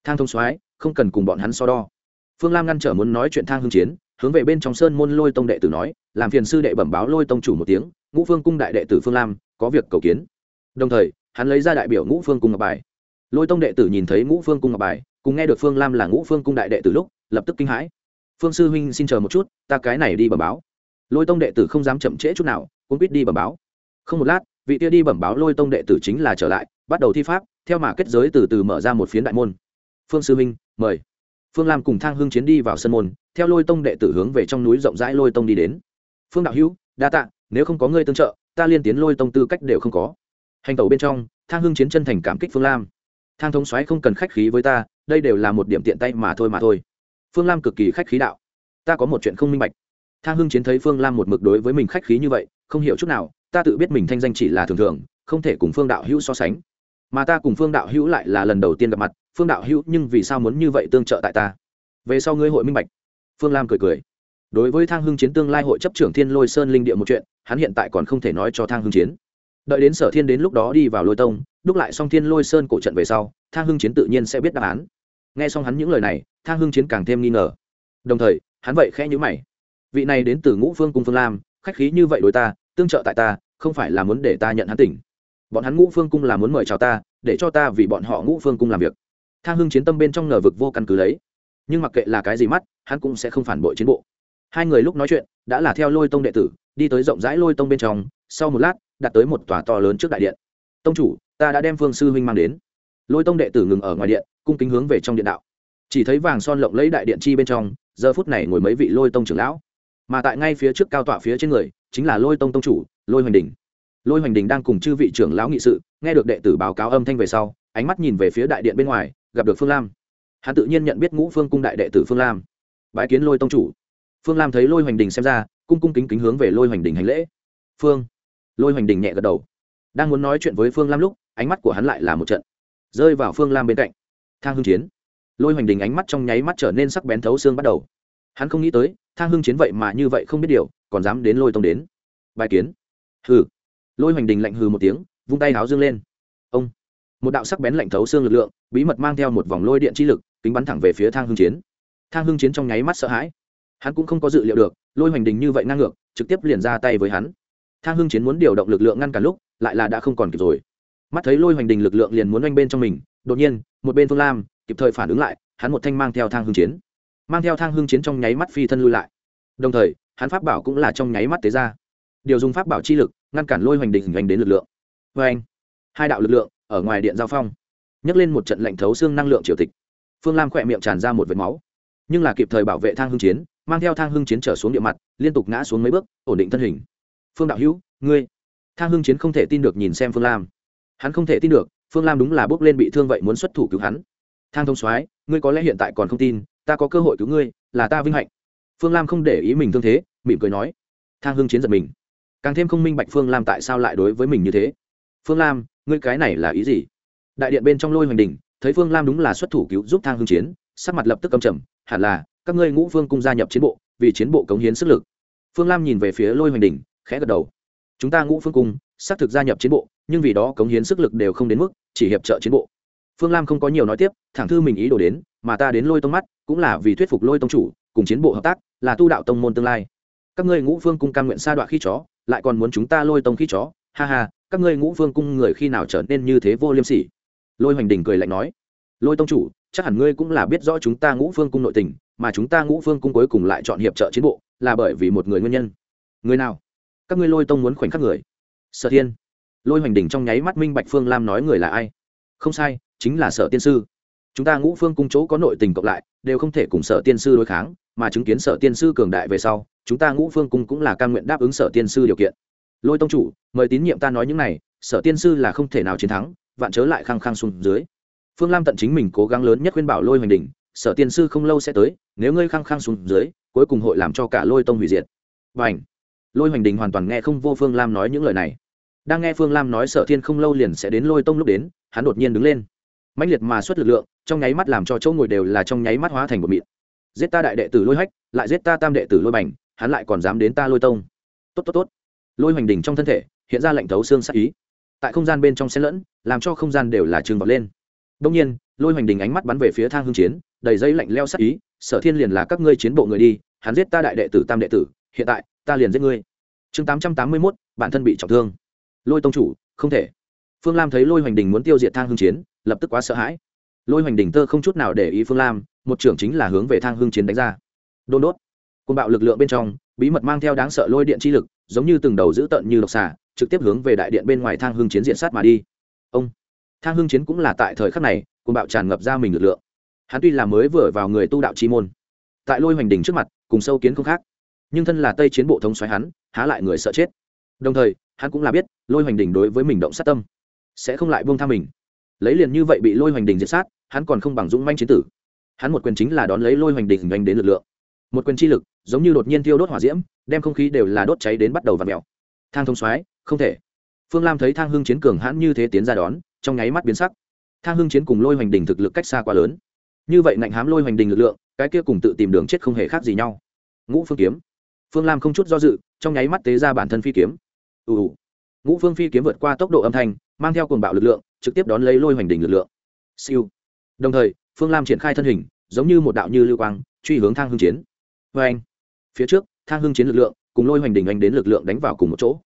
A: Thang thông soái, không cần cùng bọn hắn so đo. Phương lam ngăn trở muốn nói chuyện thang hưng chiến, hướng về bên trong sơn môn lôi tông đệ tử nói, làm phiền sư đệ bẩm báo lôi tông chủ một tiếng, ngũ phương cung đại đệ tử phương lam, có việc cầu kiến đồng thời, hắn lấy ra đại biểu ngũ phương cung ngọc bài. Lôi tông đệ tử nhìn thấy ngũ phương cung ngọc bài, cùng nghe được phương lam là ngũ phương cung đại đệ tử lúc, lập tức kinh hãi. Phương sư huynh xin chờ một chút, ta cái này đi bẩm báo. Lôi tông đệ tử không dám chậm trễ chút nào, cũng biết đi bẩm báo. Không một lát, vị tia đi bẩm báo lôi tông đệ tử chính là trở lại, bắt đầu thi pháp, theo mà kết giới từ từ mở ra một phiến đại môn. Phương sư huynh, mời. Phương lam cùng thang hưng chiến đi vào sân môn, theo lôi tông đệ tử hướng về trong núi rộng rãi lôi tông đi đến. Phương đạo hữu, đa tạ, nếu không có ngươi tương trợ, ta liên tiến lôi tông tư cách đều không có hành tẩu bên trong, thang hưng chiến chân thành cảm kích phương lam. Thang thống xoáy không cần khách khí với ta, đây đều là một điểm tiện tay mà thôi mà thôi. Phương lam cực kỳ khách khí đạo. Ta có một chuyện không minh bạch. Thang hưng chiến thấy phương lam một mực đối với mình khách khí như vậy, không hiểu chút nào, ta tự biết mình thanh danh chỉ là thường thường, không thể cùng phương đạo hữu so sánh. Mà ta cùng phương đạo hữu lại là lần đầu tiên gặp mặt, phương đạo hữu nhưng vì sao muốn như vậy tương trợ tại ta? Về sau ngươi hội minh bạch. Phương lam cười cười. Đối với thang hưng chiến tương lai hội chấp trưởng thiên lôi sơn linh địa một chuyện, hắn hiện tại còn không thể nói cho thang hưng chiến đợi đến sở thiên đến lúc đó đi vào lôi tông, đúc lại xong thiên lôi sơn cổ trận về sau, thang hưng chiến tự nhiên sẽ biết đáp án. Nghe xong hắn những lời này, thang hưng chiến càng thêm nghi ngờ. Đồng thời, hắn vậy khẽ nhữ mày. Vị này đến từ ngũ phương cung phương lam, khách khí như vậy đối ta, tương trợ tại ta, không phải là muốn để ta nhận hắn tỉnh. Bọn hắn ngũ phương cung là muốn mời chào ta, để cho ta vì bọn họ ngũ phương cung làm việc. Thang hưng chiến tâm bên trong ngờ vực vô căn cứ lấy. Nhưng mặc kệ là cái gì mắt, hắn cũng sẽ không phản bội chiến bộ. Hai người lúc nói chuyện, đã là theo lôi tông đệ tử, đi tới rộng rãi lôi tông bên trong. Sau một lát đặt tới một tòa to lớn trước đại điện. Tông chủ, ta đã đem phương sư huynh mang đến. Lôi tông đệ tử ngừng ở ngoài điện, cung kính hướng về trong điện đạo. Chỉ thấy vàng son lộng lấy đại điện chi bên trong, giờ phút này ngồi mấy vị lôi tông trưởng lão. Mà tại ngay phía trước cao tọa phía trên người, chính là lôi tông tông chủ, lôi hoành đình. Lôi hoành đình đang cùng chư vị trưởng lão nghị sự, nghe được đệ tử báo cáo âm thanh về sau, ánh mắt nhìn về phía đại điện bên ngoài, gặp được phương lam. Hắn tự nhiên nhận biết ngũ phương cung đại đệ tử phương lam. Bái kiến lôi tông chủ. Phương lam thấy lôi hoành đình xem ra, cung cung kính kính hướng về lôi hoành đình hành lễ. Phương lôi hoành đình nhẹ gật đầu. Đang muốn nói chuyện với phương lam lúc, ánh mắt của hắn lại là một trận. Rơi vào phương lam bên cạnh. Thang hưng chiến. Lôi hoành đình ánh mắt trong nháy mắt trở nên sắc bén thấu xương bắt đầu. Hắn không nghĩ tới, thang hưng chiến vậy mà như vậy không biết điều, còn dám đến lôi tông đến. Bài kiến. Hừ. Lôi hoành đình lạnh hừ một tiếng, vung tay háo dương lên. Ông. Một đạo sắc bén lạnh thấu xương lực lượng, bí mật mang theo một vòng lôi điện chi lực, kính bắn thẳng về phía thang hưng chiến. Thang hưng chiến trong nháy mắt sợ hãi. Hắn cũng không có dự liệu được, lôi hoành đình như vậy ngang ngược, trực tiếp liền ra tay với hắn thang hưng chiến muốn điều động lực lượng ngăn cản lúc, lại là đã không còn kịp rồi. Mắt thấy lôi hoành đình lực lượng liền muốn oanh bên trong mình, đột nhiên, một bên phương lam, kịp thời phản ứng lại, hắn một thanh mang theo thang hưng chiến. Mang theo thang hưng chiến trong nháy mắt phi thân lui lại. Đồng thời, hắn pháp bảo cũng là trong nháy mắt tế ra. Điều dùng pháp bảo chi lực, ngăn cản lôi hoành đình hình đến lực lượng. Vê anh hai đạo lực lượng, ở ngoài điện giao phong. Nhấc lên một trận lạnh thấu xương năng lượng triều tịch. Phương lam khỏe miệng tràn ra một vệt máu. Nhưng là kịp thời bảo vệ thang hưng chiến, mang theo thang hưng chiến trở xuống địa mặt, liên tục ngã xuống mấy bước, ổn định thân hình phương đạo hữu, ngươi. Thang hưng chiến không thể tin được nhìn xem phương lam. Hắn không thể tin được, phương lam đúng là bước lên bị thương vậy muốn xuất thủ cứu hắn. Thang thông soái, ngươi có lẽ hiện tại còn không tin, ta có cơ hội cứu ngươi, là ta vinh hạnh. Phương lam không để ý mình thương thế, mỉm cười nói. Thang hưng chiến giật mình. Càng thêm không minh bạch phương lam tại sao lại đối với mình như thế. Phương lam, ngươi cái này là ý gì? Đại điện bên trong lôi hoành đình thấy phương lam đúng là xuất thủ cứu giúp thang hưng chiến, sắc mặt lập tức cầm trầm, hẳn là, các ngươi ngũ phương cung gia nhập chiến bộ, vì chiến bộ cống hiến sức lực. Phương lam nhìn về phía lôi hoành đình khẽ gật đầu. Chúng ta ngũ phương cung, xác thực gia nhập chiến bộ, nhưng vì đó cống hiến sức lực đều không đến mức chỉ hiệp trợ chiến bộ. Phương lam không có nhiều nói tiếp, thẳng thư mình ý đồ đến, mà ta đến lôi tông mắt, cũng là vì thuyết phục lôi tông chủ, cùng chiến bộ hợp tác, là tu đạo tông môn tương lai. Các ngươi ngũ phương cung cam nguyện sa đoạn khi chó, lại còn muốn chúng ta lôi tông khi chó. Ha ha, các ngươi ngũ phương cung người khi nào trở nên như thế vô liêm sỉ? Lôi hoành đình cười lạnh nói. Lôi tông chủ, chắc hẳn ngươi cũng là biết rõ chúng ta ngũ phương cung nội tình, mà chúng ta ngũ phương cung cuối cùng lại chọn hiệp trợ chiến bộ, là bởi vì một người nguyên nhân. Người nào? Các ngươi lôi tông muốn khoảnh khắc người. Sở thiên. Lôi hoành đỉnh trong nháy mắt minh bạch phương lam nói người là ai. Không sai, chính là sở tiên sư. Chúng ta ngũ phương cung chỗ có nội tình cộng lại, đều không thể cùng sở tiên sư đối kháng, mà chứng kiến sở tiên sư cường đại về sau, chúng ta ngũ phương cung cũng là ca nguyện đáp ứng sở tiên sư điều kiện. Lôi tông chủ, mời tín nhiệm ta nói những này, sở tiên sư là không thể nào chiến thắng, vạn chớ lại khăng khăng xuống dưới. Phương lam tận chính mình cố gắng lớn nhất khuyên bảo lôi hoành đình, sở tiên sư không lâu sẽ tới, nếu ngươi khăng khăng xuống dưới, cuối cùng hội làm cho cả lôi tông hủy diệt. Và ảnh lôi hoành đình hoàn toàn nghe không vô phương lam nói những lời này đang nghe phương lam nói sở thiên không lâu liền sẽ đến lôi tông lúc đến hắn đột nhiên đứng lên mãnh liệt mà xuất lực lượng trong nháy mắt làm cho chỗ ngồi đều là trong nháy mắt hóa thành một mịn giết ta đại đệ tử lôi hách lại giết ta tam đệ tử lôi bành hắn lại còn dám đến ta lôi tông tốt tốt tốt lôi hoành đình trong thân thể hiện ra lệnh thấu xương sắc ý tại không gian bên trong xen lẫn làm cho không gian đều là trường vọt lên đông nhiên lôi hoành đình ánh mắt bắn về phía thang hương chiến đầy dây lạnh leo sắc ý sở thiên liền là các ngươi chiến bộ người đi hắn giết ta đại đệ tử tam đệ tử hiện tại ta liền giết ngươi. Chương tám trăm tám mươi mốt, bản thân bị trọng thương. Lôi tông chủ, không thể. Phương lam thấy lôi hoành đình muốn tiêu diệt thang hương chiến, lập tức quá sợ hãi. Lôi hoành đình tơ không chút nào để ý phương lam, một trưởng chính là hướng về thang hương chiến đánh ra. Đôn đốt. Côn bạo lực lượng bên trong, bí mật mang theo đáng sợ lôi điện chi lực, giống như từng đầu dữ tợn như độc xà, trực tiếp hướng về đại điện bên ngoài thang hương chiến diện sát mà đi. Ông. Thang hương chiến cũng là tại thời khắc này côn bạo tràn ngập ra mình lực lượng. Hắn tuy là mới vừa vào người tu đạo chi môn, tại lôi hoành đình trước mặt, cùng sâu kiến không khác nhưng thân là tây chiến bộ thống xoáy hắn, há lại người sợ chết. Đồng thời, hắn cũng là biết, lôi hoành đình đối với mình động sát tâm, sẽ không lại buông tha mình. Lấy liền như vậy bị lôi hoành đình diệt sát, hắn còn không bằng dũng manh chiến tử. Hắn một quyền chính là đón lấy lôi hoành đình nhanh đến lực lượng. Một quyền chi lực, giống như đột nhiên tiêu đốt hỏa diễm, đem không khí đều là đốt cháy đến bắt đầu và mèo. Thang thông xoáy không thể. Phương lam thấy thang hưng chiến cường hãn như thế tiến ra đón, trong nháy mắt biến sắc. Thang hưng chiến cùng lôi hoành đình thực lực cách xa quá lớn. Như vậy ngạnh hám lôi hoành đình lực lượng, cái kia cùng tự tìm đường chết không hề khác gì nhau. Ngũ phương kiếm phương lam không chút do dự, trong nháy mắt tế ra bản thân phi kiếm. Ù ù. Ngũ phương phi kiếm vượt qua tốc độ âm thanh, mang theo cuồng bạo lực lượng, trực tiếp đón lấy lôi hoành đỉnh lực lượng. Siêu. Đồng thời, phương lam triển khai thân hình, giống như một đạo như lưu quang, truy hướng thang hưng chiến. Vê anh, phía trước, thang hưng chiến lực lượng, cùng lôi hoành đỉnh anh đến lực lượng đánh vào cùng một chỗ.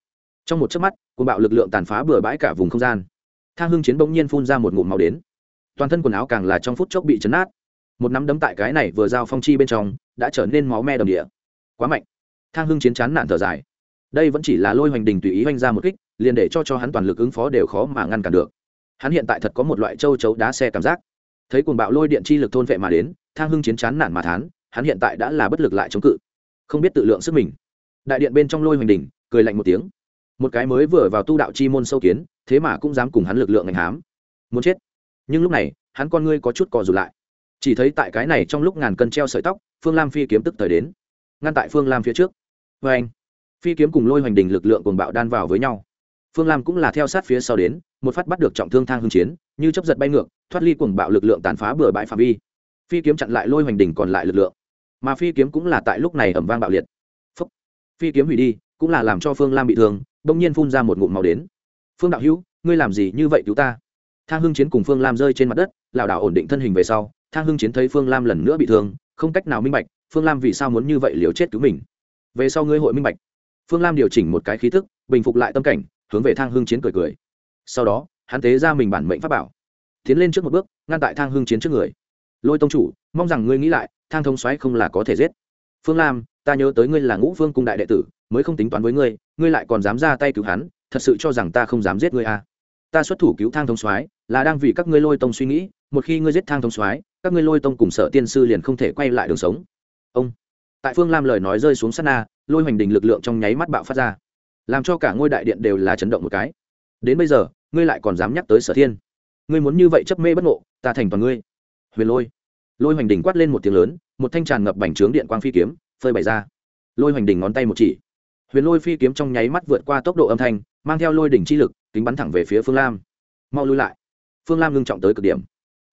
A: Trong một chớp mắt, cuồng bạo lực lượng tàn phá bừa bãi cả vùng không gian. Thang hưng chiến bỗng nhiên phun ra một ngụm màu đến. Toàn thân quần áo càng là trong phút chốc bị chấn nát. Một nắm đấm tại cái này vừa giao phong chi bên trong, đã trở nên máu me đầm địa. Quá mạnh thang hưng chiến chán nạn thở dài. Đây vẫn chỉ là lôi hoành đình tùy ý hoành ra một kích, liền để cho cho hắn toàn lực ứng phó đều khó mà ngăn cản được. Hắn hiện tại thật có một loại châu chấu đá xe cảm giác. Thấy cuồng bạo lôi điện chi lực thôn vệ mà đến, thang hưng chiến chán nản mà thán, hắn hiện tại đã là bất lực lại chống cự. Không biết tự lượng sức mình. Đại điện bên trong lôi hoành đình, cười lạnh một tiếng. Một cái mới vừa vào tu đạo chi môn sâu kiến, thế mà cũng dám cùng hắn lực lượng ngành hám. Muốn chết. Nhưng lúc này, hắn con ngươi có chút cò dù lại. Chỉ thấy tại cái này trong lúc ngàn cân treo sợi tóc, phương lam phi kiếm tức thời đến. Ngăn tại phương lam phía trước vê anh. Phi kiếm cùng lôi hoành đình lực lượng cùng bạo đan vào với nhau. Phương lam cũng là theo sát phía sau đến, một phát bắt được trọng thương thang hưng chiến, như chấp giật bay ngược, thoát ly cùng bạo lực lượng tàn phá bừa bãi phạm vi. Phi kiếm chặn lại lôi hoành đình còn lại lực lượng. Mà phi kiếm cũng là tại lúc này ẩm vang bạo liệt. Phúc. phi kiếm hủy đi, cũng là làm cho phương lam bị thương, bỗng nhiên phun ra một ngụm màu đến. Phương đạo hữu, ngươi làm gì như vậy cứu ta? Thang hưng chiến cùng phương lam rơi trên mặt đất, lảo đảo ổn định thân hình về sau, thang hưng chiến thấy phương lam lần nữa bị thương, không cách nào minh bạch, phương lam vì sao muốn như vậy liều chết cứu mình? Về sau ngươi hội minh bạch. Phương lam điều chỉnh một cái khí thức bình phục lại tâm cảnh, hướng về thang hương chiến cười cười. Sau đó, hắn tế ra mình bản mệnh pháp bảo, tiến lên trước một bước, ngăn tại thang hương chiến trước người. Lôi tông chủ, mong rằng ngươi nghĩ lại, thang thông xoáy không là có thể giết. Phương lam, ta nhớ tới ngươi là ngũ phương cung đại đệ tử, mới không tính toán với ngươi ngươi lại còn dám ra tay cứu hắn, thật sự cho rằng ta không dám giết ngươi à. ta xuất thủ cứu thang thông soái, là đang vì các ngươi lôi tông suy nghĩ, một khi ngươi giết thang thông soái, các ngươi lôi tông cùng sở tiên sư liền không thể quay lại đường sống. Ông tại phương lam lời nói rơi xuống sát na, lôi hoành đình lực lượng trong nháy mắt bạo phát ra. Làm cho cả ngôi đại điện đều là chấn động một cái. Đến bây giờ, ngươi lại còn dám nhắc tới sở thiên. Ngươi muốn như vậy chấp mê bất ngộ, ta thành toàn ngươi. Huyền lôi. Lôi hoành đình quát lên một tiếng lớn, một thanh tràn ngập bành trướng điện quang phi kiếm, phơi bày ra. Lôi hoành đình ngón tay một chỉ. Huyền lôi phi kiếm trong nháy mắt vượt qua tốc độ âm thanh, mang theo lôi đỉnh chi lực, kính bắn thẳng về phía phương lam. Mau lui lại. Phương lam ngưng trọng tới cực điểm.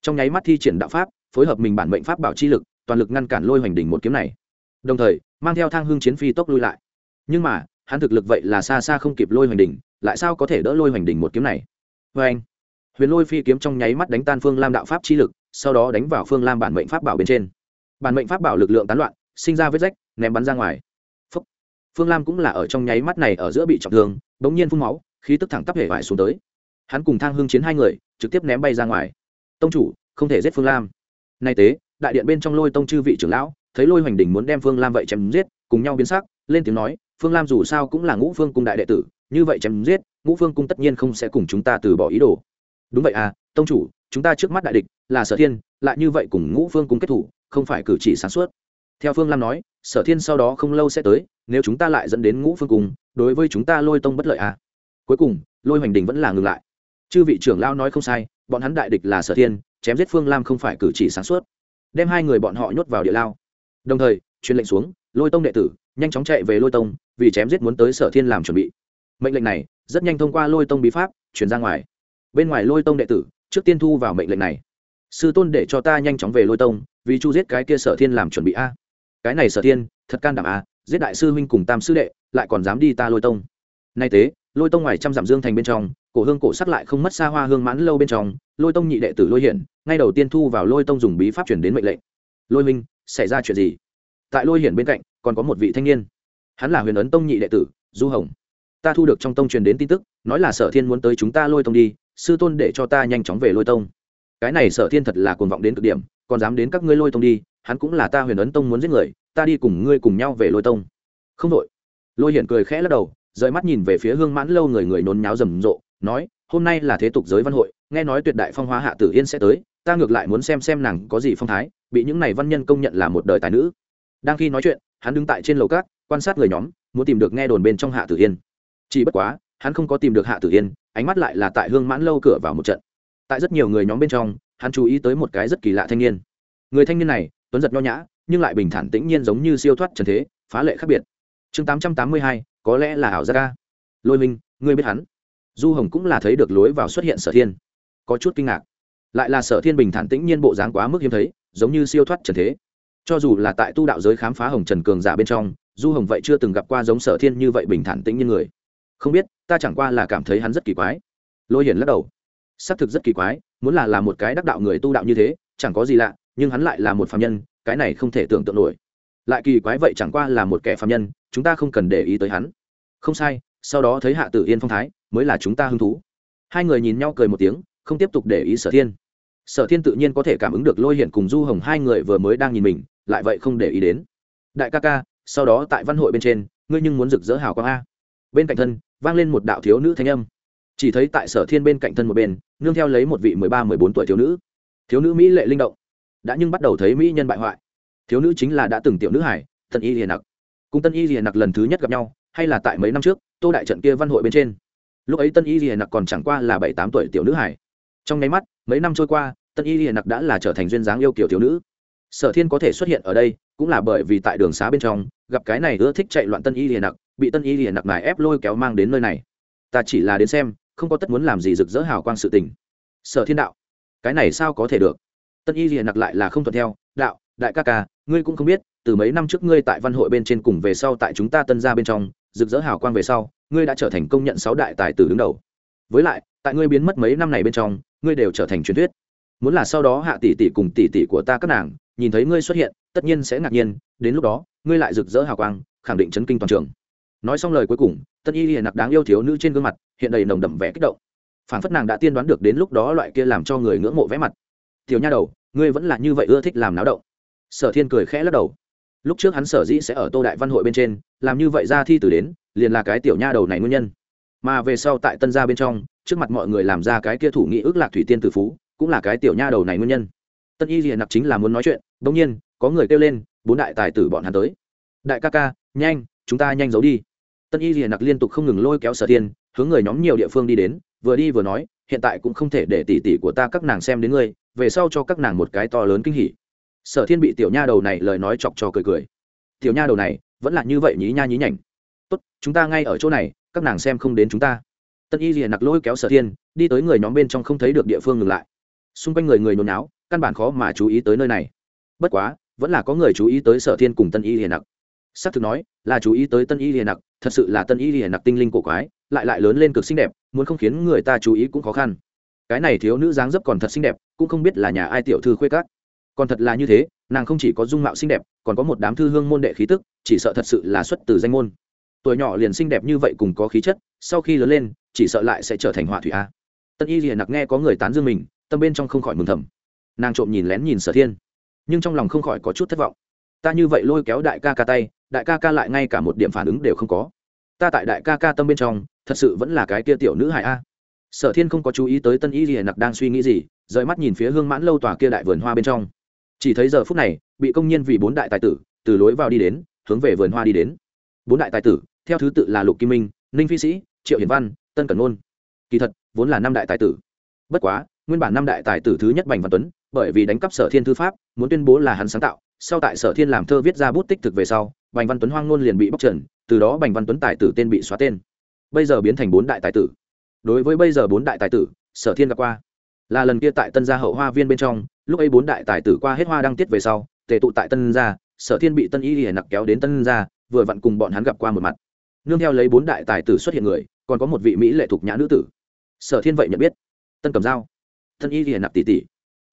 A: Trong nháy mắt thi triển đạo pháp, phối hợp mình bản mệnh pháp bảo chi lực, toàn lực ngăn cản lôi hoành đỉnh một kiếm này đồng thời, mang theo thang hương chiến phi tốc lui lại. Nhưng mà, hắn thực lực vậy là xa xa không kịp lôi hoành đỉnh, lại sao có thể đỡ lôi hoành đỉnh một kiếm này? Vê anh, huyền lôi phi kiếm trong nháy mắt đánh tan phương lam đạo pháp chi lực, sau đó đánh vào phương lam bản mệnh pháp bảo bên trên. Bản mệnh pháp bảo lực lượng tán loạn, sinh ra vết rách, ném bắn ra ngoài. Phúc. phương lam cũng là ở trong nháy mắt này ở giữa bị trọng thương, bỗng nhiên phun máu, khí tức thẳng tắp hệ vải xuống tới. Hắn cùng thang hương chiến hai người, trực tiếp ném bay ra ngoài. Tông chủ, không thể giết phương lam. Nay tế, đại điện bên trong lôi tông chư vị trưởng lão thấy lôi hoành đình muốn đem phương lam vậy chém giết cùng nhau biến sắc lên tiếng nói phương lam dù sao cũng là ngũ phương cung đại đệ tử như vậy chém giết ngũ phương cung tất nhiên không sẽ cùng chúng ta từ bỏ ý đồ đúng vậy à tông chủ chúng ta trước mắt đại địch là sở thiên lại như vậy cùng ngũ phương cung kết thủ không phải cử chỉ sáng suốt theo phương lam nói sở thiên sau đó không lâu sẽ tới nếu chúng ta lại dẫn đến ngũ phương cung đối với chúng ta lôi tông bất lợi à cuối cùng lôi hoành đình vẫn là ngừng lại chư vị trưởng lao nói không sai bọn hắn đại địch là sở thiên chém giết phương lam không phải cử chỉ sáng suốt đem hai người bọn họ nhốt vào địa lao đồng thời, truyền lệnh xuống, lôi tông đệ tử, nhanh chóng chạy về lôi tông, vì chém giết muốn tới sở thiên làm chuẩn bị. Mệnh lệnh này, rất nhanh thông qua lôi tông bí pháp chuyển ra ngoài. Bên ngoài lôi tông đệ tử, trước tiên thu vào mệnh lệnh này. Sư tôn để cho ta nhanh chóng về lôi tông, vì chu giết cái kia sở thiên làm chuẩn bị a. Cái này sở thiên, thật can đảm a, giết đại sư huynh cùng tam sư đệ, lại còn dám đi ta lôi tông. Nay tế lôi tông ngoài trăm dặm dương thành bên trong, cổ hương cổ sắc lại không mất xa hoa hương mãn lâu bên trong, lôi tông nhị đệ tử lôi hiển, ngay đầu tiên thu vào lôi tông dùng bí pháp chuyển đến mệnh lệnh lôi minh, xảy ra chuyện gì? Tại lôi hiển bên cạnh, còn có một vị thanh niên. Hắn là huyền ấn tông nhị đệ tử, du hồng. Ta thu được trong tông truyền đến tin tức, nói là sở thiên muốn tới chúng ta lôi tông đi, sư tôn để cho ta nhanh chóng về lôi tông. Cái này sở thiên thật là cuồng vọng đến cực điểm, còn dám đến các ngươi lôi tông đi, hắn cũng là ta huyền ấn tông muốn giết người, ta đi cùng ngươi cùng nhau về lôi tông. Không đội lôi hiển cười khẽ lắc đầu, rời mắt nhìn về phía hương mãn lâu người người nôn nháo rầm rộ, nói, hôm nay là thế tục giới văn hội, nghe nói tuyệt đại phong hóa hạ tử yên sẽ tới, ta ngược lại muốn xem xem nàng có gì phong thái bị những này văn nhân công nhận là một đời tài nữ. Đang khi nói chuyện, hắn đứng tại trên lầu cát quan sát người nhóm, muốn tìm được nghe đồn bên trong hạ tử yên chỉ bất quá, hắn không có tìm được hạ tử yên ánh mắt lại là tại hương mãn lâu cửa vào một trận. Tại rất nhiều người nhóm bên trong, hắn chú ý tới một cái rất kỳ lạ thanh niên. Người thanh niên này, tuấn giật nho nhã, nhưng lại bình thản tĩnh nhiên giống như siêu thoát trần thế, phá lệ khác biệt. Chương tám trăm tám mươi hai, có lẽ là ảo gia ca lôi minh, ngươi biết hắn. Du hồng cũng là thấy được lối vào xuất hiện sở thiên. Có chút kinh ngạc lại là sở thiên bình thản tĩnh nhiên bộ dáng quá mức hiếm thấy, giống như siêu thoát trần thế. Cho dù là tại tu đạo giới khám phá hồng trần cường giả bên trong, du hồng vậy chưa từng gặp qua giống sở thiên như vậy bình thản tĩnh như người. Không biết, ta chẳng qua là cảm thấy hắn rất kỳ quái. Lôi hiển lắc đầu. Xác thực rất kỳ quái, muốn là là một cái đắc đạo người tu đạo như thế, chẳng có gì lạ, nhưng hắn lại là một phạm nhân, cái này không thể tưởng tượng nổi. Lại kỳ quái vậy chẳng qua là một kẻ phạm nhân, chúng ta không cần để ý tới hắn. Không sai, sau đó thấy hạ tử yên phong thái, mới là chúng ta hứng thú. Hai người nhìn nhau cười một tiếng không tiếp tục để ý sở thiên. Sở thiên tự nhiên có thể cảm ứng được lôi hiển cùng du hồng hai người vừa mới đang nhìn mình, lại vậy không để ý đến. Đại ca ca, sau đó tại văn hội bên trên, ngươi nhưng muốn rực rỡ hào quang a. Bên cạnh thân, vang lên một đạo thiếu nữ thanh âm. Chỉ thấy tại sở thiên bên cạnh thân một bên, nương theo lấy một vị mười ba, mười bốn tuổi thiếu nữ. Thiếu nữ mỹ lệ linh động. Đã nhưng bắt đầu thấy mỹ nhân bại hoại. Thiếu nữ chính là đã từng tiểu nữ hải, tân y hiền nặc. Cùng tân y hiền nặc lần thứ nhất gặp nhau, hay là tại mấy năm trước, tô đại trận kia văn hội bên trên. Lúc ấy tân y hiền nặc còn chẳng qua là bảy, tám tuổi tiểu nữ hải trong nháy mắt, mấy năm trôi qua, tân y hiền nặc đã là trở thành duyên dáng yêu kiểu thiếu nữ. Sở thiên có thể xuất hiện ở đây, cũng là bởi vì tại đường xá bên trong, gặp cái này ưa thích chạy loạn tân y hiền nặc, bị tân y hiền nặc này ép lôi kéo mang đến nơi này. Ta chỉ là đến xem, không có tất muốn làm gì rực rỡ hào quang sự tình. Sở thiên đạo, cái này sao có thể được? Tân y hiền nặc lại là không thuận theo, đạo, đại ca ca, ngươi cũng không biết, từ mấy năm trước ngươi tại văn hội bên trên cùng về sau tại chúng ta tân ra bên trong, rực rỡ hào quang về sau, ngươi đã trở thành công nhận sáu đại tài tử đứng đầu. Với lại, tại ngươi biến mất mấy năm này bên trong ngươi đều trở thành truyền thuyết. Muốn là sau đó hạ tỷ tỷ cùng tỷ tỷ của ta các nàng, nhìn thấy ngươi xuất hiện, tất nhiên sẽ ngạc nhiên, đến lúc đó, ngươi lại rực rỡ hào quang, khẳng định chấn kinh toàn trường. Nói xong lời cuối cùng tân y hiền nặc đáng yêu thiếu nữ trên gương mặt hiện đầy nồng đậm vẻ kích động. Phản phất nàng đã tiên đoán được đến lúc đó loại kia làm cho người ngưỡng mộ vẽ mặt. Tiểu nha đầu, ngươi vẫn là như vậy ưa thích làm náo động. Sở thiên cười khẽ lắc đầu. Lúc trước hắn sở dĩ sẽ ở tô đại văn hội bên trên, làm như vậy ra thi tử đến, liền là cái tiểu nha đầu này nguyên nhân mà về sau tại tân gia bên trong, trước mặt mọi người làm ra cái kia thủ nghị ước lạc thủy tiên tử phú, cũng là cái tiểu nha đầu này nguyên nhân. Tân y diện nặc chính là muốn nói chuyện bỗng nhiên, có người kêu lên, bốn đại tài tử bọn hắn tới. Đại ca ca, nhanh, chúng ta nhanh giấu đi. Tân y diện nặc liên tục không ngừng lôi kéo sở thiên, hướng người nhóm nhiều địa phương đi đến, vừa đi vừa nói, hiện tại cũng không thể để tỷ tỷ của ta các nàng xem đến ngươi, về sau cho các nàng một cái to lớn kinh hỉ. Sở thiên bị tiểu nha đầu này lời nói chọc cho cười cười. Tiểu nha đầu này, vẫn là như vậy nhí nha nhí nhảnh. Tốt, chúng ta ngay ở chỗ này các nàng xem không đến chúng ta. Tân y rìa nặc lôi kéo sở thiên, đi tới người nhóm bên trong không thấy được địa phương ngừng lại. Xung quanh người người nôn náo căn bản khó mà chú ý tới nơi này. Bất quá, vẫn là có người chú ý tới sở thiên cùng tân y rìa nặc. S ắ c thực nói, là chú ý tới tân y rìa nặc, thật sự là tân y rìa nặc tinh linh cổ quái, lại lại lớn lên cực xinh đẹp, muốn không khiến người ta chú ý cũng khó khăn. Cái này thiếu nữ dáng dấp còn thật xinh đẹp, cũng không biết là nhà ai tiểu thư khuê các. còn thật là như thế, nàng không chỉ có dung mạo xinh đẹp, còn có một đám thư hương môn đệ khí tức, chỉ sợ thật sự là xuất từ danh môn tuổi nhỏ liền xinh đẹp như vậy cùng có khí chất, sau khi lớn lên, chỉ sợ lại sẽ trở thành họa thủy a. Tân y liền nặc nghe có người tán dương mình, tâm bên trong không khỏi mừng thầm. Nàng trộm nhìn lén nhìn sở thiên, nhưng trong lòng không khỏi có chút thất vọng. Ta như vậy lôi kéo đại ca ca tay, đại ca ca lại ngay cả một điểm phản ứng đều không có. Ta tại đại ca ca tâm bên trong, thật sự vẫn là cái kia tiểu nữ hại a. Sở thiên không có chú ý tới tân y liền nặc đang suy nghĩ gì, rời mắt nhìn phía hương mãn lâu tòa kia đại vườn hoa bên trong. Chỉ thấy giờ phút này, bị công nhân vì bốn đại tài tử, từ lối vào đi đến, hướng về vườn hoa đi đến. Bốn đại tài tử theo thứ tự là lục kim minh, ninh phi sĩ, triệu hiển văn, tân cẩn ngôn. Kỳ thật, vốn là năm đại tài tử. Bất quá, nguyên bản năm đại tài tử thứ nhất bành văn tuấn, bởi vì đánh cắp sở thiên thư pháp, muốn tuyên bố là hắn sáng tạo, sau tại sở thiên làm thơ viết ra bút tích thực về sau, bành văn tuấn hoang ngôn liền bị bóc trần, từ đó bành văn tuấn tài tử tên bị xóa tên. Bây giờ biến thành bốn đại tài tử. Đối với bây giờ bốn đại tài tử, sở thiên gặp qua. Là lần kia tại tân gia hậu hoa viên bên trong, lúc ấy bốn đại tài tử qua hết hoa đăng tiết về sau, tề tụ tại tân gia, sở thiên bị tân y hiển nặc kéo đến tân gia, vừa vặn cùng bọn hắn gặp qua một mặt nương theo lấy bốn đại tài tử xuất hiện người, còn có một vị mỹ lệ thuộc nhã nữ tử. Sở thiên vậy nhận biết. Tân cầm dao tân y hiền nạp tỷ tỷ.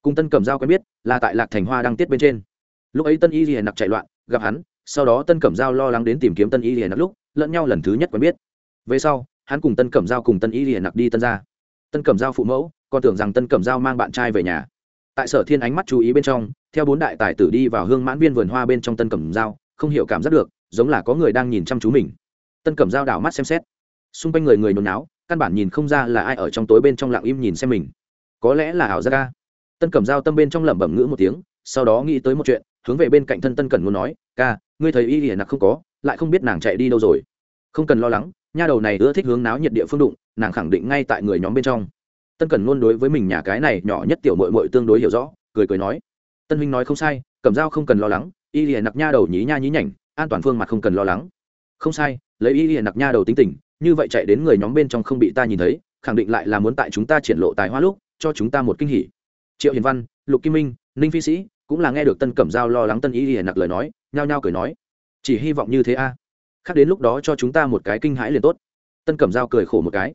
A: Cùng tân cầm dao quen biết là tại lạc thành hoa đăng tiết bên trên. Lúc ấy tân y hiền nạp chạy loạn, gặp hắn, sau đó tân cẩm giao lo lắng đến tìm kiếm tân y hiền nạp lúc, lẫn nhau lần thứ nhất quen biết. Về sau, hắn cùng tân cẩm giao cùng tân y hiền nạp đi tân gia. Tân cẩm giao phụ mẫu, còn tưởng rằng tân cẩm giao mang bạn trai về nhà. Tại sở thiên ánh mắt chú ý bên trong, theo bốn đại tài tử đi vào hương mãn viên vườn hoa bên trong tân cẩm giao, không hiểu cảm giác được, giống là có người đang nhìn chăm chú mình tân cẩm giao đảo mắt xem xét. Xung quanh người người nôn náo, căn bản nhìn không ra là ai ở trong tối bên trong lặng im nhìn xem mình. Có lẽ là ảo gia ca tân cẩm giao tâm bên trong lẩm bẩm ngữ một tiếng, sau đó nghĩ tới một chuyện, hướng về bên cạnh thân tân cẩn muốn nói, ca, ngươi thấy y hiển nặc không có, lại không biết nàng chạy đi đâu rồi. Không cần lo lắng, nha đầu này ưa thích hướng náo nhiệt địa phương đụng, nàng khẳng định ngay tại người nhóm bên trong. Tân cẩn luôn đối với mình nhà cái này nhỏ nhất tiểu mội mội tương đối hiểu rõ, cười cười nói, tân huynh nói không sai cầm dao không cần lo lắng, y hiển nặc nha đầu nhí nha nhí nhảnh, an toàn phương mặt không cần lo lắng. Không sai lấy ý hiền nặc nha đầu tính tình, như vậy chạy đến người nhóm bên trong không bị ta nhìn thấy, khẳng định lại là muốn tại chúng ta triển lộ tài hoa lúc, cho chúng ta một kinh hỉ. Triệu hiền văn, lục kim minh, ninh phi sĩ, cũng là nghe được tân cẩm giao lo lắng tân ý hiền nặc lời nói, nhao nhao cười nói, chỉ hy vọng như thế a. À. khác đến lúc đó cho chúng ta một cái kinh hãi liền tốt. Tân cẩm giao cười khổ một cái.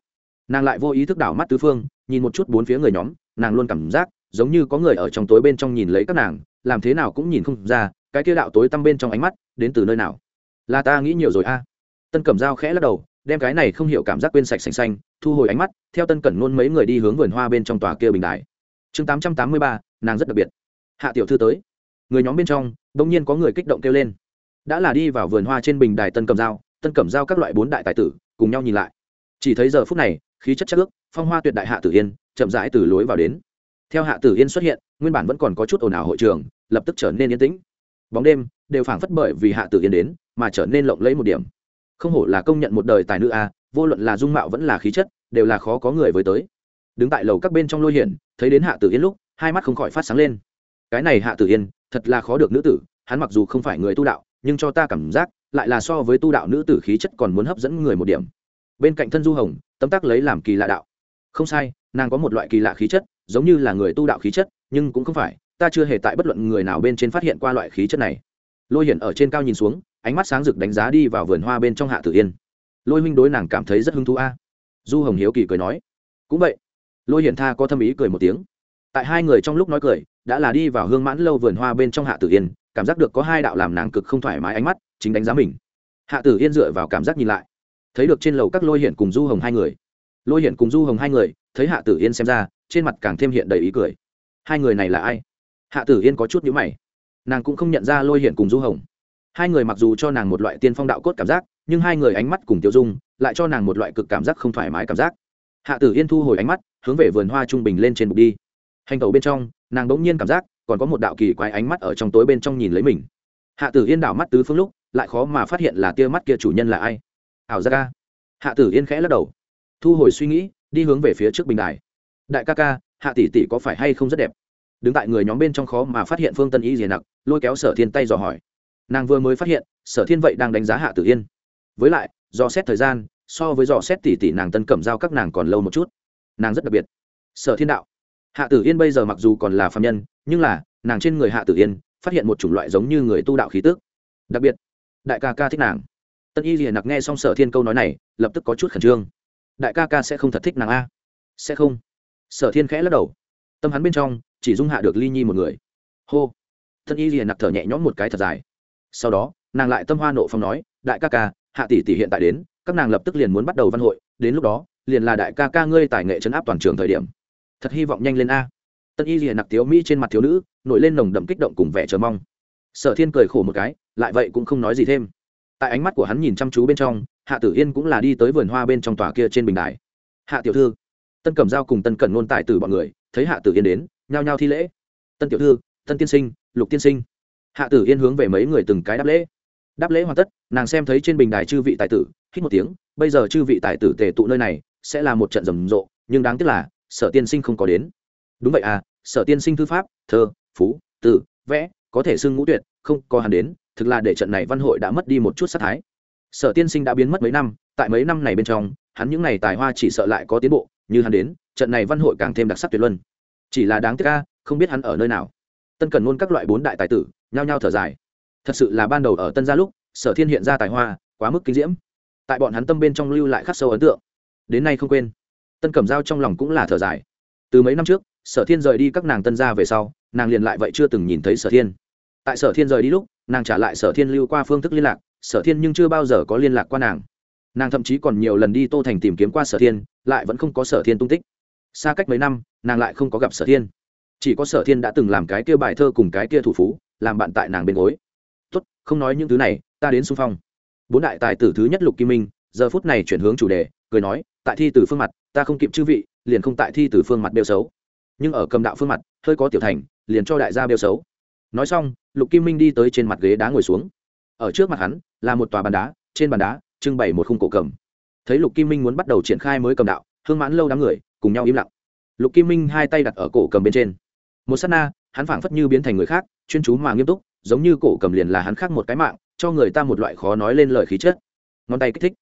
A: Nàng lại vô ý thức đảo mắt tứ phương, nhìn một chút bốn phía người nhóm, nàng luôn cảm giác giống như có người ở trong tối bên trong nhìn lấy các nàng, làm thế nào cũng nhìn không ra, cái kia đạo tối tăm bên trong ánh mắt đến từ nơi nào. Là ta nghĩ nhiều rồi a tân cẩm dao khẽ lắc đầu, đem cái này không hiểu cảm giác quên sạch sành xanh, thu hồi ánh mắt, theo tân cẩn nôn mấy người đi hướng vườn hoa bên trong tòa kia bình đài. Chương tám trăm tám mươi ba, nàng rất đặc biệt. Hạ tiểu thư tới. Người nhóm bên trong đ ỗ n g nhiên có người kích động kêu lên. Đã là đi vào vườn hoa trên bình đài tân cầm dao tân cầm dao các loại bốn đại tài tử, cùng nhau nhìn lại. Chỉ thấy giờ phút này, khí chất chất ước, phong hoa tuyệt đại hạ tử yên, chậm rãi từ lối vào đến. Theo hạ tử yên xuất hiện, nguyên bản vẫn còn có chút ồn ào hội trường, lập tức trở nên yên tĩnh. Bóng đêm đều phảng phất bởi vì hạ tử yên đến, mà trở nên lộng lẫy một điểm không hổ là công nhận một đời tài nữ a à, vô luận là dung mạo vẫn là khí chất, đều là khó có người với tới. Đứng tại lầu các bên trong lôi hiển, thấy đến hạ tử yên lúc, hai mắt không khỏi phát sáng lên. Cái này hạ tử yên, thật là khó được nữ tử, hắn mặc dù không phải người tu đạo, nhưng cho ta cảm giác, lại là so với tu đạo nữ tử khí chất còn muốn hấp dẫn người một điểm. Bên cạnh thân du hồng, tấm tắc lấy làm kỳ lạ đạo. Không sai, nàng có một loại kỳ lạ khí chất, giống như là người tu đạo khí chất, nhưng cũng không phải, ta chưa hề tại bất luận người nào bên trên phát hiện qua loại khí chất này. Lôi hiển ở trên cao nhìn xuống ánh mắt sáng rực đánh giá đi vào vườn hoa bên trong hạ tử yên. Lôi huynh đối nàng cảm thấy rất hứng thú a. Du hồng hiếu kỳ cười nói, cũng vậy. Lôi hiển tha có thâm ý cười một tiếng. Tại hai người trong lúc nói cười, đã là đi vào hương mãn lâu vườn hoa bên trong hạ tử yên, cảm giác được có hai đạo làm nàng cực không thoải mái ánh mắt, chính đánh giá mình. Hạ tử yên dựa vào cảm giác nhìn lại, thấy được trên lầu các lôi hiển cùng du hồng hai người. Lôi hiển cùng du hồng hai người, thấy hạ tử yên xem ra, trên mặt càng thêm hiện đầy ý cười. Hai người này là ai? Hạ tử yên có chút nhữ mày. Nàng cũng không nhận ra lôi hiển cùng du hồng hai người mặc dù cho nàng một loại tiên phong đạo cốt cảm giác, nhưng hai người ánh mắt cùng tiêu dung lại cho nàng một loại cực cảm giác không thoải mái cảm giác. Hạ tử yên thu hồi ánh mắt, hướng về vườn hoa trung bình lên trên bục đi. Hành tẩu bên trong, nàng đ ỗ n g nhiên cảm giác còn có một đạo kỳ quái ánh mắt ở trong tối bên trong nhìn lấy mình. Hạ tử yên đảo mắt tứ phương lúc, lại khó mà phát hiện là tia mắt kia chủ nhân là ai. Ảo ra ca. Hạ tử yên khẽ lắc đầu, thu hồi suy nghĩ, đi hướng về phía trước bình đài. Đại ca ca, hạ tỷ tỷ có phải hay không rất đẹp? Đứng tại người nhóm bên trong khó mà phát hiện phương tân ý gì nặc, lôi kéo sở thiên tay dò hỏi nàng vừa mới phát hiện, sở thiên vậy đang đánh giá hạ tử yên. Với lại do xét thời gian, so với dò xét tỷ tỷ nàng tân cẩm giao các nàng còn lâu một chút. Nàng rất đặc biệt. Sở thiên đạo. Hạ tử yên bây giờ mặc dù còn là phạm nhân, nhưng là, nàng trên người hạ tử yên, phát hiện một chủng loại giống như người tu đạo khí tức. Đặc biệt, đại ca ca thích nàng. Tân y liền nặc nghe xong sở thiên câu nói này, lập tức có chút khẩn trương. Đại ca ca sẽ không thật thích nàng a? Sẽ không. Sở thiên khẽ lắc đầu. Tâm hắn bên trong, chỉ dung hạ được ly nhi một người. Hô. Tân y liền nặc thở nhẹ nhõm một cái thật dài sau đó, nàng lại tâm hoa nộ phong nói, đại ca ca, hạ tỷ tỷ hiện tại đến, các nàng lập tức liền muốn bắt đầu văn hội, đến lúc đó, liền là đại ca ca ngươi tài nghệ chấn áp toàn trường thời điểm. Thật hy vọng nhanh lên a. Tân y liền nặc thiếu mỹ trên mặt thiếu nữ, nổi lên nồng đậm kích động cùng vẻ chờ mong. Sở thiên cười khổ một cái, lại vậy cũng không nói gì thêm. Tại ánh mắt của hắn nhìn chăm chú bên trong, hạ tử yên cũng là đi tới vườn hoa bên trong tòa kia trên bình đài. Hạ tiểu thư. Tân cầm dao cùng tân cẩn nôn tài từ bọn người, thấy hạ tử yên đến, nhao nhao thi lễ. Tân tiểu thư, tân tiên sinh, lục tiên sinh hạ tử yên hướng về mấy người từng cái đáp lễ. Đáp lễ hoàn tất, nàng xem thấy trên bình đài chư vị tài tử, hít một tiếng, bây giờ chư vị tài tử tề tụ nơi này, sẽ là một trận rầm rộ, nhưng đáng tiếc là, sở tiên sinh không có đến. Đúng vậy à sở tiên sinh thư pháp, thơ, phú, tử, vẽ, có thể xưng ngũ tuyệt, không có hắn đến, thực là để trận này văn hội đã mất đi một chút sát thái. Sở tiên sinh đã biến mất mấy năm, tại mấy năm này bên trong, hắn những n à y tài hoa chỉ sợ lại có tiến bộ, như hắn đến, trận này văn hội càng thêm đặc sắc tuyệt luân. Chỉ là đáng tiếc ca không biết hắn ở nơi nào. Tân cần ngôn các loại bốn đại tài tử nhao nhao thở dài. Thật sự là ban đầu ở tân gia lúc, sở thiên hiện ra tài hoa, quá mức kinh diễm. Tại bọn hắn tâm bên trong lưu lại khắc sâu ấn tượng. Đến nay không quên. Tân cẩm giao trong lòng cũng là thở dài. Từ mấy năm trước, sở thiên rời đi các nàng tân gia về sau, nàng liền lại vậy chưa từng nhìn thấy sở thiên. Tại sở thiên rời đi lúc, nàng trả lại sở thiên lưu qua phương thức liên lạc, sở thiên nhưng chưa bao giờ có liên lạc qua nàng. Nàng thậm chí còn nhiều lần đi tô thành tìm kiếm qua sở thiên, lại vẫn không có sở thiên tung tích. Xa cách mấy năm, nàng lại không có gặp sở thiên. Chỉ có sở thiên đã từng làm cái kia bài thơ cùng cái kia thủ phú làm bạn tại nàng bên gối. Tốt, không nói những thứ này, ta đến xung phong. Bốn đại tài tử thứ nhất lục kim minh, giờ phút này chuyển hướng chủ đề, cười nói, tại thi từ phương mặt, ta không kịp chư vị, liền không tại thi từ phương mặt đeo xấu. Nhưng ở cầm đạo phương mặt, hơi có tiểu thành, liền cho đại gia đeo xấu. Nói xong, lục kim minh đi tới trên mặt ghế đá ngồi xuống. Ở trước mặt hắn, là một tòa bàn đá, trên bàn đá, trưng bày một khung cổ cầm. Thấy lục kim minh muốn bắt đầu triển khai mới cầm đạo, hương mãn lâu đám người cùng nhau im lặng. Lục kim minh hai tay đặt ở cổ cầm bên trên. Một s á t na hắn phảng phất như biến thành người khác, chuyên chú mà nghiêm túc, giống như cổ cầm liền là hắn khác một cái mạng, cho người ta một loại khó nói lên lời khí chất. Ngón tay kích thích,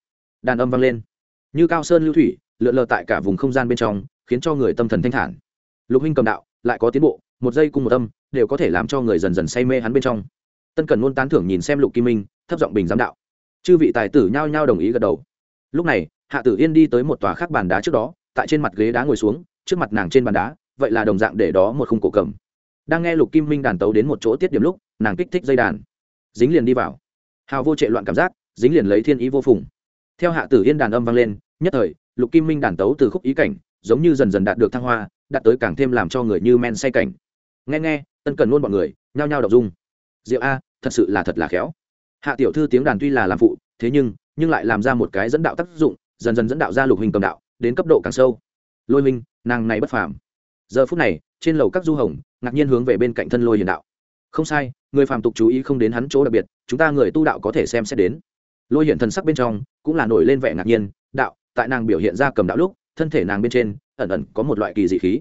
A: đàn âm vang lên. Như cao sơn lưu thủy, lượn lờ tại cả vùng không gian bên trong, khiến cho người tâm thần thanh thản. Lục huynh cầm đạo, lại có tiến bộ, một giây cùng một âm, đều có thể làm cho người dần dần say mê hắn bên trong. Tân cần luôn tán thưởng nhìn xem lục kim minh, thấp giọng bình giám đạo. Chư vị tài tử nhao nhao đồng ý gật đầu. Lúc này, hạ tử yên đi tới một tòa khác bàn đá trước đó, tại trên mặt ghế đá ngồi xuống, trước mặt nàng trên bàn đá, vậy là đồng dạng để đó một khung cổ cầm đang nghe lục kim minh đàn tấu đến một chỗ tiết điểm lúc, nàng kích thích dây đàn. Dính liền đi vào. Hào vô trệ loạn cảm giác, dính liền lấy thiên ý vô phùng. Theo hạ tử yên đàn âm vang lên, nhất thời, lục kim minh đàn tấu từ khúc ý cảnh, giống như dần dần đạt được thăng hoa, đạt tới càng thêm làm cho người như men say cảnh. Nghe nghe, tân cần luôn bọn người, nhao nhao đọc dung. Diệu a, thật sự là thật là khéo. Hạ tiểu thư tiếng đàn tuy là làm phụ, thế nhưng nhưng lại làm ra một cái dẫn đạo tác dụng, dần dần dẫn đạo ra lục hình cầm đạo, đến cấp độ càng sâu. Lôi minh, nàng này bất phàm. Giờ phút này trên lầu các du hồng, ngạc nhiên hướng về bên cạnh thân lôi hiền đạo. Không sai, người phàm tục chú ý không đến hắn chỗ đặc biệt, chúng ta người tu đạo có thể xem xét đến. Lôi hiện thần sắc bên trong cũng là nổi lên vẻ ngạc nhiên, đạo, tại nàng biểu hiện ra cầm đạo lúc, thân thể nàng bên trên ẩn ẩn có một loại kỳ dị khí.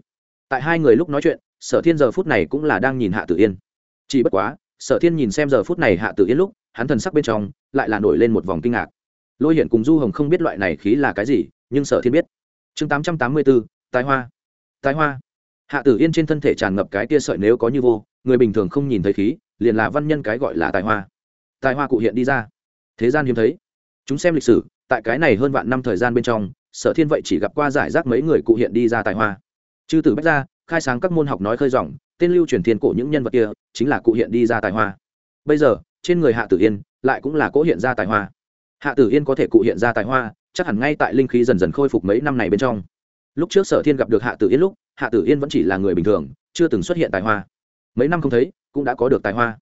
A: Tại hai người lúc nói chuyện, sở thiên giờ phút này cũng là đang nhìn hạ tử yên. Chỉ bất quá, sở thiên nhìn xem giờ phút này hạ tử yên lúc, hắn thần sắc bên trong lại là nổi lên một vòng kinh ngạc. Lôi hiện cùng du hồng không biết loại này khí là cái gì, nhưng sở thiên biết. Chương tám trăm tám mươi bốn tái hoa. Tái hoa hạ tử yên trên thân thể tràn ngập cái tia sợi nếu có như vô, người bình thường không nhìn thấy khí, liền là văn nhân cái gọi là tài hoa. Tài hoa cụ hiện đi ra. Thế gian hiếm thấy. Chúng xem lịch sử, tại cái này hơn vạn năm thời gian bên trong, sở thiên vậy chỉ gặp qua giải rác mấy người cụ hiện đi ra tài hoa. Chư tử bách gia, khai sáng các môn học nói khơi dòng, tên lưu truyền thiên cổ những nhân vật kia, chính là cụ hiện đi ra tài hoa. Bây giờ, trên người hạ tử yên, lại cũng là cố hiện ra tài hoa. Hạ tử yên có thể cụ hiện ra tài hoa, chắc hẳn ngay tại linh khí dần dần khôi phục mấy năm này bên trong. Lúc trước sở thiên gặp được hạ tử yên lúc hạ tử yên vẫn chỉ là người bình thường, chưa từng xuất hiện tài hoa. Mấy năm không thấy, cũng đã có được tài hoa.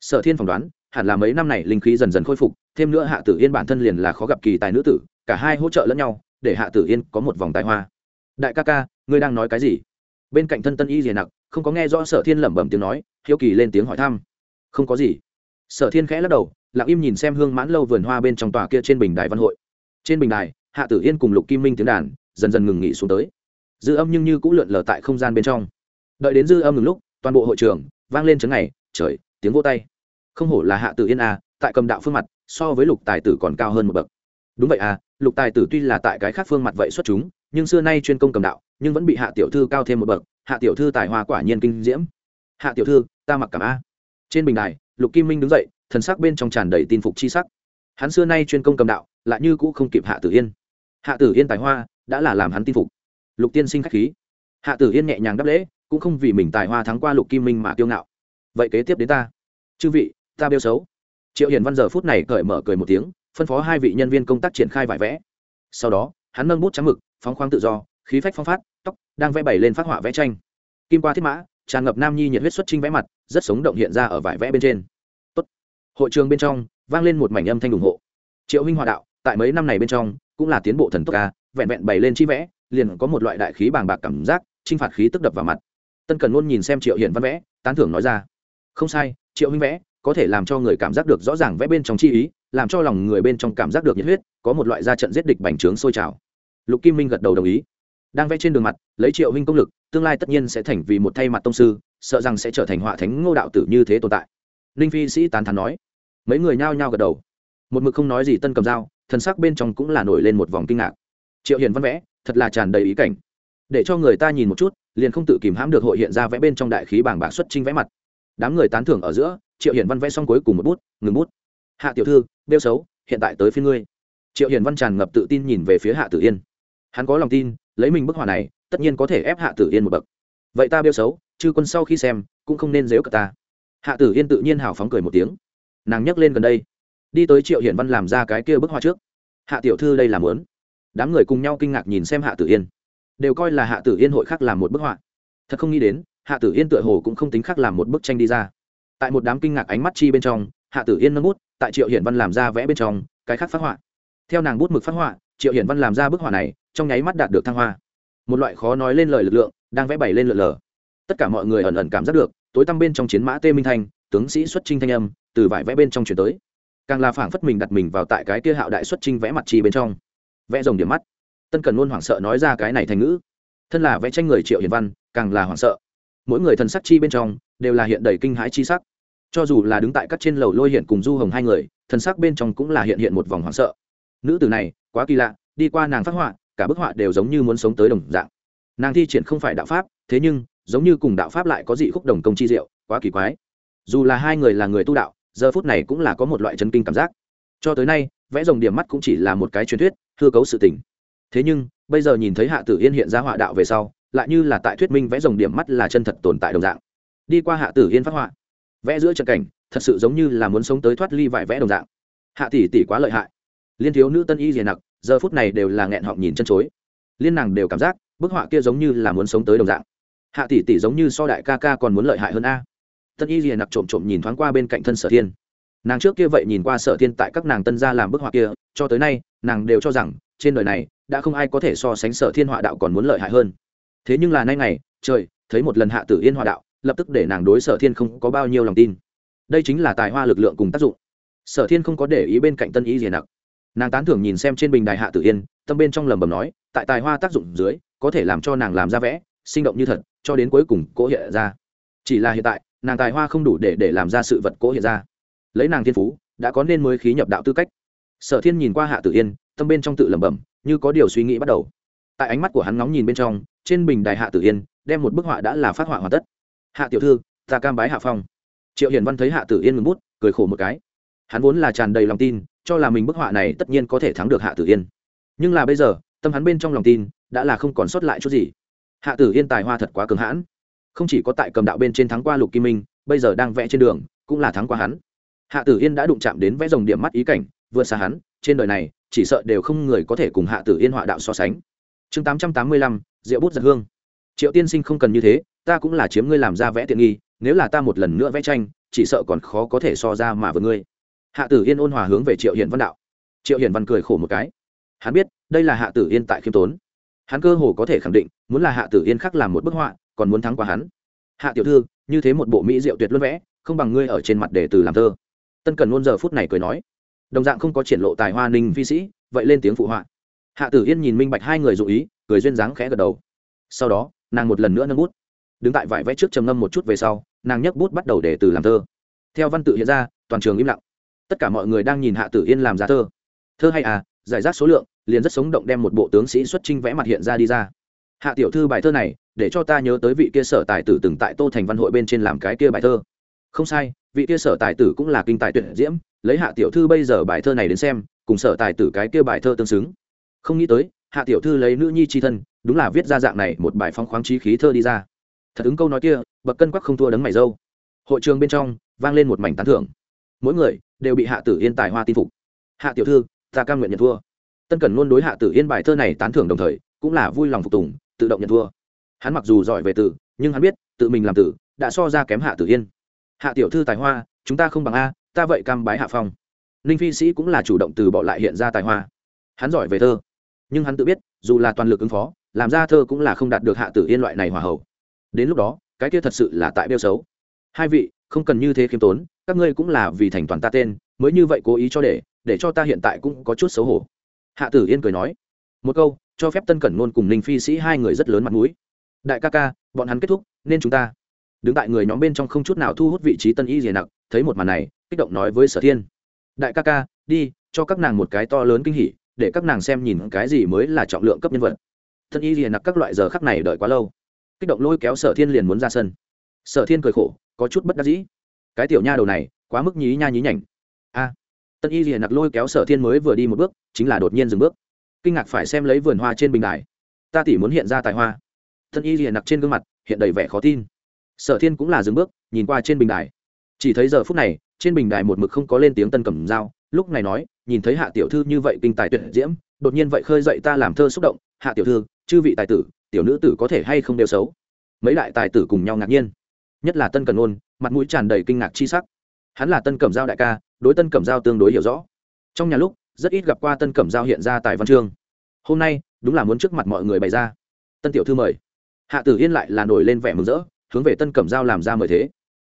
A: Sở thiên phỏng đoán, hẳn là mấy năm này linh khí dần dần khôi phục, thêm nữa hạ tử yên bản thân liền là khó gặp kỳ tài nữ tử, cả hai hỗ trợ lẫn nhau, để hạ tử yên có một vòng tài hoa. Đại ca ca, ngươi đang nói cái gì? Bên cạnh thân tân y dìa nặc, không có nghe rõ sở thiên lẩm bẩm tiếng nói, hiếu kỳ lên tiếng hỏi thăm. Không có gì. Sở thiên khẽ lắc đầu, lặng im nhìn xem hương mãn lâu vườn hoa bên trong tòa kia trên bình đài văn hội. Trên bình đài, hạ tử yên cùng lục kim minh tiếng đàn, dần dần ngừng nghỉ xuống tới dư âm nhưng như cũng lượn lờ tại không gian bên trong. Đợi đến dư âm ngừng lúc, toàn bộ hội trường vang lên chấn ngày trời, tiếng vô tay. Không hổ là hạ tử yên a, tại cầm đạo phương mặt, so với lục tài tử còn cao hơn một bậc. Đúng vậy à lục tài tử tuy là tại cái khác phương mặt vậy xuất chúng, nhưng xưa nay chuyên công cầm đạo, nhưng vẫn bị hạ tiểu thư cao thêm một bậc, hạ tiểu thư tài hoa quả nhiên kinh diễm. Hạ tiểu thư, ta mặc cảm a. Trên bình đài, lục kim minh đứng dậy, thần sắc bên trong tràn đầy tin phục chi sắc. Hắn xưa nay chuyên công cầm đạo, lại như cũ không kịp hạ tử yên. Hạ tử yên tài hoa, đã là làm hắn tin phục lục tiên sinh khách khí. Hạ tử yên nhẹ nhàng đáp lễ, cũng không vì mình tài hoa thắng qua lục kim minh mà kiêu ngạo. Vậy kế tiếp đến ta. Chư vị, ta bêu xấu. Triệu hiền văn giờ phút này cởi mở cười một tiếng, phân phó hai vị nhân viên công tác triển khai vải vẽ. Sau đó, hắn nâng bút trắng mực, phóng khoáng tự do, khí phách phong phát, tóc, đang vẽ bày lên phát họa vẽ tranh. Kim qua thiết mã, tràn ngập nam nhi nhiệt huyết xuất trinh vẽ mặt, rất sống động hiện ra ở vải vẽ bên trên. Tốt. hội trường bên trong, vang lên một mảnh âm thanh ủng hộ. Triệu huynh hòa đạo, tại mấy năm này bên trong, cũng là tiến bộ thần tốc ca, vẹn vẹn bày lên chi vẽ liền có một loại đại khí bàng bạc cảm giác, chinh phạt khí tức đập vào mặt. Tân cần luôn nhìn xem triệu hiển văn vẽ, tán thưởng nói ra, không sai, triệu huynh vẽ, có thể làm cho người cảm giác được rõ ràng vẽ bên trong chi ý, làm cho lòng người bên trong cảm giác được nhiệt huyết, có một loại ra trận giết địch bành trướng sôi trào. Lục kim minh gật đầu đồng ý. Đang vẽ trên đường mặt, lấy triệu huynh công lực, tương lai tất nhiên sẽ thành vì một thay mặt tông sư, sợ rằng sẽ trở thành họa thánh ngô đạo tử như thế tồn tại. Ninh phi sĩ tán thán nói. Mấy người nhao nhao gật đầu. Một mực không nói gì tân cầm dao thân sắc bên trong cũng là nổi lên một vòng kinh ngạc triệu hiền văn vẽ, thật là tràn đầy ý cảnh. Để cho người ta nhìn một chút, liền không tự kìm hãm được hội hiện ra vẽ bên trong đại khí bảng bạc xuất trinh vẽ mặt. Đám người tán thưởng ở giữa, triệu hiền văn vẽ xong cuối cùng một bút, ngừng bút. Hạ tiểu thư đeo xấu, hiện tại tới phía ngươi. Triệu hiền văn tràn ngập tự tin nhìn về phía hạ tử yên. Hắn có lòng tin, lấy mình bức họa này, tất nhiên có thể ép hạ tử yên một bậc. Vậy ta bêu xấu, chư quân sau khi xem, cũng không nên dếu cả ta. Hạ tử yên tự nhiên hào phóng cười một tiếng. Nàng nhấc lên gần đây. Đi tới triệu hiển văn làm ra cái kia bức họa trước. Hạ tiểu thư đây làm lớn đám người cùng nhau kinh ngạc nhìn xem hạ tử yên. Đều coi là hạ tử yên hội khác làm một bức họa. Thật không nghĩ đến, hạ tử yên tựa hồ cũng không tính khác làm một bức tranh đi ra. Tại một đám kinh ngạc ánh mắt chi bên trong, hạ tử yên nâng bút, tại triệu hiển văn làm ra vẽ bên trong, cái khác phát họa. Theo nàng bút mực phát họa, triệu hiển văn làm ra bức họa này, trong nháy mắt đạt được thăng hoa. Một loại khó nói lên lời lực lượng, đang vẽ bày lên lượn lờ. Tất cả mọi người ẩn ẩn cảm giác được, tối tăm bên trong chiến mã tê minh thanh, tướng sĩ xuất trinh thanh âm, từ vải vẽ bên trong chuyển tới. Càng là phảng phất mình đặt mình vào tại cái kia hạo đại xuất trinh vẽ mặt chi bên trong vẽ rồng điểm mắt. Tân cần luôn hoảng sợ nói ra cái này thành ngữ. Thân là vẽ tranh người triệu hiền văn, càng là hoảng sợ. Mỗi người thần sắc chi bên trong đều là hiện đầy kinh hãi chi sắc. Cho dù là đứng tại các trên lầu lôi hiện cùng du hồng hai người, thần sắc bên trong cũng là hiện hiện một vòng hoảng sợ. Nữ tử này, quá kỳ lạ, đi qua nàng phát họa, cả bức họa đều giống như muốn sống tới đồng dạng. Nàng thi triển không phải đạo pháp, thế nhưng, giống như cùng đạo pháp lại có dị khúc đồng công chi diệu, quá kỳ quái. Dù là hai người là người tu đạo, giờ phút này cũng là có một loại chấn kinh cảm giác. Cho tới nay, vẽ rồng điểm mắt cũng chỉ là một cái truyền thuyết hư cấu sự tình. Thế nhưng, bây giờ nhìn thấy hạ tử yên hiện ra họa đạo về sau, lại như là tại thuyết minh vẽ rồng điểm mắt là chân thật tồn tại đồng dạng. Đi qua hạ tử yên phát họa, vẽ giữa trận cảnh, thật sự giống như là muốn sống tới thoát ly vải vẽ đồng dạng. Hạ tỷ tỷ quá lợi hại. Liên thiếu nữ tân y dày nặc, giờ phút này đều là nghẹn họng nhìn chân chối. Liên nàng đều cảm giác, bức họa kia giống như là muốn sống tới đồng dạng. Hạ tỷ tỷ giống như so đại ca ca còn muốn lợi hại hơn a. Tân y dày nặc trộm trộm nhìn thoáng qua bên cạnh thân sở thiên nàng trước kia vậy nhìn qua sở thiên tại các nàng tân gia làm bức họa kia, cho tới nay, nàng đều cho rằng, trên đời này, đã không ai có thể so sánh sở thiên họa đạo còn muốn lợi hại hơn. Thế nhưng là nay ngày, trời, thấy một lần hạ tử yên họa đạo, lập tức để nàng đối sở thiên không có bao nhiêu lòng tin. Đây chính là tài hoa lực lượng cùng tác dụng. Sở thiên không có để ý bên cạnh tân ý gì nặc. Nàng tán thưởng nhìn xem trên bình đài hạ tử yên, tâm bên trong lầm bầm nói, tại tài hoa tác dụng dưới, có thể làm cho nàng làm ra vẽ, sinh động như thật, cho đến cuối cùng cỗ hiện ra. Chỉ là hiện tại, nàng tài hoa không đủ để để làm ra sự vật cỗ hiện ra lấy nàng thiên phú, đã có nên mới khí nhập đạo tư cách. Sở thiên nhìn qua hạ tử yên, tâm bên trong tự lẩm bẩm, như có điều suy nghĩ bắt đầu. Tại ánh mắt của hắn ngóng nhìn bên trong, trên bình đài hạ tử yên, đem một bức họa đã là phát họa hoàn tất. Hạ tiểu thư, ta cam bái hạ phong. Triệu hiền văn thấy hạ tử yên ngừng bút, cười khổ một cái. Hắn vốn là tràn đầy lòng tin, cho là mình bức họa này tất nhiên có thể thắng được hạ tử yên. Nhưng là bây giờ, tâm hắn bên trong lòng tin, đã là không còn sót lại chút gì. Hạ tử yên tài hoa thật quá cường hãn. Không chỉ có tại cầm đạo bên trên thắng qua lục kim minh, bây giờ đang vẽ trên đường, cũng là thắng qua hắn hạ tử yên đã đụng chạm đến vẽ dòng điểm mắt ý cảnh, vượt xa hắn, trên đời này, chỉ sợ đều không người có thể cùng hạ tử yên họa đạo so sánh. Chương tám trăm tám mươi lăm rượu bút giật hương. Triệu tiên sinh không cần như thế, ta cũng là chiếm ngươi làm ra vẽ tiện nghi, nếu là ta một lần nữa vẽ tranh, chỉ sợ còn khó có thể so ra mà với ngươi. Hạ tử yên ôn hòa hướng về triệu hiển văn đạo. Triệu hiển văn cười khổ một cái. Hắn biết, đây là hạ tử yên tại khiêm tốn. Hắn cơ hồ có thể khẳng định, muốn là hạ tử yên khắc làm một bức họa, còn muốn thắng qua hắn. Hạ tiểu thư, như thế một bộ mỹ diệu tuyệt luôn vẽ, không bằng ngươi ở trên mặt để từ làm thơ tân cần ngôn giờ phút này cười nói, đồng dạng không có triển lộ tài hoa ninh phi sĩ, vậy lên tiếng phụ họa. Hạ tử yên nhìn minh bạch hai người dụ ý, cười duyên dáng khẽ gật đầu. Sau đó, nàng một lần nữa nâng bút. Đứng tại vải vẽ trước trầm ngâm một chút về sau, nàng nhấc bút bắt đầu để từ làm thơ. Theo văn tự hiện ra, toàn trường im lặng. Tất cả mọi người đang nhìn hạ tử yên làm giá thơ. Thơ hay à giải rác số lượng, liền rất sống động đem một bộ tướng sĩ xuất trinh vẽ mặt hiện ra đi ra. Hạ tiểu thư bài thơ này, để cho ta nhớ tới vị kia sở tài tử từng tại tô thành văn hội bên trên làm cái kia bài thơ không sai, vị kia sở tài tử cũng là kinh tài tuyệt diễm, lấy hạ tiểu thư bây giờ bài thơ này đến xem, cùng sở tài tử cái kia bài thơ tương xứng. Không nghĩ tới, hạ tiểu thư lấy nữ nhi c h i thân, đúng là viết ra dạng này một bài phong khoáng trí khí thơ đi ra. Thật ứng câu nói kia, bậc cân quắc không thua đấng mày dâu. Hội trường bên trong, vang lên một mảnh tán thưởng. Mỗi người, đều bị hạ tử yên tài hoa tin phục. Hạ tiểu thư, ta cam nguyện nhận thua. Tân cần luôn đối hạ tử yên bài thơ này tán thưởng đồng thời, cũng là vui lòng phục tùng, tự động nhận thua. Hắn mặc dù giỏi về tử nhưng hắn biết, tự mình làm tử đã so ra kém hạ tử yên hạ tiểu thư tài hoa, chúng ta không bằng a, ta vậy cam bái hạ phong. Ninh phi sĩ cũng là chủ động từ bỏ lại hiện ra tài hoa. Hắn giỏi về thơ. Nhưng hắn tự biết, dù là toàn lực ứng phó, làm ra thơ cũng là không đạt được hạ tử yên loại này hòa hậu. Đến lúc đó, cái kia thật sự là tại bêu xấu. Hai vị, không cần như thế khiêm tốn, các ngươi cũng là vì thành toàn ta tên, mới như vậy cố ý cho để để cho ta hiện tại cũng có chút xấu hổ. Hạ tử yên cười nói. Một câu, cho phép tân cẩn nôn cùng ninh phi sĩ hai người rất lớn mặt mũi. Đại ca ca, bọn hắn kết thúc, nên chúng ta đứng tại người nhóm bên trong không chút nào thu hút vị trí tân y dìa nặc, thấy một màn này, kích động nói với sở thiên. Đại ca ca, đi, cho các nàng một cái to lớn kinh hỉ, để các nàng xem nhìn cái gì mới là trọng lượng cấp nhân vật. Tân y dìa nặc các loại giờ khắc này đợi quá lâu. Kích động lôi kéo sở thiên liền muốn ra sân. Sở thiên cười khổ, có chút bất đắc dĩ. Cái tiểu nha đầu này, quá mức nhí nha nhí nhảnh. A. Tân y dìa nặc lôi kéo sở thiên mới vừa đi một bước, chính là đột nhiên dừng bước. Kinh ngạc phải xem lấy vườn hoa trên bình đài. Ta tỉ muốn hiện ra tài hoa. Tân y dìa nặc trên gương mặt, hiện đầy vẻ khó tin sở thiên cũng là dừng bước, nhìn qua trên bình đài. Chỉ thấy giờ phút này, trên bình đài một mực không có lên tiếng tân cầm dao lúc này nói, nhìn thấy hạ tiểu thư như vậy kinh tài tuyệt diễm, đột nhiên vậy khơi dậy ta làm thơ xúc động, hạ tiểu thư, chư vị tài tử, tiểu nữ tử có thể hay không đều xấu? Mấy đại tài tử cùng nhau ngạc nhiên. Nhất là tân cần ôn, mặt mũi tràn đầy kinh ngạc chi sắc. Hắn là tân cẩm giao đại ca, đối tân cẩm giao tương đối hiểu rõ. Trong nhà lúc, rất ít gặp qua tân cẩm giao hiện ra tại văn chương. Hôm nay, đúng là muốn trước mặt mọi người bày ra. Tân tiểu thư mời. Hạ tử yên lại là nổi lên vẻ mừng rỡ hướng về tân cẩm giao làm ra mời thế.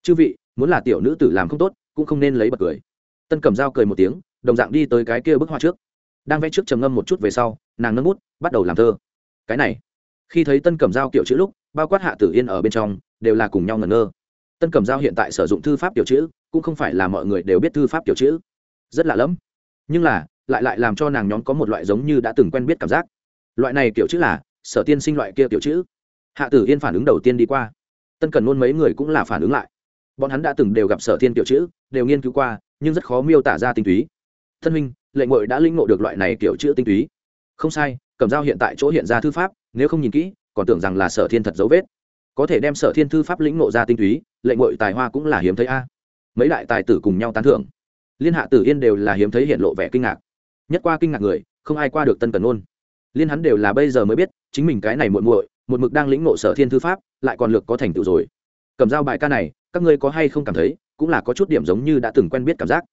A: Chư vị, muốn là tiểu nữ tử làm không tốt, cũng không nên lấy bật cười. Tân cẩm giao cười một tiếng, đồng dạng đi tới cái kia bức hoa trước. Đang vẽ trước trầm ngâm một chút về sau, nàng nâng bút, bắt đầu làm thơ. Cái này. Khi thấy tân cẩm giao kiểu chữ lúc, bao quát hạ tử yên ở bên trong, đều là cùng nhau ngẩn ngơ. Tân cẩm giao hiện tại sử dụng thư pháp kiểu chữ, cũng không phải là mọi người đều biết thư pháp kiểu chữ. Rất lạ lẫm. Nhưng là, lại lại làm cho nàng nhóm có một loại giống như đã từng quen biết cảm giác. Loại này kiểu chữ là, sở tiên sinh loại kia kiểu chữ. Hạ tử yên phản ứng đầu tiên đi qua tân cần nôn mấy người cũng là phản ứng lại. Bọn hắn đã từng đều gặp sở thiên kiểu chữ đều nghiên cứu qua nhưng rất khó miêu tả ra tinh túy. Thân Minh, lệnh ngội đã linh ngộ được loại này kiểu chữ tinh túy. Không sai cầm dao hiện tại chỗ hiện ra thư pháp nếu không nhìn kỹ còn tưởng rằng là sở thiên thật dấu vết. Có thể đem sở thiên thư pháp lĩnh ngộ ra tinh túy lệnh ngội tài hoa cũng là hiếm thấy a. Mấy đại tài tử cùng nhau tán thưởng. Liên hạ tử yên đều là hiếm thấy hiện lộ vẻ kinh ngạc. Nhất qua kinh ngạc người không ai qua được tân cần ôn liên hắn đều là bây giờ mới biết chính mình cái này muội muội một mực đang lĩnh ngộ sở thiên thư pháp lại còn lược có thành tựu rồi. Cầm dao bài ca này, các ngươi có hay không cảm thấy, cũng là có chút điểm giống như đã từng quen biết cảm giác.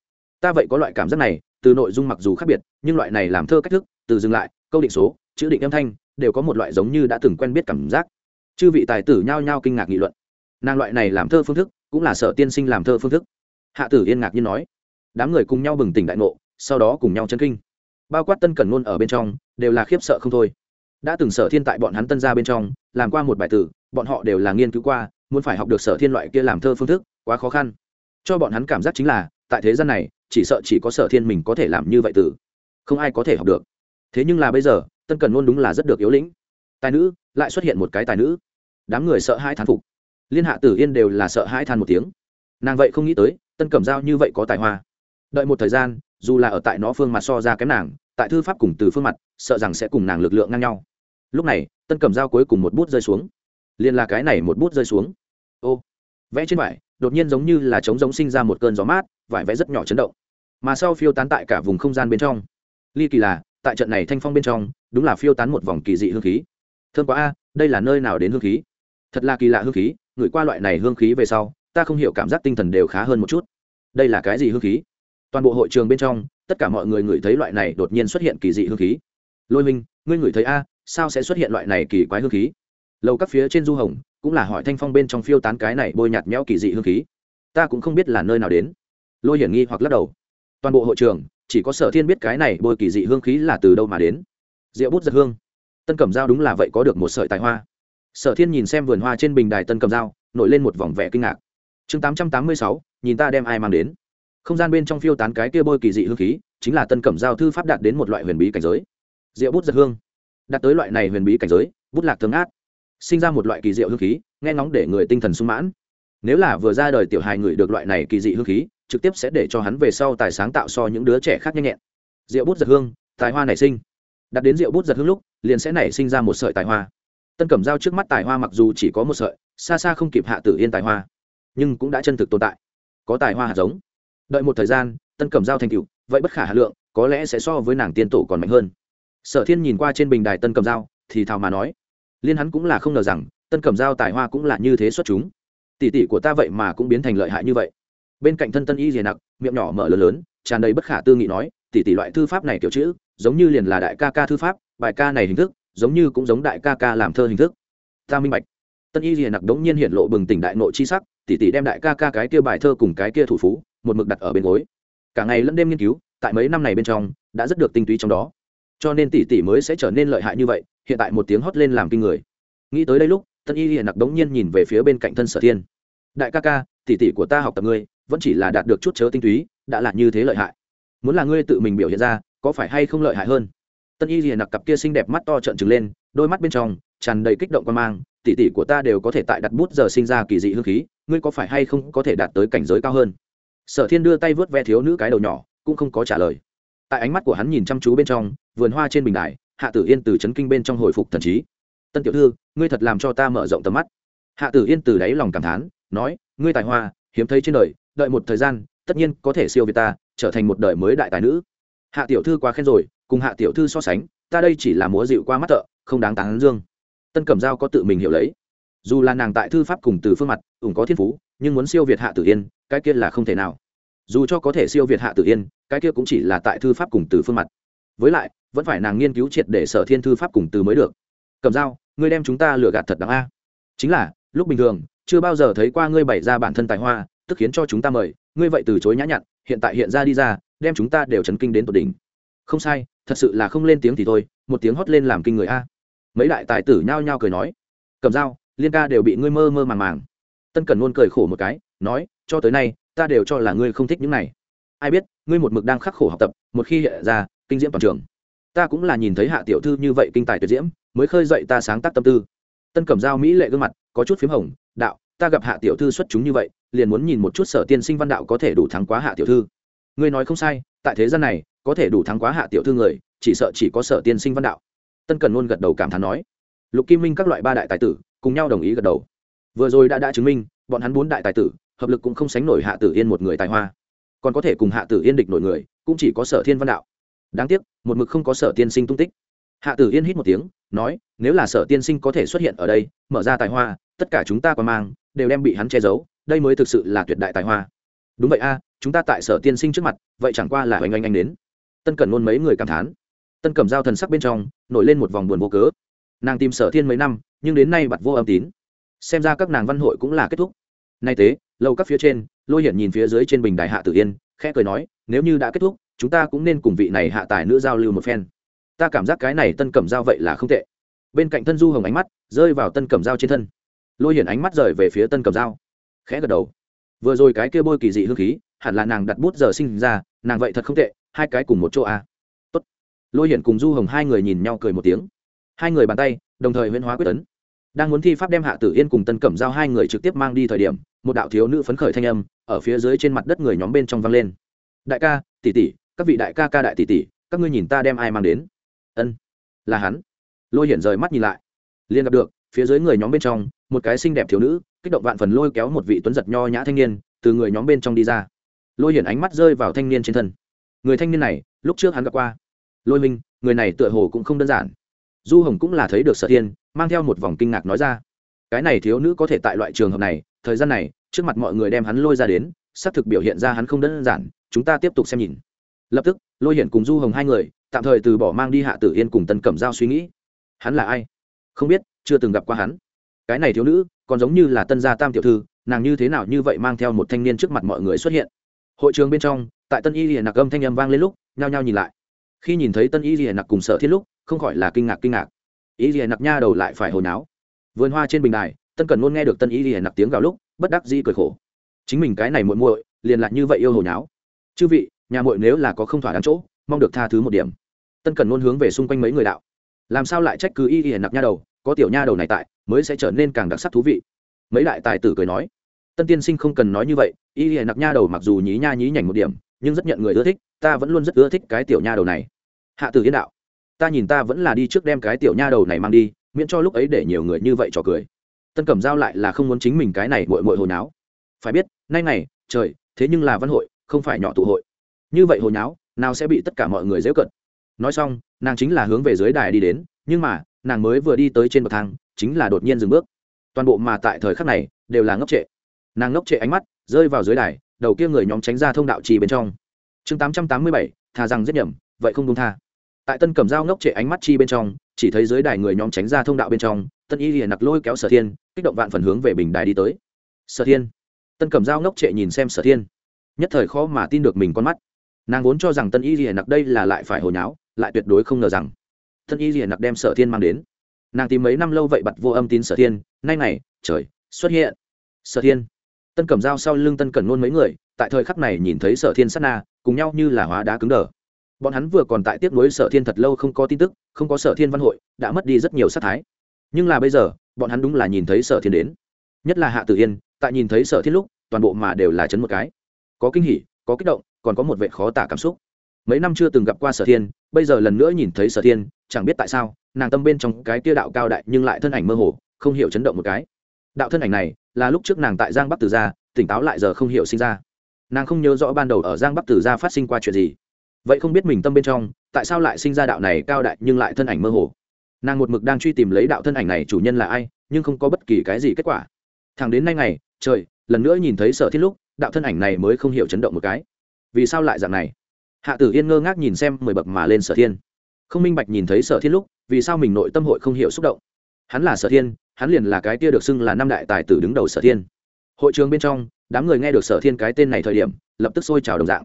A: Ta vậy có loại cảm giác này, từ nội dung mặc dù khác biệt, nhưng loại này làm thơ cách thức, từ dừng lại, câu định số, chữ định âm thanh, đều có một loại giống như đã từng quen biết cảm giác. Chư vị tài tử nhao nhao kinh ngạc nghị luận. Nàng loại này làm thơ phương thức, cũng là sở tiên sinh làm thơ phương thức. Hạ tử yên ngạc nhiên nói. Đám người cùng nhau bừng tỉnh đại ngộ, sau đó cùng nhau chân kinh. Bao quát tân cẩn ngôn ở bên trong, đều là khiếp sợ không thôi đã từng sở thiên tại bọn hắn tân ra bên trong, làm qua một bài tử, bọn họ đều là nghiên cứu qua, muốn phải học được sở thiên loại kia làm thơ phương thức, quá khó khăn. Cho bọn hắn cảm giác chính là, tại thế gian này, chỉ sợ chỉ có sở thiên mình có thể làm như vậy tử. Không ai có thể học được. Thế nhưng là bây giờ, tân cần luôn đúng là rất được yếu lĩnh. Tài nữ, lại xuất hiện một cái tài nữ. Đám người sợ hai thán phục. Liên hạ tử yên đều là sợ hai than một tiếng. Nàng vậy không nghĩ tới, tân cẩm giao như vậy có tài hoa. Đợi một thời gian, dù là ở tại nó phương mặt so ra kém nàng, tại thư pháp cùng từ phương mặt, sợ rằng sẽ cùng nàng lực lượng ngang nhau lúc này, tân cầm dao cuối cùng một bút rơi xuống. Liền là cái này một bút rơi xuống. Ô, vẽ trên vải, đột nhiên giống như là trống giống sinh ra một cơn gió mát, vải vẽ rất nhỏ chấn động. Mà sau phiêu tán tại cả vùng không gian bên trong. Ly kỳ là, tại trận này thanh phong bên trong, đúng là phiêu tán một vòng kỳ dị hương khí. Thương quá a, đây là nơi nào đến hương khí? Thật là kỳ lạ hương khí ngửi qua loại này hương khí về sau, ta không hiểu cảm giác tinh thần đều khá hơn một chút. Đây là cái gì hương khí? Toàn bộ hội trường bên trong, tất cả mọi người ngửi thấy loại này đột nhiên xuất hiện kỳ dị hương khí. Lôi minh, ngươi ngửi thấy a sao sẽ xuất hiện loại này kỳ quái hương khí? Lầu các phía trên du hồng, cũng là hỏi thanh phong bên trong phiêu tán cái này bôi nhạt méo kỳ dị hương khí. Ta cũng không biết là nơi nào đến. Lôi hiển nghi hoặc lắc đầu. Toàn bộ hội trường, chỉ có sở thiên biết cái này bôi kỳ dị hương khí là từ đâu mà đến. Rượu bút giật hương. Tân cẩm dao đúng là vậy có được một sợi tài hoa. Sở thiên nhìn xem vườn hoa trên bình đài tân cẩm dao nổi lên một vòng vẻ kinh ngạc. Chương tám trăm tám mươi sáu, nhìn ta đem ai mang đến. Không gian bên trong phiêu tán cái kia bôi kỳ dị hương khí, chính là tân cẩm dao thư pháp đạt đến một loại huyền bí cảnh giới. Rượu bút giật hương đạt tới loại này huyền bí cảnh giới, bút lạc thương át sinh ra một loại kỳ diệu hương khí, nghe ngóng để người tinh thần sung mãn. Nếu là vừa ra đời tiểu hài người được loại này kỳ dị hương khí, trực tiếp sẽ để cho hắn về sau tài sáng tạo so những đứa trẻ khác nhanh nhẹn. Rượu bút giật hương, tài hoa nảy sinh. Đặt đến rượu bút giật hương lúc, liền sẽ nảy sinh ra một sợi tài hoa. Tân cẩm giao trước mắt tài hoa mặc dù chỉ có một sợi, xa xa không kịp hạ tử yên tài hoa, nhưng cũng đã chân thực tồn tại. Có tài hoa hạt giống. Đợi một thời gian, tân cẩm giao thành cựu vậy bất khả hà lượng, có lẽ sẽ so với nàng tiên tổ còn mạnh hơn sở thiên nhìn qua trên bình đài tân cẩm giao thì thào mà nói, liên hắn cũng là không ngờ rằng, tân cẩm giao tài hoa cũng là như thế xuất chúng. Tỷ tỷ của ta vậy mà cũng biến thành lợi hại như vậy. Bên cạnh thân tân y dìa nặc, miệng nhỏ mở lớn lớn, tràn đầy bất khả tư nghị nói, tỷ tỷ loại thư pháp này kiểu chữ, giống như liền là đại ca ca thư pháp, bài ca này hình thức, giống như cũng giống đại ca ca làm thơ hình thức. Ta minh bạch. Tân y dìa nặc đống nhiên hiện lộ bừng tỉnh đại nội chi sắc, tỷ tỷ đem đại ca ca cái kia bài thơ cùng cái kia thủ phú, một mực đặt ở bên gối. Cả ngày lẫn đêm nghiên cứu, tại mấy năm này bên trong, đã rất được tinh túy trong đó cho nên tỷ tỷ mới sẽ trở nên lợi hại như vậy, hiện tại một tiếng hót lên làm kinh người. Nghĩ tới đây lúc, tân y hiện nặc đống nhiên nhìn về phía bên cạnh thân sở thiên. Đại ca ca, tỷ tỷ của ta học tập ngươi, vẫn chỉ là đạt được chút chớ tinh túy, đã là như thế lợi hại. Muốn là ngươi tự mình biểu hiện ra, có phải hay không lợi hại hơn? Tân y hiện nặc cặp kia xinh đẹp mắt to trợn trừng lên, đôi mắt bên trong tràn đầy kích động quan mang, tỷ tỷ của ta đều có thể tại đặt bút giờ sinh ra kỳ dị hương khí, ngươi có phải hay không có thể đạt tới cảnh giới cao hơn? Sở thiên đưa tay vớt ve thiếu nữ cái đầu nhỏ, cũng không có trả lời. Tại ánh mắt của hắn nhìn chăm chú bên trong vườn hoa trên bình đài, hạ tử yên từ c h ấ n kinh bên trong hồi phục thần trí. Tân tiểu thư, ngươi thật làm cho ta mở rộng tầm mắt. Hạ tử yên từ đáy lòng cảm thán, nói, ngươi tài hoa, hiếm thấy trên đời, đợi một thời gian, tất nhiên có thể siêu việt ta, trở thành một đời mới đại tài nữ. Hạ tiểu thư quá khen rồi, cùng hạ tiểu thư so sánh, ta đây chỉ là múa dịu qua mắt thợ không đáng tán dương. Tân cẩm giao có tự mình hiểu lấy. Dù là nàng tại thư pháp cùng từ phương mặt ủng có thiên phú, nhưng muốn siêu việt hạ tử yên, cái kia là không thể nào. Dù cho có thể siêu việt hạ tử yên, cái kia cũng chỉ là tại thư pháp cùng từ phương mặt. Với lại vẫn phải nàng nghiên cứu triệt để sở thiên thư pháp cùng từ mới được. Cầm dao, ngươi đem chúng ta lừa gạt thật đáng a. Chính là, lúc bình thường, chưa bao giờ thấy qua ngươi bày ra bản thân tài hoa, tức khiến cho chúng ta mời, ngươi vậy từ chối nhã nhặn, hiện tại hiện ra đi ra, đem chúng ta đều chấn kinh đến tột đỉnh. Không sai, thật sự là không lên tiếng thì thôi, một tiếng hót lên làm kinh người a. Mấy đại tài tử nhao nhao cười nói, cầm dao, liên ca đều bị ngươi mơ mơ màng màng. Tân cần luôn cười khổ một cái, nói, cho tới nay, ta đều cho là ngươi không thích những này. Ai biết, ngươi một mực đang khắc khổ học tập, một khi hiện ra, kinh diễm toàn trường ta cũng là nhìn thấy hạ tiểu thư như vậy kinh tài tuyệt diễm, mới khơi dậy ta sáng tác tâm tư. Tân cẩm giao mỹ lệ gương mặt, có chút p h í m hồng, đạo, ta gặp hạ tiểu thư xuất chúng như vậy, liền muốn nhìn một chút sở tiên sinh văn đạo có thể đủ thắng quá hạ tiểu thư. Ngươi nói không sai, tại thế gian này, có thể đủ thắng quá hạ tiểu thư người, chỉ sợ chỉ có sở tiên sinh văn đạo. Tân cần luôn gật đầu cảm thán nói. Lục kim minh các loại ba đại tài tử, cùng nhau đồng ý gật đầu. Vừa rồi đã đã chứng minh, bọn hắn bốn đại tài tử, hợp lực cũng không sánh nổi hạ tử yên một người tài hoa. Còn có thể cùng hạ tử yên địch nổi người, cũng chỉ có sở thiên văn đạo đáng tiếc, một mực không có sở tiên sinh tung tích. Hạ tử yên hít một tiếng, nói, nếu là sở tiên sinh có thể xuất hiện ở đây, mở ra tài hoa, tất cả chúng ta qua mang, đều đem bị hắn che giấu, đây mới thực sự là tuyệt đại tài hoa. Đúng vậy a, chúng ta tại sở tiên sinh trước mặt, vậy chẳng qua là oanh oanh anh đến. Tân cẩn luôn mấy người cảm thán. Tân cẩm giao thần sắc bên trong, nổi lên một vòng buồn vô cớ. Nàng tìm sở thiên mấy năm, nhưng đến nay bặt vô âm tín. Xem ra các nàng văn hội cũng là kết thúc. Nay tế lâu các phía trên, lôi hiển nhìn phía dưới trên bình đài hạ tử yên, khẽ cười nói, nếu như đã kết thúc chúng ta cũng nên cùng vị này hạ tài nữ giao lưu một phen. Ta cảm giác cái này tân cẩm giao vậy là không tệ. Bên cạnh thân du hồng ánh mắt rơi vào tân cẩm giao trên thân. Lôi hiển ánh mắt rời về phía tân cẩm giao, khẽ gật đầu. Vừa rồi cái kia bôi kỳ dị hương khí, hẳn là nàng đặt bút giờ sinh ra, nàng vậy thật không tệ, hai cái cùng một chỗ a à. Tốt. lôi hiển cùng du hồng hai người nhìn nhau cười một tiếng. Hai người bàn tay, đồng thời huyễn hóa quyết tấn đang muốn thi pháp đem hạ tử yên cùng tân cẩm giao hai người trực tiếp mang đi thời điểm, một đạo thiếu nữ phấn khởi thanh âm ở phía dưới trên mặt đất người nhóm bên trong vang lên. Đại ca, tỷ tỷ các vị đại ca ca đại tỷ tỷ, các ngươi nhìn ta đem ai mang đến? Ân. Là hắn. Lôi hiển rời mắt nhìn lại. Liền gặp được, phía dưới người nhóm bên trong, một cái xinh đẹp thiếu nữ, kích động vạn phần lôi kéo một vị tuấn giật nho nhã thanh niên, từ người nhóm bên trong đi ra. Lôi hiển ánh mắt rơi vào thanh niên trên thân. Người thanh niên này, lúc trước hắn gặp qua. Lôi minh, người này tựa hồ cũng không đơn giản. Du hồng cũng là thấy được sở thiên, mang theo một vòng kinh ngạc nói ra. Cái này thiếu nữ có thể tại loại trường hợp này, thời gian này, trước mặt mọi người đem hắn lôi ra đến, xác thực biểu hiện ra hắn không đơn giản, chúng ta tiếp tục xem nhìn lập tức, lôi hiển cùng du hồng hai người, tạm thời từ bỏ mang đi hạ tử yên cùng tân cẩm giao suy nghĩ. Hắn là ai? Không biết, chưa từng gặp qua hắn. Cái này thiếu nữ, còn giống như là tân gia tam tiểu thư, nàng như thế nào như vậy mang theo một thanh niên trước mặt mọi người xuất hiện? Hội trường bên trong, tại tân y hiển nặc âm thanh âm vang lên lúc, nhao nhao nhìn lại. Khi nhìn thấy tân y hiển nặc cùng sợ thiết lúc, không khỏi là kinh ngạc kinh ngạc. Y hiển nặc nha đầu lại phải hồi náo. Vườn hoa trên bình đài, tân cần luôn nghe được tân y hiển nặc tiếng gào lúc, bất đắc di cười khổ. Chính mình cái này muội muội, liền lại như vậy yêu hồi náo chư vị nhà muội nếu là có không thỏa đáng chỗ, mong được tha thứ một điểm. Tân cần luôn hướng về xung quanh mấy người đạo. Làm sao lại trách cứ y y nặc nha đầu, có tiểu nha đầu này tại, mới sẽ trở nên càng đặc sắc thú vị. Mấy đại tài tử cười nói. Tân tiên sinh không cần nói như vậy, y y nặc nha đầu mặc dù nhí nha nhí nhảnh một điểm, nhưng rất nhận người ưa thích, ta vẫn luôn rất ưa thích cái tiểu nha đầu này. Hạ tử yên đạo. Ta nhìn ta vẫn là đi trước đem cái tiểu nha đầu này mang đi, miễn cho lúc ấy để nhiều người như vậy trò cười. Tân cẩm giao lại là không muốn chính mình cái này mội mội hồi náo. Phải biết, nay này trời, thế nhưng là văn hội, không phải nhỏ tụ hội như vậy hồi nháo, nào sẽ bị tất cả mọi người dễ cận nói xong, nàng chính là hướng về dưới đài đi đến, nhưng mà, nàng mới vừa đi tới trên bậc thang, chính là đột nhiên dừng bước. Toàn bộ mà tại thời khắc này, đều là ngốc trệ. Nàng ngốc trệ ánh mắt, rơi vào dưới đài, đầu kia người nhóm tránh ra thông đạo trì bên trong. Chương tám trăm tám mươi bảy, thà rằng giết nhầm, vậy không đúng tha. Tại tân cầm dao ngốc trệ ánh mắt chi bên trong, chỉ thấy dưới đài người nhóm tránh ra thông đạo bên trong, tân y liền nặc lôi kéo sở thiên, kích động vạn phần hướng về bình đài đi tới. Sở thiên. Tân cầm dao ngốc trệ nhìn xem sở thiên. Nhất thời khó mà tin được mình con mắt nàng vốn cho rằng tân y rìa nặc đây là lại phải hồi nháo, lại tuyệt đối không ngờ rằng tân y rìa nặc đem sở thiên mang đến. Nàng tìm mấy năm lâu vậy bật vô âm tín sở thiên, nay này trời, xuất hiện. Sở thiên. Tân cẩm dao sau lưng tân cẩn nôn mấy người, tại thời khắc này nhìn thấy sở thiên sát na, cùng nhau như là hóa đá cứng đờ. Bọn hắn vừa còn tại tiếp nối sở thiên thật lâu không có tin tức, không có sở thiên văn hội, đã mất đi rất nhiều sát thái. Nhưng là bây giờ, bọn hắn đúng là nhìn thấy sở thiên đến. Nhất là hạ tử yên, tại nhìn thấy sở thiên lúc, toàn bộ mà đều là chấn một cái. Có kinh hỉ, có kích động còn có một vệ khó tả cảm xúc. Mấy năm chưa từng gặp qua sở thiên, bây giờ lần nữa nhìn thấy sở thiên, chẳng biết tại sao, nàng tâm bên trong cái tia đạo cao đại nhưng lại thân ảnh mơ hồ, không hiểu chấn động một cái. Đạo thân ảnh này là lúc trước nàng tại giang bắc từ gia, tỉnh táo lại giờ không hiểu sinh ra. Nàng không nhớ rõ ban đầu ở giang bắc từ gia phát sinh qua chuyện gì. Vậy không biết mình tâm bên trong, tại sao lại sinh ra đạo này cao đại nhưng lại thân ảnh mơ hồ? Nàng một mực đang truy tìm lấy đạo thân ảnh này chủ nhân là ai, nhưng không có bất kỳ cái gì kết quả. Thằng đến nay ngày, trời, lần nữa nhìn thấy sở thiết lúc, đạo thân ảnh này mới không hiểu chấn động một cái vì sao lại dạng này? Hạ tử yên ngơ ngác nhìn xem mười bậc mà lên sở thiên. Không minh bạch nhìn thấy sở thiên lúc, vì sao mình nội tâm hội không hiểu xúc động? Hắn là sở thiên, hắn liền là cái kia được xưng là năm đại tài tử đứng đầu sở thiên. Hội trường bên trong, đám người nghe được sở thiên cái tên này thời điểm, lập tức sôi trào đồng dạng.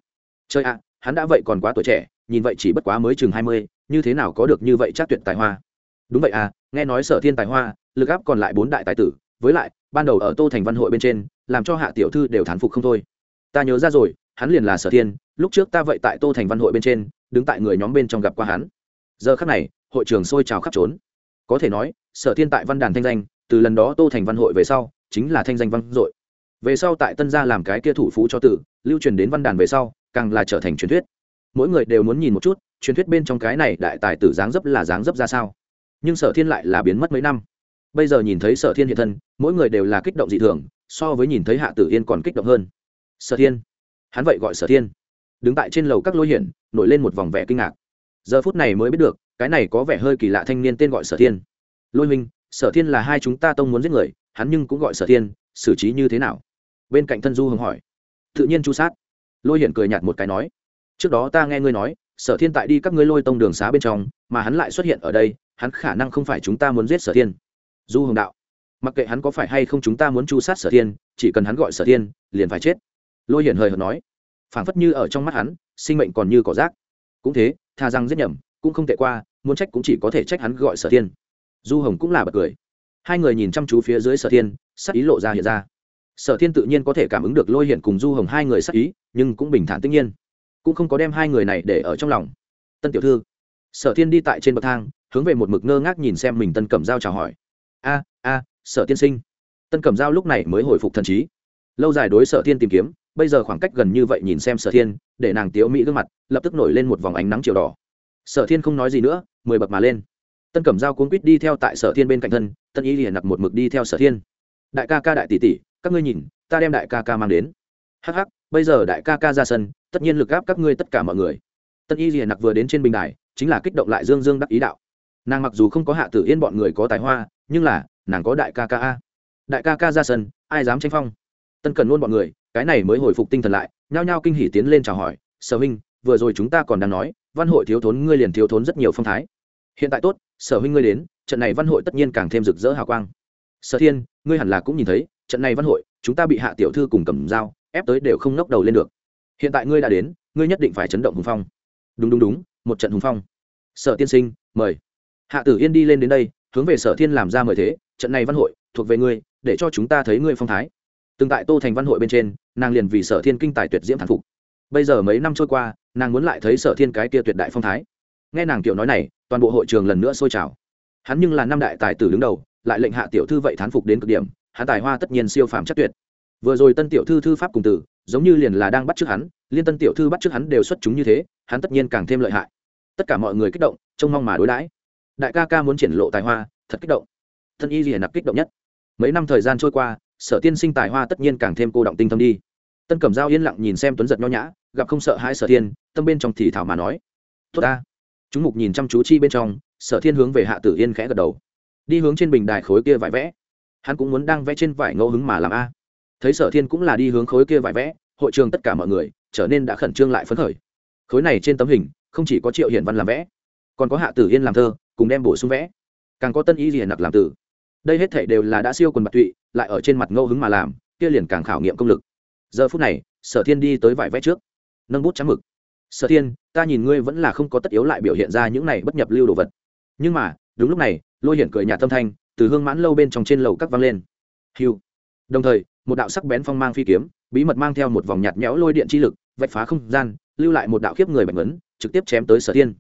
A: Chơi ạ, hắn đã vậy còn quá tuổi trẻ, nhìn vậy chỉ bất quá mới chừng hai mươi, như thế nào có được như vậy chắc tuyệt tài hoa? Đúng vậy à nghe nói sở thiên tài hoa, lực áp còn lại bốn đại tài tử, với lại, ban đầu ở tô thành văn hội bên trên, làm cho hạ tiểu thư đều thán phục không thôi. Ta nhớ ra rồi hắn liền là sở thiên, lúc trước ta vậy tại tô thành văn hội bên trên, đứng tại người nhóm bên trong gặp qua hắn. Giờ khắc này, hội trường sôi trào khắp trốn. Có thể nói, sở thiên tại văn đàn thanh danh, từ lần đó tô thành văn hội về sau, chính là thanh danh văn dội. Về sau tại tân gia làm cái kia thủ phú cho tử, lưu truyền đến văn đàn về sau, càng là trở thành truyền thuyết. Mỗi người đều muốn nhìn một chút, truyền thuyết bên trong cái này đại tài tử dáng dấp là dáng dấp ra sao. Nhưng sở thiên lại là biến mất mấy năm. Bây giờ nhìn thấy sở thiên hiện thân, mỗi người đều là kích động dị thường, so với nhìn thấy hạ tử yên còn kích động hơn. Sở thiên hắn vậy gọi sở thiên. Đứng tại trên lầu các lôi hiển, nổi lên một vòng vẻ kinh ngạc. Giờ phút này mới biết được, cái này có vẻ hơi kỳ lạ thanh niên tên gọi sở thiên. Lôi minh sở thiên là hai chúng ta tông muốn giết người, hắn nhưng cũng gọi sở thiên, xử trí như thế nào? Bên cạnh thân du hồng hỏi. Tự nhiên chu sát. Lôi hiển cười nhạt một cái nói. Trước đó ta nghe ngươi nói, sở thiên tại đi các ngươi lôi tông đường xá bên trong, mà hắn lại xuất hiện ở đây, hắn khả năng không phải chúng ta muốn giết sở thiên. Du hồng đạo. Mặc kệ hắn có phải hay không chúng ta muốn chu sát sở thiên, chỉ cần hắn gọi sở thiên, liền phải chết lôi hiển hời hợt nói, phảng phất như ở trong mắt hắn, sinh mệnh còn như cỏ rác. Cũng thế, tha rằng giết nhầm, cũng không tệ qua, muốn trách cũng chỉ có thể trách hắn gọi sở thiên. Du hồng cũng là bật cười. Hai người nhìn chăm chú phía dưới sở thiên, sắc ý lộ ra hiện ra. Sở thiên tự nhiên có thể cảm ứng được lôi hiển cùng du hồng hai người sắc ý, nhưng cũng bình thản tất nhiên. Cũng không có đem hai người này để ở trong lòng. Tân tiểu thư. Sở thiên đi tại trên bậc thang, hướng về một mực ngơ ngác nhìn xem mình tân cẩm giao chào hỏi. A a, sở tiên sinh. Tân cẩm giao lúc này mới hồi phục thần trí. Lâu dài đối sở thiên tìm kiếm bây giờ khoảng cách gần như vậy nhìn xem sở thiên, để nàng tiếu mỹ gương mặt, lập tức nổi lên một vòng ánh nắng chiều đỏ. Sở thiên không nói gì nữa, mười bậc mà lên. Tân cẩm dao cuốn quýt đi theo tại sở thiên bên cạnh thân, tân y liền nặc một mực đi theo sở thiên. Đại ca ca đại tỷ tỷ, các ngươi nhìn, ta đem đại ca ca mang đến. Hắc hắc, bây giờ đại ca ca ra sân, tất nhiên lực gáp các ngươi tất cả mọi người. Tân y liền nặc vừa đến trên bình đài, chính là kích động lại dương dương đắc ý đạo. Nàng mặc dù không có hạ tử yên bọn người có tài hoa, nhưng là, nàng có đại ca ca a. Đại ca ca ra sân, ai dám tranh phong? Tân cần luôn bọn người cái này mới hồi phục tinh thần lại, nhao nhao kinh hỉ tiến lên chào hỏi, sở huynh, vừa rồi chúng ta còn đang nói, văn hội thiếu thốn, ngươi liền thiếu thốn rất nhiều phong thái. Hiện tại tốt, sở huynh ngươi đến, trận này văn hội tất nhiên càng thêm rực rỡ hào quang. Sở thiên, ngươi hẳn là cũng nhìn thấy, trận này văn hội, chúng ta bị hạ tiểu thư cùng cầm dao, ép tới đều không ngóc đầu lên được. Hiện tại ngươi đã đến, ngươi nhất định phải chấn động hùng phong. Đúng đúng đúng, một trận hùng phong. Sở tiên sinh, mời. Hạ tử yên đi lên đến đây, hướng về sở thiên làm ra mời thế, trận này văn hội thuộc về ngươi, để cho chúng ta thấy ngươi phong thái từng tại tô thành văn hội bên trên, nàng liền vì sở thiên kinh tài tuyệt diễm thản phục. Bây giờ mấy năm trôi qua, nàng muốn lại thấy sở thiên cái kia tuyệt đại phong thái. Nghe nàng tiểu nói này, toàn bộ hội trường lần nữa sôi trào. Hắn nhưng là năm đại tài tử đứng đầu, lại lệnh hạ tiểu thư vậy thán phục đến cực điểm, hắn tài hoa tất nhiên siêu phàm chắc tuyệt. Vừa rồi tân tiểu thư thư pháp cùng tử, giống như liền là đang bắt chước hắn, liên tân tiểu thư bắt chước hắn đều xuất chúng như thế, hắn tất nhiên càng thêm lợi hại. Tất cả mọi người kích động, trông mong mà đối đãi. Đại ca ca muốn triển lộ tài hoa, thật kích động. Thân y liền nạp kích động nhất. Mấy năm thời gian trôi qua sở tiên sinh tài hoa tất nhiên càng thêm cô động tinh tâm đi. Tân cẩm giao yên lặng nhìn xem tuấn giật nho nhã, gặp không sợ hai sở thiên, tâm bên trong thì thảo mà nói, tốt ta. Chúng mục nhìn chăm chú chi bên trong, sở thiên hướng về hạ tử yên khẽ gật đầu. Đi hướng trên bình đài khối kia vải vẽ. Hắn cũng muốn đang vẽ trên vải ngẫu hứng mà làm a. Thấy sở thiên cũng là đi hướng khối kia vải vẽ, hội trường tất cả mọi người trở nên đã khẩn trương lại phấn khởi. Khối này trên tấm hình, không chỉ có triệu hiển văn làm vẽ, còn có hạ tử yên làm thơ, cùng đem bổ sung vẽ. Càng có tân ý gì nặc làm tử đây hết thể đều là đã siêu quần bạc tụy lại ở trên mặt ngẫu hứng mà làm, kia liền càng khảo nghiệm công lực. Giờ phút này, sở thiên đi tới vải vẽ trước, nâng bút trắng mực. Sở thiên, ta nhìn ngươi vẫn là không có tất yếu lại biểu hiện ra những này bất nhập lưu đồ vật. Nhưng mà, đúng lúc này, lôi hiển cười nhà tâm thanh, từ hương mãn lâu bên trong trên lầu các văng lên. Hiu đồng thời, một đạo sắc bén phong mang phi kiếm, bí mật mang theo một vòng nhạt nhẽo lôi điện chi lực, vạch phá không gian, lưu lại một đạo khiếp người bạch vấn trực tiếp chém tới sở thiên.